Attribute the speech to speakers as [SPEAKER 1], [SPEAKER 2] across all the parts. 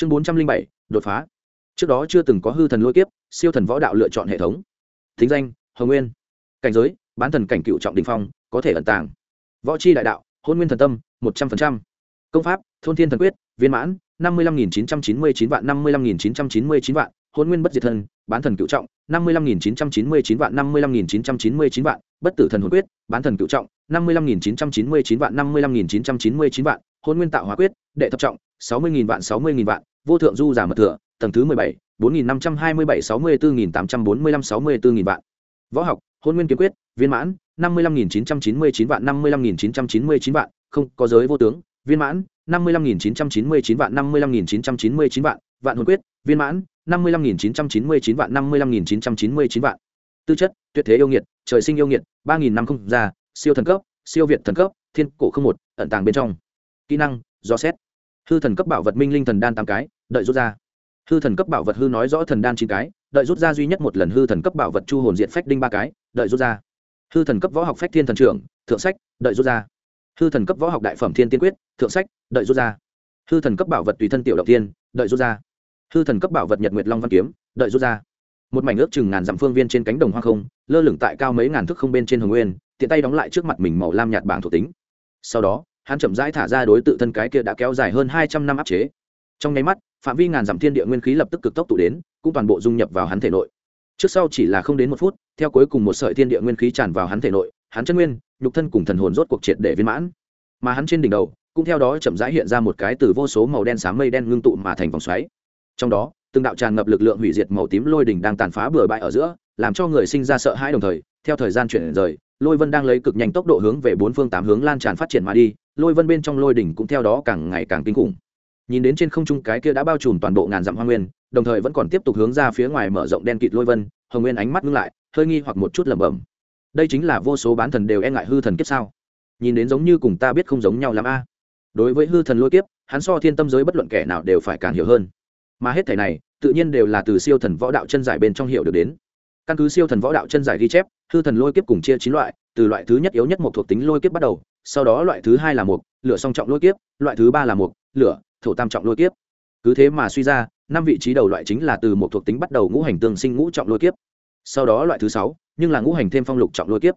[SPEAKER 1] chương bốn trăm linh bảy, đột phá. Trước đó chưa từng có hư thần lôi kiếp, siêu thần võ đạo lựa chọn hệ thống. Thính danh, hồng nguyên. Cảnh giới, bán thần cảnh cựu trọng đình phong, có thể ẩn tàng. Võ c h i đại đạo, hôn nguyên thần tâm, một trăm linh công pháp, thôn thiên thần quyết, viên mãn năm mươi lăm nghìn chín trăm chín mươi chín vạn, năm mươi lăm nghìn chín trăm chín mươi chín vạn, hôn nguyên bất diệt thân bán thần cựu trọng, năm mươi lăm nghìn chín trăm chín mươi chín vạn, năm mươi lăm nghìn chín trăm chín mươi chín vạn, bất tử thần hồn quyết, bán thần cựu trọng, năm mươi lăm nghìn chín trăm chín mươi chín vạn, năm mươi lăm nghìn chín trăm chín mươi chín vạn, hôn nguyên tạo hóa quyết, đệ thập trọng, sáu mươi nghìn vạn, sáu mươi nghìn vạn, vô thượng du giả mật thừa, tầng thứ mười bảy, bốn nghìn năm trăm hai mươi bảy, sáu mươi bốn nghìn tám trăm bốn mươi lăm, sáu mươi bốn nghìn vạn. Võ học, hôn nguyên kiếm quyết, viên mãn, năm mươi lăm nghìn chín trăm chín mươi chín vạn, năm mươi lăm nghìn chín trăm chín mươi chín vạn, không có giới vô tướng, viên mãn năm mươi lăm nghìn chín trăm chín mươi chín vạn, năm mươi lăm nghìn chín trăm chín mươi chín vạn vạn hồn quyết, viên mãn, năm mươi lăm nghìn chín trăm chín mươi chín vạn, năm mươi lăm nghìn chín trăm chín mươi chín vạn. Tư chất, tuyệt thế yêu nghiệt, trời sinh yêu nghiệt, ba nghìn năm không già siêu thần cấp, siêu việt thần cấp, thiên cổ không một, ẩn tàng bên trong. Kỹ năng, do xét. Hư thần cấp bảo vật minh linh thần đan tám cái, đợi rút ra. Hư thần cấp bảo vật hư nói rõ thần đan chín cái, đợi rút ra duy nhất một lần hư thần cấp bảo vật chu hồn diện phách đinh ba cái, đợi rút ra. Hư thần cấp võ học phách thiên thần trưởng, thượng sách, đợi rút ra hư thần cấp võ học đại phẩm thiên tiên quyết, thượng sách, đợi rút ra. Hư thần cấp bảo vật tùy thân tiểu động tiên, đợi rút ra. Hư thần cấp bảo vật nhật nguyệt long văn kiếm, đợi rút ra. Một mảnh ước chừng ngàn dặm phương viên trên cánh đồng hoa không, lơ lửng tại cao mấy ngàn thước không bên trên hồng nguyên, tiện tay đóng lại trước mặt mình màu lam nhạt bảng thuộc tính. Sau đó, hắn chậm rãi thả ra đối tự thân cái kia đã kéo dài hơn hai trăm năm áp chế. Trong nháy mắt, phạm vi ngàn dặm thiên địa nguyên khí lập tức cực tốc tụ đến, cũng toàn bộ dung nhập vào hắn thể nội. Trước sau chỉ là không đến một phút, theo cuối cùng một sợi thiên địa nguyên khí tràn vào hắn thể nội, hắn chân nguyên nhục thân cùng thần hồn rốt cuộc triệt để viên mãn. Mà hắn trên đỉnh đầu, cũng theo đó chậm rãi hiện ra một cái từ vô số màu đen xám mây đen ngưng tụ mà thành vòng xoáy. Trong đó, từng đạo tràn ngập lực lượng hủy diệt màu tím lôi đỉnh đang tàn phá bừa bãi ở giữa, làm cho người sinh ra sợ hãi đồng thời, theo thời gian chuyển rời, lôi vân đang lấy cực nhanh tốc độ hướng về bốn phương tám hướng lan tràn phát triển mà đi, lôi vân bên trong lôi đỉnh cũng theo đó càng ngày càng kinh khủng. Nhìn đến trên không trung cái kia đã bao trùm toàn bộ ngàn dặm hoa nguyên, đồng thời vẫn còn tiếp tục hướng ra phía ngoài mở rộng đen kịt lôi vân, hồng nguyên ánh mắt ngưng lại, hơi nghi hoặc một chút lẩm bẩm đây chính là vô số bán thần đều e ngại hư thần kiếp sao? Nhìn đến giống như cùng ta biết không giống nhau l a. Đối với hư thần lôi kiếp, hắn so thiên tâm giới bất luận kẻ nào đều phải càng hiểu hơn. Mà hết thẻ này, tự nhiên đều là từ siêu thần võ đạo chân giải bên trong hiểu được đến. Căn cứ siêu thần võ đạo chân giải ghi chép, hư thần lôi kiếp cùng chia chín loại, từ loại thứ nhất yếu nhất một thuộc tính lôi kiếp bắt đầu, sau đó loại thứ hai là một, lửa song trọng lôi kiếp, loại thứ ba là một, lửa, thổ tam trọng lôi kiếp. Cứ thế mà suy ra, năm vị trí đầu loại chính là từ một thuộc tính bắt đầu ngũ hành tương sinh ngũ trọng lôi kiếp sau đó loại thứ sáu, nhưng là ngũ hành thêm phong lục trọng lôi kiếp.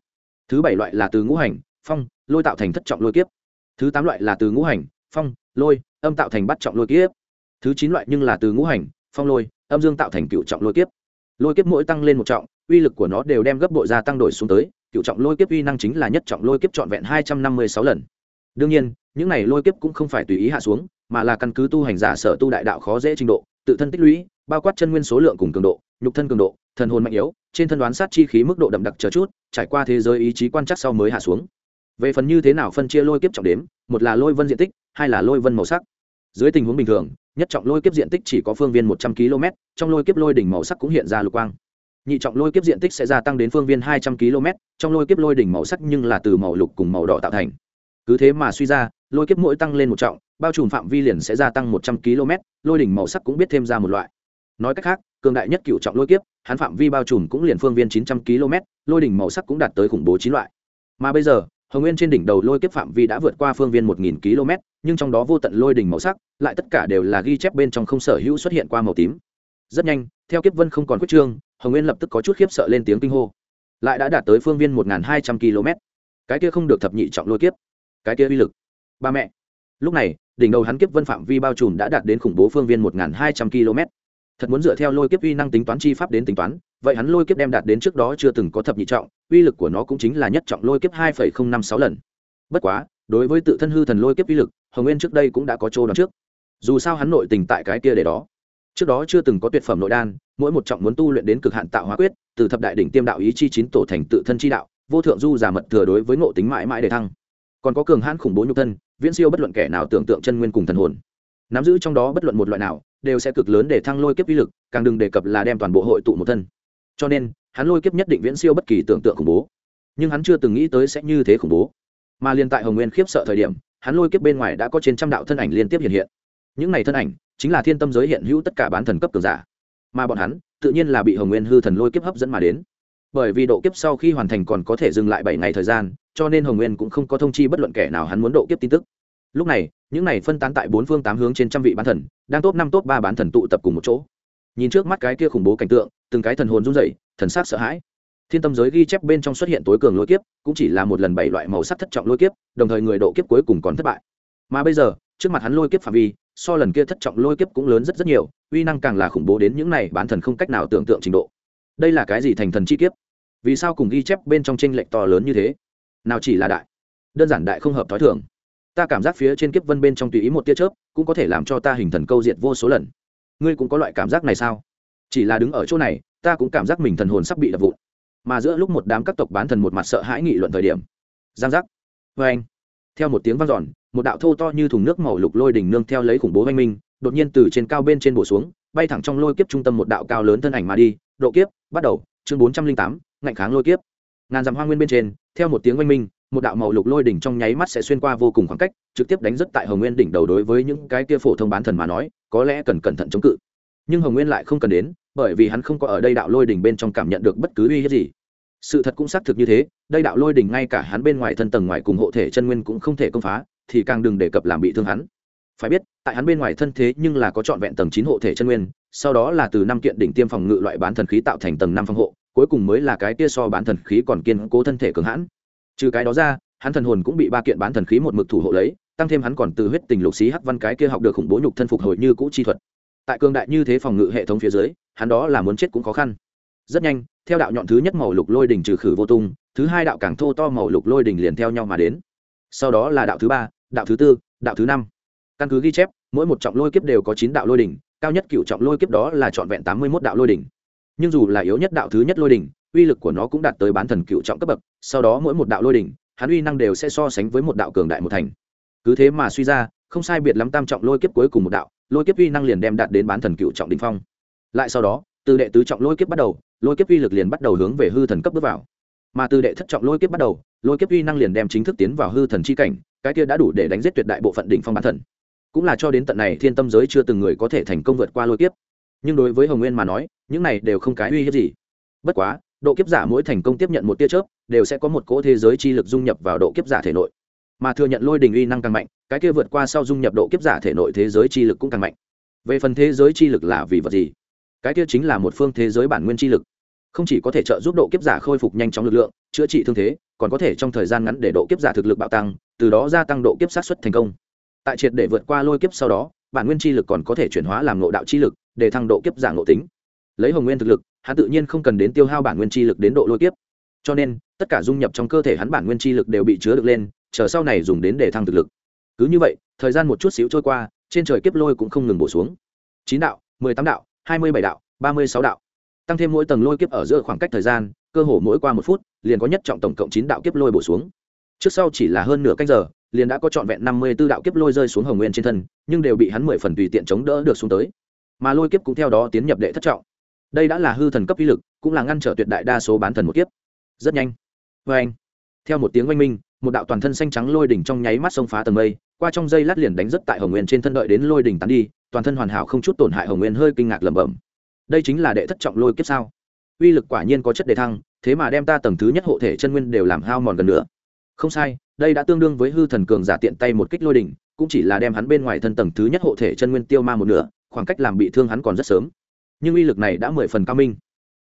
[SPEAKER 1] Thứ bảy loại là từ ngũ hành, phong, lôi tạo thành thất trọng lôi kiếp. Thứ tám loại là từ ngũ hành, phong, lôi, âm tạo thành bắt trọng lôi kiếp. Thứ chín loại nhưng là từ ngũ hành, phong, lôi, âm dương tạo thành cựu trọng lôi kiếp. Lôi kiếp mỗi tăng lên một trọng, uy lực của nó đều đem gấp bội gia tăng đổi xuống tới, cựu trọng lôi kiếp uy năng chính là nhất trọng lôi kiếp trọn vẹn hai trăm năm mươi sáu lần. Đương nhiên, những này lôi kiếp cũng không phải tùy ý hạ xuống, mà là căn cứ tu hành giả sở tu đại đạo khó dễ trình độ, tự thân tích lũy, bao quát chân nguyên số lượng cùng cường độ, nhục thân cường độ, thần hồn mạnh yếu trên thân đoán sát chi khí mức độ đậm đặc chờ chút, trải qua thế giới ý chí quan chắc sau mới hạ xuống. Về phần như thế nào phân chia lôi kiếp trọng đếm, một là lôi vân diện tích, hai là lôi vân màu sắc. Dưới tình huống bình thường, nhất trọng lôi kiếp diện tích chỉ có phương viên một trăm km, trong lôi kiếp lôi đỉnh màu sắc cũng hiện ra lục quang. Nhị trọng lôi kiếp diện tích sẽ gia tăng đến phương viên hai trăm km, trong lôi kiếp lôi đỉnh màu sắc nhưng là từ màu lục cùng màu đỏ tạo thành. Cứ thế mà suy ra, lôi kiếp mỗi tăng lên một trọng, bao trùm phạm vi liền sẽ gia tăng một trăm km, lôi đỉnh màu sắc cũng biết thêm ra một loại. Nói cách khác cường đại nhất cựu trọng lôi kiếp, hắn phạm vi bao trùm cũng liền phương viên chín trăm km, lôi đỉnh màu sắc cũng đạt tới khủng bố chín loại. Mà bây giờ, hồng nguyên trên đỉnh đầu lôi kiếp phạm vi đã vượt qua phương viên một nghìn km, nhưng trong đó vô tận lôi đỉnh màu sắc, lại tất cả đều là ghi chép bên trong không sở hữu xuất hiện qua màu tím. Rất nhanh, theo kiếp vân không còn quyết trương, hồng nguyên lập tức có chút khiếp sợ lên tiếng kinh hô. Lại đã đạt tới phương viên một nghìn hai trăm km. Cái kia không được thập nhị trọng lôi kiếp. Cái kia uy lực. Ba mẹ. Lúc này, đỉnh đầu hắn kiếp vân phạm vi bao trùm đã đạt đến khủng bố phương viên một nghìn hai trăm km thật muốn dựa theo lôi kiếp uy năng tính toán chi pháp đến tính toán, vậy hắn lôi kiếp đem đạt đến trước đó chưa từng có thập nhị trọng, uy lực của nó cũng chính là nhất trọng lôi kiếp hai năm sáu lần. Bất quá, đối với tự thân hư thần lôi kiếp uy lực, hồng nguyên trước đây cũng đã có chỗ đón trước. Dù sao hắn nội tình tại cái kia để đó. Trước đó chưa từng có tuyệt phẩm nội đan, mỗi một trọng muốn tu luyện đến cực hạn tạo hóa quyết, từ thập đại đỉnh tiêm đạo ý chi chín tổ thành tự thân chi đạo, vô thượng du giả mật thừa đối với ngộ tính mãi mãi để thăng. Còn có cường hãn khủng bố nhục thân, viễn siêu bất luận kẻ nào tưởng tượng chân nguyên cùng thần hồn. Nắm giữ trong đó bất luận một loại nào đều sẽ cực lớn để thăng lôi kiếp uy lực, càng đừng đề cập là đem toàn bộ hội tụ một thân. Cho nên, hắn lôi kiếp nhất định viễn siêu bất kỳ tưởng tượng khủng bố. Nhưng hắn chưa từng nghĩ tới sẽ như thế khủng bố. Mà liên tại hồng nguyên khiếp sợ thời điểm, hắn lôi kiếp bên ngoài đã có trên trăm đạo thân ảnh liên tiếp hiện hiện. Những này thân ảnh, chính là thiên tâm giới hiện hữu tất cả bán thần cấp cường giả. Mà bọn hắn, tự nhiên là bị hồng nguyên hư thần lôi kiếp hấp dẫn mà đến. Bởi vì độ kiếp sau khi hoàn thành còn có thể dừng lại bảy ngày thời gian, cho nên hồng nguyên cũng không có thông chi bất luận kẻ nào hắn muốn độ kiếp tin tức lúc này, những này phân tán tại bốn phương tám hướng trên trăm vị bán thần, đang top năm top ba bán thần tụ tập cùng một chỗ. Nhìn trước mắt cái kia khủng bố cảnh tượng, từng cái thần hồn run rẩy, thần sắc sợ hãi. Thiên tâm giới ghi chép bên trong xuất hiện tối cường lôi kiếp, cũng chỉ là một lần bảy loại màu sắc thất trọng lôi kiếp, đồng thời người độ kiếp cuối cùng còn thất bại. Mà bây giờ, trước mặt hắn lôi kiếp phạm vi, so lần kia thất trọng lôi kiếp cũng lớn rất rất nhiều, uy năng càng là khủng bố đến những này bán thần không cách nào tưởng tượng trình độ. Đây là cái gì thành thần chi kiếp? Vì sao cùng ghi chép bên trong tranh lệch to lớn như thế? Nào chỉ là đại, đơn giản đại không hợp t h i thường ta cảm giác phía trên kiếp vân bên trong tùy ý một tia chớp, cũng có thể làm cho ta hình thần câu diệt vô số lần. Ngươi cũng có loại cảm giác này sao? Chỉ là đứng ở chỗ này, ta cũng cảm giác mình thần hồn sắp bị đập vụn. Mà giữa lúc một đám các tộc bán thần một mặt sợ hãi nghị luận thời điểm, giang giác. Vê anh, theo một tiếng vang dọn, một đạo thô to như thùng nước màu lục lôi đỉnh nương theo lấy khủng bố oanh minh, đột nhiên từ trên cao bên trên bổ xuống, bay thẳng trong lôi kiếp trung tâm một đạo cao lớn thân ảnh mà đi, độ kiếp, bắt đầu, chương bốn trăm linh tám, ngạnh kháng lôi kiếp. Ngàn dặm hoa nguyên bên trên, theo một tiếng oanh minh một đạo màu lục lôi đỉnh trong nháy mắt sẽ xuyên qua vô cùng khoảng cách, trực tiếp đánh rất tại hồng nguyên đỉnh đầu đối với những cái kia phổ thông bán thần mà nói, có lẽ cần cẩn thận chống cự. Nhưng hồng nguyên lại không cần đến, bởi vì hắn không có ở đây đạo lôi đỉnh bên trong cảm nhận được bất cứ uy hiếp gì. Sự thật cũng xác thực như thế, đây đạo lôi đỉnh ngay cả hắn bên ngoài thân tầng ngoài cùng hộ thể chân nguyên cũng không thể công phá, thì càng đừng đề cập làm bị thương hắn. Phải biết, tại hắn bên ngoài thân thế nhưng là có trọn vẹn tầng chín hộ thể chân nguyên, sau đó là từ năm kiện đỉnh tiêm phòng ngự loại bán thần khí tạo thành tầng năm phòng hộ, cuối cùng mới là cái kia so bán thần khí còn kiên cố thân thể cường hãn trừ cái đó ra, hắn thần hồn cũng bị ba kiện bán thần khí một mực thủ hộ lấy, tăng thêm hắn còn từ huyết tình lục xí hắc văn cái kia học được khủng bố nhục thân phục hồi như cũ chi thuật. Tại cương đại như thế phòng ngự hệ thống phía dưới, hắn đó là muốn chết cũng khó khăn. Rất nhanh, theo đạo nhọn thứ nhất màu lục lôi đỉnh trừ khử vô tung, thứ hai đạo càng thô to màu lục lôi đỉnh liền theo nhau mà đến. Sau đó là đạo thứ ba, đạo thứ tư, đạo thứ năm. Căn cứ ghi chép, mỗi một trọng lôi kiếp đều có chín đạo lôi đỉnh cao nhất cựu trọng lôi kiếp đó là trọn vẹn tám mươi một đạo lôi đỉnh nhưng dù là yếu nhất đạo thứ nhất lôi đỉnh uy lực của nó cũng đạt tới bán thần cựu trọng cấp bậc, sau đó mỗi một đạo lôi đỉnh, hắn uy năng đều sẽ so sánh với một đạo cường đại một thành. Cứ thế mà suy ra, không sai biệt lắm tam trọng lôi kiếp cuối cùng một đạo, lôi kiếp uy năng liền đem đạt đến bán thần cựu trọng đình phong. Lại sau đó, từ đệ tứ trọng lôi kiếp bắt đầu, lôi kiếp uy lực liền bắt đầu hướng về hư thần cấp bước vào. Mà từ đệ thất trọng lôi kiếp bắt đầu, lôi kiếp uy năng liền đem chính thức tiến vào hư thần chi cảnh, cái kia đã đủ để đánh giết tuyệt đại bộ phận đỉnh phong bán thần. Cũng là cho đến tận này thiên tâm giới chưa từng người có thể thành công vượt qua lôi kiếp. Nhưng đối với hồng nguyên mà nói, những này đều không cái uy hiếp gì. Bất quá độ kiếp giả mỗi thành công tiếp nhận một tia chớp, đều sẽ có một cỗ thế giới chi lực dung nhập vào độ kiếp giả thể nội. Mà thừa nhận lôi đình uy năng càng mạnh, cái kia vượt qua sau dung nhập độ kiếp giả thể nội thế giới chi lực cũng càng mạnh. Về phần thế giới chi lực là vì vật gì? Cái kia chính là một phương thế giới bản nguyên chi lực. Không chỉ có thể trợ giúp độ kiếp giả khôi phục nhanh chóng lực lượng, chữa trị thương thế, còn có thể trong thời gian ngắn để độ kiếp giả thực lực bạo tăng, từ đó gia tăng độ kiếp sát xuất thành công. Tại triệt để vượt qua lôi kiếp sau đó, bản nguyên chi lực còn có thể chuyển hóa làm ngộ đạo chi lực, để thăng độ kiếp giả ngộ tính lấy hồng nguyên thực lực, hắn tự nhiên không cần đến tiêu hao bản nguyên chi lực đến độ lôi kiếp. Cho nên, tất cả dung nhập trong cơ thể hắn bản nguyên chi lực đều bị chứa được lên, chờ sau này dùng đến để thăng thực lực. Cứ như vậy, thời gian một chút xíu trôi qua, trên trời kiếp lôi cũng không ngừng bổ xuống. Chín đạo, mười tám đạo, hai mươi bảy đạo, ba mươi sáu đạo. Tăng thêm mỗi tầng lôi kiếp ở giữa khoảng cách thời gian, cơ hồ mỗi qua một phút, liền có nhất trọng tổng cộng chín đạo kiếp lôi bổ xuống. Trước sau chỉ là hơn nửa canh giờ, liền đã có trọn vẹn năm mươi b ố đạo kiếp lôi rơi xuống hồng nguyên trên thân, nhưng đều bị hắn mười phần tùy tiện chống đỡ được xuống tới. Mà lôi kiếp cũng theo đó tiến nhập đệ thất trọng đây đã là hư thần cấp uy lực, cũng là ngăn trở tuyệt đại đa số bán thần một kiếp. Rất nhanh. Vê anh, theo một tiếng oanh minh, một đạo toàn thân xanh trắng lôi đỉnh trong nháy mắt xông phá tầng mây, qua trong dây lát liền đánh rất tại hồng nguyên trên thân đợi đến lôi đỉnh tán đi, toàn thân hoàn hảo không chút tổn hại hồng nguyên hơi kinh ngạc lẩm bẩm. Đây chính là đệ thất trọng lôi kiếp sao? Uy lực quả nhiên có chất đề thăng, thế mà đem ta tầng thứ nhất hộ thể chân nguyên đều làm hao mòn gần nữa. Không sai, đây đã tương đương với hư thần cường giả tiện tay một kích lôi đỉnh, cũng chỉ là đem hắn bên ngoài thân tầng thứ nhất hộ thể chân nguyên tiêu ma một nửa, khoảng cách làm bị thương hắn còn rất sớm nhưng uy lực này đã mười phần cao minh.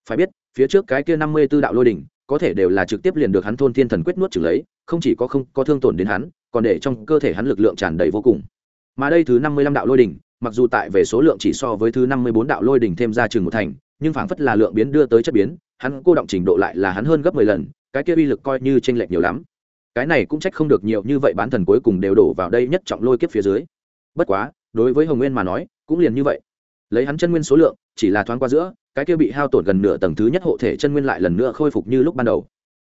[SPEAKER 1] Phải biết, phía trước cái kia năm mươi b ố đạo lôi đỉnh, có thể đều là trực tiếp liền được hắn thôn thiên thần quyết nuốt trừng lấy, không chỉ có không, có thương tổn đến hắn, còn để trong cơ thể hắn lực lượng tràn đầy vô cùng. Mà đây thứ năm mươi lăm đạo lôi đỉnh, mặc dù tại về số lượng chỉ so với thứ năm mươi bốn đạo lôi đỉnh thêm ra chừng một thành, nhưng phảng phất là lượng biến đưa tới chất biến, hắn cô động trình độ lại là hắn hơn gấp mười lần, cái kia uy lực coi như t lệch nhiều lắm. Cái này cũng trách không được nhiều như vậy bán thần cuối cùng đều đổ vào đây nhất trọng lôi kiếp phía dưới. Bất quá, đối với hồng nguyên mà nói, cũng liền như vậy lấy hắn chân nguyên số lượng, chỉ là thoáng qua giữa, cái kia bị hao tổn gần nửa tầng thứ nhất hộ thể chân nguyên lại lần nữa khôi phục như lúc ban đầu.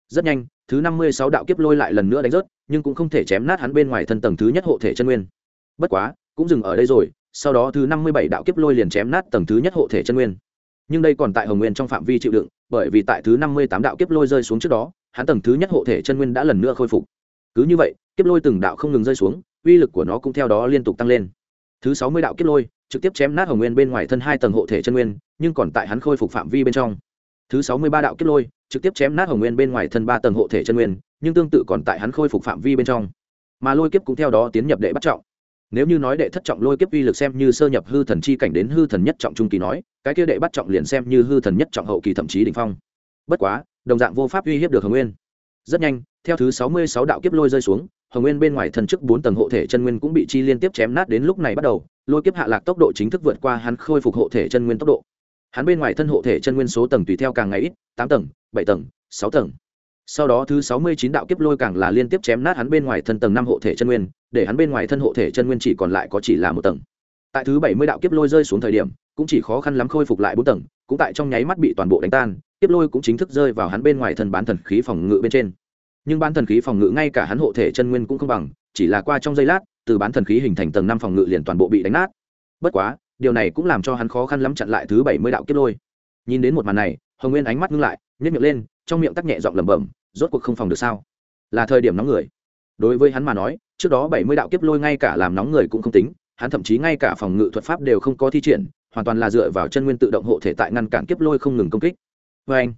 [SPEAKER 1] Rất nhanh, thứ năm mươi sáu đạo kiếp lôi lại lần nữa đánh rớt, nhưng cũng không thể chém nát hắn bên ngoài thân tầng thứ nhất hộ thể chân nguyên. Bất quá, cũng dừng ở đây rồi, sau đó thứ năm mươi bảy đạo kiếp lôi liền chém nát tầng thứ nhất hộ thể chân nguyên. Nhưng đây còn tại hồng nguyên trong phạm vi chịu đựng, bởi vì tại thứ năm mươi tám đạo kiếp lôi rơi xuống trước đó, hắn tầng thứ nhất hộ thể chân nguyên đã lần nữa khôi phục. Cứ như vậy, kiếp lôi từng đạo không ngừng rơi xuống, uy lực của nó cũng theo đó liên tục tăng lên. Thứ sáu mươi đạo kiếp lôi trực tiếp chém nát hồng nguyên bên ngoài thân hai tầng hộ thể chân nguyên, nhưng còn tại hắn khôi phục phạm vi bên trong. Thứ sáu mươi ba đạo kiếp lôi, trực tiếp chém nát hồng nguyên bên ngoài thân ba tầng hộ thể chân nguyên, nhưng tương tự còn tại hắn khôi phục phạm vi bên trong. Mà lôi kiếp cũng theo đó tiến nhập đệ bắt trọng. Nếu như nói đệ thất trọng lôi kiếp uy lực xem như sơ nhập hư thần chi cảnh đến hư thần nhất trọng trung kỳ nói, cái kia đệ bắt trọng liền xem như hư thần nhất trọng hậu kỳ thậm chí đ ỉ n h phong. Bất quá, đồng dạng vô pháp uy hiếp được hồng nguyên. Rất nhanh, theo thứ sáu mươi sáu đạo kiếp lôi rơi xuống, hồng nguyên bên ngoài thần chức bốn tầng hộ thể chân nguyên cũng bị chi liên tiếp chém nát đến lúc này bắt đầu lôi kiếp hạ lạc tốc độ chính thức vượt qua hắn khôi phục hộ thể chân nguyên tốc độ. Hắn bên ngoài thân hộ thể chân nguyên số tầng tùy theo càng ngày ít, tám tầng, bảy tầng, sáu tầng. Sau đó thứ sáu mươi chín đạo kiếp lôi càng là liên tiếp chém nát hắn bên ngoài thân tầng năm hộ thể chân nguyên, để hắn bên ngoài thân hộ thể chân nguyên chỉ còn lại có chỉ là một tầng. Tại thứ bảy mươi đạo kiếp lôi rơi xuống thời điểm, cũng chỉ khó khăn lắm khôi phục lại bốn tầng, cũng tại trong nháy mắt bị toàn bộ đánh tan, kiếp lôi cũng chính thức rơi vào hắn bên ngoài thân bán thần khí phòng ngự bên trên. Nhưng bán thần khí phòng ngự ngay cả hắn hộ thể chân nguyên cũng không bằng chỉ là qua trong giây lát, từ bán thần khí hình thành tầng năm phòng ngự liền toàn bộ bị đánh nát. Bất quá, điều này cũng làm cho hắn khó khăn lắm chặn lại thứ bảy mươi đạo kiếp lôi. Nhìn đến một màn này, hồng nguyên ánh mắt ngưng lại nhét miệng lên, trong miệng tắc nhẹ giọng lẩm bẩm, rốt cuộc không phòng được sao? Là thời điểm nóng người. Đối với hắn mà nói, trước đó bảy mươi đạo kiếp lôi ngay cả làm nóng người cũng không tính, hắn thậm chí ngay cả phòng ngự thuật pháp đều không có thi triển, hoàn toàn là dựa vào chân nguyên tự động hộ thể tại ngăn cản kiếp lôi không ngừng công kích. Vê anh,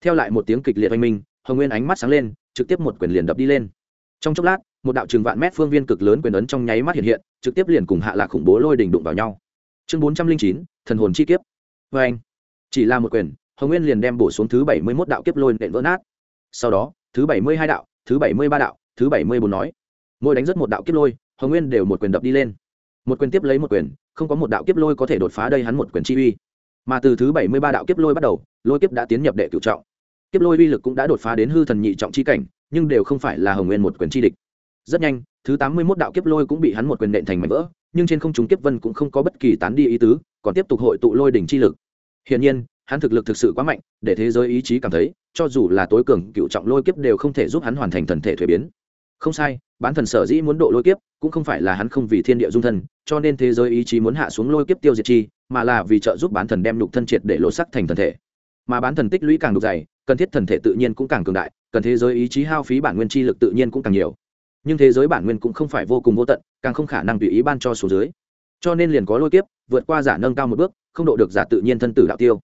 [SPEAKER 1] theo lại một tiếng kịch liệt oanh minh, hồng nguyên ánh mắt sáng lên, trực tiếp một quyền liền đập đi lên. Trong chốc lát một đạo trường vạn mét phương viên cực lớn quyền ấn trong nháy mắt hiện hiện, trực tiếp liền cùng hạ lạc khủng bố lôi đình đụng vào nhau. Chương bốn trăm linh chín, thần hồn chi kiếp. Vê anh, chỉ là một quyền, hồng nguyên liền đem bổ xuống thứ bảy mươi mốt đạo kiếp lôi nện vỡ nát. Sau đó, thứ bảy mươi hai đạo, thứ bảy mươi ba đạo, thứ bảy mươi bốn nói. Mỗi đánh rất một đạo kiếp lôi, hồng nguyên đều một quyền đập đi lên. Một quyền tiếp lấy một quyền, không có một đạo kiếp lôi có thể đột phá đây hắn một quyền chi uy. Mà từ thứ bảy mươi ba đạo kiếp lôi bắt đầu, lôi kiếp đã tiến nhập đệ cửu trọng. Kiếp lôi uy lực cũng đã đột phá đến hư thần nhị trọng chi cảnh, nhưng đều không phải là hồng nguyên một quyền chi địch rất nhanh, thứ tám mươi mốt đạo kiếp lôi cũng bị hắn một quyền nện thành mảnh vỡ, nhưng trên không trung kiếp vân cũng không có bất kỳ tán đi ý tứ, còn tiếp tục hội tụ lôi đỉnh chi lực. Hiển nhiên, hắn thực lực thực sự quá mạnh, để thế giới ý chí cảm thấy, cho dù là tối cường, cựu trọng lôi kiếp đều không thể giúp hắn hoàn thành thần thể thuế biến. Không sai, bán thần sở dĩ muốn độ lôi kiếp, cũng không phải là hắn không vì thiên địa dung thân, cho nên thế giới ý chí muốn hạ xuống lôi kiếp tiêu diệt chi, mà là vì trợ giúp bán thần đem lục thân triệt để lộ sắc thành thần thể. Mà bán thần tích lũy càng đục dày, cần thiết thần thể tự nhiên cũng càng cường đại, cần thế giới ý chí hao phí bản nguyên chi lực tự nhiên cũng càng nhiều nhưng thế giới bản nguyên cũng không phải vô cùng vô tận, càng không khả năng tùy ý ban cho số dưới. Cho nên liền có lôi kiếp, vượt qua giả nâng cao một bước, không độ được giả tự nhiên thân tử đạo tiêu.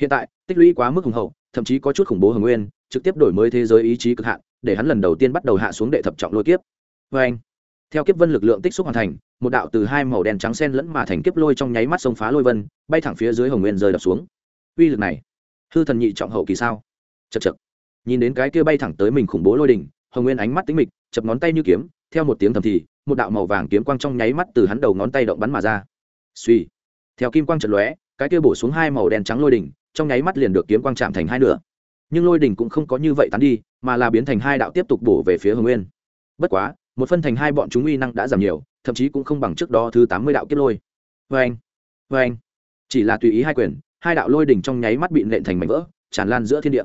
[SPEAKER 1] Hiện tại, tích lũy quá mức hùng hậu, thậm chí có chút khủng bố hồng nguyên, trực tiếp đổi mới thế giới ý chí cực hạn, để hắn lần đầu tiên bắt đầu hạ xuống đệ thập trọng lôi kiếp. Vê anh, theo kiếp vân lực lượng tích xúc hoàn thành, một đạo từ hai màu đen trắng sen lẫn mà thành kiếp lôi trong nháy mắt sông phá lôi vân, bay thẳng phía dưới hồng nguyên rơi đập xuống. Uy lực này, hư thần nhị trọng hậu kỳ sao? Chật chật nhìn đến cái kia bay thẳng tới mình khủng bố lôi đỉnh, hồng nguyên ánh mắt tính mịch chập ngón tay như kiếm, theo một tiếng thầm thì, một đạo màu vàng kiếm quang trong nháy mắt từ hắn đầu ngón tay động bắn mà ra. Suy theo kim quang chật lóe, cái kia bổ xuống hai màu đen trắng lôi đỉnh, trong nháy mắt liền được kiếm quang chạm thành hai nửa. Nhưng lôi đỉnh cũng không có như vậy tán đi, mà là biến thành hai đạo tiếp tục bổ về phía hồng nguyên. Bất quá, một phân thành hai bọn chúng uy năng đã giảm nhiều, thậm chí cũng không bằng trước đó thứ tám mươi đạo kiếp lôi. Vê anh vê anh chỉ là tùy ý hai quyền, hai đạo lôi đỉnh trong nháy mắt bị nện thành mảnh vỡ, tràn lan giữa thiên địa.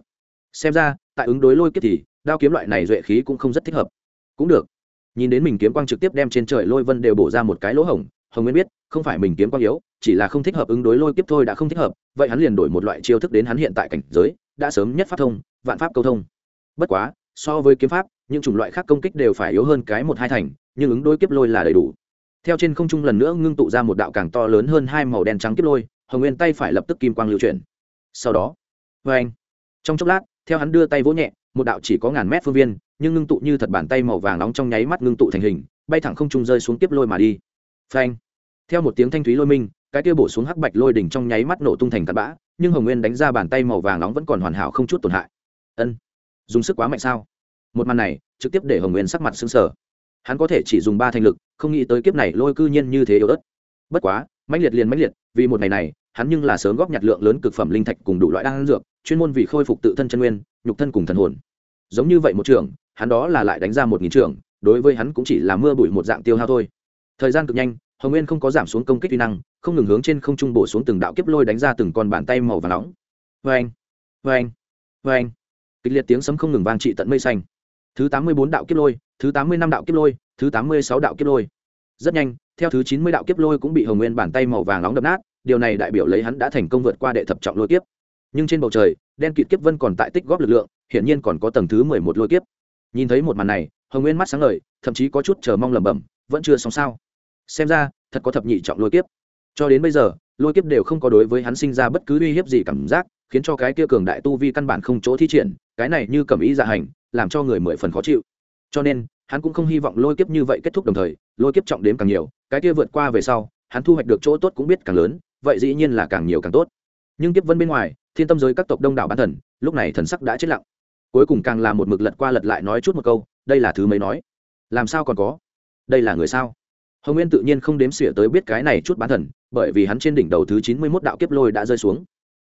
[SPEAKER 1] Xem ra, tại ứng đối lôi kiếp thì, đao kiếm loại này duệ khí cũng không rất thích hợp cũng được. Nhìn đến mình kiếm quang trực tiếp đem trên trời lôi vân đều bổ ra một cái lỗ hổng, hồng nguyên biết, không phải mình kiếm quang yếu, chỉ là không thích hợp ứng đối lôi kiếp thôi đã không thích hợp, vậy hắn liền đổi một loại chiêu thức đến hắn hiện tại cảnh giới, đã sớm nhất pháp thông, vạn pháp câu thông. Bất quá, so với kiếm pháp, những chủng loại khác công kích đều phải yếu hơn cái một hai thành, nhưng ứng đối kiếp lôi là đầy đủ. Theo trên không trung lần nữa ngưng tụ ra một đạo càng to lớn hơn hai màu đen trắng kiếp lôi, hồng nguyên tay phải lập tức kim quang lưu chuyển. Sau đó vê anh trong chốc lát, theo hắn đưa tay vỗ nhẹ, một đạo chỉ có ngàn mét phương viên nhưng ngưng tụ như thật bàn tay màu vàng nóng trong nháy mắt ngưng tụ thành hình, bay thẳng không trung rơi xuống tiếp lôi mà đi. Phanh. Theo một tiếng thanh thúy lôi minh, cái kia bổ xuống hắc bạch lôi đỉnh trong nháy mắt nổ tung thành tạt bã, nhưng hồng nguyên đánh ra bàn tay màu vàng nóng vẫn còn hoàn hảo không chút tổn hại. Ân. Dùng sức quá mạnh sao? Một màn này, trực tiếp để hồng nguyên sắc mặt xứng sở hắn có thể chỉ dùng ba thành lực, không nghĩ tới kiếp này lôi cư nhiên như thế yếu ớt. Bất quá, mãnh liệt liền mãnh liệt, vì một ngày này, hắn nhưng là sớm góp nhặt lượng lớn cực phẩm linh thạch cùng đủ loại đan dược, chuyên môn vì khôi phục tự thân chân nguyên, nhục thân cùng thần hồn. Giống như vậy một trường hắn đó là lại đánh ra một nghìn trường, đối với hắn cũng chỉ là mưa bụi một dạng tiêu hao thôi. Thời gian cực nhanh, hồng nguyên không có giảm xuống công kích kỹ năng, không ngừng hướng trên không trung bổ xuống từng đạo kiếp lôi đánh ra từng con bàn tay màu và nóng. Vê anh vê anh vê anh kịch liệt tiếng sấm không ngừng vang trị tận mây xanh. Thứ tám mươi bốn đạo kiếp lôi, thứ tám mươi năm đạo kiếp lôi, thứ tám mươi sáu đạo kiếp lôi. Rất nhanh, theo thứ chín mươi đạo kiếp lôi cũng bị hồng nguyên bàn tay màu vàng nóng đập nát, điều này đại biểu lấy hắn đã thành công vượt qua đệ thập trọng lôi kiếp. Nhưng trên bầu trời, đen kịt kiếp vân còn tại tích góp lực lượng, hiển nhiên còn có tầng thứ mười một lôi kiếp nhìn thấy một màn này, hồng nguyên mắt sáng ngời, thậm chí có chút chờ mong lẩm bẩm, vẫn chưa xong sao. Xem ra, thật có thập nhị trọng lôi kiếp. Cho đến bây giờ, lôi kiếp đều không có đối với hắn sinh ra bất cứ uy hiếp gì cảm giác, khiến cho cái kia cường đại tu vi căn bản không chỗ thi triển, cái này như cầm ý dạ hành, làm cho người mười phần khó chịu. Cho nên, hắn cũng không hy vọng lôi kiếp như vậy kết thúc đồng thời, lôi kiếp trọng đếm càng nhiều, cái kia vượt qua về sau, hắn thu hoạch được chỗ tốt cũng biết càng lớn, vậy dĩ nhiên là càng nhiều càng tốt. Nhưng kiếp vân bên ngoài, thiên tâm giới các tộc đông đảo bán thần, lúc này thần sắc đã chết lặng cuối cùng càng là một mực lật qua lật lại nói chút một câu, đây là thứ mấy nói? Làm sao còn có? Đây là người sao? Hồng nguyên tự nhiên không đếm xỉa tới biết cái này chút bán thần, bởi vì hắn trên đỉnh đầu thứ chín mươi mốt đạo kiếp lôi đã rơi xuống.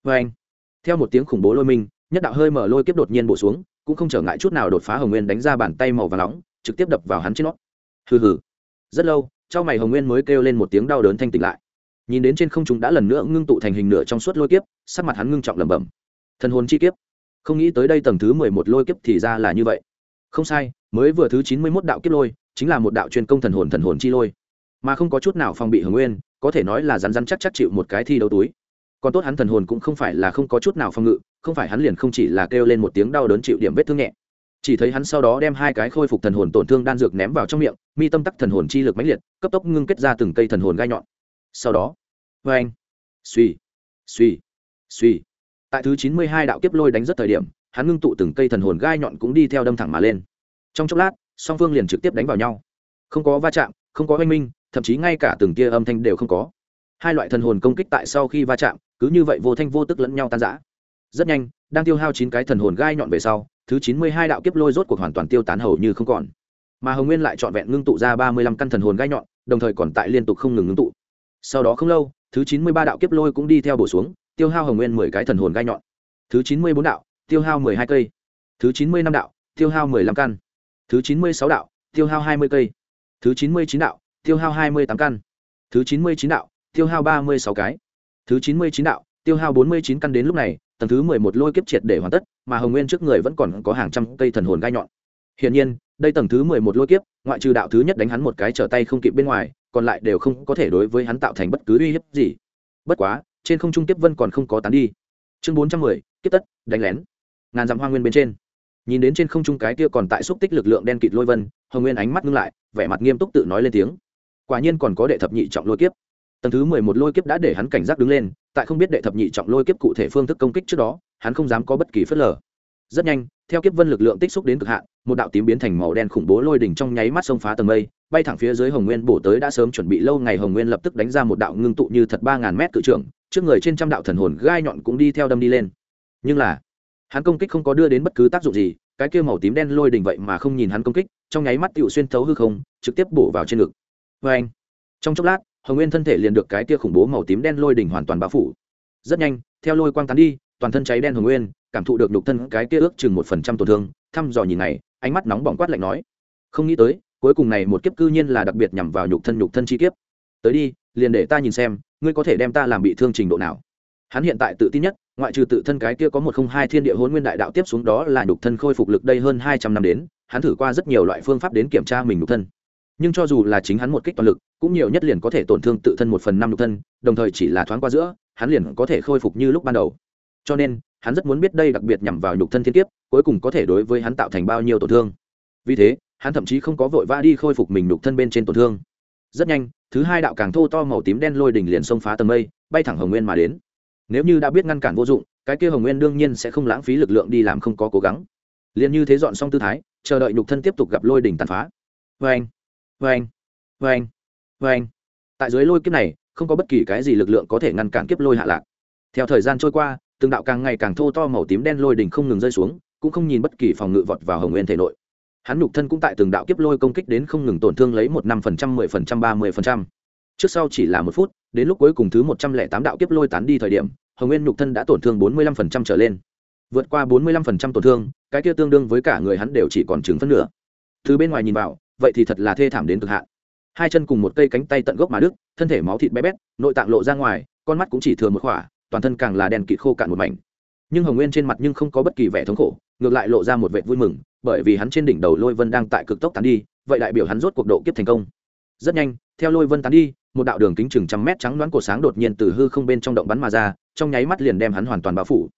[SPEAKER 1] Vê anh, theo một tiếng khủng bố lôi minh, nhất đạo hơi mở lôi kiếp đột nhiên bổ xuống, cũng không trở ngại chút nào đột phá hồng nguyên đánh ra bàn tay màu và nóng, trực tiếp đập vào hắn trên nó. Hừ hừ. Rất lâu, trong mày hồng nguyên mới kêu lên một tiếng đau đớn thanh tỉnh lại. Nhìn đến trên không chúng đã lần nữa ngưng tụ thành hình nửa trong suốt lôi kiếp, sắc mặt hắn ngưng trọng lẩm bẩm. Thần hồn chi kiếp không nghĩ tới đây tầng thứ mười một lôi kiếp thì ra là như vậy. Không sai, mới vừa thứ chín mươi mốt đạo kiếp lôi, chính là một đạo chuyên công thần hồn thần hồn chi lôi. Mà không có chút nào phòng bị hồng nguyên, có thể nói là rắn rắn chắc chắc chịu một cái thi đấu túi. Còn tốt hắn thần hồn cũng không phải là không có chút nào phòng ngự, không phải hắn liền không chỉ là kêu lên một tiếng đau đớn chịu điểm vết thương nhẹ. Chỉ thấy hắn sau đó đem hai cái khôi phục thần hồn tổn thương đan dược ném vào trong miệng, mi tâm tắc thần hồn chi lực mãnh liệt, cấp tốc ngưng kết ra từng cây thần hồn gai nhọn. Sau đó vê anh suy suy suy tại thứ chín mươi hai đạo kiếp lôi đánh rất thời điểm, hắn ngưng tụ từng cây thần hồn gai nhọn cũng đi theo đâm thẳng mà lên. Trong chốc lát, song phương liền trực tiếp đánh vào nhau. Không có va chạm, không có oanh minh, thậm chí ngay cả từng tia âm thanh đều không có. Hai loại thần hồn công kích tại sau khi va chạm, cứ như vậy vô thanh vô tức lẫn nhau tan rã. Rất nhanh, đang tiêu hao chín cái thần hồn gai nhọn về sau, thứ chín mươi hai đạo kiếp lôi rốt cuộc hoàn toàn tiêu tán hầu như không còn. Mà hồng nguyên lại trọn vẹn ngưng tụ ra ba mươi lăm căn thần hồn gai nhọn, đồng thời còn tại liên tục không ngừng ngưng tụ. Sau đó không lâu, thứ chín mươi ba đạo kiếp lôi cũng đi theo bổ xuống tiêu hao hồng nguyên mười cái thần hồn gai nhọn. Thứ chín mươi bốn đạo, tiêu hao mười hai cây. Thứ chín mươi năm đạo, tiêu hao mười lăm căn. Thứ chín mươi sáu đạo, tiêu hao hai mươi cây. Thứ chín mươi chín đạo, tiêu hao hai mươi tám căn. Thứ chín mươi chín đạo, tiêu hao ba mươi sáu cái. Thứ chín mươi chín đạo, tiêu hao bốn mươi chín căn đến lúc này, tầng thứ mười một lôi kiếp triệt để hoàn tất, mà hồng nguyên trước người vẫn còn có hàng trăm cây thần hồn gai nhọn. Hiển nhiên, đây tầng thứ mười một lôi kiếp, ngoại trừ đạo thứ nhất đánh hắn một cái trở tay không kịp bên ngoài, còn lại đều không có thể đối với hắn tạo thành bất cứ uy hiếp gì. Bất quá trên không trung kiếp vân còn không có tán đi. Chương bốn trăm mười, kiếp tất, đánh lén. Ngàn dặm hoa nguyên bên trên. Nhìn đến trên không trung cái kia còn tại xúc tích lực lượng đen kịt lôi vân, hồng nguyên ánh mắt ngưng lại, vẻ mặt nghiêm túc tự nói lên tiếng. Quả nhiên còn có đệ thập nhị trọng lôi kiếp. Tầng thứ mười một lôi kiếp đã để hắn cảnh giác đứng lên, tại không biết đệ thập nhị trọng lôi kiếp cụ thể phương thức công kích trước đó, hắn không dám có bất kỳ phớt lờ. Rất nhanh, theo kiếp vân lực lượng tích xúc đến cực hạn, một đạo tím biến thành màu đen khủng bố lôi đỉnh trong nháy mắt xông phá tầng mây, bay thẳng phía dưới hồng nguyên bổ tới đã sớm chuẩn bị lâu ngày hồng nguyên lập tức đánh ra một đạo ngưng tụ như thật ba ngàn mét cự trưởng trước người trên trăm đạo thần hồn gai nhọn cũng đi theo đâm đi lên. Nhưng là, hắn công kích không có đưa đến bất cứ tác dụng gì, cái kia màu tím đen lôi đỉnh vậy mà không nhìn hắn công kích, trong nháy mắt tựu xuyên thấu hư không, trực tiếp bổ vào trên ngực. Vê anh, trong chốc lát, hồng nguyên thân thể liền được cái kia khủng bố màu tím đen lôi đỉnh hoàn toàn bao phủ. Rất nhanh, theo lôi quang tán đi, toàn thân cháy đen hồng nguyên, cảm thụ được nhục thân cái kia ước chừng một phần trăm tổn thương, thăm dò nhìn này ánh mắt nóng bỏng quát lạnh nói. Không nghĩ tới, cuối cùng này một kiếp cư nhiên là đặc biệt nhằm vào nhục thân nhục thân chi kiếp. Tới đi, liền để ta nhìn xem ngươi có thể đem ta làm bị thương trình độ nào? Hắn hiện tại tự tin nhất, ngoại trừ tự thân cái kia có một không hai thiên địa hôn nguyên đại đạo tiếp xuống đó là nhục thân khôi phục lực đây hơn hai trăm năm đến, hắn thử qua rất nhiều loại phương pháp đến kiểm tra mình nhục thân. Nhưng cho dù là chính hắn một kích toàn lực, cũng nhiều nhất liền có thể tổn thương tự thân một phần năm nhục thân, đồng thời chỉ là thoáng qua giữa, hắn liền có thể khôi phục như lúc ban đầu. Cho nên, hắn rất muốn biết đây đặc biệt nhằm vào nhục thân thiên kiếp, cuối cùng có thể đối với hắn tạo thành bao nhiêu tổn thương. Vì thế, hắn thậm chí không có vội vã đi khôi phục mình nhục thân bên trên tổn thương. Rất nhanh thứ hai đạo càng thô to màu tím đen lôi đỉnh liền xông phá tầng mây, bay thẳng hồng nguyên mà đến. Nếu như đã biết ngăn cản vô dụng, cái kia hồng nguyên đương nhiên sẽ không lãng phí lực lượng đi làm không có cố gắng. Liền như thế dọn xong tư thái, chờ đợi nhục thân tiếp tục gặp lôi đỉnh tàn phá. Vê anh vê anh vê anh vê anh tại dưới lôi kiếp này, không có bất kỳ cái gì lực lượng có thể ngăn cản kiếp lôi hạ lạc. Theo thời gian trôi qua, từng đạo càng ngày càng thô to màu tím đen lôi đỉnh không ngừng rơi xuống, cũng không nhìn bất kỳ phòng ngự vọt vào hồng nguyên thể nội hắn nhục thân cũng tại từng đạo kiếp lôi công kích đến không ngừng tổn thương lấy một năm phần trăm, mười phần trăm, ba mươi phần trăm. Trước sau chỉ là một phút, đến lúc cuối cùng thứ một trăm lẻ tám đạo kiếp lôi tán đi thời điểm, hồng nguyên nhục thân đã tổn thương bốn mươi lăm phần trăm trở lên. Vượt qua bốn mươi lăm phần trăm tổn thương, cái kia tương đương với cả người hắn đều chỉ còn chừng phân nửa. Từ bên ngoài nhìn vào, vậy thì thật là thê thảm đến cực hạn. Hai chân cùng một cây cánh tay tận gốc mà đứt, thân thể máu thịt bé bét, nội tạng lộ ra ngoài, con mắt cũng chỉ thừa một khỏa, toàn thân càng là đèn kịt khô cạn một mảnh nhưng hồng nguyên trên mặt nhưng không có bất kỳ vẻ thống khổ ngược lại lộ ra một vẻ vui mừng bởi vì hắn trên đỉnh đầu lôi vân đang tại cực tốc tán đi vậy đại biểu hắn rốt cuộc độ kiếp thành công rất nhanh theo lôi vân tán đi một đạo đường kính chừng trăm mét trắng đoán cổ sáng đột nhiên từ hư không bên trong động bắn mà ra trong nháy mắt liền đem hắn hoàn toàn bao phủ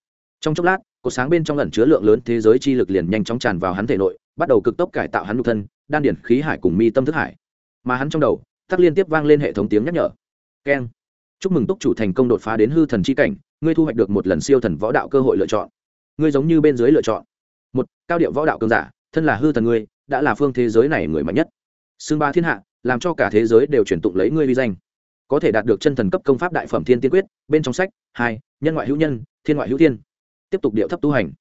[SPEAKER 1] trong chốc lát cổ sáng bên trong ẩn chứa lượng lớn thế giới chi lực liền nhanh chóng tràn vào hắn thể nội bắt đầu cực tốc cải tạo hắn nhục thân đan điển khí hải cùng mi tâm thức hải mà hắn trong đầu tắc liên tiếp vang lên hệ thống tiếng nhắc nhở keng chúc mừng túc chủ thành công đột phá đến hư thần chi cảnh ngươi thu hoạch được một lần siêu thần võ đạo cơ hội lựa chọn. Ngươi giống như bên dưới lựa chọn. Một, cao điệu võ đạo cường giả, thân là hư thần ngươi, đã là phương thế giới này người mạnh nhất. Xương ba thiên hạ, làm cho cả thế giới đều chuyển tụng lấy ngươi vi danh. Có thể đạt được chân thần cấp công pháp đại phẩm thiên tiên quyết, bên trong sách, hai, nhân ngoại hữu nhân, thiên ngoại hữu thiên. Tiếp tục điệu thấp tu hành.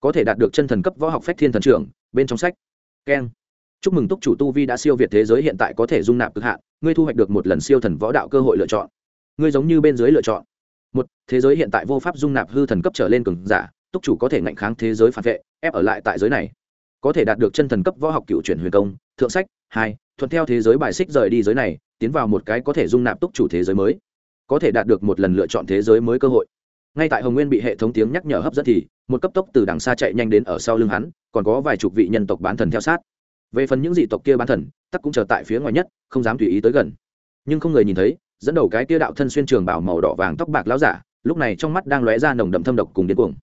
[SPEAKER 1] Có thể đạt được chân thần cấp võ học phách thiên thần trưởng, bên trong sách. Keng. Chúc mừng túc chủ tu vi đã siêu việt thế giới hiện tại có thể dung nạp cực hạn, ngươi thu hoạch được một lần siêu thần võ đạo cơ hội lựa chọn. Ngươi giống như bên dưới lựa chọn một, thế giới hiện tại vô pháp dung nạp hư thần cấp trở lên cường giả, túc chủ có thể ngạnh kháng thế giới phản vệ, ép ở lại tại giới này. Có thể đạt được chân thần cấp võ học cựu chuyển huyền công, thượng sách, hai, thuận theo thế giới bài xích rời đi giới này, tiến vào một cái có thể dung nạp túc chủ thế giới mới. Có thể đạt được một lần lựa chọn thế giới mới cơ hội. Ngay tại hồng nguyên bị hệ thống tiếng nhắc nhở hấp dẫn thì, một cấp tốc từ đằng xa chạy nhanh đến ở sau lưng hắn, còn có vài chục vị nhân tộc bán thần theo sát. Về phần những dị tộc kia bán thần, tắc cũng chờ tại phía ngoài nhất, không dám tùy ý tới gần. Nhưng không người nhìn thấy dẫn đầu cái kia đạo thân xuyên trường bảo màu đỏ vàng tóc bạc láo giả, lúc này trong mắt đang lóe ra nồng đậm thâm độc cùng điên cuồng.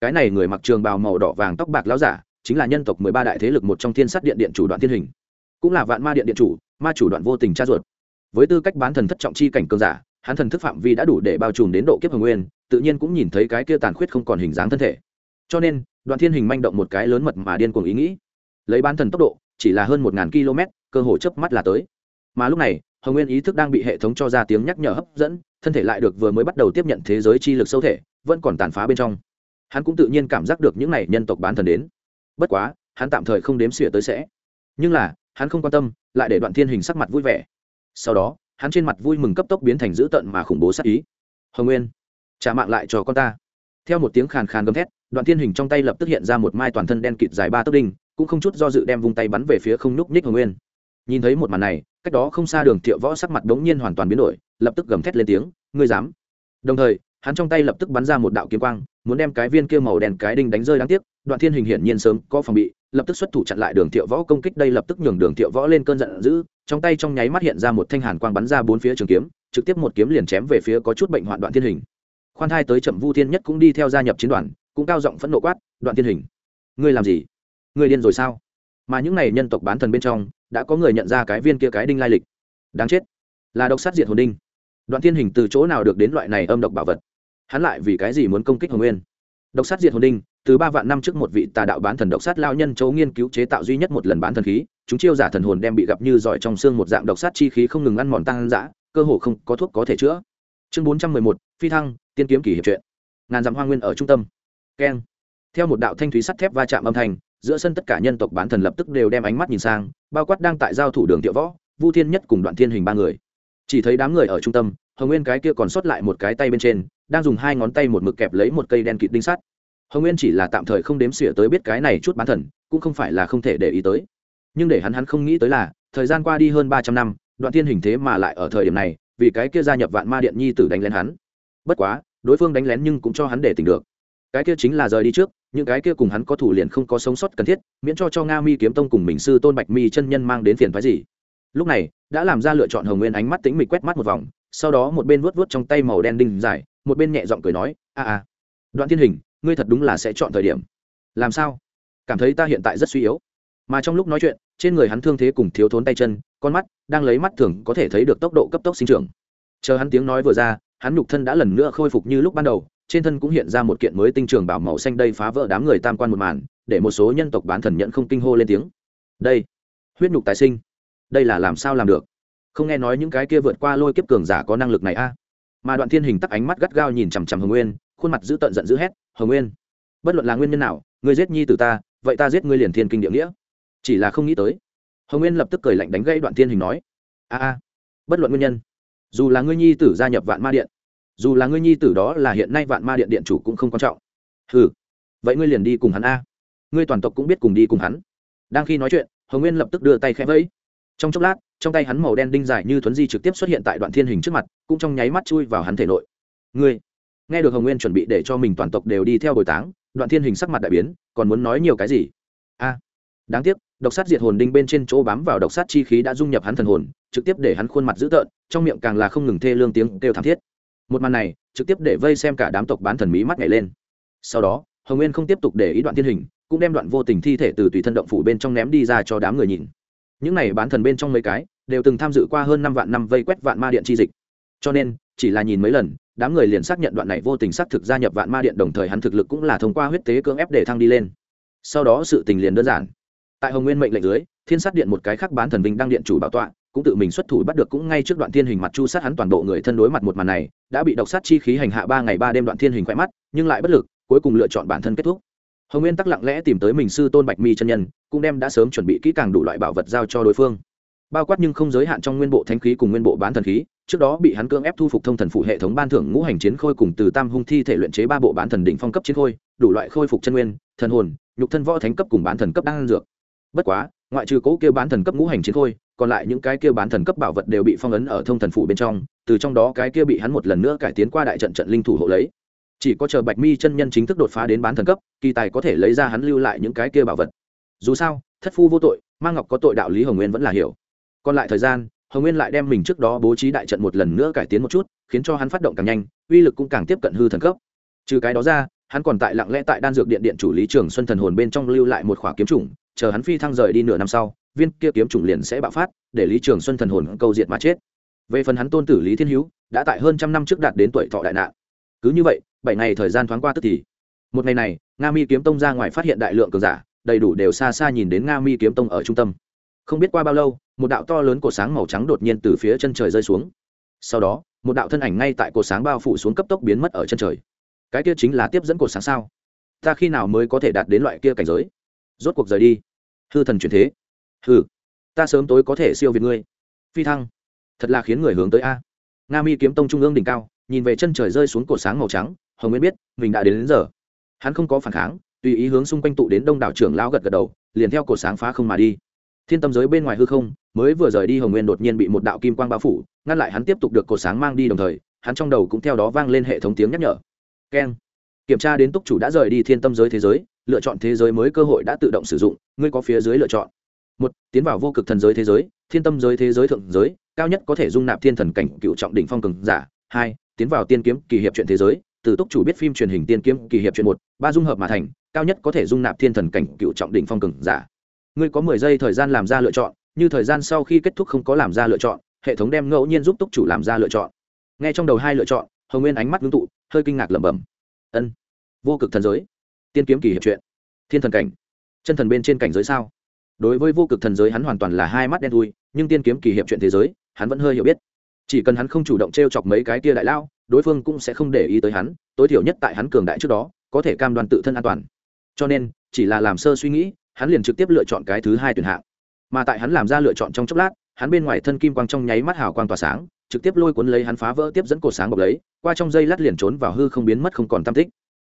[SPEAKER 1] Cái này người mặc trường bào màu đỏ vàng tóc bạc láo giả, chính là nhân tộc mười ba đại thế lực một trong thiên sát điện điện chủ đoạn thiên hình. Cũng là vạn ma điện điện chủ, ma chủ đoạn vô tình cha ruột. Với tư cách bán thần thất trọng chi cảnh cường giả, hắn thần thức phạm vi đã đủ để bao trùm đến độ kiếp hồng nguyên, tự nhiên cũng nhìn thấy cái kia tàn khuyết không còn hình dáng thân thể. Cho nên, đoạn thiên hình manh động một cái lớn mật mà điên cuồng ý nghĩ. Lấy bán thần tốc độ, chỉ là hơn một ngàn km cơ hội chớp mắt là tới. Mà lúc này hồng nguyên ý thức đang bị hệ thống cho ra tiếng nhắc nhở hấp dẫn, thân thể lại được vừa mới bắt đầu tiếp nhận thế giới chi lực sâu thể, vẫn còn tàn phá bên trong. Hắn cũng tự nhiên cảm giác được những này nhân tộc bán thần đến. Bất quá, hắn tạm thời không đếm xỉa tới sẽ. Nhưng là, hắn không quan tâm, lại để đoạn thiên hình sắc mặt vui vẻ. Sau đó, hắn trên mặt vui mừng cấp tốc biến thành dữ tợn mà khủng bố sát ý. Hồng nguyên, trả mạng lại cho con ta. Theo một tiếng khàn khàn gầm thét, đoạn thiên hình trong tay lập tức hiện ra một mai toàn thân đen kịt dài ba tấc đinh, cũng không chút do dự đem vung tay bắn về phía không nhúc nhích hồng nguyên nhìn thấy một màn này, cách đó không xa đường thiệu võ sắc mặt đống nhiên hoàn toàn biến đổi, lập tức gầm thét lên tiếng, ngươi dám? Đồng thời, hắn trong tay lập tức bắn ra một đạo kiếm quang, muốn đem cái viên kia màu đen cái đinh đánh rơi đáng tiếc, đoạn thiên hình hiển nhiên sớm có phòng bị, lập tức xuất thủ chặn lại đường thiệu võ công kích, đây lập tức nhường đường thiệu võ lên cơn giận dữ, trong tay trong nháy mắt hiện ra một thanh hàn quang bắn ra bốn phía trường kiếm, trực tiếp một kiếm liền chém về phía có chút bệnh hoạn đoạn thiên hình. Khoan thai tới chậm vu thiên nhất cũng đi theo gia nhập chiến đoàn, cũng cao giọng phẫn nộ quát, đoạn thiên hình, ngươi làm gì? Ngươi điên rồi sao? Mà những này nhân tộc bán thần bên trong đã có người nhận ra cái viên kia cái đinh lai lịch. Đáng chết. Là độc sát diệt hồn đinh. Đoạn thiên hình từ chỗ nào được đến loại này âm độc bảo vật? Hắn lại vì cái gì muốn công kích hồng nguyên? Độc sát diệt hồn đinh, từ ba vạn năm trước một vị tà đạo bán thần độc sát lao nhân châu nghiên cứu chế tạo duy nhất một lần bán thần khí, chúng chiêu giả thần hồn đem bị gặp như giỏi trong xương một dạng độc sát chi khí không ngừng ăn mòn tăng dã, cơ hồ không có thuốc có thể chữa. Chương bốn trăm mười một, phi thăng, tiên kiếm kỷ hiệp truyện. Ngàn dặm hoa nguyên ở trung tâm. Keng. Theo một đạo thanh thúy sắt thép va chạm âm thanh giữa sân tất cả nhân tộc bán thần lập tức đều đem ánh mắt nhìn sang, bao quát đang tại giao thủ đường tiệu võ, vu thiên nhất cùng đoạn thiên hình ba người. Chỉ thấy đám người ở trung tâm, hồng nguyên cái kia còn sót lại một cái tay bên trên, đang dùng hai ngón tay một mực kẹp lấy một cây đen kịt đinh sắt. Hồng nguyên chỉ là tạm thời không đếm xỉa tới biết cái này chút bán thần, cũng không phải là không thể để ý tới. Nhưng để hắn hắn không nghĩ tới là, thời gian qua đi hơn ba trăm năm, đoạn thiên hình thế mà lại ở thời điểm này, vì cái kia gia nhập vạn ma điện nhi tử đánh lén hắn. Bất quá, đối phương đánh lén nhưng cũng cho hắn để tỉnh được. Cái kia chính là rời đi trước những cái kia cùng hắn có thủ liền không có sống sót cần thiết, miễn cho cho nga mi kiếm tông cùng mình sư tôn bạch mi chân nhân mang đến phiền phái gì. Lúc này, đã làm ra lựa chọn hồng nguyên ánh mắt tính mịch quét mắt một vòng, sau đó một bên vuốt vuốt trong tay màu đen đinh dài, một bên nhẹ giọng cười nói, a a, đoạn thiên hình, ngươi thật đúng là sẽ chọn thời điểm. Làm sao? Cảm thấy ta hiện tại rất suy yếu. Mà trong lúc nói chuyện, trên người hắn thương thế cùng thiếu thốn tay chân, con mắt đang lấy mắt thường có thể thấy được tốc độ cấp tốc sinh trưởng. Chờ hắn tiếng nói vừa ra, hắn nhục thân đã lần nữa khôi phục như lúc ban đầu trên thân cũng hiện ra một kiện mới tinh trường bảo màu xanh đây phá vỡ đám người tam quan một màn, để một số nhân tộc bán thần nhận không kinh hô lên tiếng. Đây, huyết nhục tái sinh. Đây là làm sao làm được? Không nghe nói những cái kia vượt qua lôi kiếp cường giả có năng lực này a? Mà đoạn thiên hình tắc ánh mắt gắt gao nhìn chằm chằm hồng nguyên, khuôn mặt giữ tận giận dữ hét, hồng nguyên, bất luận là nguyên nhân nào, ngươi giết nhi từ ta, vậy ta giết ngươi liền thiên kinh địa nghĩa. Chỉ là không nghĩ tới, hồng nguyên lập tức cười lạnh đánh gây đoạn thiên hình nói, a a, bất luận nguyên nhân, dù là ngươi nhi tử gia nhập vạn ma điện dù là ngươi nhi tử đó là hiện nay vạn ma điện điện chủ cũng không quan trọng. Ừ vậy ngươi liền đi cùng hắn a. Ngươi toàn tộc cũng biết cùng đi cùng hắn. Đang khi nói chuyện, hồng nguyên lập tức đưa tay khẽ vẫy. Trong chốc lát, trong tay hắn màu đen đinh dài như thuấn di trực tiếp xuất hiện tại đoạn thiên hình trước mặt, cũng trong nháy mắt chui vào hắn thể nội. Ngươi, nghe được hồng nguyên chuẩn bị để cho mình toàn tộc đều đi theo bồi táng, đoạn thiên hình sắc mặt đại biến, còn muốn nói nhiều cái gì? A, đáng tiếc, độc sát diệt hồn đinh bên trên chỗ bám vào độc sát chi khí đã dung nhập hắn thần hồn, trực tiếp để hắn khuôn mặt dữ tợn, trong miệng càng là không ngừng thê lương tiếng kêu thảm thiết một màn này, trực tiếp để vây xem cả đám tộc bán thần mỹ mắt nhảy lên. Sau đó, hồng nguyên không tiếp tục để ý đoạn thiên hình, cũng đem đoạn vô tình thi thể từ tùy thân động phủ bên trong ném đi ra cho đám người nhìn. Những này bán thần bên trong mấy cái, đều từng tham dự qua hơn năm vạn năm vây quét vạn ma điện chi dịch. Cho nên, chỉ là nhìn mấy lần, đám người liền xác nhận đoạn này vô tình xác thực gia nhập vạn ma điện, đồng thời hắn thực lực cũng là thông qua huyết tế cưỡng ép để thăng đi lên. Sau đó sự tình liền đơn giản. Tại hồng nguyên mệnh lệnh dưới, thiên sát điện một cái khác bán thần vinh đăng điện chủ bảo tọa cũng tự mình xuất thủ bắt được cũng ngay trước đoạn thiên hình mặt chu sát hắn toàn bộ người thân đối mặt một màn này, đã bị độc sát chi khí hành hạ ba ngày ba đêm đoạn thiên hình khỏe mắt, nhưng lại bất lực, cuối cùng lựa chọn bản thân kết thúc. Hồng nguyên tắc lặng lẽ tìm tới mình sư tôn bạch mi chân nhân, cũng đem đã sớm chuẩn bị kỹ càng đủ loại bảo vật giao cho đối phương. Bao quát nhưng không giới hạn trong nguyên bộ thánh khí cùng nguyên bộ bán thần khí, trước đó bị hắn cưỡng ép thu phục thông thần phụ hệ thống ban thưởng ngũ hành chiến khôi cùng từ tam hung thi thể luyện chế ba bộ bán thần đỉnh phong cấp chiến khôi, đủ loại khôi phục chân nguyên, thần hồn, nhục thân võ thánh cấp cùng bán thần cấp đang dược. Bất quá ngoại trừ cố kêu bán thần cấp ngũ hành chiến khôi, còn lại những cái kia bán thần cấp bảo vật đều bị phong ấn ở thông thần phủ bên trong, từ trong đó cái kia bị hắn một lần nữa cải tiến qua đại trận trận linh thủ hộ lấy. Chỉ có chờ bạch mi chân nhân chính thức đột phá đến bán thần cấp, kỳ tài có thể lấy ra hắn lưu lại những cái kia bảo vật. Dù sao, thất phu vô tội mang ngọc có tội đạo lý hồng nguyên vẫn là hiểu. Còn lại thời gian, hồng nguyên lại đem mình trước đó bố trí đại trận một lần nữa cải tiến một chút, khiến cho hắn phát động càng nhanh, uy lực cũng càng tiếp cận hư thần cấp. Trừ cái đó ra, hắn còn tại lặng lẽ tại đan dược điện điện chủ lý trường xuân thần hồn bên trong lưu lại một khỏa kiếm chủng chờ hắn phi thăng rời đi nửa năm sau, viên kia kiếm chủng liền sẽ bạo phát, để lý trường xuân thần hồn câu diệt mà chết. Về phần hắn tôn tử lý thiên hữu, đã tại hơn trăm năm trước đạt đến tuổi thọ đại nạn. Cứ như vậy, bảy ngày thời gian thoáng qua tức thì. Một ngày này, nga mi kiếm tông ra ngoài phát hiện đại lượng cường giả, đầy đủ đều xa xa nhìn đến nga mi kiếm tông ở trung tâm. Không biết qua bao lâu, một đạo to lớn cột sáng màu trắng đột nhiên từ phía chân trời rơi xuống. Sau đó, một đạo thân ảnh ngay tại cột sáng bao phủ xuống cấp tốc biến mất ở chân trời. Cái kia chính là tiếp dẫn cột sáng sao? Ta khi nào mới có thể đạt đến loại kia cảnh giới? Rốt cuộc rời đi. Hư thần chuyển thế. Hư ta sớm tối có thể siêu việt ngươi. Phi thăng. Thật là khiến người hướng tới a. Nga mi kiếm tông trung ương đỉnh cao nhìn về chân trời rơi xuống cột sáng màu trắng hồng nguyên biết mình đã đến, đến giờ. Hắn không có phản kháng tùy ý hướng xung quanh tụ đến đông đảo trưởng lão gật gật đầu liền theo cột sáng phá không mà đi. Thiên tâm giới bên ngoài hư không mới vừa rời đi hồng nguyên đột nhiên bị một đạo kim quang bao phủ ngăn lại hắn tiếp tục được cột sáng mang đi đồng thời hắn trong đầu cũng theo đó vang lên hệ thống tiếng nhắc nhở. Keng. Kiểm tra đến túc chủ đã rời đi thiên tâm giới thế giới lựa chọn thế giới mới cơ hội đã tự động sử dụng, ngươi có phía dưới lựa chọn. Một, tiến vào vô cực thần giới thế giới, thiên tâm giới thế giới thượng giới, cao nhất có thể dung nạp thiên thần cảnh cựu trọng đỉnh phong cường giả. Hai, tiến vào tiên kiếm kỳ hiệp chuyện thế giới, từ túc chủ biết phim truyền hình tiên kiếm kỳ hiệp chuyện một, ba dung hợp mà thành, cao nhất có thể dung nạp thiên thần cảnh cựu trọng đỉnh phong cường giả. Ngươi có mười giây thời gian làm ra lựa chọn, như thời gian sau khi kết thúc không có làm ra lựa chọn, hệ thống đem ngẫu nhiên giúp túc chủ làm ra lựa chọn. Ngay trong đầu hai lựa chọn, hồng nguyên ánh mắt ngưng tụ, hơi kinh ngạc lẩm bẩm. Ân, vô cực thần giới tiên kiếm kỳ hiệp truyện, thiên thần cảnh. Chân thần bên trên cảnh giới sao? Đối với vô cực thần giới hắn hoàn toàn là hai mắt đen thui nhưng tiên kiếm kỳ hiệp chuyện thế giới hắn vẫn hơi hiểu biết. Chỉ cần hắn không chủ động t r e o chọc mấy cái tia đại lao đối phương cũng sẽ không để ý tới hắn tối thiểu nhất tại hắn cường đại trước đó có thể cam đoan tự thân an toàn. Cho nên chỉ là làm sơ suy nghĩ hắn liền trực tiếp lựa chọn cái thứ hai tuyển hạng. Mà tại hắn làm ra lựa chọn trong chốc lát hắn bên ngoài thân kim quang trong nháy mắt hào quang tỏa sáng trực tiếp lôi cuốn lấy hắn phá vỡ tiếp dẫn cổ sáng bọc lấy qua trong dây lát liền trốn vào hư không biến mất không còn tam tích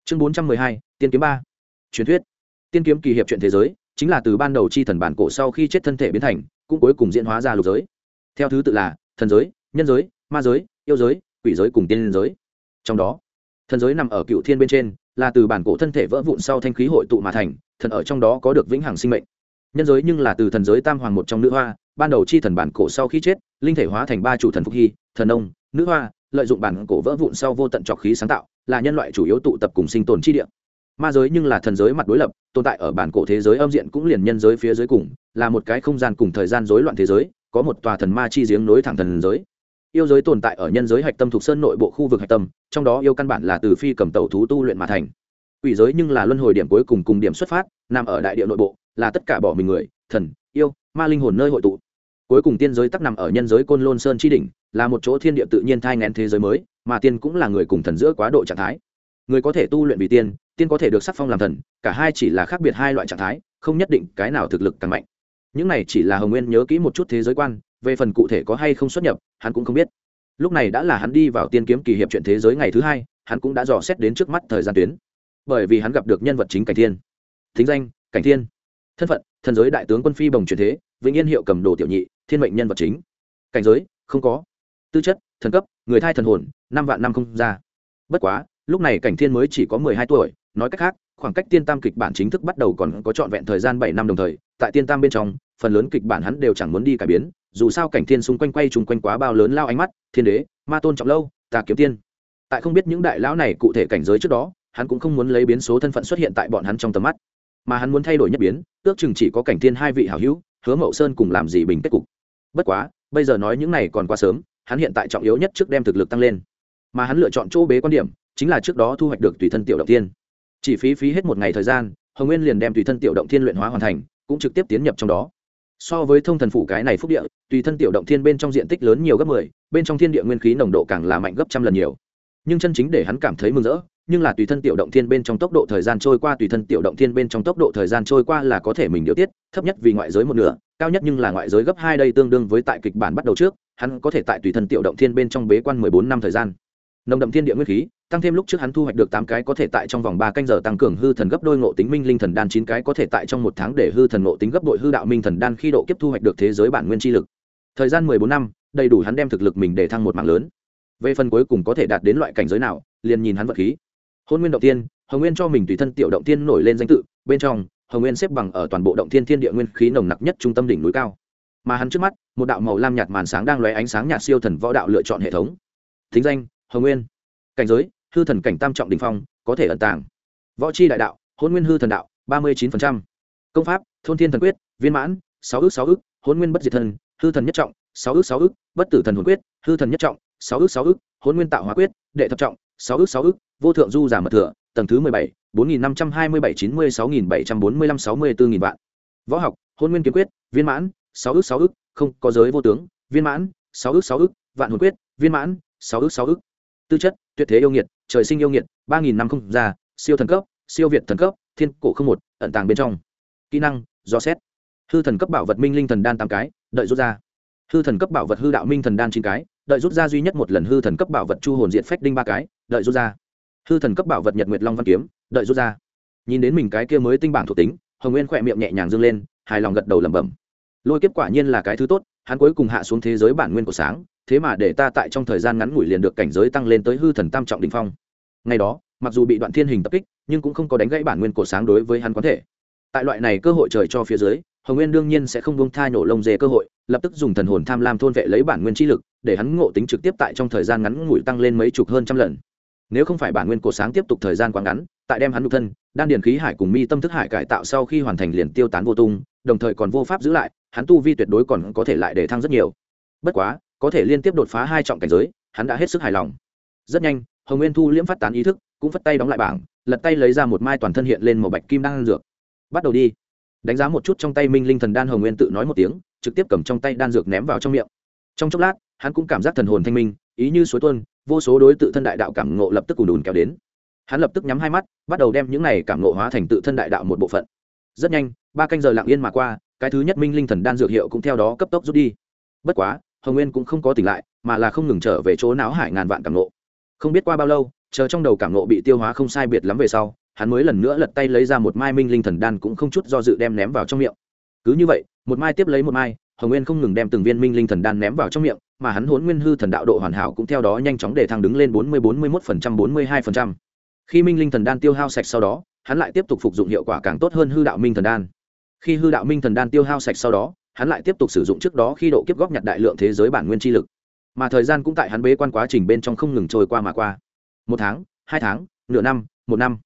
[SPEAKER 1] chương bốn trăm mười hai, tiên kiếm ba. Truyền thuyết. Tiên kiếm kỳ hiệp chuyện thế giới, chính là từ ban đầu chi thần bản cổ sau khi chết thân thể biến thành, cũng cuối cùng diễn hóa ra lục giới. Theo thứ tự là, thần giới, nhân giới, ma giới, yêu giới, quỷ giới cùng tiên giới. Trong đó, thần giới nằm ở cựu thiên bên trên, là từ bản cổ thân thể vỡ vụn sau thanh khí hội tụ mà thành, thần ở trong đó có được vĩnh hằng sinh mệnh. Nhân giới nhưng là từ thần giới tam hoàng một trong nữ hoa, ban đầu chi thần bản cổ sau khi chết, linh thể hóa thành ba chủ thần phúc hy, thần ông, nữ hoa lợi dụng bản cổ vỡ vụn sau vô tận trọc khí sáng tạo, là nhân loại chủ yếu tụ tập cùng sinh tồn chi địa. Ma giới nhưng là thần giới mặt đối lập, tồn tại ở bản cổ thế giới âm diện cũng liền nhân giới phía dưới cùng, là một cái không gian cùng thời gian rối loạn thế giới, có một tòa thần ma chi giếng nối thẳng thần giới. Yêu giới tồn tại ở nhân giới hạch tâm thuộc sơn nội bộ khu vực hạch tâm, trong đó yêu căn bản là từ phi cầm tẩu thú tu luyện mà thành. Quỷ giới nhưng là luân hồi điểm cuối cùng cùng điểm xuất phát, nằm ở đại địa nội bộ, là tất cả bỏ mình người, thần, yêu, ma linh hồn nơi hội tụ. Cuối cùng tiên giới tắc nằm ở nhân giới côn lôn sơn chi đỉnh là một chỗ thiên địa tự nhiên thai ngén thế giới mới, mà tiên cũng là người cùng thần giữa quá độ trạng thái. Người có thể tu luyện vì tiên tiên có thể được sắc phong làm thần, cả hai chỉ là khác biệt hai loại trạng thái, không nhất định cái nào thực lực càng mạnh. Những này chỉ là hồng nguyên nhớ kỹ một chút thế giới quan, về phần cụ thể có hay không xuất nhập, hắn cũng không biết. Lúc này đã là hắn đi vào tiên kiếm kỳ hiệp chuyện thế giới ngày thứ hai, hắn cũng đã dò xét đến trước mắt thời gian tuyến. Bởi vì hắn gặp được nhân vật chính cảnh thiên. Thính danh, cảnh thiên. Thân phận, thần giới đại tướng quân phi bồng truyền thế, vĩnh yên hiệu cầm đồ tiểu nhị, thiên mệnh nhân vật chính. Cảnh giới, không có tư chất, thần cấp, người thai thần hồn, năm vạn năm không ra. Bất quá, lúc này cảnh thiên mới chỉ có mười hai tuổi, nói cách khác, khoảng cách tiên tam kịch bản chính thức bắt đầu còn có trọn vẹn thời gian bảy năm đồng thời, tại tiên tam bên trong, phần lớn kịch bản hắn đều chẳng muốn đi cải biến, dù sao cảnh thiên xung quanh quay chung quanh quá bao lớn lao ánh mắt, thiên đế, ma tôn trọng lâu, tà kiếm tiên. Tại không biết những đại lão này cụ thể cảnh giới trước đó, hắn cũng không muốn lấy biến số thân phận xuất hiện tại bọn hắn trong tầm mắt. Mà hắn muốn thay đổi nhất biến, ước chừng chỉ có cảnh thiên hai vị hảo hữu, hứa mậu sơn cùng làm gì bình kết cục. Bất quá, bây giờ nói những này còn quá sớm hắn hiện tại trọng yếu nhất trước đem thực lực tăng lên. Mà hắn lựa chọn chỗ bế quan điểm, chính là trước đó thu hoạch được tùy thân tiểu động tiên chỉ phí phí hết một ngày thời gian, hồng nguyên liền đem tùy thân tiểu động thiên luyện hóa hoàn thành, cũng trực tiếp tiến nhập trong đó. So với thông thần phủ cái này phúc địa, tùy thân tiểu động thiên bên trong diện tích lớn nhiều gấp mười, bên trong thiên địa nguyên khí nồng độ càng là mạnh gấp trăm lần nhiều. Nhưng chân chính để hắn cảm thấy mừng rỡ, nhưng là tùy thân tiểu động thiên bên trong tốc độ thời gian trôi qua, tùy thân tiểu động thiên bên trong tốc độ thời gian trôi qua là có thể mình điều tiết, thấp nhất vì ngoại giới một nửa, cao nhất nhưng là ngoại giới gấp hai đây tương đương với tại kịch bản bắt đầu trước hắn có thể tại tùy thân tiểu động thiên bên trong bế quan mười bốn năm thời gian. Nồng đậm thiên địa nguyên khí, tăng thêm lúc trước hắn thu hoạch được tám cái có thể tại trong vòng ba canh giờ tăng cường hư thần gấp đôi ngộ tính minh linh thần đan, chín cái có thể tại trong một tháng để hư thần ngộ tính gấp đội hư đạo minh thần đan khi độ kiếp thu hoạch được thế giới bản nguyên chi lực. Thời gian mười bốn năm, đầy đủ hắn đem thực lực mình để thăng một mạng lớn. Về phần cuối cùng có thể đạt đến loại cảnh giới nào, liền nhìn hắn vật khí. Hôn nguyên động tiên hồng nguyên cho mình tùy thân tiểu động tiên nổi lên danh tự, bên trong, hồng nguyên xếp bằng ở toàn bộ động thiên thiên địa nguyên khí nồng nặc nhất trung tâm đỉnh núi cao mà hắn trước mắt, một đạo màu lam nhạt màn sáng đang lóe ánh sáng nhạt siêu thần võ đạo lựa chọn hệ thống. Thính danh, hồng nguyên. Cảnh giới, hư thần cảnh tam trọng đình phong, có thể ẩn tàng. Võ c h i đại đạo hôn nguyên hư thần đạo, ba mươi chín công pháp, thôn thiên thần quyết, viên mãn, sáu ước sáu ước hôn nguyên bất diệt thần, hư thần nhất trọng, sáu ước sáu ước, bất tử thần hồn quyết, hư thần nhất trọng, sáu ước sáu ước hôn nguyên tạo hóa quyết, đệ thập trọng, sáu ước sáu ước, vô thượng du giả mật thừa, tầng thứ mười bảy, bốn nghìn năm trăm hai mươi bảy chín mươi sáu nghìn bảy trăm bốn mươi lăm sáu mươi bốn nghìn vạn. Võ học hôn nguyên kiếm quyết, viên mãn sáu ước sáu ước, không, có giới vô tướng, viên mãn, sáu ước sáu ước, vạn hồn quyết, viên mãn, sáu ước sáu ước. Tư chất, tuyệt thế yêu nghiệt, trời sinh yêu nghiệt, ba nghìn năm không già siêu thần cấp, siêu việt thần cấp, thiên cổ không một, ẩn tàng bên trong. Kỹ năng, do xét. Hư thần cấp bảo vật minh linh thần đan tám cái, đợi rút ra. Hư thần cấp bảo vật hư đạo minh thần đan chín cái, đợi rút ra duy nhất một lần hư thần cấp bảo vật chu hồn diện phách đinh ba cái, đợi rút ra. Hư thần cấp bảo vật nhật nguyệt long văn kiếm, đợi rút ra. Nhìn đến mình cái kia mới tinh bảng thuộc tính, hồng nguyên khỏe miệng nhẹ nhàng dâng lên, hài lòng gật đầu lẩm bẩm lôi kiếp quả nhiên là cái thứ tốt, hắn cuối cùng hạ xuống thế giới bản nguyên của sáng, thế mà để ta tại trong thời gian ngắn ngủi liền được cảnh giới tăng lên tới hư thần tam trọng đình phong. Ngày đó, mặc dù bị đoạn thiên hình tập kích, nhưng cũng không có đánh gãy bản nguyên cổ sáng đối với hắn có thể. Tại loại này cơ hội trời cho phía dưới, hồng nguyên đương nhiên sẽ không buông tha nổ lông dê cơ hội, lập tức dùng thần hồn tham lam thôn vệ lấy bản nguyên chi lực, để hắn ngộ tính trực tiếp tại trong thời gian ngắn ngủi tăng lên mấy chục hơn trăm lần. Nếu không phải bản nguyên cổ sáng tiếp tục thời gian quá ngắn tại đem hắn nhục thân, đan điền khí hải cùng mi tâm thức hải cải tạo sau khi hoàn thành liền tiêu tán vô tung, đồng thời còn vô pháp giữ lại, hắn tu vi tuyệt đối còn có thể lại để thăng rất nhiều. Bất quá, có thể liên tiếp đột phá hai trọng cảnh giới, hắn đã hết sức hài lòng. Rất nhanh, hồng nguyên thu liễm phát tán ý thức, cũng phất tay đóng lại bảng, lật tay lấy ra một mai toàn thân hiện lên màu bạch kim đan dược. Bắt đầu đi. Đánh giá một chút trong tay minh linh thần đan hồng nguyên tự nói một tiếng, trực tiếp cầm trong tay đan dược ném vào trong miệng. Trong chốc lát, hắn cũng cảm giác thần hồn thanh minh, ý như suối tuôn, vô số đối tự thân đại đạo cảm ngộ lập tức cuồn đùn kéo đến hắn lập tức nhắm hai mắt, bắt đầu đem những này cảm nộ hóa thành tự thân đại đạo một bộ phận. Rất nhanh, ba canh giờ lặng yên mà qua, cái thứ nhất minh linh thần đan dược hiệu cũng theo đó cấp tốc rút đi. Bất quá, hồng nguyên cũng không có tỉnh lại, mà là không ngừng trở về chỗ não hải ngàn vạn cảm nộ không biết qua bao lâu, chờ trong đầu cảm nộ bị tiêu hóa không sai biệt lắm về sau, hắn mới lần nữa lật tay lấy ra một mai minh linh thần đan cũng không chút do dự đem ném vào trong miệng. Cứ như vậy, một mai tiếp lấy một mai, hồng nguyên không ngừng đem từng viên minh linh thần đan ném vào trong miệng, mà hắn hốn nguyên hư thần đạo độ hoàn hảo cũng theo đó nhanh chóng để thăng đứng lên bốn mươi bốn mươi một phần trăm, bốn mươi hai phần trăm khi minh linh thần đan tiêu hao sạch sau đó, hắn lại tiếp tục phục dụng hiệu quả càng tốt hơn hư đạo minh thần đan. khi hư đạo minh thần đan tiêu hao sạch sau đó, hắn lại tiếp tục sử dụng trước đó khi độ kiếp góp nhặt đại lượng thế giới bản nguyên chi lực. mà thời gian cũng tại hắn bế quan quá trình bên trong không ngừng trôi qua mà qua. một tháng, hai tháng, nửa năm, một năm.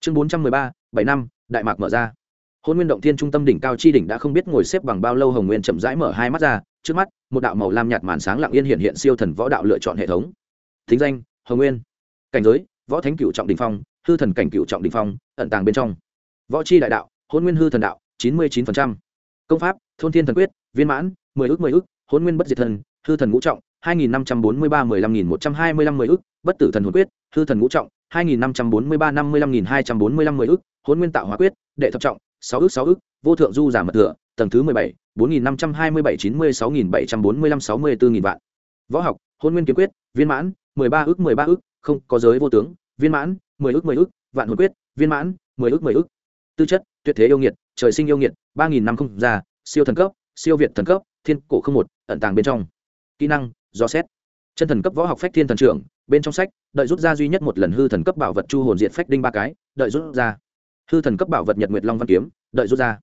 [SPEAKER 1] chương bốn trăm mười ba, bảy năm, đại mạc mở ra. hôn nguyên động thiên trung tâm đỉnh cao chi đỉnh đã không biết ngồi xếp bằng bao lâu hồng nguyên chậm rãi mở hai mắt ra. trước mắt, một đạo màu lam nhạt màn sáng lặng yên hiện hiện siêu thần võ đạo lựa chọn hệ thống. thính danh, hồng nguyên. cảnh giới võ thánh cựu trọng đình phong, hư thần cảnh cựu trọng đình phong, ẩn tàng bên trong. Võ c h i đại đạo, hôn nguyên hư thần đạo, chín mươi chín công pháp, thôn thiên thần quyết, viên mãn, mười ước mười ước, hôn nguyên bất diệt thần, hư thần ngũ trọng, hai nghìn năm trăm bốn mươi ba mười lăm nghìn một trăm hai mươi lăm mười ước, bất tử thần hồn quyết, hư thần ngũ trọng, hai nghìn năm trăm bốn mươi ba năm mươi lăm nghìn hai trăm bốn mươi lăm mười ước, hôn nguyên tạo hóa quyết, đệ thập trọng, sáu ước sáu ước, vô thượng du giả mật thừa, tầng thứ mười bảy, bốn nghìn năm trăm hai mươi bảy chín mươi sáu nghìn bảy trăm bốn mươi lăm sáu mươi bốn nghìn vạn. Võ học, hôn nguyên kiếm quyết, viên mãn mười ba ước, mười ba ước, không, có giới vô tướng, viên mãn, mười ước mười ước, vạn hồn quyết, viên mãn, mười ước mười ước. Tư chất, tuyệt thế yêu nghiệt, trời sinh yêu nghiệt, ba nghìn năm không già siêu thần cấp, siêu việt thần cấp, thiên cổ không một, ẩn tàng bên trong. Kỹ năng, do xét. Chân thần cấp võ học phách thiên thần trưởng, bên trong sách, đợi rút ra duy nhất một lần hư thần cấp bảo vật chu hồn diện phách đinh ba cái, đợi rút ra. Hư thần cấp bảo vật nhật nguyệt long văn kiếm, đợi rút ra.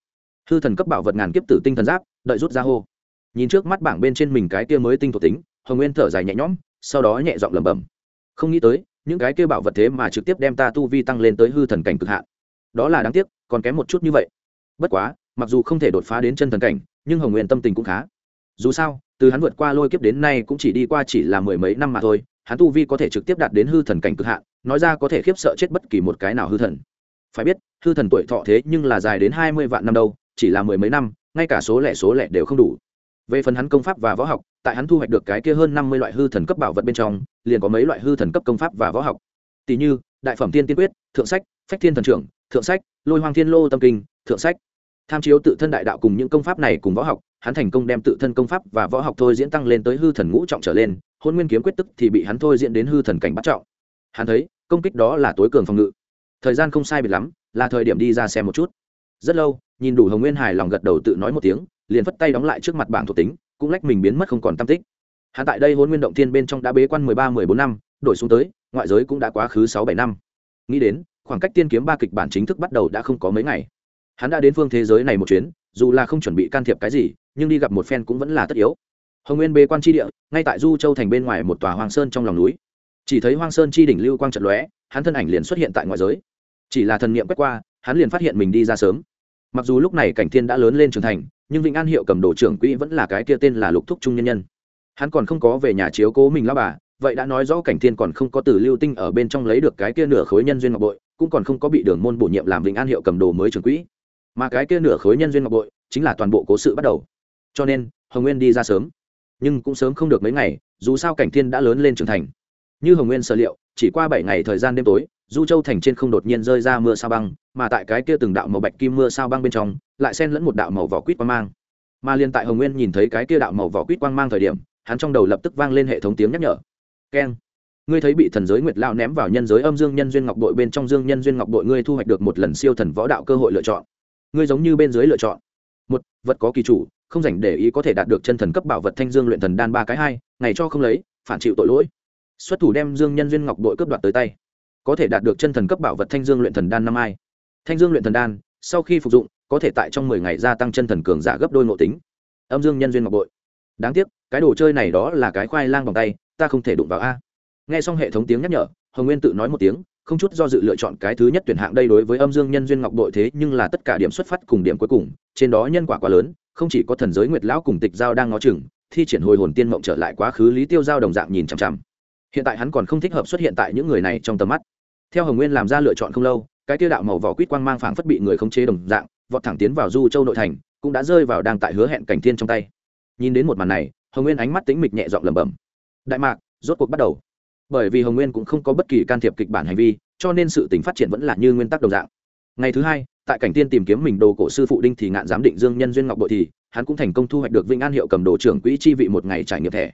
[SPEAKER 1] Hư thần cấp bảo vật ngàn kiếp tử tinh thần giáp, đợi rút ra hô. Nhìn trước mắt bảng bên trên mình cái kia mới tinh thuộc tính, hồng nguyên thở dài nhẹ nhõm sau đó nhẹ giọng lẩm bẩm. Không nghĩ tới, những cái kia bảo vật thế mà trực tiếp đem ta tu vi tăng lên tới hư thần cảnh cực hạn. Đó là đáng tiếc, còn kém một chút như vậy. Bất quá, mặc dù không thể đột phá đến chân thần cảnh, nhưng hồng nguyên tâm tình cũng khá. Dù sao, từ hắn vượt qua lôi kiếp đến nay cũng chỉ đi qua chỉ là mười mấy năm mà thôi, hắn tu vi có thể trực tiếp đạt đến hư thần cảnh cực hạn, nói ra có thể khiếp sợ chết bất kỳ một cái nào hư thần. Phải biết, hư thần tuổi thọ thế nhưng là dài đến hai mươi vạn năm đâu, chỉ là mười mấy năm, ngay cả số lẻ số lẻ đều không đủ về phần hắn công pháp và võ học, tại hắn thu hoạch được cái kia hơn năm mươi loại hư thần cấp bảo vật bên trong, liền có mấy loại hư thần cấp công pháp và võ học. Tỷ như, đại phẩm tiên tiên quyết, thượng sách, phách thiên thần trưởng, thượng sách, lôi hoang thiên lô tâm kinh, thượng sách. Tham chiếu tự thân đại đạo cùng những công pháp này cùng võ học, hắn thành công đem tự thân công pháp và võ học thôi diễn tăng lên tới hư thần ngũ trọng trở lên, hôn nguyên kiếm quyết tức thì bị hắn thôi diễn đến hư thần cảnh bắt trọng. Hắn thấy, công kích đó là tối cường phòng ngự. Thời gian không sai biệt lắm, là thời điểm đi ra xem một chút. Rất lâu, nhìn đủ hồng nguyên hài lòng gật đầu tự nói một tiếng liền phất tay đóng lại trước mặt bảng thuộc tính, cũng lách mình biến mất không còn tam tích. Hắn tại đây hôn nguyên động thiên bên trong đã bế quan mười ba, mười bốn năm, đổi xuống tới, ngoại giới cũng đã quá khứ sáu, bảy năm. Nghĩ đến, khoảng cách tiên kiếm ba kịch bản chính thức bắt đầu đã không có mấy ngày. Hắn đã đến phương thế giới này một chuyến, dù là không chuẩn bị can thiệp cái gì, nhưng đi gặp một phen cũng vẫn là tất yếu. Hồng nguyên bê quan tri địa, ngay tại du châu thành bên ngoài một tòa hoàng sơn trong lòng núi. Chỉ thấy hoang sơn chi đỉnh lưu quang trận lóe, hắn thân ảnh liền xuất hiện tại ngoại giới. Chỉ là thần niệm quét qua, hắn liền phát hiện mình đi ra sớm. Mặc dù lúc này cảnh thiên đã lớn lên trưởng thành nhưng vĩnh an hiệu cầm đồ trưởng quỹ vẫn là cái kia tên là lục thúc trung nhân nhân. Hắn còn không có về nhà chiếu cố mình lao bà, vậy đã nói rõ cảnh thiên còn không có từ lưu tinh ở bên trong lấy được cái kia nửa khối nhân duyên ngọc bội, cũng còn không có bị đường môn bổ nhiệm làm vĩnh an hiệu cầm đồ mới trưởng quỹ. Mà cái kia nửa khối nhân duyên ngọc bội chính là toàn bộ cố sự bắt đầu. Cho nên, hồng nguyên đi ra sớm. Nhưng cũng sớm không được mấy ngày, dù sao cảnh thiên đã lớn lên trưởng thành. Như hồng nguyên sở liệu, chỉ qua bảy ngày thời gian đêm tối du châu thành trên không đột nhiên rơi ra mưa sao băng, mà tại cái kia từng đạo màu bạch kim mưa sao băng bên trong, lại xen lẫn một đạo màu vỏ quýt quang mang. Mà liên tại hồng nguyên nhìn thấy cái kia đạo màu vỏ quýt quang mang thời điểm, hắn trong đầu lập tức vang lên hệ thống tiếng nhắc nhở. Keng. Ngươi thấy bị thần giới nguyệt lao ném vào nhân giới âm dương nhân duyên ngọc đội bên trong dương nhân duyên ngọc đội ngươi thu hoạch được một lần siêu thần võ đạo cơ hội lựa chọn. Ngươi giống như bên dưới lựa chọn. Một, vật có kỳ chủ, không dành để ý có thể đạt được chân thần cấp bảo vật thanh dương luyện thần đan ba cái hai, ngày cho không lấy, phản chịu tội lỗi. Xuất thủ đem dương nhân duyên ngọc đội cướp đoạt tới tay có thể đạt được chân thần cấp bảo vật thanh dương luyện thần đan năm ai. Thanh dương luyện thần đan, sau khi phục dụng, có thể tại trong mười ngày gia tăng chân thần cường giả gấp đôi ngộ tính. Âm dương nhân duyên ngọc bội. Đáng tiếc, cái đồ chơi này đó là cái khoai lang bằng tay, ta không thể đụng vào a. Nghe xong hệ thống tiếng nhắc nhở, hồng nguyên tự nói một tiếng, không chút do dự lựa chọn cái thứ nhất tuyển hạng đây đối với âm dương nhân duyên ngọc bội thế, nhưng là tất cả điểm xuất phát cùng điểm cuối cùng, trên đó nhân quả quá lớn, không chỉ có thần giới nguyệt lão cùng tịch giao đang ngó chừng, thi triển hồi hồn tiên mộng trở lại quá khứ lý tiêu giao đồng dạng nhìn chằm chằm. Hiện tại hắn còn không thích hợp xuất hiện tại những người này trong tầm mắt theo hồng nguyên làm ra lựa chọn không lâu, cái tiêu đạo màu vỏ quýt quang mang phảng phất bị người khống chế đồng dạng, vọt thẳng tiến vào du châu nội thành, cũng đã rơi vào đang tại hứa hẹn cảnh thiên trong tay. Nhìn đến một màn này, hồng nguyên ánh mắt tính mịch nhẹ dọn lẩm bẩm. Đại mạc, rốt cuộc bắt đầu. Bởi vì hồng nguyên cũng không có bất kỳ can thiệp kịch bản hành vi, cho nên sự tình phát triển vẫn là như nguyên tắc đồng dạng. Ngày thứ hai, tại cảnh tiên tìm kiếm mình đồ cổ sư phụ đinh thì ngạn giám định dương nhân duyên ngọc bội thì, hắn cũng thành công thu hoạch được vinh an hiệu cầm đồ trưởng quỹ chi vị một ngày trải nghiệm thẻ.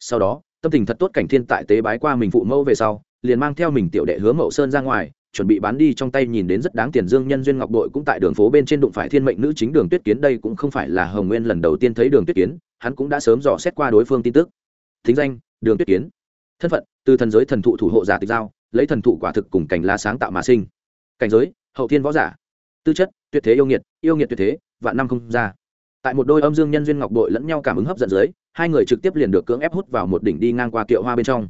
[SPEAKER 1] Sau đó, tâm tình thật tốt cảnh thiên tại tế bái qua mình phụ mẫu về sau liền mang theo mình tiểu đệ hứa mậu sơn ra ngoài, chuẩn bị bán đi trong tay nhìn đến rất đáng tiền dương nhân duyên ngọc đội cũng tại đường phố bên trên đụng phải thiên mệnh nữ chính đường tuyết kiến, đây cũng không phải là hồng nguyên lần đầu tiên thấy đường tuyết kiến, hắn cũng đã sớm dò xét qua đối phương tin tức. Thính danh, đường tuyết kiến. Thân phận, từ thần giới thần thụ thủ hộ giả tịch giao, lấy thần thụ quả thực cùng cảnh lá sáng tạo mà sinh. Cảnh giới, hậu thiên võ giả. Tư chất, tuyệt thế yêu nghiệt yêu nghiệt tuyệt thế, vạn năm không ra. Tại một đôi âm dương nhân duyên ngọc đội lẫn nhau cảm ứng hấp dẫn dưới, hai người trực tiếp liền được cưỡng ép hút vào một đỉnh đi ngang qua kiệu hoa bên trong.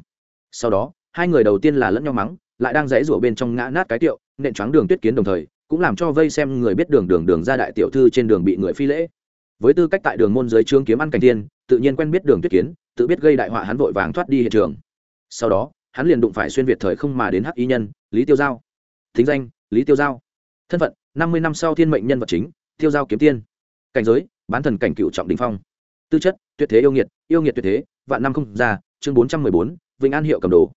[SPEAKER 1] Sau đó hai người đầu tiên là lẫn nhau mắng, lại đang dãy rủa bên trong ngã nát cái tiệu, nện choáng đường tuyết kiến đồng thời, cũng làm cho vây xem người biết đường đường đường ra đại tiểu thư trên đường bị người phi lễ. Với tư cách tại đường môn giới trương kiếm ăn cảnh tiên tự nhiên quen biết đường tuyết kiến, tự biết gây đại họa hắn vội vàng thoát đi hiện trường. Sau đó, hắn liền đụng phải xuyên việt thời không mà đến hắc y nhân, lý tiêu giao. Thính danh, lý tiêu giao. Thân phận, năm mươi năm sau thiên mệnh nhân vật chính, tiêu giao kiếm tiên. Cảnh giới, bán thần cảnh cựu trọng đình phong. Tư chất, tuyệt thế yêu nghiệt yêu nghiệt tuyệt thế, vạn năm không ra, chương bốn trăm mười bốn vĩnh an hiệu cầm đồ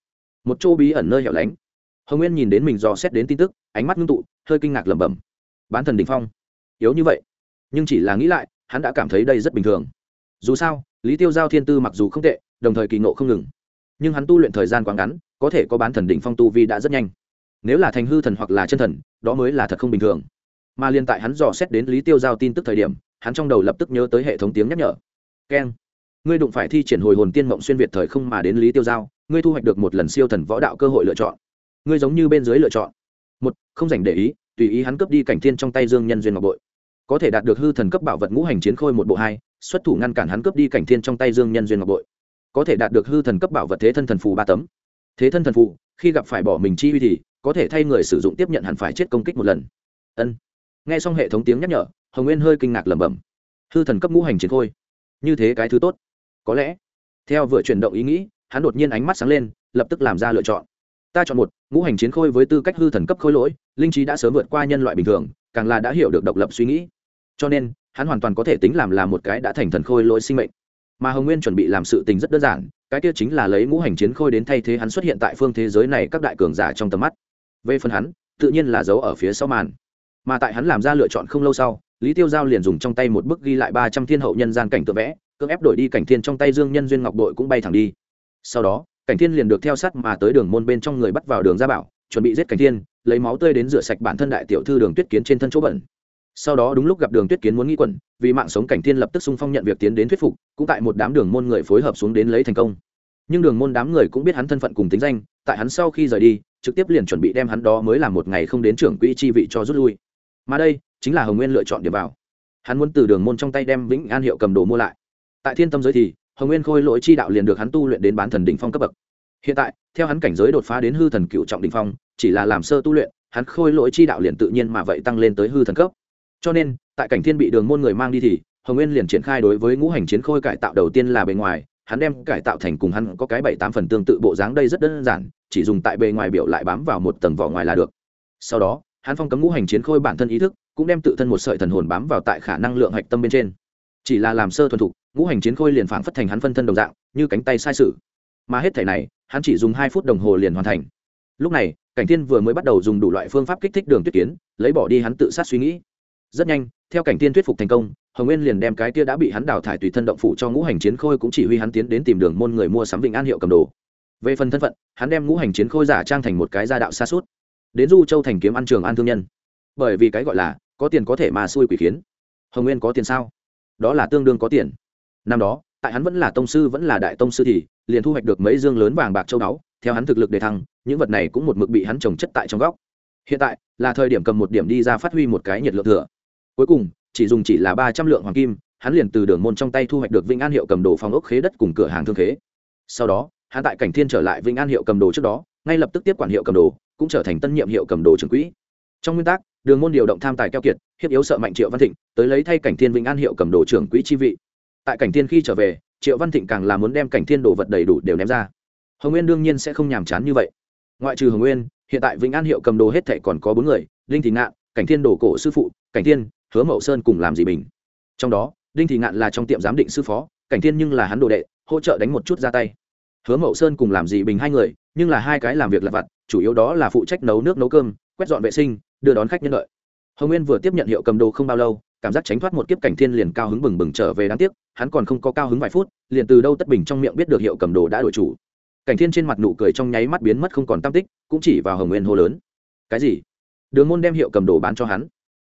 [SPEAKER 1] một chỗ bí ẩn nơi hẻo lánh. Hồng nguyên nhìn đến mình dò xét đến tin tức, ánh mắt ngưng tụ, hơi kinh ngạc lẩm bẩm. Bán thần đình phong. Yếu như vậy. Nhưng chỉ là nghĩ lại, hắn đã cảm thấy đây rất bình thường. Dù sao, lý tiêu giao thiên tư mặc dù không tệ, đồng thời kỳ ngộ không ngừng. Nhưng hắn tu luyện thời gian quá ngắn, có thể có bán thần đỉnh phong tu vi đã rất nhanh. Nếu là thành hư thần hoặc là chân thần, đó mới là thật không bình thường. Mà liên tại hắn dò xét đến lý tiêu giao tin tức thời điểm, hắn trong đầu lập tức nhớ tới hệ thống tiếng nhắc nhở. Keng ngươi đụng phải thi triển hồi hồn tiên mộng xuyên việt thời không mà đến lý tiêu giao, ngươi thu hoạch được một lần siêu thần võ đạo cơ hội lựa chọn. Ngươi giống như bên dưới lựa chọn. Một, không dành để ý, tùy ý hắn cướp đi cảnh thiên trong tay dương nhân duyên ngọc bội. Có thể đạt được hư thần cấp bảo vật ngũ hành chiến khôi một bộ hai, xuất thủ ngăn cản hắn cướp đi cảnh thiên trong tay dương nhân duyên ngọc bội. Có thể đạt được hư thần cấp bảo vật thế thân thần phù ba tấm. Thế thân thần phù, khi gặp phải bỏ mình chi uy thì, có thể thay người sử dụng tiếp nhận hẳn phải chết công kích một lần. Ân. Nghe xong hệ thống tiếng nhắc nhở, hồng nguyên hơi kinh ngạc lẩm bẩm. Hư thần cấp ngũ hành chiến khôi. Như thế cái thứ tốt có lẽ, theo vừa chuyển động ý nghĩ, hắn đột nhiên ánh mắt sáng lên, lập tức làm ra lựa chọn. Ta chọn một, ngũ hành chiến khôi với tư cách hư thần cấp khôi lỗi, linh trí đã sớm vượt qua nhân loại bình thường, càng là đã hiểu được độc lập suy nghĩ. Cho nên, hắn hoàn toàn có thể tính làm là một cái đã thành thần khôi lỗi sinh mệnh. Mà hồng nguyên chuẩn bị làm sự tình rất đơn giản, cái kia chính là lấy ngũ hành chiến khôi đến thay thế hắn xuất hiện tại phương thế giới này các đại cường giả trong tầm mắt. Về phần hắn, tự nhiên là giấu ở phía sau màn. Mà tại hắn làm ra lựa chọn không lâu sau, lý tiêu giao liền dùng trong tay một bức ghi lại ba trăm thiên hậu nhân gian cảnh tượng vẽ cưỡng ép đổi đi cảnh thiên trong tay dương nhân duyên ngọc đội cũng bay thẳng đi. Sau đó, cảnh thiên liền được theo sát mà tới đường môn bên trong người bắt vào đường gia bảo, chuẩn bị giết cảnh thiên, lấy máu tươi đến rửa sạch bản thân đại tiểu thư đường tuyết kiến trên thân chỗ bẩn. Sau đó đúng lúc gặp đường tuyết kiến muốn nghĩ quẩn, vì mạng sống cảnh thiên lập tức xung phong nhận việc tiến đến thuyết phục, cũng tại một đám đường môn người phối hợp xuống đến lấy thành công. Nhưng đường môn đám người cũng biết hắn thân phận cùng tính danh, tại hắn sau khi rời đi, trực tiếp liền chuẩn bị đem hắn đó mới làm một ngày không đến trưởng quỹ chi vị cho rút lui. Mà đây, chính là hồng nguyên lựa chọn điểm vào. Hắn muốn từ đường môn trong tay đem vĩnh an hiệu cầm đồ mua lại tại thiên tâm giới thì, hồng nguyên khôi lỗi chi đạo liền được hắn tu luyện đến bán thần đỉnh phong cấp bậc. Hiện tại, theo hắn cảnh giới đột phá đến hư thần cựu trọng đỉnh phong, chỉ là làm sơ tu luyện, hắn khôi lỗi chi đạo liền tự nhiên mà vậy tăng lên tới hư thần cấp. Cho nên, tại cảnh thiên bị đường môn người mang đi thì, hồng nguyên liền triển khai đối với ngũ hành chiến khôi cải tạo đầu tiên là bề ngoài, hắn đem cải tạo thành cùng hắn có cái bảy tám phần tương tự bộ dáng đây rất đơn giản, chỉ dùng tại bề ngoài biểu lại bám vào một tầng vỏ ngoài là được. Sau đó, hắn phong cấm ngũ hành chiến khôi bản thân ý thức, cũng đem tự thân một sợi thần hồn bám vào tại khả năng lượng hạch tâm bên trên. Chỉ là làm sơ thuần thục ngũ hành chiến khôi liền phảng phất thành hắn phân thân đồng dạng, như cánh tay sai sự. Mà hết thể này, hắn chỉ dùng hai phút đồng hồ liền hoàn thành. Lúc này, cảnh thiên vừa mới bắt đầu dùng đủ loại phương pháp kích thích đường tuyết kiến, lấy bỏ đi hắn tự sát suy nghĩ. Rất nhanh, theo cảnh thiên thuyết phục thành công, hồng nguyên liền đem cái kia đã bị hắn đào thải tùy thân động phủ cho ngũ hành chiến khôi cũng chỉ huy hắn tiến đến tìm đường môn người mua sắm vịnh an hiệu cầm đồ. Về phần thân phận, hắn đem ngũ hành chiến khôi giả trang thành một cái gia đạo xa suốt. Đến du châu thành kiếm ăn trường an thương nhân. Bởi vì cái gọi là, có tiền có thể mà xui quỷ khiến hồng nguyên có tiền sao? Đó là tương đương có tiền năm đó, tại hắn vẫn là tông sư vẫn là đại tông sư thì, liền thu hoạch được mấy dương lớn vàng bạc châu báu, theo hắn thực lực đề thăng, những vật này cũng một mực bị hắn trồng chất tại trong góc. Hiện tại, là thời điểm cầm một điểm đi ra phát huy một cái nhiệt lượng thừa. Cuối cùng, chỉ dùng chỉ là ba trăm lượng hoàng kim, hắn liền từ đường môn trong tay thu hoạch được vĩnh an hiệu cầm đồ phòng ốc khế đất cùng cửa hàng thương khế. Sau đó, hắn tại cảnh thiên trở lại vĩnh an hiệu cầm đồ trước đó, ngay lập tức tiếp quản hiệu cầm đồ, cũng trở thành tân nhiệm hiệu cầm đồ trưởng quỹ. Trong nguyên tắc, đường môn điều động tham tài keo kiệt, hiếp yếu sợ mạnh triệu văn thịnh, tới lấy thay cảnh thiên vĩnh an hiệu cầm đồ trưởng quỹ chi vị tại cảnh thiên khi trở về, triệu văn thịnh càng là muốn đem cảnh thiên đồ vật đầy đủ đều ném ra. Hồng nguyên đương nhiên sẽ không nhàm chán như vậy. Ngoại trừ hồng nguyên, hiện tại vĩnh an hiệu cầm đồ hết thệ còn có bốn người, đinh thị ngạn, cảnh thiên đồ cổ sư phụ, cảnh thiên, hứa mậu sơn cùng làm gì bình. Trong đó, đinh thị ngạn là trong tiệm giám định sư phó, cảnh thiên nhưng là hắn đồ đệ, hỗ trợ đánh một chút ra tay. Hứa mậu sơn cùng làm gì bình hai người, nhưng là hai cái làm việc lặt vặt, chủ yếu đó là phụ trách nấu nước nấu cơm, quét dọn vệ sinh, đưa đón khách nhân lợi hồng nguyên vừa tiếp nhận hiệu cầm đồ không bao lâu cảm giác tránh thoát một kiếp cảnh thiên liền cao hứng bừng bừng trở về đáng tiếc, hắn còn không có cao hứng vài phút, liền từ đâu tất bình trong miệng biết được hiệu cầm đồ đã đổi chủ. Cảnh thiên trên mặt nụ cười trong nháy mắt biến mất không còn tam tích, cũng chỉ vào hồng nguyên hô lớn. Cái gì? Đường môn đem hiệu cầm đồ bán cho hắn?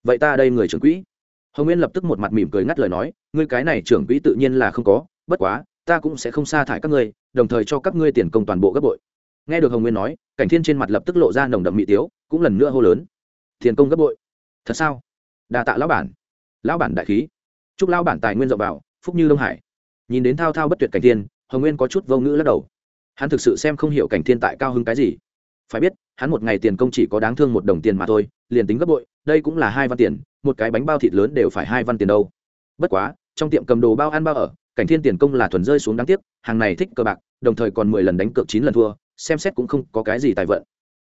[SPEAKER 1] Vậy ta đây người trưởng quỹ. Hồng nguyên lập tức một mặt mỉm cười ngắt lời nói, ngươi cái này trưởng quỹ tự nhiên là không có, bất quá, ta cũng sẽ không sa thải các ngươi, đồng thời cho các ngươi tiền công toàn bộ gấp bội. Nghe được hồng nguyên nói, cảnh thiên trên mặt lập tức lộ ra nồng đậm mỹ tiếu, cũng lần nữa hô lớn. Tiền công gấp bội? Thật sao? Đà tạ lão bản lão bản đại khí. Chúc lão bản tài nguyên rộng vào, phúc như đông hải. Nhìn đến thao thao bất tuyệt cảnh thiên, hồng nguyên có chút vô ngữ lắc đầu. Hắn thực sự xem không hiểu cảnh thiên tại cao hứng cái gì. Phải biết, hắn một ngày tiền công chỉ có đáng thương một đồng tiền mà thôi, liền tính gấp bội, đây cũng là hai văn tiền, một cái bánh bao thịt lớn đều phải hai văn tiền đâu. Bất quá, trong tiệm cầm đồ bao ăn bao ở, cảnh thiên tiền công là thuần rơi xuống đáng tiếc, hàng này thích cờ bạc, đồng thời còn mười lần đánh cược chín lần thua, xem xét cũng không có cái gì tài vận.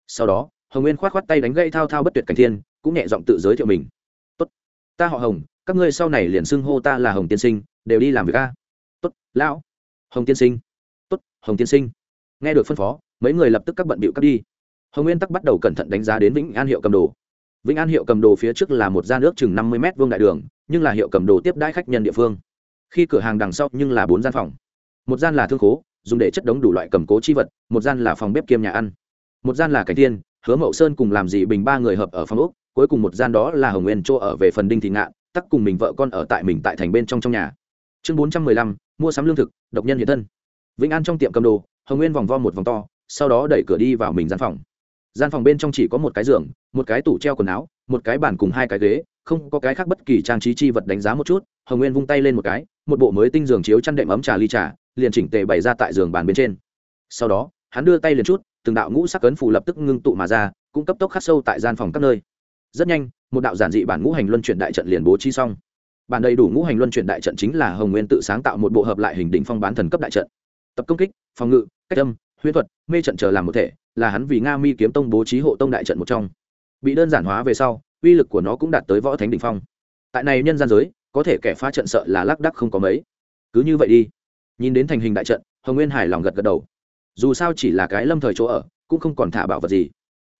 [SPEAKER 1] Sau đó, hồng nguyên k h o á t k h o á t tay đánh gây thao thao bất tuyệt cảnh thiên, cũng nhẹ giọng tự giới thiệu mình ta họ hồng, các ngươi sau này liền xưng hô ta là hồng tiên sinh, đều đi làm việc a. Tốt, lão. Hồng tiên sinh. Tốt, hồng tiên sinh. Nghe được phân phó, mấy người lập tức các bận bịu cắt đi. Hồng nguyên tắc bắt đầu cẩn thận đánh giá đến vĩnh an hiệu cầm đồ. Vĩnh an hiệu cầm đồ phía trước là một gian nước chừng năm mươi m vương đại đường, nhưng là hiệu cầm đồ tiếp đãi khách nhân địa phương. Khi cửa hàng đằng sau nhưng là bốn gian phòng. Một gian là thương khố, dùng để chất đống đủ loại cầm cố chi vật, một gian là phòng bếp kiêm nhà ăn. Một gian là cảnh tiên hứa mậu sơn cùng làm gì bình ba người hợp ở phòng úc cuối cùng một gian đó là hồng nguyên chỗ ở về phần đinh thị ngạn, tắc cùng mình vợ con ở tại mình tại thành bên trong trong nhà. Chương bốn trăm mười lăm, mua sắm lương thực, độc nhân hiện thân. Vĩnh an trong tiệm cầm đồ, hồng nguyên vòng vo một vòng to, sau đó đẩy cửa đi vào mình gian phòng. Gian phòng bên trong chỉ có một cái giường, một cái tủ treo quần áo, một cái bàn cùng hai cái ghế, không có cái khác bất kỳ trang trí chi vật đánh giá một chút, hồng nguyên vung tay lên một cái, một bộ mới tinh giường chiếu chăn đệm ấm trà ly trà, liền chỉnh tề bày ra tại giường bàn bên trên. Sau đó, hắn đưa tay liền chút, từng đạo ngũ sắc cấn phù lập tức ngưng tụ mà ra, cũng cấp tốc khắc sâu tại gian phòng các nơi rất nhanh, một đạo giản dị bản ngũ hành luân chuyển đại trận liền bố trí xong. Bản đầy đủ ngũ hành luân chuyển đại trận chính là hồng nguyên tự sáng tạo một bộ hợp lại hình đỉnh phong bán thần cấp đại trận. Tập công kích, phòng ngự, cách âm, huyễn thuật, mê trận chờ làm một thể, là hắn vì nga mi kiếm tông bố trí hộ tông đại trận một trong. Bị đơn giản hóa về sau, uy lực của nó cũng đạt tới võ thánh đỉnh phong. Tại này nhân gian giới, có thể kẻ phá trận sợ là lác đắc không có mấy. Cứ như vậy đi. Nhìn đến thành hình đại trận, hồng nguyên hài lòng gật gật đầu. Dù sao chỉ là cái lâm thời chỗ ở, cũng không còn thả bảo vật gì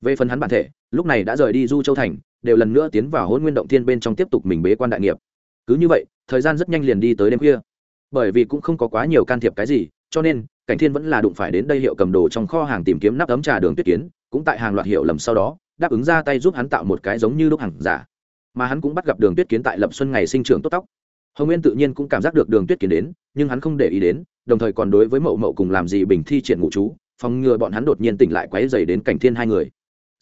[SPEAKER 1] về phần hắn bản thể, lúc này đã rời đi du châu thành, đều lần nữa tiến vào hôn nguyên động thiên bên trong tiếp tục mình bế quan đại nghiệp. Cứ như vậy, thời gian rất nhanh liền đi tới đêm khuya. Bởi vì cũng không có quá nhiều can thiệp cái gì, cho nên, cảnh thiên vẫn là đụng phải đến đây hiệu cầm đồ trong kho hàng tìm kiếm nắp ấm trà đường tuyết kiến, cũng tại hàng loạt hiệu lầm sau đó, đáp ứng ra tay giúp hắn tạo một cái giống như lúc hàng giả. Mà hắn cũng bắt gặp đường tuyết kiến tại lập xuân ngày sinh trưởng tốt tóc. Hồng nguyên tự nhiên cũng cảm giác được đường tuyết kiến đến, nhưng hắn không để ý đến, đồng thời còn đối với mậu mậu cùng làm gì bình thi triển ngụ chú, phòng ngừa bọn hắn đột nhiên tỉnh lại quấy dày đến cảnh thiên hai người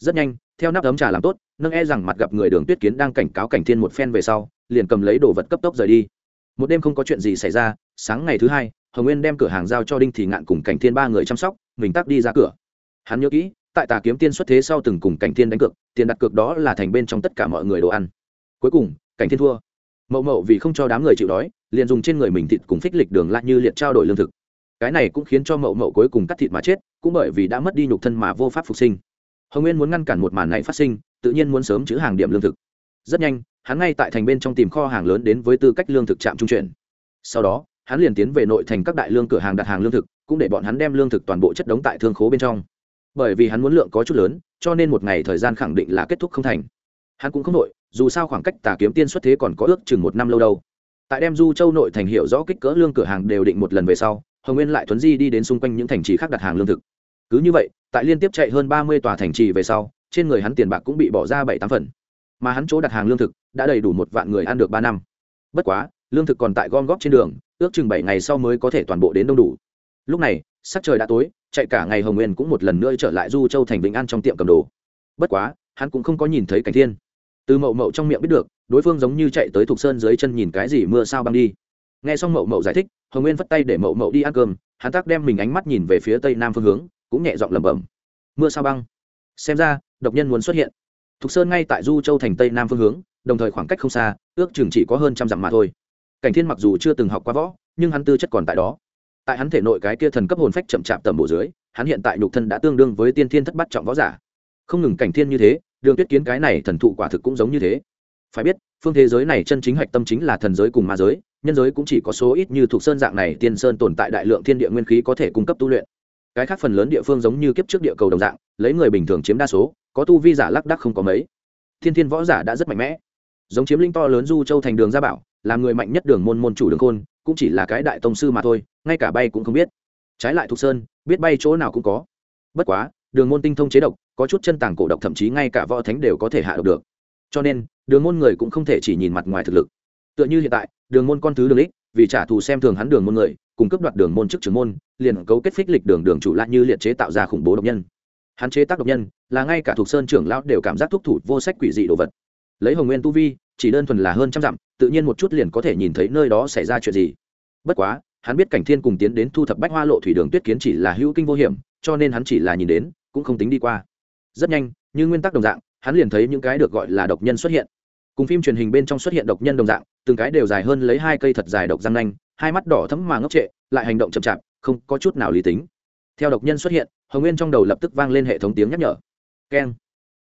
[SPEAKER 1] rất nhanh, theo nắp ấm trà làm tốt, nâng e rằng mặt gặp người đường tuyết kiến đang cảnh cáo cảnh thiên một phen về sau, liền cầm lấy đồ vật cấp tốc rời đi. Một đêm không có chuyện gì xảy ra, sáng ngày thứ hai, hồng nguyên đem cửa hàng giao cho đinh thị ngạn cùng cảnh thiên ba người chăm sóc, mình tắt đi ra cửa. Hắn nhớ kỹ, tại tà kiếm tiên xuất thế sau từng cùng cảnh thiên đánh cược, tiền đặt cược đó là thành bên trong tất cả mọi người đồ ăn. Cuối cùng, cảnh thiên thua. Mậu mậu vì không cho đám người chịu đói, liền dùng trên người mình thịt cùng phích lịch đường lại như liệt trao đổi lương thực. Cái này cũng khiến cho mậu mậu cuối cùng cắt thịt mà chết, cũng bởi vì đã mất đi nhục thân mà vô pháp phục sinh hồng nguyên muốn ngăn cản một màn này phát sinh, tự nhiên muốn sớm chữ hàng điểm lương thực. Rất nhanh, hắn ngay tại thành bên trong tìm kho hàng lớn đến với tư cách lương thực trạm trung chuyển. Sau đó, hắn liền tiến về nội thành các đại lương cửa hàng đặt hàng lương thực, cũng để bọn hắn đem lương thực toàn bộ chất đống tại thương khố bên trong. Bởi vì hắn muốn lượng có chút lớn, cho nên một ngày thời gian khẳng định là kết thúc không thành. Hắn cũng không nội dù sao khoảng cách tà kiếm tiên xuất thế còn có ước chừng một năm lâu đâu. Tại đem du châu nội thành hiệu rõ kích cỡ lương cửa hàng đều định một lần về sau, hồng nguyên lại thuấn di đi đến xung quanh những thành trì khác đặt hàng lương thực cứ như vậy, tại liên tiếp chạy hơn ba mươi tòa thành trì về sau, trên người hắn tiền bạc cũng bị bỏ ra bảy tám phần. Mà hắn chỗ đặt hàng lương thực đã đầy đủ một vạn người ăn được ba năm. Bất quá, lương thực còn tại gom góp trên đường, ước chừng bảy ngày sau mới có thể toàn bộ đến đông đủ. Lúc này, sắc trời đã tối, chạy cả ngày hồng nguyên cũng một lần nữa trở lại du châu thành vĩnh an trong tiệm cầm đồ. Bất quá, hắn cũng không có nhìn thấy cảnh thiên. Từ mậu mậu trong miệng biết được, đối phương giống như chạy tới thục sơn dưới chân nhìn cái gì mưa sao băng đi. Nghe xong mậu mậu giải thích, hồng nguyên vất tay để mậu mậu đi ăn cơm, hắn tác đem mình ánh mắt nhìn về phía tây nam phương hướng cũng nhẹ giọng lẩm bẩm. Mưa sao băng? Xem ra, độc nhân muốn xuất hiện. Thục sơn ngay tại du châu thành tây nam phương hướng, đồng thời khoảng cách không xa, ước chừng chỉ có hơn trăm dặm mà thôi. Cảnh thiên mặc dù chưa từng học qua võ, nhưng hắn tư chất còn tại đó. Tại hắn thể nội cái kia thần cấp hồn phách chậm chạp tầm bộ dưới, hắn hiện tại nhục thân đã tương đương với tiên thiên thất bắt trọng võ giả. Không ngừng cảnh thiên như thế, đường tuyết kiến cái này thần thụ quả thực cũng giống như thế. Phải biết, phương thế giới này chân chính hạch tâm chính là thần giới cùng ma giới, nhân giới cũng chỉ có số ít như thuộc sơn dạng này tiên sơn tồn tại đại lượng thiên địa nguyên khí có thể cung cấp tu luyện cái khác phần lớn địa phương giống như kiếp trước địa cầu đồng dạng, lấy người bình thường chiếm đa số, có tu vi giả lắc đắc không có mấy. Thiên thiên võ giả đã rất mạnh mẽ. Giống chiếm linh to lớn du châu thành đường gia bảo làm người mạnh nhất đường môn môn chủ đường khôn, cũng chỉ là cái đại tông sư mà thôi, ngay cả bay cũng không biết. Trái lại thục sơn, biết bay chỗ nào cũng có. Bất quá, đường môn tinh thông chế độc, có chút chân tàng cổ độc thậm chí ngay cả võ thánh đều có thể hạ độc được. Cho nên, đường môn người cũng không thể chỉ nhìn mặt ngoài thực lực. Tựa như hiện tại, đường môn con thứ đường ích vì trả thù xem thường hắn đường môn người, cùng cấp đoạt đường môn chức trưởng môn liền cấu kết phích lịch đường đường chủ lại như liệt chế tạo ra khủng bố độc nhân. Hắn chế tác độc nhân là ngay cả thuộc sơn trưởng lão đều cảm giác thúc thủ vô sách quỷ dị đồ vật. Lấy hồng nguyên tu vi, chỉ đơn thuần là hơn trăm dặm, tự nhiên một chút liền có thể nhìn thấy nơi đó xảy ra chuyện gì. Bất quá, hắn biết cảnh thiên cùng tiến đến thu thập bách hoa lộ thủy đường tuyết kiến chỉ là hữu kinh vô hiểm, cho nên hắn chỉ là nhìn đến, cũng không tính đi qua. Rất nhanh, như nguyên tắc đồng dạng, hắn liền thấy những cái được gọi là độc nhân xuất hiện. Cùng phim truyền hình bên trong xuất hiện độc nhân đồng dạng, từng cái đều dài hơn lấy hai cây thật dài độc răng nanh, hai mắt đỏ thấm mà ngốc trệ, lại hành động chậm chạp không có chút nào lý tính. Theo độc nhân xuất hiện, hồng nguyên trong đầu lập tức vang lên hệ thống tiếng nhắc nhở. Keng.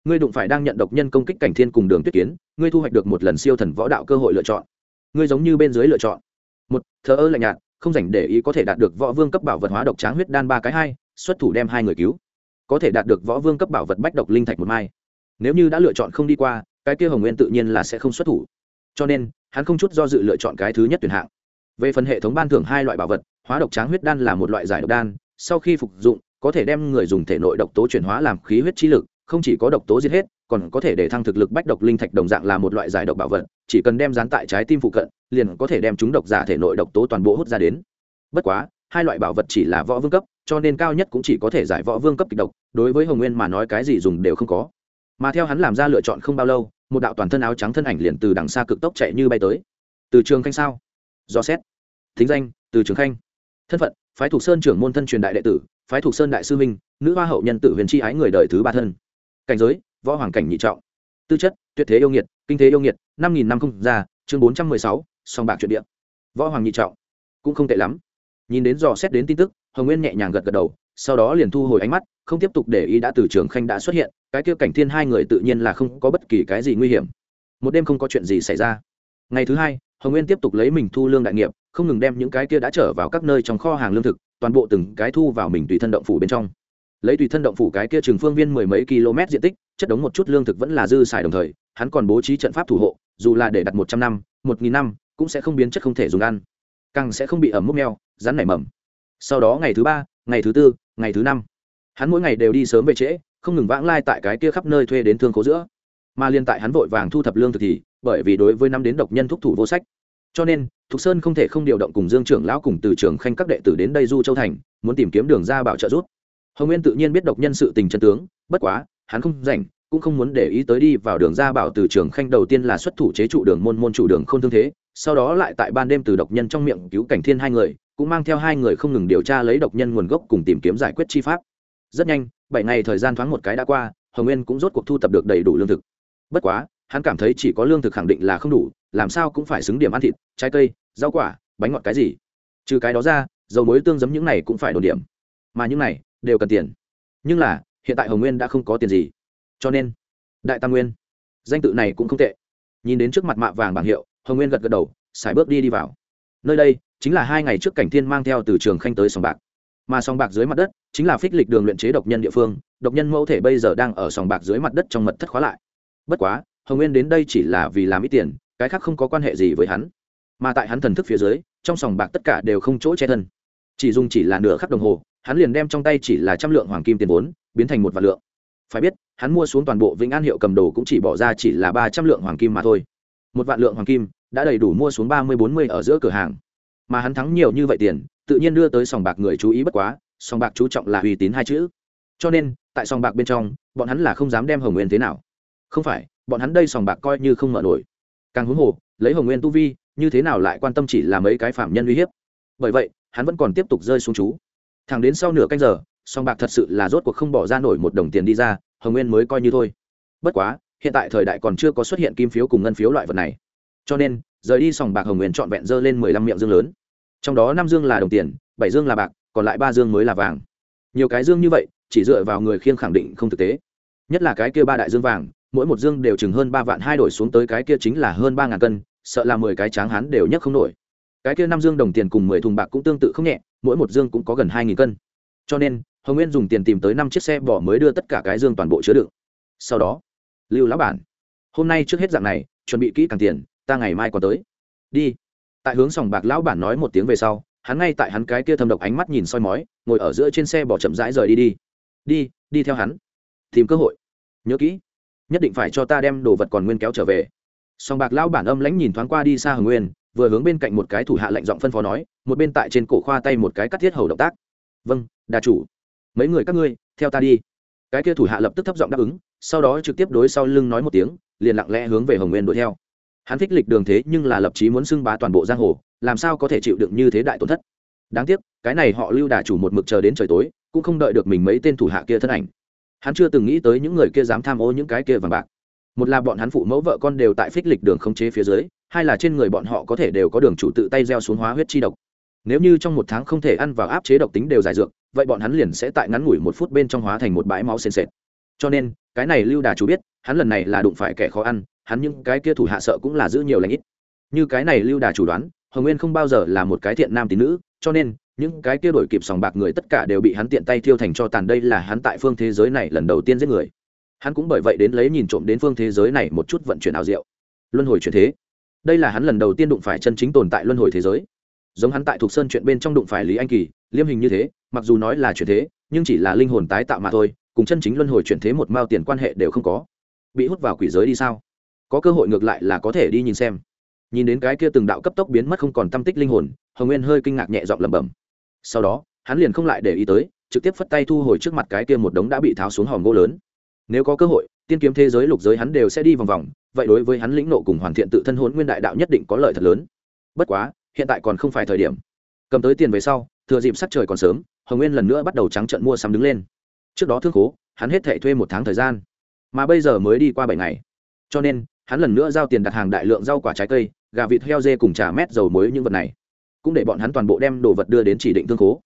[SPEAKER 1] Ngươi đụng phải đang nhận độc nhân công kích cảnh thiên cùng đường tuyết kiến, ngươi thu hoạch được một lần siêu thần võ đạo cơ hội lựa chọn. Ngươi giống như bên dưới lựa chọn. Một, thờ ơ lạnh nhạt, không dành để ý có thể đạt được võ vương cấp bảo vật hóa độc tráng huyết đan ba cái hai, xuất thủ đem hai người cứu. Có thể đạt được võ vương cấp bảo vật bách độc linh thạch một mai. Nếu như đã lựa chọn không đi qua, cái kia hồng nguyên tự nhiên là sẽ không xuất thủ. Cho nên, hắn không chút do dự lựa chọn cái thứ nhất tuyển hạng về phần hệ thống ban thưởng hai loại bảo vật, hóa độc tráng huyết đan là một loại giải độc đan, sau khi phục dụng, có thể đem người dùng thể nội độc tố chuyển hóa làm khí huyết chi lực, không chỉ có độc tố giết hết, còn có thể để thăng thực lực bách độc linh thạch đồng dạng là một loại giải độc bảo vật, chỉ cần đem dán tại trái tim phụ cận, liền có thể đem chúng độc giả thể nội độc tố toàn bộ hút ra đến. Bất quá, hai loại bảo vật chỉ là võ vương cấp, cho nên cao nhất cũng chỉ có thể giải võ vương cấp kịch độc, đối với hồng nguyên mà nói cái gì dùng đều không có. Mà theo hắn làm ra lựa chọn không bao lâu, một đạo toàn thân áo trắng thân ảnh liền từ đằng xa cực tốc chạy như bay tới. Từ trường khanh sao? Do xét. Thính danh, từ trường khanh. Thân phận, phái thuộc sơn trưởng môn thân truyền đại đệ tử, phái thuộc sơn đại sư minh, nữ hoa hậu nhân tự huyền tri ái người đời thứ ba thân. Cảnh giới, võ hoàng cảnh nhị trọng. Tư chất, tuyệt thế yêu nghiệt, kinh thế yêu nghiệt, năm nghìn năm không ra, chương bốn trăm mười sáu, song bạc chuyện địa. Võ hoàng nhị trọng, cũng không tệ lắm. Nhìn đến dò xét đến tin tức, hồng nguyên nhẹ nhàng gật gật đầu, sau đó liền thu hồi ánh mắt, không tiếp tục để ý đã từ trường khanh đã xuất hiện, cái kia cảnh thiên hai người tự nhiên là không có bất kỳ cái gì nguy hiểm. Một đêm không có chuyện gì xảy ra. Ngày thứ hai hồng nguyên tiếp tục lấy mình thu lương đại nghiệp, không ngừng đem những cái kia đã trở vào các nơi trong kho hàng lương thực, toàn bộ từng cái thu vào mình tùy thân động phủ bên trong. Lấy tùy thân động phủ cái kia trường phương viên mười mấy km diện tích, chất đống một chút lương thực vẫn là dư xài đồng thời, hắn còn bố trí trận pháp thủ hộ, dù là để đặt một trăm năm, một nghìn năm, cũng sẽ không biến chất không thể dùng ăn. Càng sẽ không bị ẩm mốc neo rắn nảy mầm. Sau đó ngày thứ ba, ngày thứ tư, ngày thứ năm, hắn mỗi ngày đều đi sớm về trễ, không ngừng vãng lai tại cái kia khắp nơi thuê đến thương khố giữa mà liên tại hắn vội vàng thu thập lương thực thì, bởi vì đối với năm đến độc nhân thúc thủ vô sách. Cho nên, thục sơn không thể không điều động cùng dương trưởng lão cùng từ trường khanh các đệ tử đến đây du châu thành, muốn tìm kiếm đường ra bảo trợ rút hồng nguyên tự nhiên biết độc nhân sự tình chân tướng, bất quá, hắn không rảnh, cũng không muốn để ý tới đi vào đường ra bảo từ trường khanh đầu tiên là xuất thủ chế trụ đường môn môn chủ đường không thương thế, sau đó lại tại ban đêm từ độc nhân trong miệng cứu cảnh thiên hai người, cũng mang theo hai người không ngừng điều tra lấy độc nhân nguồn gốc cùng tìm kiếm giải quyết chi pháp. Rất nhanh, bảy ngày thời gian thoáng một cái đã qua, hồng nguyên cũng rốt cuộc thu tập được đầy đủ lương thực bất quá, hắn cảm thấy chỉ có lương thực khẳng định là không đủ, làm sao cũng phải xứng điểm ăn thịt, trái cây, rau quả, bánh ngọt cái gì. Trừ cái đó ra, dầu muối tương giấm những này cũng phải đồn điểm. Mà những này đều cần tiền. Nhưng là, hiện tại hồng nguyên đã không có tiền gì. Cho nên, đại tam nguyên, danh tự này cũng không tệ. Nhìn đến trước mặt mạ vàng bảng hiệu, hồng nguyên gật gật đầu sải bước đi đi vào. Nơi đây, chính là hai ngày trước cảnh thiên mang theo từ trường khanh tới sòng bạc. Mà sòng bạc dưới mặt đất, chính là phích lịch đường luyện chế độc nhân địa phương, độc nhân mẫu thể bây giờ đang ở sòng bạc dưới mặt đất trong mật thất khóa lại bất quá, hồng nguyên đến đây chỉ là vì làm ít tiền, cái khác không có quan hệ gì với hắn. Mà tại hắn thần thức phía dưới, trong sòng bạc tất cả đều không chỗ che thân. Chỉ dùng chỉ là nửa khắc đồng hồ, hắn liền đem trong tay chỉ là trăm lượng hoàng kim tiền vốn, biến thành một vạn lượng. Phải biết, hắn mua xuống toàn bộ vĩnh an hiệu cầm đồ cũng chỉ bỏ ra chỉ là ba trăm lượng hoàng kim mà thôi. Một vạn lượng hoàng kim đã đầy đủ mua xuống ba mươi bốn mươi ở giữa cửa hàng. Mà hắn thắng nhiều như vậy tiền, tự nhiên đưa tới sòng bạc người chú ý bất quá, sòng bạc chú trọng là uy tín hai chữ. Cho nên, tại sòng bạc bên trong, bọn hắn là không dám đem hồng nguyên thế nào không phải, bọn hắn đây sòng bạc coi như không mở nổi. Càng huống hồ, lấy hồng nguyên tu vi, như thế nào lại quan tâm chỉ là mấy cái phạm nhân uy hiếp? Bởi vậy, hắn vẫn còn tiếp tục rơi xuống chú. Thẳng đến sau nửa canh giờ, sòng bạc thật sự là rốt cuộc không bỏ ra nổi một đồng tiền đi ra, hồng nguyên mới coi như thôi. Bất quá, hiện tại thời đại còn chưa có xuất hiện kim phiếu cùng ngân phiếu loại vật này. Cho nên, rời đi sòng bạc hồng nguyên trọn vẹn dơ lên mười lăm miệng dương lớn. Trong đó năm dương là đồng tiền, bảy dương là bạc, còn lại ba dương mới là vàng. Nhiều cái dương như vậy, chỉ dựa vào người khiêng khẳng định không thực tế. Nhất là cái kia ba đại dương vàng mỗi một dương đều chừng hơn ba vạn hai đổi xuống tới cái kia chính là hơn ba ngàn cân, sợ là mười cái tráng hán đều nhấc không nổi. Cái kia năm dương đồng tiền cùng mười thùng bạc cũng tương tự không nhẹ, mỗi một dương cũng có gần hai nghìn cân. Cho nên, hồng nguyên dùng tiền tìm tới năm chiếc xe bỏ mới đưa tất cả cái dương toàn bộ chứa đựng. Sau đó, lưu lão bản, hôm nay trước hết dạng này, chuẩn bị kỹ càng tiền, ta ngày mai còn tới. Đi. Tại hướng sòng bạc lão bản nói một tiếng về sau, hắn ngay tại hắn cái kia thâm độc ánh mắt nhìn soi mói, ngồi ở giữa trên xe bỏ chậm rãi rời đi đi. Đi đi theo hắn. Tìm cơ hội. Nhớ kỹ nhất định phải cho ta đem đồ vật còn nguyên kéo trở về. Song bạc lão bản âm lãnh nhìn thoáng qua đi xa hồng nguyên, vừa hướng bên cạnh một cái thủ hạ lệnh giọng phân phó nói, một bên tại trên cổ khoa tay một cái cắt thiết hầu động tác. Vâng đà chủ. Mấy người các ngươi, theo ta đi. Cái kia thủ hạ lập tức thấp giọng đáp ứng, sau đó trực tiếp đối sau lưng nói một tiếng, liền lặng lẽ hướng về hồng nguyên đuổi theo. Hắn thích lịch đường thế nhưng là lập chí muốn xưng bá toàn bộ giang hồ, làm sao có thể chịu đựng như thế đại tổn thất? Đáng tiếc, cái này họ lưu đà chủ một mực chờ đến trời tối, cũng không đợi được mình mấy tên thủ hạ kia thân ảnh hắn chưa từng nghĩ tới những người kia dám tham ô những cái kia vàng bạc. Một là bọn hắn phụ mẫu vợ con đều tại phích lịch đường khống chế phía dưới, hai là trên người bọn họ có thể đều có đường chủ tự tay gieo xuống hóa huyết chi độc. Nếu như trong một tháng không thể ăn vào áp chế độc tính đều giải dược, vậy bọn hắn liền sẽ tại ngắn ngủi một phút bên trong hóa thành một bãi máu sền sệt. Cho nên, cái này lưu đà chủ biết, hắn lần này là đụng phải kẻ khó ăn, hắn những cái kia thủ hạ sợ cũng là giữ nhiều lãnh ít. Như cái này lưu đà chủ đoán, hồng nguyên không bao giờ là một cái thiện nam tín nữ, cho nên những cái kia đổi kịp sòng bạc người tất cả đều bị hắn tiện tay thiêu thành cho tàn. Đây là hắn tại phương thế giới này lần đầu tiên giết người. Hắn cũng bởi vậy đến lấy nhìn trộm đến phương thế giới này một chút vận chuyển ảo diệu. Luân hồi chuyển thế. Đây là hắn lần đầu tiên đụng phải chân chính tồn tại luân hồi thế giới. Giống hắn tại thuộc sơn chuyện bên trong đụng phải lý anh kỳ, liêm hình như thế, mặc dù nói là chuyển thế, nhưng chỉ là linh hồn tái tạo mà thôi, cùng chân chính luân hồi chuyển thế một mao tiền quan hệ đều không có. Bị hút vào quỷ giới đi sao? Có cơ hội ngược lại là có thể đi nhìn xem. Nhìn đến cái kia từng đạo cấp tốc biến mất không còn tâm tích linh hồn, hồng nguyên hơi kinh ngạc nhẹ giọng lẩm bẩm sau đó, hắn liền không lại để ý tới, trực tiếp phất tay thu hồi trước mặt cái kia một đống đã bị tháo xuống hòm gỗ lớn. Nếu có cơ hội, tiên kiếm thế giới lục giới hắn đều sẽ đi vòng vòng, vậy đối với hắn lĩnh nộ cùng hoàn thiện tự thân hôn nguyên đại đạo nhất định có lợi thật lớn. Bất quá, hiện tại còn không phải thời điểm. Cầm tới tiền về sau, thừa dịp sắc trời còn sớm, hồng nguyên lần nữa bắt đầu trắng trận mua sắm đứng lên. Trước đó thương khố, hắn hết thệ thuê một tháng thời gian. Mà bây giờ mới đi qua bảy ngày. Cho nên, hắn lần nữa giao tiền đặt hàng đại lượng rau quả trái cây, gà vịt heo dê cùng trà mét dầu muối những vật này cũng để bọn hắn toàn bộ đem đồ vật đưa đến chỉ định thương khố.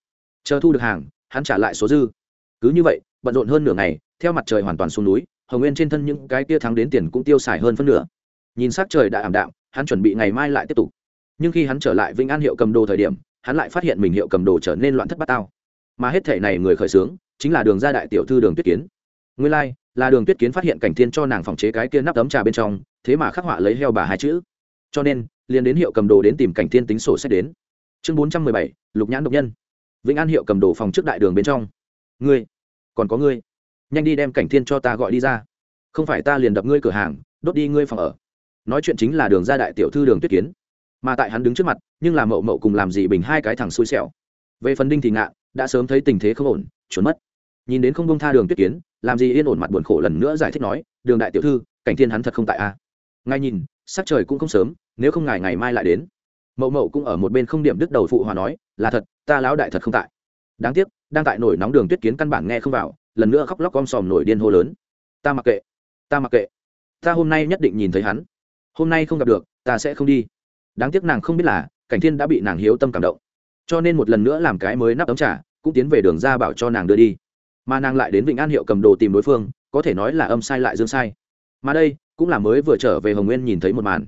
[SPEAKER 1] Chờ thu được hàng hắn trả lại số dư. Cứ như vậy bận rộn hơn nửa ngày theo mặt trời hoàn toàn xuống núi hồng nguyên trên thân những cái kia thắng đến tiền cũng tiêu xài hơn phân nửa. Nhìn s á c trời đã ảm đạm hắn chuẩn bị ngày mai lại tiếp tục. Nhưng khi hắn trở lại vĩnh an hiệu cầm đồ thời điểm hắn lại phát hiện mình hiệu cầm đồ trở nên loạn thất bát tao. Mà hết thể này người khởi xướng chính là đường gia đại tiểu thư đường tuyết kiến. Nguyên lai、like, là đường tuyết kiến phát hiện cảnh thiên cho nàng phòng chế cái kia nắp tấm trà bên trong thế mà khắc họa lấy heo bà hai chữ. Cho nên liền đến hiệu cầm đồ đến tìm cảnh thiên tính sổ sách đến chương bốn trăm mười bảy, lục nhãn độc nhân. Vĩnh an hiệu cầm đồ phòng trước đại đường bên trong. Ngươi, còn có ngươi. Nhanh đi đem cảnh thiên cho ta gọi đi ra. Không phải ta liền đập ngươi cửa hàng, đốt đi ngươi phòng ở. Nói chuyện chính là đường ra đại tiểu thư đường tuyết kiến. Mà tại hắn đứng trước mặt, nhưng là mậu mậu cùng làm gì bình hai cái thằng xui xẻo. Về phần đinh thì ngạ đã sớm thấy tình thế không ổn trốn mất. Nhìn đến không bông tha đường tuyết kiến, làm gì yên ổn mặt buồn khổ lần nữa giải thích nói, đường đại tiểu thư, cảnh thiên hắn thật không tại a. À. ngay nhìn, sắc trời cũng không sớm, nếu không ngài ngày mai lại đến mậu mậu cũng ở một bên không điểm đứt đầu phụ hòa nói, là thật, ta lão đại thật không tại. Đáng tiếc, đang tại nổi nóng đường tuyết kiến căn bản nghe không vào, lần nữa khóc lóc om sòm nổi điên hô lớn. Ta mặc kệ, ta mặc kệ, ta hôm nay nhất định nhìn thấy hắn. Hôm nay không gặp được, ta sẽ không đi. Đáng tiếc nàng không biết là, cảnh thiên đã bị nàng hiếu tâm cảm động. Cho nên một lần nữa làm cái mới nắp ấm trà, cũng tiến về đường ra bảo cho nàng đưa đi. Mà nàng lại đến vịnh an hiệu cầm đồ tìm đối phương, có thể nói là âm sai lại dương sai. Mà đây, cũng là mới vừa trở về hồng nguyên nhìn thấy một màn.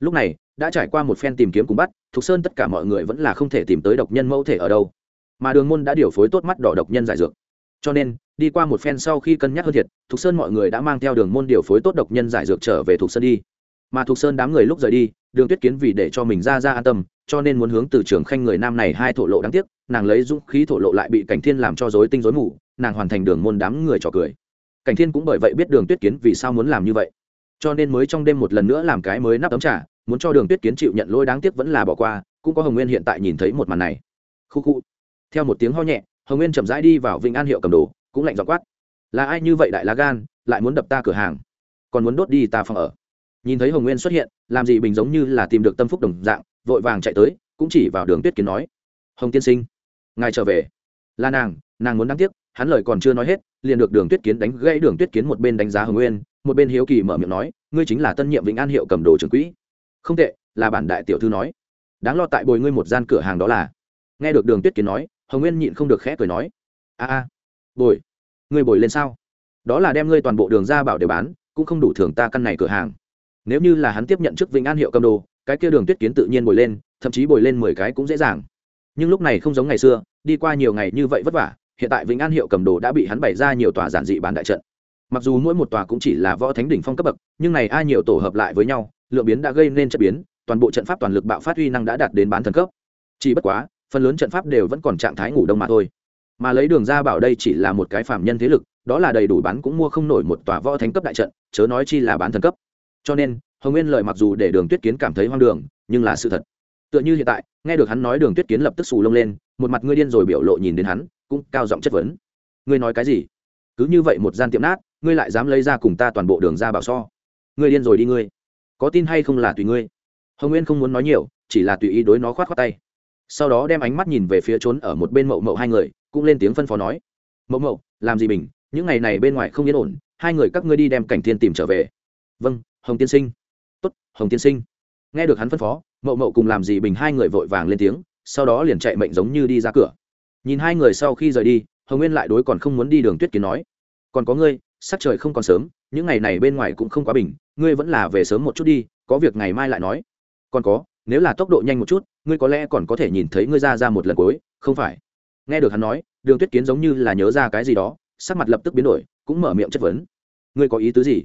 [SPEAKER 1] Lúc này đã trải qua một phen tìm kiếm cùng bắt, thục sơn tất cả mọi người vẫn là không thể tìm tới độc nhân mẫu thể ở đâu. Mà đường môn đã điều phối tốt mắt đỏ độc nhân giải dược. Cho nên, đi qua một phen sau khi cân nhắc hơn thiệt, thục sơn mọi người đã mang theo đường môn điều phối tốt độc nhân giải dược trở về thục sơn đi. Mà thục sơn đám người lúc rời đi, đường tuyết kiến vì để cho mình ra ra an tâm, cho nên muốn hướng từ trường khanh người nam này hai thổ lộ đáng tiếc, nàng lấy dũng khí thổ lộ lại bị cảnh thiên làm cho dối tinh dối mù, nàng hoàn thành đường môn đám người trò cười. Cảnh thiên cũng bởi vậy biết đường tuyết kiến vì sao muốn làm như vậy. Cho nên mới trong đêm một lần nữa làm cái mới nắp tấm trà muốn cho đường tuyết kiến chịu nhận lỗi đáng tiếc vẫn là bỏ qua, cũng có hồng nguyên hiện tại nhìn thấy một màn này. Khu khu. Theo một tiếng ho nhẹ, hồng nguyên chậm rãi đi vào vịnh an hiệu cầm đồ, cũng lạnh dọc quát. Là ai như vậy đại lá gan, lại muốn đập ta cửa hàng? Còn muốn đốt đi ta phòng ở? Nhìn thấy hồng nguyên xuất hiện, làm gì bình giống như là tìm được tâm phúc đồng dạng, vội vàng chạy tới, cũng chỉ vào đường tuyết kiến nói. Hồng tiên sinh, ngài trở về. Là nàng nàng muốn đáng tiếc, hắn lời còn chưa nói hết, liền được đường tuyết kiến đánh gãy đường tuyết kiến một bên đánh giá hồng nguyên, một bên hiếu kỳ mở miệng nói, ngươi chính là tân nhiệm vĩnh an hiệu cầm đồ trưởng quỹ không tệ, là bản đại tiểu thư nói. Đáng lo tại bồi ngươi một gian cửa hàng đó là. Nghe được đường tuyết kiến nói, hồng nguyên nhịn không được khẽ cười nói. A a, bồi. Ngươi bồi lên sao? Đó là đem ngươi toàn bộ đường ra bảo để bán, cũng không đủ thưởng ta căn này cửa hàng. Nếu như là hắn tiếp nhận chức vĩnh an hiệu cầm đồ, cái kia đường tuyết kiến tự nhiên bồi lên, thậm chí bồi lên mười cái cũng dễ dàng. Nhưng lúc này không giống ngày xưa, đi qua nhiều ngày như vậy vất vả, hiện tại vĩnh an hiệu cầm đồ đã bị hắn bày ra nhiều tòa giản dị bán đại trận. Mặc dù mỗi một tòa cũng chỉ là võ thánh đỉnh phong cấp bậc, nhưng này ai nhiều tổ hợp lại với nhau lượng biến đã gây nên chất biến, toàn bộ trận pháp toàn lực bạo phát uy năng đã đạt đến bán thần cấp. Chỉ bất quá, phần lớn trận pháp đều vẫn còn trạng thái ngủ đông mà thôi. Mà lấy đường ra bảo đây chỉ là một cái phạm nhân thế lực, đó là đầy đủ bán cũng mua không nổi một tòa võ thánh cấp đại trận, chớ nói chi là bán thần cấp. Cho nên, hồng nguyên lời mặc dù để đường tuyết kiến cảm thấy hoang đường, nhưng là sự thật. Tựa như hiện tại, nghe được hắn nói đường tuyết kiến lập tức xù lông lên, một mặt ngươi điên rồi biểu lộ nhìn đến hắn, cũng cao giọng chất vấn. Ngươi nói cái gì? Cứ như vậy một gian tiệm nát, ngươi lại dám lấy ra cùng ta toàn bộ đường ra bảo so. Ngươi điên rồi đi ngươi có tin hay không là tùy ngươi. Hồng nguyên không muốn nói nhiều, chỉ là tùy ý đối nó khoát khoát tay. Sau đó đem ánh mắt nhìn về phía trốn ở một bên mậu mậu hai người, cũng lên tiếng phân phó nói. Mậu mậu, làm gì bình? Những ngày này bên ngoài không yên ổn, hai người các ngươi đi đem cảnh thiên tìm trở về. Vâng hồng tiên sinh. Tốt, hồng tiên sinh. Nghe được hắn phân phó, mậu mậu cùng làm gì bình hai người vội vàng lên tiếng, sau đó liền chạy mệnh giống như đi ra cửa. Nhìn hai người sau khi rời đi, hồng nguyên lại đối còn không muốn đi đường tuyết kiến nói. Còn có ngươi, sắc trời không còn sớm, những ngày này bên ngoài cũng không quá bình ngươi vẫn là về sớm một chút đi, có việc ngày mai lại nói. Còn có, nếu là tốc độ nhanh một chút, ngươi có lẽ còn có thể nhìn thấy ngươi ra ra một lần cuối, không phải? Nghe được hắn nói, đường tuyết kiến giống như là nhớ ra cái gì đó, sắc mặt lập tức biến đổi, cũng mở miệng chất vấn. Ngươi có ý tứ gì?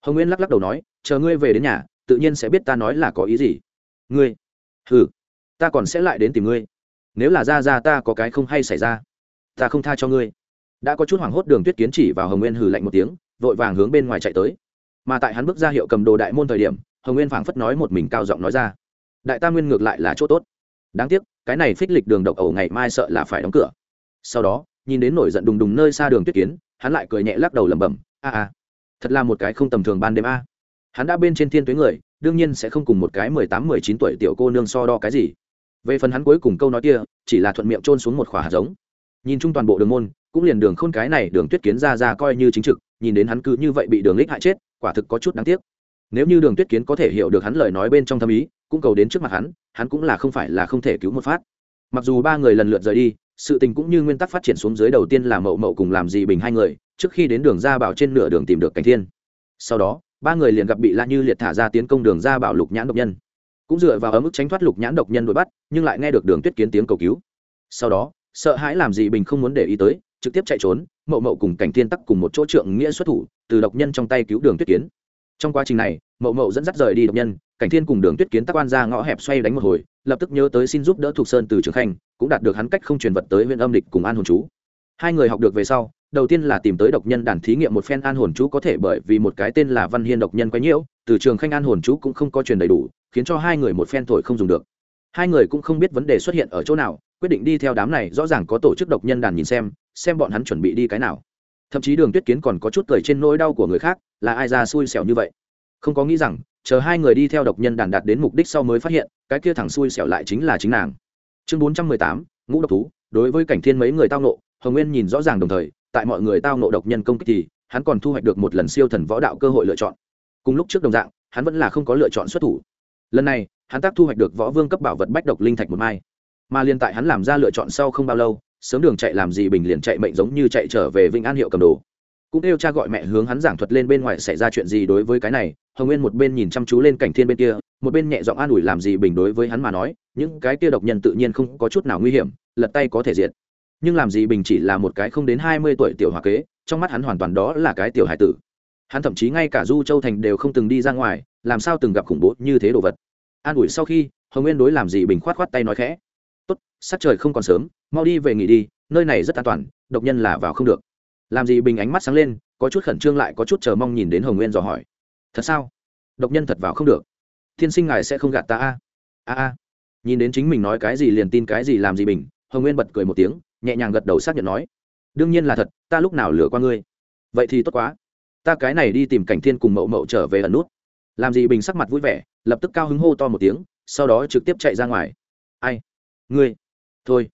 [SPEAKER 1] Hồng nguyên lắc lắc đầu nói, chờ ngươi về đến nhà, tự nhiên sẽ biết ta nói là có ý gì. Ngươi? Ừ ta còn sẽ lại đến tìm ngươi. Nếu là ra ra ta có cái không hay xảy ra, ta không tha cho ngươi. Đã có chút hoảng hốt, đường tuyết kiến chỉ vào hồng nguyên hừ lạnh một tiếng, vội vàng hướng bên ngoài chạy tới mà tại hắn bước ra hiệu cầm đồ đại môn thời điểm, hồng nguyên phảng phất nói một mình cao giọng nói ra. Đại ta nguyên ngược lại là chỗ tốt. Đáng tiếc, cái này phích lịch đường độc ẩu ngày mai sợ là phải đóng cửa. Sau đó, nhìn đến nổi giận đùng đùng nơi xa đường tuyết kiến, hắn lại cười nhẹ lắc đầu lẩm bẩm, a a, thật là một cái không tầm thường ban đêm a. Hắn đã bên trên thiên tuế người, đương nhiên sẽ không cùng một cái mười tám, mười chín tuổi tiểu cô nương so đo cái gì. Về phần hắn cuối cùng câu nói kia, chỉ là thuận miệng trôn xuống một khỏa hạt giống. Nhìn chung toàn bộ đường môn, cũng liền đường khôn cái này đường tuyết kiến ra ra coi như chính trực, nhìn đến hắn cứ như vậy bị đường lích hại chết quả thực có chút đáng tiếc. Nếu như đường tuyết kiến có thể hiểu được hắn lời nói bên trong thâm ý, cũng cầu đến trước mặt hắn hắn cũng là không phải là không thể cứu một phát. Mặc dù ba người lần lượt rời đi, sự tình cũng như nguyên tắc phát triển xuống dưới đầu tiên là mậu mậu cùng làm gì bình hai người, trước khi đến đường ra bảo trên nửa đường tìm được cảnh thiên. Sau đó, ba người liền gặp bị la như liệt thả ra tiến công đường ra bảo lục nhãn độc nhân. Cũng dựa vào ở ức tránh thoát lục nhãn độc nhân đuổi bắt, nhưng lại nghe được đường tuyết kiến tiếng cầu cứu. Sau đó, sợ hãi làm gì bình không muốn để ý tới, trực tiếp chạy trốn, mậu mậu cùng cảnh thiên tắc cùng một chỗ trượng nghĩa xuất thủ từ độc nhân trong tay cứu đường tuyết kiến. Trong quá trình này, mậu mậu dẫn dắt rời đi độc nhân, cảnh thiên cùng đường tuyết kiến tắc quan ra ngõ hẹp xoay đánh một hồi, lập tức nhớ tới xin giúp đỡ thuộc sơn từ trường khanh, cũng đạt được hắn cách không truyền vật tới huyện âm địch cùng an hồn chú. Hai người học được về sau, đầu tiên là tìm tới độc nhân đàn thí nghiệm một phen an hồn chú có thể bởi vì một cái tên là văn hiên độc nhân quấy nhiễu, từ trường khanh an hồn chú cũng không có truyền đầy đủ, khiến cho hai người một phen thổi không dùng được. Hai người cũng không biết vấn đề xuất hiện ở chỗ nào, quyết định đi theo đám này, rõ ràng có tổ chức độc nhân đàn nhìn xem xem bọn hắn chuẩn bị đi cái nào thậm chí đường tuyết kiến còn có chút cười trên nỗi đau của người khác, là ai ra xui xẻo như vậy? Không có nghĩ rằng, chờ hai người đi theo độc nhân đàn đạt đến mục đích sau mới phát hiện, cái kia thẳng xui xẻo lại chính là chính nàng. Chương bốn trăm mười tám, ngũ độc thú, đối với cảnh thiên mấy người tao nộ hồng nguyên nhìn rõ ràng đồng thời, tại mọi người tao nộ độc nhân công kích thì, hắn còn thu hoạch được một lần siêu thần võ đạo cơ hội lựa chọn. Cùng lúc trước đồng dạng, hắn vẫn là không có lựa chọn xuất thủ. Lần này, hắn tác thu hoạch được võ vương cấp bảo vật bách độc linh thạch một mai. Mà liên tại hắn làm ra lựa chọn sau không bao lâu sớm đường chạy làm gì bình liền chạy mệnh giống như chạy trở về vĩnh an hiệu cầm đồ. Cũng kêu cha gọi mẹ hướng hắn giảng thuật lên bên ngoài xảy ra chuyện gì đối với cái này, hồng nguyên một bên nhìn chăm chú lên cảnh thiên bên kia, một bên nhẹ giọng an ủi làm gì bình đối với hắn mà nói, những cái kia độc nhân tự nhiên không có chút nào nguy hiểm, lật tay có thể diệt. Nhưng làm gì bình chỉ là một cái không đến hai mươi tuổi tiểu hòa kế, trong mắt hắn hoàn toàn đó là cái tiểu hải tử. Hắn thậm chí ngay cả du châu thành đều không từng đi ra ngoài, làm sao từng gặp khủng bố như thế đồ vật. An ủi sau khi, hồng nguyên đối làm gì bình khoát khoát tay nói khẽ sắc trời không còn sớm, mau đi về nghỉ đi, nơi này rất an toàn, độc nhân là vào không được. Làm gì bình ánh mắt sáng lên, có chút khẩn trương lại có chút chờ mong nhìn đến hồng nguyên dò hỏi. Thật sao? Độc nhân thật vào không được. Thiên sinh ngài sẽ không gạt ta a? A a. Nhìn đến chính mình nói cái gì liền tin cái gì làm gì bình, hồng nguyên bật cười một tiếng, nhẹ nhàng gật đầu xác nhận nói. Đương nhiên là thật, ta lúc nào lừa qua ngươi? Vậy thì tốt quá. Ta cái này đi tìm cảnh thiên cùng mậu mậu trở về ẩn nút. Làm gì bình sắc mặt vui vẻ, lập tức cao hứng hô to một tiếng, sau đó trực tiếp chạy ra ngoài. Ai? Ngươi? Thôi.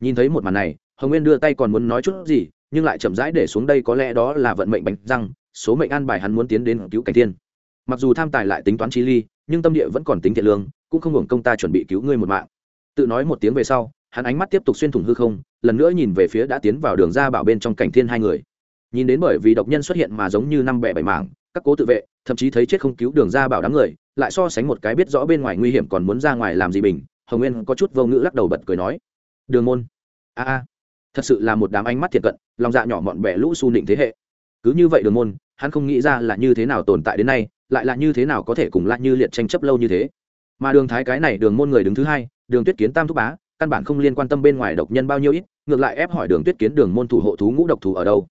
[SPEAKER 1] Nhìn thấy một màn này, hồng nguyên đưa tay còn muốn nói chút gì, nhưng lại chậm rãi để xuống đây có lẽ đó là vận mệnh bánh răng, số mệnh an bài hắn muốn tiến đến cứu cảnh tiên mặc dù tham tài lại tính toán trí ly, nhưng tâm địa vẫn còn tính thiện lương, cũng không hưởng công ta chuẩn bị cứu ngươi một mạng. Tự nói một tiếng về sau, hắn ánh mắt tiếp tục xuyên thủng hư không, lần nữa nhìn về phía đã tiến vào đường ra bảo bên trong cảnh thiên hai người. Nhìn đến bởi vì độc nhân xuất hiện mà giống như năm bẻ bảy mảng, các cố tự vệ, thậm chí thấy chết không cứu đường ra bảo đám người, lại so sánh một cái biết rõ bên ngoài nguy hiểm còn muốn ra ngoài làm gì bình, hồng nguyên có chút vô ngữ lắc đầu bật cười nói đường môn. A a. Thật sự là một đám ánh mắt thiệt cận, lòng dạ nhỏ mọn bẻ lũ su nịnh thế hệ. Cứ như vậy đường môn, hắn không nghĩ ra là như thế nào tồn tại đến nay, lại là như thế nào có thể cùng lại như liệt tranh chấp lâu như thế. Mà đường thái cái này, đường môn người đứng thứ hai, đường tuyết kiến tam thúc bá, căn bản không liên quan tâm bên ngoài độc nhân bao nhiêu ít, ngược lại ép hỏi đường tuyết kiến đường môn thủ hộ thú ngũ độc thú ở đâu.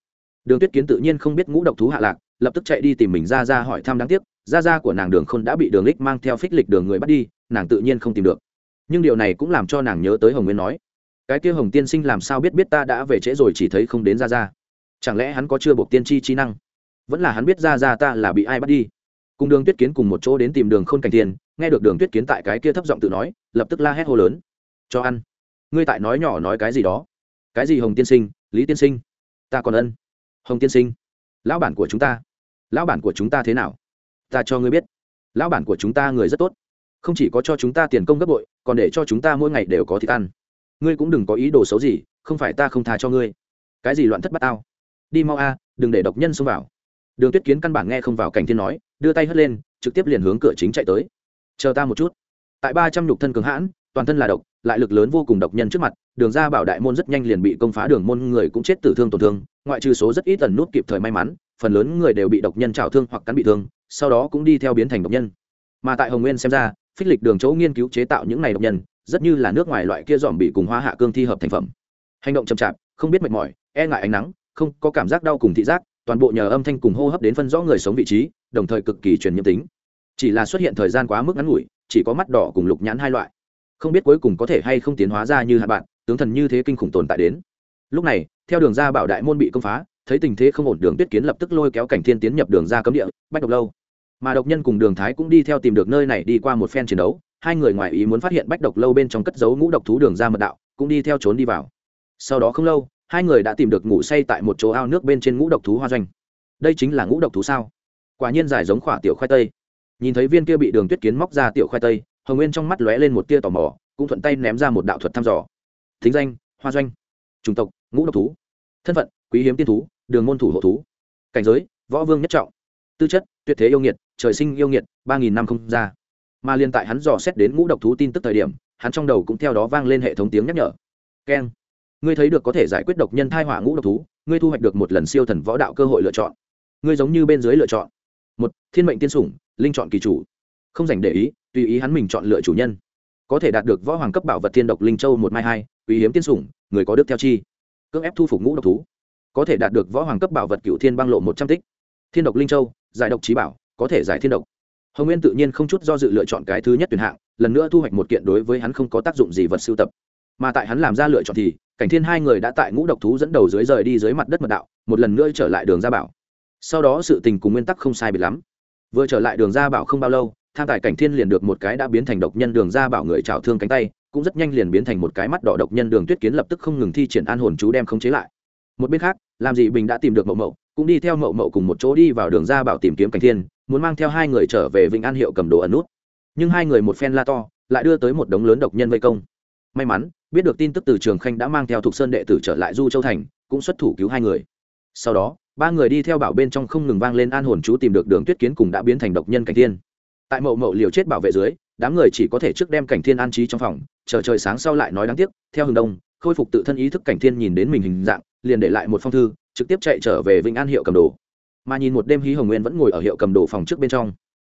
[SPEAKER 1] Đường tuyết kiến tự nhiên không biết ngũ độc thú hạ lạc, lập tức chạy đi tìm mình ra ra hỏi thăm đáng tiếc, ra ra của nàng đường khôn đã bị đường lích mang theo phích lịch đường người bắt đi, nàng tự nhiên không tìm được. Nhưng điều này cũng làm cho nàng nhớ tới hồng nguyên nói cái kia hồng tiên sinh làm sao biết biết ta đã về trễ rồi chỉ thấy không đến ra ra. Chẳng lẽ hắn có chưa buộc tiên tri trí năng? Vẫn là hắn biết ra ra ta là bị ai bắt đi. Cùng đường tuyết kiến cùng một chỗ đến tìm đường khôn cảnh tiền, nghe được đường tuyết kiến tại cái kia thấp giọng tự nói, lập tức la hét hô lớn. Cho ăn. Ngươi tại nói nhỏ nói cái gì đó? Cái gì hồng tiên sinh, lý tiên sinh? Ta còn ân. Hồng tiên sinh, lão bản của chúng ta. Lão bản của chúng ta thế nào? Ta cho ngươi biết. Lão bản của chúng ta người rất tốt. Không chỉ có cho chúng ta tiền công gấp bội, còn để cho chúng ta mỗi ngày đều có thịt ăn ngươi cũng đừng có ý đồ xấu gì, không phải ta không tha cho ngươi. Cái gì loạn thất bát tao? Đi mau a, đừng để độc nhân xông vào. Đường tuyết kiến căn bản nghe không vào cảnh thiên nói, đưa tay hất lên, trực tiếp liền hướng cửa chính chạy tới. Chờ ta một chút. Tại ba trăm nhục thân cường hãn, toàn thân là độc, lại lực lớn vô cùng độc nhân trước mặt, đường ra bảo đại môn rất nhanh liền bị công phá đường môn người cũng chết tử thương tổn thương, ngoại trừ số rất ít tần nút kịp thời may mắn, phần lớn người đều bị độc nhân trào thương hoặc cắn bị thương, sau đó cũng đi theo biến thành độc nhân. Mà tại hồng nguyên xem ra phích lịch đường chỗ nghiên cứu chế tạo những này độc nhân, rất như là nước ngoài loại kia dòm bị cùng hoa hạ cương thi hợp thành phẩm. Hành động chậm chạp, không biết mệt mỏi e ngại ánh nắng, không có cảm giác đau cùng thị giác, toàn bộ nhờ âm thanh cùng hô hấp đến phân rõ người sống vị trí, đồng thời cực kỳ truyền nhiễm tính. Chỉ là xuất hiện thời gian quá mức ngắn ngủi, chỉ có mắt đỏ cùng lục nhãn hai loại. Không biết cuối cùng có thể hay không tiến hóa ra như hạt bạn, tướng thần như thế kinh khủng tồn tại đến. Lúc này, theo đường ra bảo đại môn bị công phá, thấy tình thế không ổn, đường tuyết kiến lập tức lôi kéo cảnh thiên tiến nhập đường ra cấm địa, bách độc lâu mà độc nhân cùng đường thái cũng đi theo tìm được nơi này đi qua một phen chiến đấu. Hai người ngoài ý muốn phát hiện bách độc lâu bên trong cất giấu ngũ độc thú đường ra mật đạo, cũng đi theo trốn đi vào. Sau đó không lâu, hai người đã tìm được ngủ say tại một chỗ ao nước bên trên ngũ độc thú hoa doanh. Đây chính là ngũ độc thú sao? Quả nhiên giải giống khỏa tiểu khoai tây. Nhìn thấy viên kia bị đường tuyết kiến móc ra tiểu khoai tây, hồng nguyên trong mắt lóe lên một tia tò mò, cũng thuận tay ném ra một đạo thuật thăm dò. Thính danh, hoa doanh. Chủng tộc, ngũ độc thú. Thân phận, quý hiếm tiên thú, đường môn thủ hộ thú. Cảnh giới, võ vương nhất trọng tư chất, tuyệt thế yêu nghiệt, trời sinh yêu nghiệt, ba nghìn năm không ra. Mà liên tại hắn dò xét đến ngũ độc thú tin tức thời điểm, hắn trong đầu cũng theo đó vang lên hệ thống tiếng nhắc nhở. Keng ngươi thấy được có thể giải quyết độc nhân thai hỏa ngũ độc thú, ngươi thu hoạch được một lần siêu thần võ đạo cơ hội lựa chọn. Ngươi giống như bên dưới lựa chọn. Một, thiên mệnh tiên sủng, linh chọn kỳ chủ. Không dành để ý, tùy ý hắn mình chọn lựa chủ nhân. Có thể đạt được võ hoàng cấp bảo vật thiên độc linh châu một mai hai, quý hiếm tiên sủng, người có đức theo chi. Cưỡng ép thu phục ngũ độc thú. Có thể đạt được võ hoàng cấp bảo vật cựu thiên băng lộ một trăm tích. Thiên độc linh châu giải độc trí bảo, có thể giải thiên độc. Hồng nguyên tự nhiên không chút do dự lựa chọn cái thứ nhất tuyển hạng, lần nữa thu hoạch một kiện đối với hắn không có tác dụng gì vật sưu tập. Mà tại hắn làm ra lựa chọn thì, cảnh thiên hai người đã tại ngũ độc thú dẫn đầu dưới rời đi dưới mặt đất mật đạo, một lần nữa trở lại đường gia bảo. Sau đó sự tình cùng nguyên tắc không sai biệt lắm. Vừa trở lại đường gia bảo không bao lâu, tham tài cảnh thiên liền được một cái đã biến thành độc nhân đường gia bảo người trào thương cánh tay, cũng rất nhanh liền biến thành một cái mắt đỏ độc nhân đường tuyết kiến lập tức không ngừng thi triển an hồn chú đem khống chế lại. Một bên khác, làm gì bình đã tìm được mậu mậu cũng đi theo mậu mậu cùng một chỗ đi vào đường ra bảo tìm kiếm cảnh thiên, muốn mang theo hai người trở về vĩnh an hiệu cầm đồ ẩn nút. Nhưng hai người một phen la to, lại đưa tới một đống lớn độc nhân vây công. May mắn, biết được tin tức từ trường khanh đã mang theo thục sơn đệ tử trở lại du châu thành, cũng xuất thủ cứu hai người. Sau đó, ba người đi theo bảo bên trong không ngừng vang lên an hồn chú tìm được đường tuyết kiến cùng đã biến thành độc nhân cảnh thiên. Tại mậu mậu liều chết bảo vệ dưới, đám người chỉ có thể trước đem cảnh thiên an trí trong phòng, chờ trời sáng sau lại nói đáng tiếc, theo hướng đông, khôi phục tự thân ý thức cảnh thiên nhìn đến mình hình dạng, liền để lại một phong thư trực tiếp chạy trở về vĩnh an hiệu cầm đồ. Mà nhìn một đêm hí hồng nguyên vẫn ngồi ở hiệu cầm đồ phòng trước bên trong.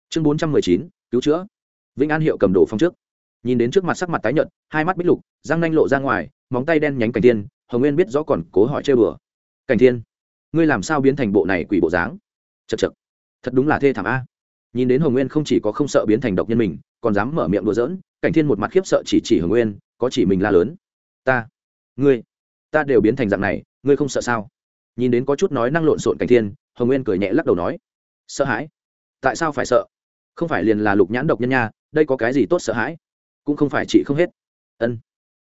[SPEAKER 1] Chương bốn trăm mười chín, cứu chữa. Vĩnh an hiệu cầm đồ phòng trước. Nhìn đến trước mặt sắc mặt tái nhợt, hai mắt bích lục, răng nanh lộ ra ngoài, móng tay đen nhánh cảnh thiên, hồng nguyên biết rõ còn cố hỏi chơi bừa cảnh thiên, ngươi làm sao biến thành bộ này quỷ bộ dáng? Chật chật thật đúng là thê thảm a. Nhìn đến hồng nguyên không chỉ có không sợ biến thành độc nhân mình, còn dám mở miệng đùa giỡn, cảnh thiên một mặt khiếp sợ chỉ chỉ hồng nguyên, có chỉ mình la lớn. Ta, ngươi, ta đều biến thành dạng này, ngươi không sợ sao? Nhìn đến có chút nói năng lộn xộn cảnh thiên, hồng nguyên cười nhẹ lắc đầu nói, sợ hãi? Tại sao phải sợ? Không phải liền là lục nhãn độc nhân nha, đây có cái gì tốt sợ hãi? Cũng không phải chị không hết. Ân.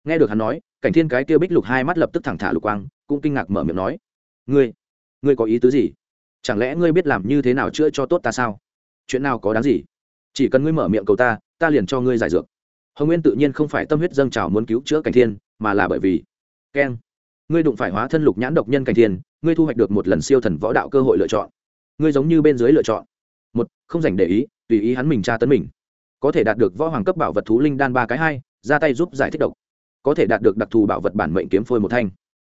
[SPEAKER 1] Nghe được hắn nói, cảnh thiên cái kia bích lục hai mắt lập tức thẳng thả lục quang, cũng kinh ngạc mở miệng nói, ngươi ngươi có ý tứ gì? Chẳng lẽ ngươi biết làm như thế nào chữa cho tốt ta sao? Chuyện nào có đáng gì? Chỉ cần ngươi mở miệng cầu ta ta liền cho ngươi giải dược. Hồng nguyên tự nhiên không phải tâm huyết dâng trào muốn cứu chữa cảnh thiên, mà là bởi vì, keng ngươi đụng phải hóa thân lục nhãn độc nhân cảnh thiên, ngươi thu hoạch được một lần siêu thần võ đạo cơ hội lựa chọn. Ngươi giống như bên dưới lựa chọn. Một, không dành để ý, tùy ý hắn mình tra tấn mình. Có thể đạt được võ hoàng cấp bảo vật thú linh đan ba cái hai, ra tay giúp giải thích độc. Có thể đạt được đặc thù bảo vật bản mệnh kiếm phôi một thanh.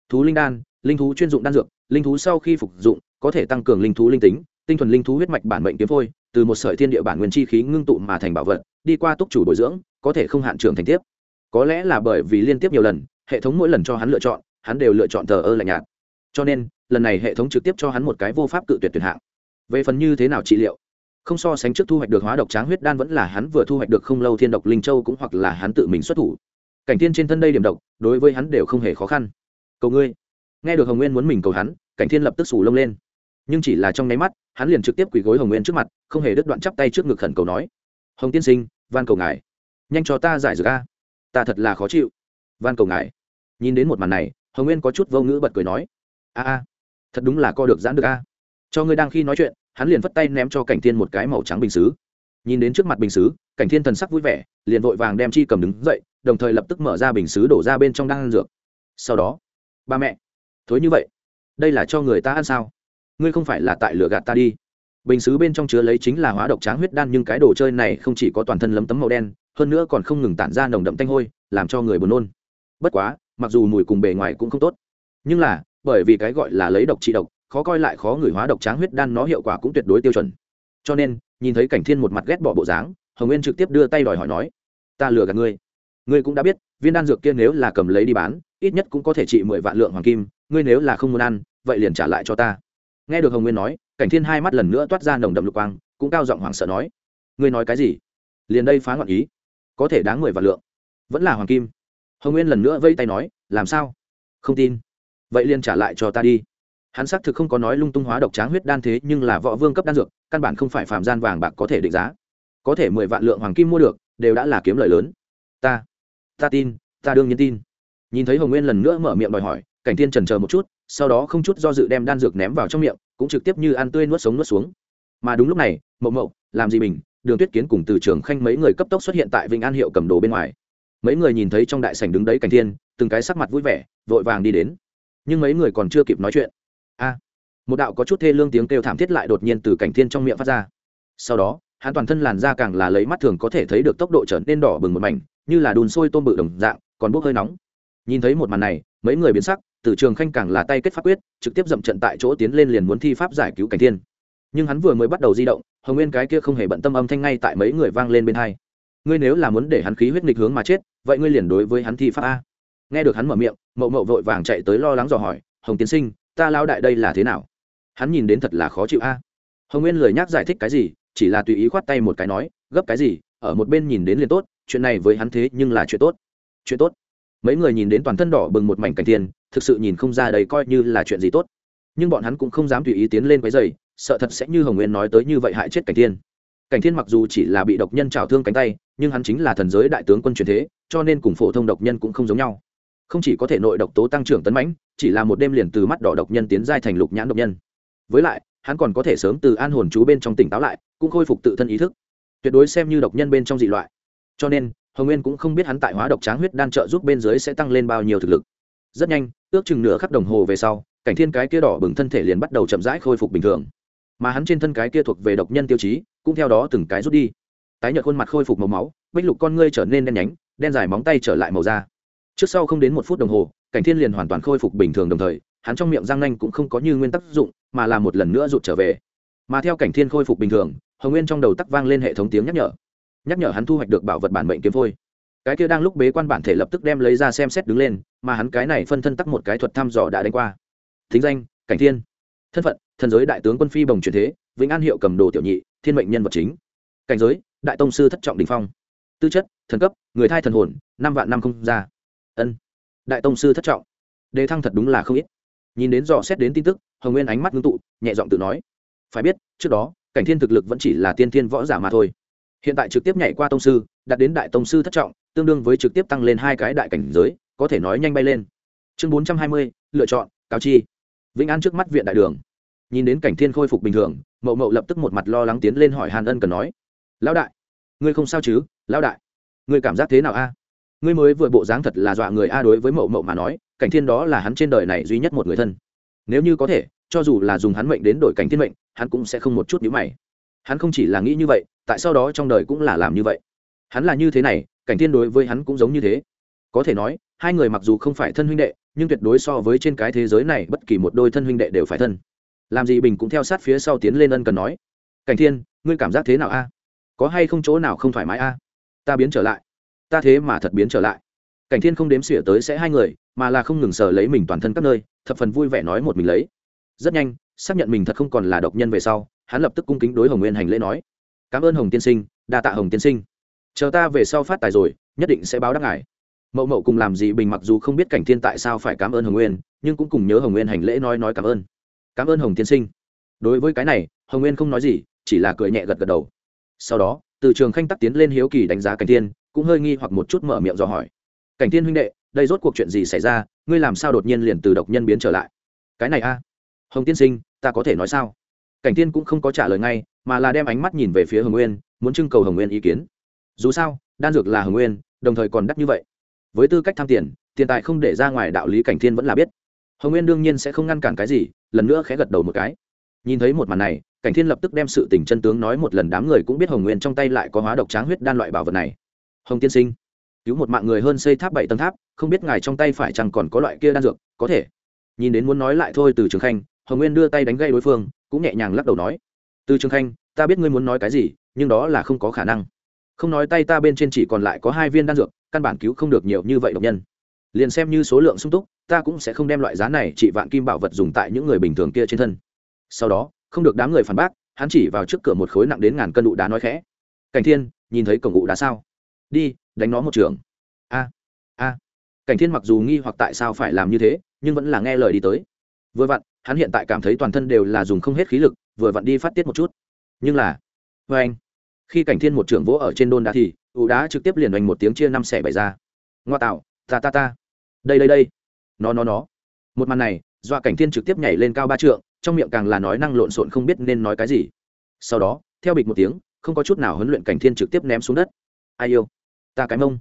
[SPEAKER 1] Thú linh đan, linh thú chuyên dụng đan dược, linh thú sau khi phục dụng, có thể tăng cường linh thú linh tính, tinh thuần linh thú huyết mạch bản mệnh kiếm phôi, từ một sợi thiên địa bản nguyên chi khí ngưng tụ mà thành bảo vật, đi qua túc chủ bồi dưỡng, có thể không hạn trường thành tiếp. Có lẽ là bởi vì liên tiếp nhiều lần, hệ thống mỗi lần cho hắn lựa chọn hắn đều lựa chọn thờ ơ lạnh nhạt. Cho nên, lần này hệ thống trực tiếp cho hắn một cái vô pháp cự tuyệt tuyệt hạng. Về phần như thế nào trị liệu, không so sánh trước thu hoạch được hóa độc tráng huyết đan vẫn là hắn vừa thu hoạch được không lâu thiên độc linh châu cũng hoặc là hắn tự mình xuất thủ. Cảnh thiên trên thân đây điểm độc, đối với hắn đều không hề khó khăn. Cầu ngươi, nghe được hồng nguyên muốn mình cầu hắn, cảnh thiên lập tức xù lông lên. Nhưng chỉ là trong nháy mắt, hắn liền trực tiếp quỳ gối hồng nguyên trước mặt, không hề đứt đoạn chắp tay trước ngực khẩn cầu nói, hồng tiên sinh, van cầu ngài. Nhanh cho ta giải dược a. Ta thật là khó chịu. Van cầu ngài. Nhìn đến một màn này hồng nguyên có chút vô ngữ bật cười nói, a a, thật đúng là co được giãn được a. Cho ngươi đang khi nói chuyện, hắn liền vất tay ném cho cảnh thiên một cái màu trắng bình xứ. Nhìn đến trước mặt bình xứ, cảnh thiên thần sắc vui vẻ, liền vội vàng đem chi cầm đứng dậy, đồng thời lập tức mở ra bình xứ đổ ra bên trong đang ăn dược. Sau đó, ba mẹ, thối như vậy, đây là cho người ta ăn sao? Ngươi không phải là tại lửa gạt ta đi. Bình xứ bên trong chứa lấy chính là hóa độc tráng huyết đan nhưng cái đồ chơi này không chỉ có toàn thân lấm tấm màu đen, hơn nữa còn không ngừng tản ra nồng đậm tanh hôi, làm cho người buồn nôn. Bất quá mặc dù mùi cùng bề ngoài cũng không tốt. Nhưng là, bởi vì cái gọi là lấy độc trị độc, khó coi lại khó người hóa độc tráng huyết đan nó hiệu quả cũng tuyệt đối tiêu chuẩn. Cho nên, nhìn thấy cảnh thiên một mặt ghét bỏ bộ dáng, hồng nguyên trực tiếp đưa tay đòi hỏi nói, ta lừa gạt ngươi. Ngươi cũng đã biết, viên đan dược kia nếu là cầm lấy đi bán, ít nhất cũng có thể trị mười vạn lượng hoàng kim, ngươi nếu là không muốn ăn, vậy liền trả lại cho ta. Nghe được hồng nguyên nói, cảnh thiên hai mắt lần nữa toát ra nồng đậm lục quang, cũng cao giọng hoảng sợ nói, ngươi nói cái gì? Liền đây phá ngọn ý, có thể đáng mười vạn lượng, vẫn là hoàng kim hồng nguyên lần nữa vây tay nói, làm sao? Không tin. Vậy liền trả lại cho ta đi. Hắn xác thực không có nói lung tung hóa độc tráng huyết đan thế, nhưng là võ vương cấp đan dược, căn bản không phải phạm gian vàng bạc có thể định giá. Có thể mười vạn lượng hoàng kim mua được, đều đã là kiếm lợi lớn. Ta ta tin, ta đương nhiên tin. Nhìn thấy hồng nguyên lần nữa mở miệng đòi hỏi, cảnh tiên trần chờ một chút, sau đó không chút do dự đem đan dược ném vào trong miệng, cũng trực tiếp như ăn tươi nuốt sống nuốt xuống. Mà đúng lúc này, mậu mậu, làm gì mình? Đường tuyết kiến cùng từ trường khanh mấy người cấp tốc xuất hiện tại vĩnh an hiệu cầm đồ bên ngoài mấy người nhìn thấy trong đại sảnh đứng đấy cảnh thiên, từng cái sắc mặt vui vẻ, vội vàng đi đến. Nhưng mấy người còn chưa kịp nói chuyện. A, một đạo có chút thê lương tiếng kêu thảm thiết lại đột nhiên từ cảnh thiên trong miệng phát ra. Sau đó, hắn toàn thân làn da càng là lấy mắt thường có thể thấy được tốc độ trở nên đỏ bừng một mảnh, như là đùn sôi tôm bự đồng dạng, còn bốc hơi nóng. Nhìn thấy một màn này, mấy người biến sắc, từ trường khanh càng là tay kết pháp quyết, trực tiếp dậm trận tại chỗ tiến lên liền muốn thi pháp giải cứu cảnh thiên. Nhưng hắn vừa mới bắt đầu di động, hồng nguyên cái kia không hề bận tâm âm thanh ngay tại mấy người vang lên bên hai ngươi nếu là muốn để hắn khí huyết nghịch hướng mà chết, vậy ngươi liền đối với hắn thi pháp a. Nghe được hắn mở miệng, mậu mậu vội vàng chạy tới lo lắng dò hỏi, hồng tiến sinh, ta lao đại đây là thế nào? Hắn nhìn đến thật là khó chịu a. Hồng nguyên lời nhắc giải thích cái gì, chỉ là tùy ý khoát tay một cái nói, gấp cái gì, ở một bên nhìn đến liền tốt, chuyện này với hắn thế nhưng là chuyện tốt. Chuyện tốt? Mấy người nhìn đến toàn thân đỏ bừng một mảnh cảnh tiền thực sự nhìn không ra đây coi như là chuyện gì tốt. Nhưng bọn hắn cũng không dám tùy ý tiến lên cái giày sợ thật sẽ như hồng nguyên nói tới như vậy hại chết cảnh tiên cảnh thiên mặc dù chỉ là bị độc nhân trào thương cánh tay, nhưng hắn chính là thần giới đại tướng quân truyền thế, cho nên cùng phổ thông độc nhân cũng không giống nhau. Không chỉ có thể nội độc tố tăng trưởng tấn mãnh, chỉ là một đêm liền từ mắt đỏ độc nhân tiến giai thành lục nhãn độc nhân. Với lại, hắn còn có thể sớm từ an hồn chú bên trong tỉnh táo lại, cũng khôi phục tự thân ý thức. Tuyệt đối xem như độc nhân bên trong dị loại. Cho nên, hồng nguyên cũng không biết hắn tại hóa độc tráng huyết đan trợ giúp bên dưới sẽ tăng lên bao nhiêu thực lực. Rất nhanh, ước chừng nửa khắc đồng hồ về sau, cảnh thiên cái kia đỏ bừng thân thể liền bắt đầu chậm rãi khôi phục bình thường mà hắn trên thân cái kia thuộc về độc nhân tiêu chí, cũng theo đó từng cái rút đi. Tái nhợt khuôn mặt khôi phục màu máu, bích lục con ngươi trở nên đen nhánh, đen dài móng tay trở lại màu da. Trước sau không đến một phút đồng hồ, cảnh thiên liền hoàn toàn khôi phục bình thường đồng thời, hắn trong miệng răng nanh cũng không có như nguyên tắc dụng, mà là một lần nữa rụt trở về. Mà theo cảnh thiên khôi phục bình thường, hồng nguyên trong đầu tắc vang lên hệ thống tiếng nhắc nhở. Nhắc nhở hắn thu hoạch được bảo vật bản mệnh kiếm phôi. Cái kia đang lúc bế quan bản thể lập tức đem lấy ra xem xét đứng lên, mà hắn cái này phân thân tắc một cái thuật thăm dò đã đánh qua. Thính danh, cảnh thiên. Thân phận thần giới đại tướng quân phi bồng truyền thế, vĩnh an hiệu cầm đồ tiểu nhị, thiên mệnh nhân vật chính. Cảnh giới, đại tông sư thất trọng đình phong. Tư chất, thần cấp, người thai thần hồn, năm vạn năm không ra. Ân, đại tông sư thất trọng. Đề thăng thật đúng là không ít. Nhìn đến dò xét đến tin tức, hồng nguyên ánh mắt ngưng tụ, nhẹ giọng tự nói. Phải biết, trước đó, cảnh thiên thực lực vẫn chỉ là tiên thiên võ giả mà thôi. Hiện tại trực tiếp nhảy qua tông sư, đạt đến đại tông sư thất trọng, tương đương với trực tiếp tăng lên hai cái đại cảnh giới, có thể nói nhanh bay lên. Chương bốn trăm hai mươi, lựa chọn, cáo chi. Vĩnh an trước mắt viện đại đường nhìn đến cảnh thiên khôi phục bình thường, mậu mậu lập tức một mặt lo lắng tiến lên hỏi hàn ân cần nói, lão đại, ngươi không sao chứ? Lão đại, ngươi cảm giác thế nào a? Ngươi mới vừa bộ dáng thật là dọa người a đối với mậu mậu mà nói, cảnh thiên đó là hắn trên đời này duy nhất một người thân. Nếu như có thể, cho dù là dùng hắn mệnh đến đổi cảnh thiên mệnh, hắn cũng sẽ không một chút nhữ mày. Hắn không chỉ là nghĩ như vậy, tại sau đó trong đời cũng là làm như vậy. Hắn là như thế này, cảnh thiên đối với hắn cũng giống như thế. Có thể nói, hai người mặc dù không phải thân huynh đệ, nhưng tuyệt đối so với trên cái thế giới này bất kỳ một đôi thân huynh đệ đều phải thân làm gì bình cũng theo sát phía sau tiến lên ân cần nói, cảnh thiên, ngươi cảm giác thế nào a? Có hay không chỗ nào không thoải mái a? Ta biến trở lại. Ta thế mà thật biến trở lại. Cảnh thiên không đếm xỉa tới sẽ hai người, mà là không ngừng sờ lấy mình toàn thân các nơi, thập phần vui vẻ nói một mình lấy. Rất nhanh, xác nhận mình thật không còn là độc nhân về sau, hắn lập tức cung kính đối hồng nguyên hành lễ nói, cảm ơn hồng tiên sinh, đa tạ hồng tiên sinh. Chờ ta về sau phát tài rồi, nhất định sẽ báo đáp ngài. Mậu mậu cùng làm gì bình mặc dù không biết cảnh thiên tại sao phải cảm ơn hồng nguyên, nhưng cũng cùng nhớ hồng nguyên hành lễ nói nói cảm ơn cảm ơn hồng tiên sinh. Đối với cái này, hồng nguyên không nói gì, chỉ là cười nhẹ gật gật đầu. Sau đó, từ trường khanh tắc tiến lên hiếu kỳ đánh giá cảnh thiên cũng hơi nghi hoặc một chút mở miệng dò hỏi. Cảnh thiên huynh đệ, đây rốt cuộc chuyện gì xảy ra, ngươi làm sao đột nhiên liền từ độc nhân biến trở lại? Cái này a. Hồng tiên sinh, ta có thể nói sao? Cảnh thiên cũng không có trả lời ngay, mà là đem ánh mắt nhìn về phía hồng nguyên, muốn trưng cầu hồng nguyên ý kiến. Dù sao, đan dược là hồng nguyên, đồng thời còn đắt như vậy. Với tư cách tham tiền tiền tài không để ra ngoài đạo lý cảnh thiên vẫn là biết hồng nguyên đương nhiên sẽ không ngăn cản cái gì, lần nữa khẽ gật đầu một cái. Nhìn thấy một màn này, cảnh thiên lập tức đem sự tình chân tướng nói một lần đám người cũng biết hồng nguyên trong tay lại có hóa độc tráng huyết đan loại bảo vật này. Hồng tiên sinh, cứu một mạng người hơn xây tháp bảy tầng tháp, không biết ngài trong tay phải chẳng còn có loại kia đan dược, có thể. Nhìn đến muốn nói lại thôi từ trường khanh, hồng nguyên đưa tay đánh gây đối phương, cũng nhẹ nhàng lắc đầu nói. Từ trường khanh, ta biết ngươi muốn nói cái gì, nhưng đó là không có khả năng. Không nói tay ta bên trên chỉ còn lại có hai viên đan dược, căn bản cứu không được nhiều như vậy độc nhân. Liền xem như số lượng sung túc ta cũng sẽ không đem loại giá này trị vạn kim bảo vật dùng tại những người bình thường kia trên thân. Sau đó, không được đám người phản bác, hắn chỉ vào trước cửa một khối nặng đến ngàn cân ụ đá nói khẽ. Cảnh thiên, nhìn thấy cổng ụ đá sao? Đi, đánh nó một trường. A a. Cảnh thiên mặc dù nghi hoặc tại sao phải làm như thế, nhưng vẫn là nghe lời đi tới. Vừa vặn, hắn hiện tại cảm thấy toàn thân đều là dùng không hết khí lực, vừa vặn đi phát tiết một chút. Nhưng là vê anh. Khi cảnh thiên một trưởng vỗ ở trên đôn đá thì, ụ đá trực tiếp liền đánh một tiếng chia năm xẻ bảy ra. Ngoa tạo, ta ta ta. Đây đây đây nó nó nó. Một màn này dọa cảnh thiên trực tiếp nhảy lên cao ba trượng, trong miệng càng là nói năng lộn xộn không biết nên nói cái gì. Sau đó, theo bịch một tiếng, không có chút nào huấn luyện cảnh thiên trực tiếp ném xuống đất. Ai yêu? Ta cái mông.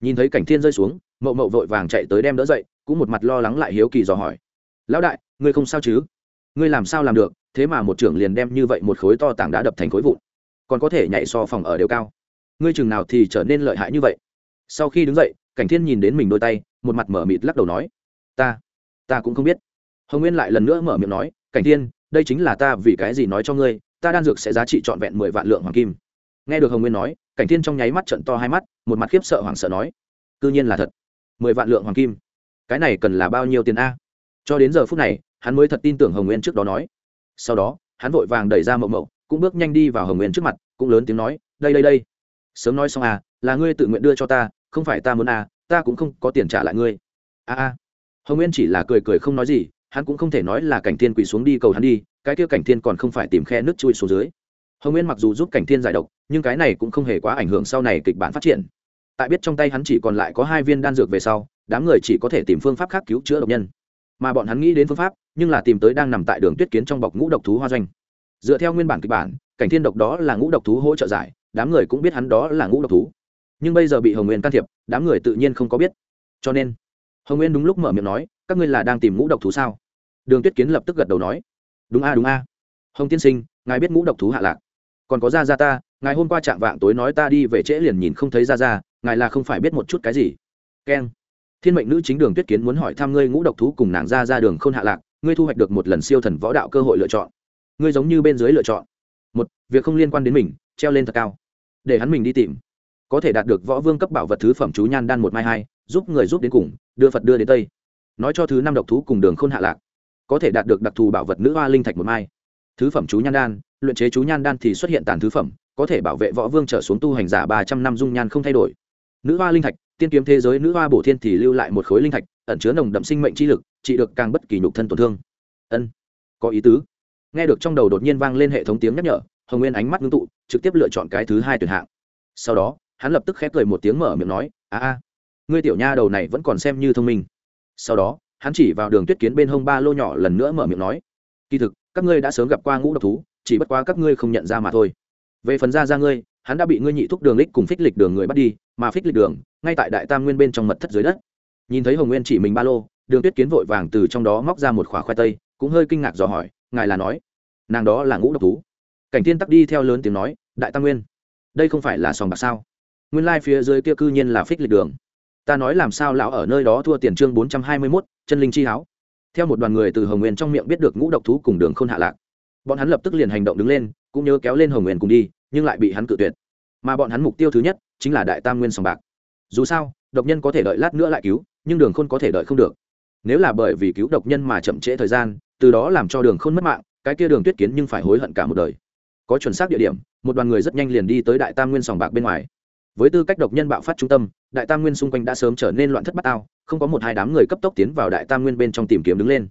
[SPEAKER 1] Nhìn thấy cảnh thiên rơi xuống, mậu mậu vội vàng chạy tới đem đỡ dậy, cũng một mặt lo lắng lại hiếu kỳ dò hỏi. Lão đại, ngươi không sao chứ? Ngươi làm sao làm được, thế mà một trưởng liền đem như vậy một khối to tảng đã đập thành khối vụn. Còn có thể nhảy so phòng ở đều cao. Ngươi chừng nào thì trở nên lợi hại như vậy? Sau khi đứng dậy, cảnh thiên nhìn đến mình đôi tay, một mặt mở mịt lắc đầu nói ta ta cũng không biết. Hồng nguyên lại lần nữa mở miệng nói, cảnh thiên, đây chính là ta vì cái gì nói cho ngươi, ta đan dược sẽ giá trị trọn vẹn mười vạn lượng hoàng kim. Nghe được hồng nguyên nói, cảnh thiên trong nháy mắt trận to hai mắt, một mặt khiếp sợ hoảng sợ nói c nhiên là thật. Mười vạn lượng hoàng kim. Cái này cần là bao nhiêu tiền a? Cho đến giờ phút này, hắn mới thật tin tưởng hồng nguyên trước đó nói. Sau đó, hắn vội vàng đẩy ra mậu mậu, cũng bước nhanh đi vào hồng nguyên trước mặt, cũng lớn tiếng nói, đây đây đây. Sớm nói xong à là ngươi tự nguyện đưa cho ta, không phải ta muốn à ta cũng không có tiền trả lại ngươi. A a hồng nguyên chỉ là cười cười không nói gì, hắn cũng không thể nói là cảnh thiên quỳ xuống đi cầu hắn đi, cái kia cảnh thiên còn không phải tìm khe nước chui xuống dưới. Hồng nguyên mặc dù giúp cảnh thiên giải độc, nhưng cái này cũng không hề quá ảnh hưởng sau này kịch bản phát triển. Tại biết trong tay hắn chỉ còn lại có hai viên đan dược về sau, đám người chỉ có thể tìm phương pháp khác cứu chữa độc nhân. Mà bọn hắn nghĩ đến phương pháp, nhưng là tìm tới đang nằm tại đường tuyết kiến trong bọc ngũ độc thú hoa doanh. Dựa theo nguyên bản kịch bản, cảnh thiên độc đó là ngũ độc thú hỗ trợ giải, đám người cũng biết hắn đó là ngũ độc thú. Nhưng bây giờ bị hồng nguyên can thiệp, đám người tự nhiên không có biết. Cho nên hồng nguyên đúng lúc mở miệng nói các ngươi là đang tìm ngũ độc thú sao đường tuyết kiến lập tức gật đầu nói đúng a à, đúng a à. hồng tiên sinh ngài biết ngũ độc thú hạ lạc còn có ra ra ta ngài hôm qua chạm vạng tối nói ta đi về trễ liền nhìn không thấy ra ra ngài là không phải biết một chút cái gì keng thiên mệnh nữ chính đường tuyết kiến muốn hỏi thăm ngươi ngũ độc thú cùng nàng ra ra đường k h ô n hạ lạc ngươi thu hoạch được một lần siêu thần võ đạo cơ hội lựa chọn ngươi giống như bên dưới lựa chọn một việc không liên quan đến mình treo lên thật cao để hắn mình đi tìm có thể đạt được võ vương cấp bảo vật thứ phẩm chú nhan đan một mai hai giúp người giúp đến cùng, đưa phật đưa đến tây. Nói cho thứ năm độc thú cùng đường khôn hạ lạc, có thể đạt được đặc thù bảo vật nữ hoa linh thạch một mai. Thứ phẩm chú nhan đan, luyện chế chú nhan đan thì xuất hiện tàn thứ phẩm, có thể bảo vệ võ vương trở xuống tu hành giả ba trăm năm dung nhan không thay đổi. Nữ hoa linh thạch, tiên kiếm thế giới nữ hoa bổ thiên thì lưu lại một khối linh thạch, ẩn chứa nồng đậm sinh mệnh chi lực, trị được càng bất kỳ nhục thân tổn thương. Ân, có ý tứ. Nghe được trong đầu đột nhiên vang lên hệ thống tiếng nhắc nhở, hồng nguyên ánh mắt ngưng tụ, trực tiếp lựa chọn cái thứ hai tuyển hạng. Sau đó, hắn lập tức khép cười một tiếng mở miệng nói, a a ngươi tiểu nha đầu này vẫn còn xem như thông minh. Sau đó, hắn chỉ vào đường tuyết kiến bên hông ba lô nhỏ lần nữa mở miệng nói, kỳ thực, các ngươi đã sớm gặp qua ngũ độc thú, chỉ bất quá các ngươi không nhận ra mà thôi. Về phần ra ra ngươi, hắn đã bị ngươi nhị thúc đường lích cùng phích lịch đường người bắt đi, mà phích lịch đường, ngay tại đại tam nguyên bên trong mật thất dưới đất. Nhìn thấy hồng nguyên chỉ mình ba lô, đường tuyết kiến vội vàng từ trong đó móc ra một khỏa khoai tây, cũng hơi kinh ngạc dò hỏi, ngài là nói, nàng đó là ngũ độc thú? Cảnh tiên tắc đi theo lớn tiếng nói, đại tam nguyên, đây không phải là sòng bạc sao? Nguyên lai、like、phía dưới kia cư nhiên là phích lịch đường ta nói làm sao lão ở nơi đó thua tiền chương bốn trăm hai mươi mốt, chân linh chi háo. Theo một đoàn người từ hồng nguyên trong miệng biết được ngũ độc thú cùng đường k h ô n hạ lạc. Bọn hắn lập tức liền hành động đứng lên, cũng nhớ kéo lên hồng nguyên cùng đi, nhưng lại bị hắn cự tuyệt. Mà bọn hắn mục tiêu thứ nhất, chính là đại tam nguyên sòng bạc. Dù sao, độc nhân có thể đợi lát nữa lại cứu, nhưng đường khôn có thể đợi không được. Nếu là bởi vì cứu độc nhân mà chậm trễ thời gian, từ đó làm cho đường khôn mất mạng, cái kia đường tuyết kiến nhưng phải hối hận cả một đời. Có chuẩn xác địa điểm, một đoàn người rất nhanh liền đi tới đại tam nguyên sòng bạc bên ngoài với tư cách độc nhân bạo phát trung tâm đại tam nguyên xung quanh đã sớm trở nên loạn thất bát ao không có một hai đám người cấp tốc tiến vào đại tam nguyên bên trong tìm kiếm đứng lên.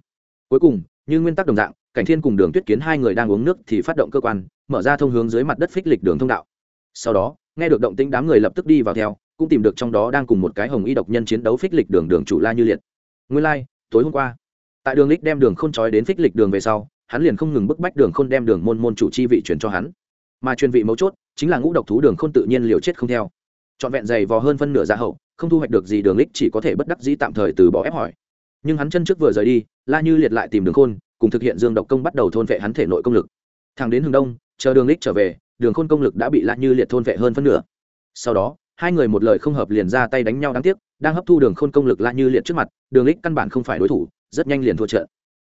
[SPEAKER 1] Cuối cùng như nguyên tắc đồng dạng cảnh thiên cùng đường tuyết kiến hai người đang uống nước thì phát động cơ quan mở ra thông hướng dưới mặt đất phích lịch đường thông đạo. Sau đó nghe được động tĩnh đám người lập tức đi vào theo cũng tìm được trong đó đang cùng một cái hồng y độc nhân chiến đấu phích lịch đường đường chủ la như liệt. Nguyên lai、like, tối hôm qua tại đường lích đem đường k h ô n trói đến phích lịch đường về sau hắn liền không ngừng bức bách đường k h ô n đem đường môn môn chủ chi vị chuyển cho hắn. Mà truyền vị mấu chốt chính là ngũ độc thú đường k h ô n tự nhiên liều chết không theo trọn vẹn dày vò hơn phân nửa gia hậu, không thu hoạch được gì, đường lích chỉ có thể bất đắc dĩ tạm thời từ bỏ ép hỏi. Nhưng hắn chân trước vừa rời đi, la như liệt lại tìm đường khôn, cùng thực hiện dương độc công bắt đầu thôn vệ hắn thể nội công lực. Thẳng đến hướng đông, chờ đường lích trở về, đường khôn công lực đã bị la như liệt thôn vệ hơn phân nửa. Sau đó, hai người một lời không hợp liền ra tay đánh nhau đáng tiếc, đang hấp thu đường khôn công lực la như liệt trước mặt, đường lích căn bản không phải đối thủ, rất nhanh liền thua trận.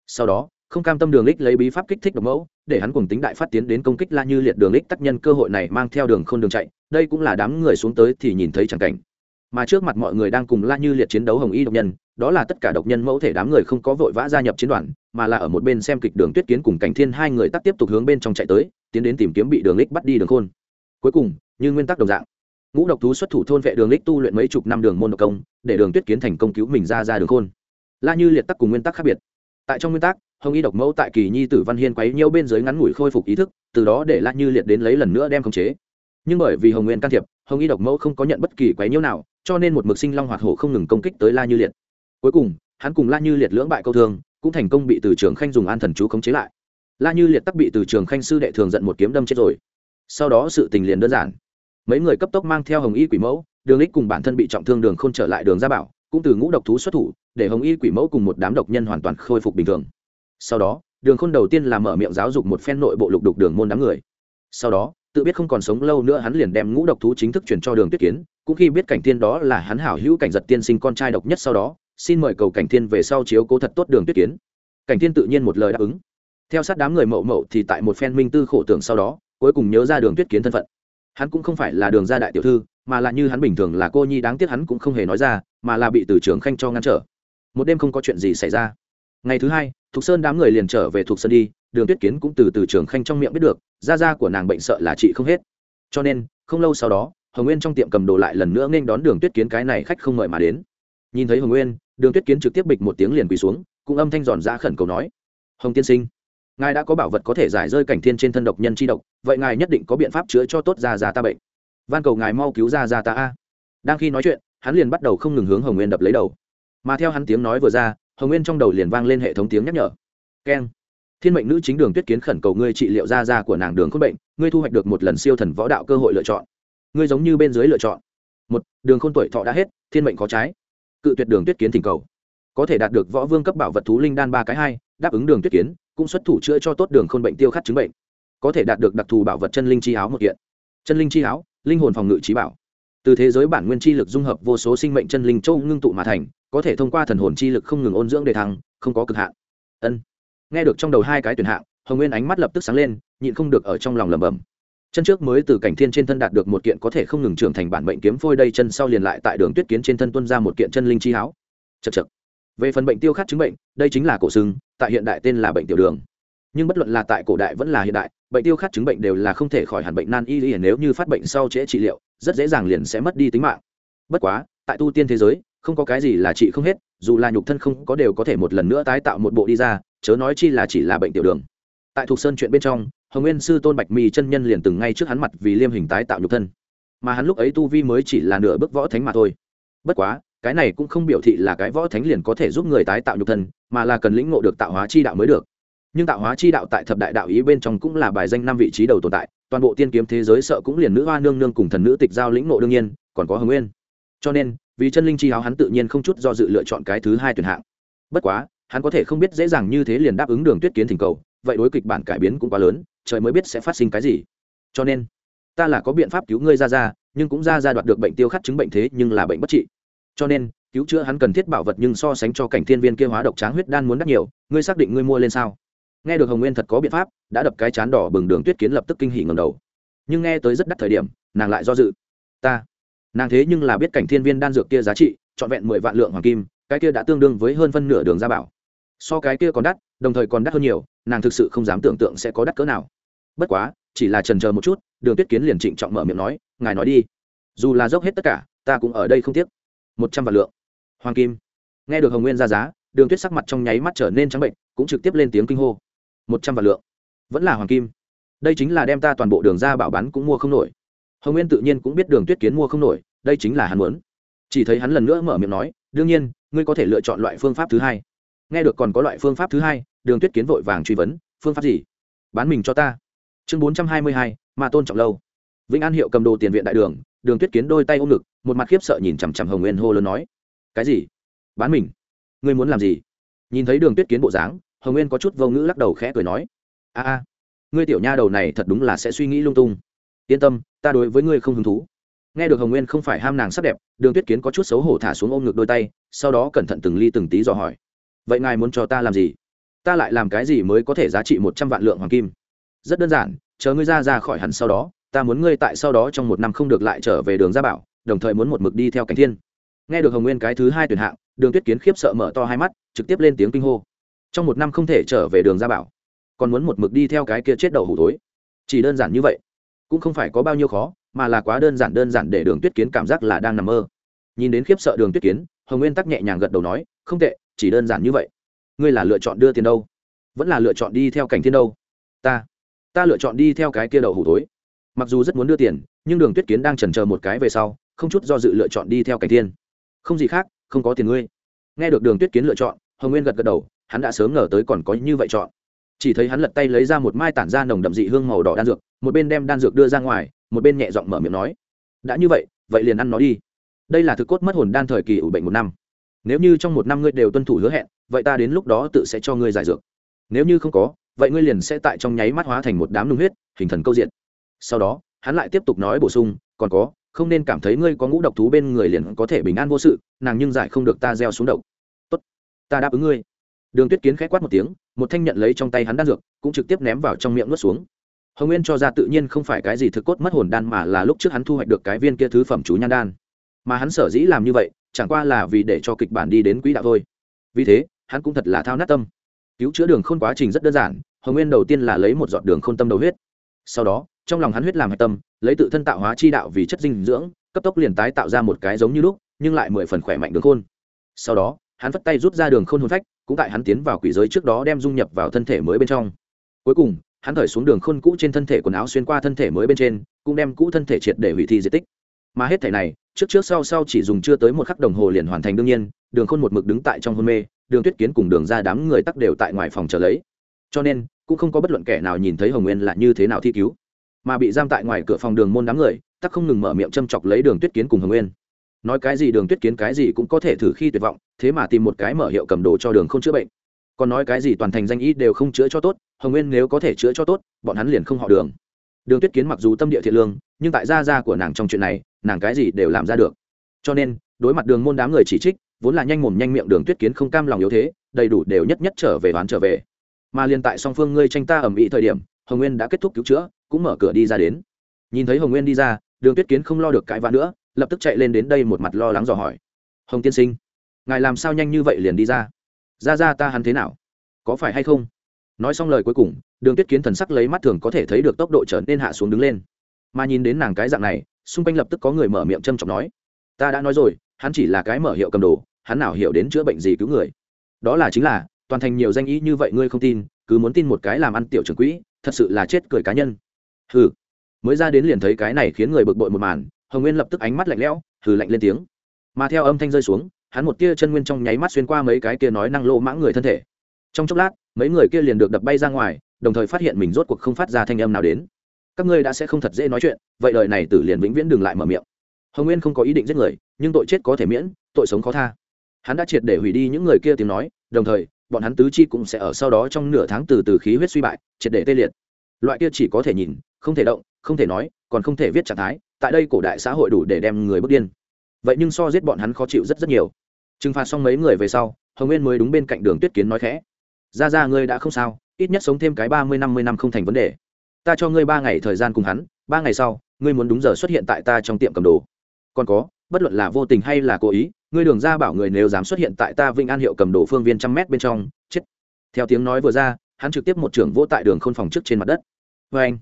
[SPEAKER 1] Sau đó, không cam tâm đường lích lấy bí pháp kích thích độc mẫu, để hắn cùng tính đại phát tiến đến công kích la như liệt, đường lích tác nhân cơ hội này mang theo đường khôn đường chạy đây cũng là đám người xuống tới thì nhìn thấy chẳng cảnh. Mà trước mặt mọi người đang cùng la như liệt chiến đấu hồng y độc nhân, đó là tất cả độc nhân mẫu thể đám người không có vội vã gia nhập chiến đoàn, mà là ở một bên xem kịch đường tuyết kiến cùng cảnh thiên hai người tắt tiếp tục hướng bên trong chạy tới, tiến đến tìm kiếm bị đường lích bắt đi đường khôn. Cuối cùng, như nguyên tắc đồng dạng, ngũ độc thú xuất thủ thôn vệ đường lích tu luyện mấy chục năm đường môn độc công, để đường tuyết kiến thành công cứu mình ra ra đường khôn. La như liệt tắc cùng nguyên tắc khác biệt. Tại trong nguyên tắc, hồng y độc mẫu tại kỳ nhi tử văn hiên quấy nhiễu bên dưới ngắn ngủi khôi phục ý thức, từ đó để la như liệt đến lấy lần nữa đem khống chế nhưng bởi vì hồng nguyên can thiệp, hồng y độc mẫu không có nhận bất kỳ quấy nhiêu nào, cho nên một mực sinh long hoạt hổ không ngừng công kích tới la như liệt. Cuối cùng, hắn cùng la như liệt lưỡng bại câu thương, cũng thành công bị từ trường khanh dùng an thần chú khống chế lại. La như liệt tắc bị từ trường khanh sư đệ thường giận một kiếm đâm chết rồi. Sau đó sự tình liền đơn giản. Mấy người cấp tốc mang theo hồng y quỷ mẫu, đường ích cùng bản thân bị trọng thương đường k h ô n trở lại đường gia bảo, cũng từ ngũ độc thú xuất thủ, để hồng y quỷ mẫu cùng một đám độc nhân hoàn toàn khôi phục bình thường. Sau đó, đường khôn đầu tiên là mở miệng giáo dục một phen nội bộ lục đục đường môn đám người. Sau đó tự biết không còn sống lâu nữa hắn liền đem ngũ độc thú chính thức chuyển cho đường tuyết kiến, cũng khi biết cảnh thiên đó là hắn hảo hữu cảnh giật tiên sinh con trai độc nhất sau đó, xin mời cầu cảnh thiên về sau chiếu cố thật tốt đường tuyết kiến. Cảnh thiên tự nhiên một lời đáp ứng. Theo sát đám người mậu mậu thì tại một phen minh tư khổ tưởng sau đó, cuối cùng nhớ ra đường tuyết kiến thân phận. Hắn cũng không phải là đường gia đại tiểu thư, mà là như hắn bình thường là cô nhi đáng tiếc hắn cũng không hề nói ra, mà là bị từ trường khanh cho ngăn trở. Một đêm không có chuyện gì xảy ra ngày thứ hai, thục sơn đám người liền trở về thục sơn đi, đường tuyết kiến cũng từ từ trường khanh trong miệng biết được da da của nàng bệnh sợ là chị không hết. Cho nên, không lâu sau đó, hồng nguyên trong tiệm cầm đồ lại lần nữa nên đón đường tuyết kiến cái này khách không mời mà đến. Nhìn thấy hồng nguyên, đường tuyết kiến trực tiếp bịch một tiếng liền quỳ xuống, cũng âm thanh giòn ra khẩn cầu nói, hồng tiên sinh, ngài đã có bảo vật có thể giải rơi cảnh thiên trên thân độc nhân chi độc, vậy ngài nhất định có biện pháp chữa cho tốt ra ra ta bệnh. Van cầu ngài mau cứu ra ra ta a. Đang khi nói chuyện, hắn liền bắt đầu không ngừng hướng hồng nguyên đập lấy đầu. Mà theo hắn tiếng nói vừa ra hồng nguyên trong đầu liền vang lên hệ thống tiếng nhắc nhở. Keng. Thiên mệnh nữ chính đường tuyết kiến khẩn cầu ngươi trị liệu da da của nàng đường khôn bệnh, ngươi thu hoạch được một lần siêu thần võ đạo cơ hội lựa chọn. Ngươi giống như bên dưới lựa chọn. Một, đường khôn tuổi thọ đã hết, thiên mệnh có trái. Cự tuyệt đường tuyết kiến thỉnh cầu. Có thể đạt được võ vương cấp bảo vật thú linh đan ba cái hai, đáp ứng đường tuyết kiến, cũng xuất thủ chữa cho tốt đường khôn bệnh tiêu khát chứng bệnh. Có thể đạt được đặc thù bảo vật chân linh chi áo một kiện. Chân linh chi áo, linh hồn phòng ngự trí bảo. Từ thế giới bản nguyên chi lực dung hợp vô số sinh mệnh chân linh châu ngưng tụ mà thành có thể thông qua thần hồn chi lực không ngừng ôn dưỡng đề thăng, không có cực hạn. Ân. Nghe được trong đầu hai cái tuyển hạng, hồng nguyên ánh mắt lập tức sáng lên, nhịn không được ở trong lòng lẩm bẩm. Chân trước mới từ cảnh thiên trên thân đạt được một kiện có thể không ngừng trưởng thành bản bệnh kiếm phôi đây, chân sau liền lại tại đường tuyết kiến trên thân tuân ra một kiện chân linh chi háo. Chật chật về phần bệnh tiêu khát chứng bệnh, đây chính là cổ sưng tại hiện đại tên là bệnh tiểu đường. Nhưng bất luận là tại cổ đại vẫn là hiện đại, bệnh tiêu khát chứng bệnh đều là không thể khỏi hẳn bệnh nan y y, nếu như phát bệnh sau trễ trị liệu, rất dễ dàng liền sẽ mất đi tính mạng. Bất quá, tại tu tiên thế giới không có cái gì là trị không hết, dù là nhục thân không có đều có thể một lần nữa tái tạo một bộ đi ra, chớ nói chi là chỉ là bệnh tiểu đường. Tại thuộc sơn chuyện bên trong, hồng nguyên sư tôn bạch mi chân nhân liền từng ngay trước hắn mặt vì liêm hình tái tạo nhục thân. Mà hắn lúc ấy tu vi mới chỉ là nửa bước võ thánh mà thôi. Bất quá, cái này cũng không biểu thị là cái võ thánh liền có thể giúp người tái tạo nhục thân, mà là cần lĩnh ngộ được tạo hóa chi đạo mới được. Nhưng tạo hóa chi đạo tại thập đại đạo ý bên trong cũng là bài danh năm vị trí đầu tồn tại, toàn bộ tiên kiếm thế giới sợ cũng liền nữ hoa nương nương cùng thần nữ tịch giao lĩnh ngộ đương nhiên, còn có hồng nguyên. Cho nên vì chân linh chi áo hắn tự nhiên không chút do dự lựa chọn cái thứ hai tuyển hạng. Bất quá, hắn có thể không biết dễ dàng như thế liền đáp ứng đường tuyết kiến thỉnh cầu, vậy đối kịch bản cải biến cũng quá lớn, trời mới biết sẽ phát sinh cái gì. Cho nên, ta là có biện pháp cứu ngươi ra ra nhưng cũng ra ra đoạt được bệnh tiêu khát chứng bệnh thế nhưng là bệnh bất trị. Cho nên, cứu chữa hắn cần thiết bảo vật nhưng so sánh cho cảnh thiên viên kia hóa độc tráng huyết đan muốn đắt nhiều, ngươi xác định ngươi mua lên sao? Nghe được hồng nguyên thật có biện pháp, đã đập cái chán đỏ bừng đường tuyết kiến lập tức kinh hỉ ngầm đầu. Nhưng nghe tới rất đắt thời điểm, nàng lại do dự. Ta nàng thế nhưng là biết cảnh thiên viên đan dược kia giá trị, trọn vẹn mười vạn lượng hoàng kim, cái kia đã tương đương với hơn phân nửa đường gia bảo. So cái kia còn đắt, đồng thời còn đắt hơn nhiều, nàng thực sự không dám tưởng tượng sẽ có đắt cỡ nào. Bất quá, chỉ là trần chờ một chút, đường tuyết kiến liền trịnh trọng mở miệng nói, ngài nói đi. Dù là dốc hết tất cả, ta cũng ở đây không tiếc. Một trăm vạn lượng hoàng kim. Nghe được hồng nguyên ra giá, đường tuyết sắc mặt trong nháy mắt trở nên trắng bệnh, cũng trực tiếp lên tiếng kinh hô. Một trăm vạn lượng vẫn là hoàng kim. Đây chính là đem ta toàn bộ đường ra bảo bán cũng mua không nổi hồng nguyên tự nhiên cũng biết đường tuyết kiến mua không nổi, đây chính là hắn muốn. Chỉ thấy hắn lần nữa mở miệng nói, đương nhiên, ngươi có thể lựa chọn loại phương pháp thứ hai. Nghe được còn có loại phương pháp thứ hai, đường tuyết kiến vội vàng truy vấn, phương pháp gì? Bán mình cho ta. Chương bốn trăm hai mươi hai mà tôn trọng lâu. Vĩnh an hiệu cầm đồ tiền viện đại đường đường tuyết kiến đôi tay ôm ngực, một mặt khiếp sợ nhìn chằm chằm hồng nguyên hô lớn nói, cái gì? Bán mình? Ngươi muốn làm gì? Nhìn thấy đường tuyết kiến bộ dáng, hồng nguyên có chút vô ngữ lắc đầu khẽ cười nói, a a, ngươi tiểu nha đầu này thật đúng là sẽ suy nghĩ lung tung yên tâm, ta đối với ngươi không hứng thú. Nghe được hồng nguyên không phải ham nàng sắc đẹp, đường tuyết kiến có chút xấu hổ thả xuống ôm ngực đôi tay, sau đó cẩn thận từng ly từng tí dò hỏi. Vậy ngài muốn cho ta làm gì? Ta lại làm cái gì mới có thể giá trị một trăm vạn lượng hoàng kim? Rất đơn giản, chờ ngươi ra ra khỏi hẳn sau đó, ta muốn ngươi tại sau đó trong một năm không được lại trở về đường gia bảo, đồng thời muốn một mực đi theo cảnh thiên. Nghe được hồng nguyên cái thứ hai tuyển hạng, đường tuyết kiến khiếp sợ mở to hai mắt, trực tiếp lên tiếng kinh hô. Trong một năm không thể trở về đường gia bảo, còn muốn một mực đi theo cái kia chết đầu hủ tối chỉ đơn giản như vậy cũng không phải có bao nhiêu khó, mà là quá đơn giản đơn giản để đường tuyết kiến cảm giác là đang nằm mơ. Nhìn đến khiếp sợ đường tuyết kiến, hồng nguyên tắc nhẹ nhàng gật đầu nói, không tệ, chỉ đơn giản như vậy. Ngươi là lựa chọn đưa tiền đâu? Vẫn là lựa chọn đi theo cảnh thiên đâu? Ta ta lựa chọn đi theo cái kia đầu hủ tối mặc dù rất muốn đưa tiền, nhưng đường tuyết kiến đang chần chờ một cái về sau, không chút do dự lựa chọn đi theo cảnh thiên. Không gì khác, không có tiền ngươi. Nghe được đường tuyết kiến lựa chọn, hồng nguyên gật gật đầu, hắn đã sớm ngờ tới còn có như vậy chọn chỉ thấy hắn lật tay lấy ra một mai tản ra nồng đậm dị hương màu đỏ đan dược, một bên đem đan dược đưa ra ngoài, một bên nhẹ giọng mở miệng nói, đã như vậy vậy liền ăn nó đi. Đây là thực cốt mất hồn đan thời kỳ ủ bệnh một năm. Nếu như trong một năm ngươi đều tuân thủ hứa hẹn, vậy ta đến lúc đó tự sẽ cho ngươi giải dược. Nếu như không có, vậy ngươi liền sẽ tại trong nháy mắt hóa thành một đám nung huyết, hình thần câu diện. Sau đó, hắn lại tiếp tục nói bổ sung, còn có, không nên cảm thấy ngươi có ngũ độc thú bên người liền có thể bình an vô sự, nàng nhưng giải không được ta gieo xuống độc. Tốt, ta đáp ứng ngươi. Đường tuyết kiến khẽ quát một tiếng một thanh nhận lấy trong tay hắn đan dược, cũng trực tiếp ném vào trong miệng nuốt xuống. Hồng nguyên cho ra tự nhiên không phải cái gì thực cốt mất hồn đan mà là lúc trước hắn thu hoạch được cái viên kia thứ phẩm chú nhan đan. Mà hắn sở dĩ làm như vậy, chẳng qua là vì để cho kịch bản đi đến quỹ đạo thôi. Vì thế, hắn cũng thật là thao nát tâm. Cứu chữa đường khôn quá trình rất đơn giản, hồng nguyên đầu tiên là lấy một giọt đường khôn tâm đầu huyết. Sau đó, trong lòng hắn huyết làm hạch tâm, lấy tự thân tạo hóa chi đạo vì chất dinh dưỡng, cấp tốc liền tái tạo ra một cái giống như lúc, nhưng lại mười phần khỏe mạnh đường khôn. Sau đó hắn vất tay rút ra đường khôn hồn phách, cũng tại hắn tiến vào quỷ giới trước đó đem dung nhập vào thân thể mới bên trong. Cuối cùng, hắn thởi xuống đường khôn cũ trên thân thể quần áo xuyên qua thân thể mới bên trên, cũng đem cũ thân thể triệt để hủy thi di tích. Mà hết thể này, trước trước sau sau chỉ dùng chưa tới một khắc đồng hồ liền hoàn thành đương nhiên, đường khôn một mực đứng tại trong hôn mê, đường tuyết kiến cùng đường ra đám người tắc đều tại ngoài phòng chờ lấy. Cho nên, cũng không có bất luận kẻ nào nhìn thấy hồng nguyên là như thế nào thi cứu. Mà bị giam tại ngoài cửa phòng đường môn đám người, tắc không ngừng mở miệng châm chọc lấy đường tuyết kiến cùng hồng nguyên. Nói cái gì đường tuyết kiến cái gì cũng có thể thử khi tuyệt vọng thế mà tìm một cái mở hiệu cầm đồ cho đường không chữa bệnh. Còn nói cái gì toàn thành danh y đều không chữa cho tốt, hồng nguyên nếu có thể chữa cho tốt, bọn hắn liền không họ đường. Đường tuyết kiến mặc dù tâm địa thiện lương, nhưng tại gia gia của nàng trong chuyện này, nàng cái gì đều làm ra được. Cho nên, đối mặt đường môn đám người chỉ trích, vốn là nhanh mồm nhanh miệng đường tuyết kiến không cam lòng yếu thế, đầy đủ đều nhất nhất trở về đoán trở về. Mà liền tại song phương ngươi tranh ta ẩm ĩ thời điểm, hồng nguyên đã kết thúc cứu chữa, cũng mở cửa đi ra đến. Nhìn thấy hồng nguyên đi ra, đường tuyết kiến không lo được cãi vã nữa, lập tức chạy lên đến đây một mặt lo lắng dò hỏi. Hồng tiên sinh ngài làm sao nhanh như vậy liền đi ra? Ra ra ta hắn thế nào? Có phải hay không? Nói xong lời cuối cùng, đường tuyết kiến thần sắc lấy mắt thường có thể thấy được tốc độ trở nên hạ xuống đứng lên. Mà nhìn đến nàng cái dạng này, xung quanh lập tức có người mở miệng châm trọng nói, ta đã nói rồi, hắn chỉ là cái mở hiệu cầm đồ, hắn nào hiểu đến chữa bệnh gì cứu người. Đó là chính là, toàn thành nhiều danh ý như vậy ngươi không tin, cứ muốn tin một cái làm ăn tiểu trưởng quỹ, thật sự là chết cười cá nhân. Hừ. Mới ra đến liền thấy cái này khiến người bực bội một màn, hồng nguyên lập tức ánh mắt lạnh lẽo, hừ lạnh lên tiếng. Mà theo âm thanh rơi xuống hắn một tia chân nguyên trong nháy mắt xuyên qua mấy cái kia nói năng lô mãng người thân thể. Trong chốc lát, mấy người kia liền được đập bay ra ngoài, đồng thời phát hiện mình rốt cuộc không phát ra thanh âm nào đến. Các ngươi đã sẽ không thật dễ nói chuyện, vậy đời này tử liền vĩnh viễn đừng lại mở miệng. Hồng nguyên không có ý định giết người, nhưng tội chết có thể miễn, tội sống khó tha. Hắn đã triệt để hủy đi những người kia tiếng nói, đồng thời, bọn hắn tứ chi cũng sẽ ở sau đó trong nửa tháng từ từ khí huyết suy bại, triệt để tê liệt. Loại kia chỉ có thể nhìn, không thể động, không thể nói, còn không thể viết trạng thái, tại đây cổ đại xã hội đủ để đem người bước điên vậy nhưng so giết bọn hắn khó chịu rất rất nhiều. Trừng phạt xong mấy người về sau, hồng nguyên mới đúng bên cạnh đường tuyết kiến nói khẽ. Ra ra ngươi đã không sao, ít nhất sống thêm cái ba mươi năm mươi năm không thành vấn đề. Ta cho ngươi ba ngày thời gian cùng hắn, ba ngày sau, ngươi muốn đúng giờ xuất hiện tại ta trong tiệm cầm đồ. Còn có, bất luận là vô tình hay là cố ý, ngươi đường ra bảo người nếu dám xuất hiện tại ta vinh an hiệu cầm đồ phương viên trăm mét bên trong, chết. Theo tiếng nói vừa ra, hắn trực tiếp một trưởng vô tại đường khôn phòng trước trên mặt đất. Vê anh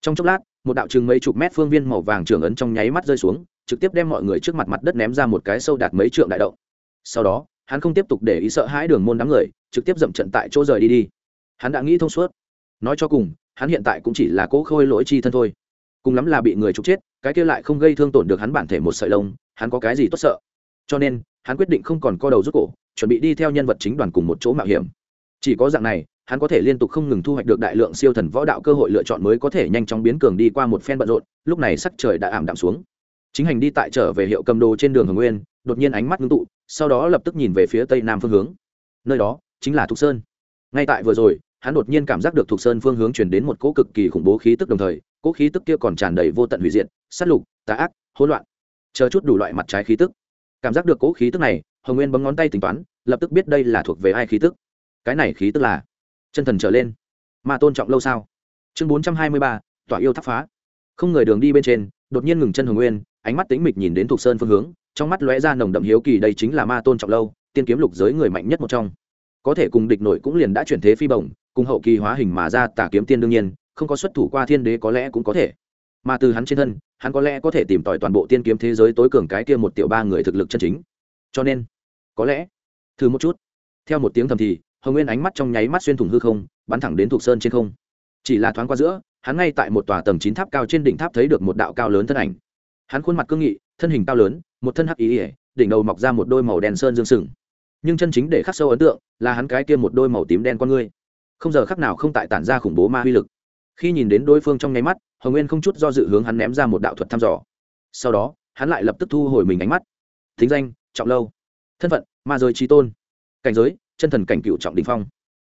[SPEAKER 1] trong chốc lát, một đạo chừng mấy chục mét phương viên màu vàng trưởng ấn trong nháy mắt rơi xuống trực tiếp đem mọi người trước mặt mặt đất ném ra một cái sâu đạt mấy trượng đại động. Sau đó, hắn không tiếp tục để ý sợ hãi đường môn đám người, trực tiếp dậm trận tại chỗ rời đi đi. Hắn đã nghĩ thông suốt. Nói cho cùng, hắn hiện tại cũng chỉ là cố khôi lỗi chi thân thôi. Cùng lắm là bị người trục chết, cái kia lại không gây thương tổn được hắn bản thể một sợi lông, hắn có cái gì tốt sợ? Cho nên, hắn quyết định không còn co đầu rút cổ, chuẩn bị đi theo nhân vật chính đoàn cùng một chỗ mạo hiểm. Chỉ có dạng này, hắn có thể liên tục không ngừng thu hoạch được đại lượng siêu thần võ đạo cơ hội lựa chọn mới có thể nhanh chóng biến cường đi qua một phen bận rộn, lúc này sắc trời đã ảm đạm xuống chính hành đi tại trở về hiệu cầm đồ trên đường hồng nguyên, đột nhiên ánh mắt ngưng tụ, sau đó lập tức nhìn về phía tây nam phương hướng. Nơi đó chính là thục sơn. Ngay tại vừa rồi, hắn đột nhiên cảm giác được thục sơn phương hướng chuyển đến một cỗ cực kỳ khủng bố khí tức đồng thời, cỗ khí tức kia còn tràn đầy vô tận hủy diệt, sát lục, tà ác, hỗn loạn. Chờ chút đủ loại mặt trái khí tức. Cảm giác được cỗ khí tức này, hồng nguyên bấm ngón tay tính toán, lập tức biết đây là thuộc về ai khí tức. Cái này khí tức là chân thần trở lên. Mà tôn trọng lâu sao? Chương bốn trăm hai mươi ba, tỏa yêu thắp phá. Không người đường đi bên trên, đột nhiên ngừng chân hồng nguyên ánh mắt tính mịch nhìn đến thuộc sơn phương hướng, trong mắt lóe ra nồng đậm hiếu kỳ, đây chính là ma tôn trọng lâu, tiên kiếm lục giới người mạnh nhất một trong. Có thể cùng địch nổi cũng liền đã chuyển thế phi bổng, cùng hậu kỳ hóa hình mà ra tà kiếm tiên đương nhiên, không có xuất thủ qua thiên đế có lẽ cũng có thể. Mà từ hắn trên thân, hắn có lẽ có thể tìm tòi toàn bộ tiên kiếm thế giới tối cường cái kia một tiểu ba người thực lực chân chính. Cho nên, có lẽ, thử một chút. Theo một tiếng thầm thì, hồng nguyên ánh mắt trong nháy mắt xuyên thủng hư không, bắn thẳng đến thuộc sơn trên không. Chỉ là thoáng qua giữa, hắn ngay tại một tòa tầng chín tháp cao trên đỉnh tháp thấy được một đạo cao lớn thân ảnh hắn khuôn mặt cương nghị, thân hình cao lớn, một thân hắc ý ỉa, đỉnh đầu mọc ra một đôi màu đen sơn dương sừng. Nhưng chân chính để khắc sâu ấn tượng là hắn cái kia một đôi màu tím đen con ngươi. Không giờ khắc nào không tại tản ra khủng bố ma uy lực. Khi nhìn đến đối phương trong nháy mắt, hồng nguyên không chút do dự hướng hắn ném ra một đạo thuật thăm dò. Sau đó, hắn lại lập tức thu hồi mình ánh mắt. Thính danh, trọng lâu. Thân phận, ma giới trí tôn. Cảnh giới, chân thần cảnh cựu trọng đình phong.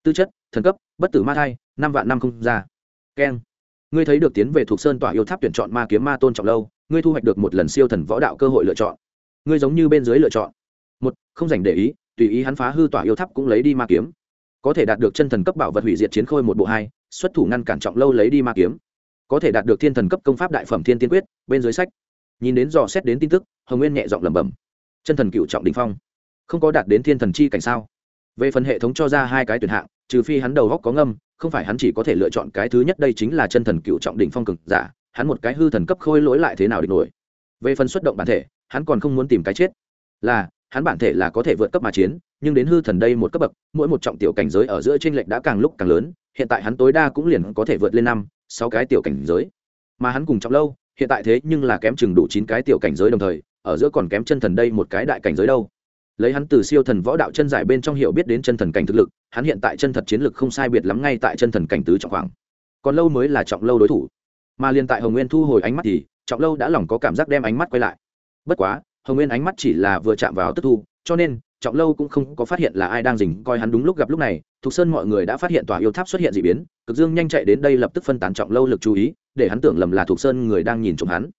[SPEAKER 1] Tư chất, thần cấp, bất tử ma thai, năm vạn năm không ra. Keng. Ngươi thấy được tiến về thuộc sơn tỏa yêu tháp tuyển chọn ma kiếm ma tôn trọng lâu ngươi thu hoạch được một lần siêu thần võ đạo cơ hội lựa chọn. Ngươi giống như bên dưới lựa chọn. Một, không dành để ý, tùy ý hắn phá hư tỏa yêu tháp cũng lấy đi ma kiếm. Có thể đạt được chân thần cấp bảo vật hủy diệt chiến khôi một bộ hai, xuất thủ ngăn cản trọng lâu lấy đi ma kiếm. Có thể đạt được thiên thần cấp công pháp đại phẩm thiên tiên quyết, bên dưới sách. Nhìn đến dò xét đến tin tức, hồng nguyên nhẹ giọng lẩm bẩm. Chân thần cựu trọng đình phong. Không có đạt đến thiên thần chi cảnh sao? Về phần hệ thống cho ra hai cái tuyển hạng, trừ phi hắn đầu góc có ngâm, không phải hắn chỉ có thể lựa chọn cái thứ nhất đây chính là chân thần cựu trọng đỉnh phong cực giả hắn một cái hư thần cấp khôi lỗi lại thế nào địch nổi. Về phần xuất động bản thể, hắn còn không muốn tìm cái chết. Là, hắn bản thể là có thể vượt cấp mà chiến, nhưng đến hư thần đây một cấp bậc, mỗi một trọng tiểu cảnh giới ở giữa t r ê n lệch đã càng lúc càng lớn, hiện tại hắn tối đa cũng liền có thể vượt lên năm, sáu cái tiểu cảnh giới. Mà hắn cùng trọng lâu, hiện tại thế nhưng là kém chừng đủ chín cái tiểu cảnh giới đồng thời, ở giữa còn kém chân thần đây một cái đại cảnh giới đâu. Lấy hắn từ siêu thần võ đạo chân giải bên trong hiểu biết đến chân thần cảnh thực lực, hắn hiện tại chân thật chiến lực không sai biệt lắm ngay tại chân thần cảnh tứ trọng khoảng. Còn lâu mới là trọng lâu đối thủ mà liền tại hồng nguyên thu hồi ánh mắt thì, trọng lâu đã lòng có cảm giác đem ánh mắt quay lại. Bất quá, hồng nguyên ánh mắt chỉ là vừa chạm vào tức thu, cho nên, trọng lâu cũng không có phát hiện là ai đang dình coi hắn đúng lúc gặp lúc này. Thục sơn mọi người đã phát hiện tòa yêu tháp xuất hiện d ị biến, cực dương nhanh chạy đến đây lập tức phân tán trọng lâu lực chú ý, để hắn tưởng lầm là thục sơn người đang nhìn trộm hắn.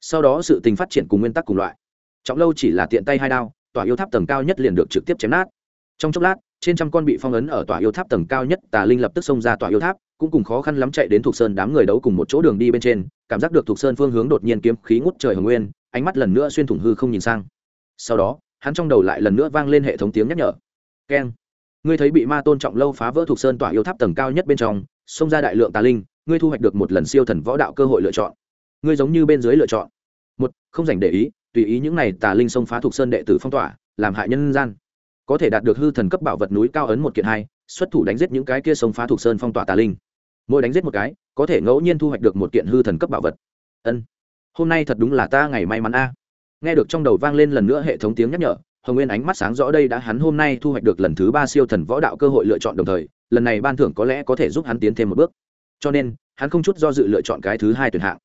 [SPEAKER 1] Sau đó sự tình phát triển cùng nguyên tắc cùng loại. Trọng lâu chỉ là tiện tay hai đao, tòa yêu tháp tầng cao nhất liền được trực tiếp chém nát. Trong chốc lát, trên trăm con bị phong ấn ở tòa yêu tháp tầng cao nhất, tà linh lập tức xông ra tòa yêu tháp cũng cùng khó khăn lắm chạy đến thuộc sơn đám người đấu cùng một chỗ đường đi bên trên, cảm giác được thuộc sơn phương hướng đột nhiên kiếm khí ngút trời hồng nguyên, ánh mắt lần nữa xuyên thủng hư không nhìn sang. Sau đó, hắn trong đầu lại lần nữa vang lên hệ thống tiếng nhắc nhở. Keng. Ngươi thấy bị ma tôn trọng lâu phá vỡ thuộc sơn tỏa yêu tháp tầng cao nhất bên trong, xông ra đại lượng tà linh, ngươi thu hoạch được một lần siêu thần võ đạo cơ hội lựa chọn. Ngươi giống như bên dưới lựa chọn. Một, không dành để ý, tùy ý những này tà linh xông phá thuộc sơn đệ tử phong tỏa, làm hại nhân gian. Có thể đạt được hư thần cấp bảo vật núi cao ấn một kiện hai, xuất thủ đánh giết những cái kia xông phá thuộc sơn phong tỏa tà linh mỗi đánh giết một cái, có thể ngẫu nhiên thu hoạch được một kiện hư thần cấp bảo vật. Ân, hôm nay thật đúng là ta ngày may mắn a. Nghe được trong đầu vang lên lần nữa hệ thống tiếng nhắc nhở, hồng nguyên ánh mắt sáng rõ đây đã hắn hôm nay thu hoạch được lần thứ ba siêu thần võ đạo cơ hội lựa chọn đồng thời, lần này ban thưởng có lẽ có thể giúp hắn tiến thêm một bước. Cho nên, hắn không chút do dự lựa chọn cái thứ hai tuyển hạng.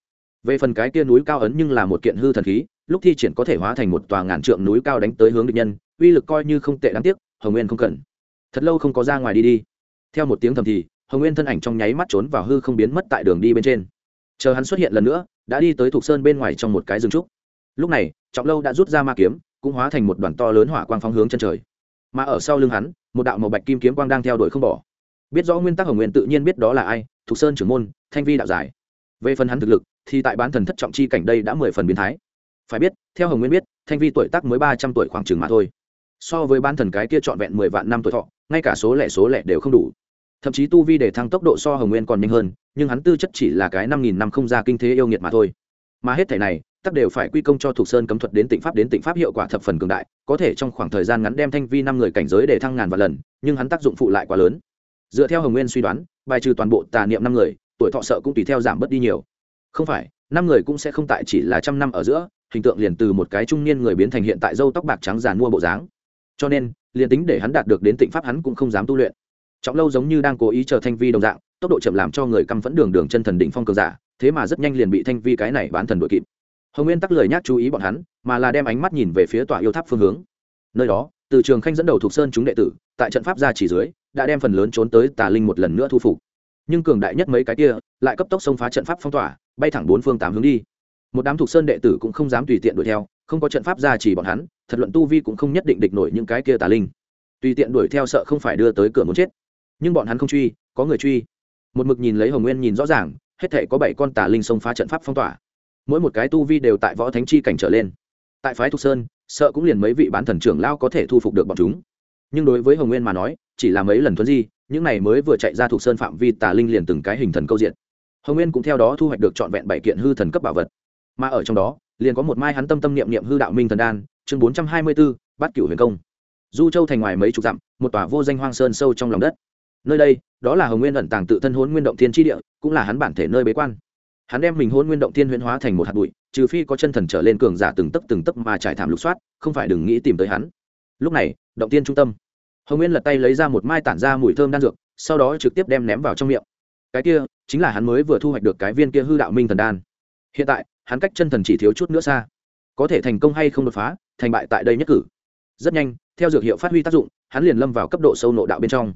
[SPEAKER 1] Về phần cái kia núi cao ấn nhưng là một kiện hư thần khí, lúc thi triển có thể hóa thành một tòa ngàn trượng núi cao đánh tới hướng địch nhân, uy lực coi như không tệ đáng tiếc, hồng nguyên không cần. Thật lâu không có ra ngoài đi đi. Theo một tiếng thầm thì hồng nguyên thân ảnh trong nháy mắt trốn vào hư không biến mất tại đường đi bên trên chờ hắn xuất hiện lần nữa đã đi tới thuộc sơn bên ngoài trong một cái rừng trúc lúc này trọng lâu đã rút ra ma kiếm cũng hóa thành một đoàn to lớn hỏa quang phóng hướng chân trời mà ở sau lưng hắn một đạo màu bạch kim kiếm quang đang theo đuổi không bỏ biết rõ nguyên tắc hồng nguyên tự nhiên biết đó là ai thuộc sơn trưởng môn thanh vi đạo giải về phần hắn thực lực thì tại bán thần thất trọng chi cảnh đây đã mười phần biến thái phải biết theo hồng nguyên biết thanh vi tuổi tác mới ba trăm tuổi khoảng chừng mà thôi so với bán thần cái kia trọn vẹn mười vạn năm tuổi thọ ngay cả số lẻ số lẻ đều không đủ thậm chí tu vi để thăng tốc độ so hồng nguyên còn nhanh hơn, nhưng hắn tư chất chỉ là cái năm nghìn năm không ra kinh thế yêu nghiệt mà thôi. Mà hết thể này tắc đều phải quy công cho thuộc sơn cấm thuật đến tịnh pháp đến tịnh pháp hiệu quả thập phần cường đại, có thể trong khoảng thời gian ngắn đem thanh vi năm người cảnh giới để thăng ngàn vạn lần, nhưng hắn tác dụng phụ lại quá lớn. Dựa theo hồng nguyên suy đoán, bài trừ toàn bộ tà niệm năm người, tuổi thọ sợ cũng tùy theo giảm bớt đi nhiều. Không phải, năm người cũng sẽ không tại chỉ là trăm năm ở giữa, hình tượng liền từ một cái trung niên người biến thành hiện tại dâu tóc bạc trắng giàn mua bộ dáng. Cho nên, liền tính để hắn đạt được đến tịnh pháp hắn cũng không dám tu luyện trọng lâu giống như đang cố ý chờ thanh vi đồng dạng, tốc độ chậm làm cho người căm phẫn đường đường chân thần đỉnh phong cường giả, thế mà rất nhanh liền bị thanh vi cái này bán thần đội kịp. Hồng nguyên tắc lời nhắc chú ý bọn hắn, mà là đem ánh mắt nhìn về phía tòa yêu tháp phương hướng. Nơi đó, từ trường khanh dẫn đầu thuộc sơn chúng đệ tử, tại trận pháp gia chỉ dưới, đã đem phần lớn trốn tới tà linh một lần nữa thu phục. Nhưng cường đại nhất mấy cái kia, lại cấp tốc xông phá trận pháp phong tỏa, bay thẳng bốn phương tám hướng đi. Một đám thuộc sơn đệ tử cũng không dám tùy tiện đuổi theo, không có trận pháp gia chỉ bọn hắn, thật luận tu vi cũng không nhất định địch nổi những cái kia tà linh. Tùy tiện đuổi theo sợ không phải đưa tới cửa muốn chết nhưng bọn hắn không truy, có người truy. Một mực nhìn lấy hồng nguyên nhìn rõ ràng, hết thể có bảy con tà linh xông phá trận pháp phong tỏa. Mỗi một cái tu vi đều tại võ thánh chi cảnh trở lên. Tại phái thục sơn, sợ cũng liền mấy vị bán thần trưởng lao có thể thu phục được bọn chúng. Nhưng đối với hồng nguyên mà nói, chỉ là mấy lần thuấn di, những này mới vừa chạy ra thuộc sơn phạm vi tà linh liền từng cái hình thần câu diện. Hồng nguyên cũng theo đó thu hoạch được trọn vẹn bảy kiện hư thần cấp bảo vật. Mà ở trong đó, liền có một mai hắn tâm tâm niệm niệm hư đạo minh thần đan, chương bốn trăm hai mươi b ố bát cửu huyền công. Du châu thành ngoài mấy chục dặm, một tòa vô danh hoang sơn sâu trong lòng đất nơi đây, đó là hồng nguyên ẩn tàng tự thân hôn nguyên động thiên tri địa, cũng là hắn bản thể nơi bế quan. Hắn đem mình hôn nguyên động thiên huyễn hóa thành một hạt bụi, trừ phi có chân thần trở lên cường giả từng tấc từng tấc mà trải thảm lục soát, không phải đừng nghĩ tìm tới hắn. Lúc này, động tiên trung tâm. Hồng nguyên lật tay lấy ra một mai tản ra mùi thơm đan dược, sau đó trực tiếp đem ném vào trong miệng. Cái kia, chính là hắn mới vừa thu hoạch được cái viên kia hư đạo minh thần đan. Hiện tại, hắn cách chân thần chỉ thiếu chút nữa xa. Có thể thành công hay không đột phá, thành bại tại đây nhất cử. Rất nhanh, theo dược hiệu phát huy tác dụng, hắn liền lâm vào cấp độ sâu nộ đạo bên trong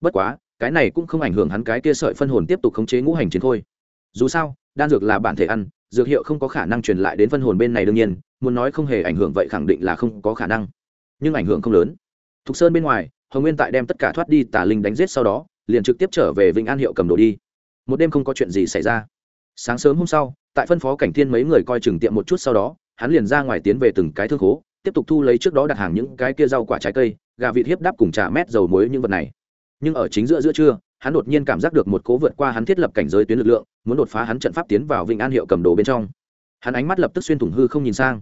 [SPEAKER 1] bất quá, cái này cũng không ảnh hưởng hắn cái kia sợi phân hồn tiếp tục khống chế ngũ hành chiến khôi. Dù sao, đan dược là bản thể ăn, dược hiệu không có khả năng truyền lại đến phân hồn bên này đương nhiên, muốn nói không hề ảnh hưởng vậy khẳng định là không có khả năng. Nhưng ảnh hưởng không lớn. Thục sơn bên ngoài, hồng nguyên tại đem tất cả thoát đi tà linh đánh giết sau đó, liền trực tiếp trở về vĩnh an hiệu cầm đồ đi. Một đêm không có chuyện gì xảy ra. Sáng sớm hôm sau, tại phân phó cảnh thiên mấy người coi chừng tiệm một chút sau đó, hắn liền ra ngoài tiến về từng cái thương khố, tiếp tục thu lấy trước đó đặt hàng những cái kia rau quả trái cây, gà vịt hiếp đáp cùng trà mét dầu muối những vật này nhưng ở chính giữa giữa trưa, hắn đột nhiên cảm giác được một cố vượt qua hắn thiết lập cảnh giới tuyến lực lượng, muốn đột phá hắn trận pháp tiến vào vịnh an hiệu cầm đồ bên trong. Hắn ánh mắt lập tức xuyên thủng hư không nhìn sang.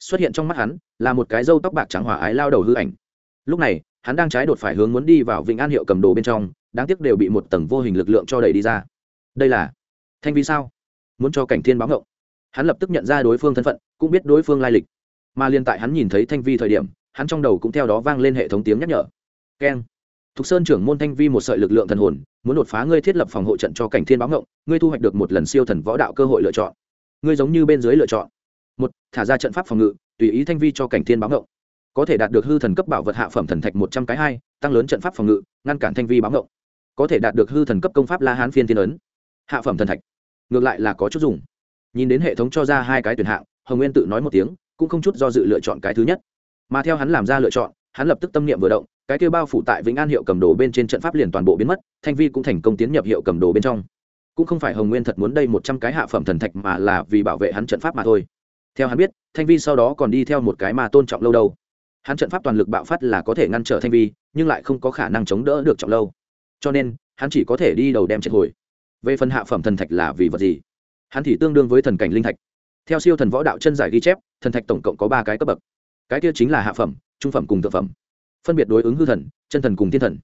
[SPEAKER 1] Xuất hiện trong mắt hắn, là một cái râu tóc bạc trắng hòa ái lao đầu hư ảnh. Lúc này, hắn đang trái đột phải hướng muốn đi vào vịnh an hiệu cầm đồ bên trong, đáng tiếc đều bị một tầng vô hình lực lượng cho đẩy đi ra. Đây là thanh vi sao? Muốn cho cảnh thiên báo ngộng hắn lập tức nhận ra đối phương thân phận, cũng biết đối phương lai lịch. Mà liên tại hắn nhìn thấy thanh vi thời điểm, hắn trong đầu cũng theo đó vang lên hệ thống tiếng nhắc nhở. Keng thục sơn trưởng môn thanh vi một sợi lực lượng thần hồn, muốn đột phá ngươi thiết lập phòng hộ trận cho cảnh thiên báo ngộng, ngươi thu hoạch được một lần siêu thần võ đạo cơ hội lựa chọn. Ngươi giống như bên dưới lựa chọn. Một, thả ra trận pháp phòng ngự, tùy ý thanh vi cho cảnh thiên báo ngộng. Có thể đạt được hư thần cấp bảo vật hạ phẩm thần thạch một trăm cái hai, tăng lớn trận pháp phòng ngự, ngăn cản thanh vi báo ngộng. Có thể đạt được hư thần cấp công pháp la hán phiên thiên ấn. Hạ phẩm thần thạch. Ngược lại là có chút dùng. Nhìn đến hệ thống cho ra hai cái tuyển hạng, hồng nguyên tự nói một tiếng, cũng không chút do dự lựa chọn cái thứ nhất. Mà theo hắn làm ra lựa chọn, hắn lập tức tâm niệm vừa động cái kia bao phủ tại vĩnh an hiệu cầm đồ bên trên trận pháp liền toàn bộ biến mất, thanh vi cũng thành công tiến nhập hiệu cầm đồ bên trong. Cũng không phải hồng nguyên thật muốn đây một trăm cái hạ phẩm thần thạch mà là vì bảo vệ hắn trận pháp mà thôi. Theo hắn biết, thanh vi sau đó còn đi theo một cái mà tôn trọng lâu đâu. Hắn trận pháp toàn lực bạo phát là có thể ngăn trở thanh vi, nhưng lại không có khả năng chống đỡ được trọng lâu. Cho nên, hắn chỉ có thể đi đầu đem triệt hồi. Về phần hạ phẩm thần thạch là vì vật gì? Hắn thì tương đương với thần cảnh linh thạch. Theo siêu thần võ đạo chân giải ghi chép, thần thạch tổng cộng có ba cái cấp bậc. Cái kia chính là hạ phẩm, trung phẩm cùng thượng phẩm phân biệt đối ứng hư thần, chân thần cùng thiên thần.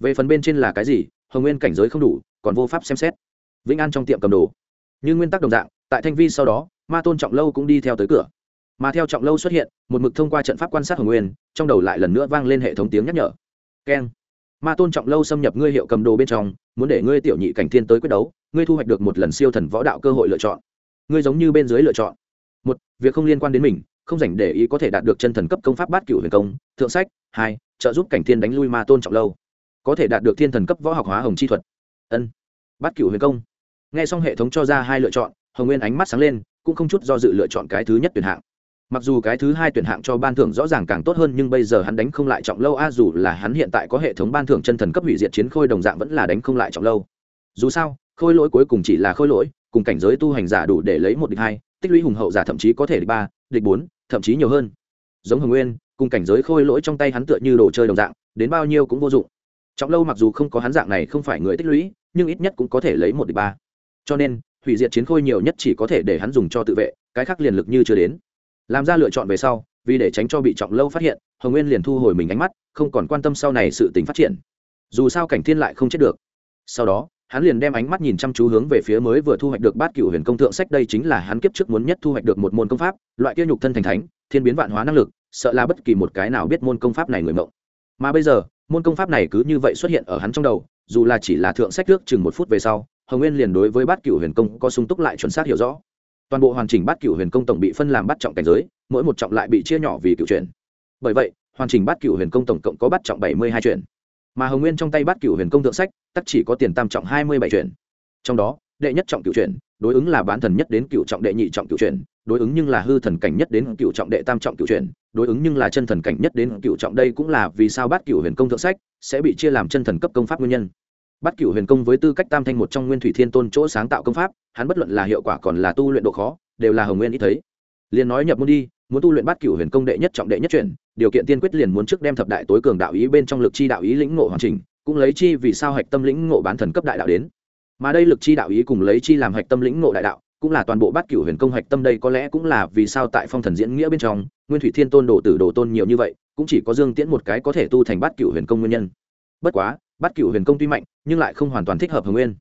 [SPEAKER 1] Về phần bên trên là cái gì, hồng nguyên cảnh giới không đủ, còn vô pháp xem xét. Vĩnh an trong tiệm cầm đồ. Như nguyên tắc đồng dạng, tại thanh vi sau đó, ma tôn trọng lâu cũng đi theo tới cửa. Mà theo trọng lâu xuất hiện, một mực thông qua trận pháp quan sát hồng nguyên, trong đầu lại lần nữa vang lên hệ thống tiếng nhắc nhở. Keng. Ma tôn trọng lâu xâm nhập ngươi hiệu cầm đồ bên trong, muốn để ngươi tiểu nhị cảnh thiên tới quyết đấu, ngươi thu hoạch được một lần siêu thần võ đạo cơ hội lựa chọn. Ngươi giống như bên dưới lựa chọn. Một, việc không liên quan đến mình không dành để ý có thể đạt được chân thần cấp công pháp bát cửu huyền công, thượng sách, hai, trợ giúp cảnh thiên đánh lui ma tôn trọng lâu. Có thể đạt được thiên thần cấp võ học hóa hồng chi thuật. Ân. Bát cửu huyền công. Nghe xong hệ thống cho ra hai lựa chọn, hồng nguyên ánh mắt sáng lên, cũng không chút do dự lựa chọn cái thứ nhất tuyển hạng. Mặc dù cái thứ hai tuyển hạng cho ban thưởng rõ ràng càng tốt hơn, nhưng bây giờ hắn đánh không lại trọng lâu, a, dù là hắn hiện tại có hệ thống ban thưởng chân thần cấp hủy diệt chiến khôi đồng dạng vẫn là đánh không lại trọng lâu. Dù sao, khôi lỗi cuối cùng chỉ là khôi lỗi, cùng cảnh giới tu hành giả đủ để lấy một địch hai, tích lũy hùng hậu giả thậm chí có thể địch ba, địch bốn thậm chí nhiều hơn. Giống hồng nguyên, cùng cảnh giới khôi lỗi trong tay hắn tựa như đồ chơi đồng dạng, đến bao nhiêu cũng vô dụng. Trọng lâu mặc dù không có hắn dạng này không phải người tích lũy, nhưng ít nhất cũng có thể lấy một địch ba. Cho nên, hủy diệt chiến khôi nhiều nhất chỉ có thể để hắn dùng cho tự vệ, cái khác liền lực như chưa đến. Làm ra lựa chọn về sau, vì để tránh cho bị trọng lâu phát hiện, hồng nguyên liền thu hồi mình ánh mắt, không còn quan tâm sau này sự tính phát triển. Dù sao cảnh thiên lại không chết được. Sau đó hắn liền đem ánh mắt nhìn chăm chú hướng về phía mới vừa thu hoạch được bát cửu huyền công thượng sách, đây chính là hắn kiếp trước muốn nhất thu hoạch được một môn công pháp, loại kia nhục thân thành thánh, thiên biến vạn hóa năng lực, sợ là bất kỳ một cái nào biết môn công pháp này người mộng. Mà bây giờ, môn công pháp này cứ như vậy xuất hiện ở hắn trong đầu, dù là chỉ là thượng sách trước chừng một phút về sau, hồng nguyên liền đối với bát cửu huyền công có sung túc lại chuẩn xác hiểu rõ. Toàn bộ hoàn chỉnh bát cửu huyền công tổng bị phân làm bắt trọng cảnh giới, mỗi một trọng lại bị chia nhỏ vì cựu chuyển. Bởi vậy, hoàn chỉnh bát cửu huyền công tổng cộng có bắt trọng bảy mươi hai chuyển mà hồng nguyên trong tay bát cửu huyền công thượng sách, tắc chỉ có tiền tam trọng hai mươi bảy chuyển. trong đó, đệ nhất trọng cựu chuyển, đối ứng là bán thần nhất đến cựu trọng đệ nhị trọng cựu chuyển, đối ứng nhưng là hư thần cảnh nhất đến cựu trọng đệ tam trọng cựu chuyển, đối ứng nhưng là chân thần cảnh nhất đến cựu trọng, đây cũng là vì sao bát cửu huyền công thượng sách sẽ bị chia làm chân thần cấp công pháp nguyên nhân. bát cửu huyền công với tư cách tam thanh một trong nguyên thủy thiên tôn chỗ sáng tạo công pháp, hắn bất luận là hiệu quả còn là tu luyện độ khó, đều là hồng nguyên ít thấy. liền nói nhập môn đi, muốn tu luyện bát cửu huyền công đệ nhất trọng đệ nhất chuyển điều kiện tiên quyết liền muốn trước đem thập đại tối cường đạo ý bên trong lực chi đạo ý lĩnh ngộ hoàn chỉnh, cũng lấy chi vì sao hạch tâm lĩnh ngộ bán thần cấp đại đạo đến. Mà đây lực chi đạo ý cùng lấy chi làm hạch tâm lĩnh ngộ đại đạo, cũng là toàn bộ bát cửu huyền công hạch tâm đây có lẽ cũng là vì sao tại phong thần diễn nghĩa bên trong, nguyên thủy thiên tôn đồ tử đồ tôn nhiều như vậy, cũng chỉ có dương tiễn một cái có thể tu thành bát cửu huyền công nguyên nhân. Bất quá, bát cửu huyền công tuy mạnh, nhưng lại không hoàn toàn thích hợp hồng nguyên.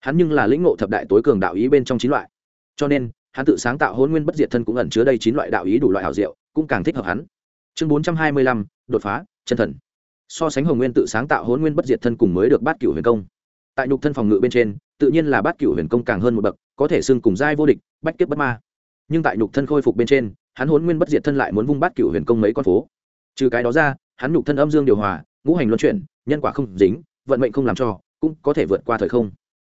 [SPEAKER 1] Hắn nhưng là lĩnh ngộ thập đại tối cường đạo ý bên trong chín loại. Cho nên, hắn tự sáng tạo hôn nguyên bất diệt thân cũng ẩn chứa đây chín loại đạo ý đủ loại hảo diệu, cũng càng thích hợp hắn chương bốn trăm hai mươi lăm, đột phá, chân thần. So sánh hồng nguyên tự sáng tạo hôn nguyên bất diệt thân cùng mới được bát cửu huyền công. Tại nhục thân phòng ngự bên trên, tự nhiên là bát cửu huyền công càng hơn một bậc, có thể xưng cùng giai vô địch, bách kiếp bất ma. Nhưng tại nhục thân khôi phục bên trên, hắn hôn nguyên bất diệt thân lại muốn vung bát cửu huyền công mấy con phố. Trừ cái đó ra, hắn nhục thân âm dương điều hòa, ngũ hành luân chuyển, nhân quả không dính, vận mệnh không làm cho, cũng có thể vượt qua thời không.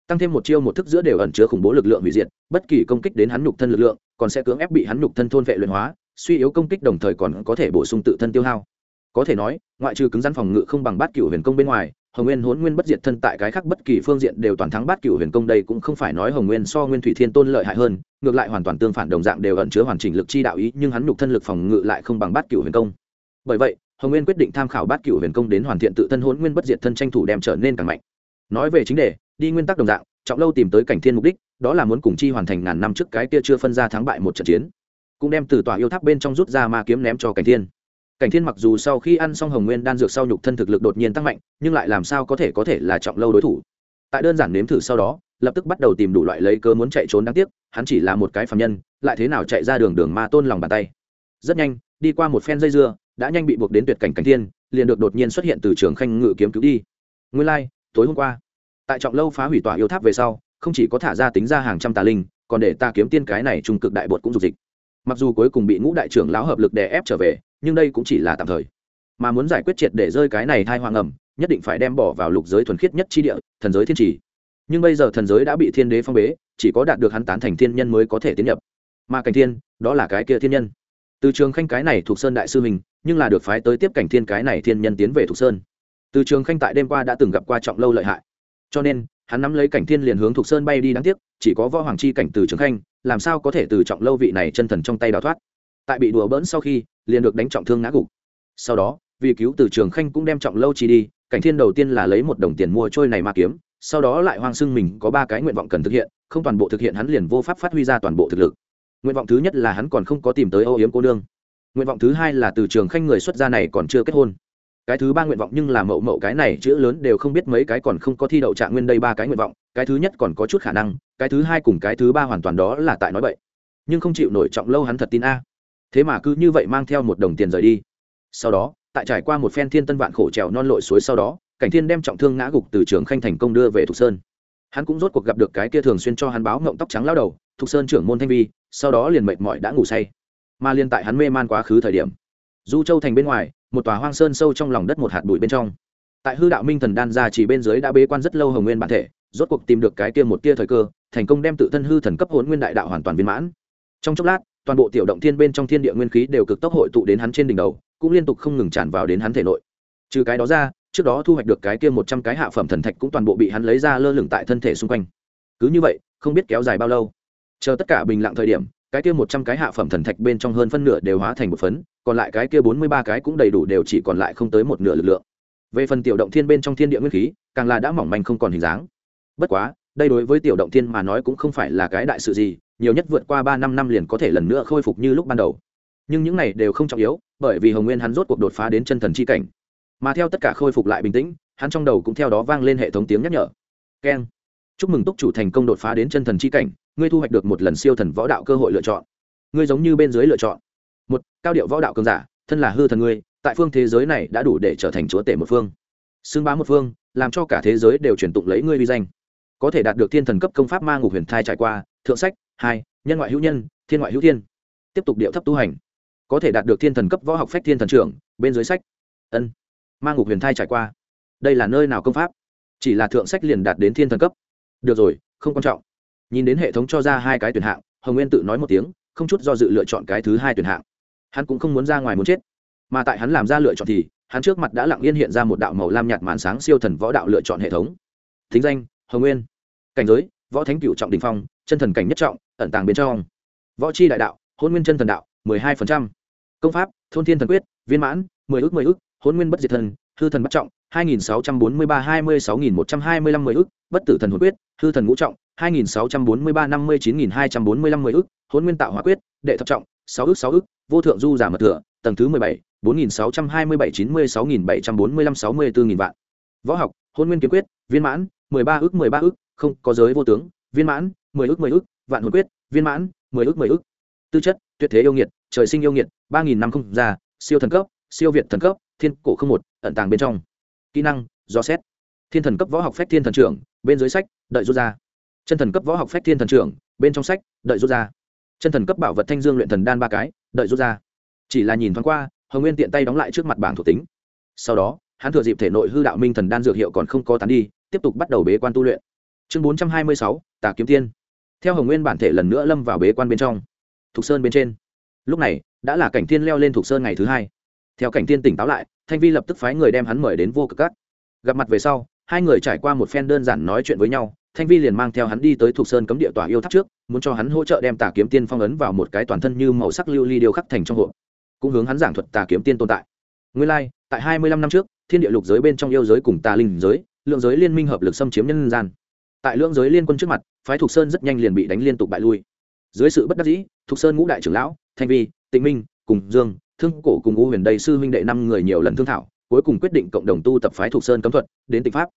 [SPEAKER 1] Tăng thêm một chiêu một thức giữa đều ẩn chứa khủng bố lực lượng hủy diệt, bất kỳ công kích đến hắn nhục thân lực lượng, còn sẽ cưỡng ép bị hắn nhục thân thôn vệ luyện hóa suy yếu công kích đồng thời còn có thể bổ sung tự thân tiêu hao. Có thể nói, ngoại trừ cứng rắn phòng ngự không bằng bát cựu huyền công bên ngoài, hồng nguyên hốn nguyên bất diệt thân tại cái khác bất kỳ phương diện đều toàn thắng bát cựu huyền công đây cũng không phải nói hồng nguyên so nguyên thủy thiên tôn lợi hại hơn, ngược lại hoàn toàn tương phản đồng dạng đều ẩn chứa hoàn chỉnh lực chi đạo ý, nhưng hắn nhục thân lực phòng ngự lại không bằng bát cựu huyền công. Bởi vậy, hồng nguyên quyết định tham khảo bát cựu huyền công đến hoàn thiện tự thân hốn nguyên bất diệt thân tranh thủ đem trở nên càng mạnh. Nói về chính đề, đi nguyên tắc đồng dạng, trọng lâu tìm tới cảnh thiên mục đích, đó là muốn cùng chi hoàn thành ngàn năm trước cái kia chưa phân ra thắng bại một trận chiến cũng đem từ tòa yêu tháp bên trong rút ra ma kiếm ném cho cảnh thiên. Cảnh thiên mặc dù sau khi ăn xong hồng nguyên đan dược sau nhục thân thực lực đột nhiên tăng mạnh nhưng lại làm sao có thể có thể là trọng lâu đối thủ. Tại đơn giản nếm thử sau đó lập tức bắt đầu tìm đủ loại lấy cơ muốn chạy trốn đáng tiếc hắn chỉ là một cái phạm nhân lại thế nào chạy ra đường đường ma tôn lòng bàn tay. Rất nhanh đi qua một phen dây dưa đã nhanh bị buộc đến tuyệt cảnh cảnh thiên liền được đột nhiên xuất hiện từ trường khanh ngự kiếm cứu đi. Nguyên lai、like, tối hôm qua tại trọng lâu phá hủy tòa yêu tháp về sau không chỉ có thả ra tính ra hàng trăm tà linh còn để ta kiếm tiên cái này trung cực đại bột cũng dục dịch mặc dù cuối cùng bị ngũ đại trưởng lão hợp lực đè ép trở về, nhưng đây cũng chỉ là tạm thời. Mà muốn giải quyết triệt để rơi cái này thai hoang ẩm, nhất định phải đem bỏ vào lục giới thuần khiết nhất chi địa, thần giới thiên trì. Nhưng bây giờ thần giới đã bị thiên đế phong bế, chỉ có đạt được hắn tán thành thiên nhân mới có thể tiến nhập. Mà cảnh thiên, đó là cái kia thiên nhân. Từ trường khanh cái này thuộc sơn đại sư mình, nhưng là được phái tới tiếp cảnh thiên cái này thiên nhân tiến về thuộc sơn. Từ trường khanh tại đêm qua đã từng gặp qua trọng lâu lợi hại. Cho nên, hắn nắm lấy cảnh thiên liền hướng thuộc sơn bay đi đáng tiếc, chỉ có võ hoàng chi cảnh từ trường khanh làm sao có thể từ trọng lâu vị này chân thần trong tay đào thoát? Tại bị đùa bỡn sau khi, liền được đánh trọng thương ngã gục. Sau đó, vì cứu từ trường khanh cũng đem trọng lâu chi đi, cảnh thiên đầu tiên là lấy một đồng tiền mua trôi này ma kiếm, sau đó lại hoang xưng mình có ba cái nguyện vọng cần thực hiện, không toàn bộ thực hiện hắn liền vô pháp phát huy ra toàn bộ thực lực. Nguyện vọng thứ nhất là hắn còn không có tìm tới âu yếm cô nương. Nguyện vọng thứ hai là từ trường khanh người xuất gia này còn chưa kết hôn cái thứ ba nguyện vọng nhưng là mậu mậu cái này chữ lớn đều không biết mấy cái còn không có thi đậu trạng nguyên đây ba cái nguyện vọng, cái thứ nhất còn có chút khả năng, cái thứ hai cùng cái thứ ba hoàn toàn đó là tại nói vậy nhưng không chịu nổi trọng lâu hắn thật tin a. Thế mà cứ như vậy mang theo một đồng tiền rời đi. Sau đó, tại trải qua một phen thiên tân vạn khổ trèo non lội suối sau đó, cảnh thiên đem trọng thương ngã gục từ trường khanh thành công đưa về thục sơn. Hắn cũng rốt cuộc gặp được cái kia thường xuyên cho hắn báo ngộng tóc trắng lao đầu, thục sơn trưởng môn thanh vi, sau đó liền mệt mỏi đã ngủ say. Mà liên tại hắn mê man quá khứ thời điểm du châu thành bên ngoài, một tòa hoang sơn sâu trong lòng đất một hạt bụi bên trong. Tại hư đạo minh thần đan ra chỉ bên dưới đã bế quan rất lâu hồng nguyên bản thể, rốt cuộc tìm được cái kia một tia thời cơ, thành công đem tự thân hư thần cấp hồn nguyên đại đạo hoàn toàn viên mãn. Trong chốc lát, toàn bộ tiểu động thiên bên trong thiên địa nguyên khí đều cực tốc hội tụ đến hắn trên đỉnh đầu, cũng liên tục không ngừng tràn vào đến hắn thể nội. Trừ cái đó ra, trước đó thu hoạch được cái kia một trăm cái hạ phẩm thần thạch cũng toàn bộ bị hắn lấy ra lơ lửng tại thân thể xung quanh. Cứ như vậy, không biết kéo dài bao lâu. Chờ tất cả bình lặng thời điểm, cái kia một trăm cái hạ phẩm thần thạch bên trong hơn phân nửa đều hóa thành một phấn còn lại cái kia bốn mươi ba cái cũng đầy đủ đều chỉ còn lại không tới một nửa lực lượng. Về phần tiểu động thiên bên trong thiên địa nguyên khí, càng là đã mỏng manh không còn hình dáng. Bất quá, đây đối với tiểu động thiên mà nói cũng không phải là cái đại sự gì, nhiều nhất vượt qua ba năm năm liền có thể lần nữa khôi phục như lúc ban đầu. Nhưng những này đều không trọng yếu, bởi vì hồng nguyên hắn rốt cuộc đột phá đến chân thần chi cảnh. Mà theo tất cả khôi phục lại bình tĩnh, hắn trong đầu cũng theo đó vang lên hệ thống tiếng nhắc nhở. Keng. Chúc mừng túc chủ thành công đột phá đến chân thần chi cảnh, ngươi thu hoạch được một lần siêu thần võ đạo cơ hội lựa chọn. Ngươi giống như bên dưới lựa chọn một, cao điệu võ đạo cường giả, thân là hư thần ngươi, tại phương thế giới này đã đủ để trở thành chúa tể một phương. Xưng bá một phương, làm cho cả thế giới đều truyền tụng lấy ngươi vi danh. Có thể đạt được thiên thần cấp công pháp ma ngục huyền thai trải qua, thượng sách, hai, nhân ngoại hữu nhân, thiên ngoại hữu thiên. Tiếp tục điệu thấp tu hành. Có thể đạt được thiên thần cấp võ học phách thiên thần trưởng, bên dưới sách. Ân. Ma ngục huyền thai trải qua. Đây là nơi nào công pháp? Chỉ là thượng sách liền đạt đến thiên thần cấp. Được rồi, không quan trọng. Nhìn đến hệ thống cho ra hai cái tuyển hạng, hồng nguyên tự nói một tiếng, không chút do dự lựa chọn cái thứ hai tuyển hạng hắn cũng không muốn ra ngoài muốn chết. Mà tại hắn làm ra lựa chọn thì, hắn trước mặt đã lặng yên hiện ra một đạo màu lam nhạt màn sáng siêu thần võ đạo lựa chọn hệ thống. Thính danh, hồng nguyên. Cảnh giới, võ thánh cựu trọng đình phong, chân thần cảnh nhất trọng, ẩn tàng bên trong. Võ c h i đại đạo, hôn nguyên chân thần đạo, mười hai phần trăm. Công pháp, thôn thiên thần quyết, viên mãn, mười ước mười ước, hôn nguyên bất diệt thần, hư thần bất trọng, hai nghìn sáu trăm bốn mươi ba hai mươi sáu nghìn một trăm hai mươi lăm mười ước, bất tử thần hồn quyết, hư thần ngũ trọng, hai nghìn sáu trăm bốn mươi ba năm mươi chín nghìn hai trăm bốn mươi lăm mười ước, hôn nguyên tạo hóa quyết, đệ thập trọng sáu ước sáu ước, vô thượng du giả mật thừa, tầng thứ mười bảy, bốn nghìn sáu trăm hai mươi bảy, chín mươi sáu nghìn bảy trăm bốn mươi lăm, sáu mươi bốn nghìn vạn. Võ học, hôn nguyên kiếm quyết, viên mãn, mười ba ước, mười ba ước, không, có giới vô tướng, viên mãn, mười ước mười ước, vạn hồn quyết, viên mãn, mười ước mười ước. Tư chất, tuyệt thế yêu nghiệt, trời sinh yêu nghiệt, ba nghìn năm không già siêu thần cấp, siêu việt thần cấp, thiên cổ không một, ẩn tàng bên trong. Kỹ năng, do xét. Thiên thần cấp võ học phép thiên thần trưởng, bên dưới sách, đợi rút ra. Chân thần cấp võ học phép thiên thần trưởng, bên trong sách, đợi rút ra chân thần cấp bảo vật thanh dương luyện thần đan ba cái, đợi rút ra. Chỉ là nhìn thoáng qua, hồng nguyên tiện tay đóng lại trước mặt bảng thuộc tính. Sau đó, hắn thừa dịp thể nội hư đạo minh thần đan dược hiệu còn không có tán đi, tiếp tục bắt đầu bế quan tu luyện. Chương bốn trăm hai mươi sáu, tà kiếm tiên. Theo hồng nguyên bản thể lần nữa lâm vào bế quan bên trong, thục sơn bên trên. Lúc này, đã là cảnh tiên leo lên thục sơn ngày thứ hai. Theo cảnh tiên tỉnh táo lại, thanh vi lập tức phái người đem hắn mời đến vô cực cắt gặp mặt về sau, hai người trải qua một phen đơn giản nói chuyện với nhau thanh vi liền mang theo hắn đi tới thục sơn cấm địa tòa yêu tháp trước muốn cho hắn hỗ trợ đem tà kiếm tiên phong ấn vào một cái toàn thân như màu sắc lưu ly điêu khắc thành trong hộp. Cũng hướng hắn giảng thuật tà kiếm tiên tồn tại. Nguyên lai、like, tại hai mươi lăm năm trước thiên địa lục giới bên trong yêu giới cùng tà linh giới lượng giới liên minh hợp lực xâm chiếm nhân gian. Tại lượng giới liên quân trước mặt phái thục sơn rất nhanh liền bị đánh liên tục bại lui. Dưới sự bất đắc dĩ thục sơn ngũ đại trưởng lão thanh vi tịnh minh cùng dương thương cổ cùng u huyền đầy sư huynh đệ năm người nhiều lần thương thảo cuối cùng quyết định cộng đồng tu tập phái thục sơn cấm thuật đến tịnh pháp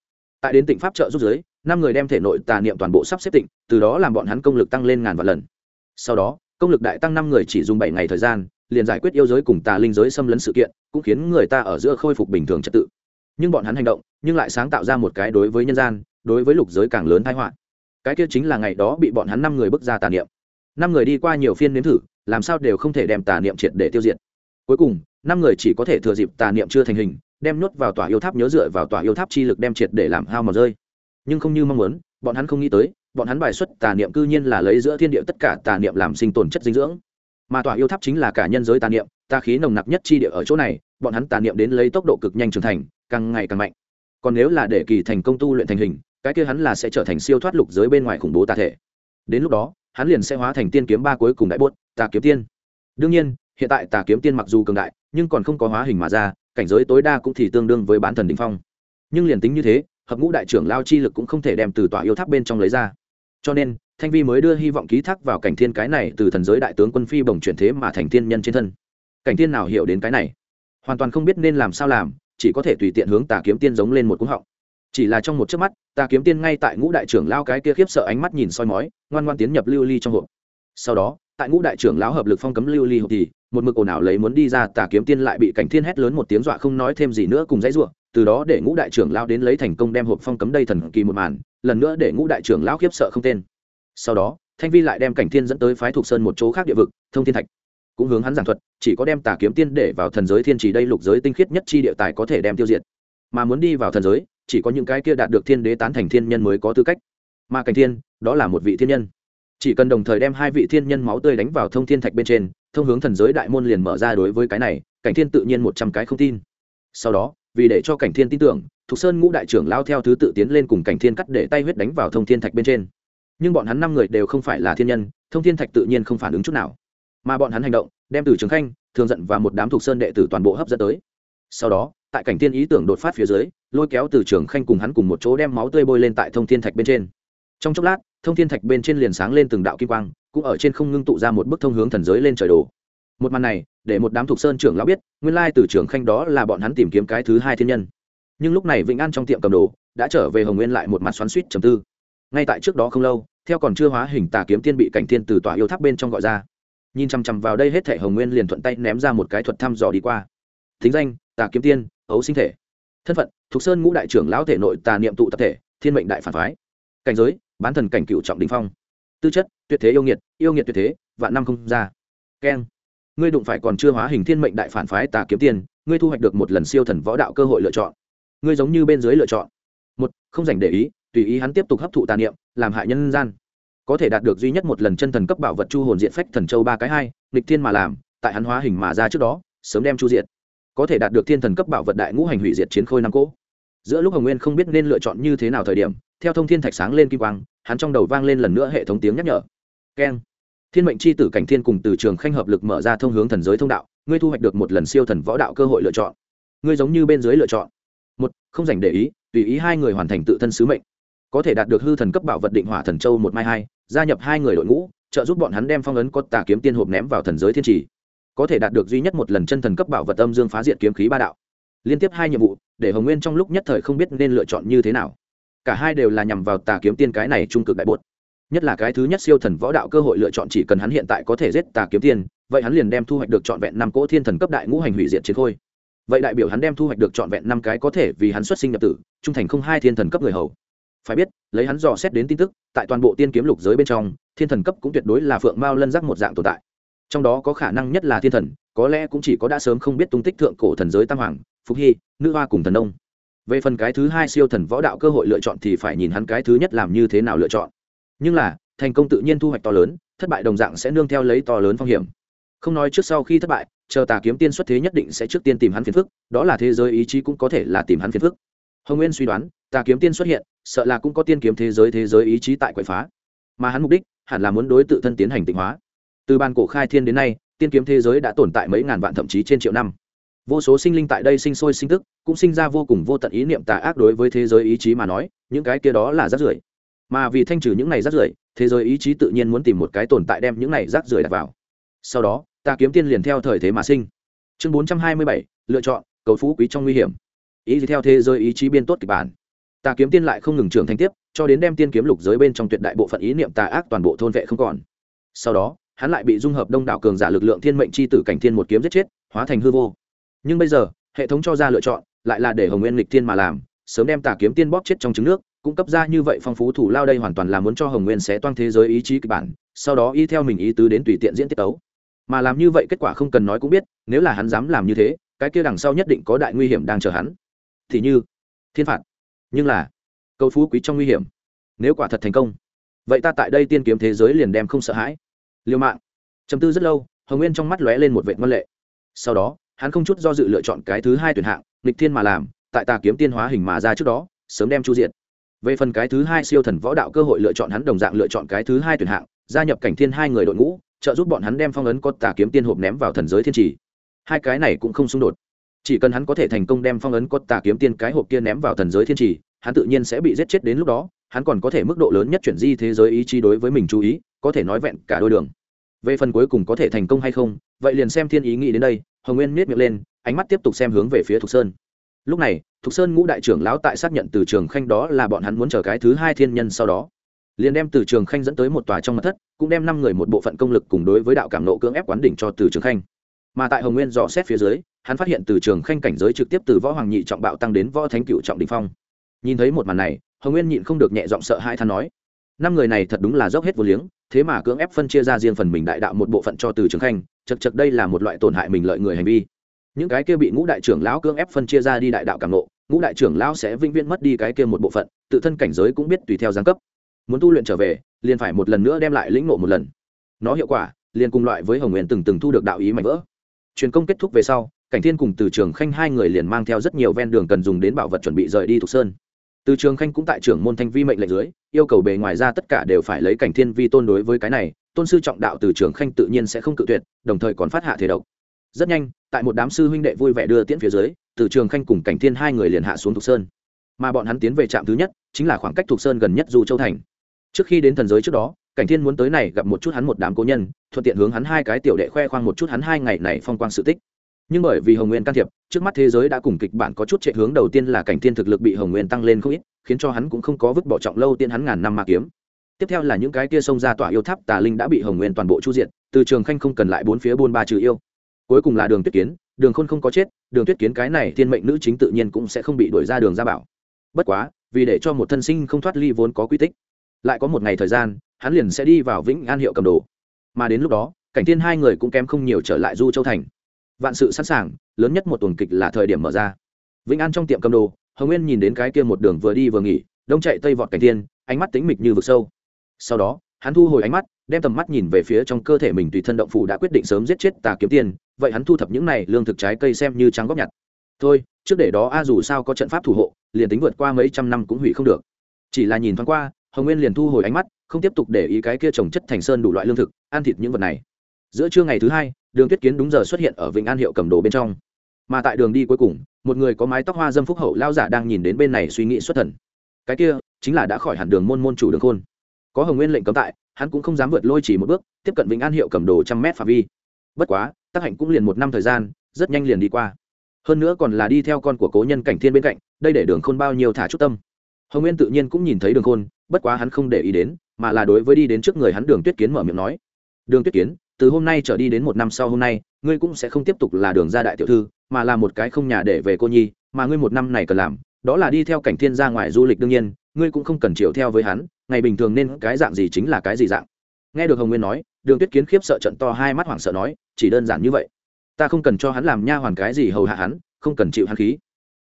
[SPEAKER 1] tại đến tỉnh pháp trợ giúp giới năm người đem thể nội tà niệm toàn bộ sắp xếp tịnh, từ đó làm bọn hắn công lực tăng lên ngàn vạn lần. Sau đó, công lực đại tăng năm người chỉ dùng bảy ngày thời gian, liền giải quyết yêu giới cùng tà linh giới xâm lấn sự kiện, cũng khiến người ta ở giữa khôi phục bình thường trật tự. Nhưng bọn hắn hành động, nhưng lại sáng tạo ra một cái đối với nhân gian, đối với lục giới càng lớn thái họa. Cái kia chính là ngày đó bị bọn hắn năm người bước ra tà niệm. Năm người đi qua nhiều phiên nếm thử, làm sao đều không thể đem tà niệm triệt để tiêu diệt. Cuối cùng, năm người chỉ có thể thừa dịp tà niệm chưa thành hình đem nhốt vào tòa yêu tháp nhớ dựa vào tòa yêu tháp chi lực đem triệt để làm hao mà rơi. Nhưng không như mong muốn, bọn hắn không nghĩ tới, bọn hắn bài xuất tà niệm cư nhiên là lấy giữa thiên địa tất cả tà niệm làm sinh tồn chất dinh dưỡng. Mà tòa yêu tháp chính là cả nhân giới tà niệm, tà khí nồng nặc nhất chi địa ở chỗ này, bọn hắn tà niệm đến lấy tốc độ cực nhanh trưởng thành, càng ngày càng mạnh. Còn nếu là để kỳ thành công tu luyện thành hình, cái kia hắn là sẽ trở thành siêu thoát lục giới bên ngoài khủng bố tà thể. Đến lúc đó, hắn liền sẽ hóa thành tiên kiếm ba cuối cùng đại bốt tà kiếm tiên. Đương nhiên, hiện tại tà kiếm tiên mặc dù cường đại nhưng còn không có hóa hình mà ra, cảnh giới tối đa cũng thì tương đương với bán thần đỉnh phong. Nhưng liền tính như thế, hợp ngũ đại trưởng lao chi lực cũng không thể đem từ tòa yêu tháp bên trong lấy ra. Cho nên, thanh vi mới đưa hy vọng ký thác vào cảnh thiên cái này từ thần giới đại tướng quân phi bồng chuyển thế mà thành thiên nhân trên thân. Cảnh thiên nào hiểu đến cái này? Hoàn toàn không biết nên làm sao làm, chỉ có thể tùy tiện hướng tà kiếm tiên giống lên một cúng họng. Chỉ là trong một chớp mắt, tà kiếm tiên ngay tại ngũ đại trưởng lao cái kia khiếp sợ ánh mắt nhìn soi mói, ngoan ngoan tiến nhập lưu ly trong hộp. Sau đó, tại ngũ đại trưởng lão hợp lực phong cấm lưu ly hộp thì một mực ồn ào lấy muốn đi ra tà kiếm tiên lại bị cảnh thiên hét lớn một tiếng dọa không nói thêm gì nữa cùng dãy rủa, từ đó để ngũ đại trưởng lão đến lấy thành công đem hộp phong cấm đây thần kỳ một màn, lần nữa để ngũ đại trưởng lão khiếp sợ không tên. Sau đó, thanh vi lại đem cảnh thiên dẫn tới phái thuộc sơn một chỗ khác địa vực, thông thiên thạch. Cũng hướng hắn giảng thuật, chỉ có đem tà kiếm tiên để vào thần giới thiên trì đây lục giới tinh khiết nhất chi địa tài có thể đem tiêu diệt. Mà muốn đi vào thần giới, chỉ có những cái kia đạt được thiên đế tán thành thiên nhân mới có tư cách. Mà cảnh thiên, đó là một vị thiên nhân. Chỉ cần đồng thời đem hai vị thiên nhân máu tươi đánh vào thông thiên thạch bên trên thông hướng thần giới đại môn liền mở ra đối với cái này, cảnh thiên tự nhiên một trăm cái không tin. Sau đó, vì để cho cảnh thiên tin tưởng, thục sơn ngũ đại trưởng lao theo thứ tự tiến lên cùng cảnh thiên cắt để tay huyết đánh vào thông thiên thạch bên trên. Nhưng bọn hắn năm người đều không phải là thiên nhân, thông thiên thạch tự nhiên không phản ứng chút nào. Mà bọn hắn hành động, đem từ trường khanh, thường giận và một đám thuộc sơn đệ tử toàn bộ hấp dẫn tới. Sau đó, tại cảnh thiên ý tưởng đột phát phía dưới, lôi kéo từ trường khanh cùng hắn cùng một chỗ đem máu tươi bôi lên tại thông thiên thạch bên trên. Trong chốc lát, thông thiên thạch bên trên liền sáng lên từng đạo kim quang cũng ở trên không ngưng tụ ra một bức thông hướng thần giới lên trời đồ. Một màn này, để một đám thuộc sơn trưởng lão biết, nguyên lai từ trường khanh đó là bọn hắn tìm kiếm cái thứ hai thiên nhân. Nhưng lúc này vĩnh an trong tiệm cầm đồ, đã trở về hồng nguyên lại một mặt xoắn suýt trầm tư. Ngay tại trước đó không lâu, theo còn chưa hóa hình tà kiếm tiên bị cảnh thiên từ tòa yêu tháp bên trong gọi ra. Nhìn chằm chằm vào đây hết thể hồng nguyên liền thuận tay ném ra một cái thuật thăm dò đi qua. Thính danh, tà kiếm tiên, ấu sinh thể. Thân phận thục sơn ngũ đại trưởng lão thể nội tà niệm tụ tập thể, thiên mệnh đại phản phái. Cảnh giới, bán thần cảnh cựu trọng đình phong tư chất, tuyệt thế yêu nghiệt yêu nghiệt tuyệt thế, vạn năm không ra. Keng ngươi đụng phải còn chưa hóa hình thiên mệnh đại phản phái tà kiếm tiên, ngươi thu hoạch được một lần siêu thần võ đạo cơ hội lựa chọn. Ngươi giống như bên dưới lựa chọn. Một, không dành để ý, tùy ý hắn tiếp tục hấp thụ tà niệm, làm hại nhân gian. Có thể đạt được duy nhất một lần chân thần cấp bảo vật chu hồn diện phách thần châu ba cái hai, nghịch thiên mà làm, tại hắn hóa hình mà ra trước đó, sớm đem chu diện có thể đạt được thiên thần cấp bảo vật đại ngũ hành hủy diệt chiến khôi năm cỗ. Giữa lúc hồng nguyên không biết nên lựa chọn như thế nào thời điểm, theo thông thiên thạch sáng lên kim quang hắn trong đầu vang lên lần nữa hệ thống tiếng nhắc nhở. Keng. Thiên mệnh c h i tử cảnh thiên cùng từ trường khanh hợp lực mở ra thông hướng thần giới thông đạo, ngươi thu hoạch được một lần siêu thần võ đạo cơ hội lựa chọn. Ngươi giống như bên dưới lựa chọn. Một, không dành để ý, tùy ý hai người hoàn thành tự thân sứ mệnh. Có thể đạt được hư thần cấp bảo vật định hỏa thần châu một mai hai, gia nhập hai người đội ngũ, trợ giúp bọn hắn đem phong ấn có tà kiếm tiên hộp ném vào thần giới thiên trì. Có thể đạt được duy nhất một lần chân thần cấp bảo vật âm dương phá diện kiếm khí ba đạo. Liên tiếp hai nhiệm vụ, để hồng nguyên trong lúc nhất thời không biết nên lựa chọn như thế nào cả hai đều là nhằm vào tà kiếm tiên cái này trung cực đại bột. Nhất là cái thứ nhất siêu thần võ đạo cơ hội lựa chọn chỉ cần hắn hiện tại có thể giết tà kiếm tiên, vậy hắn liền đem thu hoạch được trọn vẹn năm cỗ thiên thần cấp đại ngũ hành hủy diệt chiến khôi. Vậy đại biểu hắn đem thu hoạch được trọn vẹn năm cái có thể vì hắn xuất sinh nhập tử, trung thành không hai thiên thần cấp người hầu. Phải biết, lấy hắn dò xét đến tin tức, tại toàn bộ tiên kiếm lục giới bên trong, thiên thần cấp cũng tuyệt đối là phượng mao lân giác một dạng tồn tại. Trong đó có khả năng nhất là thiên thần, có lẽ cũng chỉ có đã sớm không biết tung tích thượng cổ thần giới tam hoàng, phục hy, nữ hoa cùng thần đông về phần cái thứ hai siêu thần võ đạo cơ hội lựa chọn thì phải nhìn hắn cái thứ nhất làm như thế nào lựa chọn. Nhưng là, thành công tự nhiên thu hoạch to lớn, thất bại đồng dạng sẽ nương theo lấy to lớn phong hiểm. Không nói trước sau khi thất bại, chờ tà kiếm tiên xuất thế nhất định sẽ trước tiên tìm hắn phiền phức, đó là thế giới ý chí cũng có thể là tìm hắn phiền phức. Hồng nguyên suy đoán, tà kiếm tiên xuất hiện, sợ là cũng có tiên kiếm thế giới thế giới ý chí tại quậy phá. Mà hắn mục đích, hẳn là muốn đối tự thân tiến hành tịnh hóa. Từ ban cổ khai thiên đến nay, tiên kiếm thế giới đã tồn tại mấy ngàn vạn thậm chí trên triệu năm vô số sinh linh tại đây sinh sôi sinh tức, cũng sinh ra vô cùng vô tận ý niệm tà ác đối với thế giới ý chí mà nói, những cái kia đó là rác rưởi. Mà vì thanh trừ những này rác rưởi, thế giới ý chí tự nhiên muốn tìm một cái tồn tại đem những này rác rưởi đặt vào. Sau đó, ta kiếm tiên liền theo thời thế mà sinh. Chương bốn trăm hai mươi bảy, lựa chọn, cầu phú quý trong nguy hiểm. Ý gì theo thế giới ý chí biên tốt kịch bản. Ta kiếm tiên lại không ngừng trưởng thành tiếp, cho đến đem tiên kiếm lục giới bên trong tuyệt đại bộ phận ý niệm tà ác toàn bộ thôn vệ không còn. Sau đó, hắn lại bị dung hợp đông đảo cường giả lực lượng thiên mệnh c h i tử cảnh thiên một kiếm giết chết, hóa thành hư vô nhưng bây giờ, hệ thống cho ra lựa chọn, lại là để hồng nguyên lịch thiên mà làm, sớm đem tà kiếm tiên bóp chết trong trứng nước, cung cấp ra như vậy phong phú thủ lao đây hoàn toàn là muốn cho hồng nguyên sẽ toan thế giới ý chí kịch bản, sau đó y theo mình ý tứ đến tùy tiện diễn tiết tấu. Mà làm như vậy kết quả không cần nói cũng biết, nếu là hắn dám làm như thế, cái kia đằng sau nhất định có đại nguy hiểm đang chờ hắn. Thì như, thiên phạt. Nhưng là, câu phú quý trong nguy hiểm. Nếu quả thật thành công, vậy ta tại đây tiên kiếm thế giới liền đem không sợ hãi. Liêu mạng. Trầm tư rất lâu, hồng nguyên trong mắt lóe lên một vệ ngân lệ. Sau đó hắn không chút do dự lựa chọn cái thứ hai tuyển hạng, nghịch thiên mà làm, tại tà kiếm tiên hóa hình mà ra trước đó, sớm đem chu diện về phần cái thứ hai siêu thần võ đạo cơ hội lựa chọn hắn đồng dạng lựa chọn cái thứ hai tuyển hạng, gia nhập cảnh thiên hai người đội ngũ, trợ giúp bọn hắn đem phong ấn có tà kiếm tiên hộp ném vào thần giới thiên trì. Hai cái này cũng không xung đột. Chỉ cần hắn có thể thành công đem phong ấn có tà kiếm tiên cái hộp kia ném vào thần giới thiên trì, hắn tự nhiên sẽ bị giết chết đến lúc đó, hắn còn có thể mức độ lớn nhất chuyển di thế giới ý chí đối với mình chú ý, có thể nói vẹn cả đôi đường. Về phần cuối cùng có thể thành công hay không, vậy liền xem thiên ý nghĩ đến đây hồng nguyên miết miệng lên ánh mắt tiếp tục xem hướng về phía thục sơn lúc này thục sơn ngũ đại trưởng lão tại xác nhận từ trường khanh đó là bọn hắn muốn chờ cái thứ hai thiên nhân sau đó liền đem từ trường khanh dẫn tới một tòa trong mặt thất cũng đem năm người một bộ phận công lực cùng đối với đạo cảm nộ cưỡng ép quán đỉnh cho từ trường khanh mà tại hồng nguyên dò xét phía dưới hắn phát hiện từ trường khanh cảnh giới trực tiếp từ võ hoàng nhị trọng bạo tăng đến võ thánh cựu trọng đình phong nhìn thấy một màn này hồng nguyên nhịn không được nhẹ giọng sợ hai than nói năm người này thật đúng là dốc hết vô liếng thế mà cưỡng ép phân chia ra riêng phần mình đại đạo một bộ phận cho từ trường khanh chật chật đây là một loại tổn hại mình lợi người hành vi. Những cái kia bị ngũ đại trưởng lão cưỡng ép phân chia ra đi đại đạo càng nộ ngũ đại trưởng lão sẽ vĩnh viễn mất đi cái kia một bộ phận, tự thân cảnh giới cũng biết tùy theo giáng cấp. Muốn tu luyện trở về, liền phải một lần nữa đem lại lĩnh ngộ một lần. Nó hiệu quả, liền cùng loại với hồng nguyện từng từng thu được đạo ý mạnh vỡ. Truyền công kết thúc về sau, cảnh thiên cùng từ trường khanh hai người liền mang theo rất nhiều ven đường cần dùng đến bảo vật chuẩn bị rời đi thục sơn. Từ trường khanh cũng tại trưởng môn thanh vi mệnh lệnh dưới, yêu cầu bề ngoài ra tất cả đều phải lấy cảnh thiên vi tôn đối với cái này tôn sư trọng đạo từ trường khanh tự nhiên sẽ không cự tuyệt, đồng thời còn phát hạ thể độc. Rất nhanh, tại một đám sư huynh đệ vui vẻ đưa tiễn phía dưới, từ trường khanh cùng cảnh thiên hai người liền hạ xuống thục sơn. Mà bọn hắn tiến về trạm thứ nhất, chính là khoảng cách thục sơn gần nhất du châu thành. Trước khi đến thần giới trước đó, cảnh thiên muốn tới này gặp một chút hắn một đám cố nhân, thuận tiện hướng hắn hai cái tiểu đệ khoe khoang một chút hắn hai ngày này phong quang sự tích. Nhưng bởi vì hồng nguyên can thiệp, trước mắt thế giới đã cùng kịch bản có chút chạy hướng, đầu tiên là cảnh thiên thực lực bị hồng nguyên tăng lên không ít, khiến cho hắn cũng không có vứt bỏ trọng lâu tiên hắn ngàn năm ma kiếm tiếp theo là những cái kia xông ra tỏa yêu tháp, tà linh đã bị hồng nguyên toàn bộ chu diện từ trường khanh không cần lại bốn phía buôn ba trừ yêu. Cuối cùng là đường tuyết kiến, đường khôn không có chết, đường tuyết kiến cái này thiên mệnh nữ chính tự nhiên cũng sẽ không bị đuổi ra đường ra bảo. Bất quá, vì để cho một thân sinh không thoát ly vốn có quy tích, lại có một ngày thời gian, hắn liền sẽ đi vào vĩnh an hiệu cầm đồ. Mà đến lúc đó, cảnh tiên hai người cũng kém không nhiều trở lại du châu thành. Vạn sự sẵn sàng, lớn nhất một tuần kịch là thời điểm mở ra. Vĩnh an trong tiệm cầm đồ, hồng nguyên nhìn đến cái kia một đường vừa đi vừa nghỉ, đông chạy tây vọt cảnh tiên ánh mắt tính mịch như vực sâu sau đó, hắn thu hồi ánh mắt, đem tầm mắt nhìn về phía trong cơ thể mình tùy thân động phủ đã quyết định sớm giết chết tà kiếm tiền vậy hắn thu thập những này lương thực trái cây xem như trắng góp nhặt. Thôi, trước để đó a dù sao có trận pháp thủ hộ, liền tính vượt qua mấy trăm năm cũng hủy không được. Chỉ là nhìn thoáng qua, hồng nguyên liền thu hồi ánh mắt, không tiếp tục để ý cái kia trồng chất thành sơn đủ loại lương thực, ăn thịt những vật này. Giữa trưa ngày thứ hai, đường tuyết kiến đúng giờ xuất hiện ở vịnh an hiệu cầm đồ bên trong. Mà tại đường đi cuối cùng, một người có mái tóc hoa dâm phúc hậu lao giả đang nhìn đến bên này suy nghĩ xuất thần. Cái kia, chính là đã khỏi hẳn đường môn môn chủ đường khôn có hồng nguyên lệnh cấm tại, hắn cũng không dám vượt lôi chỉ một bước, tiếp cận vĩnh an hiệu cầm đồ trăm mét phạm vi. Bất quá tác hạnh cũng liền một năm thời gian, rất nhanh liền đi qua. Hơn nữa còn là đi theo con của cố nhân cảnh thiên bên cạnh, đây để đường khôn bao nhiêu thả chút tâm. Hồng nguyên tự nhiên cũng nhìn thấy đường khôn, bất quá hắn không để ý đến, mà là đối với đi đến trước người hắn đường tuyết kiến mở miệng nói. Đường tuyết kiến, từ hôm nay trở đi đến một năm sau hôm nay, ngươi cũng sẽ không tiếp tục là đường gia đại tiểu thư, mà là một cái không nhà để về cô nhi, mà ngươi một năm này cần làm, đó là đi theo cảnh thiên ra ngoài du lịch đương nhiên, ngươi cũng không cần chiều theo với hắn ngày bình thường nên cái dạng gì chính là cái gì dạng? Nghe được hồng nguyên nói, đường tuyết kiến khiếp sợ trận to hai mắt hoảng sợ nói, chỉ đơn giản như vậy. Ta không cần cho hắn làm nha hoàn cái gì hầu hạ hắn, không cần chịu hắn khí.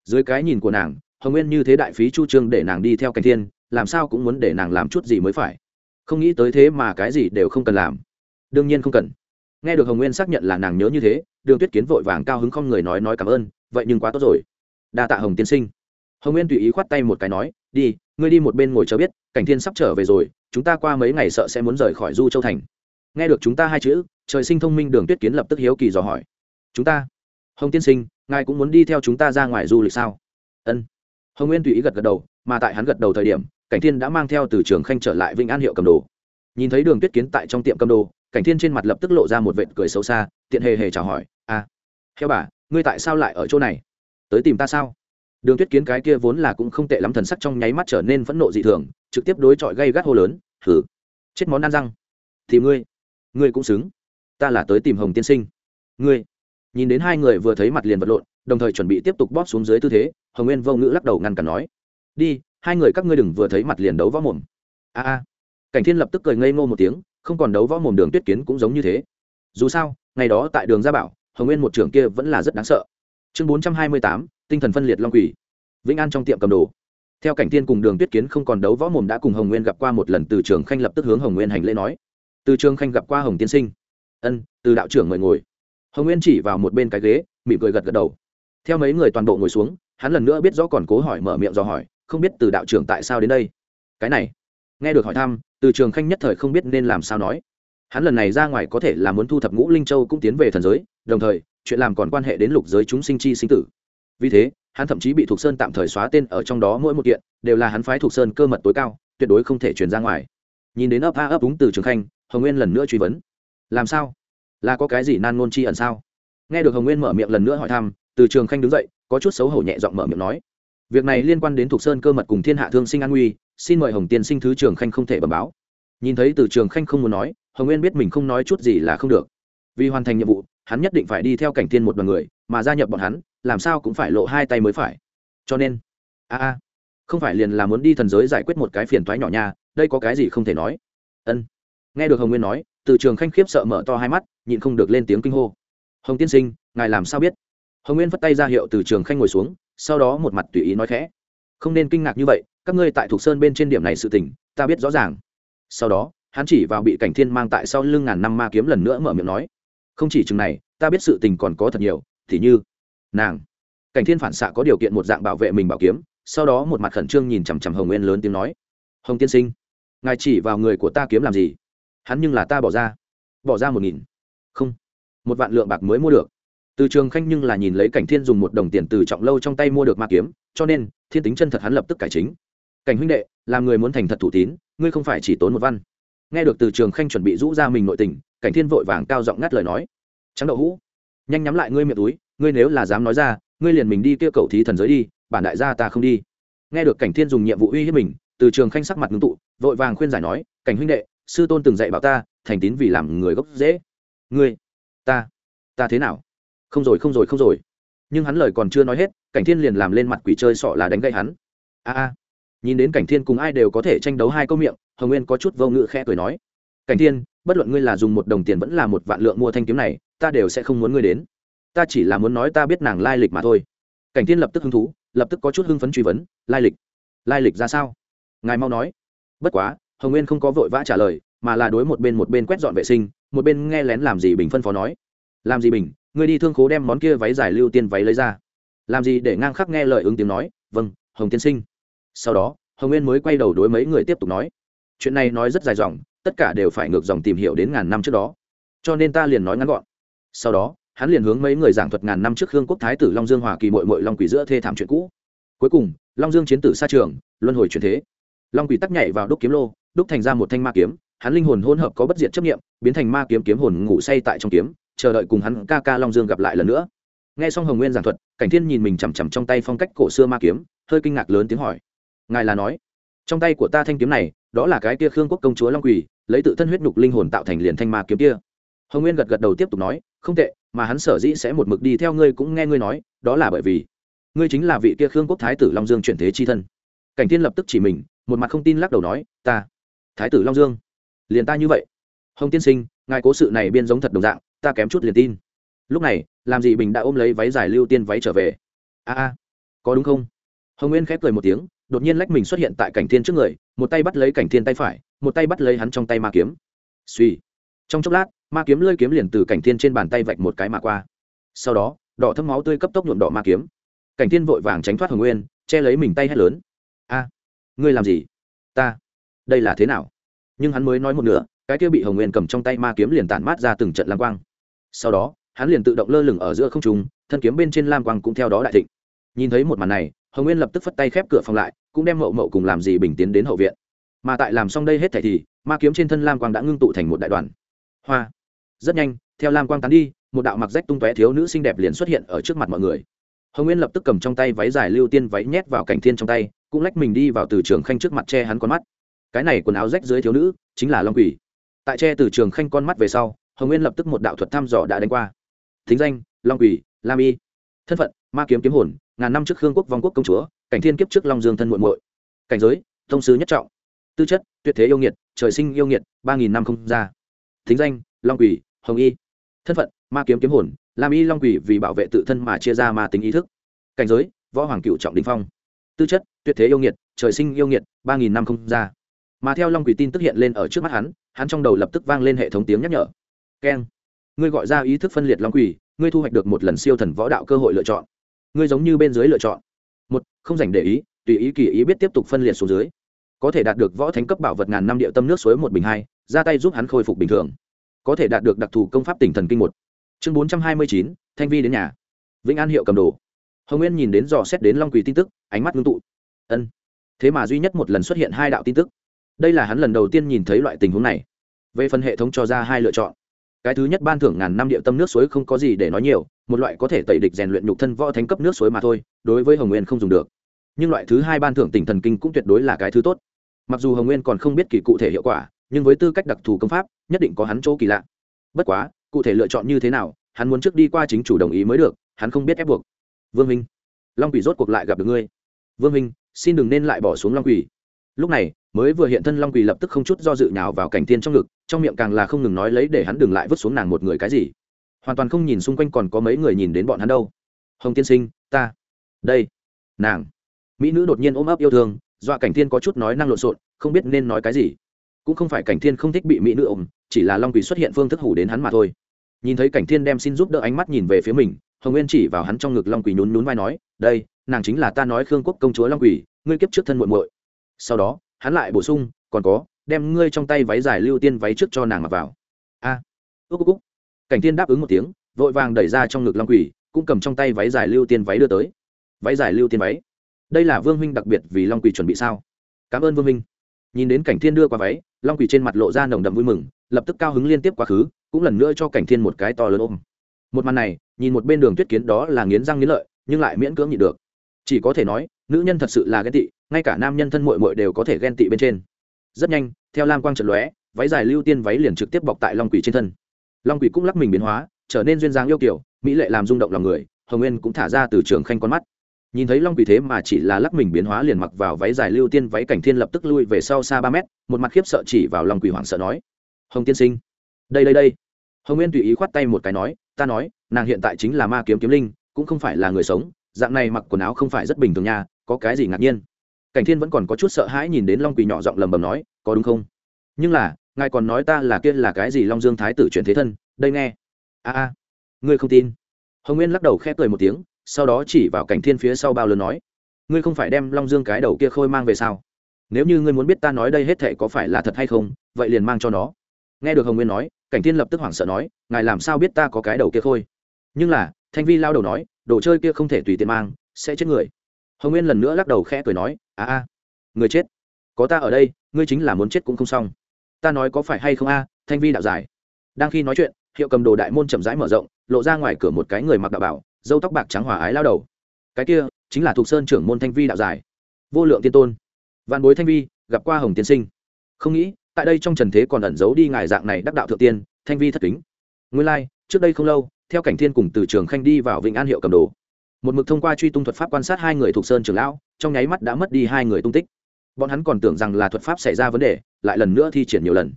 [SPEAKER 1] Dưới cái nhìn của nàng, hồng nguyên như thế đại phí chu trương để nàng đi theo cảnh thiên, làm sao cũng muốn để nàng làm chút gì mới phải. Không nghĩ tới thế mà cái gì đều không cần làm. Đương nhiên không cần. Nghe được hồng nguyên xác nhận là nàng nhớ như thế, đường tuyết kiến vội vàng cao hứng không người nói nói cảm ơn, vậy nhưng quá tốt rồi. Đa tạ hồng tiên sinh. Hồng nguyên tùy ý khoát tay một cái nói, đi ngươi đi một bên ngồi cho biết cảnh thiên sắp trở về rồi chúng ta qua mấy ngày sợ sẽ muốn rời khỏi du châu thành. Nghe được chúng ta hai chữ trời sinh thông minh đường tuyết kiến lập tức hiếu kỳ dò hỏi. Chúng ta? Hồng tiên sinh ngài cũng muốn đi theo chúng ta ra ngoài du lịch sao? Ân. Hồng nguyên tùy ý gật gật đầu mà tại hắn gật đầu thời điểm cảnh thiên đã mang theo từ trường khanh trở lại vĩnh an hiệu cầm đồ. Nhìn thấy đường tuyết kiến tại trong tiệm cầm đồ cảnh thiên trên mặt lập tức lộ ra một vệt cười xấu xa tiện hề hề chào hỏi a à, theo bà ngươi tại sao lại ở chỗ này? Tới tìm ta sao? Đường tuyết kiến cái kia vốn là cũng không tệ lắm, thần sắc trong nháy mắt trở nên phẫn nộ dị thường, trực tiếp đối chọi gây gắt hô lớn thử chết món ăn răng. Thì ngươi ngươi cũng xứng. Ta là tới tìm hồng tiên sinh. Ngươi? Nhìn đến hai người vừa thấy mặt liền vật lộn, đồng thời chuẩn bị tiếp tục bóp xuống dưới tư thế, hồng nguyên vô ngữ lắc đầu ngăn cản nói, đi, hai người các ngươi đừng vừa thấy mặt liền đấu võ mồm. A a. Cảnh thiên lập tức cười ngây ngô một tiếng, không còn đấu võ mồm đường tuyết kiến cũng giống như thế. Dù sao, ngày đó tại đường gia bảo, hồng nguyên một trưởng kia vẫn là rất đáng sợ. Chương bốn trăm hai mươi tám tinh thần phân liệt long quỷ. Vĩnh an trong tiệm cầm đồ. Theo cảnh tiên cùng đường tuyết kiến không còn đấu võ mồm đã cùng hồng nguyên gặp qua một lần, từ trường khanh lập tức hướng hồng nguyên hành lễ nói. Từ trường khanh gặp qua hồng tiên sinh. Ân, từ đạo trưởng mời ngồi. Hồng nguyên chỉ vào một bên cái ghế, mỉm cười gật gật đầu. Theo mấy người toàn bộ ngồi xuống, hắn lần nữa biết rõ còn cố hỏi mở miệng do hỏi, không biết từ đạo trưởng tại sao đến đây. Cái này, nghe được hỏi thăm, từ trường khanh nhất thời không biết nên làm sao nói. Hắn lần này ra ngoài có thể là muốn thu thập ngũ linh châu cũng tiến về thần giới, đồng thời, chuyện làm còn quan hệ đến lục giới chúng sinh chi sinh tử vì thế, hắn thậm chí bị thục sơn tạm thời xóa tên ở trong đó mỗi một kiện, đều là hắn phái thục sơn cơ mật tối cao, tuyệt đối không thể truyền ra ngoài. Nhìn đến ấp a ấp đúng từ trường khanh, hồng nguyên lần nữa truy vấn. Làm sao? Là có cái gì nan ngôn chi ẩn sao? Nghe được hồng nguyên mở miệng lần nữa hỏi thăm, từ trường khanh đứng dậy, có chút xấu hổ nhẹ giọng mở miệng nói. Việc này liên quan đến thục sơn cơ mật cùng thiên hạ thương sinh an nguy, xin mời hồng tiên sinh thứ trường khanh không thể bẩm báo. Nhìn thấy từ trường khanh không muốn nói, hồng nguyên biết mình không nói chút gì là không được. Vì hoàn thành nhiệm vụ, hắn nhất định phải đi theo cảnh thiên một đoàn người, mà gia nhập bọn hắn làm sao cũng phải lộ hai tay mới phải. Cho nên, a a, không phải liền là muốn đi thần giới giải quyết một cái phiền toái nhỏ nha, đây có cái gì không thể nói. Ân. Nghe được hồng nguyên nói, từ trường khanh khiếp sợ mở to hai mắt, nhịn không được lên tiếng kinh hô. Hồng tiên sinh, ngài làm sao biết? Hồng nguyên vất tay ra hiệu từ trường khanh ngồi xuống, sau đó một mặt tùy ý nói khẽ. Không nên kinh ngạc như vậy, các ngươi tại thục sơn bên trên điểm này sự tình, ta biết rõ ràng. Sau đó, hắn chỉ vào bị cảnh thiên mang tại sau lưng ngàn năm ma kiếm lần nữa mở miệng nói. Không chỉ chừng này, ta biết sự tình còn có thật nhiều, thì như nàng. Cảnh thiên phản xạ có điều kiện một dạng bảo vệ mình bảo kiếm, sau đó một mặt khẩn trương nhìn chằm chằm hồng nguyên lớn tiếng nói, hồng tiên sinh, ngài chỉ vào người của ta kiếm làm gì? Hắn nhưng là ta bỏ ra. Bỏ ra một nghìn. Không, một vạn lượng bạc mới mua được. Từ trường khanh nhưng là nhìn lấy cảnh thiên dùng một đồng tiền từ trọng lâu trong tay mua được ma kiếm, cho nên, thiên tính chân thật hắn lập tức cải chính. Cảnh huynh đệ, làm người muốn thành thật thủ tín, ngươi không phải chỉ tốn một văn. Nghe được từ trường khanh chuẩn bị rũ ra mình nội tình, cảnh thiên vội vàng cao giọng ngắt lời nói, trắng đậu hũ, nhanh nhắm lại ngươi miệng túi ngươi nếu là dám nói ra, ngươi liền mình đi kêu cầu thí thần giới đi, bản đại gia ta không đi. Nghe được cảnh thiên dùng nhiệm vụ uy hiếp mình, từ trường khanh sắc mặt ngưng tụ, vội vàng khuyên giải nói, cảnh huynh đệ, sư tôn từng dạy bảo ta, thành tín vì làm người gốc dễ. Ngươi, ta ta thế nào? Không rồi không rồi không rồi. Nhưng hắn lời còn chưa nói hết, cảnh thiên liền làm lên mặt quỷ chơi sọ là đánh gậy hắn. A a. Nhìn đến cảnh thiên cùng ai đều có thể tranh đấu hai câu miệng, hồng nguyên có chút vô ngự khẽ cười nói, cảnh thiên, bất luận ngươi là dùng một đồng tiền vẫn là một vạn lượng mua thanh kiếm này, ta đều sẽ không muốn ngươi đến ta chỉ là muốn nói ta biết nàng lai lịch mà thôi. Cảnh thiên lập tức hứng thú, lập tức có chút hưng phấn truy vấn, lai lịch? Lai lịch ra sao? Ngài mau nói. Bất quá, hồng nguyên không có vội vã trả lời, mà là đối một bên một bên quét dọn vệ sinh, một bên nghe lén làm gì bình phân phó nói. Làm gì bình, ngươi đi thương khố đem món kia váy dài lưu tiên váy lấy ra. Làm gì để ngang khắc nghe lời ứng tiếng nói. Vâng hồng tiên sinh. Sau đó, hồng nguyên mới quay đầu đối mấy người tiếp tục nói. Chuyện này nói rất dài dòng, tất cả đều phải ngược dòng tìm hiểu đến ngàn năm trước đó. Cho nên ta liền nói ngắn gọn. Sau đó hắn liền hướng mấy người giảng thuật ngàn năm trước hương quốc thái tử long dương hòa kỳ mội mội long quỷ giữa thê thảm chuyện cũ. Cuối cùng, long dương chiến tử xa trường, luân hồi truyền thế. Long quỷ tắc nhảy vào đúc kiếm lô, đúc thành ra một thanh ma kiếm, hắn linh hồn hỗn hợp có bất diệt chấp nghiệm biến thành ma kiếm kiếm hồn ngủ say tại trong kiếm, chờ đợi cùng hắn ca ca long dương gặp lại lần nữa. Nghe xong hồng nguyên giảng thuật, cảnh thiên nhìn mình chằm chằm trong tay phong cách cổ xưa ma kiếm, hơi kinh ngạc lớn tiếng hỏi, ngài là nói, trong tay của ta thanh kiếm này, đó là cái kia khương quốc công chúa long quỳ lấy tự thân huyết nhục linh hồn tạo thành liền thanh ma kiếm kia? Hồng nguyên gật gật đầu tiếp tục nói, không tệ mà hắn sở dĩ sẽ một mực đi theo ngươi cũng nghe ngươi nói, đó là bởi vì ngươi chính là vị kia khương quốc thái tử long dương chuyển thế chi thân. Cảnh thiên lập tức chỉ mình, một mặt không tin lắc đầu nói, ta, thái tử long dương, liền ta như vậy. Hồng tiên sinh, ngài cố sự này biên giống thật đồng dạng, ta kém chút liền tin. Lúc này, làm gì bình đã ôm lấy váy dài lưu tiên váy trở về. A a, có đúng không? Hồng nguyên khép cười một tiếng, đột nhiên lách mình xuất hiện tại cảnh thiên trước người, một tay bắt lấy cảnh thiên tay phải, một tay bắt lấy hắn trong tay ma kiếm. Suy trong chốc lát ma kiếm lơi kiếm liền từ cảnh thiên trên bàn tay vạch một cái mà qua. Sau đó, đỏ thâm máu tươi cấp tốc nhuộm đỏ ma kiếm. Cảnh thiên vội vàng tránh thoát hồng nguyên, che lấy mình tay hét lớn. A, ngươi làm gì? Ta, đây là thế nào? Nhưng hắn mới nói một nửa, cái kia bị hồng nguyên cầm trong tay ma kiếm liền tản mát ra từng trận lam quang. Sau đó, hắn liền tự động lơ lửng ở giữa không trung, thân kiếm bên trên lam quang cũng theo đó đại thịnh. Nhìn thấy một màn này, hồng nguyên lập tức phất tay khép cửa phòng lại, cũng đem mậu mậu cùng làm gì bình tiến đến hậu viện. Mà tại làm xong đây hết thảy thì, ma kiếm trên thân lam quang đã ngưng tụ thành một đại đoàn. Hoa! Rất nhanh, theo lam quang tán đi, một đạo mặc rách tung tóe thiếu nữ xinh đẹp liền xuất hiện ở trước mặt mọi người. Hồng nguyên lập tức cầm trong tay váy dài lưu tiên váy nhét vào cảnh thiên trong tay, cũng lách mình đi vào từ trường khanh trước mặt che hắn con mắt. Cái này quần áo rách dưới thiếu nữ, chính là long quỷ. Tại che từ trường khanh con mắt về sau, hồng nguyên lập tức một đạo thuật thăm dò đã đánh qua. Thính danh, long quỷ, lam y. Thân phận, ma kiếm kiếm hồn, ngàn năm trước khương quốc vong quốc công chúa, cảnh thiên kiếp trước long dương thân muộn muội. Cảnh giới, thông sứ nhất trọng. Tư chất, tuyệt thế yêu nghiệt, trời sinh yêu nghiệt, ba nghìn năm không ra. Thính danh, long quỷ hồng y. Thân phận, ma kiếm kiếm hồn làm y long quỷ vì bảo vệ tự thân mà chia ra ma tính ý thức. Cảnh giới, võ hoàng cựu trọng đình phong. Tư chất, tuyệt thế yêu nghiệt, trời sinh yêu nghiệt, ba nghìn năm không ra. Mà theo long quỷ tin tức hiện lên ở trước mắt hắn hắn trong đầu lập tức vang lên hệ thống tiếng nhắc nhở. Keng. Ngươi gọi ra ý thức phân liệt long quỷ, ngươi thu hoạch được một lần siêu thần võ đạo cơ hội lựa chọn. Ngươi giống như bên dưới lựa chọn. Một, không dành để ý, tùy ý kỳ ý biết tiếp tục phân liệt xuống dưới. Có thể đạt được võ thánh cấp bảo vật ngàn năm địa tâm nước suối một bình hai, ra tay giúp hắn khôi phục bình thường có thể đạt được đặc thù công pháp tỉnh thần kinh một. Chương bốn trăm hai mươi chín, thanh vi đến nhà. Vĩnh an hiệu cầm đồ. Hồng nguyên nhìn đến dò xét đến long quỳ tin tức, ánh mắt ngưng tụ. Ân. Thế mà duy nhất một lần xuất hiện hai đạo tin tức. Đây là hắn lần đầu tiên nhìn thấy loại tình huống này. Về phần hệ thống cho ra hai lựa chọn. Cái thứ nhất ban thưởng ngàn năm địa tâm nước suối không có gì để nói nhiều, một loại có thể tẩy địch rèn luyện nhục thân võ thánh cấp nước suối mà thôi, đối với hồng nguyên không dùng được. Nhưng loại thứ hai ban thưởng tỉnh thần kinh cũng tuyệt đối là cái thứ tốt. Mặc dù hồng nguyên còn không biết kỳ cụ thể hiệu quả nhưng với tư cách đặc thù công pháp, nhất định có hắn chỗ kỳ lạ. Bất quá, cụ thể lựa chọn như thế nào, hắn muốn trước đi qua chính chủ đồng ý mới được, hắn không biết ép buộc. Vương minh, long quỷ rốt cuộc lại gặp được ngươi. Vương minh, xin đừng nên lại bỏ xuống long quỷ. Lúc này, mới vừa hiện thân long quỷ lập tức không chút do dự nào vào cảnh tiên trong ngực, trong miệng càng là không ngừng nói lấy để hắn đừng lại vứt xuống nàng một người cái gì. Hoàn toàn không nhìn xung quanh còn có mấy người nhìn đến bọn hắn đâu. Hồng tiên sinh, ta. Đây. Nàng. Mỹ nữ đột nhiên ôm ấp yêu thương, dọa cảnh thiên có chút nói năng lộn xộn, không biết nên nói cái gì cũng không phải cảnh thiên không thích bị mỹ nữ ôm chỉ là long quỳ xuất hiện phương thức hủ đến hắn mà thôi. Nhìn thấy cảnh thiên đem xin giúp đỡ ánh mắt nhìn về phía mình hồng nguyên chỉ vào hắn trong ngực long quỳ nhún nhún vai nói đây nàng chính là ta nói khương quốc công chúa long quỳ ngươi kiếp trước thân muội muội. Sau đó hắn lại bổ sung còn có đem ngươi trong tay váy dài lưu tiên váy trước cho nàng mặc vào. A à, ước ước cảnh thiên đáp ứng một tiếng vội vàng đẩy ra trong ngực long quỷ cũng cầm trong tay váy dài lưu tiên váy đưa tới. Váy dài lưu tiên váy? Đây là vương huynh đặc biệt vì long quỷ chuẩn bị sao? Cảm ơn vương huynh nhìn đến cảnh thiên đưa qua váy, long quỷ trên mặt lộ ra nồng đậm vui mừng, lập tức cao hứng liên tiếp quá khứ, cũng lần nữa cho cảnh thiên một cái to lớn ôm. Một màn này, nhìn một bên đường tuyết kiến đó là nghiến răng nghiến lợi, nhưng lại miễn cưỡng nhịn được. Chỉ có thể nói, nữ nhân thật sự là ghen tị, ngay cả nam nhân thân mội mội đều có thể ghen tị bên trên. Rất nhanh, theo lam quang trận lóe, váy dài lưu tiên váy liền trực tiếp bọc tại long quỷ trên thân. Long quỷ cũng lắc mình biến hóa, trở nên duyên dáng yêu kiểu mỹ lệ làm rung động lòng người, hồng nguyên cũng thả ra từ trường khanh con mắt nhìn thấy long quỷ thế mà chỉ là lắc mình biến hóa liền mặc vào váy dài lưu tiên váy cảnh thiên lập tức lui về sau xa ba mét, một mặt khiếp sợ chỉ vào long quỷ hoảng sợ nói, hồng tiên sinh. Đây đây đây. Hồng nguyên tùy ý khoát tay một cái nói, ta nói, nàng hiện tại chính là ma kiếm kiếm linh, cũng không phải là người sống, dạng này mặc quần áo không phải rất bình thường nha, có cái gì ngạc nhiên? Cảnh thiên vẫn còn có chút sợ hãi nhìn đến long quỳ nhỏ giọng lầm bầm nói, có đúng không? Nhưng là, ngài còn nói ta là kia là cái gì long dương thái tử chuyển thế thân, đây nghe. A a, ngươi không tin. Hồng nguyên lắc đầu khẽ cười một tiếng sau đó chỉ vào cảnh thiên phía sau bao lớn nói, ngươi không phải đem long dương cái đầu kia khôi mang về sao? Nếu như ngươi muốn biết ta nói đây hết thệ có phải là thật hay không, vậy liền mang cho nó. Nghe được hồng nguyên nói, cảnh thiên lập tức hoảng sợ nói, ngài làm sao biết ta có cái đầu kia khôi? Nhưng là, thanh vi lao đầu nói, đồ chơi kia không thể tùy tiện mang, sẽ chết người. Hồng nguyên lần nữa lắc đầu khẽ cười nói, a a, người chết. Có ta ở đây, ngươi chính là muốn chết cũng không xong. Ta nói có phải hay không a? Thanh vi đạo giải. Đang khi nói chuyện, hiệu cầm đồ đại môn chậm rãi mở rộng, lộ ra ngoài cửa một cái người mặc đạo bảo dâu tóc bạc trắng hòa ái lao đầu. Cái kia chính là thuộc sơn trưởng môn thanh vi đạo giải. Vô lượng tiên tôn. Văn bối thanh vi gặp qua hồng tiên sinh. Không nghĩ tại đây trong trần thế còn ẩn giấu đi ngài dạng này đắc đạo thượng tiên thanh vi thất kính. Nguyên lai、like, trước đây không lâu theo cảnh thiên cùng từ trường khanh đi vào vịnh an hiệu cầm đồ. Một mực thông qua truy tung thuật pháp quan sát hai người thuộc sơn trưởng lão trong nháy mắt đã mất đi hai người tung tích. Bọn hắn còn tưởng rằng là thuật pháp xảy ra vấn đề lại lần nữa thi triển nhiều lần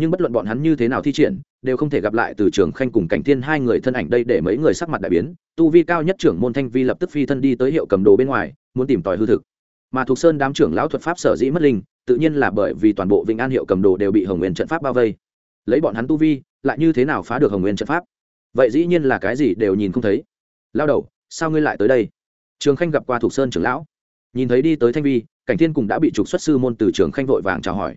[SPEAKER 1] nhưng bất luận bọn hắn như thế nào thi triển, đều không thể gặp lại từ trường khanh cùng cảnh thiên hai người thân ảnh đây để mấy người sắc mặt đại biến. Tu vi cao nhất trưởng môn thanh vi lập tức phi thân đi tới hiệu cầm đồ bên ngoài, muốn tìm tòi hư thực. Mà thuộc sơn đám trưởng lão thuật pháp sở dĩ mất linh, tự nhiên là bởi vì toàn bộ vĩnh an hiệu cầm đồ đều bị hồng nguyên trận pháp bao vây. Lấy bọn hắn tu vi, lại như thế nào phá được hồng nguyên trận pháp? Vậy dĩ nhiên là cái gì đều nhìn không thấy. Lao đầu, sao ngươi lại tới đây? Trường khanh gặp qua thuộc sơn trưởng lão. Nhìn thấy đi tới thanh vi, cảnh thiên cùng đã bị trục xuất sư môn từ trường khanh vội vàng chào hỏi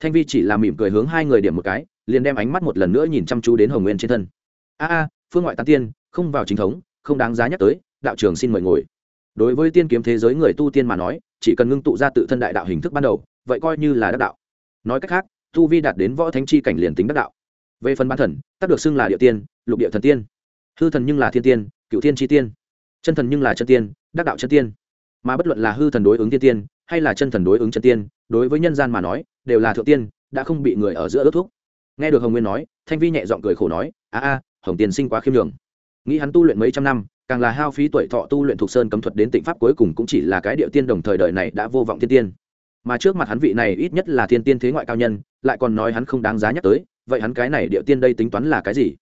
[SPEAKER 1] thanh vi chỉ là mỉm cười hướng hai người điểm một cái, liền đem ánh mắt một lần nữa nhìn chăm chú đến hồng nguyên trên thân. A a, phương ngoại tán tiên, không vào chính thống, không đáng giá nhắc tới, đạo trường xin mời ngồi. Đối với tiên kiếm thế giới người tu tiên mà nói, chỉ cần ngưng tụ ra tự thân đại đạo hình thức ban đầu, vậy coi như là đắc đạo. Nói cách khác, tu vi đạt đến võ thánh chi cảnh liền tính đắc đạo. Về phần bản thần, tắc được xưng là địa tiên, lục địa thần tiên. Hư thần nhưng là thiên tiên, cựu tiên chi tiên. Chân thần nhưng là chân tiên, đắc đạo chân tiên. Mà bất luận là hư thần đối ứng thiên tiên, hay là chân thần đối ứng chân tiên đối với nhân gian mà nói, đều là thượng tiên, đã không bị người ở giữa ước thúc. Nghe được hồng nguyên nói, thanh vi nhẹ giọng cười khổ nói, a a, hồng tiên sinh quá khiêm đường nghĩ hắn tu luyện mấy trăm năm, càng là hao phí tuổi thọ tu luyện thuộc sơn cấm thuật đến tịnh pháp cuối cùng cũng chỉ là cái địa tiên đồng thời đời này đã vô vọng thiên tiên. Mà trước mặt hắn vị này ít nhất là thiên tiên thế ngoại cao nhân, lại còn nói hắn không đáng giá nhắc tới, vậy hắn cái này địa tiên đây tính toán là cái gì?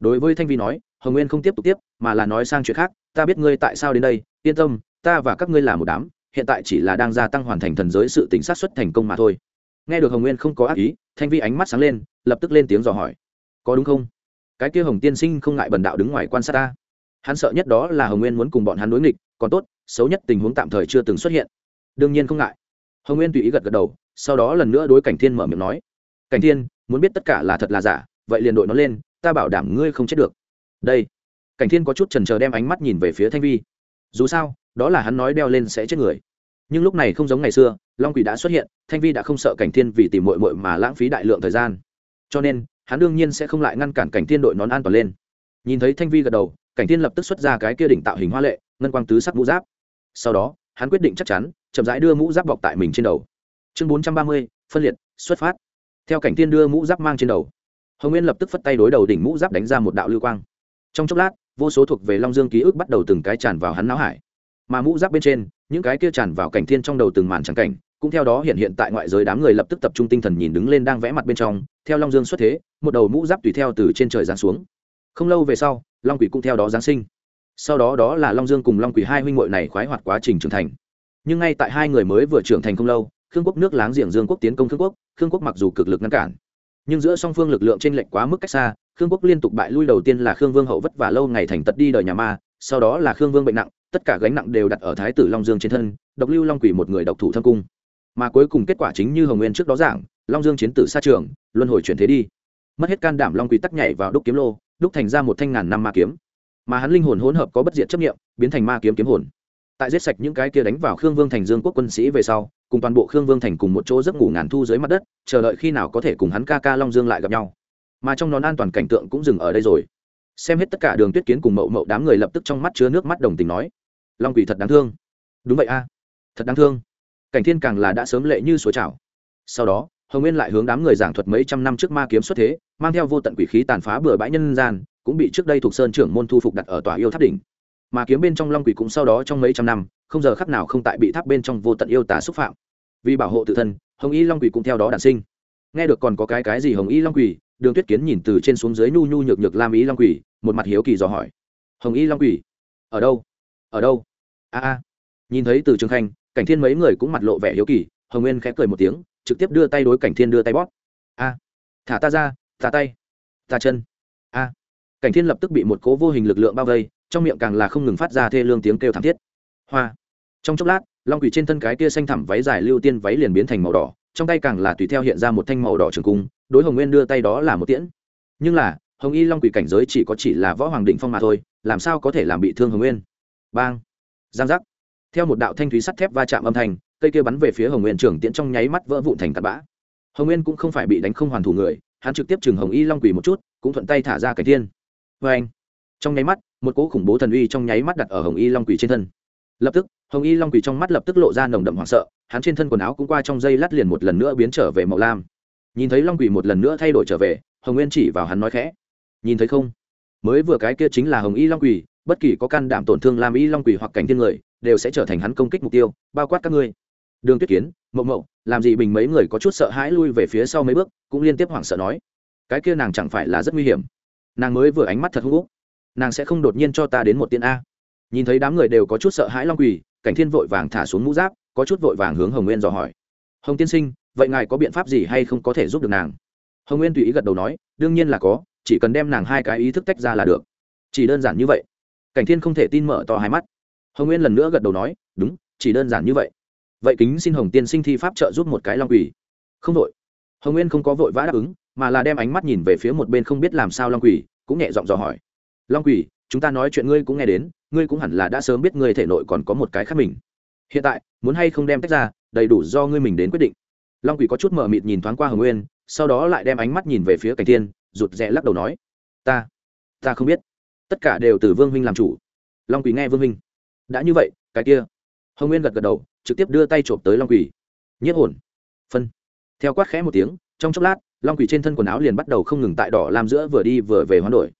[SPEAKER 1] Đối với thanh vi nói, hồng nguyên không tiếp tục tiếp, mà là nói sang chuyện khác, ta biết ngươi tại sao đến đây, yên tâm, ta và các ngươi là một đám hiện tại chỉ là đang gia tăng hoàn thành thần giới sự tính sát xuất thành công mà thôi. Nghe được hồng nguyên không có ác ý, thanh vi ánh mắt sáng lên, lập tức lên tiếng dò hỏi. Có đúng không? Cái kia hồng tiên sinh không ngại bần đạo đứng ngoài quan sát ta. Hắn sợ nhất đó là hồng nguyên muốn cùng bọn hắn đối nghịch, còn tốt, xấu nhất tình huống tạm thời chưa từng xuất hiện. Đương nhiên không ngại. Hồng nguyên tùy ý gật gật đầu, sau đó lần nữa đối cảnh thiên mở miệng nói. Cảnh thiên, muốn biết tất cả là thật là giả, vậy liền đội nó lên, ta bảo đảm ngươi không chết được. Đây. Cảnh thiên có chút trần trờ đem ánh mắt nhìn về phía thanh vi. Dù sao, đó là hắn nói đeo lên sẽ chết người nhưng lúc này không giống ngày xưa, long quỷ đã xuất hiện, thanh vi đã không sợ cảnh thiên vì tìm mội mội mà lãng phí đại lượng thời gian. Cho nên, hắn đương nhiên sẽ không lại ngăn cản cảnh thiên đội nón an toàn lên. Nhìn thấy thanh vi gật đầu, cảnh thiên lập tức xuất ra cái kia đỉnh tạo hình hoa lệ, ngân quang tứ sắc mũ giáp. Sau đó, hắn quyết định chắc chắn, chậm rãi đưa mũ giáp bọc tại mình trên đầu. Chương bốn trăm ba mươi, phân liệt, xuất phát. Theo cảnh thiên đưa mũ giáp mang trên đầu, hồng nguyên lập tức phất tay đối đầu đỉnh mũ giáp đánh ra một đạo lưu quang. Trong chốc lát, vô số thuộc về long dương ký ức bắt đầu từng cái tràn vào hắn não hải mà mũ giáp bên trên, những cái kia tràn vào cảnh thiên trong đầu từng màn trắng cảnh, cũng theo đó hiện hiện tại ngoại giới đám người lập tức tập trung tinh thần nhìn đứng lên đang vẽ mặt bên trong, theo long dương xuất thế, một đầu mũ giáp tùy theo từ trên trời giáng xuống. Không lâu về sau, long quỷ cũng theo đó giáng sinh. Sau đó đó là long dương cùng long quỷ hai huynh hội này khoái hoạt quá trình trưởng thành. Nhưng ngay tại hai người mới vừa trưởng thành không lâu, khương quốc nước láng giềng dương quốc tiến công khương quốc khương quốc mặc dù cực lực ngăn cản, nhưng giữa song phương lực lượng trên lệch quá mức cách xa, khương quốc liên tục bại lui đầu tiên là khương vương hậu vất vả lâu ngày thành tật đi đời nhà ma, sau đó là khương vương bệnh nặng tất cả gánh nặng đều đặt ở thái tử long dương trên thân, độc lưu long quỷ một người độc thủ thâm cung. Mà cuối cùng kết quả chính như hồng nguyên trước đó giảng, long dương chiến tử xa trường, luân hồi chuyển thế đi. Mất hết can đảm long quỷ tắc nhảy vào đúc kiếm lô, đúc thành ra một thanh ngàn năm ma kiếm. Mà hắn linh hồn hỗn hợp có bất diệt chấp nghiệm biến thành ma kiếm kiếm hồn. Tại giết sạch những cái kia đánh vào khương vương thành dương quốc quân sĩ về sau, cùng toàn bộ khương vương thành cùng một chỗ giấc ngủ ngàn thu dưới mặt đất, chờ đợi khi nào có thể cùng hắn ca ca long dương lại gặp nhau. Mà trong nón an toàn cảnh tượng cũng dừng ở đây rồi xem hết tất cả đường tuyết kiến cùng mậu mậu đám người lập tức trong mắt chứa nước mắt đồng tình nói, long quỷ thật đáng thương. Đúng vậy a, thật đáng thương. Cảnh thiên càng là đã sớm lệ như số chảo. Sau đó, hồng nguyên lại hướng đám người giảng thuật mấy trăm năm trước ma kiếm xuất thế, mang theo vô tận quỷ khí tàn phá bừa bãi nhân gian, cũng bị trước đây thuộc sơn trưởng môn thu phục đặt ở tòa yêu tháp đỉnh. Mà kiếm bên trong long quỷ cũng sau đó trong mấy trăm năm, không giờ khắc nào không tại bị tháp bên trong vô tận yêu tà xúc phạm. Vì bảo hộ tự thân, hồng y long quỷ cũng theo đó đản sinh. Nghe được còn có cái cái gì hồng y long quỷ đường tuyết kiến nhìn từ trên xuống dưới nhu nhu nhược nhược lam ý long quỷ, một mặt hiếu kỳ dò hỏi. Hồng y long quỷ? Ở đâu? Ở đâu? A a. Nhìn thấy từ trường khanh, cảnh thiên mấy người cũng mặt lộ vẻ hiếu kỳ, hồng nguyên khẽ cười một tiếng, trực tiếp đưa tay đối cảnh thiên đưa tay bóp. A. Thả ta ra, thả tay. Ta chân. A. Cảnh thiên lập tức bị một cố vô hình lực lượng bao vây, trong miệng càng là không ngừng phát ra thê lương tiếng kêu thảm thiết. Hoa. Trong chốc lát, long quỷ trên thân cái kia xanh thẳm váy dài lưu tiên váy liền biến thành màu đỏ trong tay càng là tùy theo hiện ra một thanh màu đỏ trường cung, đối hồng nguyên đưa tay đó là một tiễn. Nhưng là, hồng y long quỷ cảnh giới chỉ có chỉ là võ hoàng định phong mà thôi, làm sao có thể làm bị thương hồng nguyên? Bang! Giang giác! Theo một đạo thanh thúy sắt thép va chạm âm thanh, cây kia bắn về phía hồng nguyên trưởng tiễn trong nháy mắt vỡ vụn thành tạt bã. Hồng nguyên cũng không phải bị đánh không hoàn thủ người, hắn trực tiếp chừng hồng y long quỷ một chút, cũng thuận tay thả ra cái thiên. Vê anh trong nháy mắt, một cỗ khủng bố thần uy trong nháy mắt đặt ở hồng y long quỷ trên thân. Lập tức, hồng y long quỷ trong mắt lập tức lộ ra nồng đậm hoảng sợ hắn trên thân quần áo cũng qua trong dây lát liền một lần nữa biến trở về màu lam. Nhìn thấy long quỷ một lần nữa thay đổi trở về hồng nguyên chỉ vào hắn nói khẽ. Nhìn thấy không? Mới vừa cái kia chính là hồng y long quỷ bất kỳ có can đảm tổn thương lam y long quỷ hoặc cảnh thiên người đều sẽ trở thành hắn công kích mục tiêu bao quát các ngươi. Đường tuyết kiến mậu mậu làm gì bình mấy người có chút sợ hãi lui về phía sau mấy bước cũng liên tiếp hoảng sợ nói. Cái kia nàng chẳng phải là rất nguy hiểm. Nàng mới vừa ánh mắt thật hung úc nàng sẽ không đột nhiên cho ta đến một tiên a. Nhìn thấy đám người đều có chút sợ hãi long Quỷ, cảnh thiên vội vàng thả xuống mũ giáp có chút vội vàng hướng hồng nguyên dò hỏi. Hồng tiên sinh, vậy ngài có biện pháp gì hay không có thể giúp được nàng? Hồng nguyên tùy ý gật đầu nói, đương nhiên là có, chỉ cần đem nàng hai cái ý thức tách ra là được. Chỉ đơn giản như vậy? Cảnh thiên không thể tin mở to hai mắt. Hồng nguyên lần nữa gật đầu nói, đúng, chỉ đơn giản như vậy. Vậy kính xin hồng tiên sinh thi pháp trợ giúp một cái long quỷ. Không đội hồng nguyên không có vội vã đáp ứng, mà là đem ánh mắt nhìn về phía một bên không biết làm sao long quỷ, cũng nhẹ giọng dò hỏi. Long quỷ, chúng ta nói chuyện ngươi cũng nghe đến, ngươi cũng hẳn là đã sớm biết ngươi thể nội còn có một cái khác mình hiện tại, muốn hay không đem tách ra, đầy đủ do ngươi mình đến quyết định. Long quỷ có chút mờ mịt nhìn thoáng qua hồng nguyên, sau đó lại đem ánh mắt nhìn về phía cảnh Thiên, rụt rẽ lắc đầu nói, ta ta không biết. Tất cả đều từ vương huynh làm chủ. Long quỷ nghe vương huynh. Đã như vậy, cái kia. Hồng nguyên gật gật đầu, trực tiếp đưa tay trộm tới long quỷ. Nhiếp hồn. Phân. Theo quát khẽ một tiếng, trong chốc lát, long quỷ trên thân quần áo liền bắt đầu không ngừng tại đỏ làm giữa vừa đi vừa về hoán đổi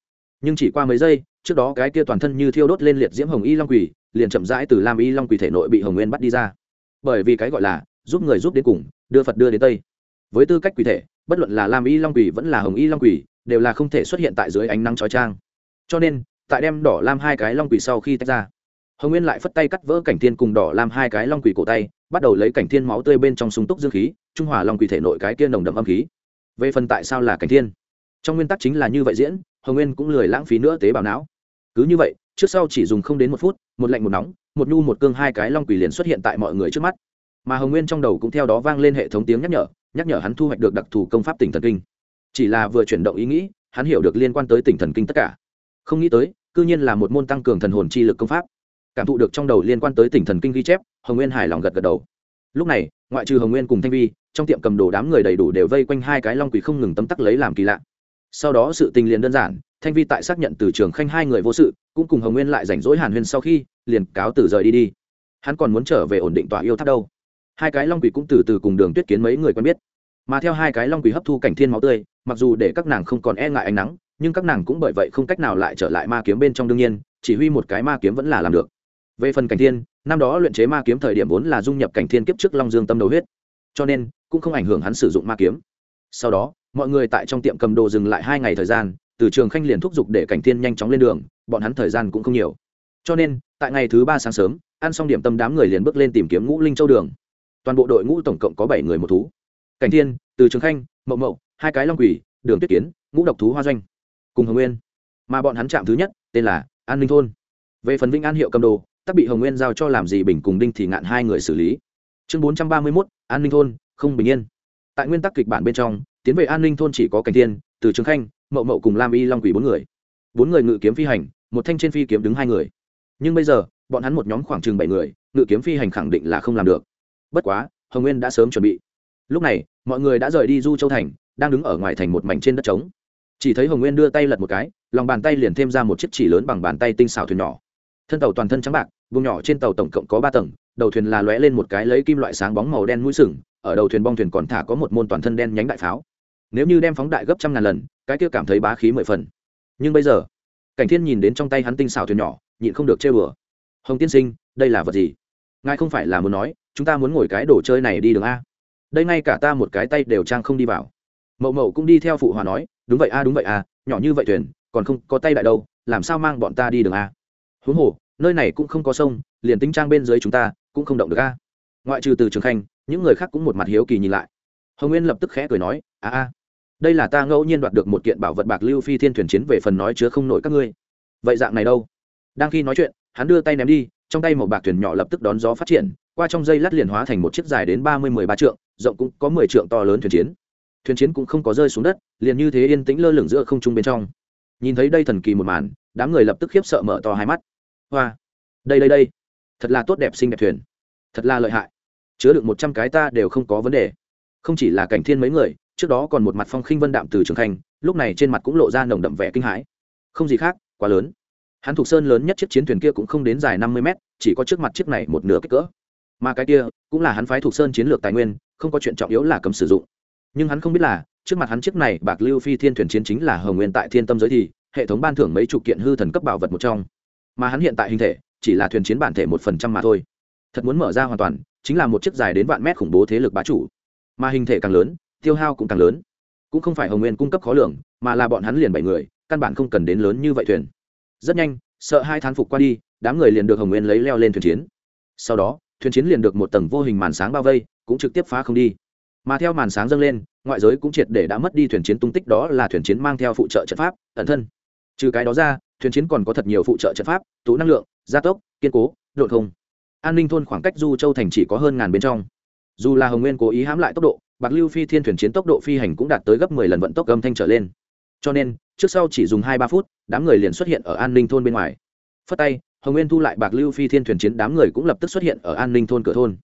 [SPEAKER 1] nhưng chỉ qua mấy giây, trước đó cái kia toàn thân như thiêu đốt lên liệt diễm hồng y long quỷ, liền chậm rãi từ lam y long quỷ thể nội bị hồng nguyên bắt đi ra. Bởi vì cái gọi là giúp người giúp đến cùng, đưa phật đưa đến tây. Với tư cách quỷ thể, bất luận là lam y long quỷ vẫn là hồng y long quỷ, đều là không thể xuất hiện tại dưới ánh nắng chói trang cho nên, tại đem đỏ lam hai cái long quỷ sau khi tách ra, hồng nguyên lại phất tay cắt vỡ cảnh thiên cùng đỏ lam hai cái long quỷ cổ tay, bắt đầu lấy cảnh thiên máu tươi bên trong súng túc dương khí, trung hòa long quỷ thể nội cái kia nồng đậm âm khí. Về phần tại sao là cảnh thiên? Trong nguyên tắc chính là như vậy diễn hồng nguyên cũng lười lãng phí nữa tế bào não. Cứ như vậy, trước sau chỉ dùng không đến một phút, một lạnh một nóng, một nhu một cương hai cái long quỷ liền xuất hiện tại mọi người trước mắt. Mà hồng nguyên trong đầu cũng theo đó vang lên hệ thống tiếng nhắc nhở nhắc nhở hắn thu hoạch được đặc thù công pháp tỉnh thần kinh. Chỉ là vừa chuyển động ý nghĩ, hắn hiểu được liên quan tới tỉnh thần kinh tất cả. Không nghĩ tới, cư nhiên là một môn tăng cường thần hồn chi lực công pháp. Cảm thụ được trong đầu liên quan tới tỉnh thần kinh ghi chép, hồng nguyên hài lòng gật gật đầu. Lúc này, ngoại trừ hồng nguyên cùng thanh vi, trong tiệm cầm đồ đám người đầy đủ đều vây quanh hai cái long quỷ không ngừng tấm tắc lấy làm kỳ lạ sau đó sự tình liền đơn giản, thanh vi tại xác nhận từ trường khanh hai người vô sự, cũng cùng hồng nguyên lại rảnh rỗi hàn huyên sau khi, liền cáo từ rời đi đi. Hắn còn muốn trở về ổn định tòa yêu tháp đâu. Hai cái long quỷ cũng từ từ cùng đường tuyết kiến mấy người quen biết. Mà theo hai cái long quỷ hấp thu cảnh thiên máu tươi, mặc dù để các nàng không còn e ngại ánh nắng, nhưng các nàng cũng bởi vậy không cách nào lại trở lại ma kiếm bên trong đương nhiên, chỉ huy một cái ma kiếm vẫn là làm được. Về phần cảnh thiên, năm đó luyện chế ma kiếm thời điểm vốn là dung nhập cảnh thiên kiếp trước long dương tâm đầu huyết. Cho nên, cũng không ảnh hưởng hắn sử dụng ma kiếm. Sau đó mọi người tại trong tiệm cầm đồ dừng lại hai ngày thời gian, từ trường khanh liền thúc giục để cảnh thiên nhanh chóng lên đường, bọn hắn thời gian cũng không nhiều. Cho nên, tại ngày thứ ba sáng sớm, ăn xong điểm tâm đám người liền bước lên tìm kiếm ngũ linh châu đường. Toàn bộ đội ngũ tổng cộng có bảy người một thú. Cảnh thiên, từ trường khanh, mậu mậu, hai cái long quỷ, đường tuyết kiến, ngũ độc thú hoa doanh, cùng hồng nguyên. Mà bọn hắn chạm thứ nhất, tên là an ninh thôn. Về phần vinh an hiệu cầm đồ, tắc bị hồng nguyên giao cho làm gì bình cùng đinh thì ngạn hai người xử lý. Chương bốn trăm ba mươi mốt, an ninh thôn, không bình yên. Tại nguyên tắc kịch bản bên trong tiến về an ninh thôn chỉ có cảnh thiên, từ trường khanh, mậu mậu cùng lam y long quỷ bốn người. Bốn người ngự kiếm phi hành, một thanh trên phi kiếm đứng hai người. Nhưng bây giờ, bọn hắn một nhóm khoảng chừng bảy người, ngự kiếm phi hành khẳng định là không làm được. Bất quá, hồng nguyên đã sớm chuẩn bị. Lúc này, mọi người đã rời đi du châu thành, đang đứng ở ngoài thành một mảnh trên đất trống. Chỉ thấy hồng nguyên đưa tay lật một cái, lòng bàn tay liền thêm ra một chiếc chỉ lớn bằng bàn tay tinh xảo thuyền nhỏ. Thân tàu toàn thân trắng bạc, vùng nhỏ trên tàu tổng cộng có ba tầng, đầu thuyền là lóe lên một cái lấy kim loại sáng bóng màu đen mũi sừng ở đầu thuyền bong thuyền còn thả có một môn toàn thân đen nhánh đại pháo. Nếu như đem phóng đại gấp trăm ngàn lần, cái kia cảm thấy bá khí mười phần. Nhưng bây giờ, cảnh thiên nhìn đến trong tay hắn tinh xảo thuyền nhỏ, nhịn không được chơi bừa hồng tiên sinh, đây là vật gì? Ngài không phải là muốn nói, chúng ta muốn ngồi cái đồ chơi này đi đường a. Đây ngay cả ta một cái tay đều trang không đi vào. Mậu mậu cũng đi theo phụ hòa nói, đúng vậy a, đúng vậy a, nhỏ như vậy thuyền, còn không có tay đại đâu, làm sao mang bọn ta đi đường a? Huống hồ, nơi này cũng không có sông, liền tính trang bên dưới chúng ta, cũng không động được a ngoại trừ từ trường khanh, những người khác cũng một mặt hiếu kỳ nhìn lại. Hồng nguyên lập tức khẽ cười nói, a a, đây là ta ngẫu nhiên đoạt được một kiện bảo vật bạc lưu phi thiên thuyền chiến về phần nói chứa không nổi các ngươi. Vậy dạng này đâu? Đang khi nói chuyện, hắn đưa tay ném đi, trong tay một bạc thuyền nhỏ lập tức đón gió phát triển, qua trong dây lát liền hóa thành một chiếc dài đến ba mươi mười ba trượng, rộng cũng có mười trượng to lớn thuyền chiến. Thuyền chiến cũng không có rơi xuống đất, liền như thế yên tĩnh lơ lửng giữa không trung bên trong. Nhìn thấy đây thần kỳ một màn, đám người lập tức khiếp sợ mở to hai mắt. Hoa, đây đây đây, thật là tốt đẹp xinh đẹp thuyền. Thật là lợi hại chứa được một trăm cái ta đều không có vấn đề. Không chỉ là cảnh thiên mấy người, trước đó còn một mặt phong khinh vân đạm từ trường thành, lúc này trên mặt cũng lộ ra nồng đậm vẻ kinh hãi. Không gì khác, quá lớn. Hắn thuộc sơn lớn nhất chiếc chiến thuyền kia cũng không đến dài năm mươi mét, chỉ có trước mặt chiếc này một nửa kích cỡ. Mà cái kia, cũng là hắn phái thuộc sơn chiến lược tài nguyên, không có chuyện trọng yếu là cấm sử dụng. Nhưng hắn không biết là, trước mặt hắn chiếc này bạc lưu phi thiên thuyền chiến chính là hồng nguyên tại thiên tâm giới thì, hệ thống ban thưởng mấy chục kiện hư thần cấp bảo vật một trong. Mà hắn hiện tại hình thể, chỉ là thuyền chiến bản thể một phần trăm mà thôi. Thật muốn mở ra hoàn toàn chính là một chiếc dài đến vạn mét khủng bố thế lực bá chủ. Mà hình thể càng lớn, tiêu hao cũng càng lớn. Cũng không phải hồng nguyên cung cấp khó lường, mà là bọn hắn liền bảy người, căn bản không cần đến lớn như vậy thuyền. Rất nhanh, sợ hai thán phục qua đi, đám người liền được hồng nguyên lấy leo lên thuyền chiến. Sau đó, thuyền chiến liền được một tầng vô hình màn sáng bao vây, cũng trực tiếp phá không đi. Mà theo màn sáng dâng lên, ngoại giới cũng triệt để đã mất đi thuyền chiến tung tích đó là thuyền chiến mang theo phụ trợ trận pháp, ẩn thân. Trừ cái đó ra, thuyền chiến còn có thật nhiều phụ trợ trận pháp, tụ năng lượng, gia tốc, kiên cố đột không an ninh thôn khoảng cách du châu thành chỉ có hơn ngàn bên trong. Dù là hồng nguyên cố ý hãm lại tốc độ, bạc lưu phi thiên thuyền chiến tốc độ phi hành cũng đạt tới gấp mười lần vận tốc âm thanh trở lên. Cho nên, trước sau chỉ dùng hai ba phút, đám người liền xuất hiện ở an ninh thôn bên ngoài. Phất tay, hồng nguyên thu lại bạc lưu phi thiên thuyền chiến, đám người cũng lập tức xuất hiện ở an ninh thôn cửa thôn.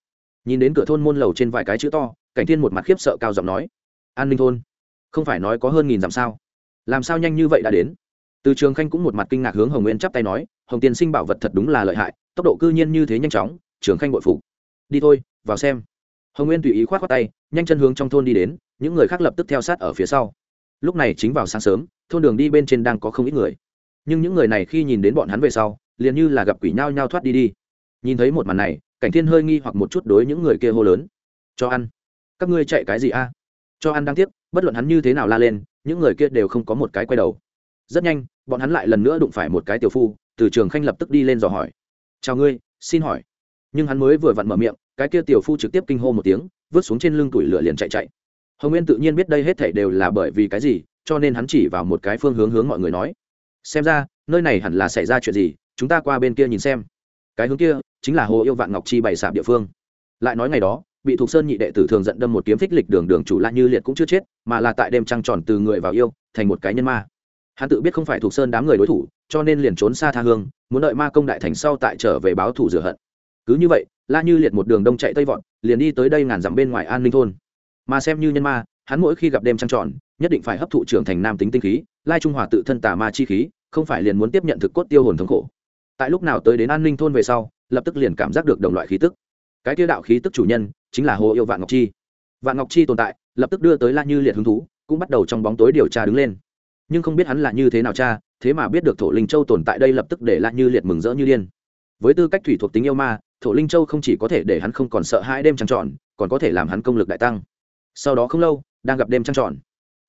[SPEAKER 1] Nhìn đến cửa thôn môn lầu trên vài cái chữ to, cảnh thiên một mặt khiếp sợ cao giọng nói, an ninh thôn, không phải nói có hơn nghìn dặm sao? Làm sao nhanh như vậy đã đến? Từ trường khanh cũng một mặt kinh ngạc hướng hồng nguyên chắp tay nói, hồng tiên sinh bảo vật thật đúng là lợi hại tốc độ cư nhiên như thế nhanh chóng, trường khanh bội phục. Đi thôi, vào xem. Hồng nguyên tùy ý k h o á t khoác tay, nhanh chân hướng trong thôn đi đến, những người khác lập tức theo sát ở phía sau. Lúc này chính vào sáng sớm, thôn đường đi bên trên đang có không ít người. Nhưng những người này khi nhìn đến bọn hắn về sau, liền như là gặp quỷ nhao nhao thoát đi đi. Nhìn thấy một màn này, cảnh thiên hơi nghi hoặc một chút đối những người kia hô lớn. Cho ăn. Các ngươi chạy cái gì a? Cho ăn đáng tiếc, bất luận hắn như thế nào la lên, những người kia đều không có một cái quay đầu. Rất nhanh, bọn hắn lại lần nữa đụng phải một cái tiểu phu, từ trường khanh lập tức đi lên dò hỏi chào ngươi, xin hỏi. Nhưng hắn mới vừa vặn mở miệng, cái kia tiểu phu trực tiếp kinh hô một tiếng, vứt xuống trên lưng tủi lửa liền chạy chạy. Hồng nguyên tự nhiên biết đây hết thảy đều là bởi vì cái gì, cho nên hắn chỉ vào một cái phương hướng hướng mọi người nói. Xem ra, nơi này hẳn là xảy ra chuyện gì, chúng ta qua bên kia nhìn xem. Cái hướng kia, chính là hồ yêu vạn ngọc chi bày sạp địa phương. Lại nói ngày đó, bị thuộc sơn nhị đệ tử thường giận đâm một kiếm phích lịch đường đường chủ la như liệt cũng chưa chết, mà là tại đêm trăng tròn từ người vào yêu, thành một cái nhân ma. Hắn tự biết không phải thuộc sơn đám người đối thủ cho nên liền trốn xa tha hương, muốn đợi ma công đại thành sau tại trở về báo thủ rửa hận. Cứ như vậy, la như liệt một đường đông chạy tây vọt, liền đi tới đây ngàn dặm bên ngoài an ninh thôn. Mà xem như nhân ma, hắn mỗi khi gặp đêm trăng tròn, nhất định phải hấp thụ trưởng thành nam tính tinh khí, lai trung hòa tự thân tà ma chi khí, không phải liền muốn tiếp nhận thực cốt tiêu hồn thống khổ. Tại lúc nào tới đến an ninh thôn về sau, lập tức liền cảm giác được đồng loại khí tức. Cái tiêu đạo khí tức chủ nhân, chính là hồ yêu vạn ngọc chi. Vạn ngọc chi tồn tại, lập tức đưa tới la như liệt hứng thú, cũng bắt đầu trong bóng tối điều tra đứng lên. Nhưng không biết hắn là như thế nào cha thế mà biết được thổ linh châu tồn tại đây lập tức để lại như liệt mừng rỡ như điên. Với tư cách thủy thuộc tính yêu ma, thổ linh châu không chỉ có thể để hắn không còn sợ hãi đêm trăng tròn, còn có thể làm hắn công lực đại tăng. Sau đó không lâu, đang gặp đêm trăng tròn.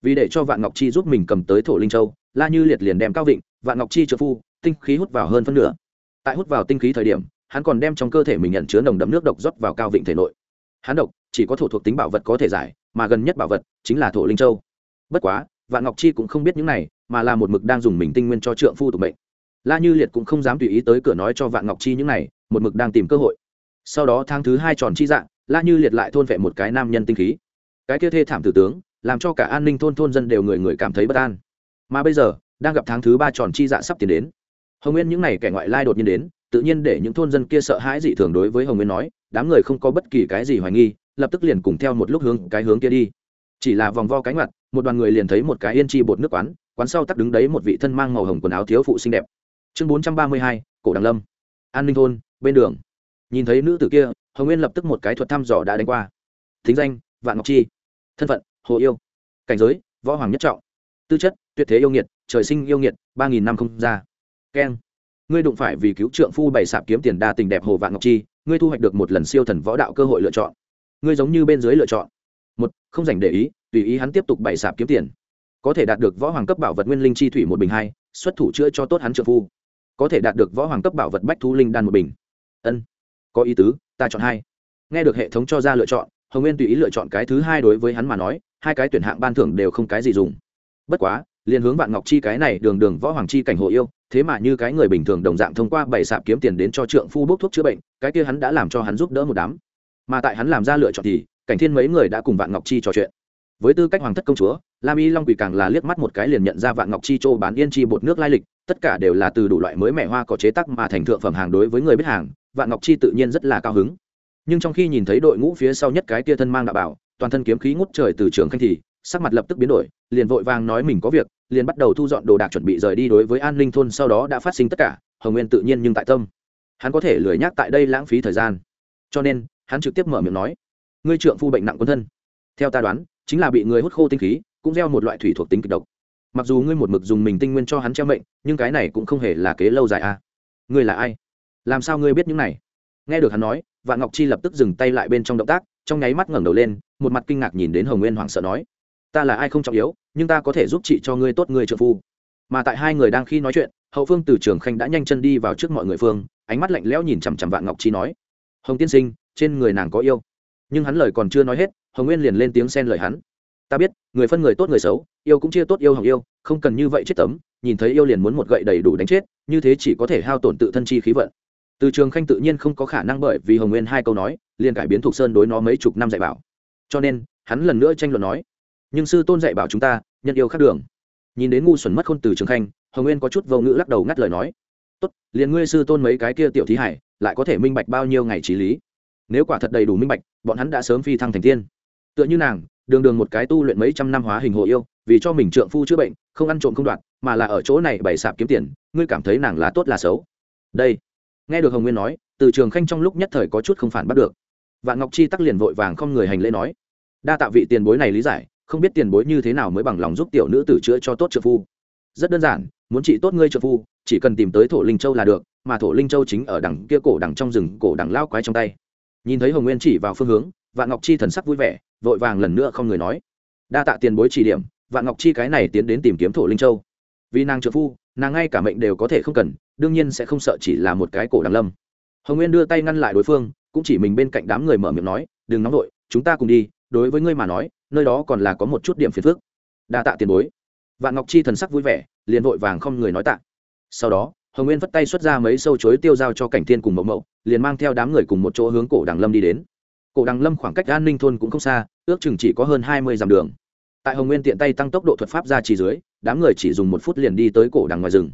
[SPEAKER 1] Vì để cho vạn ngọc chi giúp mình cầm tới thổ linh châu, la như liệt liền đem cao vịnh, vạn ngọc chi trợ phu, tinh khí hút vào hơn phân nửa. Tại hút vào tinh khí thời điểm, hắn còn đem trong cơ thể mình nhận chứa nồng đậm nước độc rót vào cao vịnh thể nội. Hắn độc, chỉ có thổ thuộc tính bảo vật có thể giải, mà gần nhất bảo vật chính là thổ linh châu. Bất quá vạn ngọc chi cũng không biết những này, mà là một mực đang dùng mình tinh nguyên cho trượng phu tục mệnh. La như liệt cũng không dám tùy ý tới cửa nói cho vạn ngọc chi những này, một mực đang tìm cơ hội. Sau đó tháng thứ hai tròn chi dạng la như liệt lại thôn vệ một cái nam nhân tinh khí. Cái kia thê thảm tử tướng, làm cho cả an ninh thôn thôn dân đều người người cảm thấy bất an. Mà bây giờ, đang gặp tháng thứ ba tròn chi dạ sắp tiến đến. Hồng nguyên những n à y kẻ ngoại lai đột nhiên đến, tự nhiên để những thôn dân kia sợ hãi dị thường đối với hồng nguyên nói, đám người không có bất kỳ cái gì hoài nghi, lập tức liền cùng theo một lúc hướng cái hướng kia đi. Chỉ là vòng vo cánh mặt một đoàn người liền thấy một cái yên chi bột nước quán quán sau tắc đứng đấy một vị thân mang màu hồng quần áo thiếu phụ xinh đẹp. Chương bốn trăm ba mươi hai, cổ đằng lâm. An ninh thôn, bên đường. Nhìn thấy nữ tử kia, hồng nguyên lập tức một cái thuật thăm dò đã đánh qua. Thính danh, vạn ngọc chi. Thân phận, hồ yêu. Cảnh giới, võ hoàng nhất trọng. Tư chất, tuyệt thế yêu nghiệt, trời sinh yêu nghiệt, ba nghìn năm không ra. Keng. Ngươi đụng phải vì cứu trượng phu bày sạp kiếm tiền đa tình đẹp hồ vạn ngọc chi, ngươi thu hoạch được một lần siêu thần võ đạo cơ hội lựa chọn. Ngươi giống như bên dưới lựa chọn. Một, không dành để ý tùy ý hắn tiếp tục bày sạp kiếm tiền. Có thể đạt được võ hoàng cấp bảo vật nguyên linh chi thủy một bình hai, xuất thủ chữa cho tốt hắn trợ phu. Có thể đạt được võ hoàng cấp bảo vật bách thu linh đan một bình. Ân, có ý tứ, ta chọn hai. Nghe được hệ thống cho ra lựa chọn, hồng nguyên tùy ý lựa chọn cái thứ hai đối với hắn mà nói, hai cái tuyển hạng ban thưởng đều không cái gì dùng. Bất quá, liền hướng vạn ngọc chi cái này đường đường võ hoàng chi cảnh hộ yêu, thế mà như cái người bình thường đồng dạng thông qua bảy sạp kiếm tiền đến cho trượng phu bốc thuốc chữa bệnh, cái kia hắn đã làm cho hắn giúp đỡ một đám. Mà tại hắn làm ra lựa chọn thì, cảnh thiên mấy người đã cùng vạn ngọc chi trò chuyện với tư cách hoàng thất công chúa, lam y long quỳ càng là liếc mắt một cái liền nhận ra vạn ngọc chi châu bán yên chi bột nước lai lịch, tất cả đều là từ đủ loại mới mẻ hoa có chế tác mà thành thượng phẩm hàng đối với người biết hàng, vạn ngọc chi tự nhiên rất là cao hứng. Nhưng trong khi nhìn thấy đội ngũ phía sau nhất cái tia thân mang đạo bảo, toàn thân kiếm khí ngút trời từ trường khanh thì, sắc mặt lập tức biến đổi, liền vội vàng nói mình có việc, liền bắt đầu thu dọn đồ đạc chuẩn bị rời đi đối với an ninh thôn sau đó đã phát sinh tất cả, hồng nguyên tự nhiên nhưng tại tâm. Hắn có thể lười nhắc tại đây lãng phí thời gian. Cho nên, hắn trực tiếp mở miệng nói, ngươi trượng phu bệnh nặng quân thân. Theo ta đoán chính là bị người hút khô tinh khí, cũng gieo một loại thủy thuộc tính kịch độc. Mặc dù ngươi một mực dùng mình tinh nguyên cho hắn treo mệnh, nhưng cái này cũng không hề là kế lâu dài à. Ngươi là ai? Làm sao ngươi biết những này? Nghe được hắn nói, vạn ngọc chi lập tức dừng tay lại bên trong động tác, trong nháy mắt ngẩng đầu lên, một mặt kinh ngạc nhìn đến hồng nguyên hoảng sợ nói, ta là ai không trọng yếu, nhưng ta có thể giúp chị cho ngươi tốt người trợ phu. Mà tại hai người đang khi nói chuyện, hậu phương từ trường khanh đã nhanh chân đi vào trước mọi người phương, ánh mắt lạnh lẽo nhìn chằm chằm vạn ngọc chi nói, hồng tiên sinh, trên người nàng có yêu. Nhưng hắn lời còn chưa nói hết hồng nguyên liền lên tiếng xen lời hắn. Ta biết, người phân người tốt người xấu, yêu cũng chia tốt yêu hồng yêu, không cần như vậy chết tấm, nhìn thấy yêu liền muốn một gậy đầy đủ đánh chết, như thế chỉ có thể hao tổn tự thân chi khí vận. Từ trường khanh tự nhiên không có khả năng bởi vì hồng nguyên hai câu nói, liền cải biến thuộc sơn đối nó mấy chục năm dạy bảo. Cho nên, hắn lần nữa tranh luận nói, nhưng sư tôn dạy bảo chúng ta, nhân yêu khác đường. Nhìn đến ngu xuẩn mất khôn từ trường khanh, hồng nguyên có chút vô ngữ lắc đầu ngắt lời nói, tốt, liền ngươi sư tôn mấy cái kia tiểu thí hải, lại có thể minh bạch bao nhiêu ngày trí lý. Nếu quả thật đầy đủ minh bạch, bọn hắn đã sớm phi thăng thành tiên tựa như nàng, đường đường một cái tu luyện mấy trăm năm hóa hình hồ yêu, vì cho mình trượng phu chữa bệnh, không ăn trộm không đoạt, mà là ở chỗ này bày sạp kiếm tiền, ngươi cảm thấy nàng là tốt là xấu? Đây. Nghe được hồng nguyên nói, từ trường khanh trong lúc nhất thời có chút không phản bắt được. Vạn ngọc chi tắc liền vội vàng không người hành lễ nói, đa tạ vị tiền bối này lý giải, không biết tiền bối như thế nào mới bằng lòng giúp tiểu nữ tử chữa cho tốt trợ phu. Rất đơn giản, muốn trị tốt ngươi trợ phu, chỉ cần tìm tới thổ linh châu là được, mà thổ linh châu chính ở đằng kia cổ đằng trong rừng, cổ đằng lao quái trong tay. Nhìn thấy hồng nguyên chỉ vào phương hướng, vạn ngọc chi thần sắc vui vẻ vội vàng lần nữa không người nói. Đa tạ tiền bối chỉ điểm, vạn ngọc chi cái này tiến đến tìm kiếm thổ linh châu. Vì nàng trợ phu, nàng ngay cả mệnh đều có thể không cần, đương nhiên sẽ không sợ chỉ là một cái cổ đằng lâm. Hồng nguyên đưa tay ngăn lại đối phương, cũng chỉ mình bên cạnh đám người mở miệng nói, đừng nóng vội, chúng ta cùng đi, đối với ngươi mà nói, nơi đó còn là có một chút điểm phiền phức. Đa tạ tiền bối. Vạn ngọc chi thần sắc vui vẻ, liền vội vàng không người nói tạ. Sau đó, hồng nguyên vất tay xuất ra mấy sâu chối tiêu giao cho cảnh thiên cùng mậu mậu, liền mang theo đám người cùng một chỗ hướng cổ đằng lâm đi đến cổ đằng lâm khoảng cách an ninh thôn cũng không xa, ước chừng chỉ có hơn hai mươi dặm đường. Tại hồng nguyên tiện tay tăng tốc độ thuật pháp ra chỉ dưới, đám người chỉ dùng một phút liền đi tới cổ đằng ngoài rừng.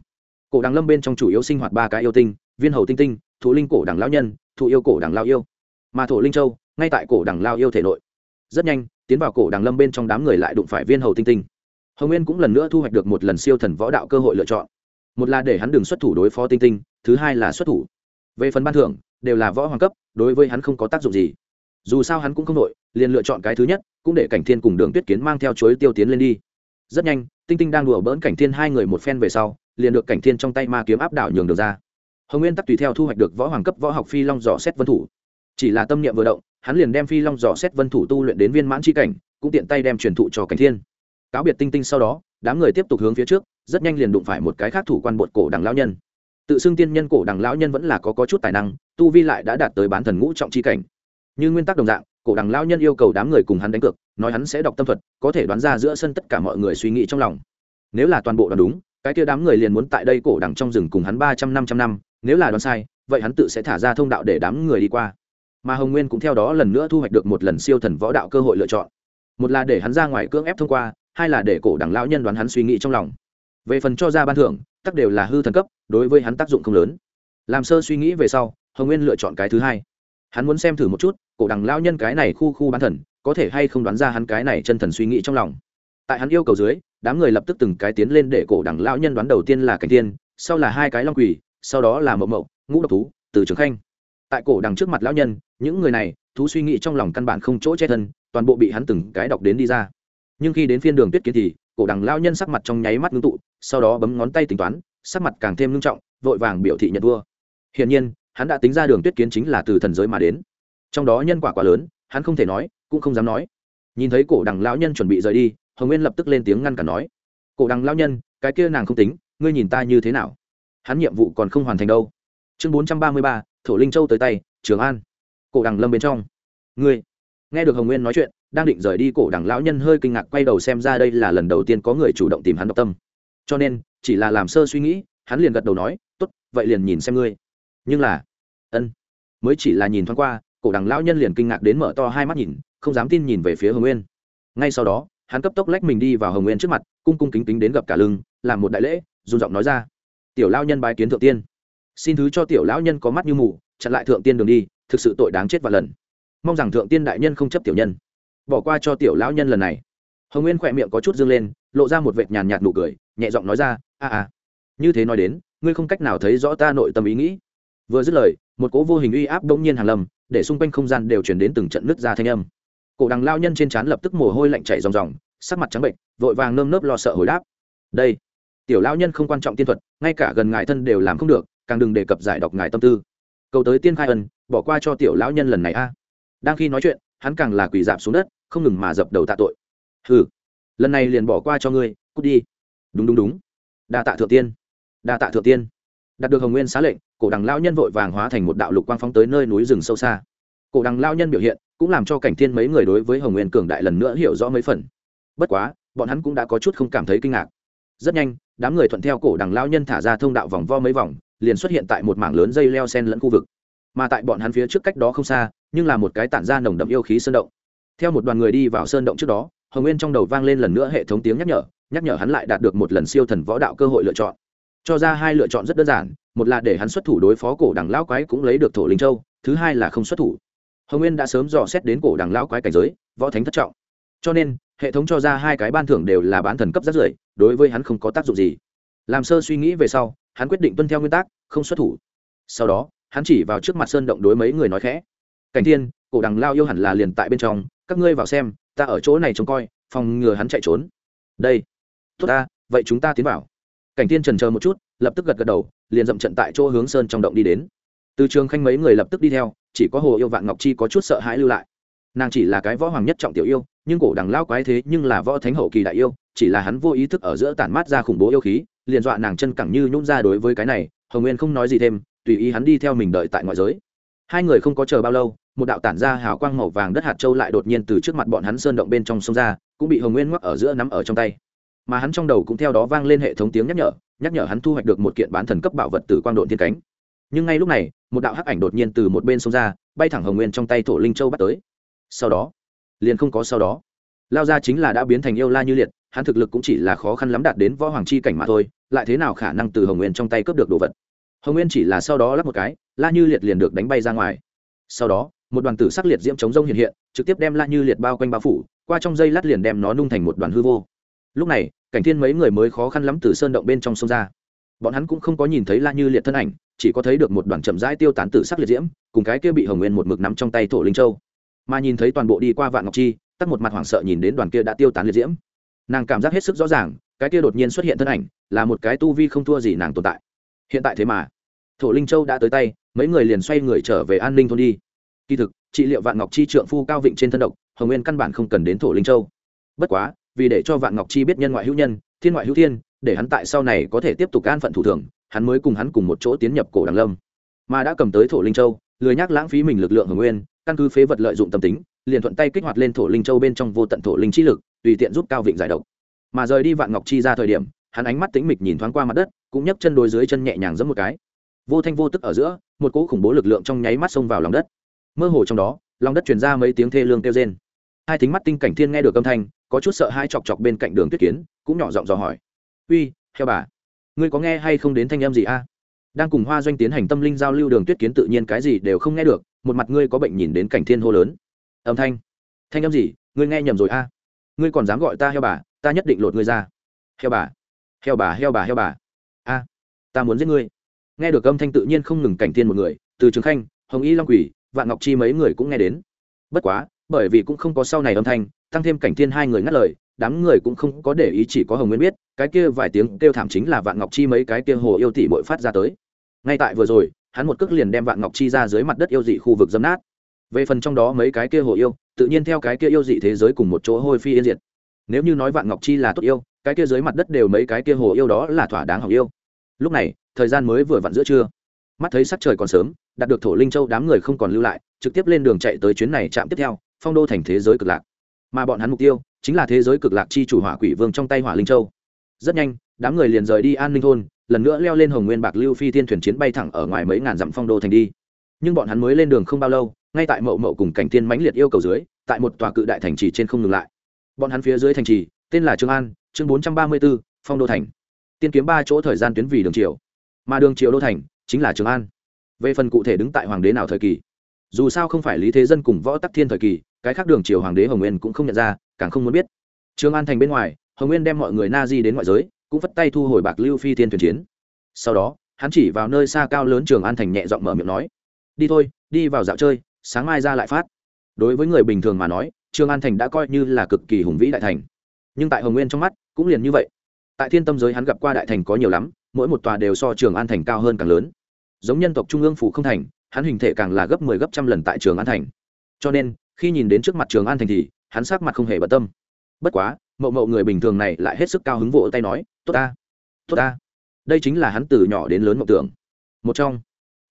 [SPEAKER 1] Cổ đằng lâm bên trong chủ yếu sinh hoạt ba cái yêu tinh, viên hầu tinh tinh, thụ linh cổ đằng lao nhân, thụ yêu cổ đằng lao yêu. Mà thổ linh châu, ngay tại cổ đằng lao yêu thể nội. Rất nhanh, tiến vào cổ đằng lâm bên trong đám người lại đụng phải viên hầu tinh tinh. Hồng nguyên cũng lần nữa thu hoạch được một lần siêu thần võ đạo cơ hội lựa chọn. Một là để hắn đừng xuất thủ đối phó tinh tinh, thứ hai là xuất thủ. Về phần ban thưởng, đều là võ hoàng cấp, đối với hắn không có tác dụng gì dù sao hắn cũng không đội liền lựa chọn cái thứ nhất cũng để cảnh thiên cùng đường tuyết kiến mang theo chuối tiêu tiến lên đi. Rất nhanh tinh tinh đang đùa bỡn cảnh thiên hai người một phen về sau liền được cảnh thiên trong tay ma kiếm áp đảo nhường được ra. Hồng nguyên tắc tùy theo thu hoạch được võ hoàng cấp võ học phi long dò xét vân thủ. Chỉ là tâm niệm vừa động hắn liền đem phi long dò xét vân thủ tu luyện đến viên mãn c cảnh cũng tiện tay đem truyền thụ cho cảnh thiên. Cáo biệt tinh tinh sau đó đám người tiếp tục hướng phía trước rất nhanh liền đụng phải một cái khác thủ quan bột cổ đằng lão nhân. Tự xưng tiên nhân cổ đằng lão nhân vẫn là có, có chút tài năng tu vi lại đã đạt tới bán thần ngũ trọng c cảnh như nguyên tắc đồng dạng, cổ đằng lão nhân yêu cầu đám người cùng hắn đánh cược, nói hắn sẽ đọc tâm thuật, có thể đoán ra giữa sân tất cả mọi người suy nghĩ trong lòng. Nếu là toàn bộ đoán đúng, cái kia đám người liền muốn tại đây cổ đằng trong rừng cùng hắn ba trăm năm trăm năm, nếu là đoán sai, vậy hắn tự sẽ thả ra thông đạo để đám người đi qua. Mà hồng nguyên cũng theo đó lần nữa thu hoạch được một lần siêu thần võ đạo cơ hội lựa chọn. Một là để hắn ra ngoài cưỡng ép thông qua, hai là để cổ đằng lão nhân đoán hắn suy nghĩ trong lòng. Về phần cho ra ban thưởng, tắc đều là hư thần cấp, đối với hắn tác dụng không lớn. Làm sơ suy nghĩ về sau, hồng nguyên lựa chọn cái thứ hai. Hắn muốn xem thử một chút cổ đằng lão nhân cái này khu khu bán thần, có thể hay không đoán ra hắn cái này chân thần suy nghĩ trong lòng. Tại hắn yêu cầu dưới, đám người lập tức từng cái tiến lên để cổ đằng lão nhân đoán đầu tiên là cảnh tiên, sau là hai cái long quỳ, sau đó là mậu mậu, ngũ độc thú, từ trường khanh. Tại cổ đằng trước mặt lão nhân, những người này, thú suy nghĩ trong lòng căn bản không chỗ che thân, toàn bộ bị hắn từng cái đọc đến đi ra. Nhưng khi đến phiên đường tuyết kiến thì, cổ đằng lao nhân sắc mặt trong nháy mắt ngưng tụ, sau đó bấm ngón tay tính toán, sắc mặt càng thêm ngưng trọng, vội vàng biểu thị nhận vua. Hiển nhiên, hắn đã tính ra đường tuyết kiến chính là từ thần giới mà đến trong đó nhân quả quá lớn, hắn không thể nói, cũng không dám nói. Nhìn thấy cổ đằng lão nhân chuẩn bị rời đi, hồng nguyên lập tức lên tiếng ngăn cản nói, cổ đằng lão nhân, cái kia nàng không tính, ngươi nhìn ta như thế nào? Hắn nhiệm vụ còn không hoàn thành đâu. Chương bốn trăm ba mươi ba, thổ linh châu tới tay, trường an. Cổ đằng lâm bên trong. Ngươi. Nghe được hồng nguyên nói chuyện, đang định rời đi, cổ đằng lão nhân hơi kinh ngạc quay đầu xem ra đây là lần đầu tiên có người chủ động tìm hắn độc tâm. Cho nên, chỉ là làm sơ suy nghĩ, hắn liền gật đầu nói, tốt, vậy liền nhìn xem ngươi. Nhưng là, ân, mới chỉ là nhìn thoáng qua cổ đằng lão nhân liền kinh ngạc đến mở to hai mắt nhìn, không dám tin nhìn về phía hồng nguyên. Ngay sau đó, hắn cấp tốc lách mình đi vào hồng nguyên trước mặt, cung cung kính kính đến gặp cả lưng, làm một đại lễ, run giọng nói ra, tiểu lao nhân bái kiến thượng tiên. Xin thứ cho tiểu lão nhân có mắt như mù, chặn lại thượng tiên đường đi, thực sự tội đáng chết và lần. Mong rằng thượng tiên đại nhân không chấp tiểu nhân. Bỏ qua cho tiểu lão nhân lần này. Hồng nguyên khỏe miệng có chút dương lên, lộ ra một vệt nhàn nhạt nụ cười, nhẹ giọng nói ra, a a, như thế nói đến, ngươi không cách nào thấy rõ ta nội tâm ý nghĩ. Vừa dứt lời, một cố vô hình uy áp đông nhiên hàng lầm để xung quanh không gian đều chuyển đến từng trận nứt ra thanh âm. Cổ đằng lao nhân trên trán lập tức mồ hôi lạnh chảy ròng ròng, sắc mặt trắng bệnh, vội vàng nơm nớp lo sợ hồi đáp. Đây, tiểu lao nhân không quan trọng tiên thuật, ngay cả gần ngài thân đều làm không được, càng đừng đề cập giải đọc ngài tâm tư. Cầu tới tiên khai ân, bỏ qua cho tiểu lão nhân lần này a. Đang khi nói chuyện, hắn càng là quỳ dạp xuống đất, không ngừng mà dập đầu tạ tội. Hừ, lần này liền bỏ qua cho ngươi, cút đi. Đúng đúng đúng. Đa tạ thượng tiên, đa tạ thượng tiên. Đạt được hồng nguyên xá lệnh cổ đằng lao nhân vội vàng hóa thành một đạo lục quang phóng tới nơi núi rừng sâu xa. Cổ đằng lao nhân biểu hiện cũng làm cho cảnh thiên mấy người đối với hồng nguyên cường đại lần nữa hiểu rõ mấy phần. Bất quá, bọn hắn cũng đã có chút không cảm thấy kinh ngạc. Rất nhanh, đám người thuận theo cổ đằng lao nhân thả ra thông đạo vòng vo mấy vòng, liền xuất hiện tại một mảng lớn dây leo sen lẫn khu vực. Mà tại bọn hắn phía trước cách đó không xa, nhưng là một cái tản ra nồng đậm yêu khí sơn động. Theo một đoàn người đi vào sơn động trước đó, hồng nguyên trong đầu vang lên lần nữa hệ thống tiếng nhắc nhở nhắc nhở hắn lại đạt được một lần siêu thần võ đạo cơ hội lựa chọn. Cho ra hai lựa chọn rất đơn giản một là để hắn xuất thủ đối phó cổ đằng lão quái cũng lấy được thổ linh châu, thứ hai là không xuất thủ. Hồng nguyên đã sớm dò xét đến cổ đằng lão quái cảnh giới, võ thánh thất trọng. Cho nên, hệ thống cho ra hai cái ban thưởng đều là bán thần cấp rất rưỡi đối với hắn không có tác dụng gì. Làm sơ suy nghĩ về sau, hắn quyết định tuân theo nguyên tắc, không xuất thủ. Sau đó, hắn chỉ vào trước mặt sơn động đối mấy người nói khẽ. Cảnh thiên, cổ đằng lao yêu hẳn là liền tại bên trong, các ngươi vào xem, ta ở chỗ này trông coi, phòng ngừa hắn chạy trốn. Đây, tốt ta, vậy chúng ta tiến vào. Cảnh thiên trần chờ một chút lập tức gật gật đầu, liền dậm trận tại chỗ hướng sơn trong động đi đến. Từ trường khanh mấy người lập tức đi theo, chỉ có hồ yêu vạn ngọc chi có chút sợ hãi lưu lại. Nàng chỉ là cái võ hoàng nhất trọng tiểu yêu, nhưng cổ đằng lao quái thế nhưng là võ thánh hậu kỳ đại yêu, chỉ là hắn vô ý thức ở giữa tản mát ra khủng bố yêu khí, liền dọa nàng chân cẳng như nhún ra đối với cái này, hồng nguyên không nói gì thêm, tùy ý hắn đi theo mình đợi tại ngoại giới. Hai người không có chờ bao lâu, một đạo tản ra hào quang màu vàng đất hạt châu lại đột nhiên từ trước mặt bọn hắn sơn động bên trong sông ra, cũng bị hồng nguyên ngoắc ở giữa nắm ở trong tay. Mà hắn trong đầu cũng theo đó vang lên hệ thống tiếng nhắc nhở nhắc nhở hắn thu hoạch được một kiện bán thần cấp bảo vật từ quang độn thiên cánh. Nhưng ngay lúc này, một đạo hắc ảnh đột nhiên từ một bên sông ra, bay thẳng hồng nguyên trong tay thổ linh châu bắt tới. Sau đó, liền không có sau đó. Lao ra chính là đã biến thành yêu la như liệt, hắn thực lực cũng chỉ là khó khăn lắm đạt đến võ hoàng chi cảnh mà thôi, lại thế nào khả năng từ hồng nguyên trong tay cướp được đồ vật? Hồng nguyên chỉ là sau đó lắp một cái, la như liệt liền được đánh bay ra ngoài. Sau đó, một đoàn tử sắc liệt diễm chống rông hiện hiện, trực tiếp đem la như liệt bao quanh bao phủ, qua trong dây lát liền đem nó nung thành một đoàn hư vô. Lúc này cảnh thiên mấy người mới khó khăn lắm từ sơn động bên trong sông ra. Bọn hắn cũng không có nhìn thấy la như liệt thân ảnh, chỉ có thấy được một đoàn chậm rãi tiêu tán tử sắc liệt diễm, cùng cái kia bị hồng nguyên một mực nắm trong tay thổ linh châu. Mà nhìn thấy toàn bộ đi qua vạn ngọc chi tắt một mặt hoảng sợ nhìn đến đoàn kia đã tiêu tán liệt diễm. Nàng cảm giác hết sức rõ ràng, cái kia đột nhiên xuất hiện thân ảnh, là một cái tu vi không thua gì nàng tồn tại. Hiện tại thế mà, thổ linh châu đã tới tay, mấy người liền xoay người trở về an ninh thôn đi. Kỳ thực, trị liệu vạn ngọc chi trượng phu cao vịnh trên thân độc, hồng nguyên căn bản không cần đến thổ linh châu. Bất quá vì để cho vạn ngọc chi biết nhân ngoại hữu nhân, thiên ngoại hữu thiên, để hắn tại sau này có thể tiếp tục an phận thủ thường, hắn mới cùng hắn cùng một chỗ tiến nhập cổ đằng lâm. Mà đã cầm tới thổ linh châu, lười nhắc lãng phí mình lực lượng hồng nguyên, căn cứ phế vật lợi dụng tâm tính, liền thuận tay kích hoạt lên thổ linh châu bên trong vô tận thổ linh chi lực, tùy tiện giúp cao vịnh giải độc. Mà rời đi vạn ngọc chi ra thời điểm, hắn ánh mắt tĩnh mịch nhìn thoáng qua mặt đất, cũng nhấc chân đôi dưới chân nhẹ nhàng giẫm một cái. Vô thanh vô tức ở giữa, một cỗ khủng bố lực lượng trong nháy mắt xông vào lòng đất. Mơ hồ trong đó, lòng đất truyền ra mấy tiếng thê lương kêu rên. Hai thính mắt tinh cảnh thiên nghe được âm thanh có chút sợ hai chọc chọc bên cạnh đường tuyết kiến, cũng nhỏ giọng dò hỏi. Uy theo bà, ngươi có nghe hay không đến thanh em gì a? Đang cùng hoa doanh tiến hành tâm linh giao lưu, đường tuyết kiến tự nhiên cái gì đều không nghe được, một mặt ngươi có bệnh nhìn đến cảnh thiên hô lớn. Âm thanh. Thanh âm gì? Ngươi nghe nhầm rồi a. Ngươi còn dám gọi ta heo bà, ta nhất định lột ngươi ra. Heo bà heo bà heo bà heo bà. A, ta muốn giết ngươi. Nghe được âm thanh tự nhiên không ngừng cảnh thiên một người, từ trường khanh, hồng y long quỷ, vạn ngọc chi mấy người cũng nghe đến. Bất quá, bởi vì cũng không có sau này âm thanh tăng thêm cảnh thiên hai người ngắt lời, đám người cũng không có để ý, chỉ có hồng nguyên biết, cái kia vài tiếng kêu thảm chính là vạn ngọc chi mấy cái kia hồ yêu tỷ bội phát ra tới. Ngay tại vừa rồi, hắn một cước liền đem vạn ngọc chi ra dưới mặt đất yêu dị khu vực dấm nát. Về phần trong đó mấy cái kia hồ yêu, tự nhiên theo cái kia yêu dị thế giới cùng một chỗ hôi phi yên diệt. Nếu như nói vạn ngọc chi là tốt yêu, cái kia dưới mặt đất đều mấy cái kia hồ yêu đó là thỏa đáng học yêu. Lúc này, thời gian mới vừa vặn giữa trưa. Mắt thấy sắc trời còn sớm, đạt được thổ linh châu đám người không còn lưu lại, trực tiếp lên đường chạy tới chuyến này chạm tiếp theo, phong đô thành thế giới cực lạc mà bọn hắn mục tiêu chính là thế giới cực lạc chi chủ hỏa quỷ vương trong tay hỏa linh châu. Rất nhanh, đám người liền rời đi an ninh thôn, lần nữa leo lên hồng nguyên bạc lưu phi thiên thuyền chiến bay thẳng ở ngoài mấy ngàn dặm phong đô thành đi. Nhưng bọn hắn mới lên đường không bao lâu, ngay tại mậu mậu cùng cảnh thiên mãnh liệt yêu cầu dưới, tại một tòa cự đại thành trì trên không ngừng lại. Bọn hắn phía dưới thành trì, tên là trương an, chương bốn trăm ba mươi b ố phong đô thành. Tiên kiếm ba chỗ thời gian tuyến vì đường triều, mà đường triều đô thành chính là trường an. Về phần cụ thể đứng tại hoàng đế nào thời kỳ, dù sao không phải lý thế dân cùng võ tắc thiên thời kỳ cái khác đường triều hoàng đế hồng nguyên cũng không nhận ra, càng không muốn biết. Trường an thành bên ngoài, hồng nguyên đem mọi người na di đến ngoại giới, cũng vất tay thu hồi bạc lưu phi thiên thuyền chiến. Sau đó, hắn chỉ vào nơi xa cao lớn trường an thành nhẹ giọng mở miệng nói, đi thôi, đi vào dạo chơi, sáng mai ra lại phát. Đối với người bình thường mà nói trường an thành đã coi như là cực kỳ hùng vĩ đại thành. Nhưng tại hồng nguyên trong mắt, cũng liền như vậy. Tại thiên tâm giới hắn gặp qua đại thành có nhiều lắm, mỗi một tòa đều so trường an thành cao hơn càng lớn. Giống nhân tộc trung ương phủ không thành, hắn hình thể càng là gấp mười 10 gấp trăm lần tại trường an thành. Cho nên khi nhìn đến trước mặt trường an thành thì, hắn sắc mặt không hề bận tâm. Bất quá, mậu mậu người bình thường này lại hết sức cao hứng vỗ tay nói, tốt ta tốt ta. Đây chính là hắn từ nhỏ đến lớn mộng tưởng. Một trong,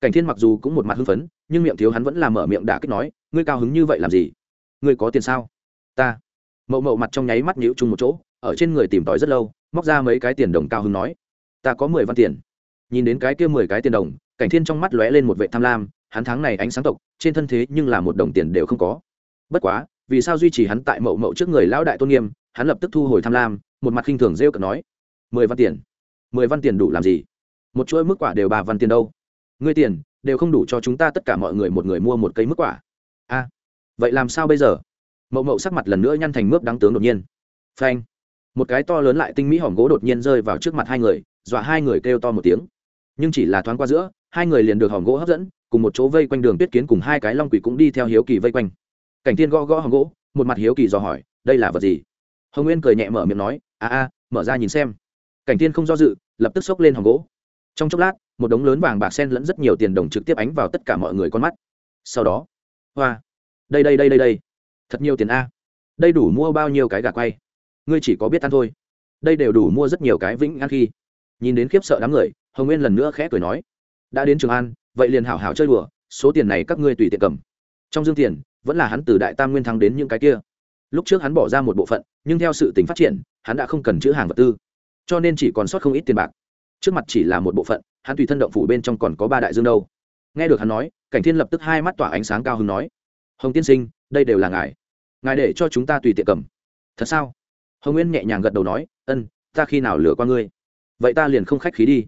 [SPEAKER 1] cảnh thiên mặc dù cũng một mặt hưng phấn, nhưng miệng thiếu hắn vẫn làm mở miệng đã kích nói, ngươi cao hứng như vậy làm gì? Ngươi có tiền sao? Ta. Mậu mậu mặt trong nháy mắt nhíu chung một chỗ, ở trên người tìm tòi rất lâu, móc ra mấy cái tiền đồng cao hứng nói, ta có mười văn tiền. Nhìn đến cái kia mười cái tiền đồng, cảnh thiên trong mắt lóe lên một vệ tham lam, hắn tháng này ánh sáng tộc, trên thân thế nhưng là một đồng tiền đều không có bất quá, vì sao duy trì hắn tại mậu mậu trước người lão đại tôn nghiêm, hắn lập tức thu hồi tham lam, một mặt khinh thường rêu cợt nói, mười văn tiền. Mười văn tiền đủ làm gì? Một chuỗi mức quả đều ba văn tiền đâu? Ngươi tiền đều không đủ cho chúng ta tất cả mọi người một người mua một cây mức quả. A, vậy làm sao bây giờ? Mậu mậu sắc mặt lần nữa nhăn thành mướp đáng tướng đột nhiên. Phanh. Một cái to lớn lại tinh mỹ hỏng gỗ đột nhiên rơi vào trước mặt hai người, dọa hai người kêu to một tiếng. Nhưng chỉ là thoáng qua giữa, hai người liền được hòm gỗ hấp dẫn, cùng một chỗ vây quanh đường tuyết kiến cùng hai cái long quỷ cũng đi theo hiếu kỳ vây quanh cảnh Thiên gõ gõ hồng gỗ, một mặt hiếu kỳ dò hỏi, đây là vật gì? Hồng nguyên cười nhẹ mở miệng nói, a a, mở ra nhìn xem. Cảnh Thiên không do dự, lập tức xốc lên hồng gỗ. Trong chốc lát, một đống lớn vàng bạc sen lẫn rất nhiều tiền đồng trực tiếp ánh vào tất cả mọi người con mắt. Sau đó, hoa, đây đây đây đây đây. Thật nhiều tiền a. Đây đủ mua bao nhiêu cái gà quay? Ngươi chỉ có biết ăn thôi. Đây đều đủ mua rất nhiều cái vĩnh ăn khi. Nhìn đến khiếp sợ đám người, hồng nguyên lần nữa khẽ cười nói, đã đến trường an, vậy liền hảo hảo chơi đùa, số tiền này các ngươi tùy tiện cầm. Trong dương tiền vẫn là hắn từ đại tam nguyên thắng đến những cái kia. Lúc trước hắn bỏ ra một bộ phận, nhưng theo sự tính phát triển, hắn đã không cần chữ hàng vật tư. Cho nên chỉ còn sót không ít tiền bạc. Trước mặt chỉ là một bộ phận, hắn tùy thân động phủ bên trong còn có ba đại dương đâu. Nghe được hắn nói, cảnh thiên lập tức hai mắt tỏa ánh sáng cao hứng nói, hồng tiên sinh, đây đều là ngài. Ngài để cho chúng ta tùy tiện cầm. Thật sao? Hồng nguyên nhẹ nhàng gật đầu nói, ân, ta khi nào lừa qua ngươi? Vậy ta liền không khách khí đi.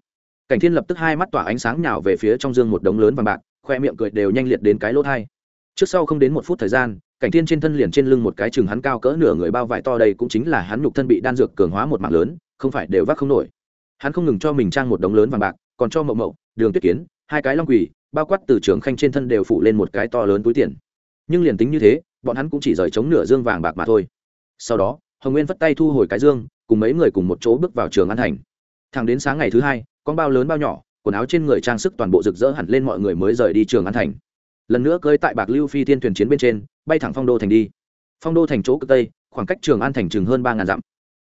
[SPEAKER 1] Cảnh thiên lập tức hai mắt tỏa ánh sáng nhào về phía trong dương một đống lớn vàng bạc, khoe miệng cười đều nhanh liệt đến cái lỗ thai trước sau không đến một phút thời gian, cảnh thiên trên thân liền trên lưng một cái chừng hắn cao cỡ nửa người bao vải to đây cũng chính là hắn nhục thân bị đan dược cường hóa một mạng lớn, không phải đều vác không nổi. Hắn không ngừng cho mình trang một đống lớn vàng bạc, còn cho mậu mậu, đường tuyết kiến, hai cái long quỳ, bao quát từ trường khanh trên thân đều phủ lên một cái to lớn túi tiền. Nhưng liền tính như thế, bọn hắn cũng chỉ rời chống nửa dương vàng bạc mà thôi. Sau đó, hồng nguyên vất tay thu hồi cái dương, cùng mấy người cùng một chỗ bước vào trường an thành. Thẳng đến sáng ngày thứ hai, con bao lớn bao nhỏ, quần áo trên người trang sức toàn bộ rực rỡ hẳn lên mọi người mới rời đi trường an thành lần nữa cơi tại bạc lưu phi thiên thuyền chiến bên trên, bay thẳng phong đô thành đi. Phong đô thành chỗ cực tây, khoảng cách trường an thành chừng hơn ba ngàn dặm.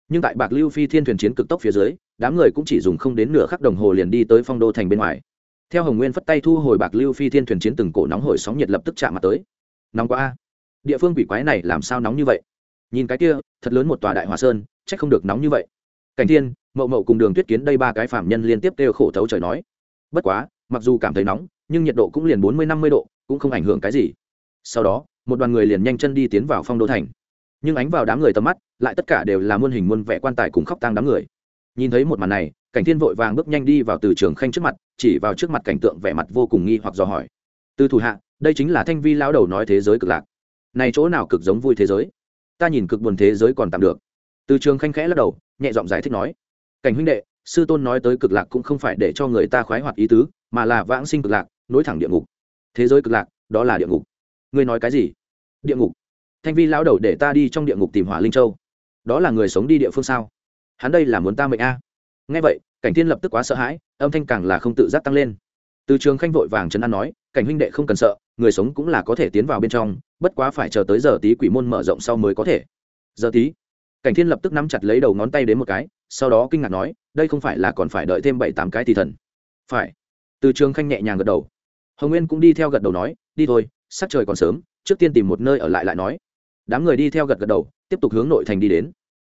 [SPEAKER 1] Nhưng tại bạc lưu phi thiên thuyền chiến cực tốc phía dưới, đám người cũng chỉ dùng không đến nửa khắc đồng hồ liền đi tới phong đô thành bên ngoài. Theo hồng nguyên phất tay thu hồi bạc lưu phi thiên thuyền chiến từng cổ nóng hổi sóng nhiệt lập tức chạm mặt tới. Nóng quá a. Địa phương quỷ quái này làm sao nóng như vậy? Nhìn cái kia, thật lớn một tòa đại hòa sơn c h ắ c không được nóng như vậy. Cảnh thiên, mậu mậu cùng đường tuyết kiến đây ba cái phạm nhân liên tiếp kêu khổ thấu trời nói. Bất quá, mặc dù cảm thấy nóng, nhưng nhiệt độ cũng liền bốn mươi năm mươi độ cũng không ảnh hưởng cái gì. Sau đó, một đoàn người liền nhanh chân đi tiến vào phong đô thành. Nhưng ánh vào đám người tầm mắt, lại tất cả đều là muôn hình muôn vẻ quan tài cùng khóc tang đám người. Nhìn thấy một màn này, cảnh thiên vội vàng bước nhanh đi vào từ trường khanh trước mặt, chỉ vào trước mặt cảnh tượng vẻ mặt vô cùng nghi hoặc dò hỏi. Từ thủ hạ, đây chính là thanh vi lao đầu nói thế giới cực lạc. Này chỗ nào cực giống vui thế giới? Ta nhìn cực buồn thế giới còn tạm được. Từ trường khanh khẽ lắc đầu, nhẹ giọng giải thích nói. Cảnh huynh đệ, sư tôn nói tới cực lạc cũng không phải để cho người ta khoái hoạt ý tứ, mà là vãng sinh cực lạc, nối thẳng địa ngục thế giới cực lạc, đó là địa ngục. Ngươi nói cái gì? Địa ngục. Thanh vi lão đầu để ta đi trong địa ngục tìm hỏa linh châu. Đó là người sống đi địa phương sao? Hắn đây là muốn ta mệnh a? À. nghe vậy, cảnh thiên lập tức quá sợ hãi, âm thanh càng là không tự giác tăng lên. Từ trường khanh vội vàng trấn an nói, cảnh huynh đệ không cần sợ, người sống cũng là có thể tiến vào bên trong, bất quá phải chờ tới giờ tí quỷ môn mở rộng sau mới có thể. Giờ tí? Cảnh thiên lập tức nắm chặt lấy đầu ngón tay đến một cái, sau đó kinh ngạc nói, đây không phải là còn phải đợi thêm bảy tám cái thì thần. Phải. Từ trường khanh nhẹ nhàng gật đầu hồng nguyên cũng đi theo gật đầu nói, đi thôi sắc trời còn sớm, trước tiên tìm một nơi ở lại lại nói. Đám người đi theo gật gật đầu, tiếp tục hướng nội thành đi đến.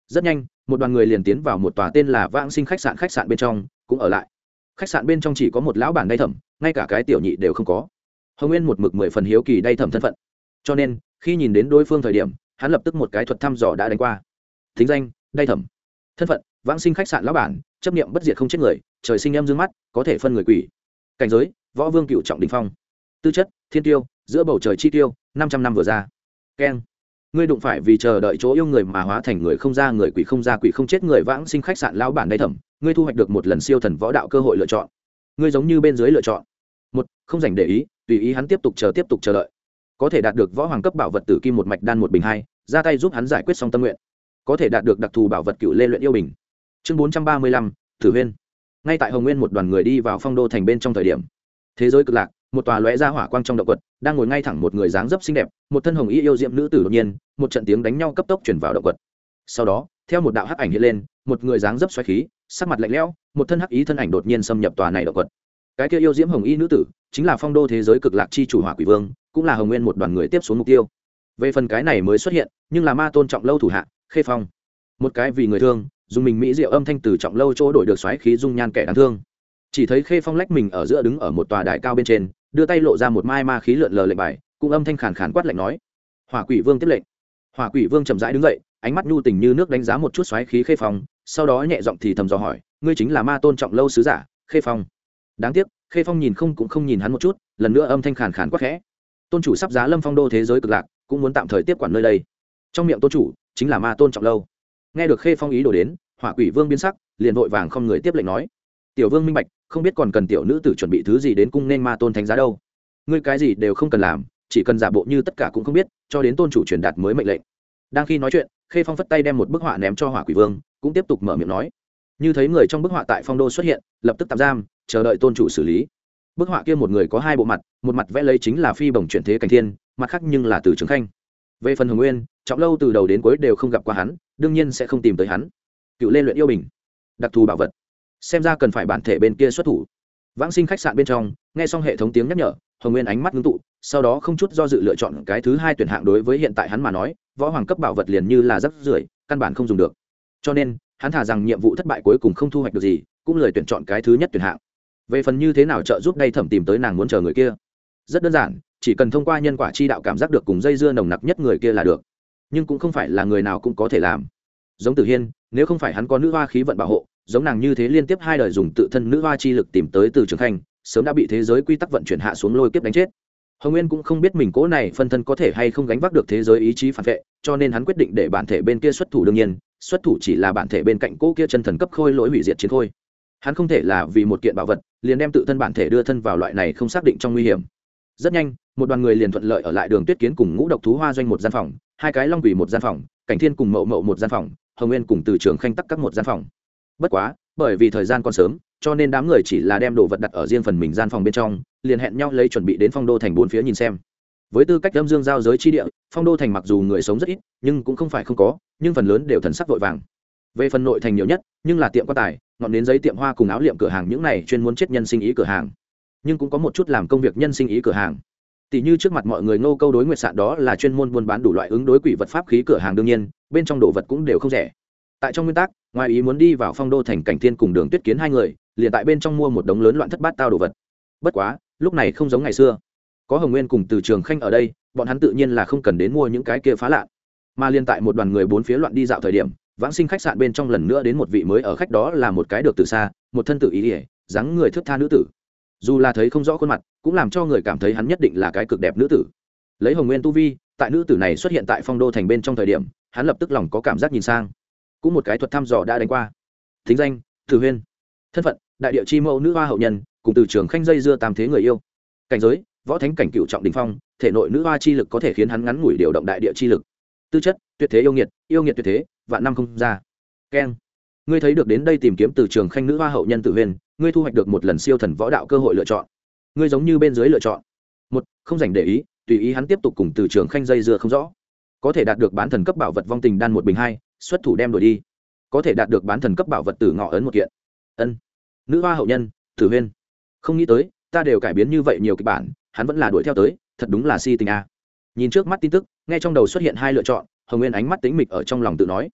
[SPEAKER 1] Rất nhanh, một đoàn người liền tiến vào một tòa tên là vãng sinh khách sạn khách sạn bên trong, cũng ở lại. Khách sạn bên trong chỉ có một lão bản đay thẩm ngay cả cái tiểu nhị đều không có. Hồng nguyên một mực mười phần hiếu kỳ đay thẩm thân phận. Cho nên, khi nhìn đến đối phương thời điểm, hắn lập tức một cái thuật thăm dò đã đánh qua. Thính danh, đay thẩm thân phận, vãng sinh khách sạn lão bản, chấp niệm bất diệt không chết người, trời sinh em d mắt, có thể phân người quỷ cảnh giới, võ vương cựu trọng đình phong. Tư chất, thiên tiêu, giữa bầu trời chi tiêu, năm trăm năm vừa ra. Keng ngươi đụng phải vì chờ đợi chỗ yêu người mà hóa thành người không ra, người quỷ không ra, quỷ không chết, người vãng sinh khách sạn lão bản đây thẩm, ngươi thu hoạch được một lần siêu thần võ đạo cơ hội lựa chọn. Ngươi giống như bên dưới lựa chọn. Một, không dành để ý, tùy ý hắn tiếp tục chờ tiếp tục chờ đợi. Có thể đạt được võ hoàng cấp bảo vật tử kim một mạch đan một bình hai, ra tay giúp hắn giải quyết xong tâm nguyện. Có thể đạt được đặc thù bảo vật cựu lê luyện yêu bình. Chương bốn trăm ba mươi lăm, thử huyên ngay tại hồng nguyên một đoàn người đi vào phong đô thành bên trong thời điểm. Thế giới cực lạc, một tòa lóe ra hỏa quang trong động quật, đang ngồi ngay thẳng một người dáng dấp xinh đẹp, một thân hồng y yêu diệm nữ tử đột nhiên, một trận tiếng đánh nhau cấp tốc chuyển vào động quật. Sau đó, theo một đạo hắc ảnh hiện lên, một người dáng dấp xoáy khí, sắc mặt lạnh lẽo, một thân hắc ý thân ảnh đột nhiên xâm nhập tòa này động quật. Cái kia yêu diễm hồng y nữ tử, chính là phong đô thế giới cực lạc chi chủ hỏa quỷ vương, cũng là hồng nguyên một đoàn người tiếp xuống mục tiêu. Về phần cái này mới xuất hiện, nhưng là ma tôn trọng lâu thủ hạ, khê phong. Một cái vì người thương dùng mình mỹ diệu âm thanh từ trọng lâu chỗ đổi được xoáy khí dung nhan kẻ đáng thương. Chỉ thấy khê phong lách mình ở giữa đứng ở một tòa đại cao bên trên, đưa tay lộ ra một mai ma khí lượn lờ lệnh bài, cũng âm thanh khàn khàn quát lệnh nói, hỏa quỷ vương tiếp lệnh. Hỏa quỷ vương chậm rãi đứng dậy, ánh mắt nhu tình như nước đánh giá một chút xoáy khí khê phong, sau đó nhẹ giọng thì thầm dò hỏi, ngươi chính là ma tôn trọng lâu sứ giả, khê phong? Đáng tiếc, khê phong nhìn không cũng không nhìn hắn một chút, lần nữa âm thanh khàn khàn quát khẽ, tôn chủ sắp giá lâm phong đô thế giới cực lạc, cũng muốn tạm thời tiếp quản nơi đây. Trong miệng tôn chủ chính là ma tôn trọng lâu nghe được khê phong ý đồ đến, hỏa quỷ vương biến sắc, liền vội vàng không người tiếp lệnh nói. Tiểu vương minh bạch, không biết còn cần tiểu nữ tử chuẩn bị thứ gì đến cung nên ma tôn thánh giá đâu. Ngươi cái gì đều không cần làm, chỉ cần giả bộ như tất cả cũng không biết, cho đến tôn chủ truyền đạt mới mệnh lệnh. Đang khi nói chuyện, khê phong phất tay đem một bức họa ném cho hỏa quỷ vương, cũng tiếp tục mở miệng nói. Như thấy người trong bức họa tại phong đô xuất hiện, lập tức tạm giam, chờ đợi tôn chủ xử lý. Bức họa kia một người có hai bộ mặt, một mặt vẽ lấy chính là phi bồng chuyển thế cảnh thiên, mặt khác nhưng là từ trường khanh. Về phần hồng nguyên, trọng lâu từ đầu đến cuối đều không gặp qua hắn đương nhiên sẽ không tìm tới hắn. Cựu lê luyện yêu bình, đặc thù bảo vật. Xem ra cần phải bản thể bên kia xuất thủ. Vãng sinh khách sạn bên trong, nghe xong hệ thống tiếng nhắc nhở, hồng nguyên ánh mắt ngưng tụ, sau đó không chút do dự lựa chọn cái thứ hai tuyển hạng đối với hiện tại hắn mà nói, võ hoàng cấp bảo vật liền như là rắc rưởi, căn bản không dùng được. Cho nên, hắn thả rằng nhiệm vụ thất bại cuối cùng không thu hoạch được gì, cũng lời tuyển chọn cái thứ nhất tuyển hạng. Về phần như thế nào trợ giúp đây thẩm tìm tới nàng muốn chờ người kia? Rất đơn giản, chỉ cần thông qua nhân quả chi đạo cảm giác được cùng dây dưa nồng nặc nhất người kia là được nhưng cũng không phải là người nào cũng có thể làm. Giống tử hiên, nếu không phải hắn có nữ hoa khí vận bảo hộ, giống nàng như thế liên tiếp hai đời dùng tự thân nữ hoa chi lực tìm tới từ trường khanh, sớm đã bị thế giới quy tắc vận chuyển hạ xuống lôi kiếp đánh chết. Hồng nguyên cũng không biết mình cố này phân thân có thể hay không gánh vác được thế giới ý chí phản vệ, cho nên hắn quyết định để bản thể bên kia xuất thủ đương nhiên, xuất thủ chỉ là bản thể bên cạnh cỗ kia chân thần cấp khôi lỗi hủy diệt chiến khôi. Hắn không thể là vì một kiện bảo vật, liền đem tự thân bản thể đưa thân vào loại này không xác định trong nguy hiểm. Rất nhanh, một đoàn người liền thuận lợi ở lại đường tuyết kiến cùng ngũ độc thú hoa doanh một gian phòng hai cái long quỷ một gian phòng, cảnh thiên cùng mậu mậu một gian phòng, hồng nguyên cùng từ trường khanh tắc các một gian phòng. Bất quá, bởi vì thời gian còn sớm, cho nên đám người chỉ là đem đồ vật đặt ở riêng phần mình gian phòng bên trong, liền hẹn nhau lấy chuẩn bị đến phong đô thành bốn phía nhìn xem. Với tư cách âm dương giao giới chi địa, phong đô thành mặc dù người sống rất ít, nhưng cũng không phải không có, nhưng phần lớn đều thần sắc vội vàng. Về phần nội thành nhiều nhất, nhưng là tiệm quan tài, ngọn đến giấy tiệm hoa cùng áo liệm cửa hàng, những này chuyên muốn chết nhân sinh ý cửa hàng. Nhưng cũng có một chút làm công việc nhân sinh ý cửa hàng tỷ như trước mặt mọi người ngô câu đối nguyệt sạn đó là chuyên môn buôn bán đủ loại ứng đối quỷ vật pháp khí cửa hàng đương nhiên, bên trong đồ vật cũng đều không rẻ. Tại trong nguyên tắc, ngoài ý muốn đi vào phong đô thành cảnh thiên cùng đường tuyết kiến hai người, liền tại bên trong mua một đống lớn loạn thất bát tao đồ vật. Bất quá, lúc này không giống ngày xưa. Có hồng nguyên cùng từ trường khanh ở đây, bọn hắn tự nhiên là không cần đến mua những cái kia phá lạ. Mà liên tại một đoàn người bốn phía loạn đi dạo thời điểm, vãng sinh khách sạn bên trong lần nữa đến một vị mới ở khách đó là một cái được từ xa, một thân tự ý ỉa dáng người thước tha nữ tử dù là thấy không rõ khuôn mặt, cũng làm cho người cảm thấy hắn nhất định là cái cực đẹp nữ tử. Lấy hồng nguyên tu vi, tại nữ tử này xuất hiện tại phong đô thành bên trong thời điểm, hắn lập tức lòng có cảm giác nhìn sang. Cũng một cái thuật thăm dò đã đánh qua. Thính danh thử huyên. Thân phận, đại địa chi mẫu nữ hoa hậu nhân, cùng từ trường khanh dây dưa tam thế người yêu. Cảnh giới, võ thánh cảnh cựu trọng đình phong, thể nội nữ hoa chi lực có thể khiến hắn ngắn ngủi điều động đại địa chi lực. Tư chất, tuyệt thế yêu nghiệt yêu nghiệt tuyệt thế, vạn năm không ra. Keng. Ngươi thấy được đến đây tìm kiếm từ trường khanh nữ hoa hậu nhân Tử huyên ngươi thu hoạch được một lần siêu thần võ đạo cơ hội lựa chọn. Ngươi giống như bên dưới lựa chọn. Một, không dành để ý, tùy ý hắn tiếp tục cùng từ trường khanh dây dưa không rõ. Có thể đạt được bán thần cấp bảo vật vong tình đan một bình hai, xuất thủ đem đổi đi. Có thể đạt được bán thần cấp bảo vật tử ngọ ấn một kiện. Ân. Nữ hoa hậu nhân, tử huyên. Không nghĩ tới, ta đều cải biến như vậy nhiều kịch bản, hắn vẫn là đuổi theo tới, thật đúng là si tình a. Nhìn trước mắt tin tức, nghe trong đầu xuất hiện hai lựa chọn, hồng nguyên ánh mắt tính mịch ở trong lòng tự nói.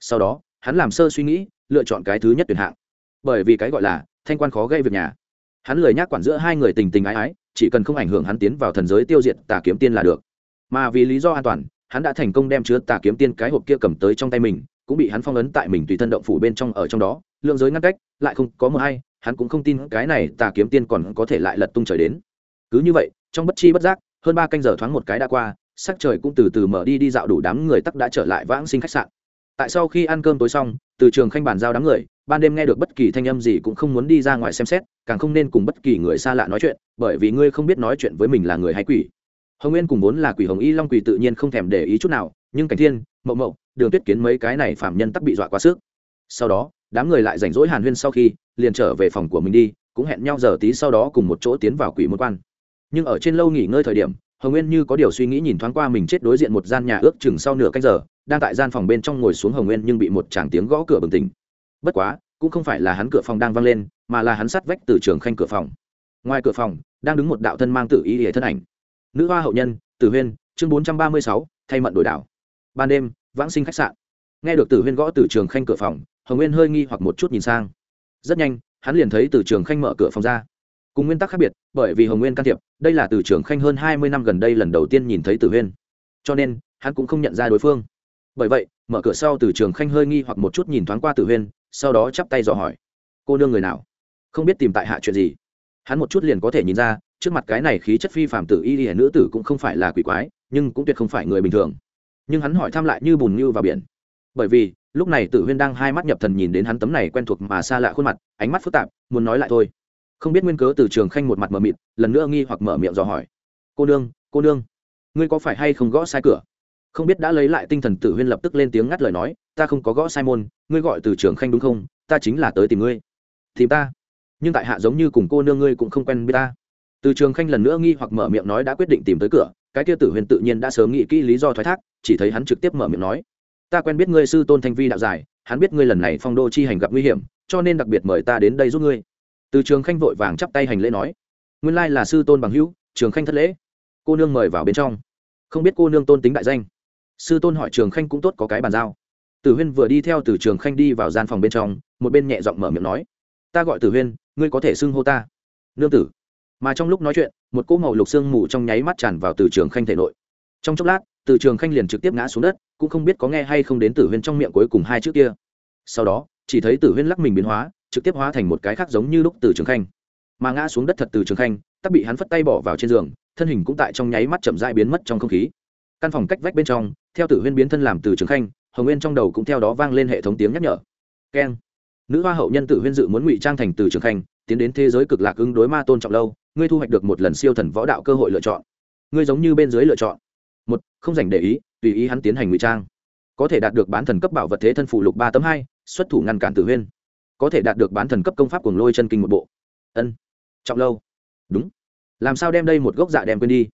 [SPEAKER 1] Sau đó, hắn làm sơ suy nghĩ, lựa chọn cái thứ nhất tuyển hạng. Bởi vì cái gọi là thanh quan khó gây việc nhà. Hắn lười nhác quản giữa hai người tình tình ái ái, chỉ cần không ảnh hưởng hắn tiến vào thần giới tiêu diệt tà kiếm tiên là được. Mà vì lý do an toàn, hắn đã thành công đem chứa tà kiếm tiên cái hộp kia cầm tới trong tay mình, cũng bị hắn phong ấn tại mình tùy thân động phủ bên trong ở trong đó, lượng giới ngăn cách, lại không có mờ hay, hắn cũng không tin cái này tà kiếm tiên còn có thể lại lật tung trời đến. Cứ như vậy, trong bất chi bất giác, hơn ba canh giờ thoáng một cái đã qua, sắc trời cũng từ từ mở đi đi dạo đủ đám người tắc đã trở lại vãng sinh khách sạn. Tại sau khi ăn cơm tối xong, từ trường khanh bàn giao đám người ban đêm nghe được bất kỳ thanh âm gì cũng không muốn đi ra ngoài xem xét, càng không nên cùng bất kỳ người xa lạ nói chuyện, bởi vì ngươi không biết nói chuyện với mình là người hay quỷ. Hồng nguyên cùng vốn là quỷ hồng y long quỷ tự nhiên không thèm để ý chút nào, nhưng cảnh thiên, mậu mậu, đường tuyết kiến mấy cái này phạm nhân tắc bị dọa quá sức. Sau đó, đám người lại rảnh rỗi hàn huyên sau khi, liền trở về phòng của mình đi, cũng hẹn nhau giờ tí sau đó cùng một chỗ tiến vào quỷ môn quan. Nhưng ở trên lâu nghỉ ngơi thời điểm, hồng nguyên như có điều suy nghĩ nhìn thoáng qua mình chết đối diện một gian nhà ước chừng sau nửa canh giờ, đang tại gian phòng bên trong ngồi xuống hồng nguyên nhưng bị một tràng tiếng gõ cửa bừng tỉnh bất quá, cũng không phải là hắn cửa phòng đang văng lên, mà là hắn sắt vách từ trường khanh cửa phòng. Ngoài cửa phòng, đang đứng một đạo thân mang tự y hệ thân ảnh. Nữ hoa hậu nhân, tử huyên, chương bốn trăm ba mươi sáu, thay mận đổi đảo. Ban đêm, vãng sinh khách sạn. Nghe được tử huyên gõ từ trường khanh cửa phòng, hồng nguyên hơi nghi hoặc một chút nhìn sang. Rất nhanh, hắn liền thấy từ trường khanh mở cửa phòng ra. Cùng nguyên tắc khác biệt, bởi vì hồng nguyên can thiệp, đây là từ trường khanh hơn hai mươi năm gần đây lần đầu tiên nhìn thấy tử huyên. Cho nên, hắn cũng không nhận ra đối phương. Bởi vậy, mở cửa sau từ trường khanh hơi nghi hoặc một chút nhìn thoáng qua tử huyên sau đó chắp tay dò hỏi, cô nương người nào? Không biết tìm tại hạ chuyện gì? Hắn một chút liền có thể nhìn ra, trước mặt cái này khí chất phi phạm tử y y nữ tử cũng không phải là quỷ quái, nhưng cũng tuyệt không phải người bình thường. Nhưng hắn hỏi thăm lại như bùn như vào biển. Bởi vì, lúc này tử huyên đang hai mắt nhập thần nhìn đến hắn tấm này quen thuộc mà xa lạ khuôn mặt, ánh mắt phức tạp, muốn nói lại thôi. Không biết nguyên cớ từ trường khanh một mặt mờ mịt, lần nữa nghi hoặc mở miệng dò hỏi, cô nương cô nương, ngươi có phải hay không gõ sai cửa? Không biết đã lấy lại tinh thần tử huyên lập tức lên tiếng ngắt lời nói, ta không có gõ sai môn, ngươi gọi từ trường khanh đúng không? Ta chính là tới tìm ngươi. Tìm ta? Nhưng tại hạ giống như cùng cô nương ngươi cũng không quen biết ta. Từ trường khanh lần nữa nghi hoặc mở miệng nói đã quyết định tìm tới cửa, cái kia tử huyền tự nhiên đã sớm nghĩ kỹ lý do thoái thác, chỉ thấy hắn trực tiếp mở miệng nói, ta quen biết ngươi sư tôn thanh vi đạo giải, hắn biết ngươi lần này phong đô chi hành gặp nguy hiểm, cho nên đặc biệt mời ta đến đây giúp ngươi. Từ trường khanh vội vàng chắp tay hành lễ nói, nguyên lai là sư tôn bằng hữu, trường khanh thất lễ. Cô nương mời vào bên trong. Không biết cô nương tôn tính đại danh sư tôn hỏi trường khanh cũng tốt có cái bàn giao. Tử huyên vừa đi theo từ trường khanh đi vào gian phòng bên trong, một bên nhẹ giọng mở miệng nói, ta gọi tử huyên, ngươi có thể xưng hô ta? Nương tử. Mà trong lúc nói chuyện, một cỗ màu lục xương mù trong nháy mắt tràn vào từ trường khanh thể nội. Trong chốc lát từ trường khanh liền trực tiếp ngã xuống đất, cũng không biết có nghe hay không đến tử huyên trong miệng cuối cùng hai chữ kia. Sau đó, chỉ thấy tử huyên lắc mình biến hóa, trực tiếp hóa thành một cái khác giống như lúc từ trường khanh. Mà ngã xuống đất thật từ trường khanh, tắc bị hắn phất tay bỏ vào trên giường, thân hình cũng tại trong nháy mắt chậm dại biến mất trong không khí căn phòng cách vách bên trong, theo tử huyên biến thân làm từ trường khanh, hồng nguyên trong đầu cũng theo đó vang lên hệ thống tiếng nhắc nhở. Keng. Nữ hoa hậu nhân tử huyên dự muốn ngụy trang thành từ trường khanh, tiến đến thế giới cực lạc ứng đối ma tôn trọng lâu, ngươi thu hoạch được một lần siêu thần võ đạo cơ hội lựa chọn. Ngươi giống như bên dưới lựa chọn. Một, không dành để ý, tùy ý hắn tiến hành ngụy trang. Có thể đạt được bán thần cấp bảo vật thế thân phụ lục ba tấm hai, xuất thủ ngăn cản tử huyên. Có thể đạt được bán thần cấp công pháp cuồng lôi chân kinh một bộ. Ân. Trọng lâu. Đúng. Làm sao đem đây một gốc dạ đem quên đi?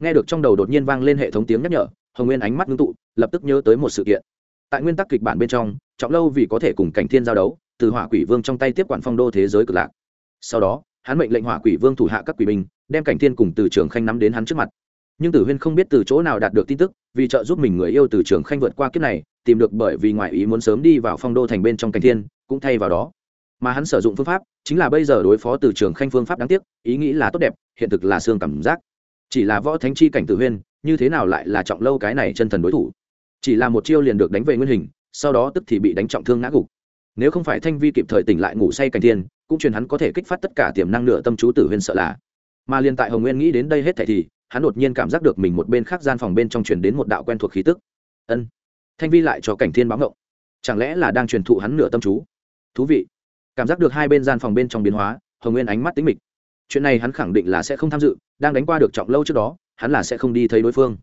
[SPEAKER 1] Nghe được trong đầu đột nhiên vang lên hệ thống tiếng nhắc nhở, hồng nguyên ánh mắt ngưng tụ, lập tức nhớ tới một sự kiện. Tại nguyên tắc kịch bản bên trong, trọng lâu vì có thể cùng cảnh thiên giao đấu, từ hỏa quỷ vương trong tay tiếp quản phong đô thế giới cực lạc. Sau đó, hắn mệnh lệnh hỏa quỷ vương thủ hạ các quỷ binh, đem cảnh thiên cùng từ trường khanh nắm đến hắn trước mặt. Nhưng tử huyên không biết từ chỗ nào đạt được tin tức, vì trợ giúp mình người yêu từ trường khanh vượt qua kiếp này, tìm được bởi vì ngoại ý muốn sớm đi vào phong đô thành bên trong cảnh thiên, cũng thay vào đó. Mà hắn sử dụng phương pháp, chính là bây giờ đối phó từ trường khanh phương pháp đáng tiếc, ý nghĩ là tốt đẹp, hiện thực là xương cảm giác chỉ là võ thánh chi cảnh tử huyên, như thế nào lại là trọng lâu cái này chân thần đối thủ? Chỉ là một chiêu liền được đánh về nguyên hình, sau đó tức thì bị đánh trọng thương ngã gục. Nếu không phải thanh vi kịp thời tỉnh lại ngủ say cảnh thiên, cũng truyền hắn có thể kích phát tất cả tiềm năng nửa tâm chú tử huyên sợ là. Mà liền tại hồng nguyên nghĩ đến đây hết thảy thì, hắn đột nhiên cảm giác được mình một bên khác gian phòng bên trong truyền đến một đạo quen thuộc khí tức. Ân. Thanh vi lại cho cảnh thiên báo ngộng chẳng lẽ là đang truyền thụ hắn nửa tâm chú? Thú vị. Cảm giác được hai bên gian phòng bên trong biến hóa, hồng nguyên ánh mắt tính mịch. Chuyện này hắn khẳng định là sẽ không tham dự đang đánh qua được trọng lâu trước đó, hắn là sẽ không đi thấy đối phương.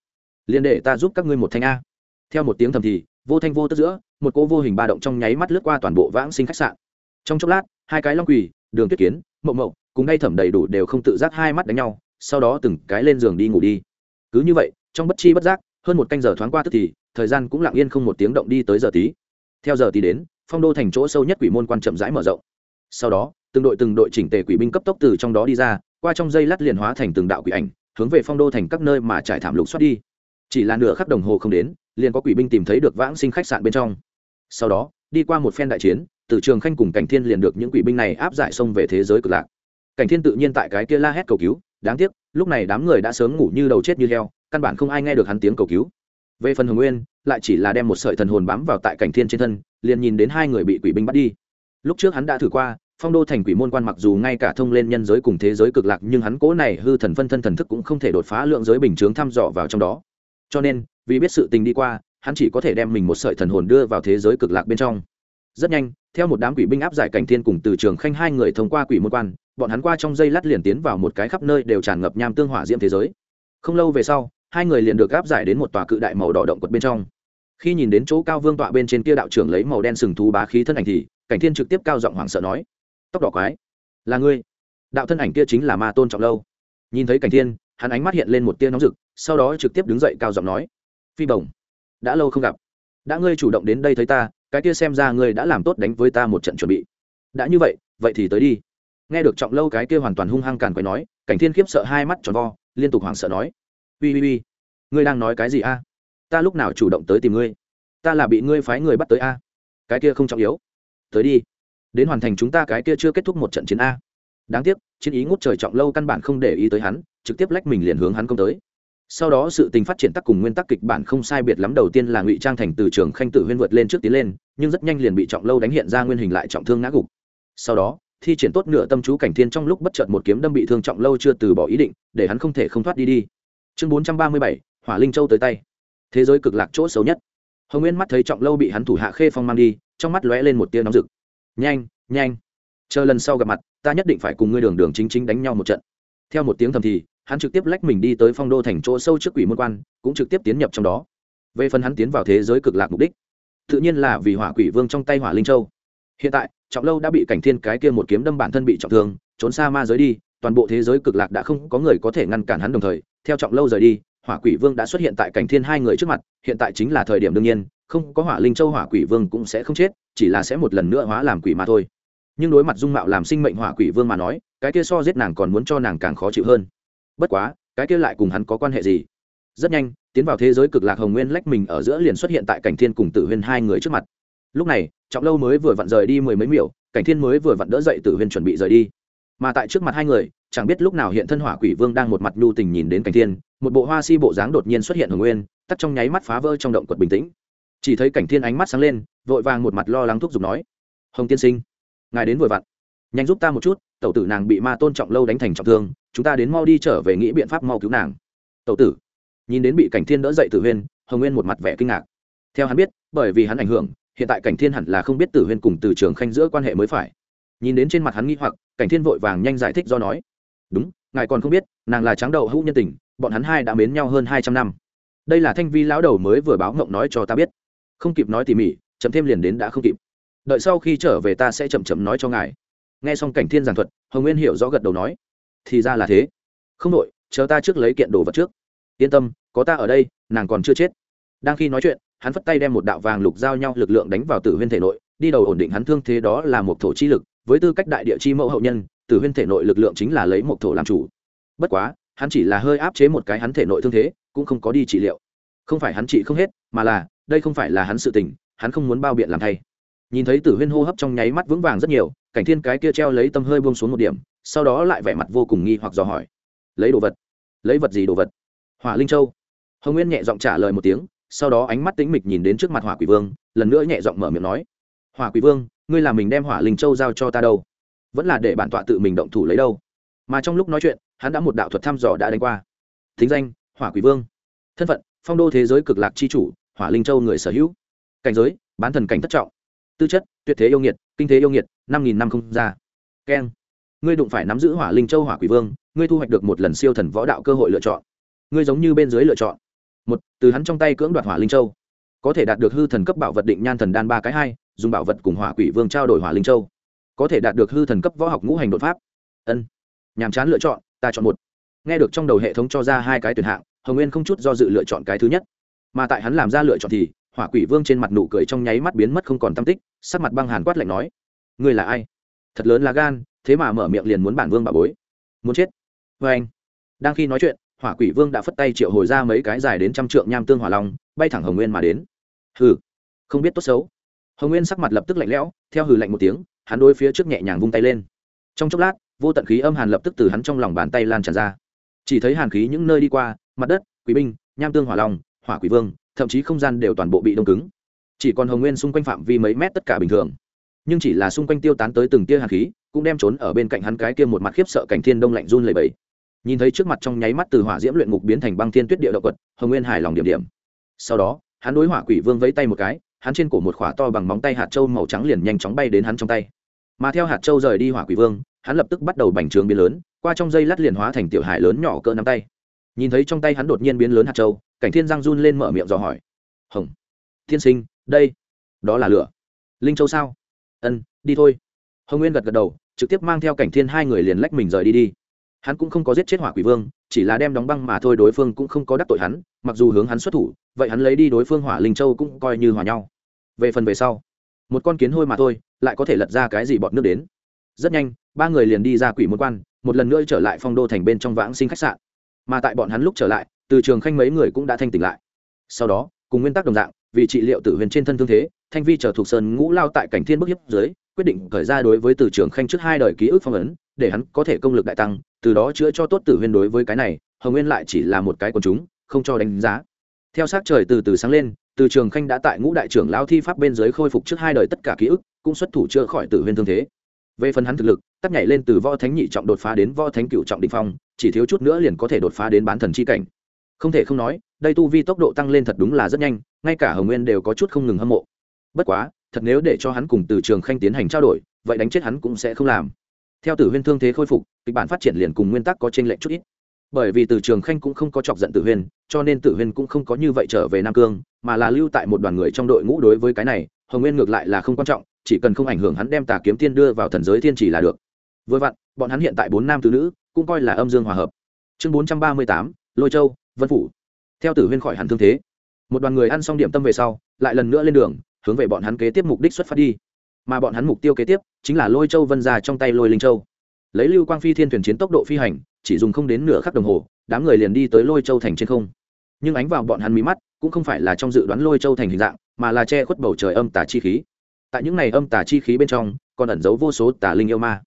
[SPEAKER 1] Liền để ta giúp các ngươi một thanh a. Theo một tiếng thầm thì, vô thanh vô tức giữa, một cô vô hình ba động trong nháy mắt lướt qua toàn bộ vãng sinh khách sạn. Trong chốc lát, hai cái long quỳ, đường tuyết kiến, mậu mậu, cùng ngay thẩm đầy đủ đều không tự giác hai mắt đánh nhau, sau đó từng cái lên giường đi ngủ đi. Cứ như vậy, trong bất chi bất giác, hơn một canh giờ thoáng qua tức thì, thời gian cũng lặng yên không một tiếng động đi tới giờ tí. Theo giờ tí đến, phong đô thành chỗ sâu nhất quỷ môn quan chậm rãi mở rộng. Sau đó, từng đội từng đội chỉnh tề quỷ binh cấp tốc từ trong đó đi ra qua trong dây lát liền hóa thành từng đạo quỷ ảnh, hướng về phong đô thành các nơi mà trải thảm lục xoát đi. Chỉ là nửa khắc đồng hồ không đến, liền có quỷ binh tìm thấy được vãng sinh khách sạn bên trong. Sau đó, đi qua một phen đại chiến, từ trường khanh cùng cảnh thiên liền được những quỷ binh này áp giải xông về thế giới cực lạc. Cảnh thiên tự nhiên tại cái kia la hét cầu cứu, đáng tiếc, lúc này đám người đã sớm ngủ như đầu chết như heo, căn bản không ai nghe được hắn tiếng cầu cứu. Về phần hồng nguyên, lại chỉ là đem một sợi thần hồn bám vào tại cảnh thiên trên thân, liền nhìn đến hai người bị quỷ binh bắt đi. Lúc trước hắn đã thử qua phong đô thành quỷ môn quan mặc dù ngay cả thông lên nhân giới cùng thế giới cực lạc, nhưng hắn cố này hư thần phân thân thần thức cũng không thể đột phá lượng giới bình chướng thăm dò vào trong đó. Cho nên, vì biết sự tình đi qua, hắn chỉ có thể đem mình một sợi thần hồn đưa vào thế giới cực lạc bên trong. Rất nhanh, theo một đám quỷ binh áp giải cảnh thiên cùng từ trường khanh hai người thông qua quỷ môn quan, bọn hắn qua trong dây lát liền tiến vào một cái khắp nơi đều tràn ngập nham tương hỏa diễm thế giới. Không lâu về sau, hai người liền được áp giải đến một tòa cự đại màu đỏ động quật bên trong. Khi nhìn đến chỗ cao vương tọa bên trên kia đạo trưởng lấy màu đen sừng thú bá khí thân ảnh thì, cảnh thiên trực tiếp cao giọng hoảng sợ nói tóc đỏ quái. Là ngươi. Đạo thân ảnh kia chính là ma tôn trọng lâu. Nhìn thấy cảnh thiên, hắn ánh mắt hiện lên một tia nóng rực, sau đó trực tiếp đứng dậy cao giọng nói. Phi bổng, đã lâu không gặp. Đã ngươi chủ động đến đây thấy ta, cái kia xem ra ngươi đã làm tốt đánh với ta một trận chuẩn bị. Đã như vậy vậy thì tới đi. Nghe được trọng lâu cái kia hoàn toàn hung hăng càn quấy nói, cảnh thiên khiếp sợ hai mắt tròn vo, liên tục hoảng sợ nói. Ui ui ui ngươi đang nói cái gì a? Ta lúc nào chủ động tới tìm ngươi? Ta là bị ngươi phái người bắt tới a? Cái kia không trọng yếu. Tới đi đến hoàn thành chúng ta cái kia chưa kết thúc một trận chiến a. Đáng tiếc, chiến ý ngút trời trọng lâu căn bản không để ý tới hắn, trực tiếp lách mình liền hướng hắn công tới. Sau đó sự tình phát triển tắc cùng nguyên tắc kịch bản không sai biệt lắm, đầu tiên là ngụy trang thành từ trường khanh tử huyên vượt lên trước tiến lên, nhưng rất nhanh liền bị trọng lâu đánh hiện ra nguyên hình lại trọng thương ngã gục. Sau đó, thi triển tốt nửa tâm chú cảnh thiên trong lúc bất chợt một kiếm đâm bị thương trọng lâu chưa từ bỏ ý định, để hắn không thể không thoát đi đi. Chương bốn trăm ba mươi bảy, hỏa linh châu tới tay. Thế giới cực lạc chỗ xấu nhất. Hồng nguyên mắt thấy trọng lâu bị hắn thủ hạ khê phong mang đi, trong mắt lóe lên một tia nóng rực nhanh nhanh. Chờ lần sau gặp mặt, ta nhất định phải cùng ngươi đường đường chính chính đánh nhau một trận. Theo một tiếng thầm thì, hắn trực tiếp lách mình đi tới phong đô thành chỗ sâu trước quỷ môn quan, cũng trực tiếp tiến nhập trong đó. Về phần hắn tiến vào thế giới cực lạc mục đích, tự nhiên là vì hỏa quỷ vương trong tay hỏa linh châu. Hiện tại, trọng lâu đã bị cảnh thiên cái kia một kiếm đâm bản thân bị trọng thương, trốn xa ma giới đi, toàn bộ thế giới cực lạc đã không có người có thể ngăn cản hắn đồng thời, theo trọng lâu rời đi, hỏa quỷ vương đã xuất hiện tại cảnh thiên hai người trước mặt, hiện tại chính là thời điểm đương nhiên không có hỏa linh châu hỏa quỷ vương cũng sẽ không chết, chỉ là sẽ một lần nữa hóa làm quỷ mà thôi. Nhưng đối mặt dung mạo làm sinh mệnh hỏa quỷ vương mà nói, cái kia so giết nàng còn muốn cho nàng càng khó chịu hơn. Bất quá, cái kia lại cùng hắn có quan hệ gì? Rất nhanh, tiến vào thế giới cực lạc hồng nguyên lách mình ở giữa liền xuất hiện tại cảnh thiên cùng tử huyên hai người trước mặt. Lúc này, trọng lâu mới vừa vặn rời đi mười mấy miểu, cảnh thiên mới vừa vặn đỡ dậy tử huyên chuẩn bị rời đi. Mà tại trước mặt hai người, chẳng biết lúc nào hiện thân hỏa quỷ vương đang một mặt nhu tình nhìn đến cảnh thiên, một bộ hoa si bộ dáng đột nhiên xuất hiện hồng nguyên, tắt trong nháy mắt phá vỡ trong động quật bình tĩnh chỉ thấy cảnh thiên ánh mắt sáng lên, vội vàng một mặt lo lắng thúc giục nói, hồng tiên sinh, ngài đến vội vặn. Nhanh giúp ta một chút, tẩu tử nàng bị ma tôn trọng lâu đánh thành trọng thương, chúng ta đến mau đi trở về nghĩ biện pháp mau cứu nàng. Tẩu tử? Nhìn đến bị cảnh thiên đỡ dậy tử huyên, hồng nguyên một mặt vẻ kinh ngạc. Theo hắn biết, bởi vì hắn ảnh hưởng, hiện tại cảnh thiên hẳn là không biết tử huyên cùng từ trường khanh giữa quan hệ mới phải. Nhìn đến trên mặt hắn nghi hoặc, cảnh thiên vội vàng nhanh giải thích do nói, đúng, ngài còn không biết, nàng là Tráng đầu hữu nhân tình, bọn hắn hai đã mến nhau hơn hai trăm năm. Đây là thanh vi lão đầu mới vừa báo ngộng nói cho ta biết không kịp nói tỉ mỉ, chậm thêm liền đến đã không kịp. Đợi sau khi trở về ta sẽ chậm chậm nói cho ngài. Nghe xong cảnh thiên giảng thuật, hồng nguyên hiểu rõ gật đầu nói. Thì ra là thế. Không đội chờ ta trước lấy kiện đồ vật trước. Yên tâm, có ta ở đây, nàng còn chưa chết. Đang khi nói chuyện, hắn phất tay đem một đạo vàng lục giao nhau lực lượng đánh vào tử huyên thể nội, đi đầu ổn định hắn thương thế đó là một thổ chi lực, với tư cách đại địa chi mẫu hậu nhân, tử huyên thể nội lực lượng chính là lấy một thổ làm chủ. Bất quá, hắn chỉ là hơi áp chế một cái hắn thể nội thương thế, cũng không có đi trị liệu. Không phải hắn trị không hết, mà là đây không phải là hắn sự tình, hắn không muốn bao biện làm thay. Nhìn thấy tử huyên hô hấp trong nháy mắt vững vàng rất nhiều, cảnh thiên cái kia treo lấy tâm hơi buông xuống một điểm, sau đó lại vẻ mặt vô cùng nghi hoặc dò hỏi. Lấy đồ vật? Lấy vật gì đồ vật? Hỏa linh châu. Hồng nguyên nhẹ giọng trả lời một tiếng, sau đó ánh mắt tĩnh mịch nhìn đến trước mặt hỏa quỷ vương, lần nữa nhẹ giọng mở miệng nói. Hỏa quỷ vương, ngươi làm mình đem hỏa linh châu giao cho ta đâu? Vẫn là để bản tọa tự mình động thủ lấy đâu? Mà trong lúc nói chuyện, hắn đã một đạo thuật thăm dò đã đánh qua. Thính danh, hỏa quỷ vương. Thân phận, phong đô thế giới cực lạc c h i chủ hỏa linh châu người sở hữu. Cảnh giới, bán thần cảnh thất trọng. Tư chất, tuyệt thế yêu nghiệt, kinh thế yêu nghiệt, năm nghìn năm không ra. Keng ngươi đụng phải nắm giữ hỏa linh châu hỏa quỷ vương, ngươi thu hoạch được một lần siêu thần võ đạo cơ hội lựa chọn. Ngươi giống như bên dưới lựa chọn. Một, từ hắn trong tay cưỡng đoạt hỏa linh châu, có thể đạt được hư thần cấp bảo vật định nhan thần đan ba cái hai, dùng bảo vật cùng hỏa quỷ vương trao đổi hỏa linh châu. Có thể đạt được hư thần cấp võ học ngũ hành đột pháp. Ân, nhàm chán lựa chọn, ta chọn một. Nghe được trong đầu hệ thống cho ra hai cái tuyển hạng, hồng nguyên không chút do dự lựa chọn cái thứ nhất mà tại hắn làm ra lựa chọn thì, hỏa quỷ vương trên mặt nụ cười trong nháy mắt biến mất không còn tâm tích, sắc mặt băng hàn quát lạnh nói, ngươi là ai? Thật lớn là gan, thế mà mở miệng liền muốn bản vương bà bối. Muốn chết. Vê anh, đang khi nói chuyện, hỏa quỷ vương đã phất tay triệu hồi ra mấy cái dài đến trăm trượng nham tương hỏa long, bay thẳng hồng nguyên mà đến. Hừ, không biết tốt xấu. Hồng nguyên sắc mặt lập tức lạnh lẽo, theo hừ lạnh một tiếng, hắn đôi phía trước nhẹ nhàng vung tay lên. Trong chốc lát, vô tận khí âm hàn lập tức từ hắn trong lòng bàn tay lan tràn ra. Chỉ thấy hàn khí những nơi đi qua, mặt đất quý binh, nham tương hỏa long hỏa quỷ vương, thậm chí không gian đều toàn bộ bị đông cứng. Chỉ còn hồng nguyên xung quanh phạm vi mấy mét tất cả bình thường. Nhưng chỉ là xung quanh tiêu tán tới từng tia hàn khí, cũng đem trốn ở bên cạnh hắn cái kia một mặt khiếp sợ cảnh thiên đông lạnh run lầy bẫy nhìn thấy trước mặt trong nháy mắt từ hỏa diễm luyện ngục biến thành băng thiên tuyết địa động quật hồng nguyên hài lòng điểm điểm. Sau đó, hắn đối hỏa quỷ vương vẫy tay một cái, hắn trên cổ một khỏa to bằng móng tay hạt trâu màu trắng liền nhanh chóng bay đến hắn trong tay. Mà theo hạt trâu rời đi hỏa quỷ vương, hắn lập tức bắt đầu bành trướng biến lớn, qua trong dây lát liền hóa thành tiểu hải lớn nhỏ cỡ nắm tay. Nhìn thấy trong tay hắn đột nhiên biến lớn hạt trâu cảnh thiên giang run lên mở miệng dò hỏi. Hồng thiên sinh, đây, đó là lửa. Linh châu sao? Ân, đi thôi. Hồng nguyên gật gật đầu, trực tiếp mang theo cảnh thiên hai người liền lách mình rời đi đi. Hắn cũng không có giết chết hỏa quỷ vương, chỉ là đem đóng băng mà thôi đối phương cũng không có đắc tội hắn, mặc dù hướng hắn xuất thủ, vậy hắn lấy đi đối phương hỏa linh châu cũng coi như hòa nhau. Về phần về sau, một con kiến hôi mà thôi, lại có thể lật ra cái gì bọt nước đến? Rất nhanh, ba người liền đi ra quỷ môn quan, một lần nữa trở lại phong đô thành bên trong vãng sinh khách sạn. Mà tại bọn hắn lúc trở lại từ trường khanh mấy người cũng đã thanh tỉnh lại. Sau đó, cùng nguyên tắc đồng dạng, vì trị liệu tử huyền trên thân thương thế, thanh vi trở thuộc sơn ngũ lao tại cảnh thiên bức hiếp dưới, quyết định khởi ra đối với từ trường khanh trước hai đời ký ức phong ấn, để hắn có thể công lực đại tăng, từ đó chữa cho tốt tử huyền đối với cái này, hồng nguyên lại chỉ là một cái quần chúng, không cho đánh giá. Theo sát trời từ từ sáng lên, từ trường khanh đã tại ngũ đại trưởng lao thi pháp bên dưới khôi phục trước hai đời tất cả ký ức, cũng xuất thủ chữa khỏi tử huyền thương thế. Về phần hắn thực lực tắt nhảy lên từ võ thánh nhị trọng đột phá đến võ thánh cựu trọng định phong, chỉ thiếu chút nữa liền có thể đột phá đến bán thần chi cảnh không thể không nói, đây tu vi tốc độ tăng lên thật đúng là rất nhanh, ngay cả hồng nguyên đều có chút không ngừng hâm mộ. Bất quá, thật nếu để cho hắn cùng từ trường khanh tiến hành trao đổi, vậy đánh chết hắn cũng sẽ không làm. Theo tử huyên thương thế khôi phục, kịch bản phát triển liền cùng nguyên tắc có t r ê n lệch chút ít. Bởi vì từ trường khanh cũng không có chọc giận tử huyên, cho nên tử huyên cũng không có như vậy trở về nam cương, mà là lưu tại một đoàn người trong đội ngũ đối với cái này, hồng nguyên ngược lại là không quan trọng, chỉ cần không ảnh hưởng hắn đem tà kiếm tiên đưa vào thần giới thiên chỉ là được. Vừa vặn, bọn hắn hiện tại bốn nam tứ nữ, cũng coi là âm dương hòa hợp. Chương bốn trăm ba mươi tám, lôi châu vân phủ. Theo tử huyên khỏi hẳn thương thế, một đoàn người ăn xong điểm tâm về sau, lại lần nữa lên đường, hướng về bọn hắn kế tiếp mục đích xuất phát đi. Mà bọn hắn mục tiêu kế tiếp, chính là lôi châu vân ra trong tay lôi linh châu. Lấy lưu quang phi thiên thuyền chiến tốc độ phi hành, chỉ dùng không đến nửa khắc đồng hồ, đám người liền đi tới lôi châu thành trên không. Nhưng ánh vào bọn hắn mí mắt, cũng không phải là trong dự đoán lôi châu thành hình dạng, mà là che khuất bầu trời âm tà chi khí. Tại những này âm tà chi khí bên trong, còn ẩn giấu vô số tà linh yêu ma.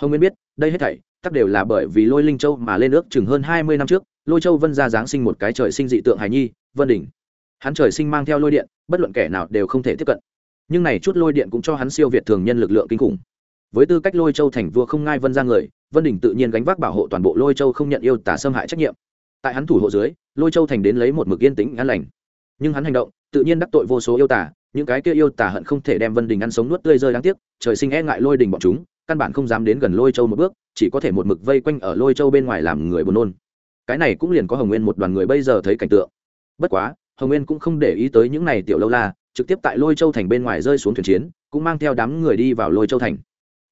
[SPEAKER 1] Hồng nguyên biết, đây hết thảy, tất đều là bởi vì lôi linh châu mà lên ước chừng hơn hai mươi năm trước lôi châu vân ra giáng sinh một cái trời sinh dị tượng hài nhi, vân đỉnh. Hắn trời sinh mang theo lôi điện, bất luận kẻ nào đều không thể tiếp cận. Nhưng này chút lôi điện cũng cho hắn siêu việt thường nhân lực lượng kinh khủng. Với tư cách lôi châu thành vua không ngai vân ra người, vân đình tự nhiên gánh vác bảo hộ toàn bộ lôi châu không nhận yêu tả xâm hại trách nhiệm. Tại hắn thủ hộ dưới, lôi châu thành đến lấy một mực yên tĩnh, an lành. Nhưng hắn hành động, tự nhiên đắc tội vô số yêu tả, những cái kia yêu tả hận không thể đem vân đình ăn sống nuốt tươi rơi đáng tiếc, trời sinh e ngại lôi đình bọn chúng, căn bản không dám đến gần lôi châu một bước, chỉ có thể một mực vây quanh ở lôi châu bên ngoài làm người buồn nôn cái này cũng liền có hồng nguyên một đoàn người bây giờ thấy cảnh tượng. Bất quá, hồng nguyên cũng không để ý tới những này tiểu lâu la, trực tiếp tại lôi châu thành bên ngoài rơi xuống thuyền chiến, cũng mang theo đám người đi vào lôi châu thành.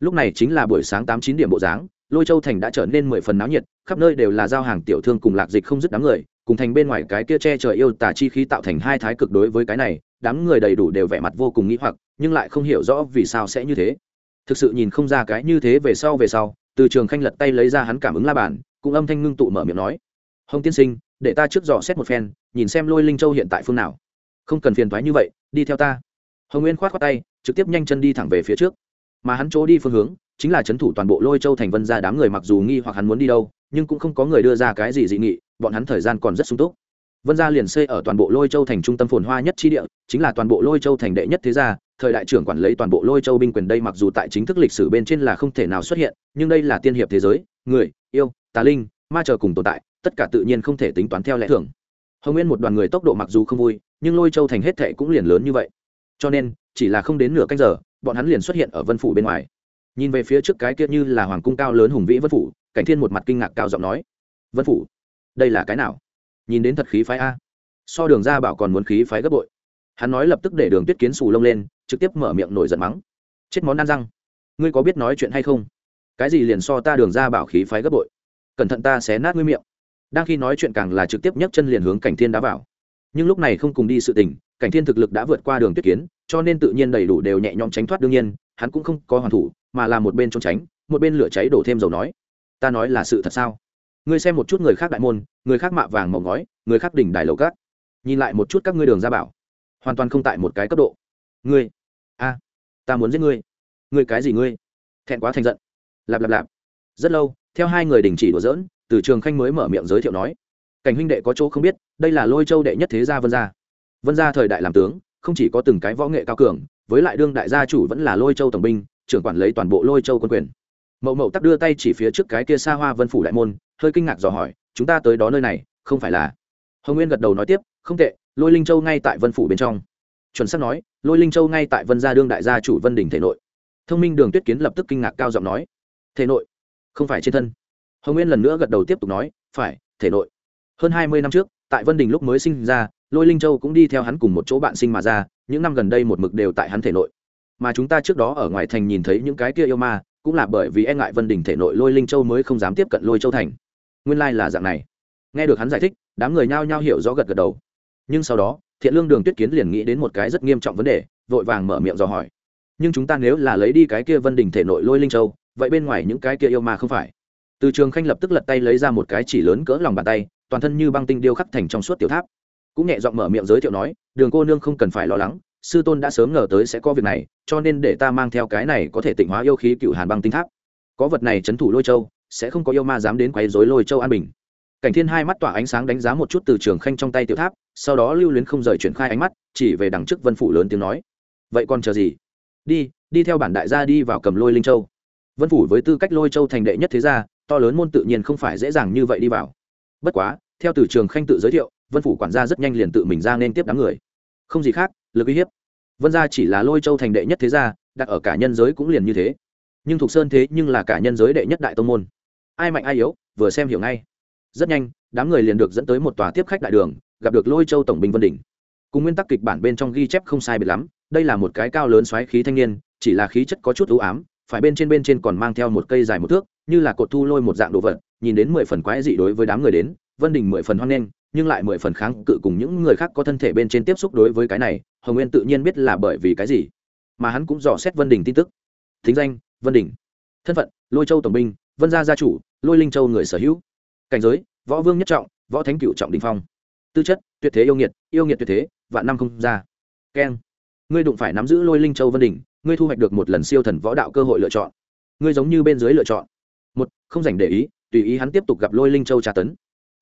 [SPEAKER 1] Lúc này chính là buổi sáng tám chín điểm bộ dáng, lôi châu thành đã trở nên mười phần náo nhiệt, khắp nơi đều là giao hàng tiểu thương cùng lạc dịch không dứt đám người, cùng thành bên ngoài cái kia che trời yêu tà chi khí tạo thành hai thái cực đối với cái này, đám người đầy đủ đều vẻ mặt vô cùng nghĩ hoặc, nhưng lại không hiểu rõ vì sao sẽ như thế. Thực sự nhìn không ra cái như thế về sau về sau, từ trường khanh lật tay lấy ra hắn cảm ứng la bàn cũng âm thanh ngưng tụ mở miệng nói, hồng tiên sinh, để ta trước dò xét một phen, nhìn xem lôi linh châu hiện tại phương nào. Không cần phiền thoái như vậy, đi theo ta. Hồng nguyên khoát khoát tay, trực tiếp nhanh chân đi thẳng về phía trước. Mà hắn chỗ đi phương hướng, chính là c h ấ n thủ toàn bộ lôi châu thành vân ra đám người mặc dù nghi hoặc hắn muốn đi đâu, nhưng cũng không có người đưa ra cái gì dị nghị, bọn hắn thời gian còn rất sung túc. Vân gia liền xây ở toàn bộ lôi châu thành trung tâm phồn hoa nhất tri địa, chính là toàn bộ lôi châu thành đệ nhất thế gia, thời đại trưởng quản lấy toàn bộ lôi châu binh quyền đây mặc dù tại chính thức lịch sử bên trên là không thể nào xuất hiện, nhưng đây là tiên hiệp thế giới, người, yêu tà linh, ma chờ cùng tồn tại, tất cả tự nhiên không thể tính toán theo lẽ thường. Hồng nguyên một đoàn người tốc độ mặc dù không vui, nhưng lôi châu thành hết thệ cũng liền lớn như vậy. Cho nên, chỉ là không đến nửa canh giờ, bọn hắn liền xuất hiện ở vân phủ bên ngoài. Nhìn về phía trước cái kia như là hoàng cung cao lớn hùng vĩ vân phủ, cảnh thiên một mặt kinh ngạc cao giọng nói, vân phủ, đây là cái nào? Nhìn đến thật khí phái a. So đường ra bảo còn muốn khí phái gấp bội. Hắn nói lập tức để đường tuyết kiến xù lông lên, trực tiếp mở miệng nổi giận mắng, chết món ăn răng. Ngươi có biết nói chuyện hay không? Cái gì liền so ta đường ra bảo khí phái gấp bội? Cẩn thận ta sẽ nát ngươi miệng. Đang khi nói chuyện càng là trực tiếp nhấc chân liền hướng cảnh thiên đá vào. Nhưng lúc này không cùng đi sự tình, cảnh thiên thực lực đã vượt qua đường tuyết kiến, cho nên tự nhiên đầy đủ đều nhẹ nhõm tránh thoát đương nhiên, hắn cũng không có hoàn thủ, mà là một bên trốn tránh, một bên lửa cháy đổ thêm dầu nói. Ta nói là sự thật sao? Ngươi xem một chút người khác đại môn, người khác mạ vàng màu ngói, người khác đỉnh đài lầu cát. Nhìn lại một chút các ngươi đường ra bảo. Hoàn toàn không tại một cái cấp độ. Ngươi. A. Ta muốn giết ngươi. Ngươi cái gì ngươi? Thẹn quá thành giận. Lạp lạp lạp. Rất lâu theo hai người đình chỉ đùa giỡn, từ trường khanh mới mở miệng giới thiệu nói, cảnh huynh đệ có chỗ không biết, đây là lôi châu đệ nhất thế gia vân gia. Vân gia thời đại làm tướng, không chỉ có từng cái võ nghệ cao cường, với lại đương đại gia chủ vẫn là lôi châu tổng binh, trưởng quản lấy toàn bộ lôi châu quân quyền. Mậu mậu tắc đưa tay chỉ phía trước cái kia xa hoa vân phủ đại môn, hơi kinh ngạc dò hỏi, chúng ta tới đó nơi này, không phải là? Hồng nguyên gật đầu nói tiếp, không tệ, lôi linh châu ngay tại vân phủ bên trong. Chuẩn xác nói, lôi linh châu ngay tại vân gia đương đại gia chủ vân đình thể nội. Thông minh đường tuyết kiến lập tức kinh ngạc cao giọng nói, thể nội không phải trên thân. Hồng nguyên lần nữa gật đầu tiếp tục nói, phải, thể nội. Hơn hai mươi năm trước, tại vân đình lúc mới sinh ra, lôi linh châu cũng đi theo hắn cùng một chỗ bạn sinh mà ra, những năm gần đây một mực đều tại hắn thể nội. Mà chúng ta trước đó ở ngoài thành nhìn thấy những cái kia yêu ma, cũng là bởi vì e ngại vân đình thể nội lôi linh châu mới không dám tiếp cận lôi châu thành. Nguyên lai là dạng này. Nghe được hắn giải thích, đám người nhao nhao hiểu rõ gật gật đầu. Nhưng sau đó, thiện lương đường tuyết kiến liền nghĩ đến một cái rất nghiêm trọng vấn đề, vội vàng mở miệng dò hỏi. Nhưng chúng ta nếu là lấy đi cái kia vân đình thể nội lôi linh châu vậy bên ngoài những cái kia yêu ma không phải. Từ trường khanh lập tức lật tay lấy ra một cái chỉ lớn cỡ lòng bàn tay, toàn thân như băng tinh điêu khắc thành trong suốt tiểu tháp. Cũng nhẹ giọng mở miệng giới thiệu nói, đường cô nương không cần phải lo lắng, sư tôn đã sớm ngờ tới sẽ có việc này, cho nên để ta mang theo cái này có thể tịnh hóa yêu khí cựu hàn băng tinh tháp. Có vật này c thủ lôi châu, sẽ không có yêu ma dám đến quấy dối lôi châu an bình. Cảnh thiên hai mắt tỏa ánh sáng đánh giá một chút từ trường khanh trong tay tiểu tháp, sau đó lưu luyến không rời chuyển khai ánh mắt, chỉ về đằng trước vân phủ lớn tiếng nói, vậy còn chờ gì? Đi đi theo bản đại gia đi vào cầm lôi linh châu vân phủ với tư cách lôi châu thành đệ nhất thế gia, to lớn môn tự nhiên không phải dễ dàng như vậy đi vào. Bất quá, theo từ trường khanh tự giới thiệu, vân phủ quản gia rất nhanh liền tự mình ra nên tiếp đám người. Không gì khác, lực uy hiếp. Vân gia chỉ là lôi châu thành đệ nhất thế gia, đặt ở cả nhân giới cũng liền như thế. Nhưng thuộc sơn thế nhưng là cả nhân giới đệ nhất đại tông môn. Ai mạnh ai yếu, vừa xem hiểu ngay. Rất nhanh, đám người liền được dẫn tới một tòa tiếp khách đại đường, gặp được lôi châu tổng binh vân đỉnh. Cùng nguyên tắc kịch bản bên trong ghi chép không sai biệt lắm, đây là một cái cao lớn xoáy khí thanh niên, chỉ là khí chất có chút ưu ám phải bên trên bên trên còn mang theo một cây dài một thước, như là cột thu lôi một dạng đồ vật, nhìn đến mười phần quái dị đối với đám người đến, vân đình mười phần hoan nghênh, nhưng lại mười phần kháng cự cùng những người khác có thân thể bên trên tiếp xúc đối với cái này, hồng nguyên tự nhiên biết là bởi vì cái gì. Mà hắn cũng dò xét vân đình tin tức. Thính danh, vân đình. Thân phận, lôi châu tổng binh, vân gia gia chủ, lôi linh châu người sở hữu. Cảnh giới, võ vương nhất trọng, võ thánh cựu trọng đình phong. Tư chất, tuyệt thế yêu nghiệt yêu nghiệt tuyệt thế, vạn năm không ra. Keng. Ngươi đụng phải nắm giữ lôi linh châu vân đình ngươi thu hoạch được một lần siêu thần võ đạo cơ hội lựa chọn. Ngươi giống như bên dưới lựa chọn. Một, không dành để ý, tùy ý hắn tiếp tục gặp lôi linh châu tra tấn.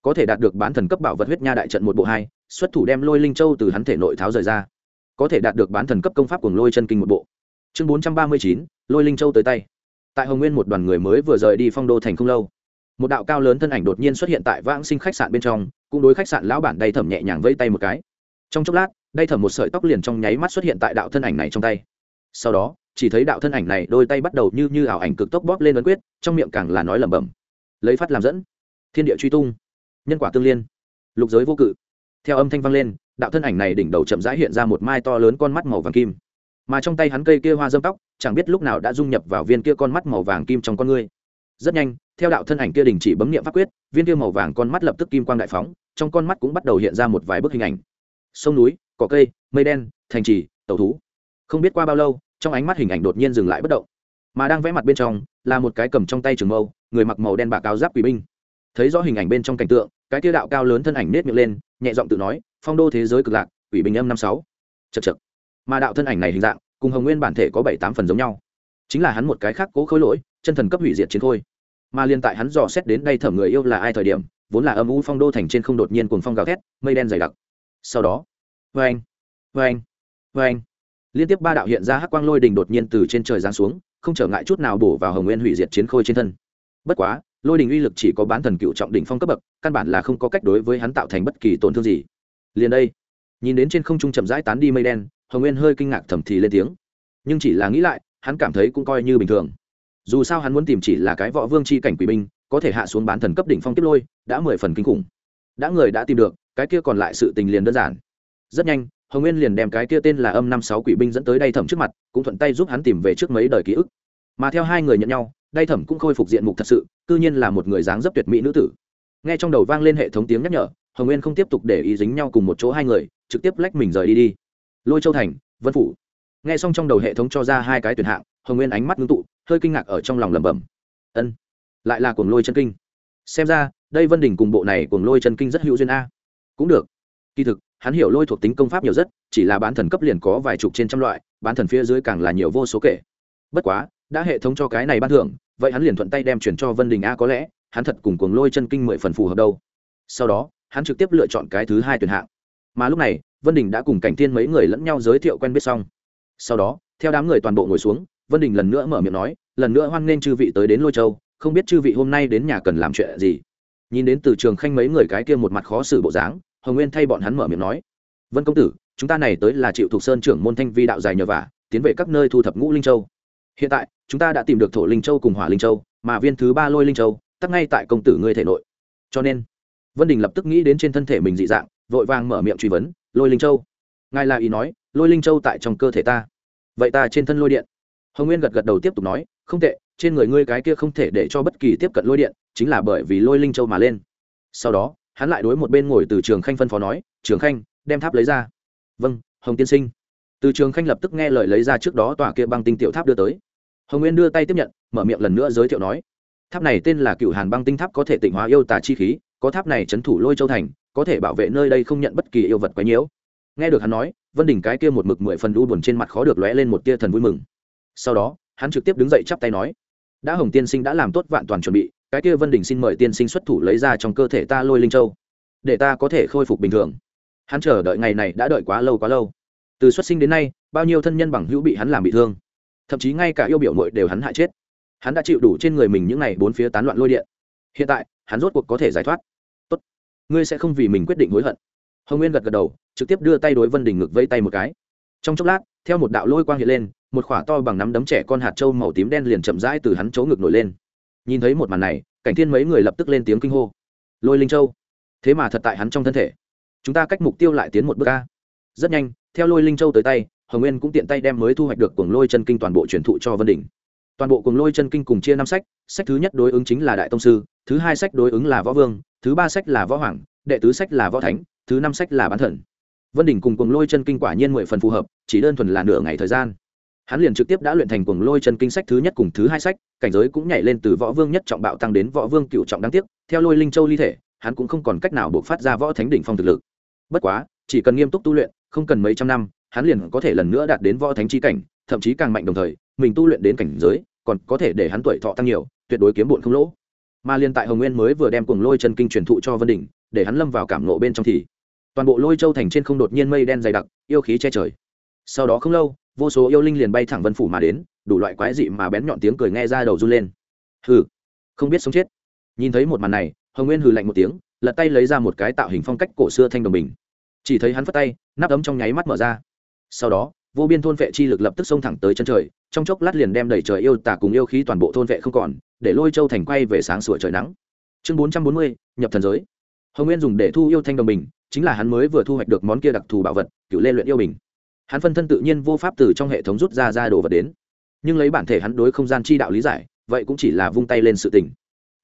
[SPEAKER 1] Có thể đạt được bán thần cấp bảo vật huyết nha đại trận một bộ hai, xuất thủ đem lôi linh châu từ hắn thể nội tháo rời ra. Có thể đạt được bán thần cấp công pháp cùng lôi chân kinh một bộ. Chương bốn trăm ba mươi chín, lôi linh châu tới tay. Tại hồng nguyên một đoàn người mới vừa rời đi phong đô thành không lâu, một đạo cao lớn thân ảnh đột nhiên xuất hiện tại vãng sinh khách sạn bên trong, cũng đối khách sạn lão bản đầy thẩm nhẹ nhàng vây tay một cái. Trong chốc lát đây thẩm một sợi tóc liền trong nháy mắt xuất hiện tại đạo thân ảnh này trong tay sau đó, chỉ thấy đạo thân ảnh này đôi tay bắt đầu như như ảo ảnh cực tốc bóp lên ấn quyết, trong miệng càng là nói lẩm bẩm. Lấy phát làm dẫn. Thiên địa truy tung. Nhân quả tương liên. Lục giới vô cự. Theo âm thanh vang lên, đạo thân ảnh này đỉnh đầu chậm rãi hiện ra một mai to lớn con mắt màu vàng kim. Mà trong tay hắn cây kia hoa dâm tóc, chẳng biết lúc nào đã dung nhập vào viên kia con mắt màu vàng kim trong con ngươi. Rất nhanh, theo đạo thân ảnh kia đình chỉ bấm nghiệm pháp quyết, viên kia màu vàng con mắt lập tức kim quang đại phóng, trong con mắt cũng bắt đầu hiện ra một vài bức hình ảnh. Sông núi, cỏ cây, mây đen, thành trì, tàu thú không biết qua bao lâu, trong ánh mắt hình ảnh đột nhiên dừng lại bất động. Mà đang vẽ mặt bên trong, là một cái cầm trong tay trường mâu, người mặc màu đen bạc áo giáp quỷ binh. Thấy rõ hình ảnh bên trong cảnh tượng, cái tiêu đạo cao lớn thân ảnh nết miệng lên, nhẹ giọng tự nói, phong đô thế giới cực lạc, quỷ binh âm năm sáu. Chật chật mà đạo thân ảnh này hình dạng, cùng hồng nguyên bản thể có bảy tám phần giống nhau. Chính là hắn một cái khác cố khối lỗi, chân thần cấp hủy diệt chiến khôi. Mà liên tại hắn dò xét đến đây thẩm người yêu là ai thời điểm, vốn là âm u phong đô thành trên không đột nhiên cuồng phong gào thét, mây đen dày đặc. Sau đó vê anh vê anh vê anh liên tiếp ba đạo hiện ra hắc quang lôi đình đột nhiên từ trên trời giáng xuống, không trở ngại chút nào bổ vào hồng nguyên hủy diệt chiến khôi trên thân. Bất quá, lôi đình uy lực chỉ có bán thần cựu trọng đỉnh phong cấp bậc, căn bản là không có cách đối với hắn tạo thành bất kỳ tổn thương gì. Liền đây, nhìn đến trên không trung chậm rãi tán đi mây đen, hồng nguyên hơi kinh ngạc thầm thì lên tiếng. Nhưng chỉ là nghĩ lại, hắn cảm thấy cũng coi như bình thường. Dù sao hắn muốn tìm chỉ là cái võ vương c h i cảnh quỷ binh, có thể hạ xuống bán thần cấp đỉnh phong tiếp lôi, đã mười phần kinh khủng. Đã người đã tìm được, cái kia còn lại sự tình liền đơn giản. Rất nhanh hồng nguyên liền đem cái kia tên là âm năm sáu quỷ binh dẫn tới đay thẩm trước mặt, cũng thuận tay giúp hắn tìm về trước mấy đời ký ức. Mà theo hai người nhận nhau, đay thẩm cũng khôi phục diện mục thật sự c nhiên là một người dáng dấp tuyệt mỹ nữ tử. N g h e trong đầu vang lên hệ thống tiếng nhắc nhở, hồng nguyên không tiếp tục để ý dính nhau cùng một chỗ hai người, trực tiếp lách mình rời đi đi. Lôi châu thành, vân phủ. N g h e xong trong đầu hệ thống cho ra hai cái tuyển hạng, hồng nguyên ánh mắt ngưng tụ, hơi kinh ngạc ở trong lòng lẩm bẩm. Ân, lại là cuồng lôi chân kinh. Xem ra, đây vân đình cùng bộ này cuồng lôi chân kinh rất hữu duyên a. Cũng được. Kỳ thực hắn hiểu lôi thuộc tính công pháp nhiều rất, chỉ là bán thần cấp liền có vài chục trên trăm loại, bán thần phía dưới càng là nhiều vô số kể. Bất quá, đã hệ thống cho cái này ban thưởng, vậy hắn liền thuận tay đem chuyển cho vân đình a có lẽ, hắn thật cùng cuồng lôi chân kinh mười phần phù hợp đâu. Sau đó, hắn trực tiếp lựa chọn cái thứ hai tuyển hạng. Mà lúc này, vân đình đã cùng cảnh thiên mấy người lẫn nhau giới thiệu quen biết xong. Sau đó, theo đám người toàn bộ ngồi xuống, vân đình lần nữa mở miệng nói, lần nữa hoan nghênh chư vị tới đến lôi châu, không biết chư vị hôm nay đến nhà cần làm chuyện gì? Nhìn đến từ trường khanh mấy người cái kia một mặt khó xử bộ dáng hồng nguyên thay bọn hắn mở miệng nói, vân công tử, chúng ta này tới là chịu thuộc sơn trưởng môn thanh vi đạo dài nhờ vả, tiến về các nơi thu thập ngũ linh châu. Hiện tại, chúng ta đã tìm được thổ linh châu cùng hỏa linh châu, mà viên thứ ba lôi linh châu, tắc ngay tại công tử ngươi thể nội. Cho nên, vân đình lập tức nghĩ đến trên thân thể mình dị dạng, vội vàng mở miệng truy vấn, lôi linh châu? Ngài là ý nói, lôi linh châu tại trong cơ thể ta. Vậy ta trên thân lôi điện. Hồng nguyên gật gật đầu tiếp tục nói, không tệ, trên người ngươi cái kia không thể để cho bất kỳ tiếp cận lôi điện, chính là bởi vì lôi linh châu mà lên. Sau đó hắn lại đối một bên ngồi từ trường khanh phân phó nói, trường khanh, đem tháp lấy ra. Vâng hồng tiên sinh. Từ trường khanh lập tức nghe lời lấy ra trước đó tòa kia băng tinh tiểu tháp đưa tới. Hồng nguyên đưa tay tiếp nhận, mở miệng lần nữa giới thiệu nói, tháp này tên là cựu hàn băng tinh tháp có thể tịnh hóa yêu tà chi khí, có tháp này trấn thủ lôi châu thành, có thể bảo vệ nơi đây không nhận bất kỳ yêu vật quấy nhiễu. Nghe được hắn nói, vân đỉnh cái kia một mực mười phần u buồn trên mặt khó được lóe lên một tia thần vui mừng. Sau đó, hắn trực tiếp đứng dậy chắp tay nói, đã hồng tiên sinh đã làm tốt vạn toàn chuẩn bị cái kia vân đỉnh xin mời tiên sinh xuất thủ lấy ra trong cơ thể ta lôi linh châu, để ta có thể khôi phục bình thường. Hắn chờ đợi ngày này đã đợi quá lâu quá lâu. Từ xuất sinh đến nay, bao nhiêu thân nhân bằng hữu bị hắn làm bị thương. Thậm chí ngay cả yêu biểu mội đều hắn hại chết. Hắn đã chịu đủ trên người mình những ngày bốn phía tán loạn lôi điện. Hiện tại, hắn rốt cuộc có thể giải thoát. Tốt. Ngươi sẽ không vì mình quyết định hối hận. Hồng nguyên gật gật đầu, trực tiếp đưa tay đối vân đình ngực vây tay một cái. Trong chốc lát, theo một đạo lôi quang hiện lên, một khỏa to bằng nắm đấm trẻ con hạt trâu màu tím đen liền chậm rãi từ hắn chỗ ngực nổi lên nhìn thấy một màn này, cảnh thiên mấy người lập tức lên tiếng kinh hô. Lôi linh châu, thế mà thật tại hắn trong thân thể. Chúng ta cách mục tiêu lại tiến một bước ca rất nhanh, theo lôi linh châu tới tay, hồng nguyên cũng tiện tay đem mới thu hoạch được cuồng lôi chân kinh toàn bộ truyền thụ cho vân đỉnh. Toàn bộ cuồng lôi chân kinh cùng chia năm sách sách thứ nhất đối ứng chính là đại tông sư, thứ hai sách đối ứng là võ vương, thứ ba sách là võ hoàng, đệ tứ sách là võ thánh, thứ năm sách là bán thần. Vân đỉnh cùng cuồng lôi chân kinh quả nhiên mười phần phù hợp, chỉ đơn thuần là nửa ngày thời gian hắn liền trực tiếp đã luyện thành cuồng lôi chân kinh sách thứ nhất cùng thứ hai sách, cảnh giới cũng nhảy lên từ võ vương nhất trọng bạo tăng đến võ vương cựu trọng đáng tiếc, theo lôi linh châu ly thể, hắn cũng không còn cách nào buộc phát ra võ thánh đỉnh phong thực lực. Bất quá, chỉ cần nghiêm túc tu luyện, không cần mấy trăm năm, hắn liền có thể lần nữa đạt đến võ thánh chi cảnh, thậm chí càng mạnh đồng thời, mình tu luyện đến cảnh giới, còn có thể để hắn tuổi thọ tăng nhiều, tuyệt đối kiếm bụn không lỗ. Mà liên tại hồng nguyên mới vừa đem cuồng lôi chân kinh truyền thụ cho vân đỉnh, để hắn lâm vào cảm nộ bên trong thì, toàn bộ lôi châu thành trên không đột nhiên mây đen dày đặc, yêu khí che trời sau đó không lâu, vô số yêu linh liền bay thẳng vân phủ mà đến, đủ loại quái dị mà bén nhọn tiếng cười nghe ra đầu run lên. Hừ, không biết sống chết. Nhìn thấy một màn này, hồng nguyên hừ lạnh một tiếng, lật tay lấy ra một cái tạo hình phong cách cổ xưa thanh đồng bình. Chỉ thấy hắn phất tay, nắp ấm trong nháy mắt mở ra. Sau đó, vô biên thôn vệ chi lực lập tức xông thẳng tới chân trời, trong chốc lát liền đem đẩy trời yêu tả cùng yêu khí toàn bộ thôn vệ không còn, để lôi châu thành quay về sáng sủa trời nắng. Chương bốn trăm bốn mươi, nhập thần giới. Hồng nguyên dùng để thu yêu thanh đồng bình, chính là hắn mới vừa thu hoạch được món kia đặc thù bảo vật, cựu lê luyện yêu bình hắn phân thân tự nhiên vô pháp từ trong hệ thống rút ra ra đồ vật đến. Nhưng lấy bản thể hắn đối không gian chi đạo lý giải, vậy cũng chỉ là vung tay lên sự tình.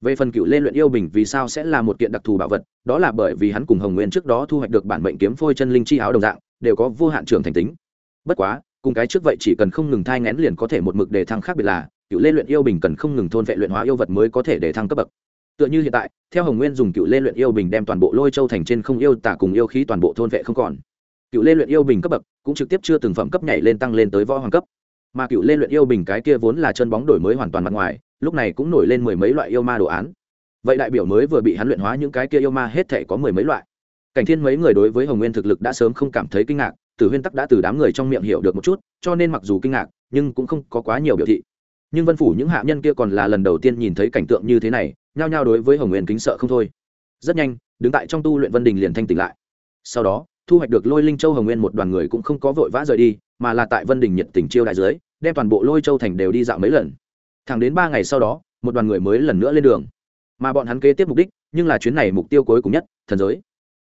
[SPEAKER 1] Về phần cựu lên luyện yêu bình vì sao sẽ là một kiện đặc thù bảo vật, đó là bởi vì hắn cùng hồng nguyên trước đó thu hoạch được bản mệnh kiếm phôi chân linh chi áo đồng dạng, đều có vô hạn trường thành tính. Bất quá, cùng cái trước vậy chỉ cần không ngừng thai ngén liền có thể một mực đề thăng khác biệt là, cựu lên luyện yêu bình cần không ngừng thôn vệ luyện hóa yêu vật mới có thể đề thăng cấp bậc. Tựa như hiện tại, theo hồng nguyên dùng cựu lên luyện yêu bình đem toàn bộ lôi châu thành trên không yêu tả cùng yêu khí toàn bộ thôn vệ không còn cựu lê luyện yêu bình cấp bậc, cũng trực tiếp chưa từng phẩm cấp nhảy lên tăng lên tới võ hoàng cấp. Mà cựu lê luyện yêu bình cái kia vốn là chân bóng đổi mới hoàn toàn mặt ngoài, lúc này cũng nổi lên mười mấy loại yêu ma đồ án. Vậy đại biểu mới vừa bị hắn luyện hóa những cái kia yêu ma hết thể có mười mấy loại. Cảnh thiên mấy người đối với hồng nguyên thực lực đã sớm không cảm thấy kinh ngạc, tử huyên tắc đã từ đám người trong miệng hiểu được một chút, cho nên mặc dù kinh ngạc, nhưng cũng không có quá nhiều biểu thị. Nhưng vân phủ những hạ nhân kia còn là lần đầu tiên nhìn thấy cảnh tượng như thế này, nhao nhao đối với hồng nguyên kính sợ không thôi. Rất nhanh, đứng tại trong tu luyện vân đình liền thanh tỉnh lại. Sau đó thu hoạch được lôi linh châu hồng nguyên một đoàn người cũng không có vội vã rời đi, mà là tại vân đình nhiệt tình chiêu đại dưới, đem toàn bộ lôi châu thành đều đi dạo mấy lần. Thẳng đến ba ngày sau đó, một đoàn người mới lần nữa lên đường. Mà bọn hắn kế tiếp mục đích, nhưng là chuyến này mục tiêu cuối cùng nhất, thần giới.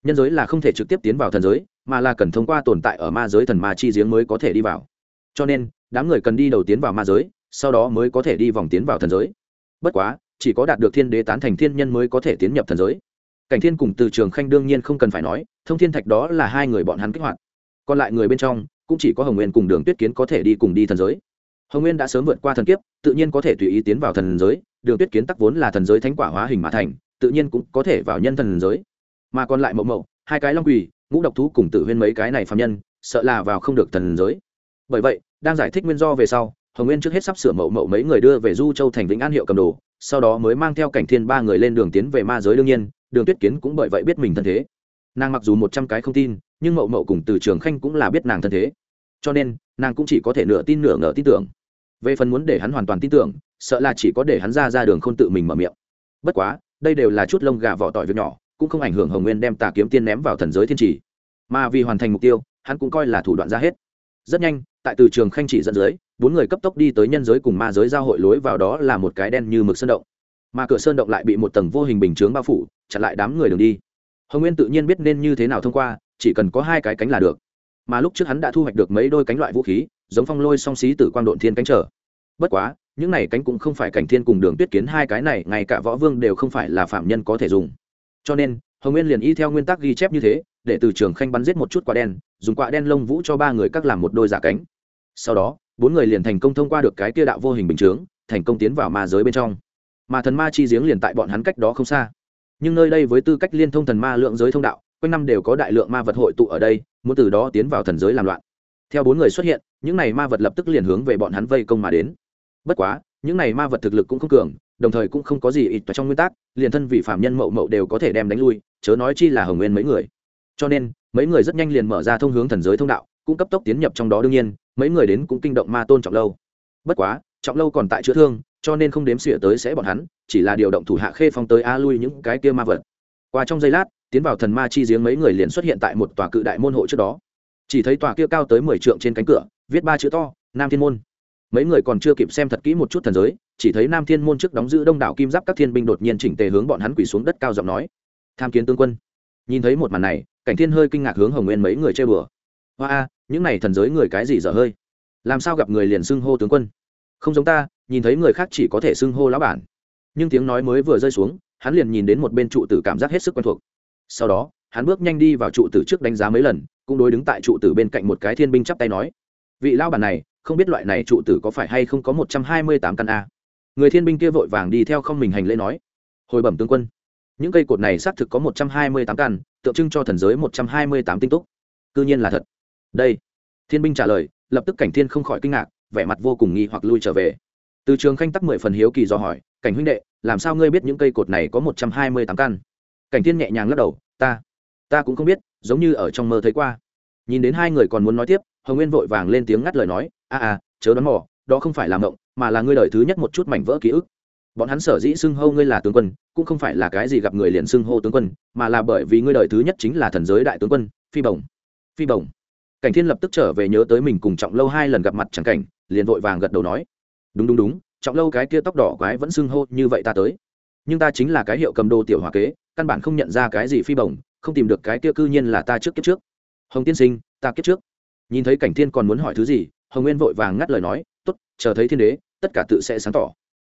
[SPEAKER 1] Nhân giới là không thể trực tiếp tiến vào thần giới, mà là cần thông qua tồn tại ở ma giới thần ma chi giếng mới có thể đi vào. Cho nên, đám người cần đi đầu tiến vào ma giới, sau đó mới có thể đi vòng tiến vào thần giới. Bất quá, chỉ có đạt được thiên đế tán thành thiên nhân mới có thể tiến nhập thần giới cảnh thiên cùng từ trường khanh đương nhiên không cần phải nói, thông thiên thạch đó là hai người bọn hắn kích hoạt. Còn lại người bên trong, cũng chỉ có hồng nguyên cùng đường tuyết kiến có thể đi cùng đi thần giới. Hồng nguyên đã sớm vượt qua thần kiếp, tự nhiên có thể tùy ý tiến vào thần giới, đường tuyết kiến tắc vốn là thần giới thánh quả hóa hình mã thành, tự nhiên cũng có thể vào nhân thần giới. Mà còn lại mậu mậu, hai cái long quỳ, ngũ độc thú cùng tử huyên mấy cái này phạm nhân, sợ là vào không được thần giới. Bởi vậy, đang giải thích nguyên do về sau, hồng nguyên trước hết sắp sửa mậu mậu mấy người đưa về du châu thành vĩnh an hiệu cầm đồ, sau đó mới mang theo cảnh thiên ba người lên đường tiến về ma giới đương nhiên đường tuyết kiến cũng bởi vậy biết mình thân thế. Nàng mặc dù một trăm cái không tin, nhưng mậu mậu cùng từ trường khanh cũng là biết nàng thân thế. Cho nên, nàng cũng chỉ có thể nửa tin nửa ngờ tin tưởng. Về phần muốn để hắn hoàn toàn tin tưởng, sợ là chỉ có để hắn ra ra đường không tự mình mở miệng. Bất quá, đây đều là chút lông gà vỏ tỏi việc nhỏ, cũng không ảnh hưởng hồng nguyên đem tà kiếm tiên ném vào thần giới thiên trì. Mà vì hoàn thành mục tiêu, hắn cũng coi là thủ đoạn ra hết. Rất nhanh, tại từ trường khanh chỉ dẫn dưới, bốn người cấp tốc đi tới nhân giới cùng ma giới giao hội lối vào đó là một cái đen như mực sơn động mà cửa sơn động lại bị một tầng vô hình bình chướng bao phủ, chặn lại đám người đường đi. Hồng nguyên tự nhiên biết nên như thế nào thông qua, chỉ cần có hai cái cánh là được. Mà lúc trước hắn đã thu hoạch được mấy đôi cánh loại vũ khí, giống phong lôi song xí tử quang độn thiên cánh trở. Bất quá, những này cánh cũng không phải cảnh thiên cùng đường tuyết kiến hai cái này, ngay cả võ vương đều không phải là phạm nhân có thể dùng. Cho nên, hồng nguyên liền y theo nguyên tắc ghi chép như thế, để từ trường khanh bắn giết một chút quả đen, dùng quả đen lông vũ cho ba người các làm một đôi giả cánh. Sau đó, bốn người liền thành công thông qua được cái kia đạo vô hình bình chướng, thành công tiến vào ma giới bên trong mà thần ma chi giếng liền tại bọn hắn cách đó không xa. Nhưng nơi đây với tư cách liên thông thần ma lượng giới thông đạo, quanh năm đều có đại lượng ma vật hội tụ ở đây, muốn từ đó tiến vào thần giới làm loạn. Theo bốn người xuất hiện, những này ma vật lập tức liền hướng về bọn hắn vây công mà đến. Bất quá, những này ma vật thực lực cũng không cường, đồng thời cũng không có gì ít trong nguyên tắc, liền thân vị phạm nhân mậu mậu đều có thể đem đánh lui, chớ nói chi là hồng nguyên mấy người. Cho nên, mấy người rất nhanh liền mở ra thông hướng thần giới thông đạo, cũng cấp tốc tiến nhập trong đó đương nhiên, mấy người đến cũng kinh động ma tôn trọng lâu. Bất quá, trọng lâu còn tại chữa thương cho nên không đếm xỉa tới sẽ bọn hắn, chỉ là điều động thủ hạ khê phong tới a lui những cái kia ma vật. Qua trong giây lát, tiến vào thần ma chi giếng mấy người liền xuất hiện tại một tòa cự đại môn hộ trước đó. Chỉ thấy tòa kia cao tới mười trượng trên cánh cửa, viết ba chữ to, nam thiên môn. Mấy người còn chưa kịp xem thật kỹ một chút thần giới, chỉ thấy nam thiên môn trước đóng giữ đông đảo kim giáp các thiên binh đột nhiên chỉnh tề hướng bọn hắn quỳ xuống đất cao giọng nói. Tham kiến tướng quân. Nhìn thấy một màn này, cảnh thiên hơi kinh ngạc hướng hồng nguyên mấy người chơi bừa hoa a, những này thần giới người cái gì dở hơi? Làm sao gặp người liền xưng hô tướng quân? Không giống ta, nhìn thấy người khác chỉ có thể xưng hô lão bản. Nhưng tiếng nói mới vừa rơi xuống, hắn liền nhìn đến một bên trụ tử cảm giác hết sức quen thuộc. Sau đó, hắn bước nhanh đi vào trụ tử trước đánh giá mấy lần, cũng đối đứng tại trụ tử bên cạnh một cái thiên binh chắp tay nói, vị lao bản này, không biết loại này trụ tử có phải hay không có một trăm hai mươi tám căn a? Người thiên binh kia vội vàng đi theo không mình hành lễ nói, hồi bẩm tướng quân, những cây cột này xác thực có một trăm hai mươi tám căn, tượng trưng cho thần giới một trăm hai mươi tám tinh túc. Cư nhiên là thật. Đây, thiên binh trả lời, lập tức cảnh thiên không khỏi kinh ngạc vẻ mặt vô cùng nghi hoặc lui trở về. Từ trường khanh tắc mười phần hiếu kỳ do hỏi, cảnh huynh đệ, làm sao ngươi biết những cây cột này có một trăm hai mươi tám căn? Cảnh thiên nhẹ nhàng lắc đầu, ta ta cũng không biết, giống như ở trong mơ thấy qua. Nhìn đến hai người còn muốn nói tiếp, hồng nguyên vội vàng lên tiếng ngắt lời nói, a a, chớ đoán mò, đó không phải là mộng, mà là ngươi đời thứ nhất một chút mảnh vỡ ký ức. Bọn hắn sở dĩ xưng hô ngươi là tướng quân, cũng không phải là cái gì gặp người liền xưng hô tướng quân, mà là bởi vì ngươi đời thứ nhất chính là thần giới đại tướng quân, phi bồng phi bồng cảnh thiên lập tức trở về nhớ tới mình cùng trọng lâu hai lần gặp mặt chẳng cảnh liền vội vàng gật đầu nói, đúng đúng đúng, trọng lâu cái kia tóc đỏ quái vẫn xưng hô như vậy ta tới. Nhưng ta chính là cái hiệu cầm đồ tiểu hòa kế, căn bản không nhận ra cái gì phi bồng không tìm được cái kia cư nhiên là ta trước kiếp trước. Hồng tiên sinh, ta kiếp trước. Nhìn thấy cảnh thiên còn muốn hỏi thứ gì, hồng nguyên vội vàng ngắt lời nói t ố t chờ thấy thiên đế, tất cả tự sẽ sáng tỏ.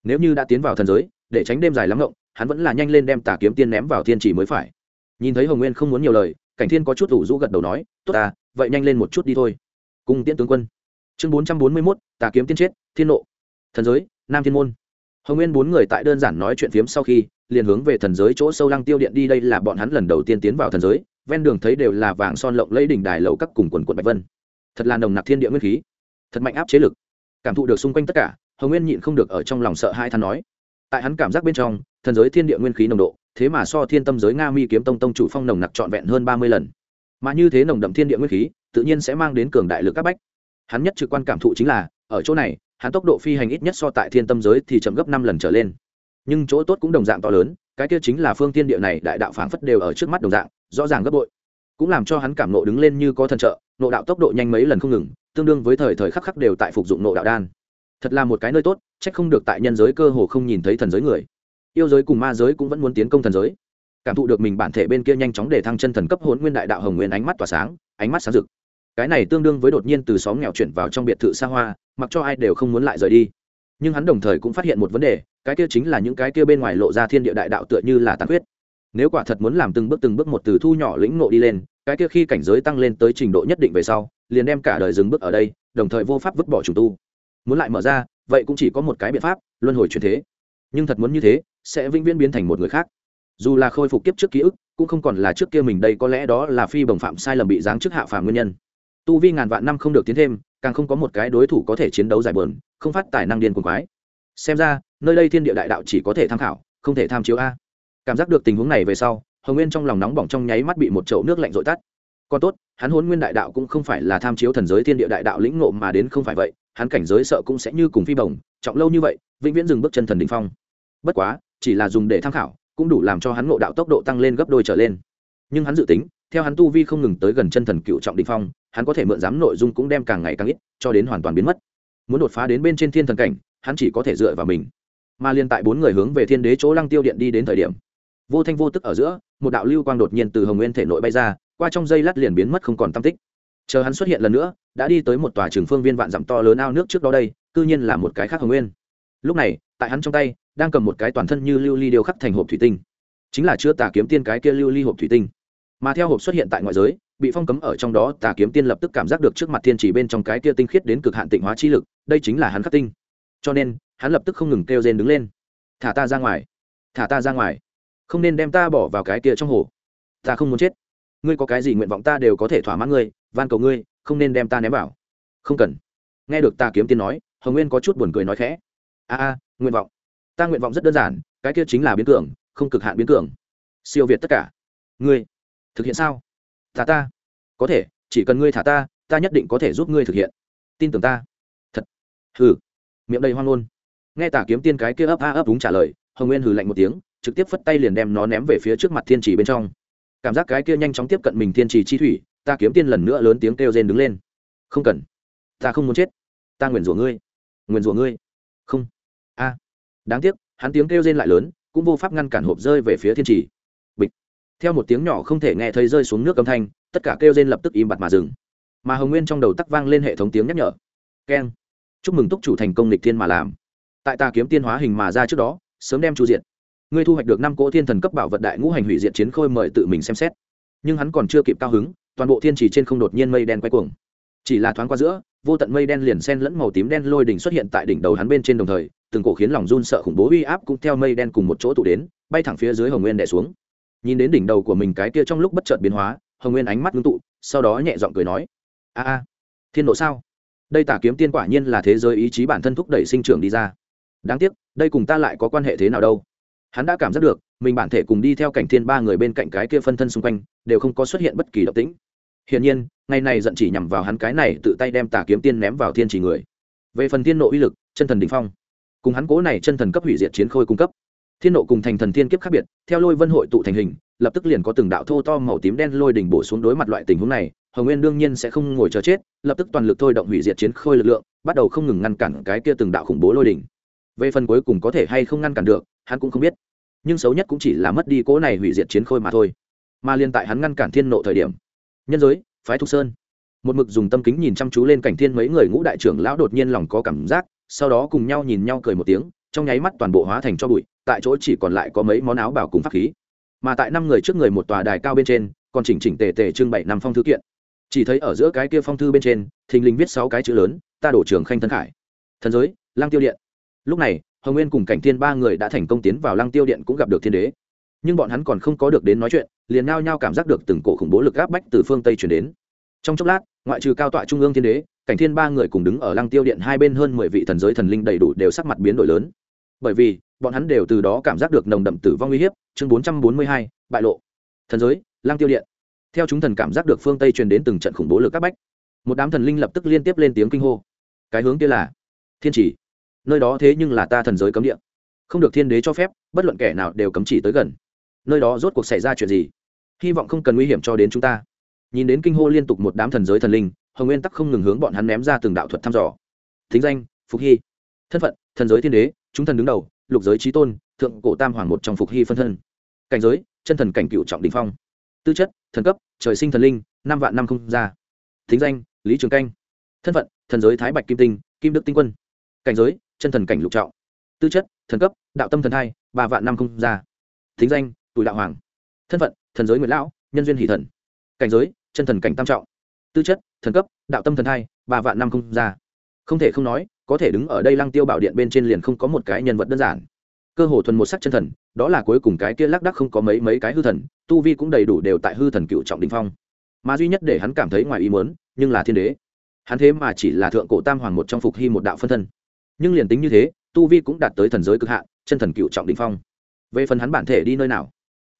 [SPEAKER 1] Nếu như đã tiến vào thần giới, để tránh đêm dài lắm ngộng, hắn vẫn là nhanh lên đem tà kiếm tiên ném vào thiên chỉ mới phải. Nhìn thấy hồng nguyên không muốn nhiều lời, cảnh thiên có chút ủ rũ gật đầu nói, tốt ta, vậy nhanh lên một chút đi thôi. Cùng tiễn tướng quân chương bốn trăm bốn mươi mốt, tà kiếm tiên chết, thiên nộ. Thần giới, nam thiên môn. Hồng nguyên bốn người tại đơn giản nói chuyện phiếm sau khi, liền hướng về thần giới chỗ sâu lăng tiêu điện đi đây là bọn hắn lần đầu tiên tiến vào thần giới, ven đường thấy đều là vàng son lộng lấy đỉnh đài lầu các cùng quần quận bạch vân. Thật là nồng nặc thiên địa nguyên khí. Thật mạnh áp chế lực. Cảm thụ được xung quanh tất cả, hồng nguyên nhịn không được ở trong lòng sợ hai than nói. Tại hắn cảm giác bên trong, thần giới thiên địa nguyên khí nồng độ, thế mà so thiên tâm giới nga mi kiếm tông tông chủ phong nồng nặc trọn vẹn hơn ba mươi lần. Mà như thế nồng đậm thiên địa nguyên khí, tự nhiên sẽ mang đến cường đại lực các bách hắn nhất trực quan cảm thụ chính là, ở chỗ này, hắn tốc độ phi hành ít nhất so tại thiên tâm giới thì chậm gấp năm lần trở lên. Nhưng chỗ tốt cũng đồng dạng to lớn, cái kia chính là phương tiên địa này đại đạo phảng phất đều ở trước mắt đồng dạng, rõ ràng gấp bội. Cũng làm cho hắn cảm nộ đứng lên như có thần trợ, nộ đạo tốc độ nhanh mấy lần không ngừng, tương đương với thời thời khắc khắc đều tại phục dụng nộ đạo đan. Thật là một cái nơi tốt trách không được tại nhân giới cơ hồ không nhìn thấy thần giới người. Yêu giới cùng ma giới cũng vẫn muốn tiến công thần giới. Cảm thụ được mình bản thể bên kia nhanh chóng để thăng chân thần cấp hồn nguyên đại đạo hồng nguyên ánh mắt tỏa sáng, ánh mắt sáng rực cái này tương đương với đột nhiên từ xóm nghèo chuyển vào trong biệt thự xa hoa, mặc cho ai đều không muốn lại rời đi. Nhưng hắn đồng thời cũng phát hiện một vấn đề, cái kia chính là những cái kia bên ngoài lộ ra thiên địa đại đạo tựa như là tàn huyết nếu quả thật muốn làm từng bước từng bước một từ thu nhỏ lĩnh nộ đi lên, cái kia khi cảnh giới tăng lên tới trình độ nhất định về sau, liền đem cả đời dừng bước ở đây, đồng thời vô pháp vứt bỏ trùng tu. Muốn lại mở ra, vậy cũng chỉ có một cái biện pháp, luân hồi truyền thế. Nhưng thật muốn như thế, sẽ vĩnh viễn biến thành một người khác. Dù là khôi phục kiếp trước ký ức, cũng không còn là trước kia mình đây có lẽ đó là phi bồng phạm sai lầm bị giáng trước hạ phàm nguyên nhân tu vi ngàn vạn năm không được tiến thêm, càng không có một cái đối thủ có thể chiến đấu giải bờn không phát tài năng điên cuồng quái. Xem ra, nơi đây thiên địa đại đạo chỉ có thể tham khảo, không thể tham chiếu a. Cảm giác được tình huống này về sau, hồng nguyên trong lòng nóng bỏng trong nháy mắt bị một chậu nước lạnh dội tắt. Còn tốt, hắn hôn nguyên đại đạo cũng không phải là tham chiếu thần giới thiên địa đại đạo lĩnh ngộ mà đến không phải vậy, hắn cảnh giới sợ cũng sẽ như cùng phi bồng trọng lâu như vậy, vĩnh viễn dừng bước chân thần đình phong. Bất quá, chỉ là dùng để tham khảo, cũng đủ làm cho hắn ngộ đạo tốc độ tăng lên gấp đôi trở lên. Nhưng hắn dự tính, theo hắn tu vi không ngừng tới gần chân thần cựu trọng đình phong hắn có thể mượn giám nội dung cũng đem càng ngày càng ít, cho đến hoàn toàn biến mất. Muốn đột phá đến bên trên thiên thần cảnh, hắn chỉ có thể dựa vào mình. Mà liên tại bốn người hướng về thiên đế chỗ lăng tiêu điện đi đến thời điểm, vô thanh vô tức ở giữa, một đạo lưu quang đột nhiên từ hồng nguyên thể nội bay ra, qua trong dây lát liền biến mất không còn tam tích. Chờ hắn xuất hiện lần nữa, đã đi tới một tòa trường phương viên vạn dặm to lớn ao nước trước đó đây, cư nhiên là một cái khác hồng nguyên. Lúc này, tại hắn trong tay, đang cầm một cái toàn thân như lưu ly điêu khắc thành hộp thủy tinh. Chính là chứa tà kiếm tiên cái kia lưu ly hộp thủy tinh mà theo hộp xuất hiện tại ngoại giới, bị phong cấm ở trong đó, tà kiếm tiên lập tức cảm giác được trước mặt thiên chỉ bên trong cái kia tinh khiết đến cực hạn tịnh hóa chi lực, đây chính là hắn khắc tinh. Cho nên, hắn lập tức không ngừng kêu rên đứng lên. Thả ta ra ngoài! Thả ta ra ngoài! Không nên đem ta bỏ vào cái kia trong hồ! Ta không muốn chết! Ngươi có cái gì nguyện vọng ta đều có thể thỏa mãn ngươi, van cầu ngươi, không nên đem ta ném vào! Không cần. Nghe được ta kiếm tiên nói, hồng nguyên có chút buồn cười nói khẽ. A a, nguyện vọng. Ta nguyện vọng rất đơn giản, cái kia chính là biến cường, không cực hạn biến cường. Siêu việt tất cả. Ngươi thực hiện sao? Thả ta. Có thể, chỉ cần ngươi thả ta ta nhất định có thể giúp ngươi thực hiện. Tin tưởng ta. Thật. Hừ. Miệng đầy hoang ngôn. Nghe tả kiếm tiên cái kia ấp a ấp đúng trả lời, hồng nguyên hừ lạnh một tiếng, trực tiếp phất tay liền đem nó ném về phía trước mặt thiên trì bên trong. Cảm giác cái kia nhanh chóng tiếp cận mình thiên trì chi thủy ta kiếm tiên lần nữa lớn tiếng kêu rên đứng lên. Không cần. Ta không muốn chết. Ta nguyện rủa ngươi. Nguyện rủa ngươi. Không. A. Đáng tiếc, hắn tiếng kêu rên lại lớn, cũng vô pháp ngăn cản hộp rơi về phía thiên trì theo một tiếng nhỏ không thể nghe thấy rơi xuống nước âm thanh, tất cả kêu rên lập tức im bặt mà dừng. Mà hồng nguyên trong đầu tắc vang lên hệ thống tiếng nhắc nhở. Keng. Chúc mừng túc chủ thành công lịch thiên mà làm. Tại ta kiếm tiên hóa hình mà ra trước đó, sớm đem chu diện ngươi thu hoạch được năm cỗ thiên thần cấp bảo vật đại ngũ hành hủy diệt chiến khôi mời tự mình xem xét. Nhưng hắn còn chưa kịp cao hứng, toàn bộ thiên chỉ trên không đột nhiên mây đen quay cuồng. Chỉ là thoáng qua giữa, vô tận mây đen liền xen lẫn màu tím đen lôi đỉnh xuất hiện tại đỉnh đầu hắn bên trên đồng thời, từng cổ khiến lòng run sợ khủng bố uy áp cũng theo mây đen cùng một chỗ tụ đến, bay thẳng phía dưới hồng nguyên đè xuống nhìn đến đỉnh đầu của mình cái kia trong lúc bất chợt biến hóa, hồng nguyên ánh mắt ngưng tụ, sau đó nhẹ giọng cười nói, a a, thiên độ sao? Đây tả kiếm tiên quả nhiên là thế giới ý chí bản thân thúc đẩy sinh trưởng đi ra. Đáng tiếc, đây cùng ta lại có quan hệ thế nào đâu? Hắn đã cảm giác được, mình bản thể cùng đi theo cảnh thiên ba người bên cạnh cái kia phân thân xung quanh, đều không có xuất hiện bất kỳ động tĩnh. Hiển nhiên, ngày này giận chỉ nhằm vào hắn cái này tự tay đem tà kiếm tiên ném vào thiên chỉ người. Về phần thiên nộ uy lực, chân thần đình phong. Cùng hắn cố này chân thần cấp hủy diệt chiến khôi cung cấp thiên nộ cùng thành thần thiên kiếp khác biệt, theo lôi vân hội tụ thành hình, lập tức liền có từng đạo thô to màu tím đen lôi đỉnh bổ xuống đối mặt loại tình huống này, hồng nguyên đương nhiên sẽ không ngồi chờ chết, lập tức toàn lực thôi động hủy diệt chiến khôi lực lượng, bắt đầu không ngừng ngăn cản cái kia từng đạo khủng bố lôi đỉnh. Về phần cuối cùng có thể hay không ngăn cản được, hắn cũng không biết. Nhưng xấu nhất cũng chỉ là mất đi cỗ này hủy diệt chiến khôi mà thôi. Mà liên tại hắn ngăn cản thiên nộ thời điểm, nhân giới, phái thục sơn. Một mực dùng tâm kính nhìn chăm chú lên cảnh thiên mấy người ngũ đại trưởng lão đột nhiên lòng có cảm giác, sau đó cùng nhau nhìn nhau cười một tiếng trong nháy mắt toàn bộ hóa thành cho bụi, tại chỗ chỉ còn lại có mấy món áo bảo cùng pháp khí. Mà tại năm người trước người một tòa đài cao bên trên, còn chỉnh chỉnh tề tề trưng bày năm phong thư kiện. Chỉ thấy ở giữa cái kia phong thư bên trên, thình lình viết sáu cái chữ lớn, ta đổ trường khanh thân khải. Thần giới lang tiêu điện. Lúc này, hồng nguyên cùng cảnh thiên ba người đã thành công tiến vào lang tiêu điện cũng gặp được thiên đế. Nhưng bọn hắn còn không có được đến nói chuyện, liền nao nhao cảm giác được từng cổ khủng bố lực áp bách từ phương tây chuyển đến. Trong chốc lát, ngoại trừ cao tọa trung ương thiên đế cảnh thiên ba người cùng đứng ở lăng tiêu điện hai bên hơn mười vị thần giới thần linh đầy đủ đều sắc mặt biến đổi lớn. Bởi vì, bọn hắn đều từ đó cảm giác được nồng đậm tử vong uy hiếp, chương bốn trăm bốn mươi hai, bại lộ. Thần giới, lăng tiêu điện. Theo chúng thần cảm giác được phương tây truyền đến từng trận khủng bố lực các bách, một đám thần linh lập tức liên tiếp lên tiếng kinh hô. Cái hướng kia là thiên chỉ. Nơi đó thế nhưng là ta thần giới cấm địa. Không được thiên đế cho phép, bất luận kẻ nào đều cấm chỉ tới gần. Nơi đó rốt cuộc xảy ra chuyện gì? Hy vọng không cần nguy hiểm cho đến chúng ta. Nhìn đến kinh hô liên tục một đám thần giới thần linh hồng nguyên tắc không ngừng hướng bọn hắn ném ra từng đạo thuật thăm dò. Thính danh, phục hy. Thân phận, thần giới thiên đế, chúng thần đứng đầu, lục giới trí tôn, thượng cổ tam hoàng một trong phục hy phân thân. Cảnh giới, chân thần cảnh cựu trọng đình phong. Tư chất, thần cấp, trời sinh thần linh, năm vạn năm không ra. Thính danh, lý trường canh. Thân phận, thần giới thái bạch kim tinh, kim đức tinh quân. Cảnh giới, chân thần cảnh lục trọng. Tư chất, thần cấp, đạo tâm thần hai ba vạn năm không ra. Thính danh, tùy đạo hoàng. Thân phận, thần giới nguyễn lão, nhân duyên hỷ thần. Cảnh giới, chân thần cảnh tam trọng tư chất, thần cấp, đạo tâm thần hai ba vạn năm không ra. Không thể không nói, có thể đứng ở đây lăng tiêu bảo điện bên trên liền không có một cái nhân vật đơn giản. Cơ hồ thuần một sắc chân thần, đó là cuối cùng cái kia lác đắc không có mấy mấy cái hư thần, tu vi cũng đầy đủ đều tại hư thần cựu trọng đình phong. Mà duy nhất để hắn cảm thấy ngoài ý muốn, nhưng là thiên đế. Hắn thế mà chỉ là thượng cổ tam hoàng một trong phục hy một đạo phân thân. Nhưng liền tính như thế, tu vi cũng đạt tới thần giới cực hạn, chân thần cựu trọng đình phong. Về phần hắn bản thể đi nơi nào,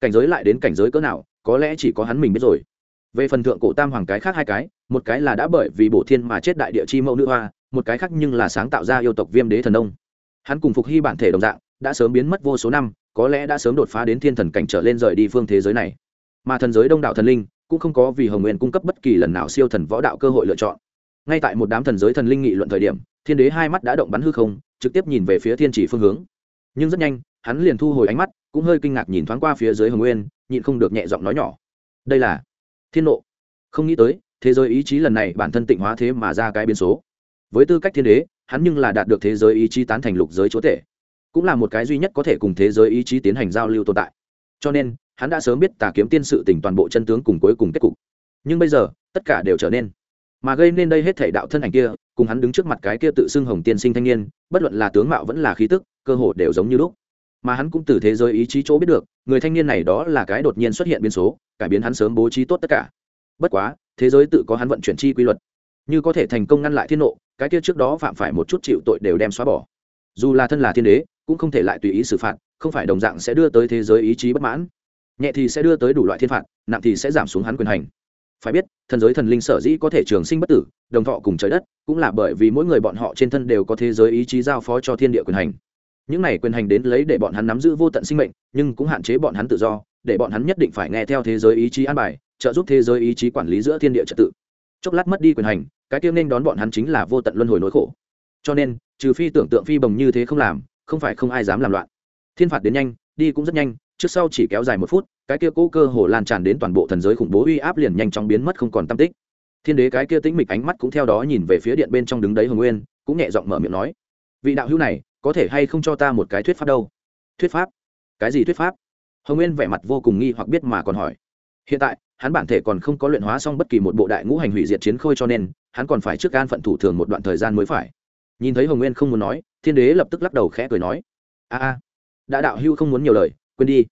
[SPEAKER 1] cảnh giới lại đến cảnh giới cỡ nào, có lẽ chỉ có hắn mình biết rồi về phần thượng cổ tam hoàng cái khác hai cái, một cái là đã bởi vì bổ thiên mà chết đại địa chi mẫu nữ hoa, một cái khác nhưng là sáng tạo ra yêu tộc viêm đế thần ông hắn cùng phục hy bản thể đồng dạng, đã sớm biến mất vô số năm, có lẽ đã sớm đột phá đến thiên thần cảnh trở lên rời đi phương thế giới này. Mà thần giới đông đạo thần linh, cũng không có vì hồng nguyên cung cấp bất kỳ lần nào siêu thần võ đạo cơ hội lựa chọn. Ngay tại một đám thần giới thần linh nghị luận thời điểm, thiên đế hai mắt đã động bắn hư không, trực tiếp nhìn về phía thiên chỉ phương hướng. Nhưng rất nhanh, hắn liền thu hồi ánh mắt, cũng hơi kinh ngạc nhìn thoáng qua phía dưới hồng nguyên, nhịn không được nhẹ giọng nói nhỏ. Đây là thiên nộ. Không nghĩ tới, thế giới ý chí lần này bản thân tịnh hóa thế mà ra cái biến số. Với tư cách thiên đế, hắn nhưng là đạt được thế giới ý chí tán thành lục giới chúa tể. Cũng là một cái duy nhất có thể cùng thế giới ý chí tiến hành giao lưu tồn tại. Cho nên, hắn đã sớm biết tà kiếm tiên sự tỉnh toàn bộ chân tướng cùng cuối cùng kết cục. Nhưng bây giờ, tất cả đều trở nên. Mà gây nên đây hết thể đạo thân ảnh kia, cùng hắn đứng trước mặt cái kia tự xưng hồng tiên sinh thanh niên, bất luận là tướng mạo vẫn là khí tức, cơ hồ đều giống như lúc mà hắn cũng từ thế giới ý chí chỗ biết được, người thanh niên này đó là cái đột nhiên xuất hiện biến số, cải biến hắn sớm bố trí tốt tất cả. Bất quá, thế giới tự có hắn vận chuyển chi quy luật. Như có thể thành công ngăn lại thiên nộ, cái kia trước đó phạm phải một chút chịu tội đều đem xóa bỏ. Dù là thân là thiên đế, cũng không thể lại tùy ý xử phạt, không phải đồng dạng sẽ đưa tới thế giới ý chí bất mãn. Nhẹ thì sẽ đưa tới đủ loại thiên phạt, nặng thì sẽ giảm xuống hắn quyền hành. Phải biết, thần giới thần linh sở dĩ có thể trường sinh bất tử, đồng thọ cùng trời đất, cũng là bởi vì mỗi người bọn họ trên thân đều có thế giới ý chí giao phó cho thiên địa quyền hành những này quyền hành đến lấy để bọn hắn nắm giữ vô tận sinh mệnh, nhưng cũng hạn chế bọn hắn tự do, để bọn hắn nhất định phải nghe theo thế giới ý chí an bài, trợ giúp thế giới ý chí quản lý giữa thiên địa trật tự. Chốc lát mất đi quyền hành, cái tiêu nên đón bọn hắn chính là vô tận luân hồi nỗi khổ. Cho nên, trừ phi tưởng tượng phi bồng như thế không làm, không phải không ai dám làm loạn. Thiên phạt đến nhanh, đi cũng rất nhanh, trước sau chỉ kéo dài một phút, cái kia cố cơ hồ lan tràn đến toàn bộ thần giới khủng bố uy áp liền nhanh chóng biến mất không còn tâm tích. Thiên đế cái kia tĩnh mịch ánh mắt cũng theo đó nhìn về phía điện bên trong đứng đấy hồng nguyên, cũng nhẹ giọng mở miệng nói, vị đạo hữu này có thể hay không cho ta một cái thuyết pháp đâu? Thuyết pháp? Cái gì thuyết pháp? Hồng nguyên vẻ mặt vô cùng nghi hoặc biết mà còn hỏi. Hiện tại, hắn bản thể còn không có luyện hóa xong bất kỳ một bộ đại ngũ hành hủy diệt chiến khôi cho nên, hắn còn phải trước gan phận thủ thường một đoạn thời gian mới phải. Nhìn thấy hồng nguyên không muốn nói, thiên đế lập tức lắc đầu khẽ cười nói. A a, đã đạo hưu không muốn nhiều lời, quên đi.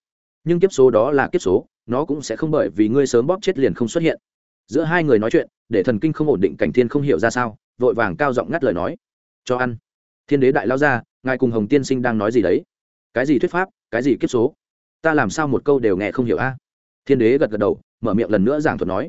[SPEAKER 1] Nhưng kiếp số đó là kiếp số, nó cũng sẽ không bởi vì ngươi sớm bóp chết liền không xuất hiện. Giữa hai người nói chuyện, để thần kinh không ổn định cảnh thiên không hiểu ra sao, vội vàng cao giọng ngắt lời nói. Cho ăn. Thiên đế đại lao ra ngài cùng hồng tiên sinh đang nói gì đấy? Cái gì thuyết pháp, cái gì kiếp số? Ta làm sao một câu đều nghe không hiểu a? Thiên đế gật gật đầu, mở miệng lần nữa giảng thuật nói.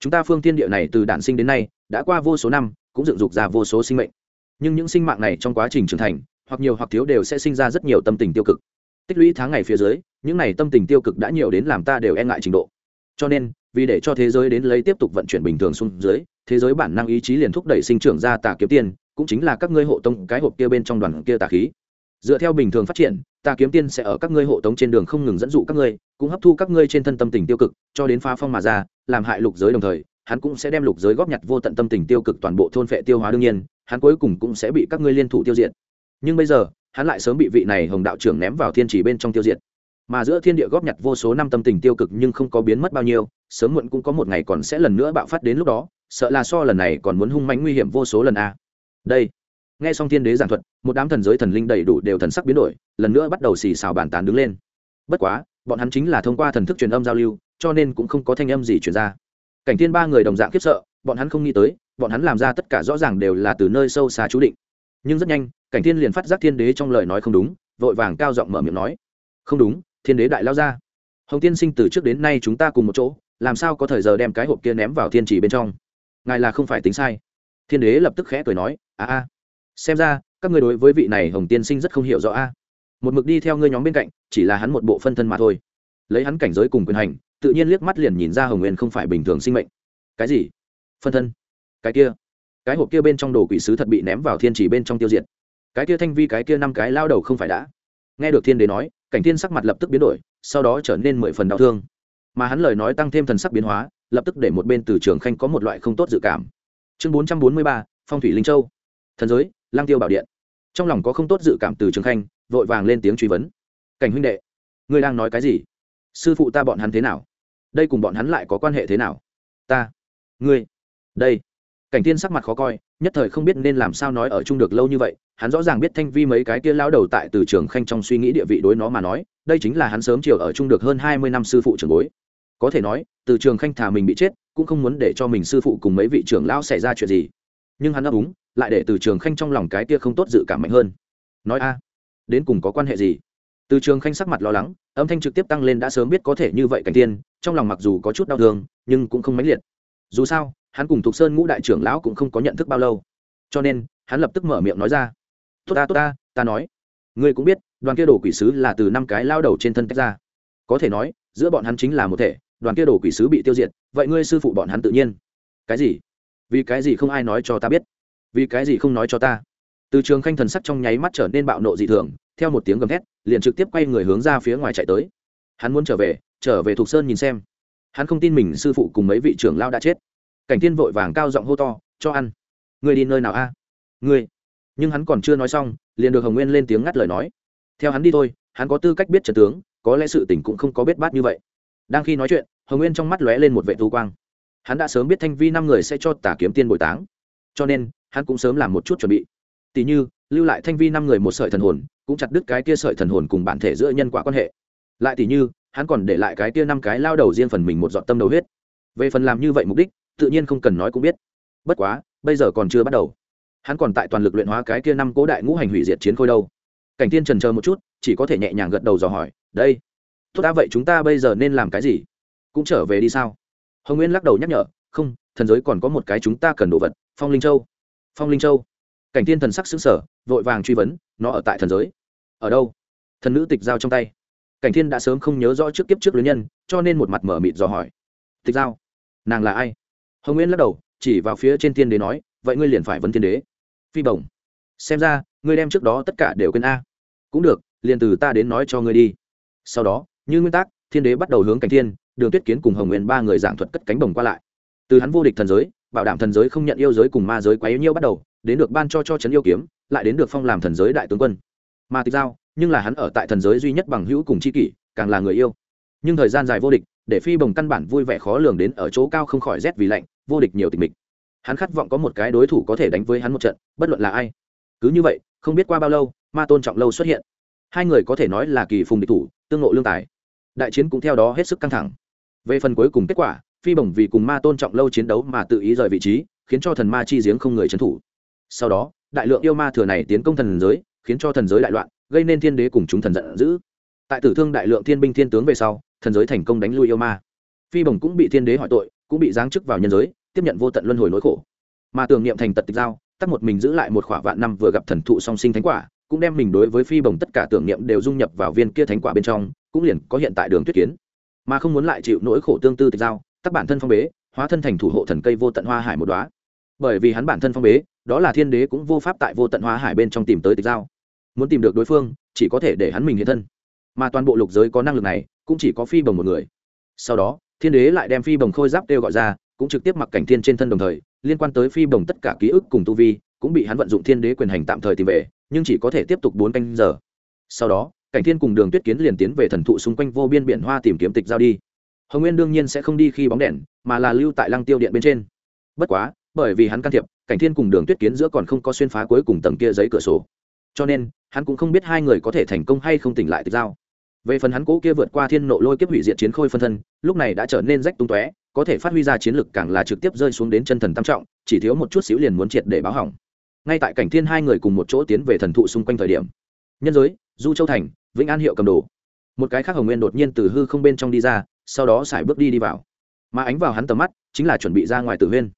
[SPEAKER 1] Chúng ta phương thiên địa này từ đản sinh đến nay, đã qua vô số năm, cũng dựng dục ra vô số sinh mệnh. Nhưng những sinh mạng này trong quá trình trưởng thành, hoặc nhiều hoặc thiếu đều sẽ sinh ra rất nhiều tâm tình tiêu cực. Tích lũy tháng ngày phía dưới, những này tâm tình tiêu cực đã nhiều đến làm ta đều e ngại trình độ. Cho nên, vì để cho thế giới đến lấy tiếp tục vận chuyển bình thường xuống dưới, thế giới bản năng ý chí liền thúc đẩy sinh trưởng ra tà kiếm tiền cũng chính là các ngươi hộ tông cái hộp kia bên trong đoàn kia tà khí. Dựa theo bình thường phát triển tà kiếm tiên sẽ ở các ngươi hộ tống trên đường không ngừng dẫn dụ các ngươi, cũng hấp thu các ngươi trên thân tâm tình tiêu cực, cho đến phá phong mà ra, làm hại lục giới đồng thời, hắn cũng sẽ đem lục giới góp nhặt vô tận tâm tình tiêu cực toàn bộ thôn phệ tiêu hóa đương nhiên, hắn cuối cùng cũng sẽ bị các ngươi liên thủ tiêu diệt. Nhưng bây giờ, hắn lại sớm bị vị này hồng đạo trưởng ném vào thiên trì bên trong tiêu diệt. Mà giữa thiên địa góp nhặt vô số năm tâm tình tiêu cực nhưng không có biến mất bao nhiêu, sớm muộn cũng có một ngày còn sẽ lần nữa bạo phát đến lúc đó, sợ là so lần này còn muốn hung mãnh nguy hiểm vô số lần a đây. Nghe xong thiên đế giảng thuật, một đám thần giới thần linh đầy đủ đều thần sắc biến đổi, lần nữa bắt đầu xì xào bàn tán đứng lên. Bất quá, bọn hắn chính là thông qua thần thức truyền âm giao lưu, cho nên cũng không có thanh âm gì truyền ra. Cảnh thiên ba người đồng dạng khiếp sợ, bọn hắn không nghĩ tới, bọn hắn làm ra tất cả rõ ràng đều là từ nơi sâu xa chú định. Nhưng rất nhanh, cảnh thiên liền phát giác thiên đế trong lời nói không đúng, vội vàng cao giọng mở miệng nói, không đúng, thiên đế đại lao ra. Hồng tiên sinh từ trước đến nay chúng ta cùng một chỗ, làm sao có thời giờ đem cái hộp kia ném vào thiên trì bên trong? Ngài là không phải tính sai thiên đế lập tức khẽ cười nói, a a, xem ra, các ngươi đối với vị này hồng tiên sinh rất không hiểu rõ a. Một mực đi theo ngươi nhóm bên cạnh, chỉ là hắn một bộ phân thân mà thôi. Lấy hắn cảnh giới cùng quyền hành, tự nhiên liếc mắt liền nhìn ra hồng nguyên không phải bình thường sinh mệnh. Cái gì? Phân thân? Cái kia? Cái hộp kia bên trong đồ quỷ sứ thật bị ném vào thiên chỉ bên trong tiêu diệt. Cái kia thanh vi, cái kia năm cái lao đầu không phải đã. Nghe được thiên đế nói, cảnh thiên sắc mặt lập tức biến đổi, sau đó trở nên mười phần đau thương. Mà hắn lời nói tăng thêm thần sắc biến hóa, lập tức để một bên từ trường khanh có một loại không tốt dự cảm chương bốn trăm bốn mươi ba, phong thủy linh châu. Thần giới lang tiêu bảo điện. Trong lòng có không tốt dự cảm từ trường khanh, vội vàng lên tiếng truy vấn. Cảnh huynh đệ, ngươi đang nói cái gì? Sư phụ ta bọn hắn thế nào? Đây cùng bọn hắn lại có quan hệ thế nào? Ta, ngươi, đây. Cảnh tiên sắc mặt khó coi, nhất thời không biết nên làm sao nói ở chung được lâu như vậy. Hắn rõ ràng biết thanh vi mấy cái kia lao đầu tại từ trường khanh trong suy nghĩ địa vị đối nó mà nói. Đây chính là hắn sớm chiều ở chung được hơn hai mươi năm sư phụ trường bối. Có thể nói, từ trường khanh thả mình bị chết cũng không muốn để cho mình sư phụ cùng mấy vị trưởng lão xảy ra chuyện gì. Nhưng hắn ấp úng lại để từ trường khanh trong lòng cái kia không tốt dự cảm mạnh hơn. Nói a, đến cùng có quan hệ gì? Từ trường khanh sắc mặt lo lắng, âm thanh trực tiếp tăng lên đã sớm biết có thể như vậy cảnh tiên, trong lòng mặc dù có chút đau thương, nhưng cũng không mãnh liệt. Dù sao, hắn cùng thục sơn ngũ đại trưởng lão cũng không có nhận thức bao lâu. Cho nên, hắn lập tức mở miệng nói ra. Tốt ta tốt ta ta nói. Ngươi cũng biết, đoàn kia đồ quỷ sứ là từ năm cái lao đầu trên thân tách ra. Có thể nói, giữa bọn hắn chính là một thể đoàn kia đồ quỷ sứ bị tiêu diệt, vậy ngươi sư phụ bọn hắn tự nhiên. Cái gì? Vì cái gì không ai nói cho ta biết? Vì cái gì không nói cho ta? Từ trường khanh thần sắc trong nháy mắt trở nên bạo nộ dị thường, theo một tiếng gầm thét, liền trực tiếp quay người hướng ra phía ngoài chạy tới. Hắn muốn trở về trở về thục sơn nhìn xem. Hắn không tin mình sư phụ cùng mấy vị trưởng lao đã chết. Cảnh tiên vội vàng cao giọng hô to, cho ăn. Ngươi đi nơi nào a? À? nhưng hắn còn chưa nói xong, liền được hồng nguyên lên tiếng ngắt lời nói. Theo hắn đi thôi, hắn có tư cách biết trần tướng, có lẽ sự tình cũng không có biết bát như vậy. Đang khi nói chuyện hồng nguyên trong mắt lóe lên một vệ thu quang. Hắn đã sớm biết thanh vi năm người sẽ cho tả kiếm tiên bồi táng. Cho nên, hắn cũng sớm làm một chút chuẩn bị. Tỷ như, lưu lại thanh vi năm người một sợi thần hồn, cũng chặt đứt cái kia sợi thần hồn cùng bản thể giữa nhân quả quan hệ. Lại tỷ như, hắn còn để lại cái kia năm cái lao đầu riêng phần mình một dọn tâm đầu huyết. Về phần làm như vậy mục đích, tự nhiên không cần nói cũng biết. Bất quá, bây giờ còn chưa bắt đầu. Hắn còn tại toàn lực luyện hóa cái kia năm cố đại ngũ hành hủy diệt chiến khôi đâu. Cảnh tiên trần chờ một chút, chỉ có thể nhẹ nhàng gật đầu dò hỏi, đây, tốt đã vậy chúng ta bây giờ nên làm cái gì? Cũng trở về đi sao? Hồng nguyên lắc đầu nhắc nhở, không, thần giới còn có một cái chúng ta cần đồ vật, phong linh châu. Phong linh châu? Cảnh tiên thần sắc xứng sở vội vàng truy vấn, nó ở tại thần giới? Ở đâu? Thần nữ tịch giao trong tay. Cảnh thiên đã sớm không nhớ rõ trước kiếp trước luyến nhân, cho nên một mặt mở mịt dò hỏi. Tịch giao? Nàng là ai? Hồng nguyên lắc đầu, chỉ vào phía trên tiên đế nói, vậy ngươi liền phải vấn tiên đế. Phi bổng. Xem ra, ngươi đem trước đó tất cả đều quên a. Cũng được, liền từ ta đến nói cho ngươi đi. Sau đó, như nguyên tắc, thiên đế bắt đầu hướng cảnh thiên đường tuyết kiến cùng hồng nguyên ba người giảng thuật cất cánh bồng qua lại. Từ hắn vô địch thần giới, bảo đảm thần giới không nhận yêu giới cùng ma giới quá yếu nhiêu bắt đầu, đến được ban cho cho trấn yêu kiếm, lại đến được phong làm thần giới đại tướng quân. Ma tịch giao, nhưng là hắn ở tại thần giới duy nhất bằng hữu cùng c h i kỷ, càng là người yêu. Nhưng thời gian dài vô địch, để phi bồng căn bản vui vẻ khó lường đến ở chỗ cao không khỏi rét vì lạnh, vô địch nhiều tình mịch. Hắn khát vọng có một cái đối thủ có thể đánh với hắn một trận, bất luận là ai. Cứ như vậy, không biết qua bao lâu, ma tôn trọng lâu xuất hiện. Hai người có thể nói là kỳ phùng địch thủ, tương ngộ lương tài. Đại chiến cũng theo đó hết sức căng thẳng về phần cuối cùng kết quả, phi bổng vì cùng ma tôn trọng lâu chiến đấu mà tự ý rời vị trí, khiến cho thần ma chi giếng không người trấn thủ. Sau đó, đại lượng yêu ma thừa này tiến công thần giới, khiến cho thần giới đại loạn, gây nên thiên đế cùng chúng thần giận dữ. Tại tử thương đại lượng thiên binh thiên tướng về sau, thần giới thành công đánh lui yêu ma. Phi bổng cũng bị thiên đế hỏi tội, cũng bị giáng chức vào nhân giới, tiếp nhận vô tận luân hồi nỗi khổ. Mà tưởng niệm thành tật tịch giao, tắt một mình giữ lại một khỏa vạn năm vừa gặp thần thụ song sinh thánh quả, cũng đem mình đối với phi bồng tất cả tưởng niệm đều dung nhập vào viên kia thánh quả bên trong, cũng liền có hiện tại đường tuyết kiến mà không muốn lại chịu nỗi khổ tương tư tịch giao, tắc bản thân phong bế, hóa thân thành thủ hộ thần cây vô tận hoa hải một đoá bởi vì hắn bản thân phong bế, đó là thiên đế cũng vô pháp tại vô tận hoa hải bên trong tìm tới tịch giao. Muốn tìm được đối phương, chỉ có thể để hắn mình hiện thân. Mà toàn bộ lục giới có năng lực này, cũng chỉ có phi bồng một người. Sau đó, thiên đế lại đem phi bồng khôi giáp kêu gọi ra, cũng trực tiếp mặc cảnh thiên trên thân đồng thời, liên quan tới phi bồng tất cả ký ức cùng tu vi, cũng bị hắn vận dụng thiên đế quyền hành tạm thời tìm về, nhưng chỉ có thể tiếp tục bốn canh giờ. Sau đó cảnh thiên cùng đường tuyết kiến liền tiến về thần thụ xung quanh vô biên biển hoa tìm kiếm tịch giao đi. Hồng nguyên đương nhiên sẽ không đi khi bóng đèn, mà là lưu tại lăng tiêu điện bên trên. Bất quá, bởi vì hắn can thiệp, cảnh thiên cùng đường tuyết kiến giữa còn không có xuyên phá cuối cùng tầng kia giấy cửa sổ. Cho nên, hắn cũng không biết hai người có thể thành công hay không tỉnh lại tịch giao. Về phần hắn cố kia vượt qua thiên nộ lôi kiếp hủy diệt chiến khôi phân thân, lúc này đã trở nên rách tung tóe, có thể phát huy ra chiến lực càng là trực tiếp rơi xuống đến chân thần tam trọng, chỉ thiếu một chút xíu liền muốn triệt để báo hỏng. Ngay tại cảnh thiên hai người cùng một chỗ tiến về thần thụ xung quanh thời điểm, nhân giới, du châu thành vĩnh an hiệu cầm đồ. Một cái khác hồng nguyên đột nhiên từ hư không bên trong đi ra, sau đó xài bước đi đi vào. Mà ánh vào hắn tầm mắt, chính là chuẩn bị ra ngoài tử huyên.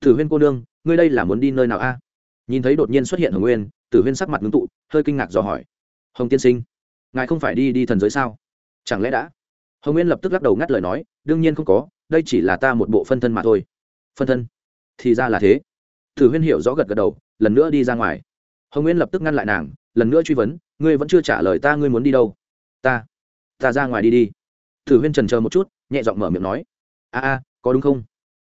[SPEAKER 1] Tử huyên cô nương, ngươi đây là muốn đi nơi nào a? Nhìn thấy đột nhiên xuất hiện hồng nguyên, tử huyên sắc mặt ngưng tụ, hơi kinh ngạc dò hỏi. Hồng tiên sinh, ngài không phải đi đi thần giới sao? Chẳng lẽ đã? Hồng nguyên lập tức lắc đầu ngắt lời nói, đương nhiên không có, đây chỉ là ta một bộ phân thân mà thôi. Phân thân? Thì ra là thế. Tử huyên hiểu rõ gật gật đầu, lần nữa đi ra ngoài. Hồng nguyên lập tức ngăn lại nàng, lần nữa truy vấn ngươi vẫn chưa trả lời ta ngươi muốn đi đâu? Ta ta ra ngoài đi đi. Thử huyên trần chờ một chút, nhẹ giọng mở miệng nói. A a, có đúng không?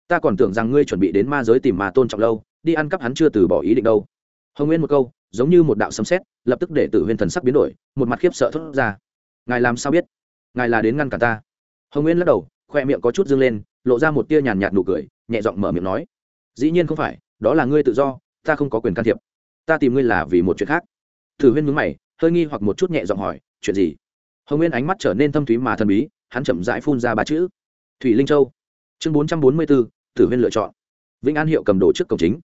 [SPEAKER 1] Ta còn tưởng rằng ngươi chuẩn bị đến ma giới tìm mà tôn trọng lâu, đi ăn cắp hắn chưa từ bỏ ý định đâu. Hồng nguyên một câu, giống như một đạo sấm sét, lập tức để tử huyên thần sắc biến đổi, một mặt khiếp sợ thốt ra. Ngài làm sao biết? Ngài là đến ngăn cả ta. Hồng nguyên lắc đầu, khoe miệng có chút dâng lên, lộ ra một tia nhàn nhạt nụ cười, nhẹ giọng mở miệng nói. Dĩ nhiên không phải, đó là ngươi tự do, ta không có quyền can thiệp. Ta tìm ngươi là vì một chuyện khác. Thử huyên mướn mày hơi nghi hoặc một chút nhẹ giọng hỏi, chuyện gì? Hồng nguyên ánh mắt trở nên thâm thúy mà thần bí, hắn chậm rãi phun ra ba chữ. Thủy linh châu. Chương bốn trăm bốn mươi bốn tử huyên lựa chọn. Vĩnh an hiệu cầm đồ trước cổng chính.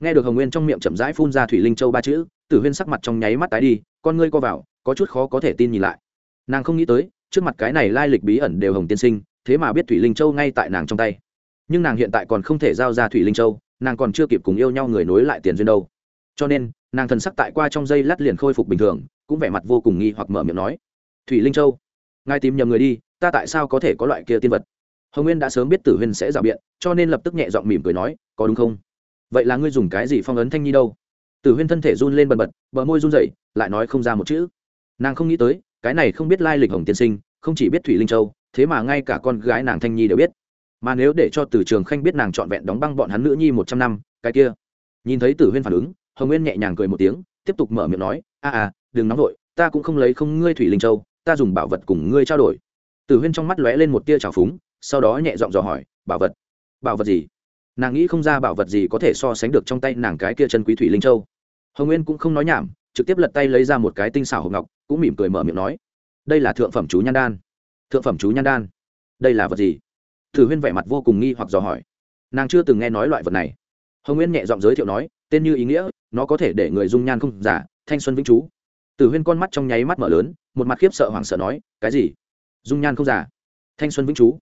[SPEAKER 1] Nghe được hồng nguyên trong miệng chậm rãi phun ra thủy linh châu ba chữ, tử huyên sắc mặt trong nháy mắt tái đi, con ngươi co vào, có chút khó có thể tin nhìn lại. Nàng không nghĩ tới, trước mặt cái này lai lịch bí ẩn đều hồng tiên sinh, thế mà biết thủy linh châu ngay tại nàng trong tay. Nhưng nàng hiện tại còn không thể giao ra thủy linh châu, nàng còn chưa kịp cùng yêu nhau người nối lại tiền duyên đâu. Cho nên nàng thần sắc tại qua trong giây lát liền khôi phục bình thường, cũng vẻ mặt vô cùng nghi hoặc mở miệng nói, thủy linh châu, ngài tìm nhầm người đi, ta tại sao có thể có loại kia tiên vật? Hồng nguyên đã sớm biết tử huyên sẽ rào biện, cho nên lập tức nhẹ giọng mỉm cười nói, có đúng không? Vậy là ngươi dùng cái gì phong ấn thanh nhi đâu? Tử huyên thân thể run lên bần bật, bờ môi run rẩy, lại nói không ra một chữ. Nàng không nghĩ tới, cái này không biết lai lịch hồng tiên sinh, không chỉ biết thủy linh châu, thế mà ngay cả con gái nàng thanh nhi đều biết. Mà nếu để cho từ trường khanh biết nàng trọn vẹn đóng băng bọn hắn nữ nhi một trăm năm, cái kia. Nhìn thấy tử huyên phản ứng hồng nguyên nhẹ nhàng cười một tiếng, tiếp tục mở miệng nói, a à đừng nóng vội, ta cũng không lấy không ngươi thủy linh châu, ta dùng bảo vật cùng ngươi trao đổi. Tử huyên trong mắt lóe lên một tia trào phúng, sau đó nhẹ giọng dò hỏi, bảo vật? Bảo vật gì? Nàng nghĩ không ra bảo vật gì có thể so sánh được trong tay nàng cái kia chân quý thủy linh châu. Hồng nguyên cũng không nói nhảm, trực tiếp lật tay lấy ra một cái tinh xảo hộp ngọc, cũng mỉm cười mở miệng nói, đây là thượng phẩm chú nhan đan. Thượng phẩm chú nhan đan? Đây là vật gì? Thử huyên vẻ mặt vô cùng nghi hoặc dò hỏi. Nàng chưa từng nghe nói loại vật này. Hồng nguyên nhẹ giọng giới thiệu nói tên như ý nghĩa, nó có thể để người dung nhan không giả, thanh xuân vĩnh chú tử huyên con mắt trong nháy mắt mở lớn, một mặt khiếp sợ hoảng sợ nói, cái gì? Dung nhan không giả? Thanh xuân vĩnh chú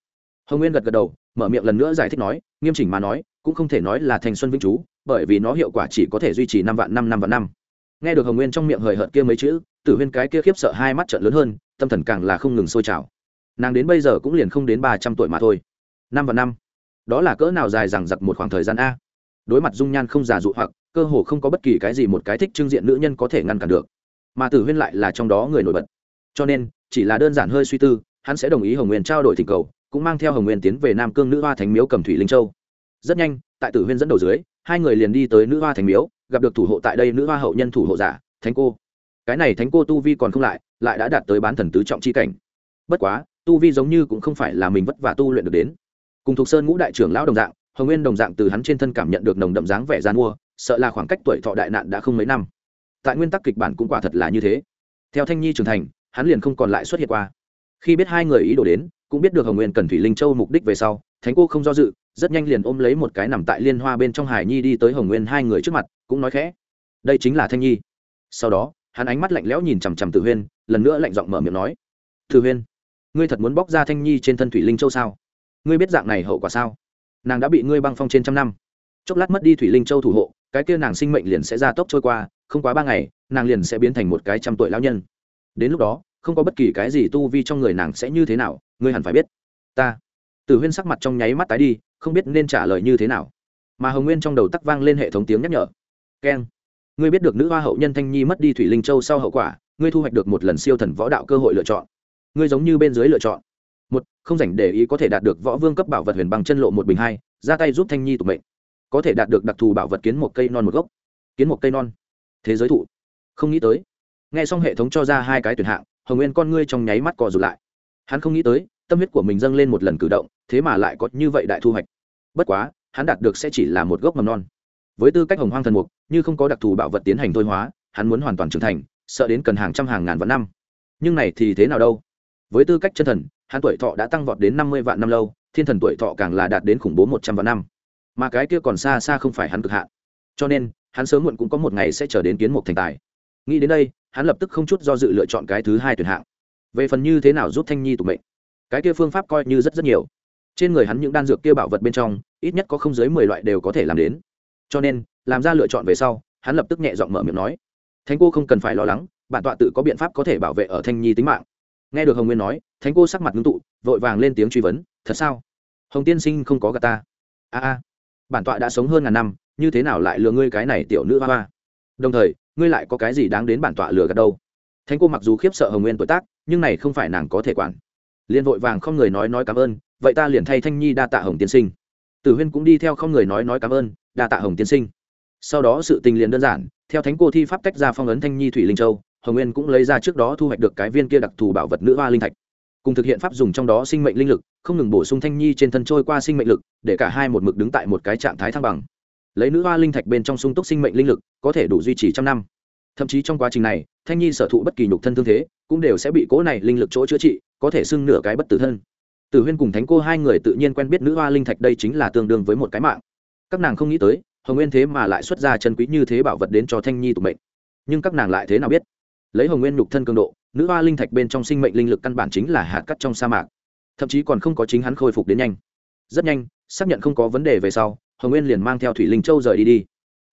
[SPEAKER 1] hồng nguyên gật gật đầu, mở miệng lần nữa giải thích nói, nghiêm chỉnh mà nói, cũng không thể nói là thanh xuân vĩnh chú bởi vì nó hiệu quả chỉ có thể duy trì năm vạn năm năm vạn năm. Nghe được hồng nguyên trong miệng hời hợt kia mấy chữ tử huyên cái kia khiếp sợ hai mắt trợn lớn hơn, tâm thần càng là không ngừng sôi trào. Nàng đến bây giờ cũng liền không đến ba trăm tuổi mà thôi. Năm và năm? Đó là cỡ nào dài rằng giặc một khoảng thời gian a? Đối mặt dung nhan không già dụ hoặc, cơ hồ không có bất kỳ cái gì một cái thích trưng diện nữ nhân có thể ngăn cản được. Mà tử huyên lại là trong đó người nổi bật. Cho nên, chỉ là đơn giản hơi suy tư, hắn sẽ đồng ý hồng nguyên trao đổi thỉnh cầu, cũng mang theo hồng nguyên tiến về nam cương nữ hoa thánh miếu cầm thủy linh châu. Rất nhanh, tại tử huyên dẫn đầu dưới, hai người liền đi tới nữ hoa thánh miếu, gặp được thủ hộ tại đây nữ hoa hậu nhân thủ hộ giả, thánh cô. Cái này thánh cô tu vi còn không lại lại đã đạt tới bán thần tứ trọng chi cảnh. Bất quá, tu vi giống như cũng không phải là mình vất vả tu luyện được đến. Cùng thuộc sơn ngũ đại trưởng lão đồng dạng hồng nguyên đồng dạng từ hắn trên thân cảm nhận được nồng đậm dáng vẻ gian mua, sợ là khoảng cách tuổi thọ đại nạn đã không mấy năm. Tại nguyên tắc kịch bản cũng quả thật là như thế. Theo thanh nhi trưởng thành, hắn liền không còn lại xuất hiện qua. Khi biết hai người ý đồ đến, cũng biết được hồng nguyên cần thủy linh châu mục đích về sau, thánh cô không do dự, rất nhanh liền ôm lấy một cái nằm tại liên hoa bên trong hải nhi đi tới hồng nguyên hai người trước mặt, cũng nói khẽ. Đây chính là thanh nhi. Sau đó, hắn ánh mắt lạnh lẽo nhìn chằm chằm tử huyên, lần nữa lạnh giọng mở miệng nói. Tử huyên, ngươi thật muốn bóc ra thanh nhi trên thân thủy linh châu sao? Ngươi biết dạng này hậu quả sao? Nàng đã bị ngươi băng phong trên trăm năm. Chốc lát mất đi thủy linh châu thủ hộ, cái kia nàng sinh mệnh liền sẽ ra tốc trôi qua, không quá ba ngày, nàng liền sẽ biến thành một cái trăm tuổi lão nhân. Đến lúc đó, không có bất kỳ cái gì tu vi trong người nàng sẽ như thế nào, ngươi hẳn phải biết. Ta. Tử huyên sắc mặt trong nháy mắt tái đi, không biết nên trả lời như thế nào. Mà hồng nguyên trong đầu tắc vang lên hệ thống tiếng nhắc nhở. Keng. Ngươi biết được nữ hoa hậu nhân thanh nhi mất đi thủy linh châu sau hậu quả, ngươi thu hoạch được một lần siêu thần võ đạo cơ hội lựa chọn. Ngươi giống như bên dưới lựa chọn một, không dành để ý có thể đạt được võ vương cấp bảo vật huyền bằng chân lộ một bình hai, ra tay giúp thanh nhi tục mệnh. Có thể đạt được đặc thù bảo vật kiến một cây non một gốc. Kiến một cây non. Thế giới thụ. Không nghĩ tới. Nghe xong hệ thống cho ra hai cái tuyển hạng, hồng nguyên con ngươi trong nháy mắt cò rụt lại. Hắn không nghĩ tới, tâm huyết của mình dâng lên một lần cử động, thế mà lại có như vậy đại thu hoạch. Bất quá, hắn đạt được sẽ chỉ là một gốc mầm non. Với tư cách hồng hoang thần mục, như không có đặc thù bảo vật tiến hành thôi hóa, hắn muốn hoàn toàn trưởng thành, sợ đến cần hàng trăm hàng ngàn vạn năm. Nhưng này thì thế nào đâu? Với tư cách chân thần hắn tuổi thọ đã tăng vọt đến năm mươi vạn năm lâu, thiên thần tuổi thọ càng là đạt đến khủng bố một trăm vạn năm. Mà cái kia còn xa xa không phải hắn cực hạn. Cho nên, hắn sớm muộn cũng có một ngày sẽ trở đến kiến mục thành tài. Nghĩ đến đây, hắn lập tức không chút do dự lựa chọn cái thứ hai tuyển hạng. Về phần như thế nào giúp thanh nhi tụ mệnh, cái kia phương pháp coi như rất rất nhiều. Trên người hắn những đan dược kia bảo vật bên trong, ít nhất có không dưới mười loại đều có thể làm đến. Cho nên, làm ra lựa chọn về sau, hắn lập tức nhẹ giọng mở miệng nói, thánh cô không cần phải lo lắng, bản tọa tự có biện pháp có thể bảo vệ ở thanh nhi tính mạng nghe được hồng nguyên nói, thánh cô sắc mặt ngưng tụ, vội vàng lên tiếng truy vấn, thật sao? Hồng tiên sinh không có gà ta? A a, bản tọa đã sống hơn ngàn năm, như thế nào lại lừa ngươi cái này tiểu nữ hoa hoa? Đồng thời, ngươi lại có cái gì đáng đến bản tọa lừa gạt đâu? Thánh cô mặc dù khiếp sợ hồng nguyên tuổi tác, nhưng này không phải nàng có thể quản. Liền vội vàng không người nói nói cảm ơn, vậy ta liền thay thanh nhi đa tạ hồng tiên sinh. Tử huyên cũng đi theo không người nói nói cảm ơn, đa tạ hồng tiên sinh. Sau đó sự tình liền đơn giản, theo thánh cô thi pháp tách ra phong ấn thanh nhi thủy linh châu hồng nguyên cũng lấy ra trước đó thu hoạch được cái viên kia đặc thù bảo vật nữ hoa linh thạch cùng thực hiện pháp dùng trong đó sinh mệnh linh lực không ngừng bổ sung thanh nhi trên thân trôi qua sinh mệnh lực để cả hai một mực đứng tại một cái trạng thái thăng bằng lấy nữ hoa linh thạch bên trong sung túc sinh mệnh linh lực có thể đủ duy trì trăm năm thậm chí trong quá trình này thanh nhi sở thụ bất kỳ nhục thân thương thế cũng đều sẽ bị cố này linh lực chỗ chữa trị có thể xưng nửa cái bất tử thân tử huyên cùng thánh cô hai người tự nhiên quen biết nữ hoa linh thạch đây chính là tương đương với một cái mạng các nàng không nghĩ tới hồng nguyên thế mà lại xuất ra chân quý như thế bảo vật đến cho thanh nhi tụ mệnh nhưng các nàng lại thế nào biết lấy hồng nguyên nhục thân cường độ, nữ hoa linh thạch bên trong sinh mệnh linh lực căn bản chính là hạt cắt trong sa mạc. Thậm chí còn không có chính hắn khôi phục đến nhanh. Rất nhanh, xác nhận không có vấn đề về sau, hồng nguyên liền mang theo thủy linh châu rời đi đi.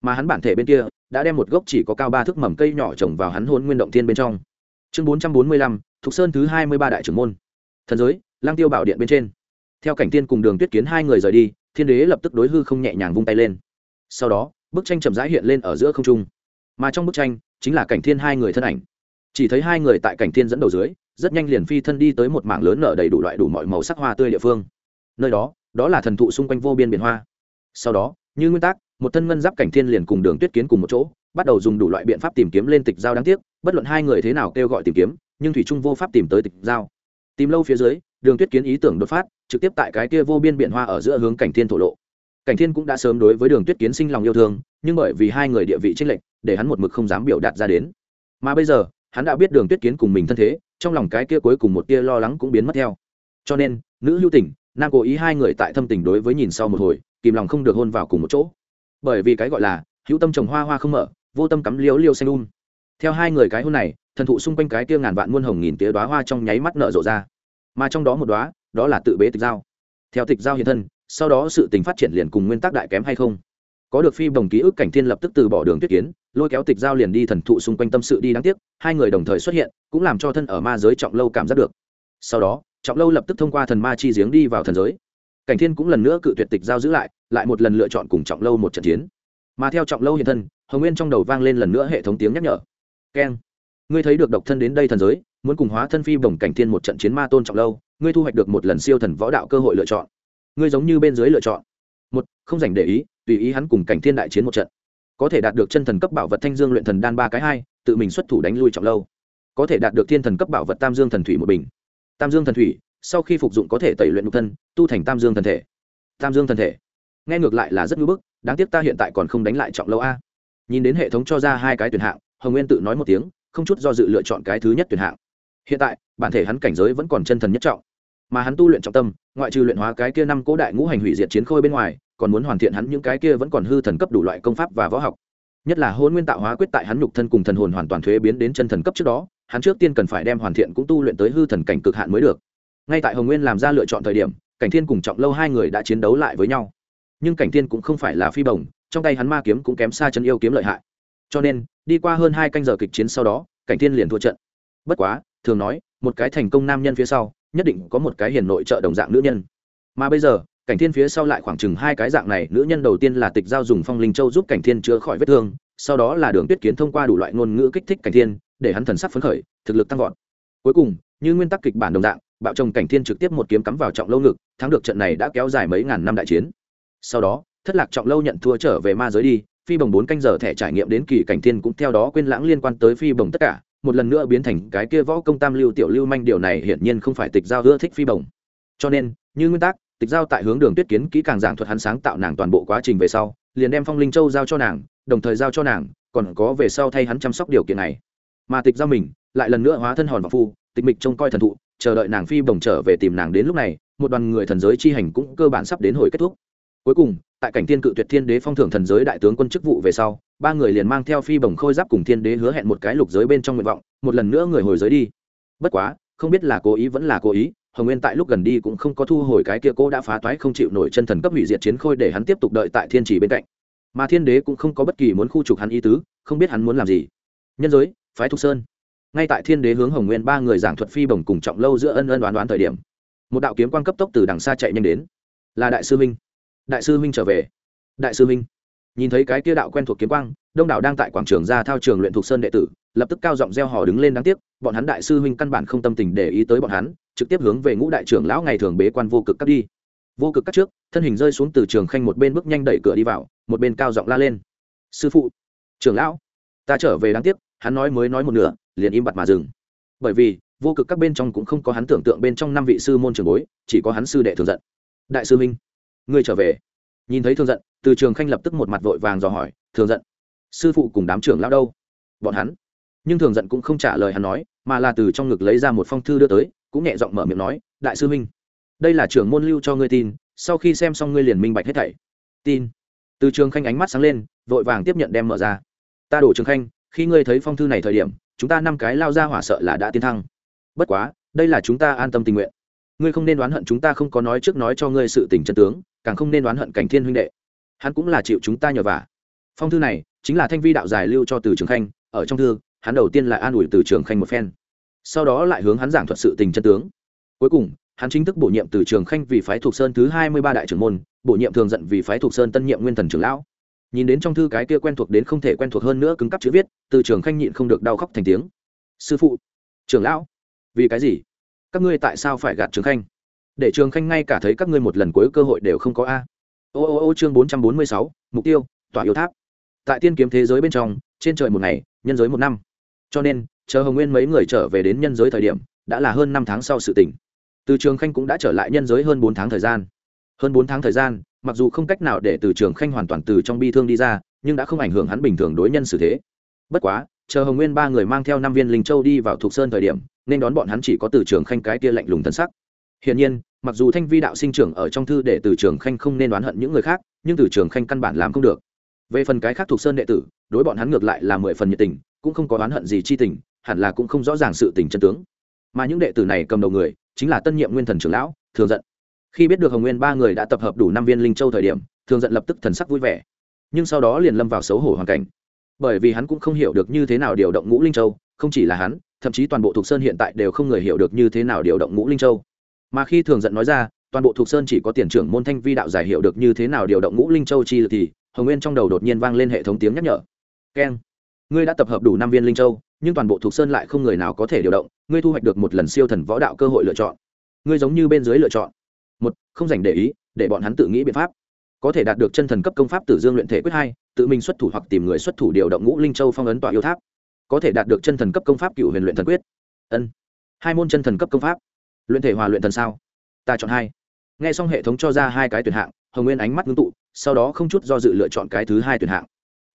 [SPEAKER 1] Mà hắn bản thể bên kia, đã đem một gốc chỉ có cao ba thước mầm cây nhỏ trồng vào hắn hôn nguyên động thiên bên trong. Chương bốn trăm bốn mươi lăm, thục sơn thứ hai mươi ba đại trưởng môn. Thần giới lang tiêu bảo điện bên trên. Theo cảnh tiên cùng đường tuyết kiến hai người rời đi, thiên đế lập tức đối hư không nhẹ nhàng vung tay lên. Sau đó, bức tranh chậm rãi hiện lên ở giữa không trung. Mà trong bức tranh, chính là cảnh thiên hai người thân ảnh chỉ thấy hai người tại cảnh thiên dẫn đầu dưới, rất nhanh liền phi thân đi tới một mảng lớn nở đầy đủ loại đủ mọi màu sắc hoa tươi địa phương. Nơi đó đó là thần thụ xung quanh vô biên biển hoa. Sau đó, như nguyên tắc, một thân ngân giáp cảnh thiên liền cùng đường tuyết kiến cùng một chỗ, bắt đầu dùng đủ loại biện pháp tìm kiếm lên tịch giao đáng tiếc, bất luận hai người thế nào kêu gọi tìm kiếm, nhưng thủy trung vô pháp tìm tới tịch giao. Tìm lâu phía dưới, đường tuyết kiến ý tưởng đột phát, trực tiếp tại cái kia vô biên biển hoa ở giữa hướng cảnh thiên thổ lộ. Cảnh thiên cũng đã sớm đối với đường tuyết kiến sinh lòng yêu thương, nhưng bởi vì hai người địa vị tranh lệch, để hắn một mực không dám biểu đạt ra đến. Mà bây giờ hắn đã biết đường tuyết kiến cùng mình thân thế, trong lòng cái kia cuối cùng một tia lo lắng cũng biến mất theo. Cho nên, nữ hữu tình, nam cố ý hai người tại thâm tình đối với nhìn sau một hồi, kìm lòng không được hôn vào cùng một chỗ. Bởi vì cái gọi là, hữu tâm trồng hoa hoa không mở, vô tâm cắm liễu liêu xanh un theo hai người cái hôn này, thần thụ xung quanh cái kia ngàn vạn muôn hồng nghìn tía đoá hoa trong nháy mắt nở rộ ra. Mà trong đó một đoá đó là tự bế tịch giao. Theo tịch giao hiện thân, sau đó sự tình phát triển liền cùng nguyên tắc đại kém hay không? Có được phi bồng ký ức cảnh thiên lập tức từ bỏ đường tuyết kiến, lôi kéo tịch giao liền đi thần thụ xung quanh tâm sự đi đáng tiếc, hai người đồng thời xuất hiện, cũng làm cho thân ở ma giới trọng lâu cảm giác được. Sau đó, trọng lâu lập tức thông qua thần ma chi giếng đi vào thần giới. Cảnh thiên cũng lần nữa cự tuyệt tịch giao giữ lại lại một lần lựa chọn cùng trọng lâu một trận chiến. Mà theo trọng lâu hiện thân, hồng nguyên trong đầu vang lên lần nữa hệ thống tiếng nhắc nhở. Keng ngươi thấy được độc thân đến đây thần giới, muốn cùng hóa thân phi bồng cảnh thiên một trận chiến ma tôn trọng lâu, ngươi thu hoạch được một lần siêu thần võ đạo cơ hội lựa chọn. Ngươi giống như bên dưới lựa chọn. Một, không dành để ý tùy ý hắn cùng cảnh thiên đại chiến một trận. Có thể đạt được chân thần cấp bảo vật thanh dương luyện thần đan ba cái hai, tự mình xuất thủ đánh lui trọng lâu. Có thể đạt được thiên thần cấp bảo vật tam dương thần thủy một bình. Tam dương thần thủy, sau khi phục dụng có thể tẩy luyện nhục thân, tu thành tam dương thần thể. Tam dương thần thể. Nghe ngược lại là rất ngưỡng bức, đáng tiếc ta hiện tại còn không đánh lại trọng lâu a. Nhìn đến hệ thống cho ra hai cái tuyển hạng, hồng nguyên tự nói một tiếng, không chút do dự lựa chọn cái thứ nhất tuyển hạng. Hiện tại, bản thể hắn cảnh giới vẫn còn chân thần nhất trọng. Mà hắn tu luyện trọng tâm, ngoại trừ luyện hóa cái kia năm cố đại ngũ hành hủy diệt chiến khôi bên ngoài còn muốn hoàn thiện hắn những cái kia vẫn còn hư thần cấp đủ loại công pháp và võ học. Nhất là hôn nguyên tạo hóa quyết tại hắn nhục thân cùng thần hồn hoàn toàn thuế biến đến chân thần cấp trước đó, hắn trước tiên cần phải đem hoàn thiện cũng tu luyện tới hư thần cảnh cực hạn mới được. Ngay tại hồng nguyên làm ra lựa chọn thời điểm, cảnh thiên cùng trọng lâu hai người đã chiến đấu lại với nhau. Nhưng cảnh thiên cũng không phải là phi bồng trong tay hắn ma kiếm cũng kém xa chân yêu kiếm lợi hại. Cho nên, đi qua hơn hai canh giờ kịch chiến sau đó, cảnh thiên liền thua trận. Bất quá, thường nói, một cái thành công nam nhân phía sau, nhất định có một cái hiền nội trợ đồng dạng nữ nhân. Mà bây giờ cảnh thiên phía sau lại khoảng chừng hai cái dạng này, nữ nhân đầu tiên là tịch giao dùng phong linh châu giúp cảnh thiên chữa khỏi vết thương, sau đó là đường tuyết kiến thông qua đủ loại ngôn ngữ kích thích cảnh thiên, để hắn thần sắc phấn khởi, thực lực tăng vọt. Cuối cùng, như nguyên tắc kịch bản đồng dạng, bạo chồng cảnh thiên trực tiếp một kiếm cắm vào trọng lâu ngực, thắng được trận này đã kéo dài mấy ngàn năm đại chiến. Sau đó, thất lạc trọng lâu nhận thua trở về ma giới đi, phi bồng bốn canh giờ thẻ trải nghiệm đến kỳ cảnh thiên cũng theo đó quên lãng liên quan tới phi bồng tất cả, một lần nữa biến thành cái kia võ công tam lưu tiểu lưu manh, điều này hiển nhiên không phải tịch giao ưa thích phi bồng. Cho nên, như nguyên tắc tịch giao tại hướng đường tuyết kiến kỹ càng giảng thuật hắn sáng tạo nàng toàn bộ quá trình về sau, liền đem phong linh châu giao cho nàng, đồng thời giao cho nàng, còn có về sau thay hắn chăm sóc điều kiện này. Mà tịch giao mình, lại lần nữa hóa thân hòn và phu, tịch mịch trông coi thần thụ, chờ đợi nàng phi bồng trở về tìm nàng đến lúc này, một đoàn người thần giới chi hành cũng cơ bản sắp đến hồi kết thúc. Cuối cùng, tại cảnh Tiên cự tuyệt thiên đế phong thưởng thần giới đại tướng quân chức vụ về sau, ba người liền mang theo phi bồng khôi giáp cùng thiên đế hứa hẹn một cái lục giới bên trong nguyện vọng, một lần nữa người hồi giới đi. Bất quá, không biết là cố ý vẫn là cố ý hồng nguyên tại lúc gần đi cũng không có thu hồi cái kia cô đã phá toái không chịu nổi chân thần cấp hủy diệt chiến khôi để hắn tiếp tục đợi tại thiên trì bên cạnh. Mà thiên đế cũng không có bất kỳ muốn khu trục hắn ý tứ, không biết hắn muốn làm gì. Nhân giới, phái thục sơn. Ngay tại thiên đế hướng hồng nguyên ba người giảng thuật phi bồng cùng trọng lâu giữa ân ân đoán đoán thời điểm, một đạo kiếm quan cấp tốc từ đằng xa chạy nhanh đến. Là đại sư minh. Đại sư minh trở về. Đại sư minh. Nhìn thấy cái kia đạo quen thuộc kiếm quang, đông đảo đang tại quảng trường ra thao trường luyện thuộc sơn đệ tử, lập tức cao giọng reo hò đứng lên đáng tiếc bọn hắn đại sư huynh căn bản không tâm tình để ý tới bọn hắn, trực tiếp hướng về ngũ đại trưởng lão ngày thường bế quan vô cực cắt đi. Vô cực cắt trước, thân hình rơi xuống từ trường khanh một bên bước nhanh đẩy cửa đi vào, một bên cao giọng la lên. Sư phụ, trưởng lão, ta trở về đáng tiếc, hắn nói mới nói một nửa, liền im bặt mà dừng. Bởi vì, vô cực các bên trong cũng không có hắn tưởng tượng bên trong năm vị sư môn trường bối, chỉ có hắn sư đệ thường giận. Đại sư minh ngươi trở về. Nhìn thấy thường giận, từ trường khanh lập tức một mặt vội vàng dò hỏi, thường giận, sư phụ cùng đám trưởng lão đâu? Bọn hắn. Nhưng thường giận cũng không trả lời hắn nói mà là từ trong ngực lấy ra một phong thư đưa tới, cũng nhẹ giọng mở miệng nói, đại sư minh đây là trưởng môn lưu cho ngươi tin, sau khi xem xong ngươi liền minh bạch hết thảy. Tin. Từ trường khanh ánh mắt sáng lên, vội vàng tiếp nhận đem mở ra. Ta đổ trường khanh, khi ngươi thấy phong thư này thời điểm, chúng ta năm cái lao ra hỏa sợ là đã tiến thăng. Bất quá, đây là chúng ta an tâm tình nguyện. Ngươi không nên đoán hận chúng ta không có nói trước nói cho ngươi sự tình chân tướng, càng không nên đoán hận cảnh thiên huynh đệ. Hắn cũng là chịu chúng ta nhờ vả. Phong thư này chính là thanh vi đạo giải lưu cho từ trường khanh, ở trong thư hắn đầu tiên là an ủi từ trường khanh một phen, sau đó lại hướng hắn giảng thuật sự tình chân tướng. Cuối cùng, hắn chính thức bổ nhiệm từ trường khanh vì phái thuộc sơn thứ hai mươi ba đại trưởng môn, bổ nhiệm thường giận vì phái thuộc sơn tân nhiệm nguyên thần trưởng lão. Nhìn đến trong thư cái kia quen thuộc đến không thể quen thuộc hơn nữa cứng cắp chữ viết, từ trường khanh nhịn không được đau khóc thành tiếng. Sư phụ, trưởng lão, vì cái gì? Các ngươi tại sao phải gạt trường khanh? Để trường khanh ngay cả thấy các ngươi một lần cuối cơ hội đều không có a. Ô ô ô chương bốn trăm bốn mươi sáu, mục tiêu tỏa yêu tháp. Tại tiên kiếm thế giới bên trong, trên trời một ngày, nhân giới một năm cho nên, chờ hồng nguyên mấy người trở về đến nhân giới thời điểm, đã là hơn năm tháng sau sự tỉnh từ trường khanh cũng đã trở lại nhân giới hơn bốn tháng thời gian. Hơn bốn tháng thời gian, mặc dù không cách nào để từ trường khanh hoàn toàn từ trong bi thương đi ra, nhưng đã không ảnh hưởng hắn bình thường đối nhân xử thế. Bất quá, chờ hồng nguyên ba người mang theo năm viên linh châu đi vào thuộc sơn thời điểm, nên đón bọn hắn chỉ có từ trường khanh cái kia lạnh lùng thân sắc. Hiển nhiên, mặc dù thanh vi đạo sinh trưởng ở trong thư để từ trường khanh không nên đoán hận những người khác, nhưng từ trường khanh căn bản làm không được. Về phần cái khác thuộc sơn đệ tử, đối bọn hắn ngược lại là mười phần nhiệt tình cũng không có oán hận gì chi tình, hẳn là cũng không rõ ràng sự tình chân tướng. Mà những đệ tử này cầm đầu người, chính là tân nhiệm nguyên thần trưởng lão, thường giận. Khi biết được hồng nguyên ba người đã tập hợp đủ năm viên linh châu thời điểm, thường giận lập tức thần sắc vui vẻ. Nhưng sau đó liền lâm vào xấu hổ hoàn cảnh. Bởi vì hắn cũng không hiểu được như thế nào điều động ngũ linh châu, không chỉ là hắn, thậm chí toàn bộ thuộc sơn hiện tại đều không người hiểu được như thế nào điều động ngũ linh châu. Mà khi thường giận nói ra, toàn bộ thuộc sơn chỉ có tiền trưởng môn thanh vi đạo giải hiểu được như thế nào điều động ngũ linh châu chi thì, hồng nguyên trong đầu đột nhiên vang lên hệ thống tiếng nhắc nhở. Keng ngươi đã tập hợp đủ năm viên linh châu, nhưng toàn bộ thuộc sơn lại không người nào có thể điều động, ngươi thu hoạch được một lần siêu thần võ đạo cơ hội lựa chọn. Ngươi giống như bên dưới lựa chọn. Một, không dành để ý, để bọn hắn tự nghĩ biện pháp. Có thể đạt được chân thần cấp công pháp tử dương luyện thể quyết hai, tự mình xuất thủ hoặc tìm người xuất thủ điều động ngũ linh châu phong ấn tọa yêu tháp. Có thể đạt được chân thần cấp công pháp cựu huyền luyện thần quyết. Ân. Hai môn chân thần cấp công pháp. Luyện thể hòa luyện thần sao? Ta chọn hai. N g h e xong hệ thống cho ra hai cái tuyển hạng, hồng nguyên ánh mắt ngưng tụ, sau đó không chút do dự lựa chọn cái thứ hai tuyển hạng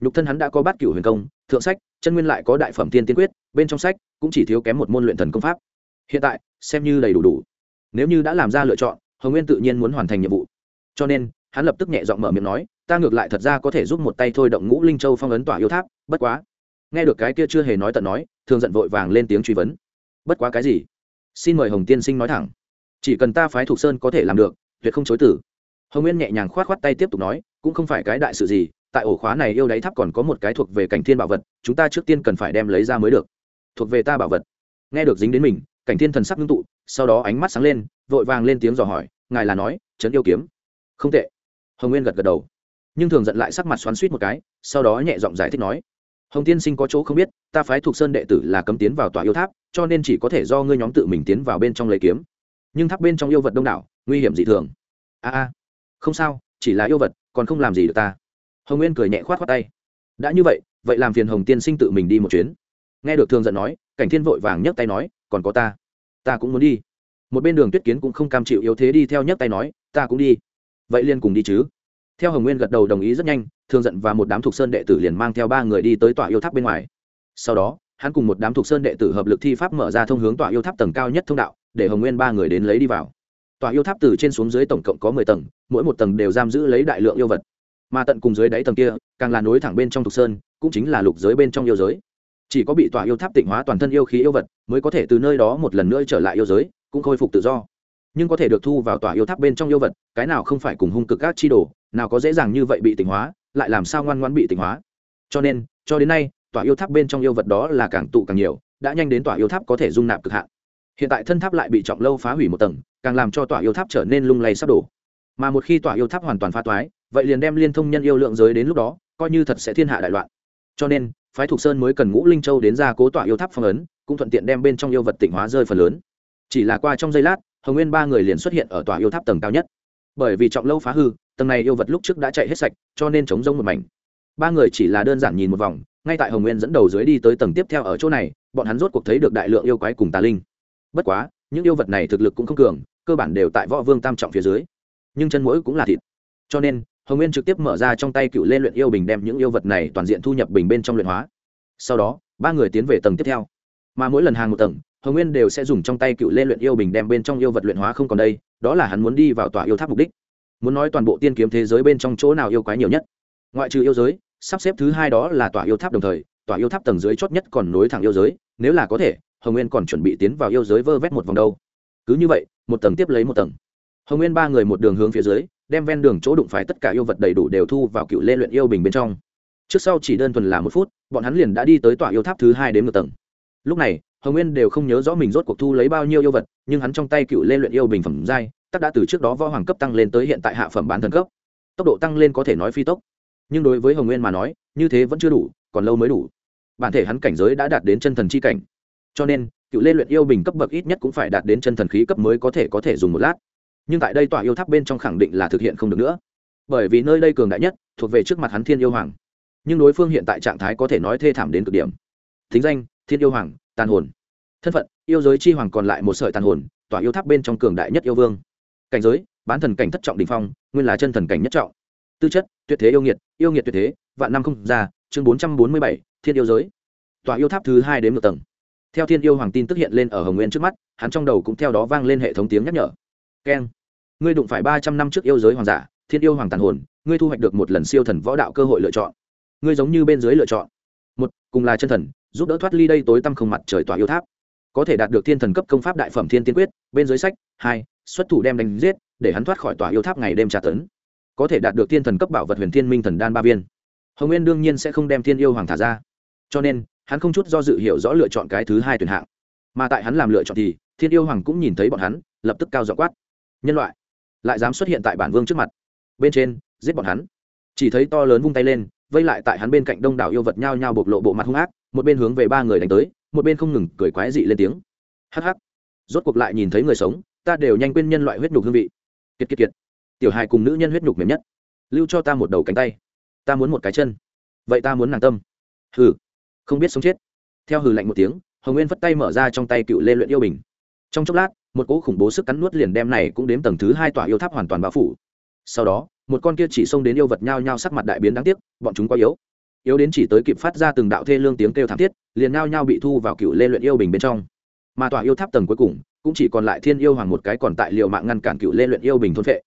[SPEAKER 1] nhục thân hắn đã có bát cửu huyền công, thượng sách, chân nguyên lại có đại phẩm tiên tiên quyết, bên trong sách cũng chỉ thiếu kém một môn luyện thần công pháp. Hiện tại, xem như đầy đủ đủ. Nếu như đã làm ra lựa chọn, hồng nguyên tự nhiên muốn hoàn thành nhiệm vụ. Cho nên, hắn lập tức nhẹ giọng mở miệng nói, ta ngược lại thật ra có thể giúp một tay thôi động ngũ linh châu phong ấn tỏa yêu tháp, bất quá. Nghe được cái kia chưa hề nói tận nói, thường giận vội vàng lên tiếng truy vấn. Bất quá cái gì? Xin mời hồng tiên sinh nói thẳng. Chỉ cần ta phái thục sơn có thể làm được, tuyệt không chối tử hồng nguyên nhẹ nhàng k h o á t k h o á t tay tiếp tục nói, cũng không phải cái đại sự gì tại ổ khóa này yêu đáy tháp còn có một cái thuộc về cảnh thiên bảo vật, chúng ta trước tiên cần phải đem lấy ra mới được. Thuộc về ta bảo vật. Nghe được dính đến mình, cảnh thiên thần sắc ngưng tụ, sau đó ánh mắt sáng lên, vội vàng lên tiếng dò hỏi, ngài là nói, trấn yêu kiếm? Không tệ. Hồng nguyên gật gật đầu. Nhưng thường giận lại sắc mặt xoắn suýt một cái, sau đó nhẹ giọng giải thích nói, hồng tiên sinh có chỗ không biết, ta phái thuộc sơn đệ tử là cấm tiến vào tòa yêu tháp, cho nên chỉ có thể do ngươi nhóm tự mình tiến vào bên trong lấy kiếm. Nhưng tháp bên trong yêu vật đông đảo, nguy hiểm dị thường. A a, không sao, chỉ là yêu vật, còn không làm gì được ta hồng nguyên cười nhẹ khoát khoát tay. Đã như vậy vậy làm phiền hồng tiên sinh tự mình đi một chuyến. Nghe được thường giận nói, cảnh thiên vội vàng nhấc tay nói, còn có ta. Ta cũng muốn đi. Một bên đường tuyết kiến cũng không cam chịu yếu thế đi theo nhấc tay nói, ta cũng đi. Vậy liên cùng đi chứ. Theo hồng nguyên gật đầu đồng ý rất nhanh, thường giận và một đám thuộc sơn đệ tử liền mang theo ba người đi tới tòa yêu tháp bên ngoài. Sau đó, hắn cùng một đám thuộc sơn đệ tử hợp lực thi pháp mở ra thông hướng tòa yêu tháp tầng cao nhất thông đạo, để hồng nguyên ba người đến lấy đi vào. Tòa yêu tháp từ trên xuống dưới tổng cộng có mười tầng, mỗi một tầng đều giam giữ lấy đại lượng yêu vật mà tận cùng dưới đáy tầng kia, càng là nối thẳng bên trong thuộc sơn, cũng chính là lục giới bên trong yêu giới. Chỉ có bị tòa yêu tháp tịnh hóa toàn thân yêu khí yêu vật, mới có thể từ nơi đó một lần nữa trở lại yêu giới, cũng khôi phục tự do. Nhưng có thể được thu vào tòa yêu tháp bên trong yêu vật, cái nào không phải cùng hung cực các chi đồ, nào có dễ dàng như vậy bị tịnh hóa, lại làm sao ngoan ngoan bị tịnh hóa. Cho nên, cho đến nay tòa yêu tháp bên trong yêu vật đó là càng tụ càng nhiều, đã nhanh đến tòa yêu tháp có thể dung nạp cực hạn. Hiện tại thân tháp lại bị trọng lâu phá hủy một tầng, càng làm cho tòa yêu tháp trở nên lung lay sắp đổ. Mà một khi tòa yêu tháp hoàn toàn phá toái vậy liền đem liên thông nhân yêu lượng giới đến lúc đó, coi như thật sẽ thiên hạ đại loạn. Cho nên, phái thục sơn mới cần ngũ linh châu đến ra cố tỏa yêu tháp phong ấn, cũng thuận tiện đem bên trong yêu vật tịnh hóa rơi phần lớn. Chỉ là qua trong giây lát, hồng nguyên ba người liền xuất hiện ở tòa yêu tháp tầng cao nhất. Bởi vì trọng lâu phá hư, tầng này yêu vật lúc trước đã chạy hết sạch, cho nên chống rông một mảnh. Ba người chỉ là đơn giản nhìn một vòng, ngay tại hồng nguyên dẫn đầu dưới đi tới tầng tiếp theo ở chỗ này, bọn hắn rốt cuộc thấy được đại lượng yêu quái cùng tà linh. Bất quá, những yêu vật này thực lực cũng không cường, cơ bản đều tại võ vương tam trọng phía dưới. Nhưng chân mũi cũng là thịt. Cho nên hồng nguyên trực tiếp mở ra trong tay cựu lên luyện yêu bình đem những yêu vật này toàn diện thu nhập bình bên trong luyện hóa. Sau đó, ba người tiến về tầng tiếp theo. Mà mỗi lần hàng một tầng, hồng nguyên đều sẽ dùng trong tay cựu lên luyện yêu bình đem bên trong yêu vật luyện hóa không còn đây, đó là hắn muốn đi vào tòa yêu tháp mục đích. Muốn nói toàn bộ tiên kiếm thế giới bên trong chỗ nào yêu quái nhiều nhất. Ngoại trừ yêu giới, sắp xếp thứ hai đó là tòa yêu tháp đồng thời, tòa yêu tháp tầng dưới chót nhất còn nối thẳng yêu giới, nếu là có thể, hồng nguyên còn chuẩn bị tiến vào yêu giới vơ vét một vòng đâu. Cứ như vậy, một tầng tiếp lấy một tầng. Hồng nguyên ba người một đường hướng phía dưới đem ven đường chỗ đụng phải tất cả yêu vật đầy đủ đều thu vào cựu lê luyện yêu bình bên trong. Trước sau chỉ đơn thuần là một phút, bọn hắn liền đã đi tới tòa yêu tháp thứ hai đến một tầng. Lúc này, hồng nguyên đều không nhớ rõ mình rốt cuộc thu lấy bao nhiêu yêu vật, nhưng hắn trong tay cựu lê luyện yêu bình phẩm giai, tắc đã từ trước đó võ hoàng cấp tăng lên tới hiện tại hạ phẩm bán thần cấp. Tốc độ tăng lên có thể nói phi tốc. Nhưng đối với hồng nguyên mà nói, như thế vẫn chưa đủ, còn lâu mới đủ. Bản thể hắn cảnh giới đã đạt đến chân thần c h i cảnh. Cho nên, cựu lê luyện yêu bình cấp bậc ít nhất cũng phải đạt đến chân thần khí cấp mới có thể có thể dùng một lát nhưng tại đây tòa yêu tháp bên trong khẳng định là thực hiện không được nữa. Bởi vì nơi đây cường đại nhất, thuộc về trước mặt hắn thiên yêu hoàng. Nhưng đối phương hiện tại trạng thái có thể nói thê thảm đến cực điểm. Thính danh, thiên yêu hoàng, tàn hồn. Thân phận, yêu giới chi hoàng còn lại một sợi tàn hồn, tòa yêu tháp bên trong cường đại nhất yêu vương. Cảnh giới, bán thần cảnh thất trọng đình phong, nguyên là chân thần cảnh nhất trọng. Tư chất, tuyệt thế yêu nghiệt yêu nghiệt tuyệt thế, vạn năm không ra chương bốn trăm bốn mươi bảy, thiên yêu giới. Tòa yêu tháp thứ hai đến một tầng. Theo thiên yêu hoàng tin tức hiện lên ở hồng nguyên trước mắt, hắn trong đầu cũng theo đó vang lên hệ thống tiếng nhắc nhở. Keng ngươi đụng phải ba trăm năm trước yêu giới hoàng giả, thiên yêu hoàng tàn hồn, ngươi thu hoạch được một lần siêu thần võ đạo cơ hội lựa chọn. Ngươi giống như bên dưới lựa chọn. Một, cùng là chân thần, giúp đỡ thoát ly đây tối tăm không mặt trời tỏa yêu tháp. Có thể đạt được thiên thần cấp công pháp đại phẩm thiên tiên quyết, bên dưới sách, hai, xuất thủ đem đánh giết, để hắn thoát khỏi tỏa yêu tháp ngày đêm tra tấn. Có thể đạt được thiên thần cấp bảo vật huyền thiên minh thần đan ba viên. Hồng nguyên đương nhiên sẽ không đem thiên yêu hoàng thả ra. Cho nên, hắn không chút do dự hiểu rõ lựa chọn cái thứ hai tuyển hạng. Mà tại hắn làm lựa chọn thì, thiên yêu hoàng cũng nhìn thấy bọn hắn, lập tức cao dọ quát. Nhân loại lại dám xuất hiện tại bản vương trước mặt. Bên trên, giết bọn hắn. Chỉ thấy to lớn vung tay lên, vây lại tại hắn bên cạnh đông đảo yêu vật nhao nhao bộc lộ bộ mặt hung ác, một bên hướng về ba người đánh tới, một bên không ngừng cười quái dị lên tiếng. Hắc hắc. Rốt cuộc lại nhìn thấy người sống, ta đều nhanh quên nhân loại huyết nhục hương vị. Kiệt kiệt kiệt. Tiểu hài cùng nữ nhân huyết nhục mềm nhất. Lưu cho ta một đầu cánh tay. Ta muốn một cái chân. Vậy ta muốn nàng tâm. Hừ. Không biết sống chết. Theo hừ lạnh một tiếng, hồng nguyên phất tay mở ra trong tay cựu lê luyện yêu bình. Trong chốc lát một cỗ khủng bố sức cắn nuốt liền đem này cũng đếm tầng thứ hai tòa yêu tháp hoàn toàn bao phủ. Sau đó, một con kia chỉ xông đến yêu vật nhao nhao sắc mặt đại biến đáng tiếc, bọn chúng quá yếu. Yếu đến chỉ tới kịp phát ra từng đạo thê lương tiếng kêu thảm thiết, liền nhao nhao bị thu vào cựu lê luyện yêu bình bên trong. Mà tòa yêu tháp tầng cuối cùng, cũng chỉ còn lại thiên yêu hoàng một cái còn tại liệu mạng ngăn cản cựu lê luyện yêu bình thôn phệ.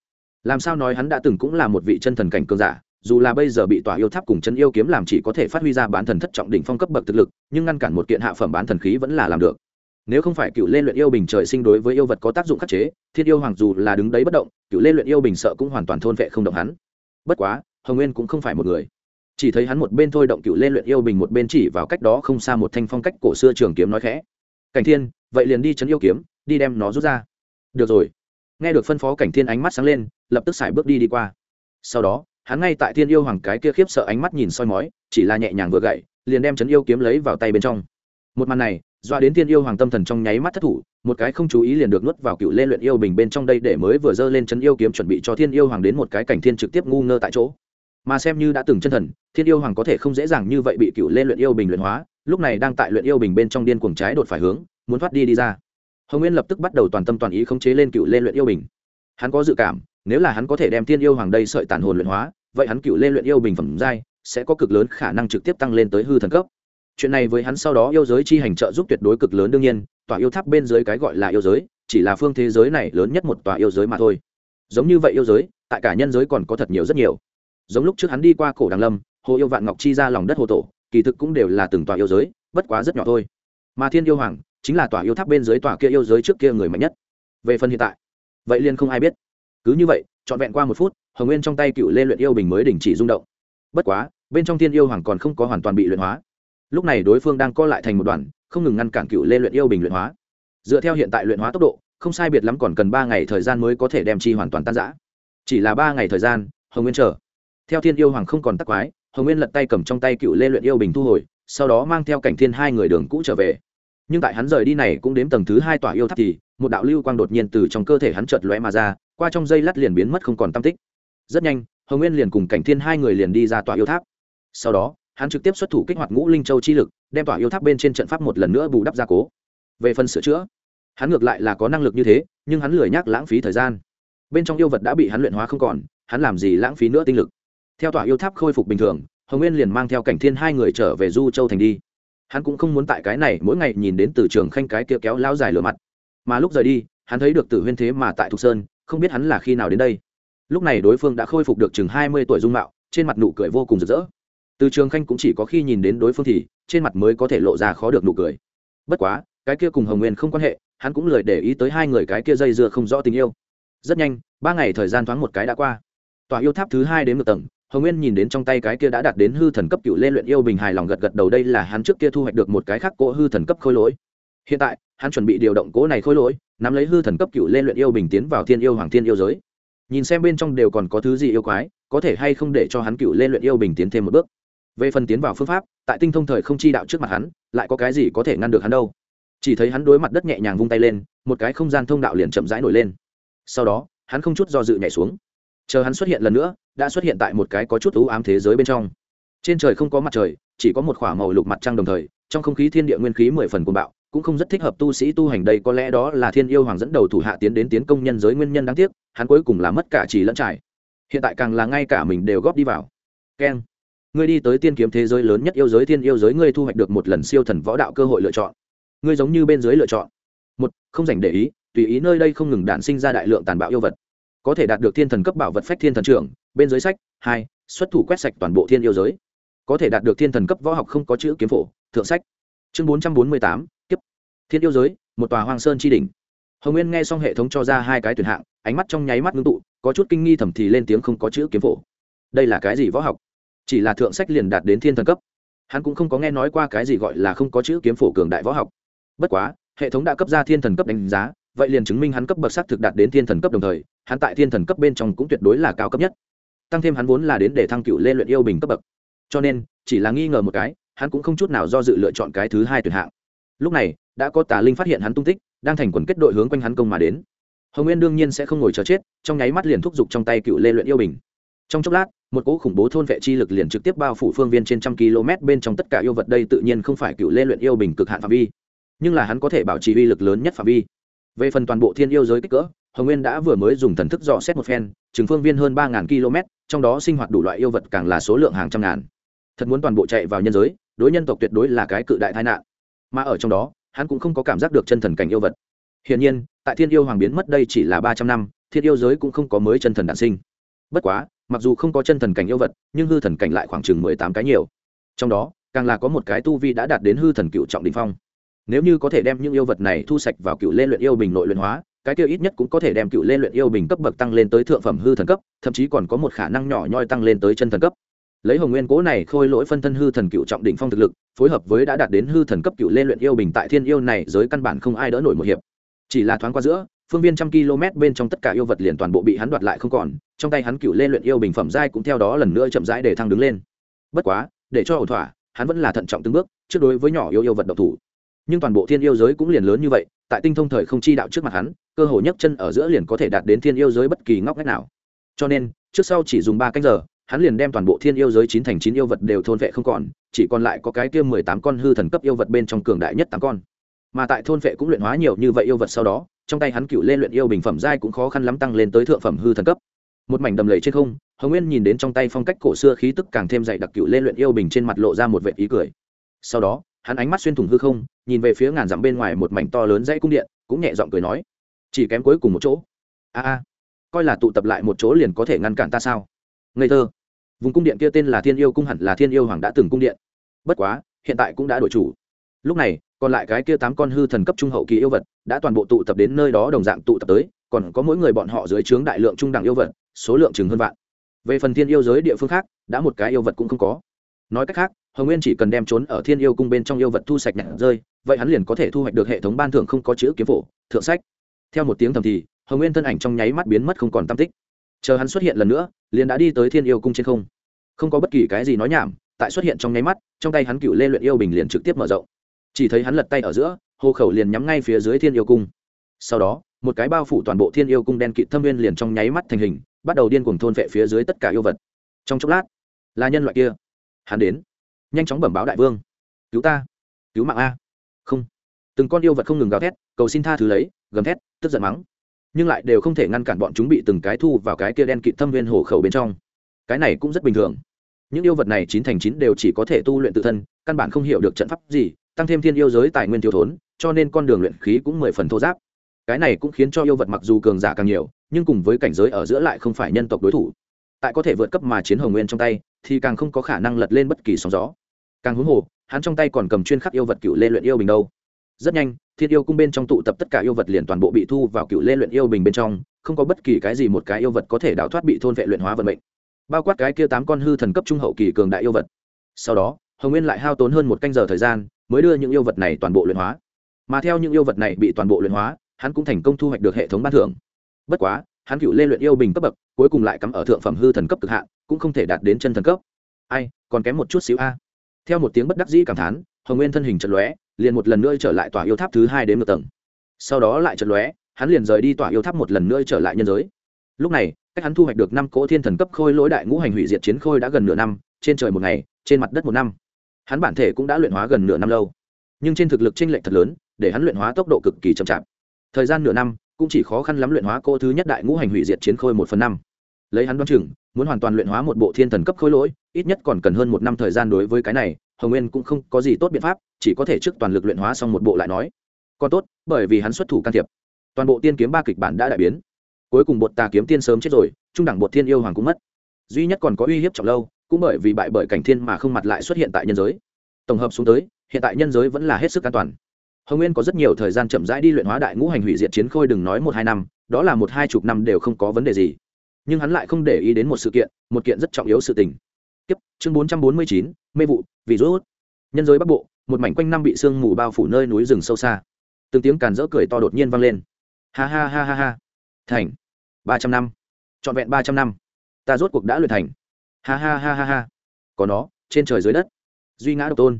[SPEAKER 1] Làm sao nói hắn đã từng cũng là một vị chân thần cảnh cường giả, dù là bây giờ bị tòa yêu tháp cùng chân yêu kiếm làm chỉ có thể phát huy ra bán thần thất trọng đỉnh phong cấp bậc thực lực, nhưng ngăn cản một kiện hạ phẩm bán thần khí vẫn là làm được nếu không phải cựu lê luyện yêu bình trời sinh đối với yêu vật có tác dụng khắc chế, thiên yêu hoàng dù là đứng đấy bất động, cựu lê luyện yêu bình sợ cũng hoàn toàn thôn vệ không động hắn. Bất quá, hồng nguyên cũng không phải một người. Chỉ thấy hắn một bên thôi động cựu lê luyện yêu bình một bên chỉ vào cách đó không xa một thanh phong cách cổ xưa trường kiếm nói khẽ. Cảnh thiên, vậy liền đi chấn yêu kiếm, đi đem nó rút ra. Được rồi. Nghe được phân phó cảnh thiên ánh mắt sáng lên, lập tức xài bước đi đi qua. Sau đó, hắn ngay tại thiên yêu hoàng cái kia khiếp sợ ánh mắt nhìn soi mói, chỉ là nhẹ nhàng vừa gậy, liền đem chấn yêu kiếm lấy vào tay bên trong một màn này doa đến thiên yêu hoàng tâm thần trong nháy mắt thất thủ, một cái không chú ý liền được nuốt vào cựu lê luyện yêu bình bên trong đây để mới vừa dơ lên chân yêu kiếm chuẩn bị cho thiên yêu hoàng đến một cái cảnh thiên trực tiếp ngu ngơ tại chỗ. Mà xem như đã từng chân thần, thiên yêu hoàng có thể không dễ dàng như vậy bị cựu lê luyện yêu bình luyện hóa, lúc này đang tại luyện yêu bình bên trong điên cuồng trái đột phải hướng, muốn thoát đi đi ra. Hồng nguyên lập tức bắt đầu toàn tâm toàn ý khống chế lên cựu lê luyện yêu bình. Hắn có dự cảm, nếu là hắn có thể đem thiên yêu hoàng đây sợi tàn hồn luyện hóa, vậy hắn cựu lê luyện yêu bình phẩm giai sẽ có cực lớn khả năng trực tiếp tăng lên tới hư thần cấp chuyện này với hắn sau đó yêu giới chi hành trợ giúp tuyệt đối cực lớn đương nhiên, tòa yêu tháp bên dưới cái gọi là yêu giới, chỉ là phương thế giới này lớn nhất một tòa yêu giới mà thôi. Giống như vậy yêu giới, tại cả nhân giới còn có thật nhiều rất nhiều. Giống lúc trước hắn đi qua cổ đàng lâm, hồ yêu vạn ngọc chi ra lòng đất hồ tổ, kỳ thực cũng đều là từng tòa yêu giới, bất quá rất nhỏ thôi. Mà thiên yêu hoàng, chính là tòa yêu tháp bên dưới tòa kia yêu giới trước kia người mạnh nhất. Về phần hiện tại, vậy liền không ai biết. Cứ như vậy, trọn vẹn qua một phút, hồng nguyên trong tay cựu lê luyện yêu bình mới đình chỉ rung động. Bất quá, bên trong thiên yêu hoàng còn không có hoàn toàn bị luyện hóa lúc này đối phương đang co lại thành một đoàn, không ngừng ngăn cản cựu lê luyện yêu bình luyện hóa. Dựa theo hiện tại luyện hóa tốc độ, không sai biệt lắm còn cần ba ngày thời gian mới có thể đem chi hoàn toàn tan giã chỉ là ba ngày thời gian, hồng nguyên chờ. Theo thiên yêu hoàng không còn tắc quái, hồng nguyên lật tay cầm trong tay cựu lê luyện yêu bình thu hồi, sau đó mang theo cảnh thiên hai người đường cũ trở về. Nhưng tại hắn rời đi này cũng đến tầng thứ hai tòa yêu tháp thì, một đạo lưu quang đột nhiên từ trong cơ thể hắn chợt lóe mà ra, qua trong dây lát liền biến mất không còn tam tích. Rất nhanh, hồng nguyên liền cùng cảnh thiên hai người liền đi ra tòa yêu tháp. Sau đó hắn trực tiếp xuất thủ kích hoạt ngũ linh châu chi lực, đem tòa yêu tháp bên trên trận pháp một lần nữa bù đắp gia cố. Về phần sửa chữa, hắn ngược lại là có năng lực như thế, nhưng hắn lười nhắc lãng phí thời gian. Bên trong yêu vật đã bị hắn luyện hóa không còn, hắn làm gì lãng phí nữa tinh lực? Theo tòa yêu tháp khôi phục bình thường, hồng nguyên liền mang theo cảnh thiên hai người trở về du châu thành đi. Hắn cũng không muốn tại cái này mỗi ngày nhìn đến từ trường khanh cái kia kéo lao dài lửa mặt. Mà lúc rời đi, hắn thấy được tử huyên thế mà tại thục sơn, không biết hắn là khi nào đến đây. Lúc này đối phương đã khôi phục được chừng hai mươi tuổi dung mạo, trên mặt nụ cười vô cùng rực rỡ từ trường khanh cũng chỉ có khi nhìn đến đối phương thì trên mặt mới có thể lộ ra khó được nụ cười. Bất quá, cái kia cùng hồng nguyên không quan hệ, hắn cũng lười để ý tới hai người cái kia dây dưa không rõ tình yêu. Rất nhanh, ba ngày thời gian thoáng một cái đã qua. Tòa yêu tháp thứ hai đến một tầng, hồng nguyên nhìn đến trong tay cái kia đã đạt đến hư thần cấp cựu lên luyện yêu bình hài lòng gật gật đầu đây là hắn trước kia thu hoạch được một cái khác cỗ hư thần cấp khôi lỗi. Hiện tại, hắn chuẩn bị điều động cỗ này khôi lỗi, nắm lấy hư thần cấp cựu lên luyện yêu bình tiến vào thiên yêu hoàng thiên yêu giới. Nhìn xem bên trong đều còn có thứ gì yêu quái, có thể hay không để cho hắn cựu lên luyện yêu bình tiến thêm một bước về phần tiến vào phương pháp, tại tinh thông thời không chi đạo trước mặt hắn, lại có cái gì có thể ngăn được hắn đâu? Chỉ thấy hắn đối mặt đất nhẹ nhàng vung tay lên, một cái không gian thông đạo liền chậm rãi nổi lên. Sau đó, hắn không chút do dự nhảy xuống. Chờ hắn xuất hiện lần nữa, đã xuất hiện tại một cái có chút ưu ám thế giới bên trong. Trên trời không có mặt trời, chỉ có một k h ỏ a màu lục mặt trăng đồng thời, trong không khí thiên địa nguyên khí mười phần cuồng bạo, cũng không rất thích hợp tu sĩ tu hành đây, có lẽ đó là thiên yêu hoàng dẫn đầu thủ hạ tiến đến tiến công nhân giới nguyên nhân đáng tiếc, hắn cuối cùng là mất cả trì lẫn trải. Hiện tại càng là ngay cả mình đều góp đi vào. Keng ngươi đi tới tiên kiếm thế giới lớn nhất yêu giới thiên yêu giới ngươi thu hoạch được một lần siêu thần võ đạo cơ hội lựa chọn. Ngươi giống như bên dưới lựa chọn. Một, không dành để ý, tùy ý nơi đây không ngừng đản sinh ra đại lượng tàn bạo yêu vật. Có thể đạt được thiên thần cấp bảo vật phách thiên thần trưởng, bên dưới sách, hai, xuất thủ quét sạch toàn bộ thiên yêu giới. Có thể đạt được thiên thần cấp võ học không có chữ kiếm phổ, thượng sách. Chương bốn trăm bốn mươi tám, kiếp. Thiên yêu giới, một tòa hoang sơn tri đình hồng nguyên nghe xong hệ thống cho ra hai cái tuyển hạng, ánh mắt trong nháy mắt ngưng tụ, có chút kinh nghi thầm thì lên tiếng không có chữ kiếm phổ. Đây là cái gì võ học? Chỉ là thượng sách liền đạt đến thiên thần cấp. Hắn cũng không có nghe nói qua cái gì gọi là không có chữ kiếm phổ cường đại võ học. Bất quá, hệ thống đã cấp ra thiên thần cấp đánh giá, vậy liền chứng minh hắn cấp bậc sắc thực đạt đến thiên thần cấp đồng thời, hắn tại thiên thần cấp bên trong cũng tuyệt đối là cao cấp nhất. Tăng thêm hắn vốn là đến để thăng cựu lên luyện yêu bình cấp bậc. Cho nên, chỉ là nghi ngờ một cái, hắn cũng không chút nào do dự lựa chọn cái thứ hai tuyển hạng. Lúc này, đã có tà linh phát hiện hắn tung tích, đang thành quần kết đội hướng quanh hắn công mà đến. Hồng nguyên đương nhiên sẽ không ngồi chờ chết, trong nháy mắt liền thúc giục trong tay cựu lê luyện yêu bình. Trong chốc lát một cỗ khủng bố thôn vệ chi lực liền trực tiếp bao phủ phương viên trên trăm km bên trong tất cả yêu vật đây tự nhiên không phải cựu lê luyện yêu bình cực hạn phạm vi. Nhưng là hắn có thể bảo trì uy lực lớn nhất phạm vi. Về phần toàn bộ thiên yêu giới kích cỡ, hồng nguyên đã vừa mới dùng thần thức dò xét một phen, chừng phương viên hơn ba km, trong đó sinh hoạt đủ loại yêu vật càng là số lượng hàng trăm ngàn. Thật muốn toàn bộ chạy vào nhân giới, đối nhân tộc tuyệt đối là cái cự đại tai nạn. Mà ở trong đó, hắn cũng không có cảm giác được chân thần cảnh yêu vật. Hiển nhiên, tại thiên yêu hoàng biến mất đây chỉ là ba trăm năm, thiên yêu giới cũng không có mới chân thần đản sinh. Bất quá mặc dù không có chân thần cảnh yêu vật, nhưng hư thần cảnh lại khoảng chừng mười tám cái nhiều. Trong đó, càng là có một cái tu vi đã đạt đến hư thần cựu trọng đình phong. Nếu như có thể đem những yêu vật này thu sạch vào cựu lê luyện yêu bình nội luyện hóa, cái kia ít nhất cũng có thể đem cựu lê luyện yêu bình cấp bậc tăng lên tới thượng phẩm hư thần cấp, thậm chí còn có một khả năng nhỏ nhoi tăng lên tới chân thần cấp. Lấy hồng nguyên cố này khôi lỗi phân thân hư thần cựu trọng đỉnh phong thực lực, phối hợp với đã đạt đến hư thần cấp cựu lê luyện yêu bình tại thiên yêu này giới căn bản không ai đỡ nổi một hiệp. Chỉ là thoáng qua giữa, phương viên trăm km bên trong tất cả yêu vật liền toàn bộ bị hắn đoạt lại không còn trong tay hắn cựu lê luyện yêu bình phẩm giai cũng theo đó lần nữa chậm rãi để thăng đứng lên. Bất quá, để cho ổn thỏa, hắn vẫn là thận trọng từng bước, trước đối với nhỏ yêu yêu vật độc thủ. Nhưng toàn bộ thiên yêu giới cũng liền lớn như vậy, tại tinh thông thời không chi đạo trước mặt hắn, cơ hồ nhấc chân ở giữa liền có thể đạt đến thiên yêu giới bất kỳ ngóc ngách nào. Cho nên, trước sau chỉ dùng ba cách giờ, hắn liền đem toàn bộ thiên yêu giới chín thành chín yêu vật đều thôn vệ không còn, chỉ còn lại có cái kia mười tám con hư thần cấp yêu vật bên trong cường đại nhất tám con. Mà tại thôn vệ cũng luyện hóa nhiều như vậy yêu vật sau đó, trong tay hắn cựu lên luyện yêu bình phẩm giai cũng khó khăn lắm tăng lên tới thượng phẩm hư thần cấp một mảnh đầm lầy trên không, hồng nguyên nhìn đến trong tay phong cách cổ xưa khí tức càng thêm dày đặc cựu lên luyện yêu bình trên mặt lộ ra một vệ ý cười. Sau đó, hắn ánh mắt xuyên thủng hư không, nhìn về phía ngàn dặm bên ngoài một mảnh to lớn dãy cung điện, cũng nhẹ giọng cười nói, chỉ kém cuối cùng một chỗ. A a, coi là tụ tập lại một chỗ liền có thể ngăn cản ta sao? Ngây thơ. Vùng cung điện kia tên là thiên yêu cung hẳn là thiên yêu hoàng đã từng cung điện. Bất quá, hiện tại cũng đã đổi chủ. Lúc này, còn lại cái kia tám con hư thần cấp trung hậu kỳ yêu vật đã toàn bộ tụ tập đến nơi đó đồng dạng tụ tập tới, còn có mỗi người bọn họ dưới trướng đại lượng trung đẳng yêu vật số lượng chừng hơn vạn. Về phần thiên yêu giới địa phương khác, đã một cái yêu vật cũng không có. Nói cách khác, hồng nguyên chỉ cần đem trốn ở thiên yêu cung bên trong yêu vật thu sạch nhặt rơi, vậy hắn liền có thể thu hoạch được hệ thống ban thưởng không có chữ kiếm phổ, thượng sách. Theo một tiếng thầm thì, hồng nguyên thân ảnh trong nháy mắt biến mất không còn tam tích. Chờ hắn xuất hiện lần nữa, liền đã đi tới thiên yêu cung trên không. Không có bất kỳ cái gì nói nhảm, tại xuất hiện trong nháy mắt, trong tay hắn cựu lê luyện yêu bình liền trực tiếp mở rộng. Chỉ thấy hắn lật tay ở giữa, hồ khẩu liền nhắm ngay phía dưới thiên yêu cung. Sau đó, một cái bao phủ toàn bộ thiên yêu cung đen kịt thâm viên liền trong nháy mắt thành hình bắt đầu điên cuồng thôn vệ phía dưới tất cả yêu vật. Trong chốc lát, là nhân loại kia. Hắn đến. Nhanh chóng bẩm báo đại vương. Cứu ta. Cứu mạng a. Không. Từng con yêu vật không ngừng gào thét, cầu xin tha thứ lấy, gầm thét, tức giận mắng. Nhưng lại đều không thể ngăn cản bọn chúng bị từng cái thu vào cái kia đen kịt thâm viên hổ khẩu bên trong. Cái này cũng rất bình thường. Những yêu vật này chín thành chín đều chỉ có thể tu luyện tự thân, căn bản không hiểu được trận pháp gì, tăng thêm thiên yêu giới tài nguyên thiếu thốn, cho nên con đường luyện khí cũng mười phần thô giáp. Cái này cũng khiến cho yêu vật mặc dù cường giả càng nhiều nhưng cùng với cảnh giới ở giữa lại không phải nhân tộc đối thủ. Tại có thể vượt cấp mà chiến hồng nguyên trong tay, thì càng không có khả năng lật lên bất kỳ sóng gió. Càng huống hồ, hắn trong tay còn cầm chuyên khắc yêu vật cựu lê luyện yêu bình đâu. Rất nhanh, thiên yêu cung bên trong tụ tập tất cả yêu vật liền toàn bộ bị thu vào cựu lê luyện yêu bình bên trong, không có bất kỳ cái gì một cái yêu vật có thể đào thoát bị thôn vệ luyện hóa vận mệnh. Bao quát cái kia tám con hư thần cấp trung hậu kỳ cường đại yêu vật. Sau đó, hồng nguyên lại hao tốn hơn một canh giờ thời gian, mới đưa những yêu vật này toàn bộ luyện hóa. Mà theo những yêu vật này bị toàn bộ luyện hóa, hắn cũng thành công thu hoạch được hệ thống ban thưởng bất quá, hắn cựu lê luyện yêu bình cấp bậc, cuối cùng lại cắm ở thượng phẩm hư thần cấp cực hạn, cũng không thể đạt đến chân thần cấp. Ai, còn kém một chút xíu a. Theo một tiếng bất đắc dĩ cảm thán, hồng nguyên thân hình trận lóe, liền một lần nữa trở lại tòa yêu tháp thứ hai đến một tầng. Sau đó lại trận lóe, hắn liền rời đi tòa yêu tháp một lần nữa trở lại nhân giới. Lúc này, cách hắn thu hoạch được năm cỗ thiên thần cấp khôi lỗi đại ngũ hành hủy diệt chiến khôi đã gần nửa năm, trên trời một ngày, trên mặt đất một năm. Hắn bản thể cũng đã luyện hóa gần nửa năm lâu. Nhưng trên thực lực tranh lệch thật lớn, để hắn luyện hóa tốc độ cực kỳ chậm chạp. Thời gian nửa năm cũng chỉ khó khăn lắm luyện hóa cô thứ nhất đại ngũ hành hủy diệt chiến khôi một phần năm. Lấy hắn đoán chừng, muốn hoàn toàn luyện hóa một bộ thiên thần cấp khối lỗi, ít nhất còn cần hơn một năm thời gian đối với cái này, hồng nguyên cũng không có gì tốt biện pháp, chỉ có thể trước toàn lực luyện hóa xong một bộ lại nói. Còn tốt, bởi vì hắn xuất thủ can thiệp. Toàn bộ tiên kiếm ba kịch bản đã đại biến. Cuối cùng bột tà kiếm tiên sớm chết rồi, trung đẳng bột thiên yêu hoàng cũng mất. Duy nhất còn có uy hiếp trọng lâu, cũng bởi vì bại bởi cảnh thiên mà không mặt lại xuất hiện tại nhân giới. Tổng hợp xuống tới, hiện tại nhân giới vẫn là hết sức an toàn hồng nguyên có rất nhiều thời gian chậm rãi đi luyện hóa đại ngũ hành hủy diệt chiến khôi đừng nói một hai năm, đó là một hai chục năm đều không có vấn đề gì. Nhưng hắn lại không để ý đến một sự kiện, một kiện rất trọng yếu sự tình. Tiếp, chương bốn trăm bốn mươi chín, mê vụ, vì rút nhân giới bắc bộ, một mảnh quanh năm bị sương mù bao phủ nơi núi rừng sâu xa. Từng tiếng càn rỡ cười to đột nhiên vang lên. Ha ha ha ha ha. Thành, ba trăm năm. Trọn vẹn ba trăm năm. Ta rốt cuộc đã luyện thành. Ha ha ha ha ha. Có nó, trên trời dưới đất. Duy ngã độc tôn.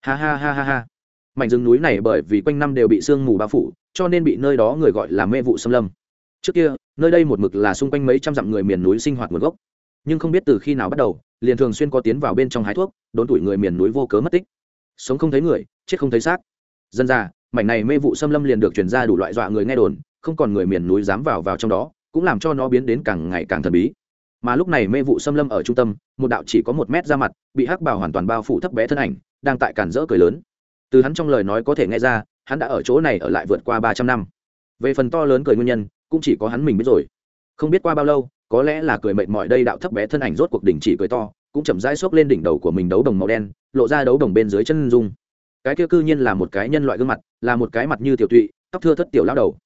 [SPEAKER 1] Ha ha ha ha ha mảnh rừng núi này bởi vì quanh năm đều bị sương mù bao phủ, cho nên bị nơi đó người gọi là mê vụ xâm lâm. Trước kia, nơi đây một mực là xung quanh mấy trăm dặm người miền núi sinh hoạt nguồn gốc. Nhưng không biết từ khi nào bắt đầu, liền thường xuyên có tiến vào bên trong hái thuốc, đốn tuổi người miền núi vô cớ mất tích. Sống không thấy người, chết không thấy xác. Dân ra mảnh này mê vụ xâm lâm liền được chuyển ra đủ loại dọa người nghe đồn, không còn người miền núi dám vào vào trong đó, cũng làm cho nó biến đến càng ngày càng thần bí. Mà lúc này mê vụ xâm lâm ở trung tâm, một đạo chỉ có một mét ra mặt, bị hắc bào hoàn toàn bao phủ thấp bé thân ảnh, đang tại cản rỡ cười lớn từ hắn trong lời nói có thể nghe ra, hắn đã ở chỗ này ở lại vượt qua ba trăm năm. Về phần to lớn cười nguyên nhân, cũng chỉ có hắn mình biết rồi. Không biết qua bao lâu, có lẽ là cười mệt mỏi đây đạo thấp bé thân ảnh rốt cuộc đỉnh chỉ cười to, cũng chậm rãi xốc lên đỉnh đầu của mình đấu đồng màu đen, lộ ra đấu đồng bên dưới chân dung. Cái kia cư nhiên là một cái nhân loại gương mặt, là một cái mặt như tiểu tụy, tóc thưa thất tiểu lao đầu.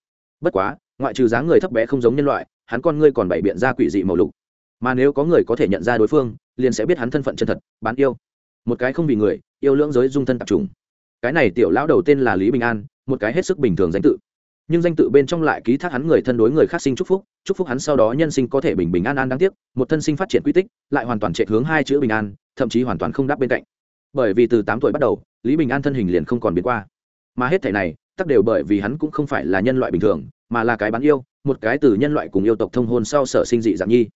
[SPEAKER 1] Bất quá, ngoại trừ dáng người thấp bé không giống nhân loại, hắn con ngươi còn bày biện ra quỷ dị màu lục. Mà nếu có người có thể nhận ra đối phương, liền sẽ biết hắn thân phận chân thật, bán yêu. Một cái không vì người, yêu lưỡng giới dung thân tập trung cái này tiểu lão đầu tên là lý bình an, một cái hết sức bình thường danh tự. Nhưng danh tự bên trong lại ký thác hắn người thân đối người khác sinh chúc phúc chúc phúc hắn sau đó nhân sinh có thể bình bình an an đáng tiếc, một thân sinh phát triển quy tích, lại hoàn toàn chạy hướng hai chữ bình an, thậm chí hoàn toàn không đáp bên cạnh. Bởi vì từ tám tuổi bắt đầu, lý bình an thân hình liền không còn biến qua. Mà hết thể này, tất đều bởi vì hắn cũng không phải là nhân loại bình thường, mà là cái bán yêu, một cái từ nhân loại cùng yêu tộc thông hôn sau sở sinh dị dạng nhi.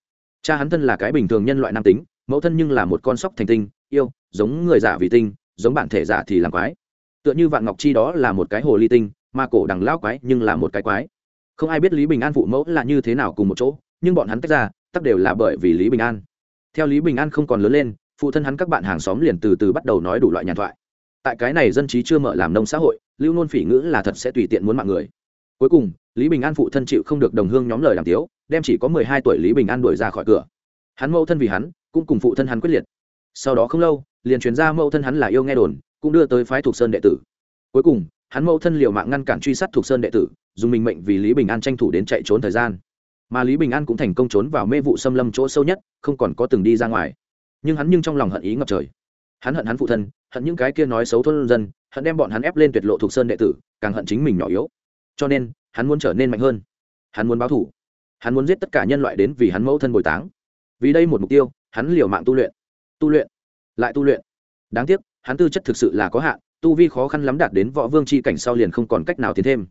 [SPEAKER 1] Cha hắn thân là cái bình thường nhân loại nam tính, mẫu thân nhưng là một con sóc thành tinh, yêu, giống người giả vì tinh, giống bản thể giả thì làm quái tựa như vạn ngọc chi đó là một cái hồ ly tinh, mà cổ đằng lao quái nhưng là một cái quái. Không ai biết lý bình an phụ mẫu là như thế nào cùng một chỗ, nhưng bọn hắn tách ra, tắc đều là bởi vì lý bình an. Theo lý bình an không còn lớn lên, phụ thân hắn các bạn hàng xóm liền từ từ bắt đầu nói đủ loại nhàn thoại. Tại cái này dân trí chưa mở làm nông xã hội, lưu nôn phỉ ngữ là thật sẽ tùy tiện muốn mạng người. Cuối cùng, lý bình an phụ thân chịu không được đồng hương nhóm lời đàm tiếu, đem chỉ có mười hai tuổi lý bình an đuổi ra khỏi cửa. Hắn mẫu thân vì hắn, cũng cùng phụ thân hắn quyết liệt. Sau đó không lâu, liền truyền ra mẫu thân hắn là yêu nghe đồn cũng đưa tới phái thuộc sơn đệ tử. Cuối cùng, hắn mẫu thân liều mạng ngăn cản truy sát thuộc sơn đệ tử, dùng mình mệnh vì lý bình an tranh thủ đến chạy trốn thời gian. Mà lý bình an cũng thành công trốn vào mê vụ xâm lâm chỗ sâu nhất, không còn có từng đi ra ngoài. Nhưng hắn nhưng trong lòng hận ý ngập trời. Hắn hận hắn phụ thân, hận những cái kia nói xấu thôn dân, hận đem bọn hắn ép lên tuyệt lộ thuộc sơn đệ tử, càng hận chính mình nhỏ yếu. Cho nên, hắn muốn trở nên mạnh hơn. Hắn muốn báo thủ hắn muốn giết tất cả nhân loại đến vì hắn mẫu thân bồi táng. Vì đây một mục tiêu, hắn liều mạng tu luyện. Tu luyện. Lại tu luyện. Đáng tiếc hắn tư chất thực sự là có hạn, tu vi khó khăn lắm đạt đến võ vương c h i cảnh sau liền không còn cách nào tiến thêm.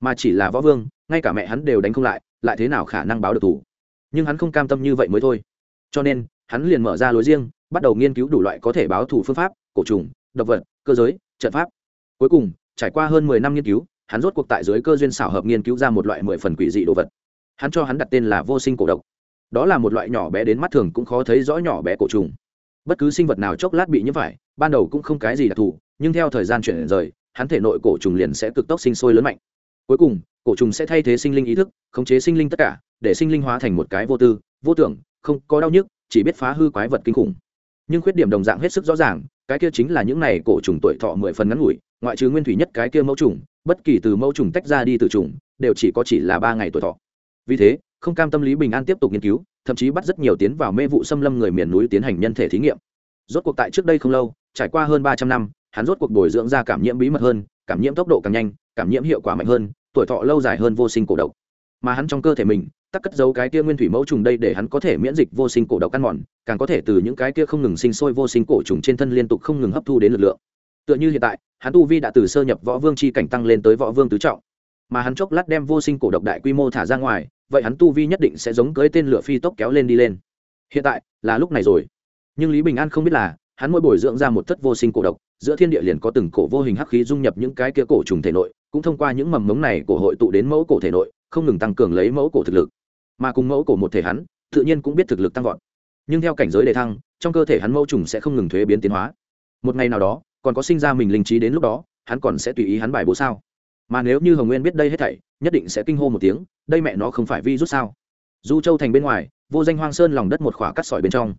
[SPEAKER 1] Mà chỉ là võ vương, ngay cả mẹ hắn đều đánh không lại lại thế nào khả năng báo được thủ? Nhưng hắn không cam tâm như vậy mới thôi. Cho nên, hắn liền mở ra lối riêng, bắt đầu nghiên cứu đủ loại có thể báo thủ phương pháp, cổ trùng, độc vật, cơ giới, trận pháp. Cuối cùng, trải qua hơn mười năm nghiên cứu, hắn rốt cuộc tại dưới cơ duyên xảo hợp nghiên cứu ra một loại mười phần quỷ dị đồ vật. Hắn cho hắn đặt tên là vô sinh cổ độc. Đó là một loại nhỏ bé đến mắt thường cũng khó thấy rõ nhỏ bé cổ trùng. Bất cứ sinh vật nào chốc lát bị nhiễm phải ban đầu cũng không cái gì đặc thù, nhưng theo thời gian chuyển rời, hắn thể nội cổ trùng liền sẽ cực tốc sinh sôi lớn mạnh. Cuối cùng, cổ trùng sẽ thay thế sinh linh ý thức, khống chế sinh linh tất cả, để sinh linh hóa thành một cái vô tư, vô tưởng, không có đau nhức, chỉ biết phá hư quái vật kinh khủng. Nhưng khuyết điểm đồng dạng hết sức rõ ràng, cái kia chính là những này cổ trùng tuổi thọ mười phần ngắn ngủi, ngoại trừ nguyên thủy nhất cái kia mẫu trùng, bất kỳ từ mẫu trùng tách ra đi từ trùng, đều chỉ có chỉ là ba ngày tuổi thọ. Vì thế, không cam tâm lý bình an tiếp tục nghiên cứu, thậm chí bắt rất nhiều tiến vào mê vụ xâm lâm người miền núi tiến hành nhân thể thí nghiệm rốt cuộc tại trước đây không lâu, trải qua hơn ba trăm năm, hắn rốt cuộc bồi dưỡng ra cảm nhiễm bí mật hơn, cảm nhiễm tốc độ càng nhanh, cảm nhiễm hiệu quả mạnh hơn, tuổi thọ lâu dài hơn vô sinh cổ độc. Mà hắn trong cơ thể mình, tắc cất giấu cái kia nguyên thủy mẫu trùng đây để hắn có thể miễn dịch vô sinh cổ độc ăn mòn, càng có thể từ những cái kia không ngừng sinh sôi vô sinh cổ trùng trên thân liên tục không ngừng hấp thu đến lực lượng. Tựa như hiện tại, hắn tu vi đã từ sơ nhập võ vương c h i cảnh tăng lên tới võ vương tứ trọng. Mà hắn chốc lát đem vô sinh cổ độc đại quy mô thả ra ngoài, vậy hắn tu vi nhất định sẽ giống cưới tên lửa phi tốc kéo lên đi lên. Hiện tại, là lúc này rồi nhưng lý bình an không biết là, hắn mỗi bồi dưỡng ra một thất vô sinh cổ độc, giữa thiên địa liền có từng cổ vô hình hắc khí dung nhập những cái kia cổ trùng thể nội, cũng thông qua những mầm mống này cổ hội tụ đến mẫu cổ thể nội, không ngừng tăng cường lấy mẫu cổ thực lực. Mà cùng mẫu cổ một thể hắn, tự nhiên cũng biết thực lực tăng vọt. Nhưng theo cảnh giới đề thăng, trong cơ thể hắn mẫu trùng sẽ không ngừng thuế biến tiến hóa. Một ngày nào đó, còn có sinh ra mình linh trí đến lúc đó, hắn còn sẽ tùy ý hắn bài bố sao? Mà nếu như hồng nguyên biết đây hết thảy, nhất định sẽ kinh hô một tiếng, đây mẹ nó không phải vi rút sao? Du châu thành bên ngoài, vô danh hoang sơn lòng đất một khỏa cắt sỏi bên trong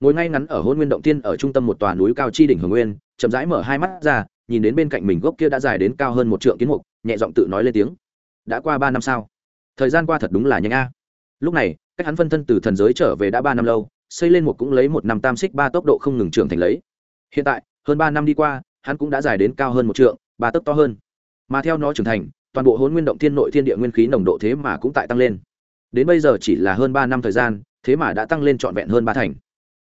[SPEAKER 1] ngồi ngay ngắn ở hôn nguyên động tiên ở trung tâm một tòa núi cao chi đỉnh hồng nguyên, chậm rãi mở hai mắt ra, nhìn đến bên cạnh mình gốc kia đã dài đến cao hơn một trượng kiến mục, nhẹ giọng tự nói lên tiếng. Đã qua ba năm sao? Thời gian qua thật đúng là nhanh a. Lúc này, cách hắn phân thân từ thần giới trở về đã ba năm lâu, xây lên một cũng lấy một năm tam xích ba tốc độ không ngừng trưởng thành lấy. Hiện tại, hơn ba năm đi qua, hắn cũng đã dài đến cao hơn một trượng, ba tấc to hơn. Mà theo nó trưởng thành, toàn bộ hôn nguyên động thiên nội thiên địa nguyên khí nồng độ thế mà cũng tại tăng lên. Đến bây giờ chỉ là hơn ba năm thời gian, thế mà đã tăng lên trọn vẹn hơn ba thành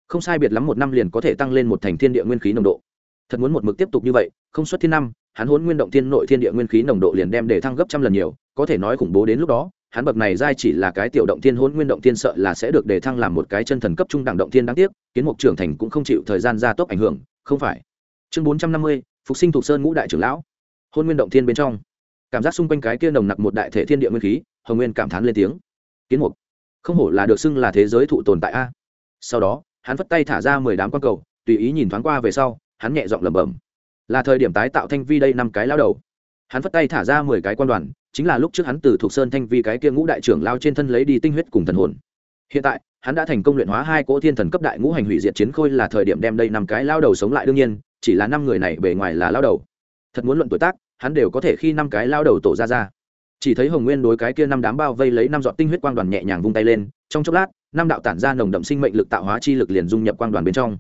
[SPEAKER 1] không sai biệt lắm một năm liền có thể tăng lên một thành thiên địa nguyên khí nồng độ. Thật muốn một mực tiếp tục như vậy, không xuất thiên năm, hắn hốn nguyên động thiên nội thiên địa nguyên khí nồng độ liền đem để thăng gấp trăm lần nhiều, có thể nói khủng bố đến lúc đó, hắn bậc này giai chỉ là cái tiểu động thiên hốn nguyên động thiên sợ là sẽ được để thăng làm một cái chân thần cấp trung đẳng động thiên đáng tiếc, kiến mục trưởng thành cũng không chịu thời gian gia tốc ảnh hưởng, không phải. Chương bốn trăm năm mươi, phục sinh thuộc sơn ngũ đại trưởng lão. Hôn nguyên động thiên bên trong. Cảm giác xung quanh cái kia nồng nặc một đại thể thiên địa nguyên khí, hồng nguyên cảm thán lên tiếng. Kiến mục, không hổ là được xưng là thế giới thụ tồn tại a. Sau đó hắn vất tay thả ra mười đám quang cầu, tùy ý nhìn thoáng qua về sau, hắn nhẹ giọng lẩm bẩm. Là thời điểm tái tạo thanh vi đây năm cái lao đầu. Hắn vất tay thả ra mười cái quan đoàn, chính là lúc trước hắn từ thuộc sơn thanh vi cái kia ngũ đại trưởng lao trên thân lấy đi tinh huyết cùng thần hồn. Hiện tại, hắn đã thành công luyện hóa hai cỗ thiên thần cấp đại ngũ hành hủy diệt chiến khôi là thời điểm đem đây năm cái lao đầu sống lại đương nhiên, chỉ là năm người này bề ngoài là lao đầu. Thật muốn luận tuổi tác, hắn đều có thể khi năm cái lao đầu tổ ra ra. Chỉ thấy hồng nguyên đối cái kia năm đám bao vây lấy năm giọt tinh huyết quang đoàn nhẹ nhàng vung tay lên, trong chốc lát năm đạo tản ra nồng đậm sinh mệnh lực tạo hóa chi lực liền dung nhập quang đoàn bên trong.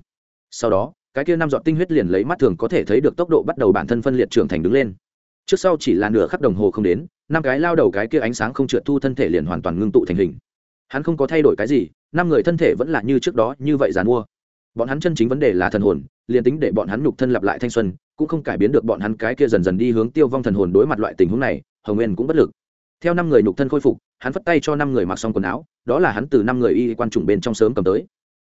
[SPEAKER 1] Sau đó, cái kia năm giọt tinh huyết liền lấy mắt thường có thể thấy được tốc độ bắt đầu bản thân phân liệt trưởng thành đứng lên. Trước sau chỉ là nửa khắc đồng hồ không đến, năm cái lao đầu cái kia ánh sáng không trượt thu thân thể liền hoàn toàn ngưng tụ thành hình. Hắn không có thay đổi cái gì, năm người thân thể vẫn là như trước đó, như vậy dàn mua. Bọn hắn chân chính vấn đề là thần hồn, liền tính để bọn hắn nhục thân lặp lại thanh xuân, cũng không cải biến được bọn hắn cái kia dần dần đi hướng tiêu vong thần hồn đối mặt loại tình huống này, hồng nguyên cũng bất lực. Theo năm người nhục thân khôi phục, hắn phất tay cho năm người mặc xong quần áo đó là hắn từ năm người y quan trùng bên trong sớm cầm tới.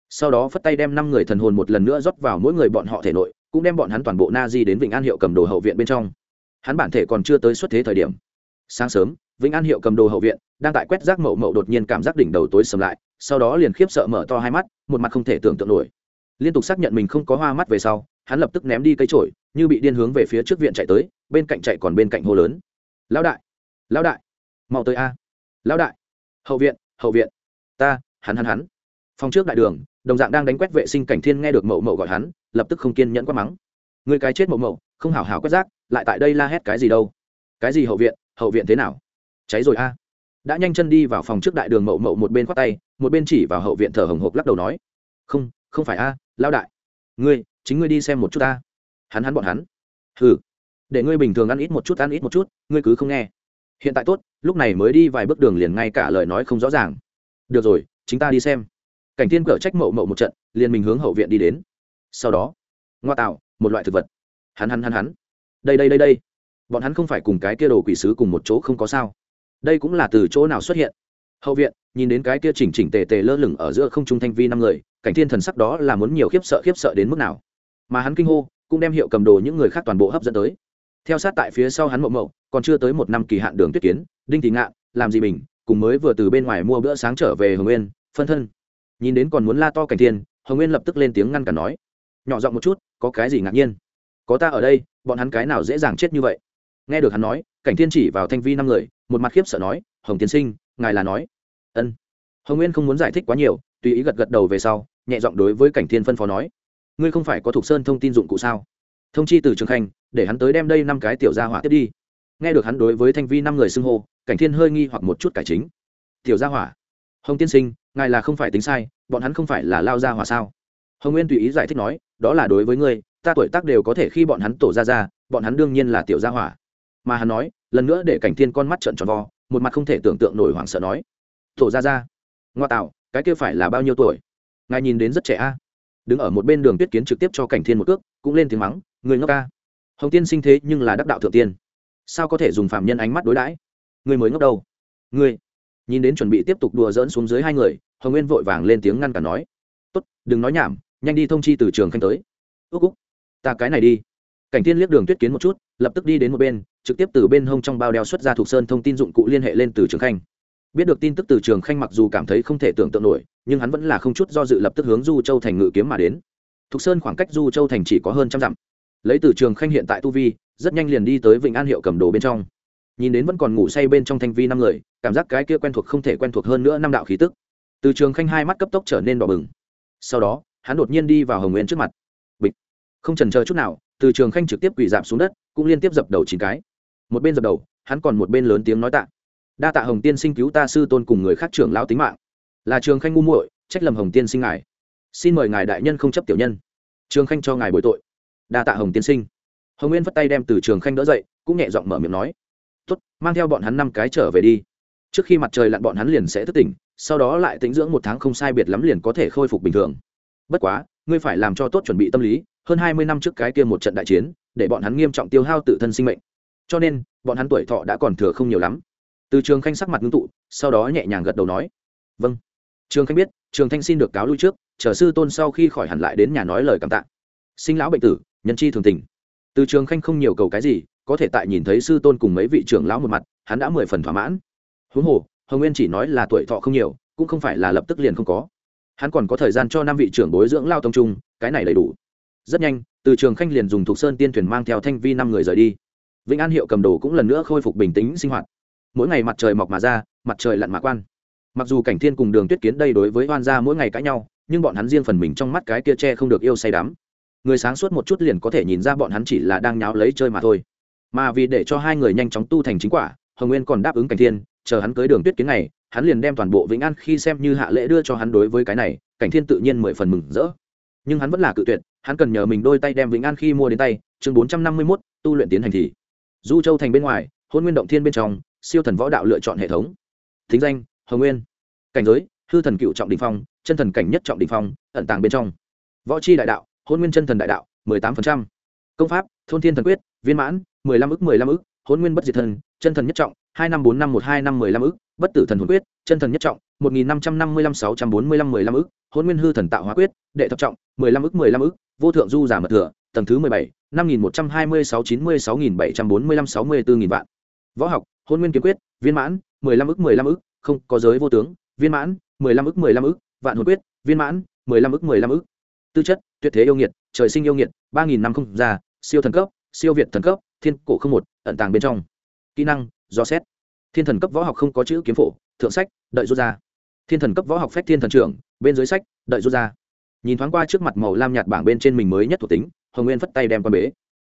[SPEAKER 1] Sau đó phất tay đem năm người thần hồn một lần nữa rót vào mỗi người bọn họ thể nội, cũng đem bọn hắn toàn bộ na di đến vịnh an hiệu cầm đồ hậu viện bên trong. Hắn bản thể còn chưa tới xuất thế thời điểm. Sáng sớm vĩnh an hiệu cầm đồ hậu viện, đang tại quét rác mậu mậu đột nhiên cảm giác đỉnh đầu tối sầm lại, sau đó liền khiếp sợ mở to hai mắt, một mặt không thể tưởng tượng nổi. Liên tục xác nhận mình không có hoa mắt về sau, hắn lập tức ném đi cây trổi như bị điên hướng về phía trước viện chạy tới, bên cạnh chạy còn bên cạnh hô lớn. Lão đại! Lão đại! Mau tới a! Lão đại! Hậu viện! Hậu viện. Ta, hắn hắn hắn. Phòng trước đại đường, đồng dạng đang đánh quét vệ sinh cảnh thiên nghe được mậu mậu gọi hắn, lập tức không kiên nhẫn quát mắng. Người cái chết mậu mậu, không hảo hảo quét rác, lại tại đây la hét cái gì đâu? Cái gì hậu viện hậu viện thế nào? Cháy rồi a. Đã nhanh chân đi vào phòng trước đại đường mậu mậu một bên khoát tay, một bên chỉ vào hậu viện thở hồng hộc lắc đầu nói. Không không phải a lao đại. Ngươi, chính ngươi đi xem một chút ta. Hắn hắn, bọn hắn. Hừ. Để ngươi bình thường ăn ít một chút, ăn ít một chút, ngươi cứ không nghe hiện tại tốt, lúc này mới đi vài bước đường liền ngay cả lời nói không rõ ràng. Được rồi chúng ta đi xem. Cảnh thiên cở trách mậu mậu một trận, liền mình hướng hậu viện đi đến. Sau đó, ngoa tạo, một loại thực vật. Hắn hắn hắn hắn. Đây đây đây đây. Bọn hắn không phải cùng cái kia đồ quỷ sứ cùng một chỗ không có sao. Đây cũng là từ chỗ nào xuất hiện? Hậu viện, nhìn đến cái kia chỉnh chỉnh tề tề lơ lửng ở giữa không trung thanh vi năm người, cảnh thiên thần sắc đó là muốn nhiều khiếp sợ khiếp sợ đến mức nào. Mà hắn kinh hô, cũng đem hiệu cầm đồ những người khác toàn bộ hấp dẫn tới theo sát tại phía sau hắn mậu mậu, còn chưa tới một năm kỳ hạn đường tuyết kiến, đinh thị ngạn làm gì mình cùng mới vừa từ bên ngoài mua bữa sáng trở về hồng nguyên, phân thân. Nhìn đến còn muốn la to cảnh thiên, hồng nguyên lập tức lên tiếng ngăn cản nói, nhỏ giọng một chút, có cái gì ngạc nhiên? Có ta ở đây, bọn hắn cái nào dễ dàng chết như vậy? Nghe được hắn nói, cảnh thiên chỉ vào thanh vi năm người, một mặt khiếp sợ nói, hồng tiến sinh, ngài là nói. Ân. Hồng nguyên không muốn giải thích quá nhiều, tùy ý gật gật đầu về sau, nhẹ giọng đối với cảnh thiên phân phó nói, ngươi không phải có thuộc sơn thông tin dụng cụ sao? Thông chi từ trường khanh để hắn tới đem đây năm cái tiểu gia hỏa tiếp đi. Nghe được hắn đối với thanh vi năm người xưng hô, cảnh thiên hơi nghi hoặc một chút cải chính. Tiểu gia hỏa? Hồng tiên sinh, ngài là không phải tính sai, bọn hắn không phải là lao gia hỏa sao? Hồng nguyên tùy ý giải thích nói, đó là đối với ngươi, ta tuổi tác đều có thể khi bọn hắn tổ ra ra bọn hắn đương nhiên là tiểu gia hỏa. Mà hắn nói, lần nữa để cảnh thiên con mắt trợn tròn vo, một mặt không thể tưởng tượng nổi hoảng sợ nói, tổ ra ra ngoa tạo, cái kia phải là bao nhiêu tuổi? Ngài nhìn đến rất trẻ a. Đứng ở một bên đường tuyết kiến trực tiếp cho cảnh thiên một cước, cũng lên tiếng mắng người ngốc ca hồng tiên sinh thế nhưng là đắc đạo thượng tiên. Sao có thể dùng phạm nhân ánh mắt đối đãi? Người mới ngốc đâu? Người. Nhìn đến chuẩn bị tiếp tục đùa dỡn xuống dưới hai người, hồng nguyên vội vàng lên tiếng ngăn cản nói. Tốt, đừng nói nhảm, nhanh đi thông chi từ trường khanh tới. Ước úc, ta cái này đi. Cảnh thiên liếc đường tuyết kiến một chút, lập tức đi đến một bên, trực tiếp từ bên hông trong bao đeo xuất ra thuộc sơn thông tin dụng cụ liên hệ lên từ trường khanh. Biết được tin tức từ trường khanh mặc dù cảm thấy không thể tưởng tượng nổi, nhưng hắn vẫn là không chút do dự lập tức hướng du châu thành ngự kiếm mà đến. Thục sơn khoảng cách du châu thành chỉ có hơn trăm dặm lấy từ trường khanh hiện tại tu vi, rất nhanh liền đi tới vịnh an hiệu cầm đồ bên trong. Nhìn đến vẫn còn ngủ say bên trong thanh vi năm người, cảm giác cái kia quen thuộc không thể quen thuộc hơn nữa năm đạo khí tức. Từ trường khanh hai mắt cấp tốc trở nên đỏ bừng. Sau đó, hắn đột nhiên đi vào hồng nguyên trước mặt. Bịch. Không trần chờ chút nào, từ trường khanh trực tiếp quỳ giảm xuống đất, cũng liên tiếp dập đầu chín cái. Một bên dập đầu, hắn còn một bên lớn tiếng nói tạ. Đa tạ hồng tiên sinh cứu ta sư tôn cùng người khác trưởng lão tính mạng. Là trường khanh ngu muội, trách lầm hồng tiên sinh ngài. Xin mời ngài đại nhân không chấp tiểu nhân. Trường khanh cho ngài bồi tội đa tạ hồng tiên sinh hồng nguyên vất tay đem từ trường khanh đỡ dậy cũng nhẹ giọng mở miệng nói tốt mang theo bọn hắn năm cái trở về đi trước khi mặt trời lặn bọn hắn liền sẽ thức tỉnh sau đó lại tĩnh dưỡng một tháng không sai biệt lắm liền có thể khôi phục bình thường bất quá ngươi phải làm cho tốt chuẩn bị tâm lý hơn hai mươi năm trước cái kia một trận đại chiến để bọn hắn nghiêm trọng tiêu hao tự thân sinh mệnh cho nên bọn hắn tuổi thọ đã còn thừa không nhiều lắm từ trường khanh sắc mặt ngưng tụ sau đó nhẹ nhàng gật đầu nói vâng trường khanh biết trường thanh xin được cáo lui trước chờ sư tôn sau khi khỏi hẳn lại đến nhà nói lời cảm tạ sinh lão bệnh tử nhân chi thường tình. Từ trường khanh không nhiều cầu cái gì, có thể tại nhìn thấy sư tôn cùng mấy vị trưởng lão một mặt, hắn đã mười phần thỏa mãn. Huống hồ, hồng nguyên chỉ nói là tuổi thọ không nhiều, cũng không phải là lập tức liền không có. Hắn còn có thời gian cho năm vị trưởng bối dưỡng lao tông trung, cái này đầy đủ. Rất nhanh, từ trường khanh liền dùng thục sơn tiên thuyền mang theo thanh vi năm người rời đi. Vĩnh an hiệu cầm đồ cũng lần nữa khôi phục bình tĩnh sinh hoạt. Mỗi ngày mặt trời mọc mà ra, mặt trời lặn mà quan. Mặc dù cảnh thiên cùng đường tuyết kiến đây đối với Hoan gia mỗi ngày cãi nhau, nhưng bọn hắn riêng phần mình trong mắt cái kia tre không được yêu say đắm người sáng suốt một chút liền có thể nhìn ra bọn hắn chỉ là đang nháo lấy chơi mà thôi. Mà vì để cho hai người nhanh chóng tu thành chính quả, hồng nguyên còn đáp ứng cảnh thiên, chờ hắn cưới đường tuyết kiến này hắn liền đem toàn bộ vĩnh an khi xem như hạ lễ đưa cho hắn đối với cái này, cảnh thiên tự nhiên mười phần mừng rỡ. Nhưng hắn vẫn là cự tuyệt, hắn cần nhờ mình đôi tay đem vĩnh an khi mua đến tay, chương bốn trăm năm mươi mốt, tu luyện tiến hành thì. Du châu thành bên ngoài, hôn nguyên động thiên bên trong, siêu thần võ đạo lựa chọn hệ thống. Thính danh, hồng nguyên. Cảnh giới, hư thần cựu trọng đình phong, chân thần cảnh nhất trọng đình phong, ẩn tàng bên trong. Võ c h i đại đạo hôn nguyên chân thần đại đạo mười tám phần trăm công pháp thôn thiên thần quyết viên mãn mười lăm ức mười lăm ức hôn nguyên bất diệt thần chân thần nhất trọng hai năm bốn năm một hai năm mười lăm ức bất tử thần hồn quyết chân thần nhất trọng một nghìn năm trăm năm mươi lăm sáu trăm bốn mươi lăm mười lăm ức hôn nguyên hư thần tạo hóa quyết đệ thập trọng mười lăm ức mười lăm ức vô thượng du giả mật thừa tầng thứ mười bảy năm nghìn một trăm hai mươi sáu chín mươi sáu nghìn bảy trăm bốn mươi lăm sáu mươi bốn nghìn vạn võ học hôn nguyên kiếm quyết viên mãn mười lăm ức mười lăm ức không có giới vô tướng viên mãn mười lăm ức mười lăm ức vạn hồn quyết viên mãn mười lăm ức mười lăm ức tư chất, tuyệt thế yêu nghiệt, trời sinh yêu nghiệt, ba nghìn năm không già siêu thần cấp, siêu việt thần cấp, thiên cổ không một, ẩn tàng bên trong. Kỹ năng, do xét. Thiên thần cấp võ học không có chữ kiếm phổ, thượng sách, đợi rút ra. Thiên thần cấp võ học phép thiên thần trưởng, bên dưới sách, đợi rút ra. Nhìn thoáng qua trước mặt màu lam nhạt bảng bên trên mình mới nhất thuộc tính, hồng nguyên phất tay đem qua bế.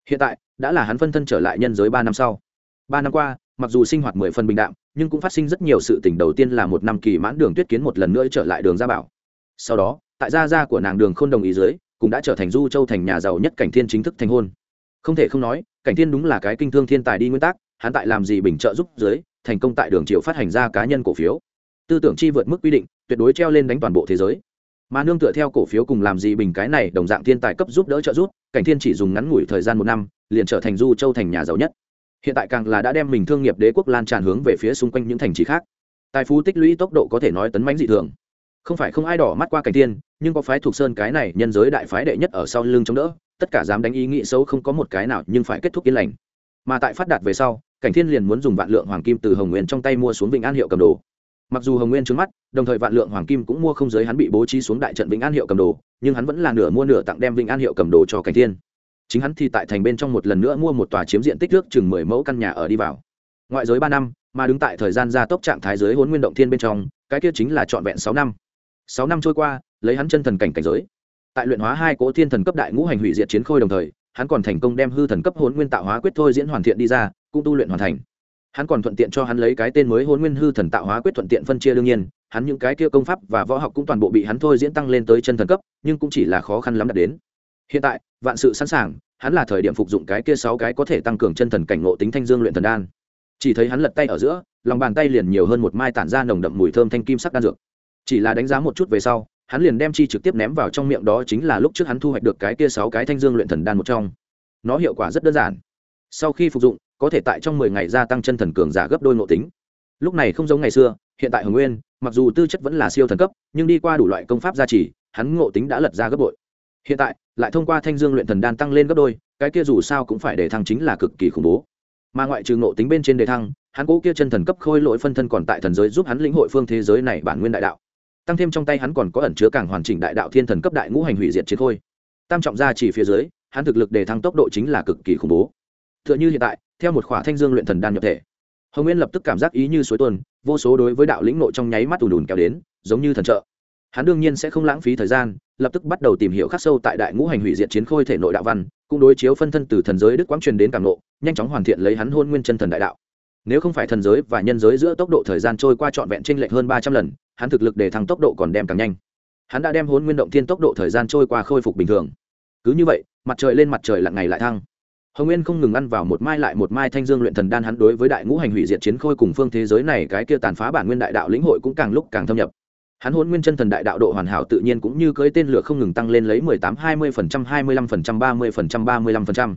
[SPEAKER 1] Hiện tại, đã là hắn phân thân trở lại nhân giới ba năm sau. Ba năm qua, mặc dù sinh hoạt mười phần bình đạm, nhưng cũng phát sinh rất nhiều sự tình. Đầu tiên là một năm kỳ mãn đường tuyết kiến một lần nữa trở lại đường gia bảo. Sau đó tại gia gia của nàng đường k h ô n đồng ý dưới, cũng đã trở thành du châu thành nhà giàu nhất cảnh thiên chính thức thành hôn. Không thể không nói, cảnh thiên đúng là cái kinh thương thiên tài đi nguyên tắc, hắn tại làm gì bình trợ giúp dưới, thành công tại đường triệu phát hành ra cá nhân cổ phiếu. Tư tưởng chi vượt mức quy định, tuyệt đối treo lên đánh toàn bộ thế giới. Mà nương tựa theo cổ phiếu cùng làm gì bình cái này đồng dạng thiên tài cấp giúp đỡ trợ giúp, cảnh thiên chỉ dùng ngắn ngủi thời gian một năm, liền trở thành du châu thành nhà giàu nhất. Hiện tại càng là đã đem mình thương nghiệp đế quốc lan tràn hướng về phía xung quanh những thành trì khác. Tài phú tích lũy tốc độ có thể nói tấn mãnh dị thường không phải không ai đỏ mắt qua cảnh thiên nhưng có phái thuộc sơn cái này nhân giới đại phái đệ nhất ở sau lưng chống đỡ, tất cả dám đánh ý nghĩ xấu không có một cái nào nhưng phải kết thúc yên lành. Mà tại phát đạt về sau, cảnh thiên liền muốn dùng vạn lượng hoàng kim từ hồng nguyên trong tay mua xuống vĩnh an hiệu cầm đồ. Mặc dù hồng nguyên trứng mắt, đồng thời vạn lượng hoàng kim cũng mua không giới hắn bị bố trí xuống đại trận vĩnh an hiệu cầm đồ, nhưng hắn vẫn là nửa mua nửa tặng đem vĩnh an hiệu cầm đồ cho cảnh thiên. Chính hắn thì tại thành bên trong một lần nữa mua một tòa chiếm diện tích nước chừng mười mẫu căn nhà ở đi vào. Ngoại giới ba năm, mà đứng tại thời gian gia tốc trạng thái giới hôn nguyên động thiên bên trong, cái kia chính là trọn vẹn sáu năm sáu năm trôi qua, lấy hắn chân thần cảnh cảnh giới. Tại luyện hóa hai cỗ thiên thần cấp đại ngũ hành hủy diệt chiến khôi đồng thời, hắn còn thành công đem hư thần cấp hôn nguyên tạo hóa quyết thôi diễn hoàn thiện đi ra, cũng tu luyện hoàn thành. Hắn còn thuận tiện cho hắn lấy cái tên mới hôn nguyên hư thần tạo hóa quyết thuận tiện phân chia đương nhiên, hắn những cái kia công pháp và võ học cũng toàn bộ bị hắn thôi diễn tăng lên tới chân thần cấp, nhưng cũng chỉ là khó khăn lắm đạt đến. Hiện tại, vạn sự sẵn sàng, hắn là thời điểm phục dụng cái kia sáu cái có thể tăng cường chân thần cảnh ngộ tính thanh dương luyện thần đan. Chỉ thấy hắn lật tay ở giữa, lòng bàn tay liền nhiều hơn một mai tản ra nồng đậm mùi thơm thanh kim sắc đan dược chỉ là đánh giá một chút về sau, hắn liền đem chi trực tiếp ném vào trong miệng đó chính là lúc trước hắn thu hoạch được cái kia sáu cái thanh dương luyện thần đan một trong. Nó hiệu quả rất đơn giản. Sau khi phục dụng, có thể tại trong mười ngày gia tăng chân thần cường giả gấp đôi ngộ tính. Lúc này không giống ngày xưa, hiện tại hồng nguyên, mặc dù tư chất vẫn là siêu thần cấp, nhưng đi qua đủ loại công pháp gia trì, hắn ngộ tính đã lật ra gấp bội. Hiện tại, lại thông qua thanh dương luyện thần đan tăng lên gấp đôi, cái kia dù sao cũng phải để thăng chính là cực kỳ khủng bố. Mà ngoại trừ ngộ tính bên trên đề thăng, hắn cố kia chân thần cấp khôi lỗi phân thân còn tại thần giới giúp hắn lĩnh hội phương thế giới này bản nguyên đại đạo tăng thêm trong tay hắn còn có ẩn chứa càng hoàn chỉnh đại đạo thiên thần cấp đại ngũ hành hủy diệt chiến khôi. Tam trọng ra chỉ phía dưới, hắn thực lực để thăng tốc độ chính là cực kỳ khủng bố. T h ư ợ n h ư hiện tại, theo một khỏa thanh dương luyện thần đan nhập thể, hồng nguyên lập tức cảm giác ý như suối tuần vô số đối với đạo lĩnh nội trong nháy mắt ùn ùn kéo đến, giống như thần trợ. Hắn đương nhiên sẽ không lãng phí thời gian, lập tức bắt đầu tìm hiểu khắc sâu tại đại ngũ hành hủy diệt chiến khôi thể nội đạo văn, cũng đối chiếu phân thân từ thần giới đức quang truyền đến càng nộ nhanh chóng hoàn thiện lấy hắn hôn nguyên chân thần đại đạo nếu không phải thần giới và nhân giới giữa tốc độ thời gian trôi qua trọn vẹn t r ê n lệch hơn ba trăm lần, hắn thực lực để thăng tốc độ còn đem càng nhanh. Hắn đã đem hôn nguyên động thiên tốc độ thời gian trôi qua khôi phục bình thường. Cứ như vậy, mặt trời lên mặt trời lặn ngày lại thăng. Hồng nguyên không ngừng ăn vào một mai lại một mai thanh dương luyện thần đan hắn đối với đại ngũ hành hủy diệt chiến khôi cùng phương thế giới này cái kia tàn phá bản nguyên đại đạo lĩnh hội cũng càng lúc càng thâm nhập. Hắn hôn nguyên chân thần đại đạo độ hoàn hảo tự nhiên cũng như cưới tên lửa không ngừng tăng lên lấy mười tám, hai mươi phần trăm, hai mươi lăm phần trăm, ba mươi phần trăm, ba mươi lăm phần trăm.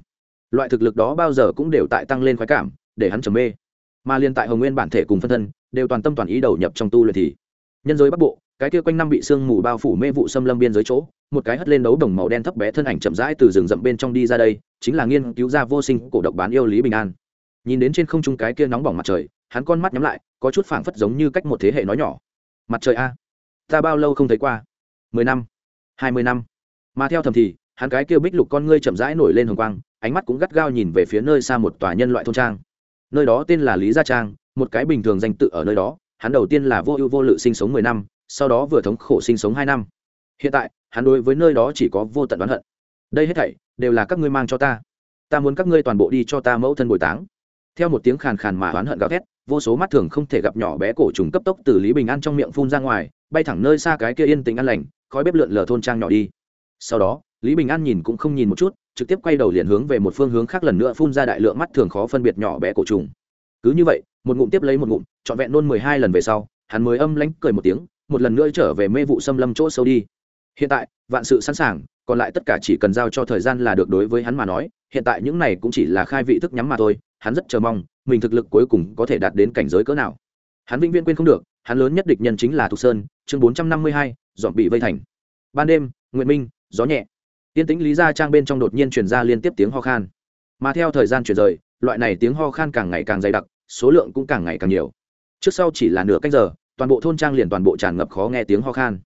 [SPEAKER 1] Loại thực lực đó bao giờ cũng đều tại tăng lên khoái cảm, để hắn trầm mê mà liên tại hồng nguyên bản thể cùng phân thân, đều toàn tâm toàn ý đầu nhập trong tu luyện thì. Nhân giới bắc bộ, cái kia quanh năm bị sương mù bao phủ mê vụ xâm lâm biên giới chỗ, một cái hất lên đấu đồng màu đen thấp bé thân ảnh chậm rãi từ rừng rậm bên trong đi ra đây, chính là nghiên cứu ra vô sinh cổ độc bán yêu lý bình an. Nhìn đến trên không trung cái kia nóng bỏng mặt trời, hắn con mắt nhắm lại, có chút phảng phất giống như cách một thế hệ nói nhỏ. Mặt trời a, ta bao lâu không thấy qua? Mười năm, hai mươi năm. Mà theo thầm thì, hắn cái kia bích lục con ngươi chậm rãi nổi lên hồng quang, ánh mắt cũng gắt gao nhìn về phía nơi xa một tòa nhân loại thôn trang nơi đó tên là lý gia trang, một cái bình thường danh tự ở nơi đó. Hắn đầu tiên là vô ưu vô lự sinh sống mười năm, sau đó vừa thống khổ sinh sống hai năm. Hiện tại, hắn đối với nơi đó chỉ có vô tận oán hận. Đây hết thảy đều là các ngươi mang cho ta. Ta muốn các ngươi toàn bộ đi cho ta mẫu thân bồi táng. Theo một tiếng khàn khàn mà oán hận gào thét, vô số mắt thường không thể gặp nhỏ bé cổ trùng cấp tốc từ lý bình an trong miệng phun ra ngoài, bay thẳng nơi xa cái kia yên tĩnh an lành, khói bếp lượn lờ thôn trang nhỏ đi. Sau đó lý bình an nhìn cũng không nhìn một chút, trực tiếp quay đầu liền hướng về một phương hướng khác lần nữa phun ra đại lượng mắt thường khó phân biệt nhỏ bé cổ trùng. Cứ như vậy, một ngụm tiếp lấy một ngụm, trọn vẹn nôn mười hai lần về sau, hắn mới âm lãnh cười một tiếng, một lần nữa trở về mê vụ xâm lâm chỗ sâu đi. Hiện tại, vạn sự sẵn sàng, còn lại tất cả chỉ cần giao cho thời gian là được đối với hắn mà nói, hiện tại những này cũng chỉ là khai vị thức nhắm mà thôi, hắn rất chờ mong, mình thực lực cuối cùng có thể đạt đến cảnh giới cỡ nào. Hắn vĩnh viễn quên không được, hắn lớn nhất địch nhân chính là thục sơn, chương bốn trăm năm mươi hai, dọn bị vây thành. Ban đêm nguyện minh, gió nhẹ tiên tĩnh lý gia trang bên trong đột nhiên truyền ra liên tiếp tiếng ho khan. Mà theo thời gian chuyển rời, loại này tiếng ho khan càng ngày càng dày đặc, số lượng cũng càng ngày càng nhiều. Trước sau chỉ là nửa canh giờ, toàn bộ thôn trang liền toàn bộ tràn ngập khó nghe tiếng ho khan.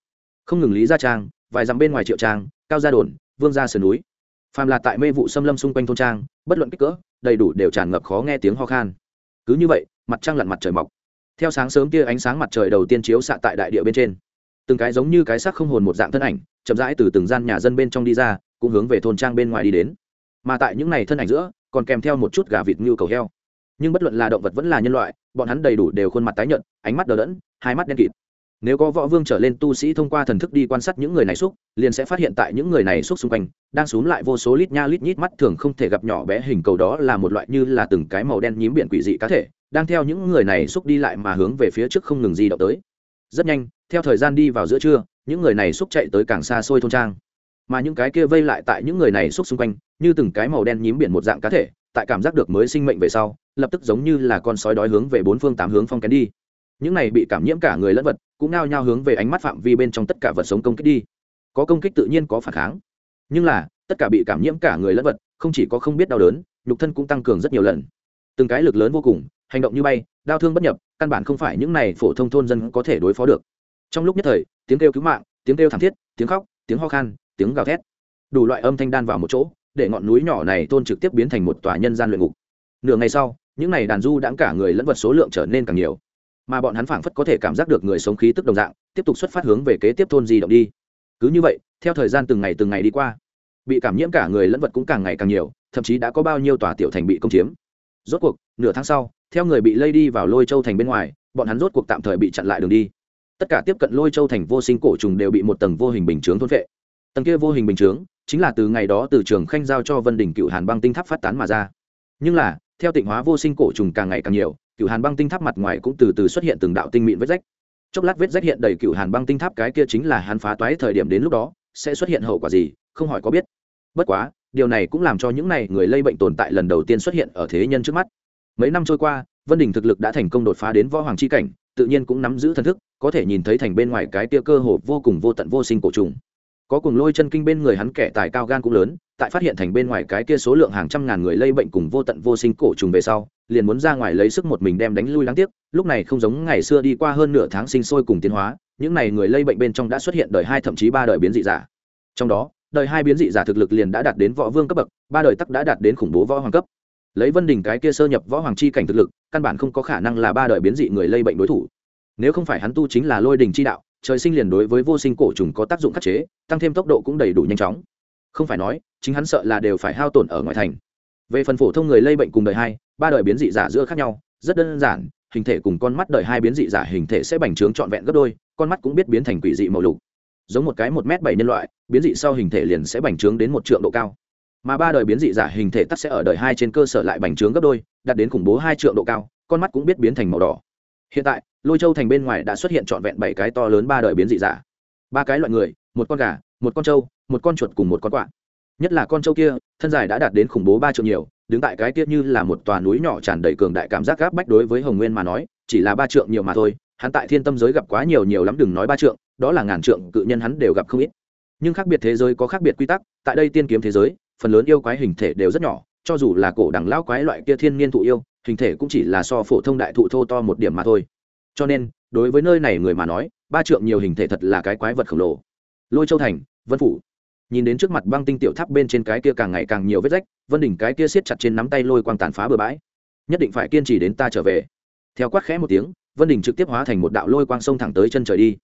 [SPEAKER 1] Không ngừng lý gia trang, vài dặm bên ngoài triệu trang, cao gia đồn, vương gia sườn núi. Phàm là tại mê vụ xâm lâm xung quanh thôn trang, bất luận kích cỡ, đầy đủ đều tràn ngập khó nghe tiếng ho khan. Cứ như vậy, mặt trăng lặn mặt trời mọc. Theo sáng sớm kia ánh sáng mặt trời đầu tiên chiếu xạ tại đại địa bên trên. Từng cái giống như cái xác không hồn một dạng thân ảnh chậm rãi từ từng gian nhà dân bên trong đi ra, cũng hướng về thôn trang bên ngoài đi đến. Mà tại những này thân ảnh giữa, còn kèm theo một chút gà vịt như cầu heo. Nhưng bất luận là động vật vẫn là nhân loại, bọn hắn đầy đủ đều khuôn mặt tái nhợt, ánh mắt đờ đẫn, hai mắt đen kịt. Nếu có võ vương trở lên tu sĩ thông qua thần thức đi quan sát những người này xúc, liền sẽ phát hiện tại những người này xúc xung quanh, đang xúm lại vô số lít nha lít nhít mắt thường không thể gặp nhỏ bé hình cầu đó là một loại như là từng cái màu đen nhím biển quỷ dị cá thể, đang theo những người này xúc đi lại mà hướng về phía trước không ngừng di động tới. Rất nhanh, theo thời gian đi vào giữa trưa những người này xúc chạy tới càng xa xôi thôn trang. Mà những cái kia vây lại tại những người này xúc xung quanh, như từng cái màu đen nhím biển một dạng cá thể, tại cảm giác được mới sinh mệnh về sau, lập tức giống như là con sói đói hướng về bốn phương tám hướng phong kén đi. Những này bị cảm nhiễm cả người lẫn vật, cũng nao nhao hướng về ánh mắt phạm vi bên trong tất cả vật sống công kích đi. Có công kích tự nhiên có phản kháng. Nhưng là, tất cả bị cảm nhiễm cả người lẫn vật, không chỉ có không biết đau đớn, nhục thân cũng tăng cường rất nhiều lần. Từng cái lực lớn vô cùng, hành động như bay, đau thương bất nhập, căn bản không phải những này phổ thông thôn dân có thể đối phó được trong lúc nhất thời, tiếng kêu cứu mạng, tiếng kêu thảm thiết, tiếng khóc, tiếng ho khan, tiếng gào thét. Đủ loại âm thanh đan vào một chỗ, để ngọn núi nhỏ này thôn trực tiếp biến thành một tòa nhân gian luyện ngục. Nửa ngày sau, những n à y đàn du đãng cả người lẫn vật số lượng trở nên càng nhiều. Mà bọn hắn phảng phất có thể cảm giác được người sống khí tức đồng dạng, tiếp tục xuất phát hướng về kế tiếp thôn di động đi. Cứ như vậy, theo thời gian từng ngày từng ngày đi qua, bị cảm nhiễm cả người lẫn vật cũng càng ngày càng nhiều, thậm chí đã có bao nhiêu tòa tiểu thành bị công chiếm. Rốt cuộc, nửa tháng sau, theo người bị lây đi vào lôi châu thành bên ngoài, bọn hắn rốt cuộc tạm thời bị chặn lại đường đi tất cả tiếp cận lôi châu thành vô sinh cổ trùng đều bị một tầng vô hình bình chướng thôn vệ tầng kia vô hình bình chướng chính là từ ngày đó từ trường khanh giao cho vân đỉnh cựu hàn băng tinh tháp phát tán mà ra. Nhưng là, theo tịnh hóa vô sinh cổ trùng càng ngày càng nhiều, cựu hàn băng tinh tháp mặt ngoài cũng từ từ xuất hiện từng đạo tinh mịn vết rách. Chốc lát vết rách hiện đầy cựu hàn băng tinh tháp cái kia chính là hắn phá toái thời điểm đến lúc đó, sẽ xuất hiện hậu quả gì, không hỏi có biết. Bất quá, điều này cũng làm cho những này người lây bệnh tồn tại lần đầu tiên xuất hiện ở thế nhân trước mắt. Mấy năm trôi qua, vân đình thực lực đã thành công đột phá đến võ hoàng c h i cảnh tự nhiên cũng nắm giữ thần thức, có thể nhìn thấy thành bên ngoài cái tia cơ hồ vô cùng vô tận vô sinh cổ trùng. Có cùng lôi chân kinh bên người hắn kẻ tài cao gan cũng lớn, tại phát hiện thành bên ngoài cái kia số lượng hàng trăm ngàn người lây bệnh cùng vô tận vô sinh cổ trùng về sau, liền muốn ra ngoài lấy sức một mình đem đánh lui đáng tiếc, lúc này không giống ngày xưa đi qua hơn nửa tháng sinh sôi cùng tiến hóa, những n à y người lây bệnh bên trong đã xuất hiện đời hai thậm chí ba đời biến dị giả. Trong đó, đời hai biến dị giả thực lực liền đã đạt đến võ vương cấp bậc, ba đời tắc đã đạt đến khủng bố võ hoàng cấp lấy vân đình cái kia sơ nhập võ hoàng chi cảnh thực lực, căn bản không có khả năng là ba đời biến dị người lây bệnh đối thủ. Nếu không phải hắn tu chính là lôi đình chi đạo, trời sinh liền đối với vô sinh cổ trùng có tác dụng khắc chế, tăng thêm tốc độ cũng đầy đủ nhanh chóng. Không phải nói, chính hắn sợ là đều phải hao tổn ở ngoại thành. Về phần phổ thông người lây bệnh cùng đời hai, ba đời biến dị giả giữa khác nhau, rất đơn giản, hình thể cùng con mắt đời hai biến dị giả hình thể sẽ bành trướng trọn vẹn gấp đôi, con mắt cũng biết biến thành quỷ dị màu lục. Giống một cái một m bảy nhân loại, biến dị sau hình thể liền sẽ bành trướng đến một triệu độ cao mà ba đời biến dị giả hình thể tắc sẽ ở đời hai trên cơ sở lại bành trướng gấp đôi, đạt đến khủng bố hai triệu độ cao, con mắt cũng biết biến thành màu đỏ. Hiện tại, lôi châu thành bên ngoài đã xuất hiện trọn vẹn bảy cái to lớn ba đời biến dị giả. Ba cái loại người, một con gà, một con trâu, một con chuột cùng một con quạ. Nhất là con trâu kia, thân dài đã đạt đến khủng bố ba triệu nhiều, đứng tại cái kia như là một tòa núi nhỏ tràn đầy cường đại cảm giác gáp bách đối với hồng nguyên mà nói, chỉ là ba trượng nhiều mà thôi, hắn tại thiên tâm giới gặp quá nhiều nhiều lắm đừng nói ba trượng, đó là ngàn trượng, cự nhân hắn đều gặp không ít. Nhưng khác biệt thế giới có khác biệt quy tắc, tại đây tiên kiếm thế giới phần lớn yêu quái hình thể đều rất nhỏ, cho dù là cổ đẳng lao quái loại kia thiên niên thụ yêu, hình thể cũng chỉ là so phổ thông đại thụ thô to một điểm mà thôi. Cho nên, đối với nơi này người mà nói, ba trượng nhiều hình thể thật là cái quái vật khổng lồ. Lôi châu thành, vân phủ. Nhìn đến trước mặt băng tinh tiểu tháp bên trên cái kia càng ngày càng nhiều vết rách, vân đỉnh cái kia siết chặt trên nắm tay lôi quang tàn phá bừa bãi. Nhất định phải kiên trì đến ta trở về. Theo quát khẽ một tiếng, vân đỉnh trực tiếp hóa thành một đạo lôi quang sông thẳng tới chân trời đi.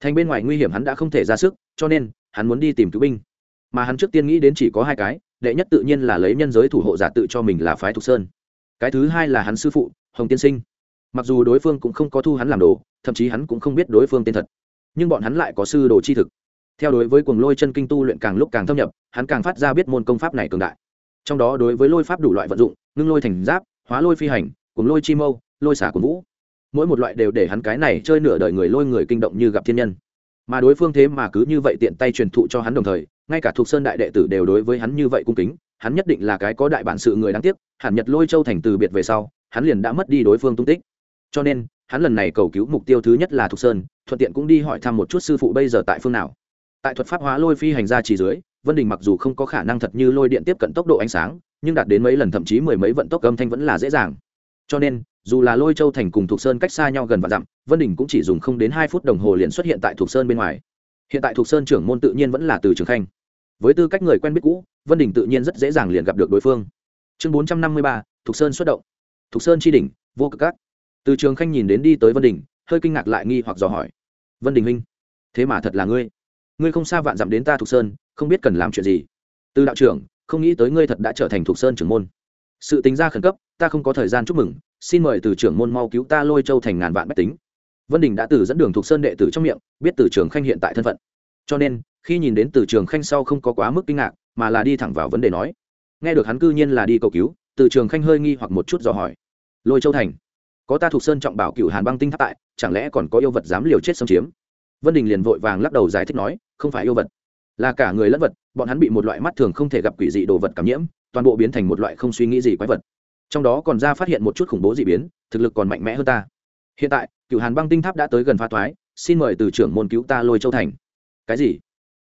[SPEAKER 1] Thành bên ngoài nguy hiểm hắn đã không thể ra sức, cho nên, hắn muốn đi tìm cứu binh mà hắn trước tiên nghĩ đến chỉ có hai cái, đệ nhất tự nhiên là lấy nhân giới thủ hộ giả tự cho mình là phái thục sơn. Cái thứ hai là hắn sư phụ, hồng tiên sinh. Mặc dù đối phương cũng không có thu hắn làm đồ, thậm chí hắn cũng không biết đối phương tên thật, nhưng bọn hắn lại có sư đồ chi thực. Theo đối với cuồng lôi chân kinh tu luyện càng lúc càng thâm nhập, hắn càng phát ra biết môn công pháp này cường đại. Trong đó đối với lôi pháp đủ loại vận dụng, ngưng lôi thành giáp, hóa lôi phi hành, cuồng lôi chi mâu, lôi xả cuồng vũ. Mỗi một loại đều để hắn cái này chơi nửa đời người lôi người kinh động như gặp thiên nhân mà đối phương thế mà cứ như vậy tiện tay truyền thụ cho hắn đồng thời, ngay cả thuộc sơn đại đệ tử đều đối với hắn như vậy cung kính, hắn nhất định là cái có đại bản sự người đáng tiếc, hẳn nhật lôi châu thành từ biệt về sau, hắn liền đã mất đi đối phương tung tích. Cho nên, hắn lần này cầu cứu mục tiêu thứ nhất là thuộc sơn, thuận tiện cũng đi hỏi thăm một chút sư phụ bây giờ tại phương nào. Tại thuật pháp hóa lôi phi hành ra chỉ dưới, vân đình mặc dù không có khả năng thật như lôi điện tiếp cận tốc độ ánh sáng, nhưng đạt đến mấy lần thậm chí mười mấy vận tốc âm thanh vẫn là dễ dàng. Cho nên dù là lôi châu thành cùng thục sơn cách xa nhau gần và dặm, vân đình cũng chỉ dùng không đến hai phút đồng hồ liền xuất hiện tại thục sơn bên ngoài. Hiện tại thục sơn trưởng môn tự nhiên vẫn là từ trường khanh. Với tư cách người quen biết cũ, vân đình tự nhiên rất dễ dàng liền gặp được đối phương. Chương bốn trăm năm mươi ba, thục sơn xuất động. Thục sơn tri đỉnh, vô cực các. Từ trường khanh nhìn đến đi tới vân đình hơi kinh ngạc lại nghi hoặc dò hỏi. Vân đình huynh, thế mà thật là ngươi. Ngươi không xa vạn dặm đến ta thục sơn, không biết cần làm chuyện gì. Từ đạo trưởng, không nghĩ tới ngươi thật đã trở thành thục sơn trưởng môn. Sự tính ra khẩn cấp ta không có thời gian chúc mừng, xin mời từ trưởng môn mau cứu ta lôi châu thành ngàn vạn bách tính. Vân đình đã từ dẫn đường thục sơn đệ tử trong miệng, biết từ trường khanh hiện tại thân phận. Cho nên, khi nhìn đến từ trường khanh sau không có quá mức kinh ngạc, mà là đi thẳng vào vấn đề nói. Nghe được hắn cư nhiên là đi cầu cứu, từ trường khanh hơi nghi hoặc một chút dò hỏi. Lôi châu thành, có ta thuộc sơn trọng bảo cựu hàn băng tinh tháp tại, chẳng lẽ còn có yêu vật dám liều chết xâm chiếm? Vân đình liền vội vàng lắc đầu giải thích nói, không phải yêu vật, là cả người lẫn vật, bọn hắn bị một loại mắt thường không thể gặp quỷ dị đồ vật cảm nhiễm, toàn bộ biến thành một loại không suy nghĩ gì quái vật trong đó còn ra phát hiện một chút khủng bố dị biến, thực lực còn mạnh mẽ hơn ta. Hiện tại cựu hàn băng tinh tháp đã tới gần phá thoái, xin mời từ trưởng môn cứu ta lôi châu thành. Cái gì?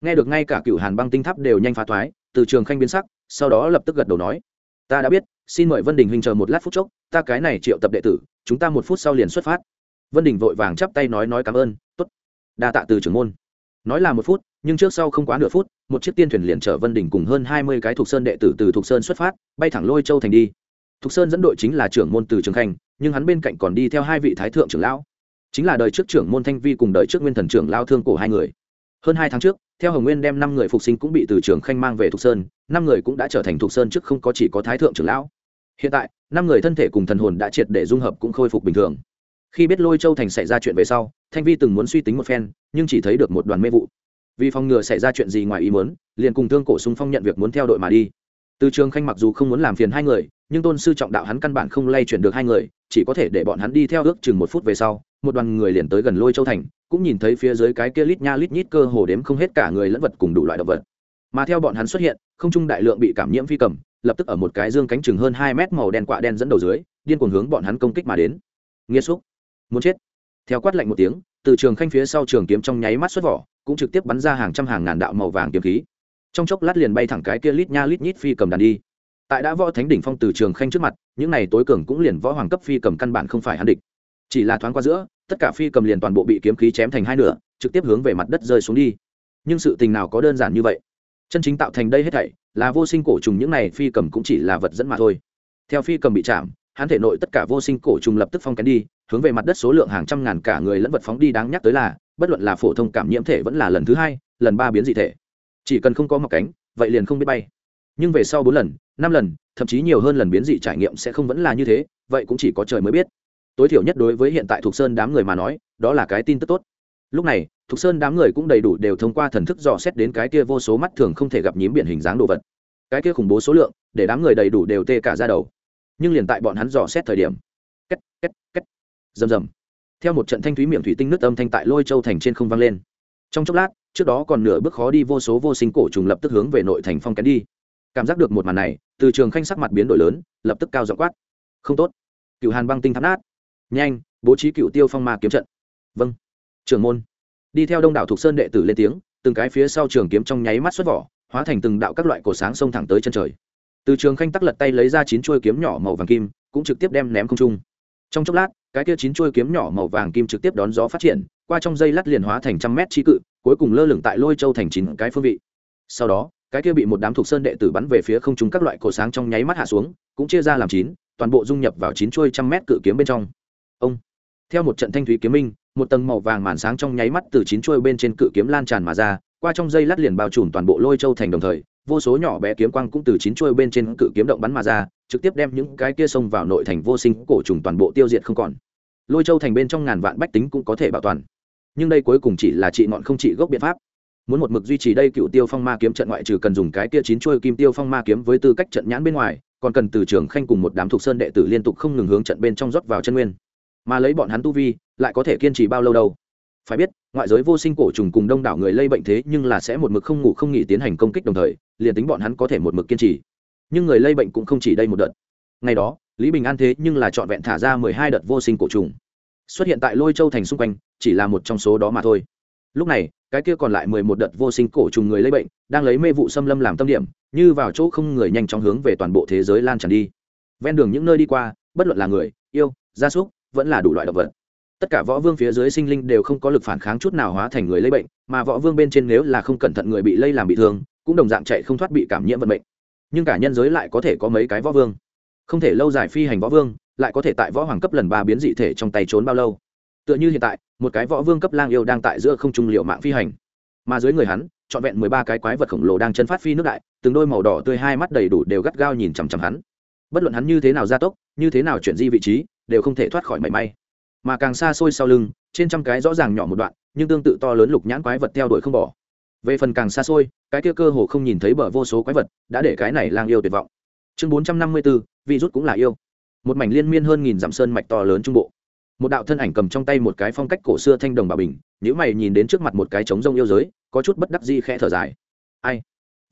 [SPEAKER 1] Nghe được ngay cả cựu hàn băng tinh tháp đều nhanh phá thoái, từ trường khanh biến sắc, sau đó lập tức gật đầu nói. Ta đã biết, xin mời vân đình hình chờ một lát phút chốc, ta cái này triệu tập đệ tử, chúng ta một phút sau liền xuất phát. Vân đình vội vàng chắp tay nói nói cảm ơn t ố t đa tạ từ trưởng môn. Nói là một phút, nhưng trước sau không quá nửa phút, một chiếc tiên thuyền liền chở vân đình cùng hơn hai mươi cái thuộc sơn đệ tử từ thuộc sơn xuất phát, bay thẳng lôi châu thành đi thục sơn dẫn đội chính là trưởng môn từ trường khanh, nhưng hắn bên cạnh còn đi theo hai vị thái thượng trưởng lão. Chính là đời trước trưởng môn thanh vi cùng đời trước nguyên thần trưởng lao thương cổ hai người. Hơn hai tháng trước, theo hồng nguyên đem năm người phục sinh cũng bị từ trường khanh mang về thục sơn, năm người cũng đã trở thành thục sơn trước không có chỉ có thái thượng trưởng lão. Hiện tại, năm người thân thể cùng thần hồn đã triệt để dung hợp cũng khôi phục bình thường. Khi biết lôi châu thành xảy ra chuyện về sau, thanh vi từng muốn suy tính một phen, nhưng chỉ thấy được một đoàn mê vụ. Vì phòng ngừa xảy ra chuyện gì ngoài ý muốn, liền cùng thương cổ sung phong nhận việc muốn theo đội mà đi từ trường khanh mặc dù không muốn làm phiền hai người, nhưng tôn sư trọng đạo hắn căn bản không lay chuyển được hai người, chỉ có thể để bọn hắn đi theo ước chừng một phút về sau, một đoàn người liền tới gần lôi châu thành, cũng nhìn thấy phía dưới cái kia lít nha lít nhít cơ hồ đếm không hết cả người lẫn vật cùng đủ loại động vật. Mà theo bọn hắn xuất hiện, không trung đại lượng bị cảm nhiễm phi cầm, lập tức ở một cái dương cánh chừng hơn hai mét màu đen quạ đen dẫn đầu dưới, điên cuồng hướng bọn hắn công kích mà đến. Nghĩa xúc. Muốn chết. Theo quát lạnh một tiếng, từ trường khanh phía sau trường kiếm trong nháy mắt xuất vỏ, cũng trực tiếp bắn ra hàng trăm hàng ngàn đạo màu vàng kiếm khí trong chốc lát liền bay thẳng cái kia lít nha lít nhít phi cầm đàn đi. Tại đã võ thánh đỉnh phong từ trường khanh trước mặt, những này tối cường cũng liền võ hoàng cấp phi cầm căn bản không phải hắn địch. Chỉ là thoáng qua giữa, tất cả phi cầm liền toàn bộ bị kiếm khí chém thành hai nửa, trực tiếp hướng về mặt đất rơi xuống đi. Nhưng sự tình nào có đơn giản như vậy? Chân chính tạo thành đây hết thảy, là vô sinh cổ trùng những này phi cầm cũng chỉ là vật dẫn mà thôi. Theo phi cầm bị chạm, hắn thể nội tất cả vô sinh cổ trùng lập tức phong kén đi, hướng về mặt đất số lượng hàng trăm ngàn cả người lẫn vật phóng đi đáng nhắc tới là, bất luận là phổ thông cảm nhiễm thể vẫn là lần thứ hai, lần ba biến dị thể chỉ cần không có mọc cánh, vậy liền không biết bay. Nhưng về sau bốn lần, năm lần, thậm chí nhiều hơn lần biến dị trải nghiệm sẽ không vẫn là như thế, vậy cũng chỉ có trời mới biết. Tối thiểu nhất đối với hiện tại thục sơn đám người mà nói, đó là cái tin tức tốt. Lúc này, thục sơn đám người cũng đầy đủ đều thông qua thần thức dò xét đến cái kia vô số mắt thường không thể gặp nhím biển hình dáng đồ vật. Cái kia khủng bố số lượng, để đám người đầy đủ đều tê cả ra đầu. Nhưng liền tại bọn hắn dò xét thời điểm, két két két, rầm rầm. Theo một trận thanh thúy miệng thủy tinh nước âm thanh tại lôi châu thành trên không vang lên. Trong chốc lát trước đó còn nửa bước khó đi vô số vô sinh cổ trùng lập tức hướng về nội thành phong kén đi. Cảm giác được một màn này, từ trường khanh sắc mặt biến đổi lớn, lập tức cao giọng quát. Không tốt. Cựu hàn băng tinh thắp nát. Nhanh, bố trí cựu tiêu phong ma kiếm trận. Vâng. Trưởng môn. Đi theo đông đảo thục sơn đệ tử lên tiếng, từng cái phía sau trường kiếm trong nháy mắt xuất vỏ, hóa thành từng đạo các loại cổ sáng xông thẳng tới chân trời. Từ trường khanh tắc lật tay lấy ra chín chuôi kiếm nhỏ màu vàng kim, cũng trực tiếp đem ném không trung. Trong chốc lát, cái kia chín chuôi kiếm nhỏ màu vàng kim trực tiếp đón gió phát triển qua trong dây lát liền hóa thành trăm mét trí cự, cuối cùng lơ lửng tại lôi châu thành chín cái phương vị. Sau đó, cái kia bị một đám thuộc sơn đệ tử bắn về phía không trung các loại cổ sáng trong nháy mắt hạ xuống, cũng chia ra làm chín, toàn bộ dung nhập vào chín chuôi trăm mét cự kiếm bên trong. Ông, theo một trận thanh thúy kiếm minh, một tầng màu vàng màn sáng trong nháy mắt từ chín chuôi bên trên cự kiếm lan tràn mà ra, qua trong dây lát liền bao trùm toàn bộ lôi châu thành đồng thời, vô số nhỏ bé kiếm quang cũng từ chín chuôi bên trên cự kiếm động bắn mà ra, trực tiếp đem những cái kia xông vào nội thành vô sinh cổ trùng toàn bộ tiêu diệt không còn. Lôi châu thành bên trong ngàn vạn bách tính cũng có thể bảo toàn nhưng đây cuối cùng chỉ là trị ngọn không trị gốc biện pháp. Muốn một mực duy trì đây cựu tiêu phong ma kiếm trận ngoại trừ cần dùng cái kia chín chuôi kim tiêu phong ma kiếm với tư cách trận nhãn bên ngoài, còn cần từ trường khanh cùng một đám thuộc sơn đệ tử liên tục không ngừng hướng trận bên trong rót vào chân nguyên. Mà lấy bọn hắn tu vi, lại có thể kiên trì bao lâu đâu? Phải biết, ngoại giới vô sinh cổ trùng cùng đông đảo người lây bệnh thế nhưng là sẽ một mực không ngủ không nghỉ tiến hành công kích đồng thời, liền tính bọn hắn có thể một mực kiên trì. Nhưng người lây bệnh cũng không chỉ đây một đợt. Ngày đó, lý bình an thế nhưng là trọn vẹn thả ra mười hai đợt vô sinh cổ trùng xuất hiện tại lôi châu thành xung quanh, chỉ là một trong số đó mà thôi. Lúc này, cái kia còn lại mười một đợt vô sinh cổ trùng người lây bệnh, đang lấy mê vụ xâm lâm làm tâm điểm, như vào chỗ không người nhanh chóng hướng về toàn bộ thế giới lan tràn đi. Ven đường những nơi đi qua, bất luận là người, yêu, gia súc, vẫn là đủ loại động vật. Tất cả võ vương phía dưới sinh linh đều không có lực phản kháng chút nào hóa thành người lây bệnh, mà võ vương bên trên nếu là không cẩn thận người bị lây làm bị thương, cũng đồng dạng chạy không thoát bị cảm nhiễm vận bệnh nhưng cả nhân giới lại có thể có mấy cái võ vương? Không thể lâu dài phi hành võ vương lại có thể tại võ hoàng cấp lần ba biến dị thể trong tay trốn bao lâu. Tựa như hiện tại, một cái võ vương cấp lang yêu đang tại giữa không trung liệu mạng phi hành. Mà dưới người hắn, trọn vẹn mười ba cái quái vật khổng lồ đang chân phát phi nước đại, từng đôi màu đỏ tươi hai mắt đầy đủ đều gắt gao nhìn chằm chằm hắn. Bất luận hắn như thế nào gia tốc, như thế nào chuyển di vị trí, đều không thể thoát khỏi mảy may. Mà càng xa xôi sau lưng, trên trăm cái rõ ràng nhỏ một đoạn, nhưng tương tự to lớn lục nhãn quái vật theo đuổi không bỏ. Về phần càng xa xôi, cái kia cơ hồ không nhìn thấy bờ vô số quái vật, đã để cái này lang yêu tuyệt vọng. Chương bốn trăm năm mươi bốn vị rút cũng là yêu một mảnh liên miên hơn nghìn dặm sơn mạch to lớn trung bộ. Một đạo thân ảnh cầm trong tay một cái phong cách cổ xưa thanh đồng bà bình nếu mày nhìn đến trước mặt một cái trống rông yêu giới, có chút bất đắc di khẽ thở dài. Ai?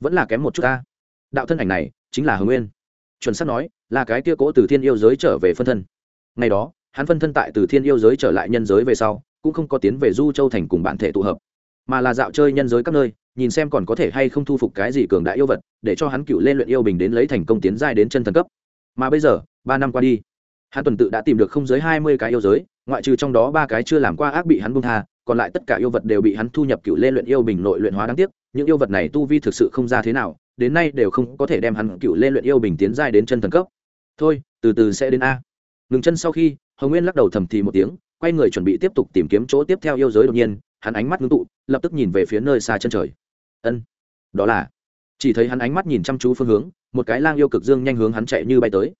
[SPEAKER 1] Vẫn là kém một chút ta. Đạo thân ảnh này chính là hồng nguyên. Chuẩn sắp nói, là cái kia cố từ thiên yêu giới trở về phân thân. Ngày đó, hắn phân thân tại từ thiên yêu giới trở lại nhân giới về sau, cũng không có tiến về du châu thành cùng bản thể tụ hợp, mà là dạo chơi nhân giới các nơi, nhìn xem còn có thể hay không thu phục cái gì cường đại yêu vật, để cho hắn cựu lên luyện yêu bình đến lấy thành công tiến giai đến chân thần cấp mà bây giờ, ba năm qua đi, hắn tuần tự đã tìm được không dưới hai mươi cái yêu giới, ngoại trừ trong đó ba cái chưa làm qua ác bị hắn buông tha, còn lại tất cả yêu vật đều bị hắn thu nhập cựu lên luyện yêu bình nội luyện hóa đáng tiếc, những yêu vật này tu vi thực sự không ra thế nào, đến nay đều không có thể đem hắn cựu lên luyện yêu bình tiến giai đến chân thần cấp. Thôi, từ từ sẽ đến a. Ngừng chân sau khi, hồng nguyên lắc đầu thầm thì một tiếng, quay người chuẩn bị tiếp tục tìm kiếm chỗ tiếp theo yêu giới đột nhiên, hắn ánh mắt ngưng tụ, lập tức nhìn về phía nơi xa chân trời. Ân, đó là, chỉ thấy hắn ánh mắt nhìn chăm chú phương hướng một cái lang yêu cực dương nhanh hướng hắn chạy như bay tới.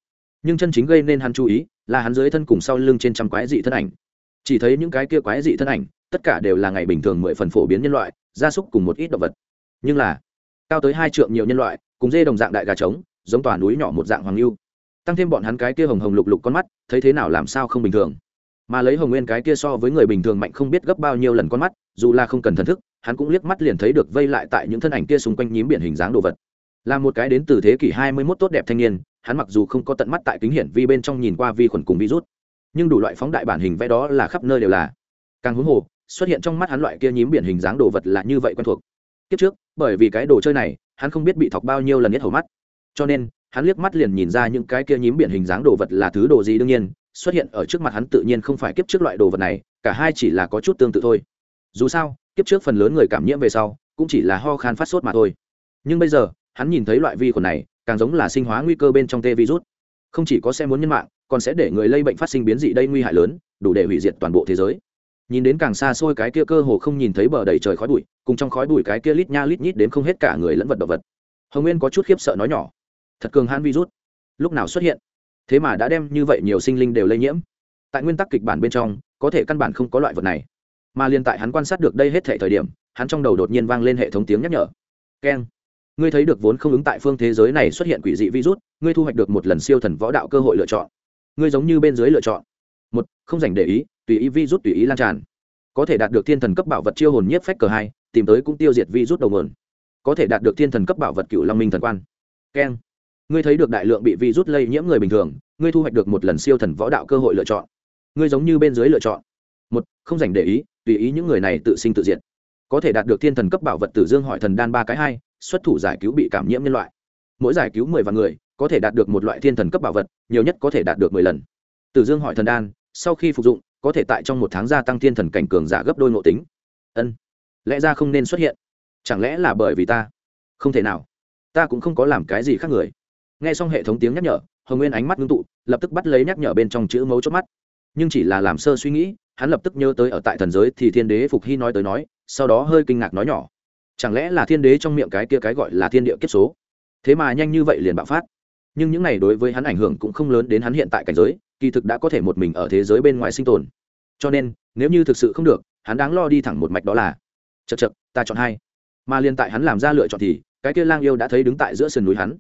[SPEAKER 1] Nhưng chân chính gây nên hắn chú ý là hắn dưới thân cùng sau lưng trên trăm quái dị thân ảnh. Chỉ thấy những cái kia quái dị thân ảnh, tất cả đều là ngày bình thường mười phần phổ biến nhân loại, gia súc cùng một ít động vật. Nhưng là, cao tới hai trượng nhiều nhân loại, cùng dê đồng dạng đại gà trống, giống tòa núi nhỏ một dạng hoàng lưu. Tăng thêm bọn hắn cái kia hồng hồng lục lục con mắt, thấy thế nào làm sao không bình thường. Mà lấy hồng nguyên cái kia so với người bình thường mạnh không biết gấp bao nhiêu lần con mắt, dù là không cần thần thức, hắn cũng liếc mắt liền thấy được vây lại tại những thân ảnh kia xung quanh nhím biển hình dáng đồ vật là một cái đến từ thế kỷ 21 tốt đẹp thanh niên, hắn mặc dù không có tận mắt tại kính hiển vi bên trong nhìn qua vi khuẩn cùng virus, nhưng đủ loại phóng đại bản hình vẽ đó là khắp nơi đều là. Càng huống hồ, xuất hiện trong mắt hắn loại kia nhím biển hình dáng đồ vật là như vậy quen thuộc. Kiếp trước, bởi vì cái đồ chơi này, hắn không biết bị thọc bao nhiêu lần nhất hầu mắt. Cho nên, hắn liếc mắt liền nhìn ra những cái kia nhím biển hình dáng đồ vật là thứ đồ gì đương nhiên, xuất hiện ở trước mặt hắn tự nhiên không phải kiếp trước loại đồ vật này, cả hai chỉ là có chút tương tự thôi. Dù sao, kiếp trước phần lớn người cảm nhiễm về sau, cũng chỉ là ho khan phát sốt mà thôi. Nhưng bây giờ hắn nhìn thấy loại vi khuẩn này, càng giống là sinh hóa nguy cơ bên trong tê virus. Không chỉ có sẽ muốn nhân mạng, còn sẽ để người lây bệnh phát sinh biến dị đây nguy hại lớn, đủ để hủy diệt toàn bộ thế giới. Nhìn đến càng xa xôi cái kia cơ hồ không nhìn thấy bờ đầy trời khói bụi, cùng trong khói bụi cái kia lít nha lít nhít đến không hết cả người lẫn vật động vật. Hồng nguyên có chút khiếp sợ nói nhỏ, thật cường hãn virus, lúc nào xuất hiện? Thế mà đã đem như vậy nhiều sinh linh đều lây nhiễm. Tại nguyên tắc kịch bản bên trong, có thể căn bản không có loại vật này. Mà liên tại hắn quan sát được đây hết thể thời điểm, hắn trong đầu đột nhiên vang lên hệ thống tiếng nhắc nhở. Keng ngươi thấy được vốn không ứng tại phương thế giới này xuất hiện quỷ dị virus, ngươi thu hoạch được một lần siêu thần võ đạo cơ hội lựa chọn. Ngươi giống như bên dưới lựa chọn. Một, không dành để ý, tùy ý virus, tùy ý lan tràn. Có thể đạt được thiên thần cấp bảo vật chiêu hồn nhất phách cờ hai, tìm tới cũng tiêu diệt virus đầu nguồn. Có thể đạt được thiên thần cấp bảo vật cựu long minh thần quan. Keng. Ngươi thấy được đại lượng bị virus lây nhiễm người bình thường, ngươi thu hoạch được một lần siêu thần võ đạo cơ hội lựa chọn. Ngươi giống như bên dưới lựa chọn. Một, không dành để ý, tùy ý những người này tự sinh tự diệt có thể đạt được thiên thần cấp bảo vật tử dương hỏi thần đan ba cái hai, xuất thủ giải cứu bị cảm nhiễm nhân loại. Mỗi giải cứu mười vạn người, có thể đạt được một loại thiên thần cấp bảo vật, nhiều nhất có thể đạt được mười lần. Tử dương hỏi thần đan, sau khi phục dụng, có thể tại trong một tháng gia tăng thiên thần cảnh cường giả gấp đôi ngộ tính. Ân. Lẽ ra không nên xuất hiện. Chẳng lẽ là bởi vì ta? Không thể nào. Ta cũng không có làm cái gì khác người. Nghe xong hệ thống tiếng nhắc nhở, hồng nguyên ánh mắt ngưng tụ, lập tức bắt lấy nhắc nhở bên trong chữ mấu chốt mắt. Nhưng chỉ là làm sơ suy nghĩ, hắn lập tức nhớ tới ở tại thần giới thì thiên đế phục hy nói tới nói sau đó hơi kinh ngạc nói nhỏ, chẳng lẽ là thiên đế trong miệng cái kia cái gọi là thiên địa kiếp số? Thế mà nhanh như vậy liền bạo phát. Nhưng những này đối với hắn ảnh hưởng cũng không lớn đến hắn hiện tại cảnh giới, kỳ thực đã có thể một mình ở thế giới bên ngoài sinh tồn. Cho nên, nếu như thực sự không được, hắn đáng lo đi thẳng một mạch đó là chật chật ta chọn hai. Mà liên tại hắn làm ra lựa chọn thì, cái kia lang yêu đã thấy đứng tại giữa sườn núi hắn.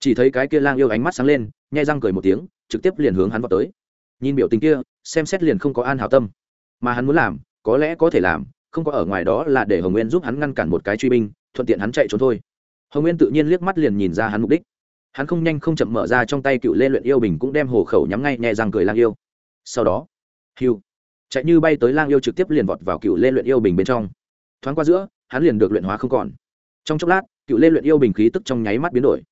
[SPEAKER 1] Chỉ thấy cái kia lang yêu ánh mắt sáng lên nhai răng cười một tiếng, trực tiếp liền hướng hắn vào tới. Nhìn biểu tình kia, xem xét liền không có an hảo tâm. Mà hắn muốn làm, có lẽ có thể làm không có ở ngoài đó là để hồng nguyên giúp hắn ngăn cản một cái truy binh, thuận tiện hắn chạy trốn thôi. Hồng nguyên tự nhiên liếc mắt liền nhìn ra hắn mục đích. Hắn không nhanh không chậm mở ra trong tay cựu lê luyện yêu bình cũng đem hồ khẩu nhắm ngay, nhẹ răng cười lang yêu. Sau đó, hiu, chạy như bay tới lang yêu trực tiếp liền vọt vào cựu lê luyện yêu bình bên trong. Thoáng qua giữa, hắn liền được luyện hóa không còn. Trong chốc lát, cựu lê luyện yêu bình khí tức trong nháy mắt biến đổi.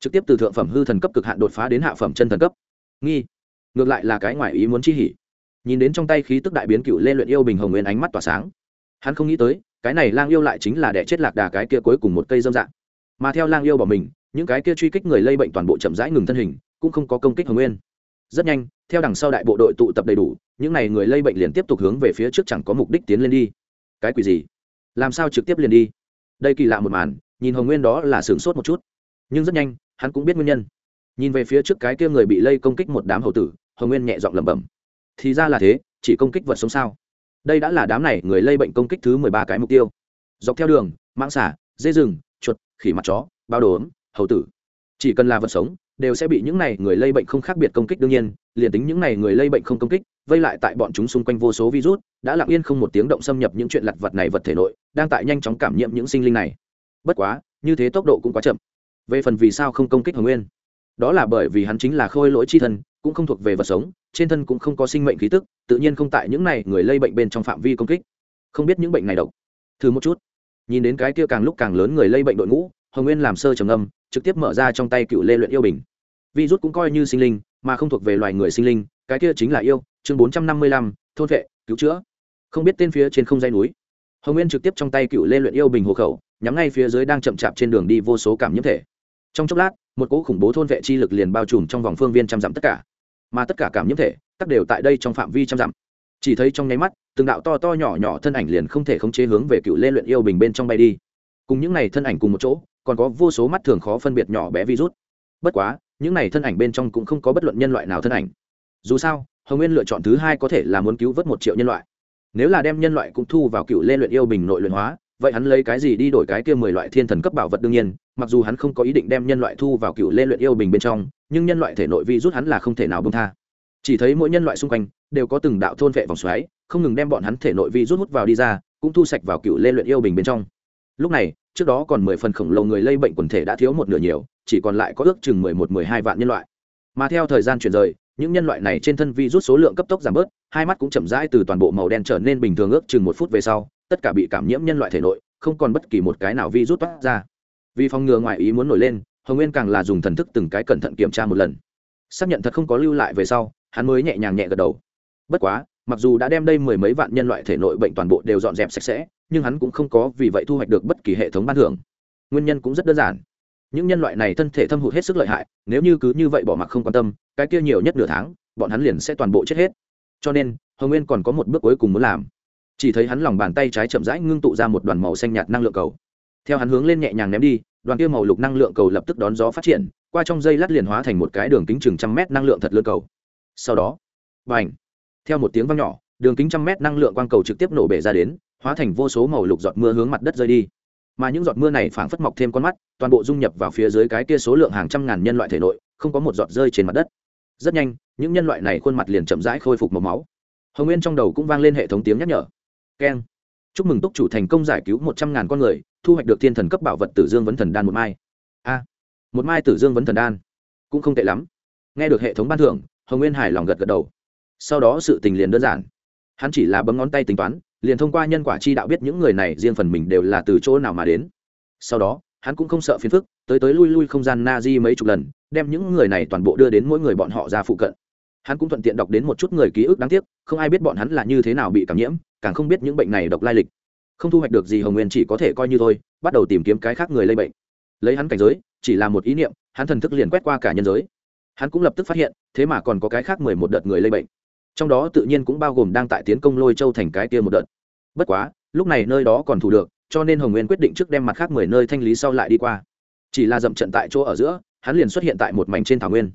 [SPEAKER 1] Trực tiếp từ thượng phẩm hư thần cấp cực hạn đột phá đến hạ phẩm chân thần cấp. Nghi, ngược lại là cái ngoài ý muốn chi hỉ. Nhìn đến trong tay khí tức đại biến cựu lê luyện yêu bình hồng nguyên ánh mắt tỏa sáng hắn không nghĩ tới, cái này lang yêu lại chính là đẻ chết lạc đà cái kia cuối cùng một cây dâm dạng. Mà theo lang yêu bỏ mình, những cái kia truy kích người lây bệnh toàn bộ chậm rãi ngừng thân hình, cũng không có công kích hồng nguyên. Rất nhanh, theo đằng sau đại bộ đội tụ tập đầy đủ, những n à y người lây bệnh liền tiếp tục hướng về phía trước chẳng có mục đích tiến lên đi. Cái quỷ gì? Làm sao trực tiếp liền đi? Đây kỳ lạ một màn, nhìn hồng nguyên đó là sửng sốt một chút. Nhưng rất nhanh, hắn cũng biết nguyên nhân. Nhìn về phía trước cái kia người bị lây công kích một đám hậu tử, hồng nguyên nhẹ giọng lẩm bẩm. Thì ra là thế, chỉ công kích vật sống sao? Đây đã là đám này người lây bệnh công kích thứ mười ba cái mục tiêu. Dọc theo đường mạng xả dê rừng, chuột, khỉ mặt chó, bao đốm hầu tử. Chỉ cần là vật sống, đều sẽ bị những này người lây bệnh không khác biệt công kích đương nhiên, liền tính những này người lây bệnh không công kích, vây lại tại bọn chúng xung quanh vô số virus, đã lặng yên không một tiếng động xâm nhập những chuyện lặt vật này vật thể nội, đang tại nhanh chóng cảm nhiễm những sinh linh này. Bất quá, như thế tốc độ cũng quá chậm. Về phần vì sao không công kích hồng nguyên, đó là bởi vì hắn chính là khôi lỗi chi thân, cũng không thuộc về vật sống trên thân cũng không có sinh mệnh khí tức, tự nhiên không tại những này người lây bệnh bên trong phạm vi công kích. Không biết những bệnh này độc. Thử một chút. Nhìn đến cái kia càng lúc càng lớn người lây bệnh đội ngũ, hồng nguyên làm sơ trầm âm trực tiếp mở ra trong tay cựu lê luyện yêu bình. Virus cũng coi như sinh linh, mà không thuộc về loài người sinh linh, cái kia chính là yêu, chương bốn trăm năm mươi lăm, thôn vệ, cứu chữa. Không biết tên phía trên không dây núi. Hồng nguyên trực tiếp trong tay cựu lê luyện yêu bình hộ khẩu, nhắm ngay phía dưới đang chậm chạp trên đường đi vô số cảm nhiễm thể. Trong chốc lát, một cỗ khủng bố thôn vệ chi lực liền bao trùm trong vòng phương viên trăm dặm tất cả mà tất cả cảm nhiễm thể tắc đều tại đây trong phạm vi trăm dặm. Chỉ thấy trong nháy mắt, từng đạo to to nhỏ nhỏ thân ảnh liền không thể khống chế hướng về cựu lê luyện yêu bình bên trong bay đi. Cùng những này thân ảnh cùng một chỗ, còn có vô số mắt thường khó phân biệt nhỏ bé virus. Bất quá, những này thân ảnh bên trong cũng không có bất luận nhân loại nào thân ảnh. Dù sao, hồng nguyên lựa chọn thứ hai có thể là muốn cứu vớt một triệu nhân loại. Nếu là đem nhân loại cũng thu vào cựu lê luyện yêu bình nội luyện hóa vậy hắn lấy cái gì đi đổi cái kia mười loại thiên thần cấp bảo vật đương nhiên, mặc dù hắn không có ý định đem nhân loại thu vào cựu lê luyện yêu bình bên trong, nhưng nhân loại thể nội vi rút hắn là không thể nào bông tha. Chỉ thấy mỗi nhân loại xung quanh đều có từng đạo thôn vệ vòng xoáy, không ngừng đem bọn hắn thể nội vi rút hút vào đi ra, cũng thu sạch vào cựu lê luyện yêu bình bên trong. Lúc này, trước đó còn mười phần khổng lồ người lây bệnh quần thể đã thiếu một nửa nhiều, chỉ còn lại có ước chừng mười một, mười hai vạn nhân loại. Mà theo thời gian chuyển rời, những nhân loại này trên thân vi rút số lượng cấp tốc giảm bớt, hai mắt cũng chậm rãi từ toàn bộ màu đen trở nên bình thường ước chừng một phút về sau tất cả bị cảm nhiễm nhân loại thể nội, không còn bất kỳ một cái nào vi rút toát ra. Vì phòng ngừa ngoại ý muốn nổi lên, hồng nguyên càng là dùng thần thức từng cái cẩn thận kiểm tra một lần. Xác nhận thật không có lưu lại về sau, hắn mới nhẹ nhàng nhẹ gật đầu. Bất quá, mặc dù đã đem đây mười mấy vạn nhân loại thể nội bệnh toàn bộ đều dọn dẹp sạch sẽ, nhưng hắn cũng không có vì vậy thu hoạch được bất kỳ hệ thống ban thưởng. Nguyên nhân cũng rất đơn giản. Những nhân loại này thân thể thâm hụt hết sức lợi hại, nếu như cứ như vậy bỏ mặc không quan tâm, cái kia nhiều nhất nửa tháng, bọn hắn liền sẽ toàn bộ chết hết. Cho nên, hồng nguyên còn có một bước cuối cùng muốn làm chỉ thấy hắn lòng bàn tay trái chậm rãi ngưng tụ ra một đoàn màu xanh nhạt năng lượng cầu. Theo hắn hướng lên nhẹ nhàng ném đi, đoàn kia màu lục năng lượng cầu lập tức đón gió phát triển, qua trong dây lát liền hóa thành một cái đường kính chừng trăm mét năng lượng thật lớn cầu. Sau đó b à n h theo một tiếng văng nhỏ, đường kính trăm mét năng lượng quang cầu trực tiếp nổ bể ra đến, hóa thành vô số màu lục giọt mưa hướng mặt đất rơi đi. Mà những giọt mưa này phảng phất mọc thêm con mắt, toàn bộ dung nhập vào phía dưới cái kia số lượng hàng trăm ngàn nhân loại thể nội, không có một giọt rơi trên mặt đất. Rất nhanh, những nhân loại này khuôn mặt liền chậm rãi khôi phục màu máu. Hồng nguyên trong đầu cũng vang lên hệ thống tiếng nhắc nhở keng. Chúc mừng túc chủ thành công giải cứu một trăm ngàn con người, thu hoạch được thiên thần cấp bảo vật tử dương vấn thần đan một mai. A, một mai tử dương vấn thần đan. Cũng không tệ lắm. Nghe được hệ thống ban thưởng, hồng nguyên hài lòng gật gật đầu. Sau đó sự tình liền đơn giản. Hắn chỉ là bấm ngón tay tính toán, liền thông qua nhân quả chi đạo biết những người này riêng phần mình đều là từ chỗ nào mà đến. Sau đó, hắn cũng không sợ phiền phức, tới tới lui lui không gian na di mấy chục lần, đem những người này toàn bộ đưa đến mỗi người bọn họ ra phụ cận hắn cũng thuận tiện đọc đến một chút người ký ức đáng tiếc, không ai biết bọn hắn là như thế nào bị cảm nhiễm, càng không biết những bệnh này độc lai lịch. Không thu hoạch được gì hồng nguyên chỉ có thể coi như thôi, bắt đầu tìm kiếm cái khác người lây bệnh. Lấy hắn cảnh giới, chỉ là một ý niệm, hắn thần thức liền quét qua cả nhân giới. Hắn cũng lập tức phát hiện, thế mà còn có cái khác mười một đợt người lây bệnh. Trong đó tự nhiên cũng bao gồm đang tại tiến công lôi châu thành cái kia một đợt. Bất quá, lúc này nơi đó còn thủ được, cho nên hồng nguyên quyết định trước đem mặt khác mười nơi thanh lý sau lại đi qua. Chỉ là dậm trận tại chỗ ở giữa, hắn liền xuất hiện tại một mảnh trên thảo nguyên.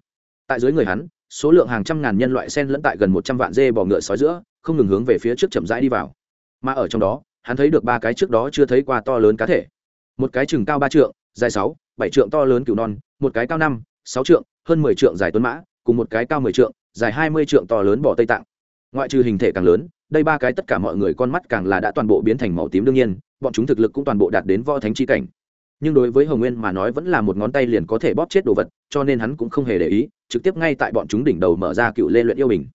[SPEAKER 1] Tại dưới người hắn số lượng hàng trăm ngàn nhân loại sen lẫn tại gần một trăm vạn dê bò ngựa sói giữa, không ngừng hướng về phía trước chậm rãi đi vào. Mà ở trong đó, hắn thấy được ba cái trước đó chưa thấy qua to lớn cá thể. Một cái chừng cao ba trượng, dài sáu, bảy trượng to lớn cừu non, một cái cao năm, sáu trượng, hơn mười trượng dài tuấn mã, cùng một cái cao mười trượng, dài hai mươi trượng to lớn bò tây tạng. Ngoại trừ hình thể càng lớn, đây ba cái tất cả mọi người con mắt càng là đã toàn bộ biến thành màu tím đương nhiên, bọn chúng thực lực cũng toàn bộ đạt đến võ thánh chi cảnh nhưng đối với hồng nguyên mà nói vẫn là một ngón tay liền có thể bóp chết đồ vật, cho nên hắn cũng không hề để ý, trực tiếp ngay tại bọn chúng đỉnh đầu mở ra cựu lê luyện yêu bình.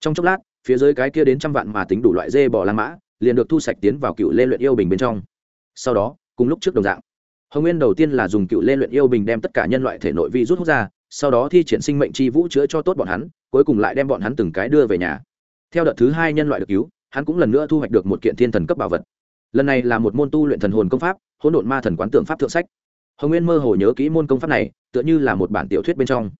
[SPEAKER 1] Trong chốc lát, phía dưới cái kia đến trăm vạn mà tính đủ loại dê bò la mã, liền được thu sạch tiến vào cựu lê luyện yêu bình bên trong. Sau đó, cùng lúc trước đồng dạng, hồng nguyên đầu tiên là dùng cựu lê luyện yêu bình đem tất cả nhân loại thể nội vi rút hút ra, sau đó thi triển sinh mệnh chi vũ chữa cho tốt bọn hắn, cuối cùng lại đem bọn hắn từng cái đưa về nhà. Theo đợt thứ hai nhân loại được cứu, hắn cũng lần nữa thu hoạch được một kiện thiên thần cấp bảo vật lần này là một môn tu luyện thần hồn công pháp, hỗn độn ma thần quán tượng pháp thượng sách. Hồng nguyên mơ hồ nhớ kỹ môn công pháp này, tựa như là một bản tiểu thuyết bên trong.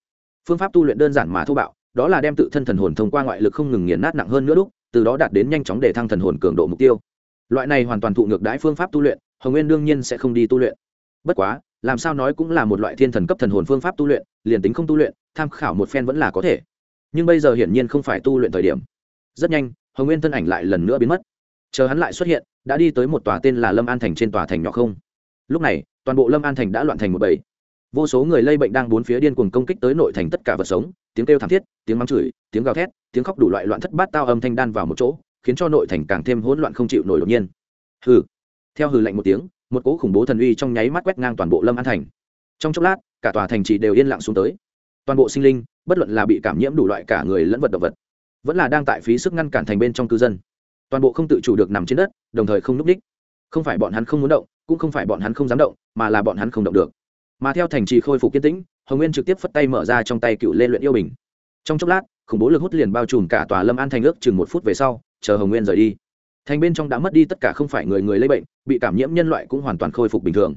[SPEAKER 1] Phương pháp tu luyện đơn giản mà thô bạo, đó là đem tự thân thần hồn thông qua ngoại lực không ngừng nghiền nát nặng hơn nữa lúc từ đó đạt đến nhanh chóng để thăng thần hồn cường độ mục tiêu. Loại này hoàn toàn thụ ngược đãi phương pháp tu luyện, hồng nguyên đương nhiên sẽ không đi tu luyện. Bất quá, làm sao nói cũng là một loại thiên thần cấp thần hồn phương pháp tu luyện, liền tính không tu luyện, tham khảo một phen vẫn là có thể. Nhưng bây giờ hiển nhiên không phải tu luyện thời điểm. Rất nhanh, hồng nguyên thân ảnh lại lần nữa biến mất chờ hắn lại xuất hiện, đã đi tới một tòa tên là lâm an thành trên tòa thành nhỏ không. Lúc này, toàn bộ lâm an thành đã loạn thành một bầy. Vô số người lây bệnh đang bốn phía điên cuồng công kích tới nội thành tất cả vật sống, tiếng kêu thảm thiết, tiếng mắng chửi, tiếng gào thét, tiếng khóc đủ loại loạn thất bát tao âm thanh đan vào một chỗ, khiến cho nội thành càng thêm hỗn loạn không chịu nổi đột nhiên. Hừ. Theo hừ lạnh một tiếng, một cỗ khủng bố thần uy trong nháy mắt quét ngang toàn bộ lâm an thành. Trong chốc lát, cả tòa thành chỉ đều yên lặng xuống tới. Toàn bộ sinh linh, bất luận là bị cảm nhiễm đủ loại cả người lẫn vật động vật, vẫn là đang tại phí sức ngăn cản thành bên trong cư dân toàn bộ không tự chủ được nằm trên đất, đồng thời không n ú c đích không phải bọn hắn không muốn động, cũng không phải bọn hắn không dám động, mà là bọn hắn không động được. Mà theo thành trì khôi phục kiên tĩnh, hồng nguyên trực tiếp phất tay mở ra trong tay cựu lên luyện yêu bình. Trong chốc lát, khủng bố lực hút liền bao trùm cả tòa lâm an thành ước chừng một phút về sau, chờ hồng nguyên rời đi. Thành bên trong đã mất đi tất cả không phải người người lây bệnh, bị cảm nhiễm nhân loại cũng hoàn toàn khôi phục bình thường.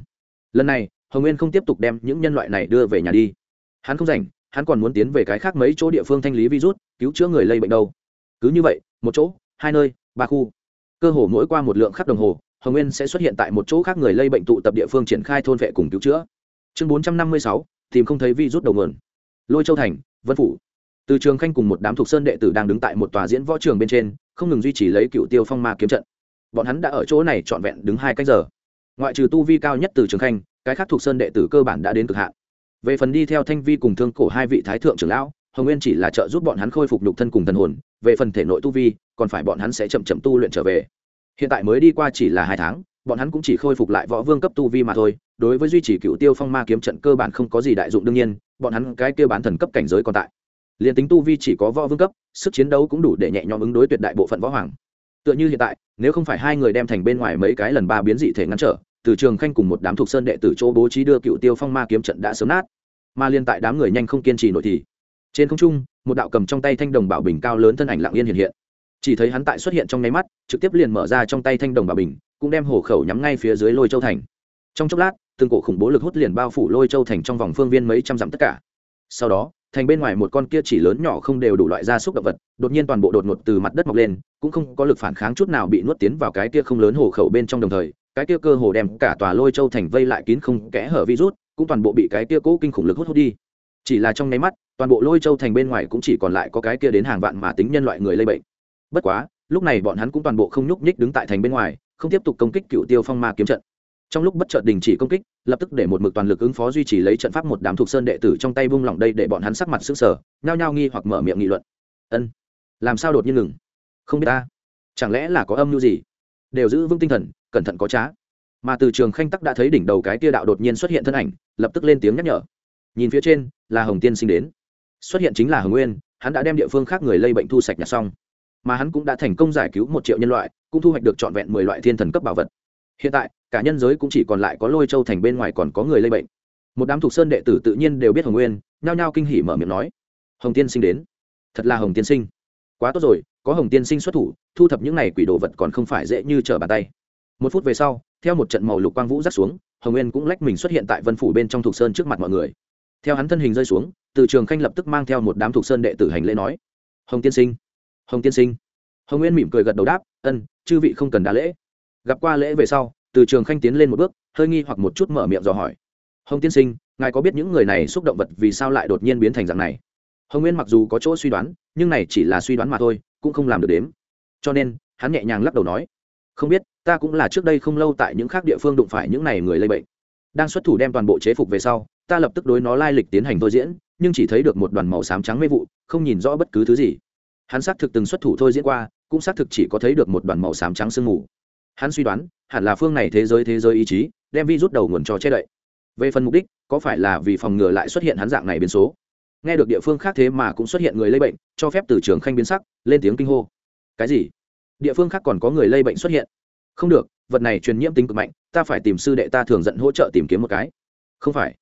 [SPEAKER 1] Lần này, hồng nguyên không tiếp tục đem những nhân loại này đưa về nhà đi. Hắn không rảnh, hắn còn muốn tiến về cái khác mấy chỗ địa phương thanh lý virus, cứu chữa người lây bệnh đâu. Cứ như vậy, một chỗ, hai nơi ba khu. Cơ hồ mỗi qua một lượng khắc đồng hồ, hồng nguyên sẽ xuất hiện tại một chỗ khác người lây bệnh tụ tập địa phương triển khai thôn vệ cùng cứu chữa. Chương bốn trăm năm mươi sáu, tìm không thấy virus đầu nguồn. Lôi châu thành, vân phủ. Từ trường khanh cùng một đám thuộc sơn đệ tử đang đứng tại một tòa diễn võ trường bên trên, không ngừng duy trì lấy cựu tiêu phong ma kiếm trận. Bọn hắn đã ở chỗ này trọn vẹn đứng hai cách giờ. Ngoại trừ tu vi cao nhất từ trường khanh, cái khác thuộc sơn đệ tử cơ bản đã đến cực hạn. Về phần đi theo thanh vi cùng thương cổ hai vị thái thượng trưởng lão, hồng nguyên chỉ là trợ giúp bọn hắn khôi phục lục thân cùng thần hồn về phần thể nội tu vi, còn phải bọn hắn sẽ chậm chậm tu luyện trở về. Hiện tại mới đi qua chỉ là hai tháng, bọn hắn cũng chỉ khôi phục lại võ vương cấp tu vi mà thôi, đối với duy trì cựu tiêu phong ma kiếm trận cơ bản không có gì đại dụng đương nhiên, bọn hắn cái kêu bán thần cấp cảnh giới còn tại. Liền tính tu vi chỉ có võ vương cấp, sức chiến đấu cũng đủ để nhẹ nhõm ứng đối tuyệt đại bộ phận võ hoàng. Tựa như hiện tại, nếu không phải hai người đem thành bên ngoài mấy cái lần ba biến dị thể ngăn trở, từ trường khanh cùng một đám thuộc sơn đệ tử chỗ bố trí đưa cựu tiêu phong ma kiếm trận đã sớm nát. Mà liên tại đám người nhanh không kiên trì nổi thì, trên không trung một đạo cầm trong tay thanh đồng bảo bình cao lớn thân ảnh lặng yên hiện hiện. Chỉ thấy hắn tại xuất hiện trong nháy mắt, trực tiếp liền mở ra trong tay thanh đồng bảo bình, cũng đem hổ khẩu nhắm ngay phía dưới lôi châu thành. Trong chốc lát, từng cổ khủng bố lực hút liền bao phủ lôi châu thành trong vòng phương viên mấy trăm dặm tất cả. Sau đó, thành bên ngoài một con kia chỉ lớn nhỏ không đều đủ loại gia súc động vật, đột nhiên toàn bộ đột ngột từ mặt đất mọc lên, cũng không có lực phản kháng chút nào bị nuốt tiến vào cái kia không lớn hổ khẩu bên trong đồng thời, cái kia cơ hồ đem cả tòa lôi châu thành vây lại kín không kẽ hở virus, cũng toàn bộ bị cái kia cố kinh khủng lực hút hút đi. Chỉ là trong nháy mắt toàn bộ lôi châu thành bên ngoài cũng chỉ còn lại có cái kia đến hàng vạn mà tính nhân loại người lây bệnh. Bất quá, lúc này bọn hắn cũng toàn bộ không nhúc nhích đứng tại thành bên ngoài, không tiếp tục công kích cựu tiêu phong ma kiếm trận. Trong lúc bất chợt đình chỉ công kích, lập tức để một mực toàn lực ứng phó duy trì lấy trận pháp một đám thuộc sơn đệ tử trong tay bung lỏng đây để bọn hắn sắc mặt sững sờ, nhao nhao nghi hoặc mở miệng nghị luận. Ân, làm sao đột nhiên ngừng? Không biết ta. Chẳng lẽ là có âm mưu gì? Đều giữ vững tinh thần, cẩn thận có trá. Mà từ trường khanh tắc đã thấy đỉnh đầu cái tia đạo đột nhiên xuất hiện thân ảnh, lập tức lên tiếng nhắc nhở. Nhìn phía trên, là hồng tiên sinh đến xuất hiện chính là hồng nguyên, hắn đã đem địa phương khác người lây bệnh thu sạch nhặt xong. Mà hắn cũng đã thành công giải cứu một triệu nhân loại, cũng thu hoạch được trọn vẹn mười loại thiên thần cấp bảo vật. Hiện tại, cả nhân giới cũng chỉ còn lại có lôi châu thành bên ngoài còn có người lây bệnh. Một đám thuộc sơn đệ tử tự nhiên đều biết hồng nguyên, nhao nhao kinh hỉ mở miệng nói, hồng tiên sinh đến. Thật là hồng tiên sinh. Quá tốt rồi, có hồng tiên sinh xuất thủ, thu thập những này quỷ đồ vật còn không phải dễ như trở bàn tay. Một phút về sau, theo một trận màu lục quang vũ rắt xuống, hồng nguyên cũng lách mình xuất hiện tại vân phủ bên trong thuộc sơn trước mặt mọi người. Theo hắn thân hình rơi xuống từ trường khanh lập tức mang theo một đám thuộc sơn đệ tử hành lễ nói, hồng tiên sinh, hồng tiên sinh. Hồng nguyên mỉm cười gật đầu đáp, ân, chư vị không cần đa lễ. Gặp qua lễ về sau, từ trường khanh tiến lên một bước, hơi nghi hoặc một chút mở miệng dò hỏi, hồng tiên sinh, ngài có biết những người này xúc động vật vì sao lại đột nhiên biến thành dạng này? Hồng nguyên mặc dù có chỗ suy đoán, nhưng này chỉ là suy đoán mà thôi, cũng không làm được đếm. Cho nên, hắn nhẹ nhàng lắc đầu nói, không biết, ta cũng là trước đây không lâu tại những khác địa phương đụng phải những này người lây bệnh. Đang xuất thủ đem toàn bộ chế phục về sau, ta lập tức đối nó lai lịch tiến hành thôi diễn nhưng chỉ thấy được một đoàn màu xám trắng mê vụ, không nhìn rõ bất cứ thứ gì. Hắn xác thực từng xuất thủ thôi diễn qua, cũng xác thực chỉ có thấy được một đoàn màu xám trắng sương mù. Hắn suy đoán, hẳn là phương này thế giới thế giới ý chí, đem vi rút đầu nguồn cho che đậy. Về phần mục đích, có phải là vì phòng ngừa lại xuất hiện hắn dạng này biến số? Nghe được địa phương khác thế mà cũng xuất hiện người lây bệnh, cho phép từ trường khanh biến sắc, lên tiếng kinh hô. Cái gì? Địa phương khác còn có người lây bệnh xuất hiện? Không được, vật này truyền nhiễm tính cực mạnh, ta phải tìm sư đệ ta thường dẫn hỗ trợ tìm kiếm một cái. Không phải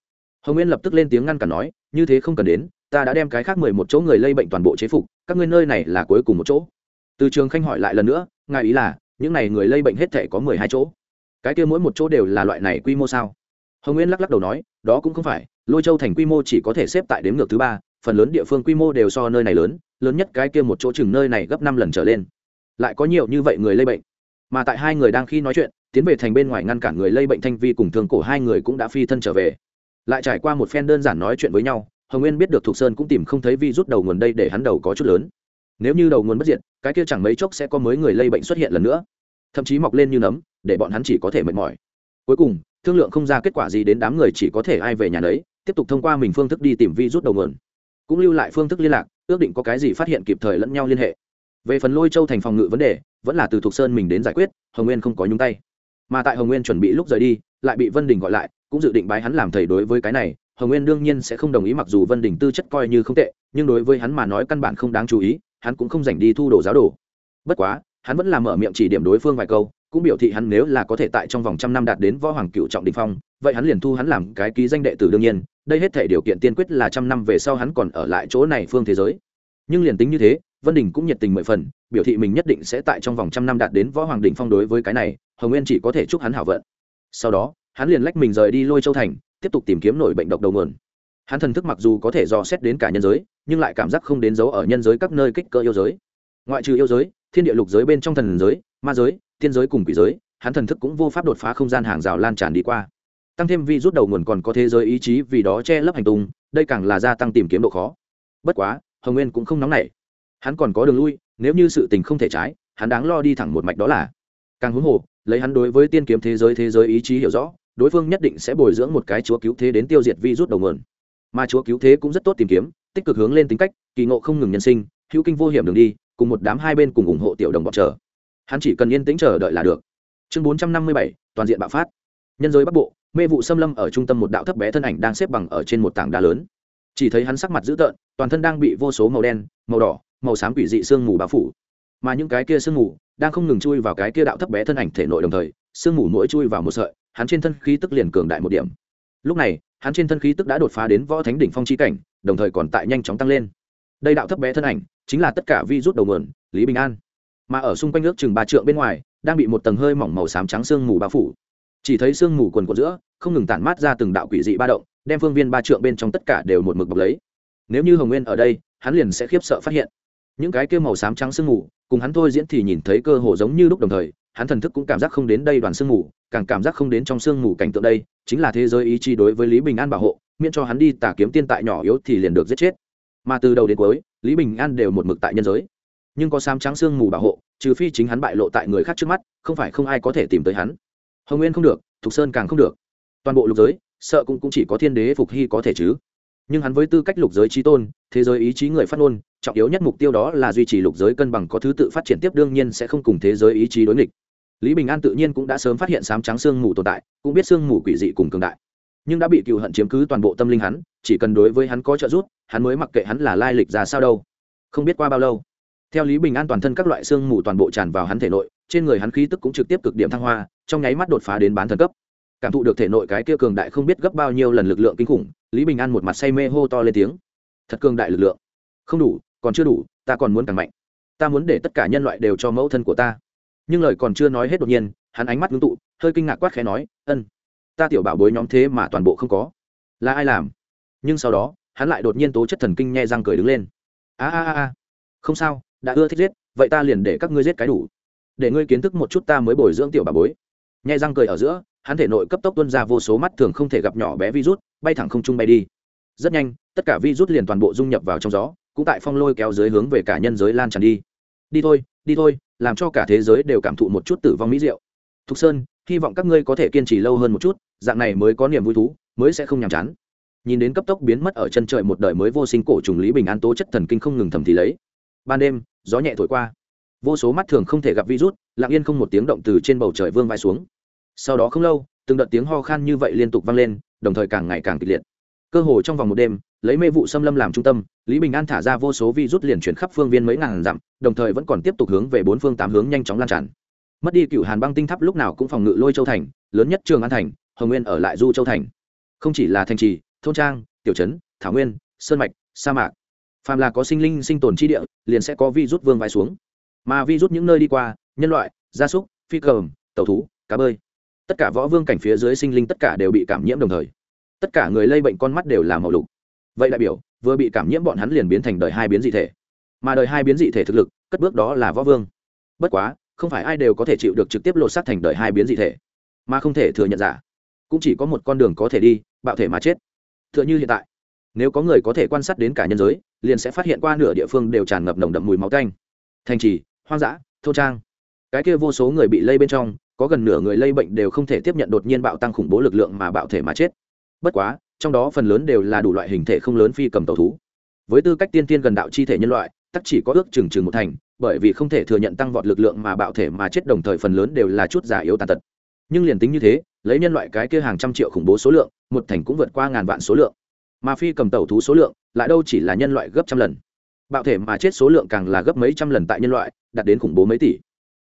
[SPEAKER 1] hồng nguyên lập tức lên tiếng ngăn cản nói, như thế không cần đến, ta đã đem cái khác mười một chỗ người lây bệnh toàn bộ chế phục, các ngươi nơi này là cuối cùng một chỗ. Từ trường khanh hỏi lại lần nữa, ngài ý là, những này người lây bệnh hết thể có mười hai chỗ? Cái kia mỗi một chỗ đều là loại này quy mô sao? Hồng nguyên lắc lắc đầu nói, đó cũng không phải, lôi châu thành quy mô chỉ có thể xếp tại đếm ngược thứ ba, phần lớn địa phương quy mô đều so nơi này lớn lớn nhất cái kia một chỗ chừng nơi này gấp năm lần trở lên. Lại có nhiều như vậy người lây bệnh. Mà tại hai người đang khi nói chuyện, tiến về thành bên ngoài ngăn cản người lây bệnh thanh vi cùng thương cổ hai người cũng đã phi thân trở về lại trải qua một phen đơn giản nói chuyện với nhau, hồng nguyên biết được thục sơn cũng tìm không thấy vi rút đầu nguồn đây để hắn đầu có chút lớn. Nếu như đầu nguồn bất diệt, cái kia chẳng mấy chốc sẽ có mới người lây bệnh xuất hiện lần nữa. Thậm chí mọc lên như nấm, để bọn hắn chỉ có thể mệt mỏi. Cuối cùng, thương lượng không ra kết quả gì đến đám người chỉ có thể ai về nhà đấy tiếp tục thông qua mình phương thức đi tìm vi rút đầu nguồn. Cũng lưu lại phương thức liên lạc, ước định có cái gì phát hiện kịp thời lẫn nhau liên hệ. Về phần lôi châu thành phòng ngự vấn đề, vẫn là từ thục sơn mình đến giải quyết, hồng nguyên không có nhúng tay. Mà tại hồng nguyên chuẩn bị lúc rời đi, lại bị vân đình gọi lại cũng dự định bái hắn làm thầy đối với cái này, hồng nguyên đương nhiên sẽ không đồng ý mặc dù vân đình tư chất coi như không tệ, nhưng đối với hắn mà nói căn bản không đáng chú ý, hắn cũng không dành đi thu đồ giáo đồ. Bất quá, hắn vẫn làm mở miệng chỉ điểm đối phương vài câu, cũng biểu thị hắn nếu là có thể tại trong vòng trăm năm đạt đến võ hoàng cựu trọng đình phong, vậy hắn liền thu hắn làm cái ký danh đệ tử đương nhiên, đây hết thể điều kiện tiên quyết là trăm năm về sau hắn còn ở lại chỗ này phương thế giới. Nhưng liền tính như thế, vân đình cũng nhiệt tình mười phần, biểu thị mình nhất định sẽ tại trong vòng trăm năm đạt đến võ hoàng đỉnh phong đối với cái này, hồng nguyên chỉ có thể chúc hắn hảo vận. Sau đó hắn liền lách mình rời đi lôi châu thành, tiếp tục tìm kiếm nổi bệnh độc đầu nguồn. Hắn thần thức mặc dù có thể dò xét đến cả nhân giới, nhưng lại cảm giác không đến dấu ở nhân giới các nơi kích cỡ yêu giới. Ngoại trừ yêu giới, thiên địa lục giới bên trong thần giới, ma giới thiên giới cùng quỷ giới, hắn thần thức cũng vô pháp đột phá không gian hàng rào lan tràn đi qua. Tăng thêm vi rút đầu nguồn còn có thế giới ý chí vì đó che lấp hành tung, đây càng là gia tăng tìm kiếm độ khó. Bất quá, hồng nguyên cũng không nóng nảy. Hắn còn có đường lui, nếu như sự tình không thể trái, hắn đáng lo đi thẳng một mạch đó là. Càng huống hồ, lấy hắn đối với tiên kiếm thế giới thế giới ý chí hiểu rõ đối phương nhất định sẽ bồi dưỡng một cái chúa cứu thế đến tiêu diệt vi rút đầu nguồn. Mà chúa cứu thế cũng rất tốt tìm kiếm, tích cực hướng lên tính cách, kỳ ngộ không ngừng nhân sinh, hữu kinh vô hiểm đường đi, cùng một đám hai bên cùng ủng hộ tiểu đồng bọn chờ. Hắn chỉ cần yên tĩnh chờ đợi là được. Chương bốn trăm năm mươi bảy, toàn diện bạo phát. Nhân giới bắc bộ, mê vụ xâm lâm ở trung tâm một đạo thấp bé thân ảnh đang xếp bằng ở trên một tảng đá lớn. Chỉ thấy hắn sắc mặt dữ tợn, toàn thân đang bị vô số màu đen, màu đỏ, màu xám quỷ dị sương mù bao phủ. Mà những cái kia sương mù đang không ngừng chui vào cái kia đạo thấp bé thân ảnh thể nội đồng thời, sương mù mỗi chui vào một sợi hắn trên thân khí tức liền cường đại một điểm. Lúc này, hắn trên thân khí tức đã đột phá đến võ thánh đỉnh phong chi cảnh, đồng thời còn tại nhanh chóng tăng lên. Đây đạo thấp bé thân ảnh, chính là tất cả vi rút đầu nguồn, lý bình an. Mà ở xung quanh nước chừng ba trượng bên ngoài, đang bị một tầng hơi mỏng màu xám trắng sương mù bao phủ. Chỉ thấy sương mù quần quần giữa, không ngừng tản mát ra từng đạo quỷ dị ba động, đem phương viên ba trượng bên trong tất cả đều một mực bọc lấy. Nếu như hồng nguyên ở đây, hắn liền sẽ khiếp sợ phát hiện những cái kia màu xám trắng sương mù cùng hắn thôi diễn thì nhìn thấy cơ hồ giống như lúc đồng thời hắn thần thức cũng cảm giác không đến đây đoàn sương mù càng cảm giác không đến trong sương mù cảnh tượng đây chính là thế giới ý chí đối với lý bình an bảo hộ miễn cho hắn đi tà kiếm tiên tại nhỏ yếu thì liền được giết chết. Mà từ đầu đến cuối lý bình an đều một mực tại nhân giới. Nhưng có xám trắng sương mù bảo hộ trừ phi chính hắn bại lộ tại người khác trước mắt không phải không ai có thể tìm tới hắn. Hồng nguyên không được thục sơn càng không được. Toàn bộ lục giới sợ cũng, cũng chỉ có thiên đế phục hy có thể chứ. Nhưng hắn với tư cách lục giới trí tôn thế giới ý chí người phát ngôn trọng yếu nhất mục tiêu đó là duy trì lục giới cân bằng có thứ tự phát triển tiếp đương nhiên sẽ không cùng thế giới ý chí đối nghịch. Lý bình an tự nhiên cũng đã sớm phát hiện sám trắng sương mù tồn tại, cũng biết sương mù quỷ dị cùng cường đại. Nhưng đã bị cựu hận chiếm cứ toàn bộ tâm linh hắn, chỉ cần đối với hắn có trợ giúp, hắn mới mặc kệ hắn là lai lịch ra sao đâu. Không biết qua bao lâu, theo lý bình an toàn thân các loại sương mù toàn bộ tràn vào hắn thể nội, trên người hắn khí tức cũng trực tiếp cực điểm thăng hoa, trong nháy mắt đột phá đến bán thần cấp. Cảm thụ được thể nội cái kia cường đại không biết gấp bao nhiêu lần lực lượng kinh khủng, lý bình an một mặt say mê hô to lên tiếng. Thật cường đại lực lượng. Không đủ còn chưa đủ, ta còn muốn càng mạnh. Ta muốn để tất cả nhân loại đều cho mẫu thân của ta. Nhưng lời còn chưa nói hết đột nhiên, hắn ánh mắt ngưng tụ, hơi kinh ngạc quát khẽ nói, ân, ta tiểu bảo bối nhóm thế mà toàn bộ không có. Là ai làm? Nhưng sau đó, hắn lại đột nhiên tố chất thần kinh nhẹ răng cười đứng lên. A a a không sao, đã ưa thích giết, vậy ta liền để các ngươi giết cái đủ. Để ngươi kiến thức một chút ta mới bồi dưỡng tiểu bảo bối. Nhẹ răng cười ở giữa, hắn thể nội cấp tốc tuân ra vô số mắt thường không thể gặp nhỏ bé virus, bay thẳng không trung bay đi. Rất nhanh, tất cả virus liền toàn bộ dung nhập vào trong gió cũng tại phong lôi kéo dưới hướng về cả nhân giới lan tràn đi. Đi thôi đi thôi, làm cho cả thế giới đều cảm thụ một chút tử vong mỹ diệu. Thục sơn, hy vọng các ngươi có thể kiên trì lâu hơn một chút, dạng này mới có niềm vui thú, mới sẽ không nhàm chán. Nhìn đến cấp tốc biến mất ở chân trời một đời mới vô sinh cổ trùng lý bình an tố chất thần kinh không ngừng thầm thì lấy. Ban đêm, gió nhẹ thổi qua. Vô số mắt thường không thể gặp virus, lặng yên không một tiếng động từ trên bầu trời vương vai xuống. Sau đó không lâu, từng đợt tiếng ho khan như vậy liên tục vang lên, đồng thời càng ngày càng kịch liệt. Cơ hồ trong vòng một đêm lấy mê vụ xâm lâm làm trung tâm, lý bình an thả ra vô số vi rút liền chuyển khắp phương viên mấy ngàn dặm, đồng thời vẫn còn tiếp tục hướng về bốn phương tám hướng nhanh chóng lan tràn. Mất đi cựu hàn băng tinh tháp lúc nào cũng phòng ngự lôi châu thành, lớn nhất trường an thành, hồng nguyên ở lại du châu thành. Không chỉ là thành trì, thôn trang, tiểu trấn, thảo nguyên, sơn mạch, sa mạc. Phàm là có sinh linh sinh tồn chi địa, liền sẽ có vi rút vương vai xuống. Mà vi rút những nơi đi qua, nhân loại, gia súc, phi cầm tàu thú, cá bơi, tất cả võ vương cảnh phía dưới sinh linh tất cả đều bị cảm nhiễm đồng thời. Tất cả người lây bệnh con mắt đều là màu lục vậy đại biểu, vừa bị cảm nhiễm bọn hắn liền biến thành đời hai biến dị thể. Mà đời hai biến dị thể thực lực, cất bước đó là võ vương. Bất quá, không phải ai đều có thể chịu được trực tiếp lột xác thành đời hai biến dị thể. Mà không thể thừa nhận giả. Cũng chỉ có một con đường có thể đi, bạo thể mà chết. T h ư ợ n h ư hiện tại, nếu có người có thể quan sát đến cả nhân giới, liền sẽ phát hiện qua nửa địa phương đều tràn ngập nồng đậm mùi máu canh thành trì, hoang dã thô trang. Cái kia vô số người bị lây bên trong, có gần nửa người lây bệnh đều không thể tiếp nhận đột nhiên bạo tăng khủng bố lực lượng mà bạo thể mà chết. Bất quá trong đó phần lớn đều là đủ loại hình thể không lớn phi cầm tàu thú. Với tư cách tiên tiên gần đạo chi thể nhân loại, tắc chỉ có ước chừng chừng một thành, bởi vì không thể thừa nhận tăng vọt lực lượng mà bạo thể mà chết đồng thời phần lớn đều là chút giả yếu tàn tật. Nhưng liền tính như thế, lấy nhân loại cái kia hàng trăm triệu khủng bố số lượng, một thành cũng vượt qua ngàn vạn số lượng. Mà phi cầm tàu thú số lượng, lại đâu chỉ là nhân loại gấp trăm lần. Bạo thể mà chết số lượng càng là gấp mấy trăm lần tại nhân loại, đạt đến khủng bố mấy tỷ.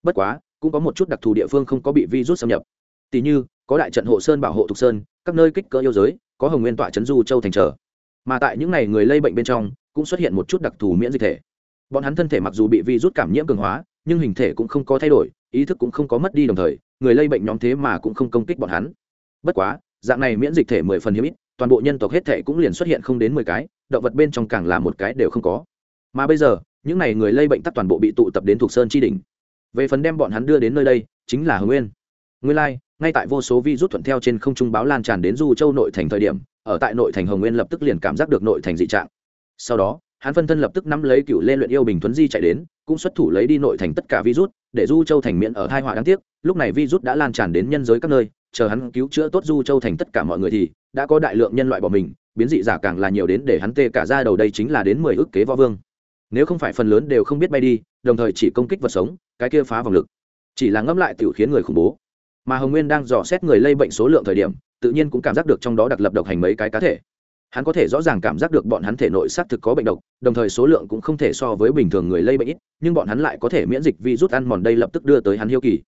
[SPEAKER 1] Bất quá, cũng có một chút đặc thù địa phương không có bị virus xâm nhập. Tỷ như, có đại trận hộ sơn bảo hộ thục sơn, các nơi kích cỡ yêu giới có hồng nguyên tọa trấn du châu thành trở. Mà tại những ngày người lây bệnh bên trong, cũng xuất hiện một chút đặc thù miễn dịch thể. Bọn hắn thân thể mặc dù bị vi rút cảm nhiễm cường hóa, nhưng hình thể cũng không có thay đổi, ý thức cũng không có mất đi đồng thời, người lây bệnh nhóm thế mà cũng không công kích bọn hắn. Bất quá, dạng này miễn dịch thể mười phần hiếm ít, toàn bộ nhân tộc hết thể cũng liền xuất hiện không đến mười cái, động vật bên trong càng là một cái đều không có. Mà bây giờ, những n à y người lây bệnh tắt toàn bộ bị tụ tập đến thuộc sơn tri đình về phần đem bọn hắn đưa đến nơi đây, chính là hồng nguyên. Nguyên lai ngay tại vô số vi rút thuận theo trên không trung báo lan tràn đến du châu nội thành thời điểm, ở tại nội thành hồng nguyên lập tức liền cảm giác được nội thành dị trạng. Sau đó, hắn phân thân lập tức nắm lấy cựu lê luyện yêu bình thuấn di chạy đến, cũng xuất thủ lấy đi nội thành tất cả virus, để du châu thành miễn ở hai họa đáng tiếc. Lúc này virus đã lan tràn đến nhân giới các nơi, chờ hắn cứu chữa tốt du châu thành tất cả mọi người thì, đã có đại lượng nhân loại bỏ mình, biến dị giả càng là nhiều đến để hắn tê cả ra đầu đây chính là đến mười ước kế võ vương. Nếu không phải phần lớn đều không biết bay đi, đồng thời chỉ công kích vật sống, cái kia phá vòng lực. Chỉ là ngẫm lại tiểu khiến người khủng bố mà hồng nguyên đang dò xét người lây bệnh số lượng thời điểm, tự nhiên cũng cảm giác được trong đó đặc lập độc hành mấy cái cá thể. Hắn có thể rõ ràng cảm giác được bọn hắn thể nội xác thực có bệnh độc, đồng thời số lượng cũng không thể so với bình thường người lây bệnh ít, nhưng bọn hắn lại có thể miễn dịch vi rút ăn mòn đây lập tức đưa tới hắn hiêu kỳ.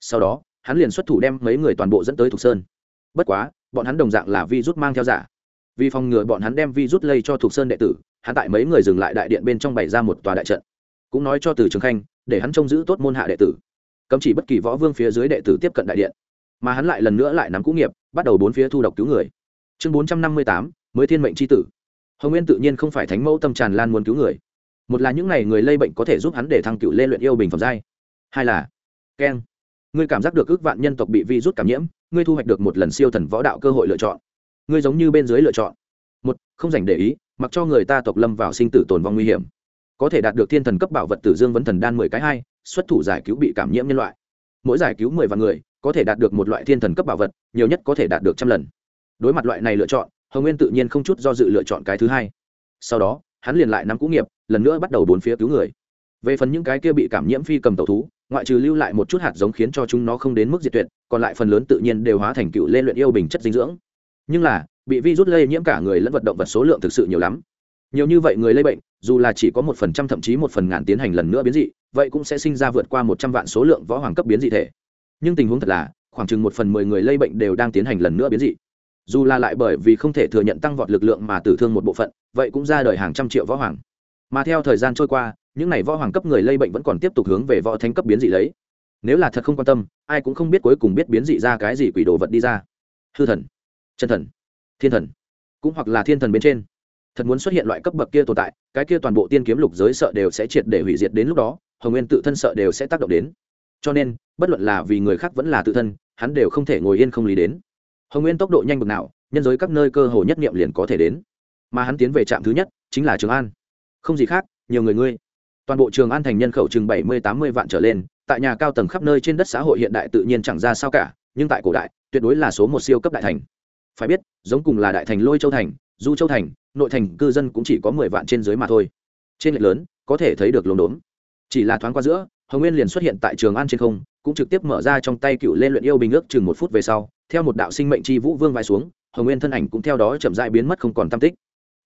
[SPEAKER 1] Sau đó, hắn liền xuất thủ đem mấy người toàn bộ dẫn tới thục sơn. Bất quá, bọn hắn đồng dạng là vi rút mang theo giả. Vì phòng ngừa bọn hắn đem vi rút lây cho thục sơn đệ tử, hắn tại mấy người dừng lại đại điện bên trong bày ra một tòa đại trận. Cũng nói cho từ trường khanh, để hắn trông giữ tốt môn hạ đệ tử cấm chỉ bất kỳ võ vương phía dưới đệ tử tiếp cận đại điện. Mà hắn lại lần nữa lại nắm cũ nghiệp, bắt đầu bốn phía thu độc cứu người. Chương bốn trăm năm mươi tám, mới thiên mệnh c h i tử. Hồng nguyên tự nhiên không phải thánh mẫu tâm tràn lan muốn cứu người. Một là những n à y người lây bệnh có thể giúp hắn để thăng cựu lê luyện yêu bình phẩm giai. Hai là keng ngươi cảm giác được ước vạn nhân tộc bị vi rút cảm nhiễm, ngươi thu hoạch được một lần siêu thần võ đạo cơ hội lựa chọn. Ngươi giống như bên dưới lựa chọn. Một, không dành để ý, mặc cho người ta tộc lâm vào sinh tử tồn vong nguy hiểm. Có thể đạt được thiên thần cấp bảo vật tử dương vấn thần đan mười cái hai xuất thủ giải cứu bị cảm nhiễm nhân loại. Mỗi giải cứu mười vạn người, có thể đạt được một loại thiên thần cấp bảo vật, nhiều nhất có thể đạt được trăm lần. Đối mặt loại này lựa chọn, hồng nguyên tự nhiên không chút do dự lựa chọn cái thứ hai. Sau đó, hắn liền lại nắm cũ nghiệp, lần nữa bắt đầu bốn phía cứu người. Về phần những cái kia bị cảm nhiễm phi cầm tàu thú, ngoại trừ lưu lại một chút hạt giống khiến cho chúng nó không đến mức diệt tuyệt, còn lại phần lớn tự nhiên đều hóa thành cựu lên luyện yêu bình chất dinh dưỡng. Nhưng là, bị virus lây nhiễm cả người lẫn vật động vật số lượng thực sự nhiều lắm nhiều như vậy người lây bệnh, dù là chỉ có một phần trăm thậm chí một phần ngàn tiến hành lần nữa biến dị, vậy cũng sẽ sinh ra vượt qua một trăm vạn số lượng võ hoàng cấp biến dị thể. Nhưng tình huống thật là, khoảng chừng một phần mười người lây bệnh đều đang tiến hành lần nữa biến dị. Dù là lại bởi vì không thể thừa nhận tăng vọt lực lượng mà tử thương một bộ phận, vậy cũng ra đời hàng trăm triệu võ hoàng. Mà theo thời gian trôi qua, những n à y võ hoàng cấp người lây bệnh vẫn còn tiếp tục hướng về võ thánh cấp biến dị lấy. Nếu là thật không quan tâm, ai cũng không biết cuối cùng biết biến dị ra cái gì quỷ đồ vật đi ra. Hư thần, chân thần, thiên thần, cũng hoặc là thiên thần bên trên thật muốn xuất hiện loại cấp bậc kia tồn tại, cái kia toàn bộ tiên kiếm lục giới sợ đều sẽ triệt để hủy diệt đến lúc đó, hồng nguyên tự thân sợ đều sẽ tác động đến. Cho nên, bất luận là vì người khác vẫn là tự thân, hắn đều không thể ngồi yên không lý đến. Hồng nguyên tốc độ nhanh bực nào, nhân giới các nơi cơ hồ nhất nghiệm liền có thể đến. Mà hắn tiến về trạm thứ nhất, chính là trường an. Không gì khác, nhiều người ngươi. Toàn bộ trường an thành nhân khẩu chừng bảy mươi tám mươi vạn trở lên, tại nhà cao tầng khắp nơi trên đất xã hội hiện đại tự nhiên chẳng ra sao cả, nhưng tại cổ đại, tuyệt đối là số một siêu cấp đại thành. Phải biết, giống cùng là đại thành lôi châu thành, du châu thành nội thành cư dân cũng chỉ có mười vạn trên dưới mà thôi. Trên lệch lớn, có thể thấy được lồn đốn. Chỉ là thoáng qua giữa, hồng nguyên liền xuất hiện tại trường an trên không, cũng trực tiếp mở ra trong tay cựu lên luyện yêu bình ước chừng một phút về sau, theo một đạo sinh mệnh chi vũ vương vai xuống, hồng nguyên thân ảnh cũng theo đó chậm dại biến mất không còn tam tích.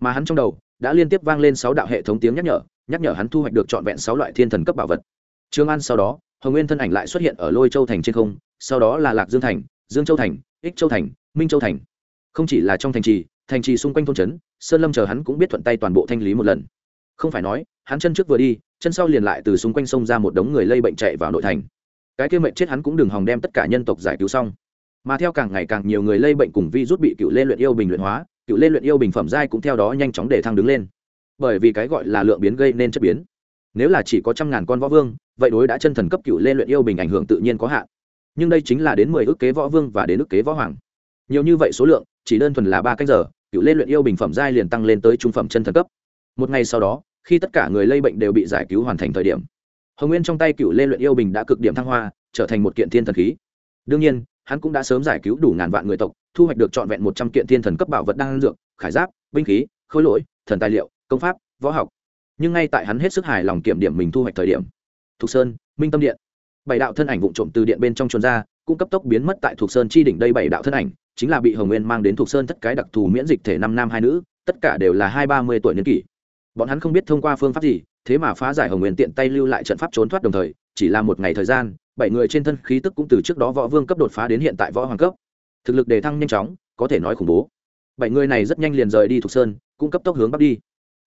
[SPEAKER 1] Mà hắn trong đầu đã liên tiếp vang lên sáu đạo hệ thống tiếng nhắc nhở nhắc nhở hắn thu hoạch được trọn vẹn sáu loại thiên thần cấp bảo vật. Trường an sau đó, hồng nguyên thân ảnh lại xuất hiện ở lôi châu thành trên không, sau đó là lạc dương thành, dương châu thành, ích châu thành, minh châu thành. Không chỉ là trong thành trì thành trì xung quanh thôn trấn, sơn lâm chờ hắn cũng biết thuận tay toàn bộ thanh lý một lần. Không phải nói, hắn chân trước vừa đi, chân sau liền lại từ xung quanh sông ra một đống người lây bệnh chạy vào nội thành. Cái kia mệnh chết hắn cũng đừng hòng đem tất cả nhân tộc giải cứu xong. Mà theo càng ngày càng nhiều người lây bệnh cùng vi rút bị cựu lê luyện yêu bình luyện hóa, cựu lê luyện yêu bình phẩm giai cũng theo đó nhanh chóng để thăng đứng lên. Bởi vì cái gọi là lượng biến gây nên chất biến. Nếu là chỉ có trăm ngàn con võ vương, vậy đối đã chân thần cấp cựu lê luyện yêu bình ảnh hưởng tự nhiên có hạn. Nhưng đây chính là đến mười ước kế võ vương và đến ước kế võ hoàng. Nhiều như vậy số lượng, chỉ đơn thuần là ba cách giờ cựu lê luyện yêu bình phẩm giai liền tăng lên tới trung phẩm chân thần cấp. Một ngày sau đó, khi tất cả người lây bệnh đều bị giải cứu hoàn thành thời điểm, hồng nguyên trong tay cựu lê luyện yêu bình đã cực điểm thăng hoa, trở thành một kiện thiên thần khí. Đương nhiên, hắn cũng đã sớm giải cứu đủ ngàn vạn người tộc, thu hoạch được trọn vẹn một trăm kiện thiên thần cấp bảo vật đan dược, khải giáp, binh khí, khối lỗi, thần tài liệu, công pháp, võ học. Nhưng ngay tại hắn hết sức hài lòng kiểm điểm mình thu hoạch thời điểm, thục sơn, minh tâm điện, bảy đạo thân ảnh vụ trộm từ điện bên trong chuồn ra cũng cấp tốc biến mất tại thuộc sơn chi đỉnh đây bảy đạo thân ảnh, chính là bị hồng nguyên mang đến thuộc sơn tất cái đặc thù miễn dịch thể năm nam hai nữ, tất cả đều là hai ba mươi tuổi niên kỷ. Bọn hắn không biết thông qua phương pháp gì, thế mà phá giải hồng nguyên tiện tay lưu lại trận pháp trốn thoát đồng thời, chỉ là một ngày thời gian, bảy người trên thân khí tức cũng từ trước đó võ vương cấp đột phá đến hiện tại võ hoàng cấp. Thực lực đề thăng nhanh chóng, có thể nói khủng bố. Bảy người này rất nhanh liền rời đi thuộc sơn cũng cấp tốc hướng bắc đi.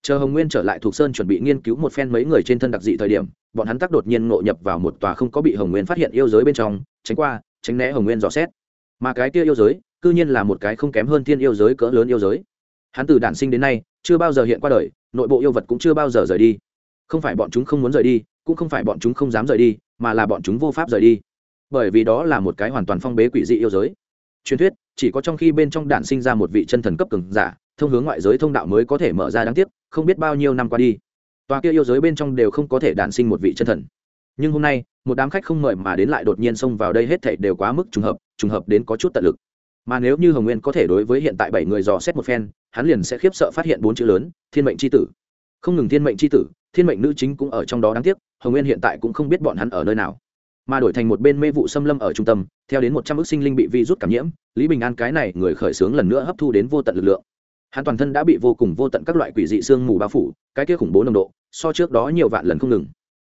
[SPEAKER 1] Chờ hồng nguyên trở lại thuộc sơn chuẩn bị nghiên cứu một phen mấy người trên thân đặc dị thời điểm, bọn hắn tắc đột nhiên ngộ nhập vào một tòa không có bị hồng nguyên phát hiện yêu giới bên trong, tránh qua tránh né hồng nguyên dò xét. Mà cái kia yêu giới, cư nhiên là một cái không kém hơn thiên yêu giới cỡ lớn yêu giới. Hắn từ đản sinh đến nay, chưa bao giờ hiện qua đời, nội bộ yêu vật cũng chưa bao giờ rời đi. Không phải bọn chúng không muốn rời đi, cũng không phải bọn chúng không dám rời đi, mà là bọn chúng vô pháp rời đi. Bởi vì đó là một cái hoàn toàn phong bế quỷ dị yêu giới. Truyền thuyết, chỉ có trong khi bên trong đản sinh ra một vị chân thần cấp cường giả, thông hướng ngoại giới thông đạo mới có thể mở ra đáng tiếc, không biết bao nhiêu năm qua đi. Tòa kia yêu giới bên trong đều không có thể đản sinh một vị chân thần nhưng hôm nay, một đám khách không mời mà đến lại đột nhiên xông vào đây hết thảy đều quá mức trùng hợp trùng hợp đến có chút tận lực. Mà nếu như hồng nguyên có thể đối với hiện tại bảy người dò xét một phen, hắn liền sẽ khiếp sợ phát hiện bốn chữ lớn, thiên mệnh c h i tử. Không ngừng thiên mệnh c h i tử, thiên mệnh nữ chính cũng ở trong đó đáng tiếc, hồng nguyên hiện tại cũng không biết bọn hắn ở nơi nào. Mà đổi thành một bên mê vụ xâm lâm ở trung tâm, theo đến một trăm ước sinh linh bị vi rút cảm nhiễm, lý bình an cái này người khởi xướng lần nữa hấp thu đến vô tận lực lượng. Hắn toàn thân đã bị vô cùng vô tận các loại quỷ dị xương mù bao phủ, cái kia khủng bố nồng độ, so trước đó nhiều vạn lần không ngừng.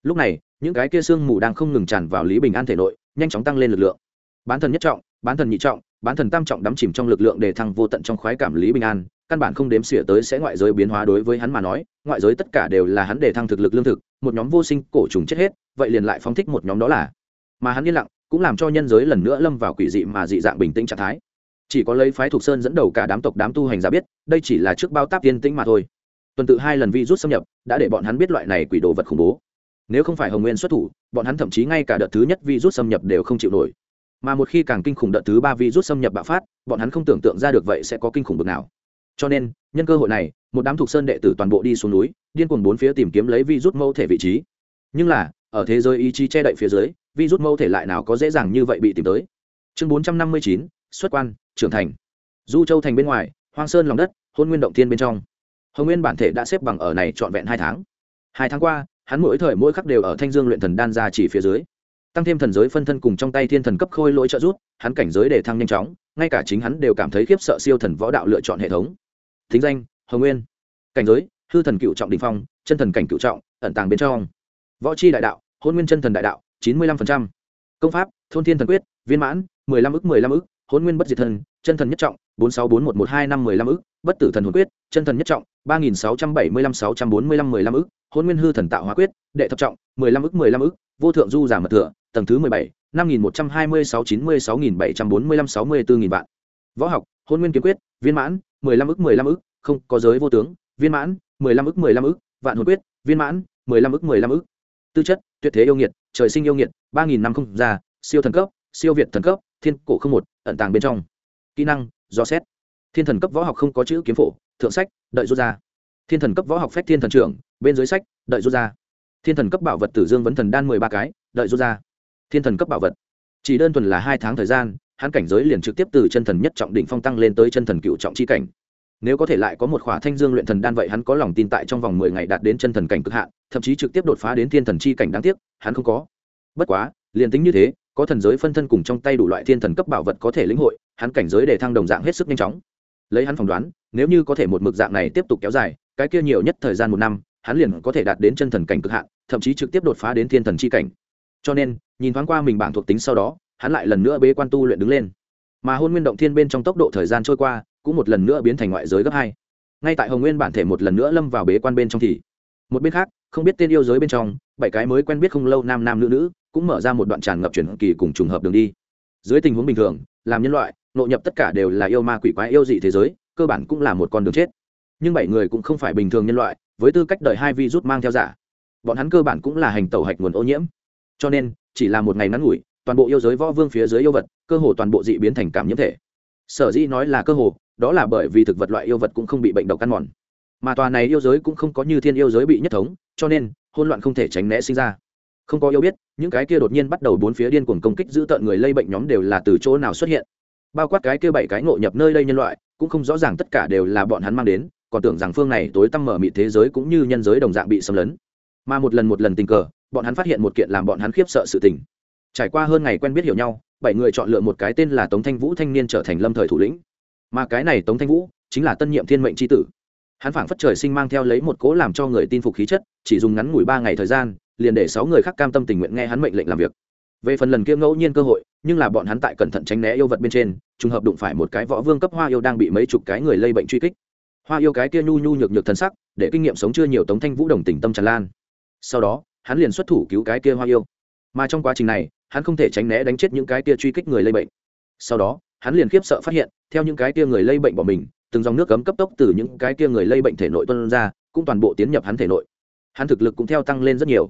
[SPEAKER 1] Lúc này những cái kia xương mù đang không ngừng tràn vào lý bình an thể nội, nhanh chóng tăng lên lực lượng. Bán thần nhất trọng, bán thần nhị trọng, bán thần tam trọng đắm chìm trong lực lượng để thăng vô tận trong khoái cảm lý bình an, căn bản không đếm xỉa tới sẽ ngoại giới biến hóa đối với hắn mà nói, ngoại giới tất cả đều là hắn để thăng thực lực lương thực, một nhóm vô sinh cổ trùng chết hết, vậy liền lại phóng thích một nhóm đó là. Mà hắn yên lặng, cũng làm cho nhân giới lần nữa lâm vào quỷ dị mà dị dạng bình tĩnh trạng thái. Chỉ có lấy phái thuộc sơn dẫn đầu cả đám tộc đám tu hành giả biết, đây chỉ là trước bao táp tiên tĩnh mà thôi. Tuần tự hai lần vi rút xâm nhập, đã để bọn hắn biết loại này quỷ đồ vật khủng bố nếu không phải hồng nguyên xuất thủ, bọn hắn thậm chí ngay cả đợt thứ nhất vi rút xâm nhập đều không chịu nổi. Mà một khi càng kinh khủng đợt thứ ba vi rút xâm nhập bạo phát, bọn hắn không tưởng tượng ra được vậy sẽ có kinh khủng bực nào. Cho nên, nhân cơ hội này, một đám thuộc sơn đệ tử toàn bộ đi xuống núi, điên cuồng bốn phía tìm kiếm lấy vi rút mẫu thể vị trí. Nhưng là, ở thế giới ý chí che đậy phía dưới vi rút mẫu thể lại nào có dễ dàng như vậy bị tìm tới? Chương bốn trăm năm mươi chín, xuất quan, trưởng thành. Du châu thành bên ngoài, hoang sơn lòng đất, hôn nguyên động thiên bên trong. Hồng nguyên bản thể đã xếp bằng ở này trọn vẹn hai tháng. Hai tháng qua hắn mỗi thời mỗi khắc đều ở thanh dương luyện thần đan ra chỉ phía dưới. Tăng thêm thần giới phân thân cùng trong tay thiên thần cấp khôi lỗi trợ rút hắn cảnh giới để thăng nhanh chóng ngay cả chính hắn đều cảm thấy khiếp sợ siêu thần võ đạo lựa chọn hệ thống. Thính danh hồng nguyên. Cảnh giới hư thần cựu trọng đình phong chân thần cảnh cựu trọng ẩn tàng bên trong. Võ c đại đạo hôn nguyên chân thần đại đạo chín mươi lăm công pháp thôn thiên thần quyết viên mãn mười lăm ức mười lăm ức hôn nguyên bất diệt thần, chân thần nhất trọng bốn sáu bốn một một hai năm mười lăm ức bất tử thần hồn quyết, chân thần nhất trọng, ba nghìn sáu trăm bảy mươi lăm sáu trăm bốn mươi lăm mười lăm ức, hôn nguyên hư thần tạo hóa quyết, đệ thập trọng, mười lăm ức, mười lăm ức, vô thượng du giả mật thừa, tầng thứ mười bảy, năm nghìn một trăm hai mươi sáu chín mươi sáu nghìn bảy trăm bốn mươi lăm sáu mươi bốn nghìn vạn. Võ học, hôn nguyên kiếm quyết, viên mãn, mười lăm ức, mười lăm ức, không có giới vô tướng, viên mãn, mười lăm ức, mười lăm ức, vạn hồn quyết, viên mãn, mười lăm ức, mười lăm ức. Tư chất, tuyệt thế yêu nghiệt, trời sinh yêu nghiệt, ba nghìn năm không già siêu thần cấp, siêu việt thần cấp, thiên cổ không một, ẩn tàng bên trong. Kỹ năng, do xét thiên thần cấp võ học không có chữ kiếm phổ, thượng sách, đợi rút ra. Thiên thần cấp võ học phép thiên thần trưởng, bên dưới sách, đợi rút ra. Thiên thần cấp bảo vật tử dương vấn thần đan mười ba cái, đợi rút ra. Thiên thần cấp bảo vật. Chỉ đơn thuần là hai tháng thời gian, hắn cảnh giới liền trực tiếp từ chân thần nhất trọng đỉnh phong tăng lên tới chân thần cựu trọng chi cảnh. Nếu có thể lại có một khỏa thanh dương luyện thần đan vậy hắn có lòng tin tại trong vòng mười ngày đạt đến chân thần cảnh cực hạn, thậm chí trực tiếp đột phá đến thiên thần chi cảnh đáng tiếc, hắn không có. Bất quá, liền tính như thế, có thần giới phân thân cùng trong tay đủ loại thiên thần cấp bảo vật có thể lĩnh hội, hắn cảnh giới để thăng đồng dạng hết sức nhanh chóng lấy hắn phỏng đoán, nếu như có thể một mực dạng này tiếp tục kéo dài, cái kia nhiều nhất thời gian một năm, hắn liền có thể đạt đến chân thần cảnh cực hạn, thậm chí trực tiếp đột phá đến thiên thần chi cảnh. Cho nên, nhìn thoáng qua mình bảng thuộc tính sau đó, hắn lại lần nữa bế quan tu luyện đứng lên. Mà hôn nguyên động thiên bên trong tốc độ thời gian trôi qua, cũng một lần nữa biến thành ngoại giới gấp hai. Ngay tại hồng nguyên bản thể một lần nữa lâm vào bế quan bên trong thì, một bên khác, không biết tên yêu giới bên trong, bảy cái mới quen biết không lâu nam nam nữ nữ, cũng mở ra một đoạn tràn ngập chuyển kỳ cùng trùng hợp đường đi. Dưới tình huống bình thường, làm nhân loại nội nhập tất cả đều là yêu ma quỷ quái yêu dị thế giới, cơ bản cũng là một con đường chết. Nhưng bảy người cũng không phải bình thường nhân loại, với tư cách đợi hai vi rút mang theo giả. Bọn hắn cơ bản cũng là hành tẩu hạch nguồn ô nhiễm. Cho nên, chỉ là một ngày ngắn ngủi, toàn bộ yêu giới võ vương phía dưới yêu vật, cơ hồ toàn bộ dị biến thành cảm nhiễm thể. Sở dĩ nói là cơ hồ, đó là bởi vì thực vật loại yêu vật cũng không bị bệnh độc căn mòn. Mà tòa này yêu giới cũng không có như thiên yêu giới bị nhất thống, cho nên hôn loạn không thể tránh né sinh ra. Không có yêu biết, những cái kia đột nhiên bắt đầu bốn phía điên cuồng công kích giữ tợn người lây bệnh nhóm đều là từ chỗ nào xuất hiện bao quát cái kia bảy cái ngộ nhập nơi đây nhân loại, cũng không rõ ràng tất cả đều là bọn hắn mang đến, còn tưởng rằng phương này tối tăm mở mị thế giới cũng như nhân giới đồng dạng bị xâm lấn. Mà một lần một lần tình cờ, bọn hắn phát hiện một kiện làm bọn hắn khiếp sợ sự tình. Trải qua hơn ngày quen biết hiểu nhau, bảy người chọn lựa một cái tên là tống thanh vũ thanh niên trở thành lâm thời thủ lĩnh. Mà cái này tống thanh vũ chính là tân nhiệm thiên mệnh tri tử. Hắn phảng phất trời sinh mang theo lấy một cố làm cho người tin phục khí chất, chỉ dùng ngắn ngủi ba ngày thời gian, liền để sáu người khác cam tâm tình nguyện nghe hắn mệnh lệnh làm việc. Về phần lần kia ngẫu nhiên cơ hội nhưng là bọn hắn tại cẩn thận tránh né yêu vật bên trên, trùng hợp đụng phải một cái võ vương cấp hoa yêu đang bị mấy chục cái người lây bệnh truy kích. Hoa yêu cái kia nhu nhu nhược nhược thân sắc, để kinh nghiệm sống chưa nhiều tống thanh vũ đồng tình tâm tràn lan. Sau đó, hắn liền xuất thủ cứu cái kia hoa yêu. Mà trong quá trình này, hắn không thể tránh né đánh chết những cái kia truy kích người lây bệnh. Sau đó, hắn liền khiếp sợ phát hiện, theo những cái kia người lây bệnh bỏ mình, từng dòng nước cấm cấp tốc từ những cái kia người lây bệnh thể nội tuân ra, cũng toàn bộ tiến nhập hắn thể nội. Hắn thực lực cũng theo tăng lên rất nhiều.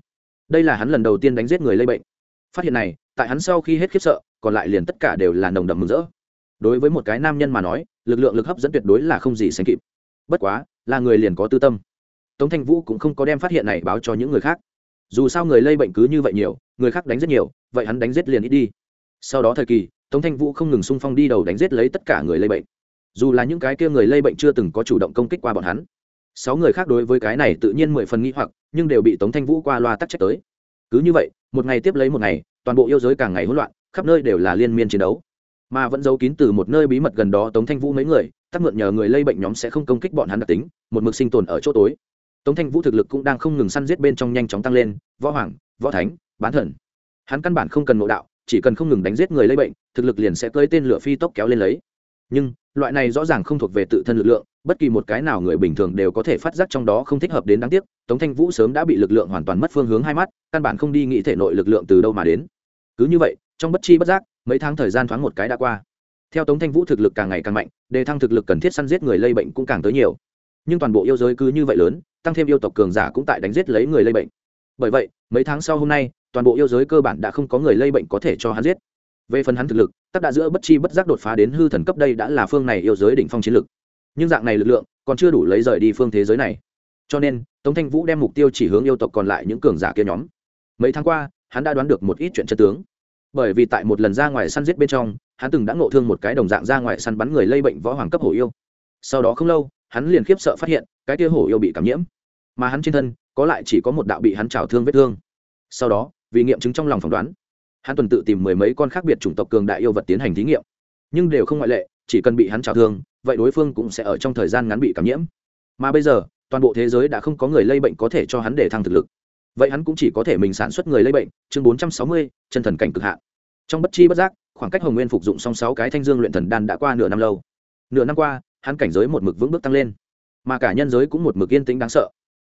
[SPEAKER 1] Đây là hắn lần đầu tiên đánh giết người lây bệnh. Phát hiện này tại hắn sau khi hết khiếp sợ, còn lại liền tất cả đều là nồng đậm mừng rỡ. Đối với một cái nam nhân mà nói, lực lượng lực hấp dẫn tuyệt đối là không gì sánh kịp. Bất quá, là người liền có tư tâm. Tống thanh vũ cũng không có đem phát hiện này báo cho những người khác. Dù sao người lây bệnh cứ như vậy nhiều, người khác đánh rất nhiều, vậy hắn đánh giết liền ít đi. Sau đó thời kỳ, tống thanh vũ không ngừng sung phong đi đầu đánh giết lấy tất cả người lây bệnh. Dù là những cái kia người lây bệnh chưa từng có chủ động công kích qua bọn hắn, sáu người khác đối với cái này tự nhiên mười phần nghĩ hoặc, nhưng đều bị tống thanh vũ qua loa tắc trách tới. Cứ như vậy, một ngày tiếp lấy một ngày toàn bộ yêu giới càng ngày hỗn loạn, khắp nơi đều là liên miên chiến đấu. Mà vẫn giấu kín từ một nơi bí mật gần đó tống thanh vũ mấy người, tắc mượn nhờ người lây bệnh nhóm sẽ không công kích bọn hắn đặc tính, một mực sinh tồn ở chỗ tối. Tống thanh vũ thực lực cũng đang không ngừng săn giết bên trong nhanh chóng tăng lên, võ hoàng, võ thánh, bán thần. Hắn căn bản không cần ngộ đạo, chỉ cần không ngừng đánh giết người lây bệnh, thực lực liền sẽ cưỡi tên lửa phi tốc kéo lên lấy. Nhưng loại này rõ ràng không thuộc về tự thân lực lượng, bất kỳ một cái nào người bình thường đều có thể phát giác trong đó không thích hợp đến đáng tiếc. Tống thanh vũ sớm đã bị lực lượng hoàn toàn mất phương hướng hai mắt, căn bản không đi nghĩ thể nội lực lượng từ đâu mà đến. Cứ như vậy, trong bất chi bất giác, mấy tháng thời gian thoáng một cái đã qua. Theo tống thanh vũ thực lực càng ngày càng mạnh, đề thăng thực lực cần thiết săn giết người lây bệnh cũng càng tới nhiều. Nhưng toàn bộ yêu giới cứ như vậy lớn, tăng thêm yêu tộc cường giả cũng tại đánh giết lấy người lây bệnh. Bởi vậy, mấy tháng sau hôm nay, toàn bộ yêu giới cơ bản đã không có người lây bệnh có thể cho hắn giết về phần hắn thực lực, tất đã giữa bất chi bất giác đột phá đến hư thần cấp đây đã là phương này yêu giới đỉnh phong chiến lực. Nhưng dạng này lực lượng, còn chưa đủ lấy rời đi phương thế giới này. Cho nên, tống thanh vũ đem mục tiêu chỉ hướng yêu tộc còn lại những cường giả kia nhóm. Mấy tháng qua, hắn đã đoán được một ít chuyện chân tướng. Bởi vì tại một lần ra ngoài săn giết bên trong, hắn từng đã ngộ thương một cái đồng dạng ra ngoài săn bắn người lây bệnh võ hoàng cấp hổ yêu. Sau đó không lâu, hắn liền khiếp sợ phát hiện, cái kia hổ yêu bị cảm nhiễm. Mà hắn trên thân, có lại chỉ có một đạo bị hắn trào thương vết thương. Sau đó, vì nghiệm chứng trong lòng phỏng đoán hắn tuần tự tìm mười mấy con khác biệt chủng tộc cường đại yêu vật tiến hành thí nghiệm. Nhưng đều không ngoại lệ, chỉ cần bị hắn trào thương, vậy đối phương cũng sẽ ở trong thời gian ngắn bị cảm nhiễm. Mà bây giờ, toàn bộ thế giới đã không có người lây bệnh có thể cho hắn để thăng thực lực. Vậy hắn cũng chỉ có thể mình sản xuất người lây bệnh, chương bốn trăm sáu mươi, chân thần cảnh cực hạn. Trong bất chi bất giác, khoảng cách hồng nguyên phục dụng xong sáu cái thanh dương luyện thần đan đã qua nửa năm lâu. Nửa năm qua, hắn cảnh giới một mực vững bước tăng lên. Mà cả nhân giới cũng một mực yên tĩnh đáng sợ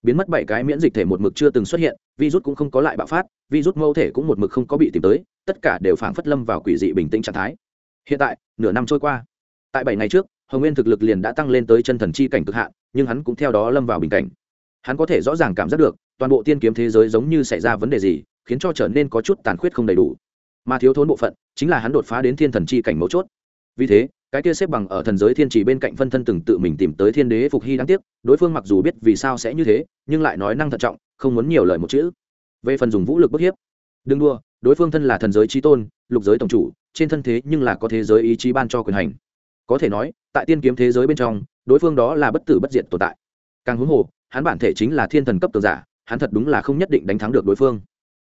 [SPEAKER 1] biến mất bảy cái miễn dịch thể một mực chưa từng xuất hiện, virus cũng không có lại bạo phát, virus mâu thể cũng một mực không có bị tìm tới, tất cả đều phảng phất lâm vào quỷ dị bình tĩnh trạng thái. Hiện tại, nửa năm trôi qua. Tại bảy ngày trước, hồng nguyên thực lực liền đã tăng lên tới chân thần chi cảnh cực hạn, nhưng hắn cũng theo đó lâm vào bình cảnh. Hắn có thể rõ ràng cảm giác được, toàn bộ tiên kiếm thế giới giống như xảy ra vấn đề gì, khiến cho trở nên có chút tàn khuyết không đầy đủ. Mà thiếu thốn bộ phận, chính là hắn đột phá đến thiên thần chi cảnh mấu chốt. Vì thế cái kia xếp bằng ở thần giới thiên trì bên cạnh phân thân từng tự mình tìm tới thiên đế phục hy đáng tiếc, đối phương mặc dù biết vì sao sẽ như thế, nhưng lại nói năng thận trọng, không muốn nhiều lời một chữ. Về phần dùng vũ lực bức hiếp, đừng đua đối phương thân là thần giới trí tôn, lục giới tổng chủ, trên thân thế nhưng là có thế giới ý chí ban cho quyền hành. Có thể nói, tại tiên kiếm thế giới bên trong, đối phương đó là bất tử bất diệt tồn tại. Càng huống hồ, hắn bản thể chính là thiên thần cấp tường giả, hắn thật đúng là không nhất định đánh thắng được đối phương.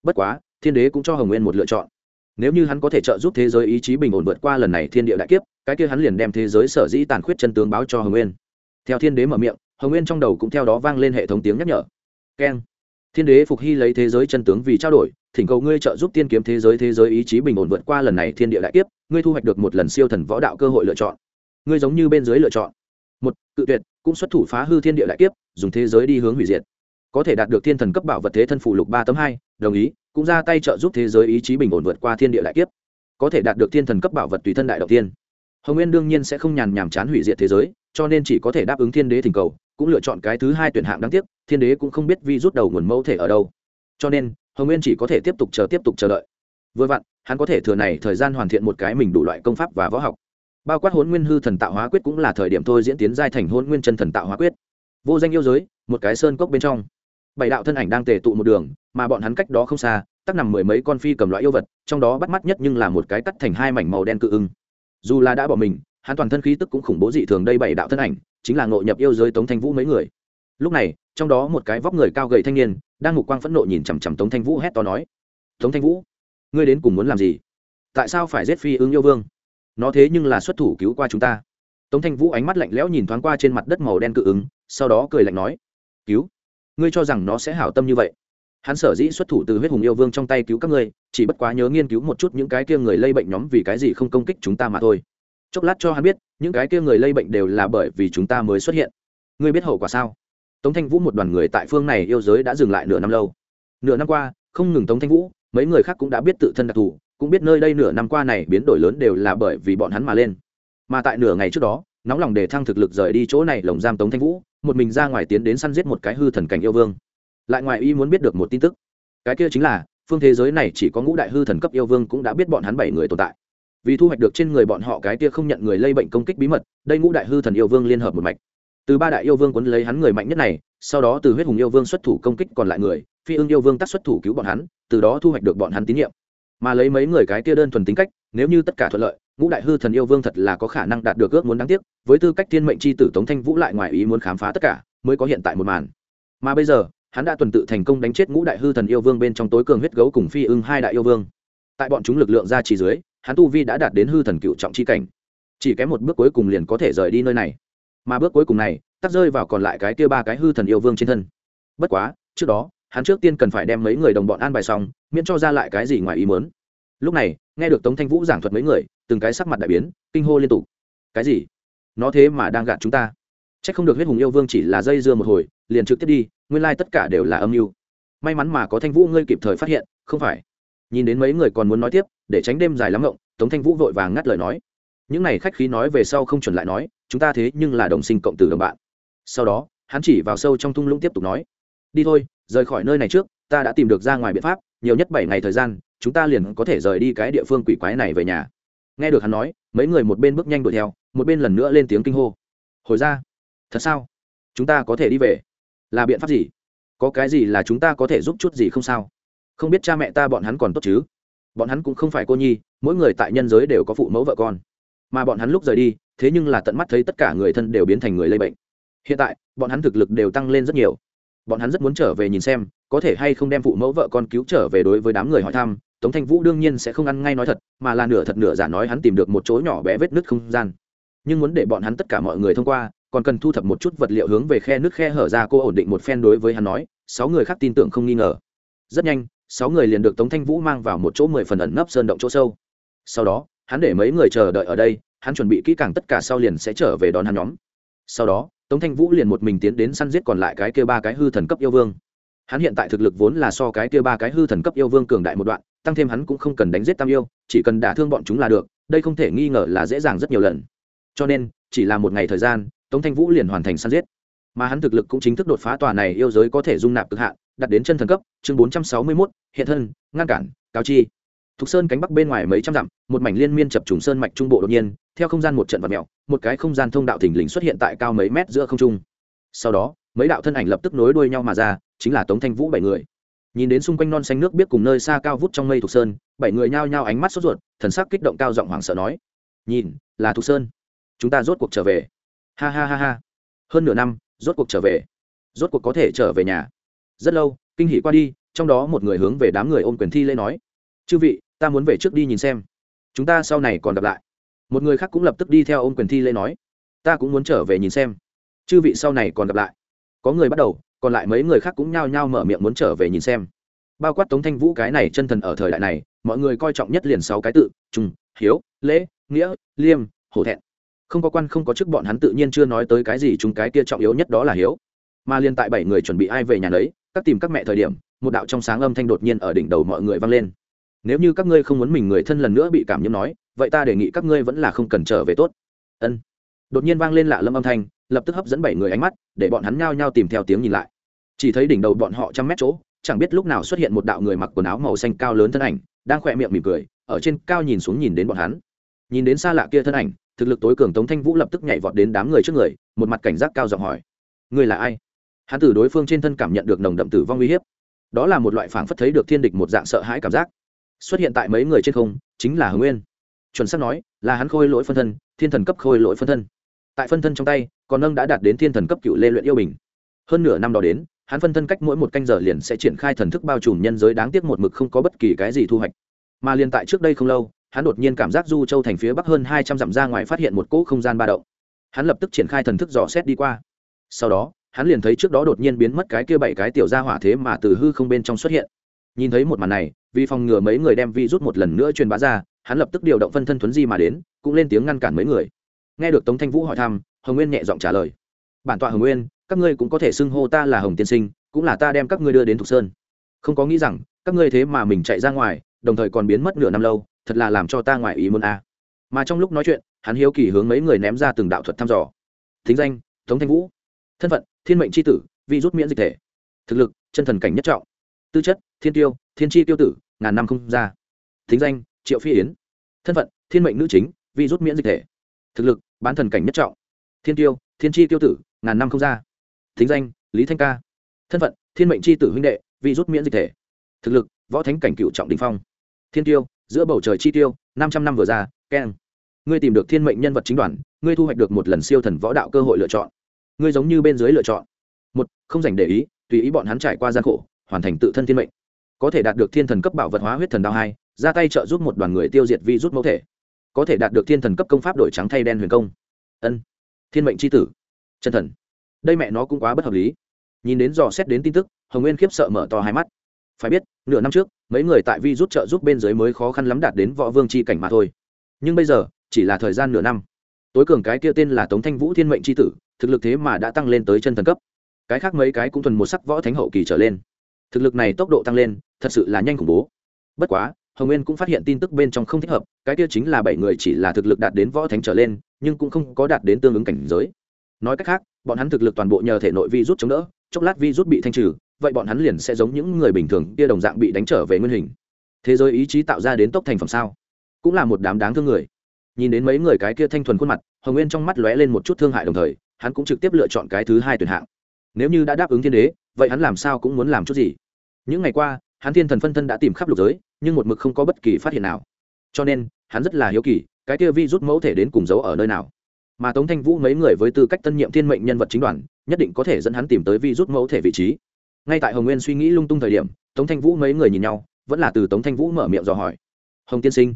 [SPEAKER 1] Bất quá, thiên đế cũng cho hồng nguyên một lựa chọn nếu như hắn có thể trợ giúp thế giới ý chí bình ổn vượt qua lần này thiên địa đại kiếp, cái kia hắn liền đem thế giới sở dĩ tàn khuyết chân tướng báo cho hồng nguyên. Theo thiên đế mở miệng, hồng nguyên trong đầu cũng theo đó vang lên hệ thống tiếng nhắc nhở. Keng. Thiên đế phục hy lấy thế giới chân tướng vì trao đổi, thỉnh cầu ngươi trợ giúp tiên kiếm thế giới thế giới ý chí bình ổn vượt qua lần này thiên địa đại kiếp, ngươi thu hoạch được một lần siêu thần võ đạo cơ hội lựa chọn. Ngươi giống như bên dưới lựa chọn. Một, cự tuyệt, cũng xuất thủ phá hư thiên địa đại kiếp, dùng thế giới đi hướng hủy diệt. Có thể đạt được thiên thần cấp bảo vật thế thân phụ lục ba tấm hai, đồng ý cũng ra tay trợ giúp thế giới ý chí bình ổn vượt qua thiên địa đại kiếp, có thể đạt được thiên thần cấp bảo vật tùy thân đại đầu tiên. Hồng nguyên đương nhiên sẽ không nhàn nhàm chán hủy diệt thế giới, cho nên chỉ có thể đáp ứng thiên đế thỉnh cầu, cũng lựa chọn cái thứ hai tuyển hạng đáng tiếc, thiên đế cũng không biết vi rút đầu nguồn mẫu thể ở đâu. Cho nên, hồng nguyên chỉ có thể tiếp tục chờ tiếp tục chờ đợi. Vừa vặn, hắn có thể thừa này thời gian hoàn thiện một cái mình đủ loại công pháp và võ học. Bao quát hôn nguyên hư thần tạo hóa quyết cũng là thời điểm thôi diễn tiến giai thành hôn nguyên chân thần tạo hóa quyết. Vô danh yêu giới, một cái sơn cốc bên trong bảy đạo thân ảnh đang tề tụ một đường, mà bọn hắn cách đó không xa, tắc nằm mười mấy con phi cầm loại yêu vật, trong đó bắt mắt nhất nhưng là một cái cắt thành hai mảnh màu đen cự ưng. Dù là đã bỏ mình, hắn toàn thân khí tức cũng khủng bố dị thường đây bảy đạo thân ảnh, chính là ngộ nhập yêu giới tống thanh vũ mấy người. Lúc này, trong đó một cái vóc người cao gầy thanh niên, đang ngục quang phẫn nộ nhìn chằm chằm tống thanh vũ hét to nói, tống thanh vũ, ngươi đến cùng muốn làm gì? Tại sao phải giết phi ưng yêu vương? Nó thế nhưng là xuất thủ cứu qua chúng ta. Tống thanh vũ ánh mắt lạnh lẽo nhìn thoáng qua trên mặt đất màu đen cự ứng sau đó cười lạnh nói, cứu ngươi cho rằng nó sẽ hảo tâm như vậy. Hắn sở dĩ xuất thủ từ huyết hùng yêu vương trong tay cứu các ngươi, chỉ bất quá nhớ nghiên cứu một chút những cái kia người lây bệnh nhóm vì cái gì không công kích chúng ta mà thôi. Chốc lát cho hắn biết, những cái kia người lây bệnh đều là bởi vì chúng ta mới xuất hiện. Ngươi biết hậu quả sao? Tống thanh vũ một đoàn người tại phương này yêu giới đã dừng lại nửa năm lâu. Nửa năm qua, không ngừng tống thanh vũ, mấy người khác cũng đã biết tự thân đặc thù, cũng biết nơi đây nửa năm qua này biến đổi lớn đều là bởi vì bọn hắn mà lên. Mà tại nửa ngày trước đó, nóng lòng để thăng thực lực rời đi chỗ này lồng giam tống thanh vũ một mình ra ngoài tiến đến săn giết một cái hư thần cảnh yêu vương. Lại ngoài y muốn biết được một tin tức. Cái kia chính là, phương thế giới này chỉ có ngũ đại hư thần cấp yêu vương cũng đã biết bọn hắn bảy người tồn tại. Vì thu hoạch được trên người bọn họ cái kia không nhận người lây bệnh công kích bí mật, đây ngũ đại hư thần yêu vương liên hợp một mạch. Từ ba đại yêu vương quấn lấy hắn người mạnh nhất này, sau đó từ huyết hùng yêu vương xuất thủ công kích còn lại người, phi ưng yêu vương tắt xuất thủ cứu bọn hắn, từ đó thu hoạch được bọn hắn tín nhiệm. Mà lấy mấy người cái kia đơn thuần tính cách, nếu như tất cả thuận lợi ngũ đại hư thần yêu vương thật là có khả năng đạt được ước muốn đáng tiếc, với tư cách thiên mệnh c h i tử tống thanh vũ lại ngoài ý muốn khám phá tất cả, mới có hiện tại một màn. Mà bây giờ, hắn đã tuần tự thành công đánh chết ngũ đại hư thần yêu vương bên trong tối cường huyết gấu cùng phi ưng hai đại yêu vương. Tại bọn chúng lực lượng ra chỉ dưới, hắn tu vi đã đạt đến hư thần cựu trọng chi cảnh. Chỉ kém một bước cuối cùng liền có thể rời đi nơi này. Mà bước cuối cùng này tắt rơi vào còn lại cái kia ba cái hư thần yêu vương trên thân. Bất quá, trước đó, hắn trước tiên cần phải đem mấy người đồng bọn an bài xong, miễn cho ra lại cái gì ngoài ý muốn lúc này, nghe được tống thanh vũ giảng thuật mấy người, từng cái sắc mặt đại biến, kinh hô liên tục. Cái gì? Nó thế mà đang gạt chúng ta. C h ắ c không được huyết hùng yêu vương chỉ là dây dưa một hồi, liền trực tiếp đi, nguyên lai、like、tất cả đều là âm mưu. May mắn mà có thanh vũ ngươi kịp thời phát hiện, không phải. Nhìn đến mấy người còn muốn nói tiếp, để tránh đêm dài lắm ngộng, tống thanh vũ vội vàng ngắt lời nói. Những n à y khách khí nói về sau không chuẩn lại nói, chúng ta thế nhưng là đồng sinh cộng tử đồng bạn. Sau đó, hắn chỉ vào sâu trong thung lũng tiếp tục nói. Đi thôi, rời khỏi nơi này trước, ta đã tìm được ra ngoài biện pháp, nhiều nhất bảy ngày thời gian chúng ta liền có thể rời đi cái địa phương quỷ quái này về nhà. Nghe được hắn nói, mấy người một bên bước nhanh đuổi theo, một bên lần nữa lên tiếng kinh hô. Hồi ra. Thật sao? Chúng ta có thể đi về. Là biện pháp gì? Có cái gì là chúng ta có thể giúp chút gì không sao? Không biết cha mẹ ta bọn hắn còn tốt chứ? Bọn hắn cũng không phải cô nhi, mỗi người tại nhân giới đều có phụ mẫu vợ con. Mà bọn hắn lúc rời đi, thế nhưng là tận mắt thấy tất cả người thân đều biến thành người lây bệnh. Hiện tại, bọn hắn thực lực đều tăng lên rất nhiều. Bọn hắn rất muốn trở về nhìn xem, có thể hay không đem phụ mẫu vợ con cứu trở về đối với đám người hỏi thăm tống thanh vũ đương nhiên sẽ không ăn ngay nói thật, mà là nửa thật nửa giả nói hắn tìm được một chỗ nhỏ bé vết nứt không gian. Nhưng muốn để bọn hắn tất cả mọi người thông qua, còn cần thu thập một chút vật liệu hướng về khe nước khe hở ra cô ổn định một phen đối với hắn nói, sáu người khác tin tưởng không nghi ngờ. Rất nhanh, sáu người liền được tống thanh vũ mang vào một chỗ mười phần ẩn nấp sơn động chỗ sâu. Sau đó, hắn để mấy người chờ đợi ở đây, hắn chuẩn bị kỹ càng tất cả sau liền sẽ trở về đón hắn nhóm. Sau đó, tống thanh vũ liền một mình tiến đến săn giết còn lại cái kia ba cái hư thần cấp yêu vương. Hắn hiện tại thực lực vốn là so cái kia ba cái hư thần cấp yêu vương cường đại một đoạn tăng thêm hắn cũng không cần đánh giết tam yêu, chỉ cần đả thương bọn chúng là được, đây không thể nghi ngờ là dễ dàng rất nhiều lần. Cho nên, chỉ là một ngày thời gian, tống thanh vũ liền hoàn thành săn giết. Mà hắn thực lực cũng chính thức đột phá tòa này yêu giới có thể dung nạp cực hạn đặt đến chân thần cấp, chương bốn trăm sáu mươi mốt, hiện thân, ngăn cản, cáo chi. Thục sơn cánh bắc bên ngoài mấy trăm dặm, một mảnh liên miên chập trùng sơn mạch trung bộ đột nhiên, theo không gian một trận vật mẹo một cái không gian thông đạo thình lình xuất hiện tại cao mấy mét giữa không trung. Sau đó, mấy đạo thân ảnh lập tức nối đuôi nhau mà ra, chính là tống thanh vũ bảy người nhìn đến xung quanh non xanh nước biết cùng nơi xa cao vút trong mây thục sơn, bảy người nhao nhao ánh mắt sốt ruột, thần sắc kích động cao giọng hoảng sợ nói. Nhìn, là thục sơn. Chúng ta rốt cuộc trở về. Ha ha ha ha. Hơn nửa năm, rốt cuộc trở về. Rốt cuộc có thể trở về nhà. Rất lâu, kinh hỉ qua đi, trong đó một người hướng về đám người ôm quyền thi lễ nói. Chư vị, ta muốn về trước đi nhìn xem. Chúng ta sau này còn gặp lại. Một người khác cũng lập tức đi theo ôm quyền thi lễ nói. Ta cũng muốn trở về nhìn xem. Chư vị sau này còn gặp lại. Có người bắt đầu còn lại mấy người khác cũng nhao nhao mở miệng muốn trở về nhìn xem. Bao quát tống thanh vũ cái này chân thần ở thời đại này, mọi người coi trọng nhất liền sáu cái tự, trung, hiếu, lễ, nghĩa, liêm, hổ thẹn. Không có quan, không có chức, bọn hắn tự nhiên chưa nói tới cái gì chúng cái kia trọng yếu nhất đó là hiếu. Mà liên tại bảy người chuẩn bị ai về nhà lấy các tìm các mẹ thời điểm, một đạo trong sáng âm thanh đột nhiên ở đỉnh đầu mọi người vang lên. Nếu như các ngươi không muốn mình người thân lần nữa bị cảm nhiễm nói, vậy ta đề nghị các ngươi vẫn là không cần trở về tốt. Ân. Đột nhiên vang lên lạ lâm âm thanh, lập tức hấp dẫn bảy người ánh mắt, để bọn hắn nhao nhao tìm theo tiếng nhìn lại chỉ thấy đỉnh đầu bọn họ trăm mét chỗ, chẳng biết lúc nào xuất hiện một đạo người mặc quần áo màu xanh cao lớn thân ảnh, đang khỏe miệng mỉm cười, ở trên cao nhìn xuống nhìn đến bọn hắn. Nhìn đến xa lạ kia thân ảnh, thực lực tối cường tống thanh vũ lập tức nhảy vọt đến đám người trước người, một mặt cảnh giác cao giọng hỏi người là ai? Hắn từ đối phương trên thân cảm nhận được nồng đậm tử vong uy hiếp. Đó là một loại phảng phất thấy được thiên địch một dạng sợ hãi cảm giác. Xuất hiện tại mấy người trên không, chính là hồng nguyên. Chuẩn xác nói, là hắn khôi lỗi phân thân, thiên thần cấp khôi lỗi phân thân. Tại phân thân trong tay, còn nâng đã đạt đến thiên thần cấp cựu lê luyện yêu bình. Hơn nửa năm đó đến hắn phân thân cách mỗi một canh giờ liền sẽ triển khai thần thức bao trùm nhân giới đáng tiếc một mực không có bất kỳ cái gì thu hoạch. Mà liền tại trước đây không lâu, hắn đột nhiên cảm giác du châu thành phía bắc hơn hai trăm dặm ra ngoài phát hiện một cỗ không gian ba động. Hắn lập tức triển khai thần thức dò xét đi qua. Sau đó, hắn liền thấy trước đó đột nhiên biến mất cái kia bảy cái tiểu ra hỏa thế mà từ hư không bên trong xuất hiện. Nhìn thấy một màn này, vì phòng ngừa mấy người đem vi rút một lần nữa truyền bá ra, hắn lập tức điều động phân thân thuấn di mà đến, cũng lên tiếng ngăn cản mấy người. Nghe được tống thanh vũ hỏi thăm, hồng nguyên nhẹ giọng trả lời. Bản tọa hồng nguyên các ngươi cũng có thể xưng hô ta là hồng tiên sinh, cũng là ta đem các ngươi đưa đến thục sơn. Không có nghĩ rằng, các ngươi thế mà mình chạy ra ngoài, đồng thời còn biến mất nửa năm lâu, thật là làm cho ta ngoài ý muốn a. Mà trong lúc nói chuyện, hắn hiếu kỳ hướng mấy người ném ra từng đạo thuật thăm dò. Thính danh, tống thanh vũ. Thân phận, thiên mệnh c h i tử, vi rút miễn dịch thể. Thực lực, chân thần cảnh nhất trọng. Tư chất, thiên tiêu, thiên tri tiêu tử, ngàn năm không ra. Thính danh, triệu phi yến. Thân phận, thiên mệnh nữ chính, vi rút miễn dịch thể. Thực lực, bán thần cảnh nhất trọng. Thiên tiêu, thiên tri tiêu tử, ngàn năm không ra thính danh, lý thanh ca. Thân phận, thiên mệnh c h i tử huynh đệ vi rút miễn dịch thể. Thực lực, võ thánh cảnh cựu trọng đình phong. Thiên tiêu, giữa bầu trời chi tiêu, năm trăm năm vừa ra, keng. Ngươi tìm được thiên mệnh nhân vật chính đoàn, ngươi thu hoạch được một lần siêu thần võ đạo cơ hội lựa chọn. Ngươi giống như bên dưới lựa chọn. Một, không dành để ý, tùy ý bọn hắn trải qua gian khổ, hoàn thành tự thân thiên mệnh. Có thể đạt được thiên thần cấp bảo vật hóa huyết thần đao hai, ra tay trợ giúp một đoàn người tiêu diệt vi rút mẫu thể. Có thể đạt được thiên thần cấp công pháp đổi trắng thay đen huyền công. Ân. Thiên mệnh c h i tử. Chân thần đây mẹ nó cũng quá bất hợp lý. Nhìn đến dò xét đến tin tức, hồng nguyên khiếp sợ mở to hai mắt. Phải biết, nửa năm trước, mấy người tại vi rút trợ giúp bên dưới mới khó khăn lắm đạt đến võ vương c h i cảnh mà thôi. Nhưng bây giờ, chỉ là thời gian nửa năm. Tối cường cái kia tên là tống thanh vũ thiên mệnh c h i tử, thực lực thế mà đã tăng lên tới chân thần cấp. Cái khác mấy cái cũng thuần một sắc võ thánh hậu kỳ trở lên. Thực lực này tốc độ tăng lên, thật sự là nhanh khủng bố. Bất quá, hồng nguyên cũng phát hiện tin tức bên trong không thích hợp, cái kia chính là bảy người chỉ là thực lực đạt đến võ thánh trở lên, nhưng cũng không có đạt đến tương ứng cảnh giới nói cách khác, bọn hắn thực lực toàn bộ nhờ thể nội vi rút chống đỡ, chốc lát vi rút bị thanh trừ, vậy bọn hắn liền sẽ giống những người bình thường kia đồng dạng bị đánh trở về nguyên hình. Thế giới ý chí tạo ra đến tốc thành phẩm sao? Cũng là một đám đáng thương người. Nhìn đến mấy người cái kia thanh thuần khuôn mặt, hồng nguyên trong mắt lóe lên một chút thương hại đồng thời, hắn cũng trực tiếp lựa chọn cái thứ hai tuyển hạng. Nếu như đã đáp ứng thiên đế, vậy hắn làm sao cũng muốn làm chút gì? Những ngày qua, hắn thiên thần phân thân đã tìm khắp lục giới, nhưng một mực không có bất kỳ phát hiện nào. Cho nên, hắn rất là hiếu kỳ, cái kia vi rút mẫu thể đến cùng giấu ở nơi nào? Mà tống thanh vũ mấy người với tư cách tân nhiệm thiên mệnh nhân vật chính đoàn, nhất định có thể dẫn hắn tìm tới vi rút mẫu thể vị trí. Ngay tại hồng nguyên suy nghĩ lung tung thời điểm, tống thanh vũ mấy người nhìn nhau, vẫn là từ tống thanh vũ mở miệng dò hỏi. Hồng tiên sinh,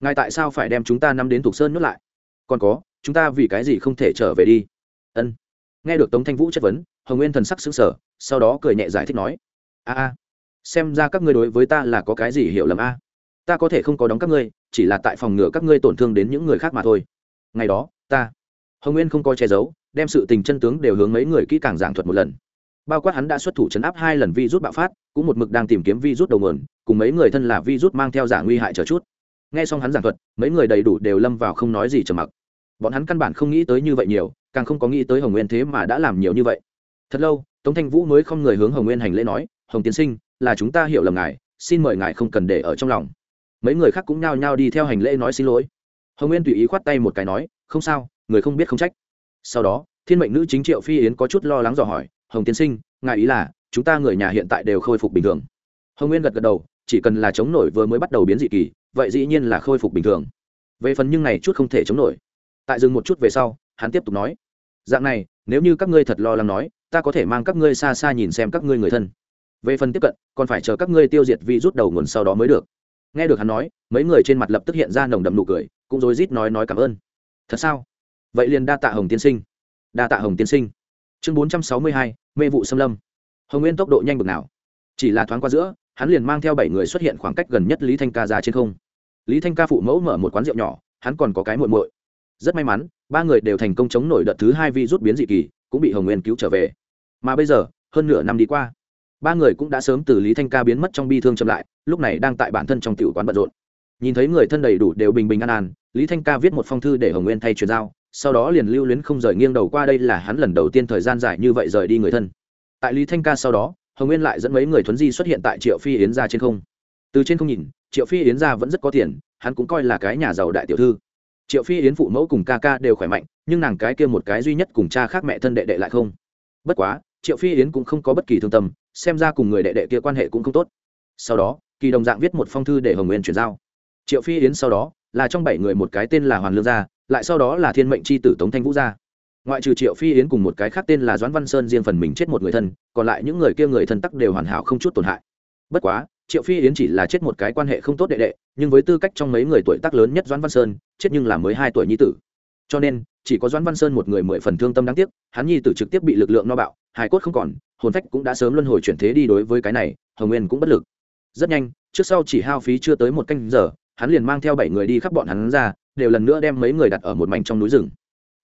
[SPEAKER 1] ngài tại sao phải đem chúng ta nắm đến thục sơn nuốt lại? Còn có, chúng ta vì cái gì không thể trở về đi? Ân. Nghe được tống thanh vũ chất vấn, hồng nguyên thần sắc xứng sở sau đó cười nhẹ giải thích nói, a a, xem ra các ngươi đối với ta là có cái gì hiểu lầm a? Ta có thể không có đóng các ngươi, chỉ là tại phòng ngừa các ngươi tổn thương đến những người khác mà thôi. Ngày đó, ta hồng nguyên không coi che giấu đem sự tình chân tướng đều hướng mấy người kỹ càng giảng thuật một lần bao quát hắn đã xuất thủ chấn áp hai lần vi rút bạo phát cũng một mực đang tìm kiếm vi rút đầu nguồn cùng mấy người thân là vi rút mang theo giả nguy hại chờ chút nghe xong hắn giảng thuật mấy người đầy đủ đều lâm vào không nói gì trầm mặc bọn hắn căn bản không nghĩ tới như vậy nhiều càng không có nghĩ tới hồng nguyên thế mà đã làm nhiều như vậy thật lâu tống thanh vũ mới không người hướng hồng nguyên hành lễ nói hồng tiến sinh là chúng ta hiểu lầm ngài xin mời ngài không cần để ở trong lòng mấy người khác cũng nhao nhao đi theo hành lễ nói xin lỗi hồng nguyên tùy ý khoát tay một cái nói không sao người không biết không trách. Sau đó, thiên mệnh nữ chính triệu phi yến có chút lo lắng dò hỏi, hồng tiên sinh, ngài ý là chúng ta người nhà hiện tại đều khôi phục bình thường? Hồng nguyên gật gật đầu, chỉ cần là chống nổi vừa mới bắt đầu biến dị kỳ, vậy dĩ nhiên là khôi phục bình thường. Về phần nhưng này chút không thể chống nổi. Tại dừng một chút về sau, hắn tiếp tục nói, dạng này, nếu như các ngươi thật lo lắng nói, ta có thể mang các ngươi xa xa nhìn xem các ngươi người thân. Về phần tiếp cận, còn phải chờ các ngươi tiêu diệt vi rút đầu nguồn sau đó mới được. Nghe được hắn nói, mấy người trên mặt lập tức hiện ra nồng đậm nụ cười, cũng rối rít nói nói cảm ơn. Thật sao? Vậy liền đa tạ hồng tiên sinh. Đa tạ hồng tiên sinh. Chương bốn trăm sáu mươi hai, mê vụ xâm lâm. Hồng nguyên tốc độ nhanh bực nào? Chỉ là thoáng qua giữa, hắn liền mang theo bảy người xuất hiện khoảng cách gần nhất lý thanh ca ra trên không. Lý thanh ca phụ mẫu mở một quán rượu nhỏ, hắn còn có cái muội muội. Rất may mắn, ba người đều thành công chống nổi đợt thứ hai vi rút biến dị kỳ, cũng bị hồng nguyên cứu trở về. Mà bây giờ, hơn nửa năm đi qua, ba người cũng đã sớm từ lý thanh ca biến mất trong bi thương chậm lại, lúc này đang tại bản thân trong tiểu quán bận rộn. Nhìn thấy người thân đầy đủ đều bình bình an an, lý thanh ca viết một phong thư để hồng nguyên thay truyền giao sau đó liền lưu luyến không rời nghiêng đầu qua đây là hắn lần đầu tiên thời gian dài như vậy rời đi người thân. Tại lý thanh ca sau đó, hồng nguyên lại dẫn mấy người thuấn di xuất hiện tại triệu phi yến ra trên không. Từ trên không nhìn, triệu phi yến ra vẫn rất có tiền, hắn cũng coi là cái nhà giàu đại tiểu thư. Triệu phi yến phụ mẫu cùng ca ca đều khỏe mạnh, nhưng nàng cái kia một cái duy nhất cùng cha khác mẹ thân đệ đệ lại không. Bất quá, triệu phi yến cũng không có bất kỳ thương tâm, xem ra cùng người đệ đệ kia quan hệ cũng không tốt. Sau đó, kỳ đồng dạng viết một phong thư để hồng nguyên chuyển giao triệu phi yến sau đó là trong bảy người một cái tên là hoàn lương gia, lại sau đó là thiên mệnh c h i tử tống thanh vũ gia. Ngoại trừ triệu phi yến cùng một cái khác tên là doãn văn sơn riêng phần mình chết một người thân, còn lại những người kia người thân tắc đều hoàn hảo không chút tổn hại. Bất quá, triệu phi yến chỉ là chết một cái quan hệ không tốt đệ đệ, nhưng với tư cách trong mấy người tuổi tác lớn nhất doãn văn sơn, chết nhưng là mới hai tuổi nhi tử. Cho nên, chỉ có doãn văn sơn một người mười phần thương tâm đáng tiếc, hắn nhi tử trực tiếp bị lực lượng no bạo, hài cốt không còn, hồn phách cũng đã sớm luân hồi chuyển thế đi đối với cái này, hồng nguyên cũng bất lực. Rất nhanh, trước sau chỉ hao phí chưa tới một canh giờ hắn liền mang theo bảy người đi khắp bọn hắn ra, đều lần nữa đem mấy người đặt ở một mảnh trong núi rừng.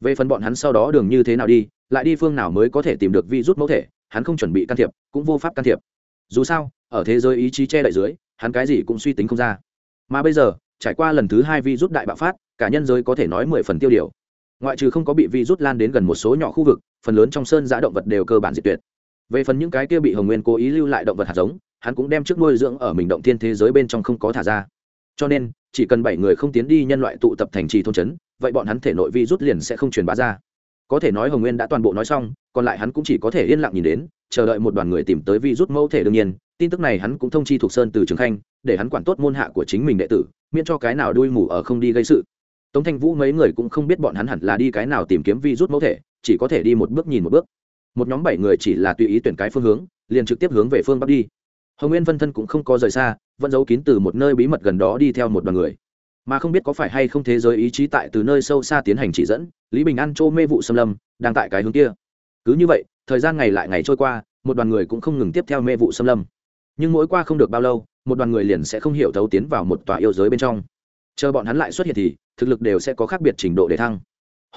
[SPEAKER 1] Về phần bọn hắn sau đó đường như thế nào đi, lại đi phương nào mới có thể tìm được vi rút mẫu thể, hắn không chuẩn bị can thiệp, cũng vô pháp can thiệp. Dù sao, ở thế giới ý chí che đậy dưới, hắn cái gì cũng suy tính không ra. Mà bây giờ, trải qua lần thứ hai vi rút đại bạo phát, cả nhân giới có thể nói mười phần tiêu điều. Ngoại trừ không có bị vi rút lan đến gần một số nhỏ khu vực, phần lớn trong sơn giã động vật đều cơ bản diệt tuyệt. Về phần những cái kia bị hồng nguyên cố ý lưu lại động vật hạt giống, hắn cũng đem trước nuôi dưỡng ở mình động thiên thế giới bên trong không có thả ra cho nên, chỉ cần bảy người không tiến đi nhân loại tụ tập thành trì thôn trấn, vậy bọn hắn thể nội vi rút liền sẽ không truyền bá ra. Có thể nói hồng nguyên đã toàn bộ nói xong, còn lại hắn cũng chỉ có thể yên lặng nhìn đến, chờ đợi một đoàn người tìm tới vi rút mẫu thể đương nhiên, tin tức này hắn cũng thông chi thuộc sơn từ trường khanh, để hắn quản tốt môn hạ của chính mình đệ tử, miễn cho cái nào đuôi mù ở không đi gây sự. Tống thanh vũ mấy người cũng không biết bọn hắn hẳn là đi cái nào tìm kiếm vi rút mẫu thể, chỉ có thể đi một bước nhìn một bước. Một nhóm bảy người chỉ là tùy ý tuyển cái phương hướng, liền trực tiếp hướng về phương bắc đi hồng nguyên phân thân cũng không có rời xa, vẫn giấu kín từ một nơi bí mật gần đó đi theo một đoàn người. Mà không biết có phải hay không thế giới ý chí tại từ nơi sâu xa tiến hành chỉ dẫn, lý bình an chỗ mê vụ xâm lâm, đang tại cái hướng kia. Cứ như vậy, thời gian ngày lại ngày trôi qua, một đoàn người cũng không ngừng tiếp theo mê vụ xâm lâm. Nhưng mỗi qua không được bao lâu, một đoàn người liền sẽ không hiểu thấu tiến vào một tòa yêu giới bên trong. Chờ bọn hắn lại xuất hiện thì, thực lực đều sẽ có khác biệt trình độ để thăng.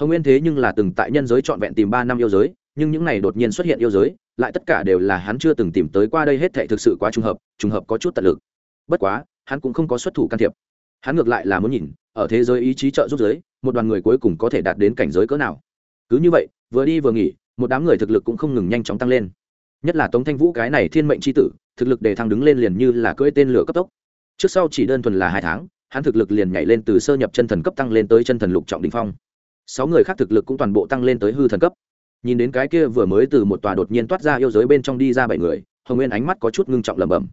[SPEAKER 1] Hồng nguyên thế nhưng là từng tại nhân giới trọn vẹn tìm ba năm yêu giới nhưng những này đột nhiên xuất hiện yêu giới, lại tất cả đều là hắn chưa từng tìm tới qua đây hết thệ thực sự quá trùng hợp trùng hợp có chút tận lực. Bất quá, hắn cũng không có xuất thủ can thiệp. Hắn ngược lại là muốn nhìn, ở thế giới ý chí trợ giúp giới, một đoàn người cuối cùng có thể đạt đến cảnh giới cỡ nào. Cứ như vậy, vừa đi vừa nghỉ, một đám người thực lực cũng không ngừng nhanh chóng tăng lên. Nhất là tống thanh vũ cái này thiên mệnh c h i tử, thực lực để thăng đứng lên liền như là cưỡi tên lửa cấp tốc. Trước sau chỉ đơn thuần là hai tháng, hắn thực lực liền nhảy lên từ sơ nhập chân thần cấp tăng lên tới chân thần lục trọng đình phong. Sáu người khác thực lực cũng toàn bộ tăng lên tới hư thần cấp nhìn đến cái kia vừa mới từ một tòa đột nhiên toát ra yêu giới bên trong đi ra bảy người, hồng nguyên ánh mắt có chút ngưng trọng lẩm bẩm.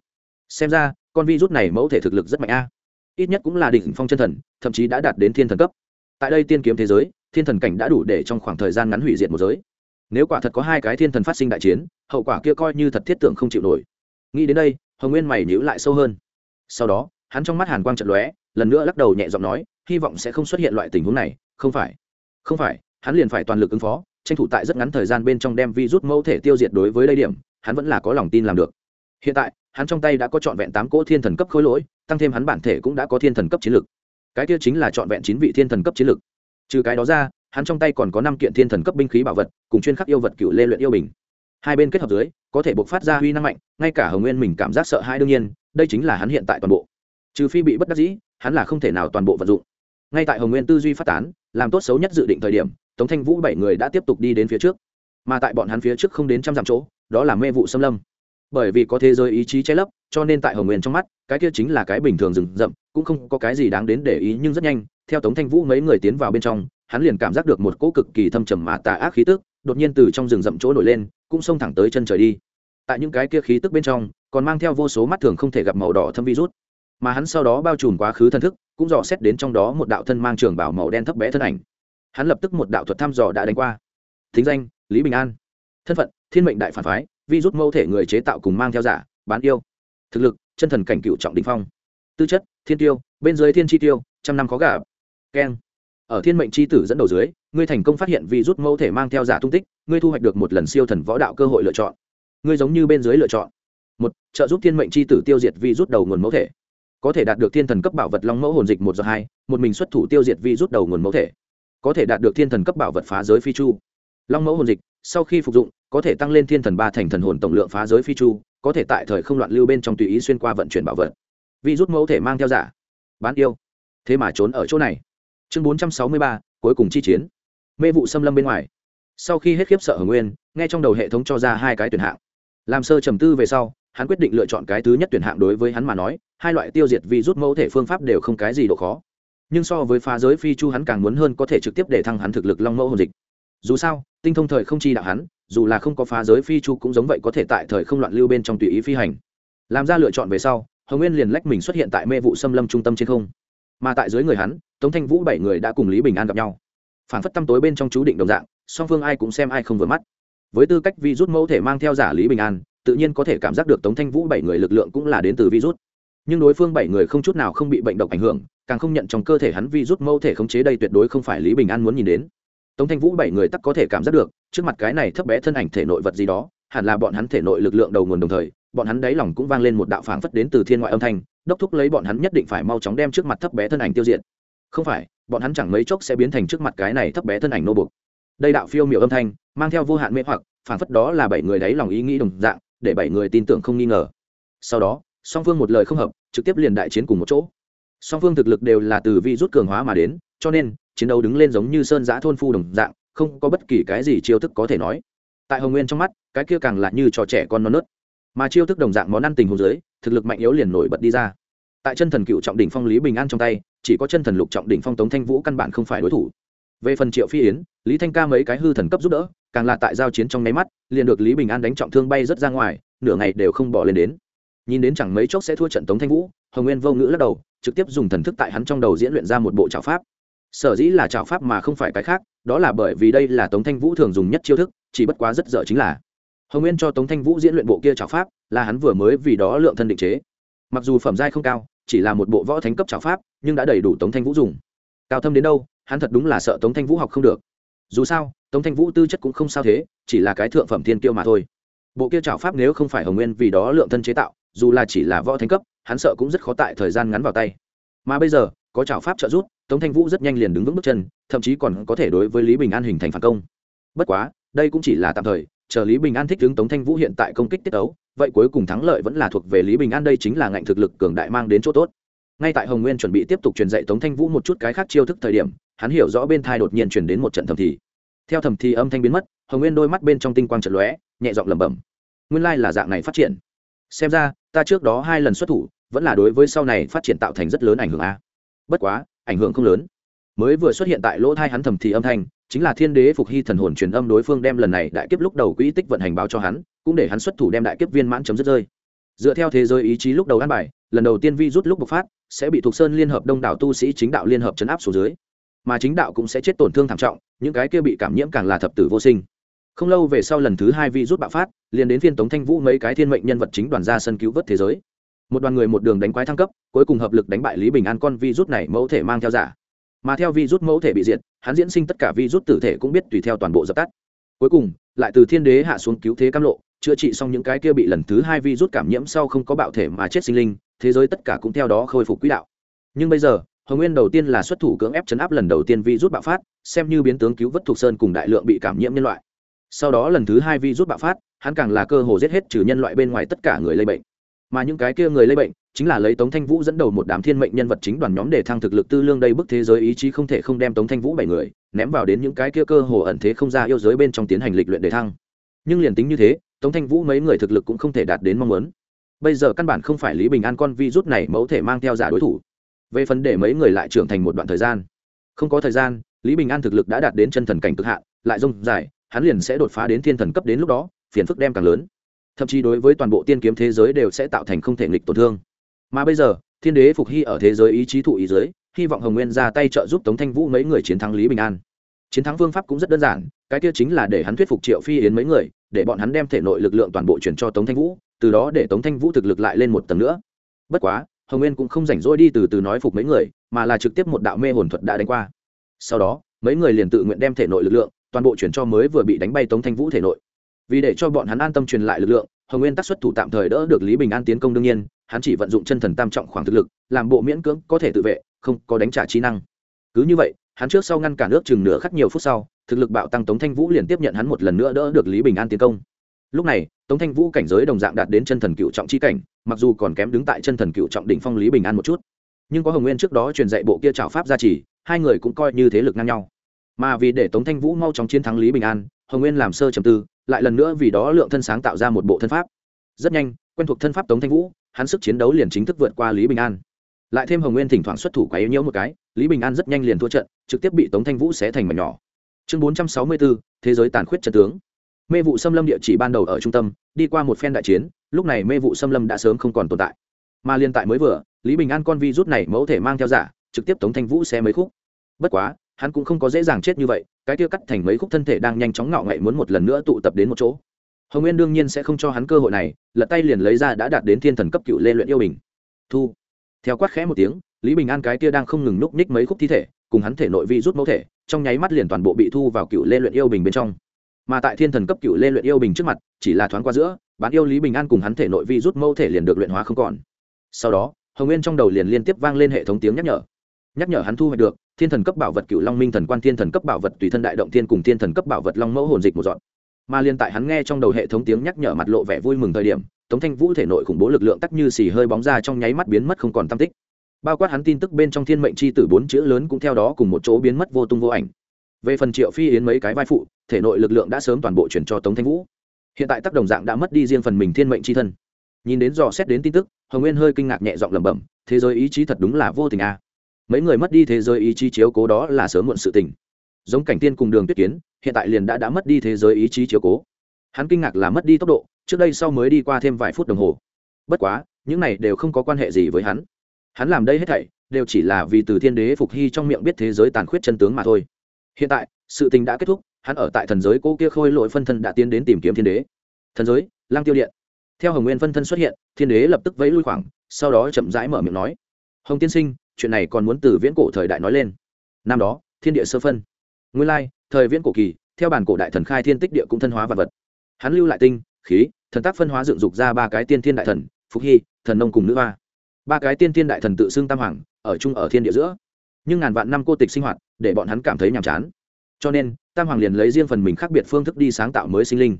[SPEAKER 1] Xem ra, con vi rút này mẫu thể thực lực rất mạnh a. À. Ít nhất cũng là đỉnh phong chân thần, thậm chí đã đạt đến thiên thần cấp. Tại đây tiên kiếm thế giới, thiên thần cảnh đã đủ để trong khoảng thời gian ngắn hủy diệt một giới. Nếu quả thật có hai cái thiên thần phát sinh đại chiến, hậu quả kia coi như thật thiết tưởng không chịu nổi. Nghĩ đến đây, hồng nguyên mày nhữ lại sâu hơn. Sau đó, hắn trong mắt hàn quang trận lóe, lần nữa lắc đầu nhẹ giọng nói, hy vọng sẽ không xuất hiện loại tình huống này, không phải. Không phải, hắn liền phải toàn lực ứng phó tranh thủ tại rất ngắn thời gian bên trong đem virus mẫu thể tiêu diệt đối với đây điểm, hắn vẫn là có lòng tin làm được. Hiện tại, hắn trong tay đã có trọn vẹn tám cỗ thiên thần cấp khối lỗi, tăng thêm hắn bản thể cũng đã có thiên thần cấp chiến lực. Cái kia chính là trọn vẹn chín vị thiên thần cấp chiến lực. Trừ cái đó ra, hắn trong tay còn có năm kiện thiên thần cấp binh khí bảo vật, cùng chuyên khắc yêu vật cựu lê luyện yêu bình. Hai bên kết hợp dưới, có thể bộc phát ra huy năng mạnh, ngay cả hồng nguyên mình cảm giác sợ hãi đương nhiên, đây chính là hắn hiện tại toàn bộ. Trừ phi bị bất đắc dĩ, hắn là không thể nào toàn bộ vận dụng. Ngay tại hồng nguyên tư duy phát tán, làm tốt xấu nhất dự định thời điểm tống thanh vũ bảy người đã tiếp tục đi đến phía trước. Mà tại bọn hắn phía trước không đến trăm dặm chỗ, đó là mê vụ xâm lâm. Bởi vì có thế giới ý chí che lấp, cho nên tại hồng nguyên trong mắt, cái kia chính là cái bình thường rừng rậm, cũng không có cái gì đáng đến để ý nhưng rất nhanh, theo tống thanh vũ mấy người tiến vào bên trong, hắn liền cảm giác được một cỗ cực kỳ thâm trầm mà tà ác khí tức, đột nhiên từ trong rừng rậm chỗ nổi lên, cũng xông thẳng tới chân trời đi. Tại những cái kia khí tức bên trong, còn mang theo vô số mắt thường không thể gặp màu đỏ thâm virus. Mà hắn sau đó bao trùm quá khứ thân thức, cũng dò xét đến trong đó một đạo thân mang trường bảo màu đen thấp bé thân ảnh hắn lập tức một đạo thuật thăm dò đã đánh qua. Thính danh, lý bình an. Thân phận, thiên mệnh đại phản phái, vi rút mẫu thể người chế tạo cùng mang theo giả, bán yêu. Thực lực, chân thần cảnh cựu trọng đình phong. Tư chất, thiên tiêu, bên dưới thiên chi tiêu, trăm năm khó gà keng. Ở thiên mệnh c h i tử dẫn đầu dưới, ngươi thành công phát hiện vi rút mẫu thể mang theo giả tung tích, ngươi thu hoạch được một lần siêu thần võ đạo cơ hội lựa chọn. Ngươi giống như bên dưới lựa chọn. Một, trợ giúp thiên mệnh c h i tử tiêu diệt vi rút đầu nguồn mẫu thể. Có thể đạt được thiên thần cấp bảo vật long mẫu hồn dịch một giờ hai, một mình xuất thủ tiêu diệt vi rút đầu nguồn mẫu thể có thể đạt được thiên thần cấp bảo vật phá giới phi chu. Long mẫu hồn dịch, sau khi phục dụng, có thể tăng lên thiên thần ba thành thần hồn tổng lượng phá giới phi chu, có thể tại thời không loạn lưu bên trong tùy ý xuyên qua vận chuyển bảo vật. Vi rút mẫu thể mang theo giả. Bán yêu. Thế mà trốn ở chỗ này. Chương bốn trăm sáu mươi ba, cuối cùng chi chiến. Mê vụ xâm lâm bên ngoài. Sau khi hết khiếp sợ hồng nguyên, nghe trong đầu hệ thống cho ra hai cái tuyển hạng. Làm sơ trầm tư về sau, hắn quyết định lựa chọn cái thứ nhất tuyển hạng đối với hắn mà nói, hai loại tiêu diệt vi rút mẫu thể phương pháp đều không cái gì độ khó nhưng so với phá giới phi chu hắn càng muốn hơn có thể trực tiếp để thăng hắn thực lực long mẫu hồn dịch. Dù sao, tinh thông thời không chi đạo hắn, dù là không có phá giới phi chu cũng giống vậy có thể tại thời không loạn lưu bên trong tùy ý phi hành. Làm ra lựa chọn về sau, hồng nguyên liền lách mình xuất hiện tại mê vụ xâm lâm trung tâm trên không. Mà tại dưới người hắn, tống thanh vũ bảy người đã cùng lý bình an gặp nhau. Phản phất tâm tối bên trong chú định đồng dạng, song phương ai cũng xem ai không vừa mắt. Với tư cách vi rút mẫu thể mang theo giả lý bình an, tự nhiên có thể cảm giác được tống thanh vũ bảy người lực lượng cũng là đến từ virus nhưng đối phương bảy người không chút nào không bị bệnh độc ảnh hưởng càng không nhận trong cơ thể hắn vi rút mâu thể khống chế đây tuyệt đối không phải lý bình an muốn nhìn đến. Tống thanh vũ bảy người tắc có thể cảm giác được, trước mặt cái này thấp bé thân ảnh thể nội vật gì đó, hẳn là bọn hắn thể nội lực lượng đầu nguồn đồng thời, bọn hắn đáy lòng cũng vang lên một đạo phảng phất đến từ thiên ngoại âm thanh, đốc thúc lấy bọn hắn nhất định phải mau chóng đem trước mặt thấp bé thân ảnh tiêu diệt. Không phải, bọn hắn chẳng mấy chốc sẽ biến thành trước mặt cái này thấp bé thân ảnh nô bục đây đạo phiêu miệu âm thanh, mang theo vô hạn mê hoặc, phảng phất đó là bảy người đáy lòng ý nghĩ đồng dạng, để bảy người tin tưởng không nghi ngờ. Sau đó, song phương một lời không hợp, trực tiếp liền đại chiến cùng một chỗ song phương thực lực đều là từ vi rút cường hóa mà đến, cho nên, chiến đấu đứng lên giống như sơn giã thôn phu đồng dạng, không có bất kỳ cái gì chiêu thức có thể nói. Tại hồng nguyên trong mắt, cái kia càng là như trò trẻ con non nớt. Mà chiêu thức đồng dạng món ăn tình hồ dưới, thực lực mạnh yếu liền nổi bật đi ra. Tại chân thần cựu trọng đỉnh phong lý bình an trong tay, chỉ có chân thần lục trọng đỉnh phong tống thanh vũ căn bản không phải đối thủ. Về phần triệu phi yến, lý thanh ca mấy cái hư thần cấp giúp đỡ, càng là tại giao chiến trong nháy mắt, liền được lý bình an đánh trọng thương bay rất ra ngoài, nửa ngày đều không bỏ lên đến. Nhìn đến chẳng mấy chốc sẽ thua trận tống thanh vũ, hồng nguyên vô ngữ lắc đầu trực tiếp dùng thần thức tại hắn trong đầu diễn luyện ra một bộ trảo pháp. Sở dĩ là trảo pháp mà không phải cái khác, đó là bởi vì đây là tống thanh vũ thường dùng nhất chiêu thức, chỉ bất quá rất dở chính là. Hồng nguyên cho tống thanh vũ diễn luyện bộ kia trảo pháp, là hắn vừa mới vì đó lượng thân định chế. Mặc dù phẩm giai không cao, chỉ là một bộ võ thánh cấp trảo pháp, nhưng đã đầy đủ tống thanh vũ dùng. Cao thâm đến đâu, hắn thật đúng là sợ tống thanh vũ học không được. Dù sao, tống thanh vũ tư chất cũng không sao thế, chỉ là cái thượng phẩm thiên kiêu mà thôi. Bộ kia trảo pháp nếu không phải hồng nguyên vì đó lượng thân chế tạo, dù là chỉ là võ thánh cấp hắn sợ cũng rất khó tại thời gian ngắn vào tay. Mà bây giờ, có trào pháp trợ giúp, tống thanh vũ rất nhanh liền đứng vững bước chân, thậm chí còn có thể đối với lý bình an hình thành phản công. Bất quá, đây cũng chỉ là tạm thời, chờ lý bình an thích tướng tống thanh vũ hiện tại công kích tiết ấu vậy cuối cùng thắng lợi vẫn là thuộc về lý bình an đây chính là ngạnh thực lực cường đại mang đến chỗ tốt. Ngay tại hồng nguyên chuẩn bị tiếp tục truyền dạy tống thanh vũ một chút cái khác chiêu thức thời điểm, hắn hiểu rõ bên thai đột nhiên chuyển đến một trận thầm thì. Theo thầm thì âm thanh biến mất, hồng nguyên đôi mắt bên trong tinh quang trận lóe, nhẹ giọng lẩm bẩm. Nguyên lai là dạng này phát triển. Xem ra, ta trước đó hai lần xuất thủ vẫn là đối với sau này phát triển tạo thành rất lớn ảnh hưởng a. Bất quá, ảnh hưởng không lớn. Mới vừa xuất hiện tại lỗ thai hắn thầm thì âm thanh, chính là thiên đế phục hy thần hồn truyền âm đối phương đem lần này đại kiếp lúc đầu quỹ tích vận hành báo cho hắn, cũng để hắn xuất thủ đem đại kiếp viên mãn chấm dứt rơi. Dựa theo thế giới ý chí lúc đầu an bài, lần đầu tiên vi rút lúc bộc phát, sẽ bị thuộc sơn liên hợp đông đảo tu sĩ chính đạo liên hợp chấn áp xuống dưới. Mà chính đạo cũng sẽ chết tổn thương thảm trọng, những cái kia bị cảm nhiễm càng là thập tử vô sinh. Không lâu về sau lần thứ hai vi rút bạo phát, liền đến phiên tống thanh vũ mấy cái thiên mệnh nhân vật chính đoàn ra sân cứu vớt thế giới một đoàn người một đường đánh quái thăng cấp, cuối cùng hợp lực đánh bại lý bình an con vi rút này mẫu thể mang theo giả. Mà theo vi rút mẫu thể bị diệt, hắn diễn sinh tất cả vi rút tử thể cũng biết tùy theo toàn bộ dập tắt. Cuối cùng, lại từ thiên đế hạ xuống cứu thế cam lộ, chữa trị xong những cái kia bị lần thứ hai vi rút cảm nhiễm sau không có bạo thể mà chết sinh linh, thế giới tất cả cũng theo đó khôi phục quỹ đạo. Nhưng bây giờ, hồng nguyên đầu tiên là xuất thủ cưỡng ép chấn áp lần đầu tiên vi rút bạo phát, xem như biến tướng cứu vớt thuộc sơn cùng đại lượng bị cảm nhiễm nhân loại. Sau đó lần thứ hai vi rút bạo phát, hắn càng là cơ hồ giết hết trừ nhân loại bên ngoài tất cả người lây bệnh mà những cái kia người lây bệnh chính là lấy tống thanh vũ dẫn đầu một đám thiên mệnh nhân vật chính đoàn nhóm để thăng thực lực tư lương đây bức thế giới ý chí không thể không đem tống thanh vũ bảy người ném vào đến những cái kia cơ hồ ẩn thế không ra yêu giới bên trong tiến hành lịch luyện để thăng. Nhưng liền tính như thế, tống thanh vũ mấy người thực lực cũng không thể đạt đến mong muốn. Bây giờ căn bản không phải lý bình an con vi rút này mẫu thể mang theo giả đối thủ. Về phần để mấy người lại trưởng thành một đoạn thời gian, không có thời gian, lý bình an thực lực đã đạt đến chân thần cảnh cực hạn, lại rông dài, hắn liền sẽ đột phá đến thiên thần cấp đến lúc đó, phiền phức đem càng lớn thậm chí đối với toàn bộ tiên kiếm thế giới đều sẽ tạo thành không thể nghịch tổn thương. Mà bây giờ, thiên đế phục hy ở thế giới ý chí thụ ý giới, hy vọng hồng nguyên ra tay trợ giúp tống thanh vũ mấy người chiến thắng lý bình an. Chiến thắng phương pháp cũng rất đơn giản, cái kia chính là để hắn thuyết phục triệu phi yến mấy người, để bọn hắn đem thể nội lực lượng toàn bộ chuyển cho tống thanh vũ, từ đó để tống thanh vũ thực lực lại lên một tầng nữa. Bất quá, hồng nguyên cũng không rảnh rỗi đi từ từ nói phục mấy người, mà là trực tiếp một đạo mê hồn thuật đã đánh qua. Sau đó, mấy người liền tự nguyện đem thể nội lực lượng toàn bộ chuyển cho mới vừa bị đánh bay tống thanh vũ thể nội vì để cho bọn hắn an tâm truyền lại lực lượng, hồng nguyên tác xuất thủ tạm thời đỡ được lý bình an tiến công đương nhiên, hắn chỉ vận dụng chân thần tam trọng khoảng thực lực, làm bộ miễn cưỡng có thể tự vệ, không có đánh trả trí năng. Cứ như vậy, hắn trước sau ngăn cản nước chừng nửa khắc nhiều phút sau, thực lực bạo tăng tống thanh vũ liền tiếp nhận hắn một lần nữa đỡ được lý bình an tiến công. Lúc này, tống thanh vũ cảnh giới đồng dạng đạt đến chân thần cựu trọng c h i cảnh, mặc dù còn kém đứng tại chân thần cựu trọng đỉnh phong lý bình an một chút. Nhưng có hồng nguyên trước đó truyền dạy bộ kia trào pháp gia trì, hai người cũng coi như thế lực ngang nhau. Mà vì để tống thanh vũ mau chóng chiến thắng lý bình an, hồng nguyên làm sơ trầm tư lại lần nữa vì đó lượng thân sáng tạo ra một bộ thân pháp. Rất nhanh, quen thuộc thân pháp tống thanh vũ, hắn sức chiến đấu liền chính thức vượt qua lý bình an. Lại thêm hồng nguyên thỉnh thoảng xuất thủ quá yếu nhiễu một cái, lý bình an rất nhanh liền thua trận, trực tiếp bị tống thanh vũ xé thành mảnh nhỏ. Chương bốn trăm sáu mươi bốn thế giới tàn khuyết trận tướng. Mê vụ xâm lâm địa chỉ ban đầu ở trung tâm, đi qua một phen đại chiến, lúc này mê vụ xâm lâm đã sớm không còn tồn tại. Mà liên tại mới vừa, lý bình an con vi rút này mẫu thể mang theo giả, trực tiếp tống thanh vũ xé mấy khúc. Bất quá hắn cũng không có dễ dàng chết như vậy, cái kia cắt thành mấy khúc thân thể đang nhanh chóng ngạo ngậy muốn một lần nữa tụ tập đến một chỗ. Hồng nguyên đương nhiên sẽ không cho hắn cơ hội này, lật tay liền lấy ra đã đạt đến thiên thần cấp cựu lê luyện yêu bình. Thu. Theo quát khẽ một tiếng, lý bình an cái kia đang không ngừng núp ních mấy khúc thi thể, cùng hắn thể nội vi rút mẫu thể, trong nháy mắt liền toàn bộ bị thu vào cựu lê luyện yêu bình bên trong. Mà tại thiên thần cấp cựu lê luyện yêu bình trước mặt, chỉ là thoáng qua giữa bán yêu lý bình an cùng hắn thể nội vi rút mẫu thể liền được luyện hóa không còn. Sau đó, hồng nguyên trong đầu liền liên tiếp vang lên hệ thống tiếng nhắc nhở. Nhắc nhở hắn thu hoạch được thiên thần cấp bảo vật cựu long minh thần quan thiên thần cấp bảo vật tùy thân đại động thiên cùng thiên thần cấp bảo vật long mẫu hồn dịch một dọn. Mà liên tại hắn nghe trong đầu hệ thống tiếng nhắc nhở mặt lộ vẻ vui mừng thời điểm, tống thanh vũ thể nội khủng bố lực lượng tắc như xì hơi bóng ra trong nháy mắt biến mất không còn tam tích. Bao quát hắn tin tức bên trong thiên mệnh c h i tử bốn chữ lớn cũng theo đó cùng một chỗ biến mất vô tung vô ảnh. Về phần triệu phi yến mấy cái vai phụ, thể nội lực lượng đã sớm toàn bộ chuyển cho tống thanh vũ. Hiện tại tác đồng dạng đã mất đi riêng phần mình thiên mệnh c h i thân. Nhìn đến dò xét đến tin tức, hồng nguyên hơi kinh ngạc nhẹ giọng lẩm bẩm, thế giới ý chí thật đúng là vô tình a. à mấy người mất đi thế giới ý chí chiếu cố đó là sớm muộn sự tình. Giống cảnh tiên cùng đường tuyết kiến, hiện tại liền đã đã mất đi thế giới ý chí chiếu cố. Hắn kinh ngạc là mất đi tốc độ, trước đây sau mới đi qua thêm vài phút đồng hồ. Bất quá, những này đều không có quan hệ gì với hắn. Hắn làm đây hết thảy, đều chỉ là vì từ thiên đế phục hy trong miệng biết thế giới tàn khuyết chân tướng mà thôi. Hiện tại, sự tình đã kết thúc, hắn ở tại thần giới cô kia khôi lỗi phân thân đã tiến đến tìm kiếm thiên đế. Thần giới lang tiêu điện. Theo hồng nguyên phân thân xuất hiện, thiên đế lập tức vẫy lui khoảng, sau đó chậm rãi mở miệng nói, hồng tiên sinh chuyện này còn muốn từ viễn cổ thời đại nói lên. Năm đó, thiên địa sơ phân. Nguyên lai, thời viễn cổ kỳ, theo bản cổ đại thần khai thiên tích địa cũng thân hóa vật vật. Hắn lưu lại tinh, khí, thần tác phân hóa dựng dục ra ba cái tiên thiên đại thần, phục hy, thần nông cùng nữ hoa. Ba cái tiên thiên đại thần tự xưng tam hoàng, ở chung ở thiên địa giữa. Nhưng ngàn vạn năm cô tịch sinh hoạt, để bọn hắn cảm thấy nhàm chán. Cho nên, tam hoàng liền lấy riêng phần mình khác biệt phương thức đi sáng tạo mới sinh linh.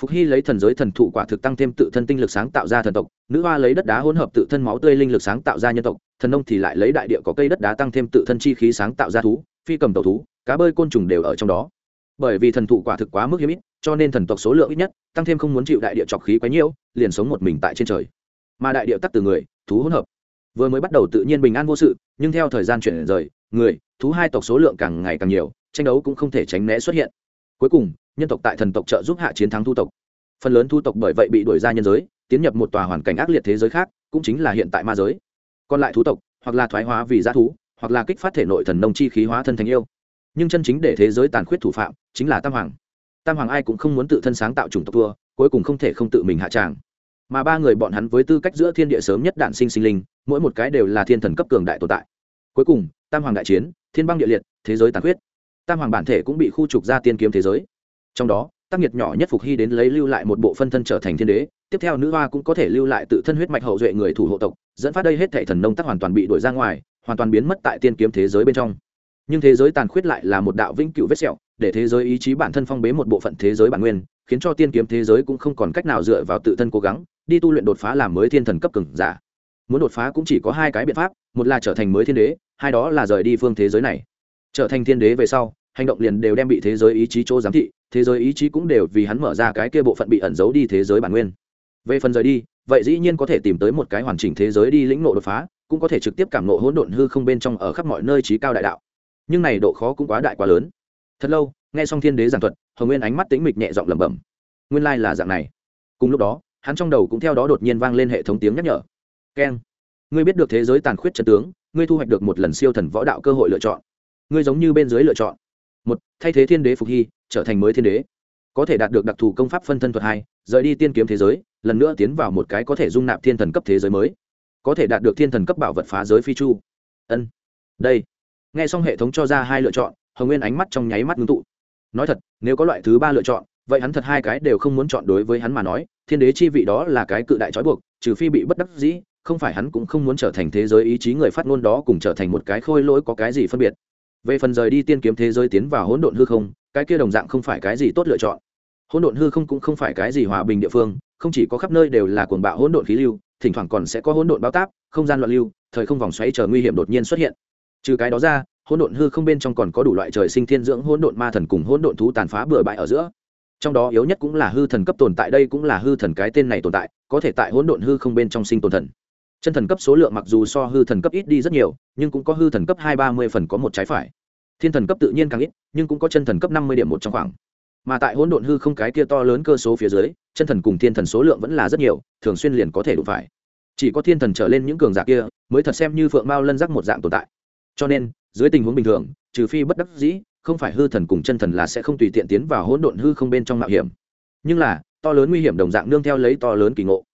[SPEAKER 1] Phục hy lấy thần giới thần thụ quả thực tăng thêm tự thân tinh lực sáng tạo ra thần tộc, nữ hoa lấy đất đá hỗn hợp tự thân máu tươi linh lực sáng tạo ra nhân tộc thần nông thì lại lấy đại địa có cây đất đá tăng thêm tự thân chi khí sáng tạo ra thú, phi cầm tàu thú, cá bơi côn trùng đều ở trong đó. Bởi vì thần thụ quả thực quá mức hiếm ít, cho nên thần tộc số lượng ít nhất, tăng thêm không muốn chịu đại địa trọc khí quá nhiễu liền sống một mình tại trên trời. Mà đại địa tắc từ người, thú hỗn hợp. Vừa mới bắt đầu tự nhiên bình an vô sự, nhưng theo thời gian chuyển rời, người, thú hai tộc số lượng càng ngày càng nhiều, tranh đấu cũng không thể tránh né xuất hiện. Cuối cùng, nhân tộc tại thần tộc trợ giúp hạ chiến thắng thu tộc. Phần lớn thu tộc bởi vậy bị đuổi ra nhân giới, tiến nhập một tòa hoàn cảnh ác liệt thế giới khác, cũng chính là hiện tại ma giới còn lại thú tộc, hoặc là thoái hóa vì g thú, hoặc là kích phát thể nội thần nông chi khí hóa thân thành yêu. Nhưng chân chính để thế giới tàn khuyết thủ phạm chính là tam hoàng. Tam hoàng ai cũng không muốn tự thân sáng tạo chủng tộc thua, cuối cùng không thể không tự mình hạ tràng. Mà ba người bọn hắn với tư cách giữa thiên địa sớm nhất đạn sinh sinh linh, mỗi một cái đều là thiên thần cấp cường đại tồn tại. Cuối cùng, tam hoàng đại chiến, thiên băng địa liệt, thế giới tàn khuyết. Tam hoàng bản thể cũng bị khu trục ra tiên kiếm thế giới. Trong đó tác nhiệt nhỏ nhất phục hy đến lấy lưu lại một bộ phân thân trở thành thiên đế. Tiếp theo nữ hoa cũng có thể lưu lại tự thân huyết mạch hậu duệ người thủ hộ tộc, dẫn phát đây hết thể thần nông tác hoàn toàn bị đuổi ra ngoài, hoàn toàn biến mất tại tiên kiếm thế giới bên trong. Nhưng thế giới tàn khuyết lại là một đạo vĩnh cựu vết sẹo, để thế giới ý chí bản thân phong bế một bộ phận thế giới bản nguyên, khiến cho tiên kiếm thế giới cũng không còn cách nào dựa vào tự thân cố gắng, đi tu luyện đột phá làm mới thiên thần cấp cường giả. Muốn đột phá cũng chỉ có hai cái biện pháp, một là trở thành mới thiên đế, hai đó là rời đi phương thế giới này. Trở thành thiên đế về sau hành động liền đều đem bị thế giới ý chí chỗ giám thị, thế giới ý chí cũng đều vì hắn mở ra cái kia bộ phận bị ẩn giấu đi thế giới bản nguyên. Về phần rời đi, vậy dĩ nhiên có thể tìm tới một cái hoàn chỉnh thế giới đi lĩnh nộ đột phá, cũng có thể trực tiếp cảm nộ hỗn độn hư không bên trong ở khắp mọi nơi trí cao đại đạo. Nhưng này độ khó cũng quá đại quá lớn. Thật lâu, nghe xong thiên đế giảng thuật, hồng nguyên ánh mắt tính mịch nhẹ giọng lẩm bẩm. Nguyên lai là dạng này. Cùng lúc đó, hắn trong đầu cũng theo đó đột nhiên vang lên hệ thống tiếng nhắc nhở. Keng ngươi biết được thế giới tàn khuyết chân tướng, ngươi thu hoạch được một lần siêu thần võ đạo cơ hội lựa chọn. Ngươi giống như bên dưới lựa chọn một, thay thế thiên đế phục hy, trở thành mới thiên đế. Có thể đạt được đặc thù công pháp phân thân thuật hai, rời đi tiên kiếm thế giới, lần nữa tiến vào một cái có thể dung nạp thiên thần cấp thế giới mới. Có thể đạt được thiên thần cấp bảo vật phá giới phi chu. Ân, đây. Nghe xong hệ thống cho ra hai lựa chọn, hồng nguyên ánh mắt trong nháy mắt ngưng tụ. Nói thật, nếu có loại thứ ba lựa chọn, vậy hắn thật hai cái đều không muốn chọn đối với hắn mà nói, thiên đế chi vị đó là cái cự đại trói buộc, trừ phi bị bất đắc dĩ, không phải hắn cũng không muốn trở thành thế giới ý chí người phát ngôn đó cùng trở thành một cái khôi lỗi có cái gì phân biệt về phần rời đi tiên kiếm thế giới tiến vào hỗn độn hư không, cái kia đồng dạng không phải cái gì tốt lựa chọn. Hỗn độn hư không cũng không phải cái gì hòa bình địa phương, không chỉ có khắp nơi đều là cuồng bạo hỗn độn khí lưu, thỉnh thoảng còn sẽ có hỗn độn bao táp, không gian loạn lưu, thời không vòng xoáy chờ nguy hiểm đột nhiên xuất hiện. Trừ cái đó ra, hỗn độn hư không bên trong còn có đủ loại trời sinh thiên dưỡng hỗn độn ma thần cùng hỗn độn thú tàn phá bừa bãi ở giữa. Trong đó yếu nhất cũng là hư thần cấp tồn tại, đây cũng là hư thần cái tên này tồn tại, có thể tại hỗn độn hư không bên trong sinh tồn thần chân thần cấp số lượng mặc dù so hư thần cấp ít đi rất nhiều, nhưng cũng có hư thần cấp hai ba mươi phần có một trái phải. Thiên thần cấp tự nhiên càng ít, nhưng cũng có chân thần cấp năm mươi điểm một trong khoảng. Mà tại hỗn độn hư không cái kia to lớn cơ số phía dưới, chân thần cùng thiên thần số lượng vẫn là rất nhiều, thường xuyên liền có thể đụng phải. Chỉ có thiên thần trở lên những cường giả kia, mới thật xem như phượng mao lân giác một dạng tồn tại. Cho nên, dưới tình huống bình thường, trừ phi bất đắc dĩ, không phải hư thần cùng chân thần là sẽ không tùy tiện tiến vào hỗn độn hư không bên trong mạo hiểm. Nhưng là, to lớn nguy hiểm đồng dạng nương theo lấy to lớn kỳ ngộ.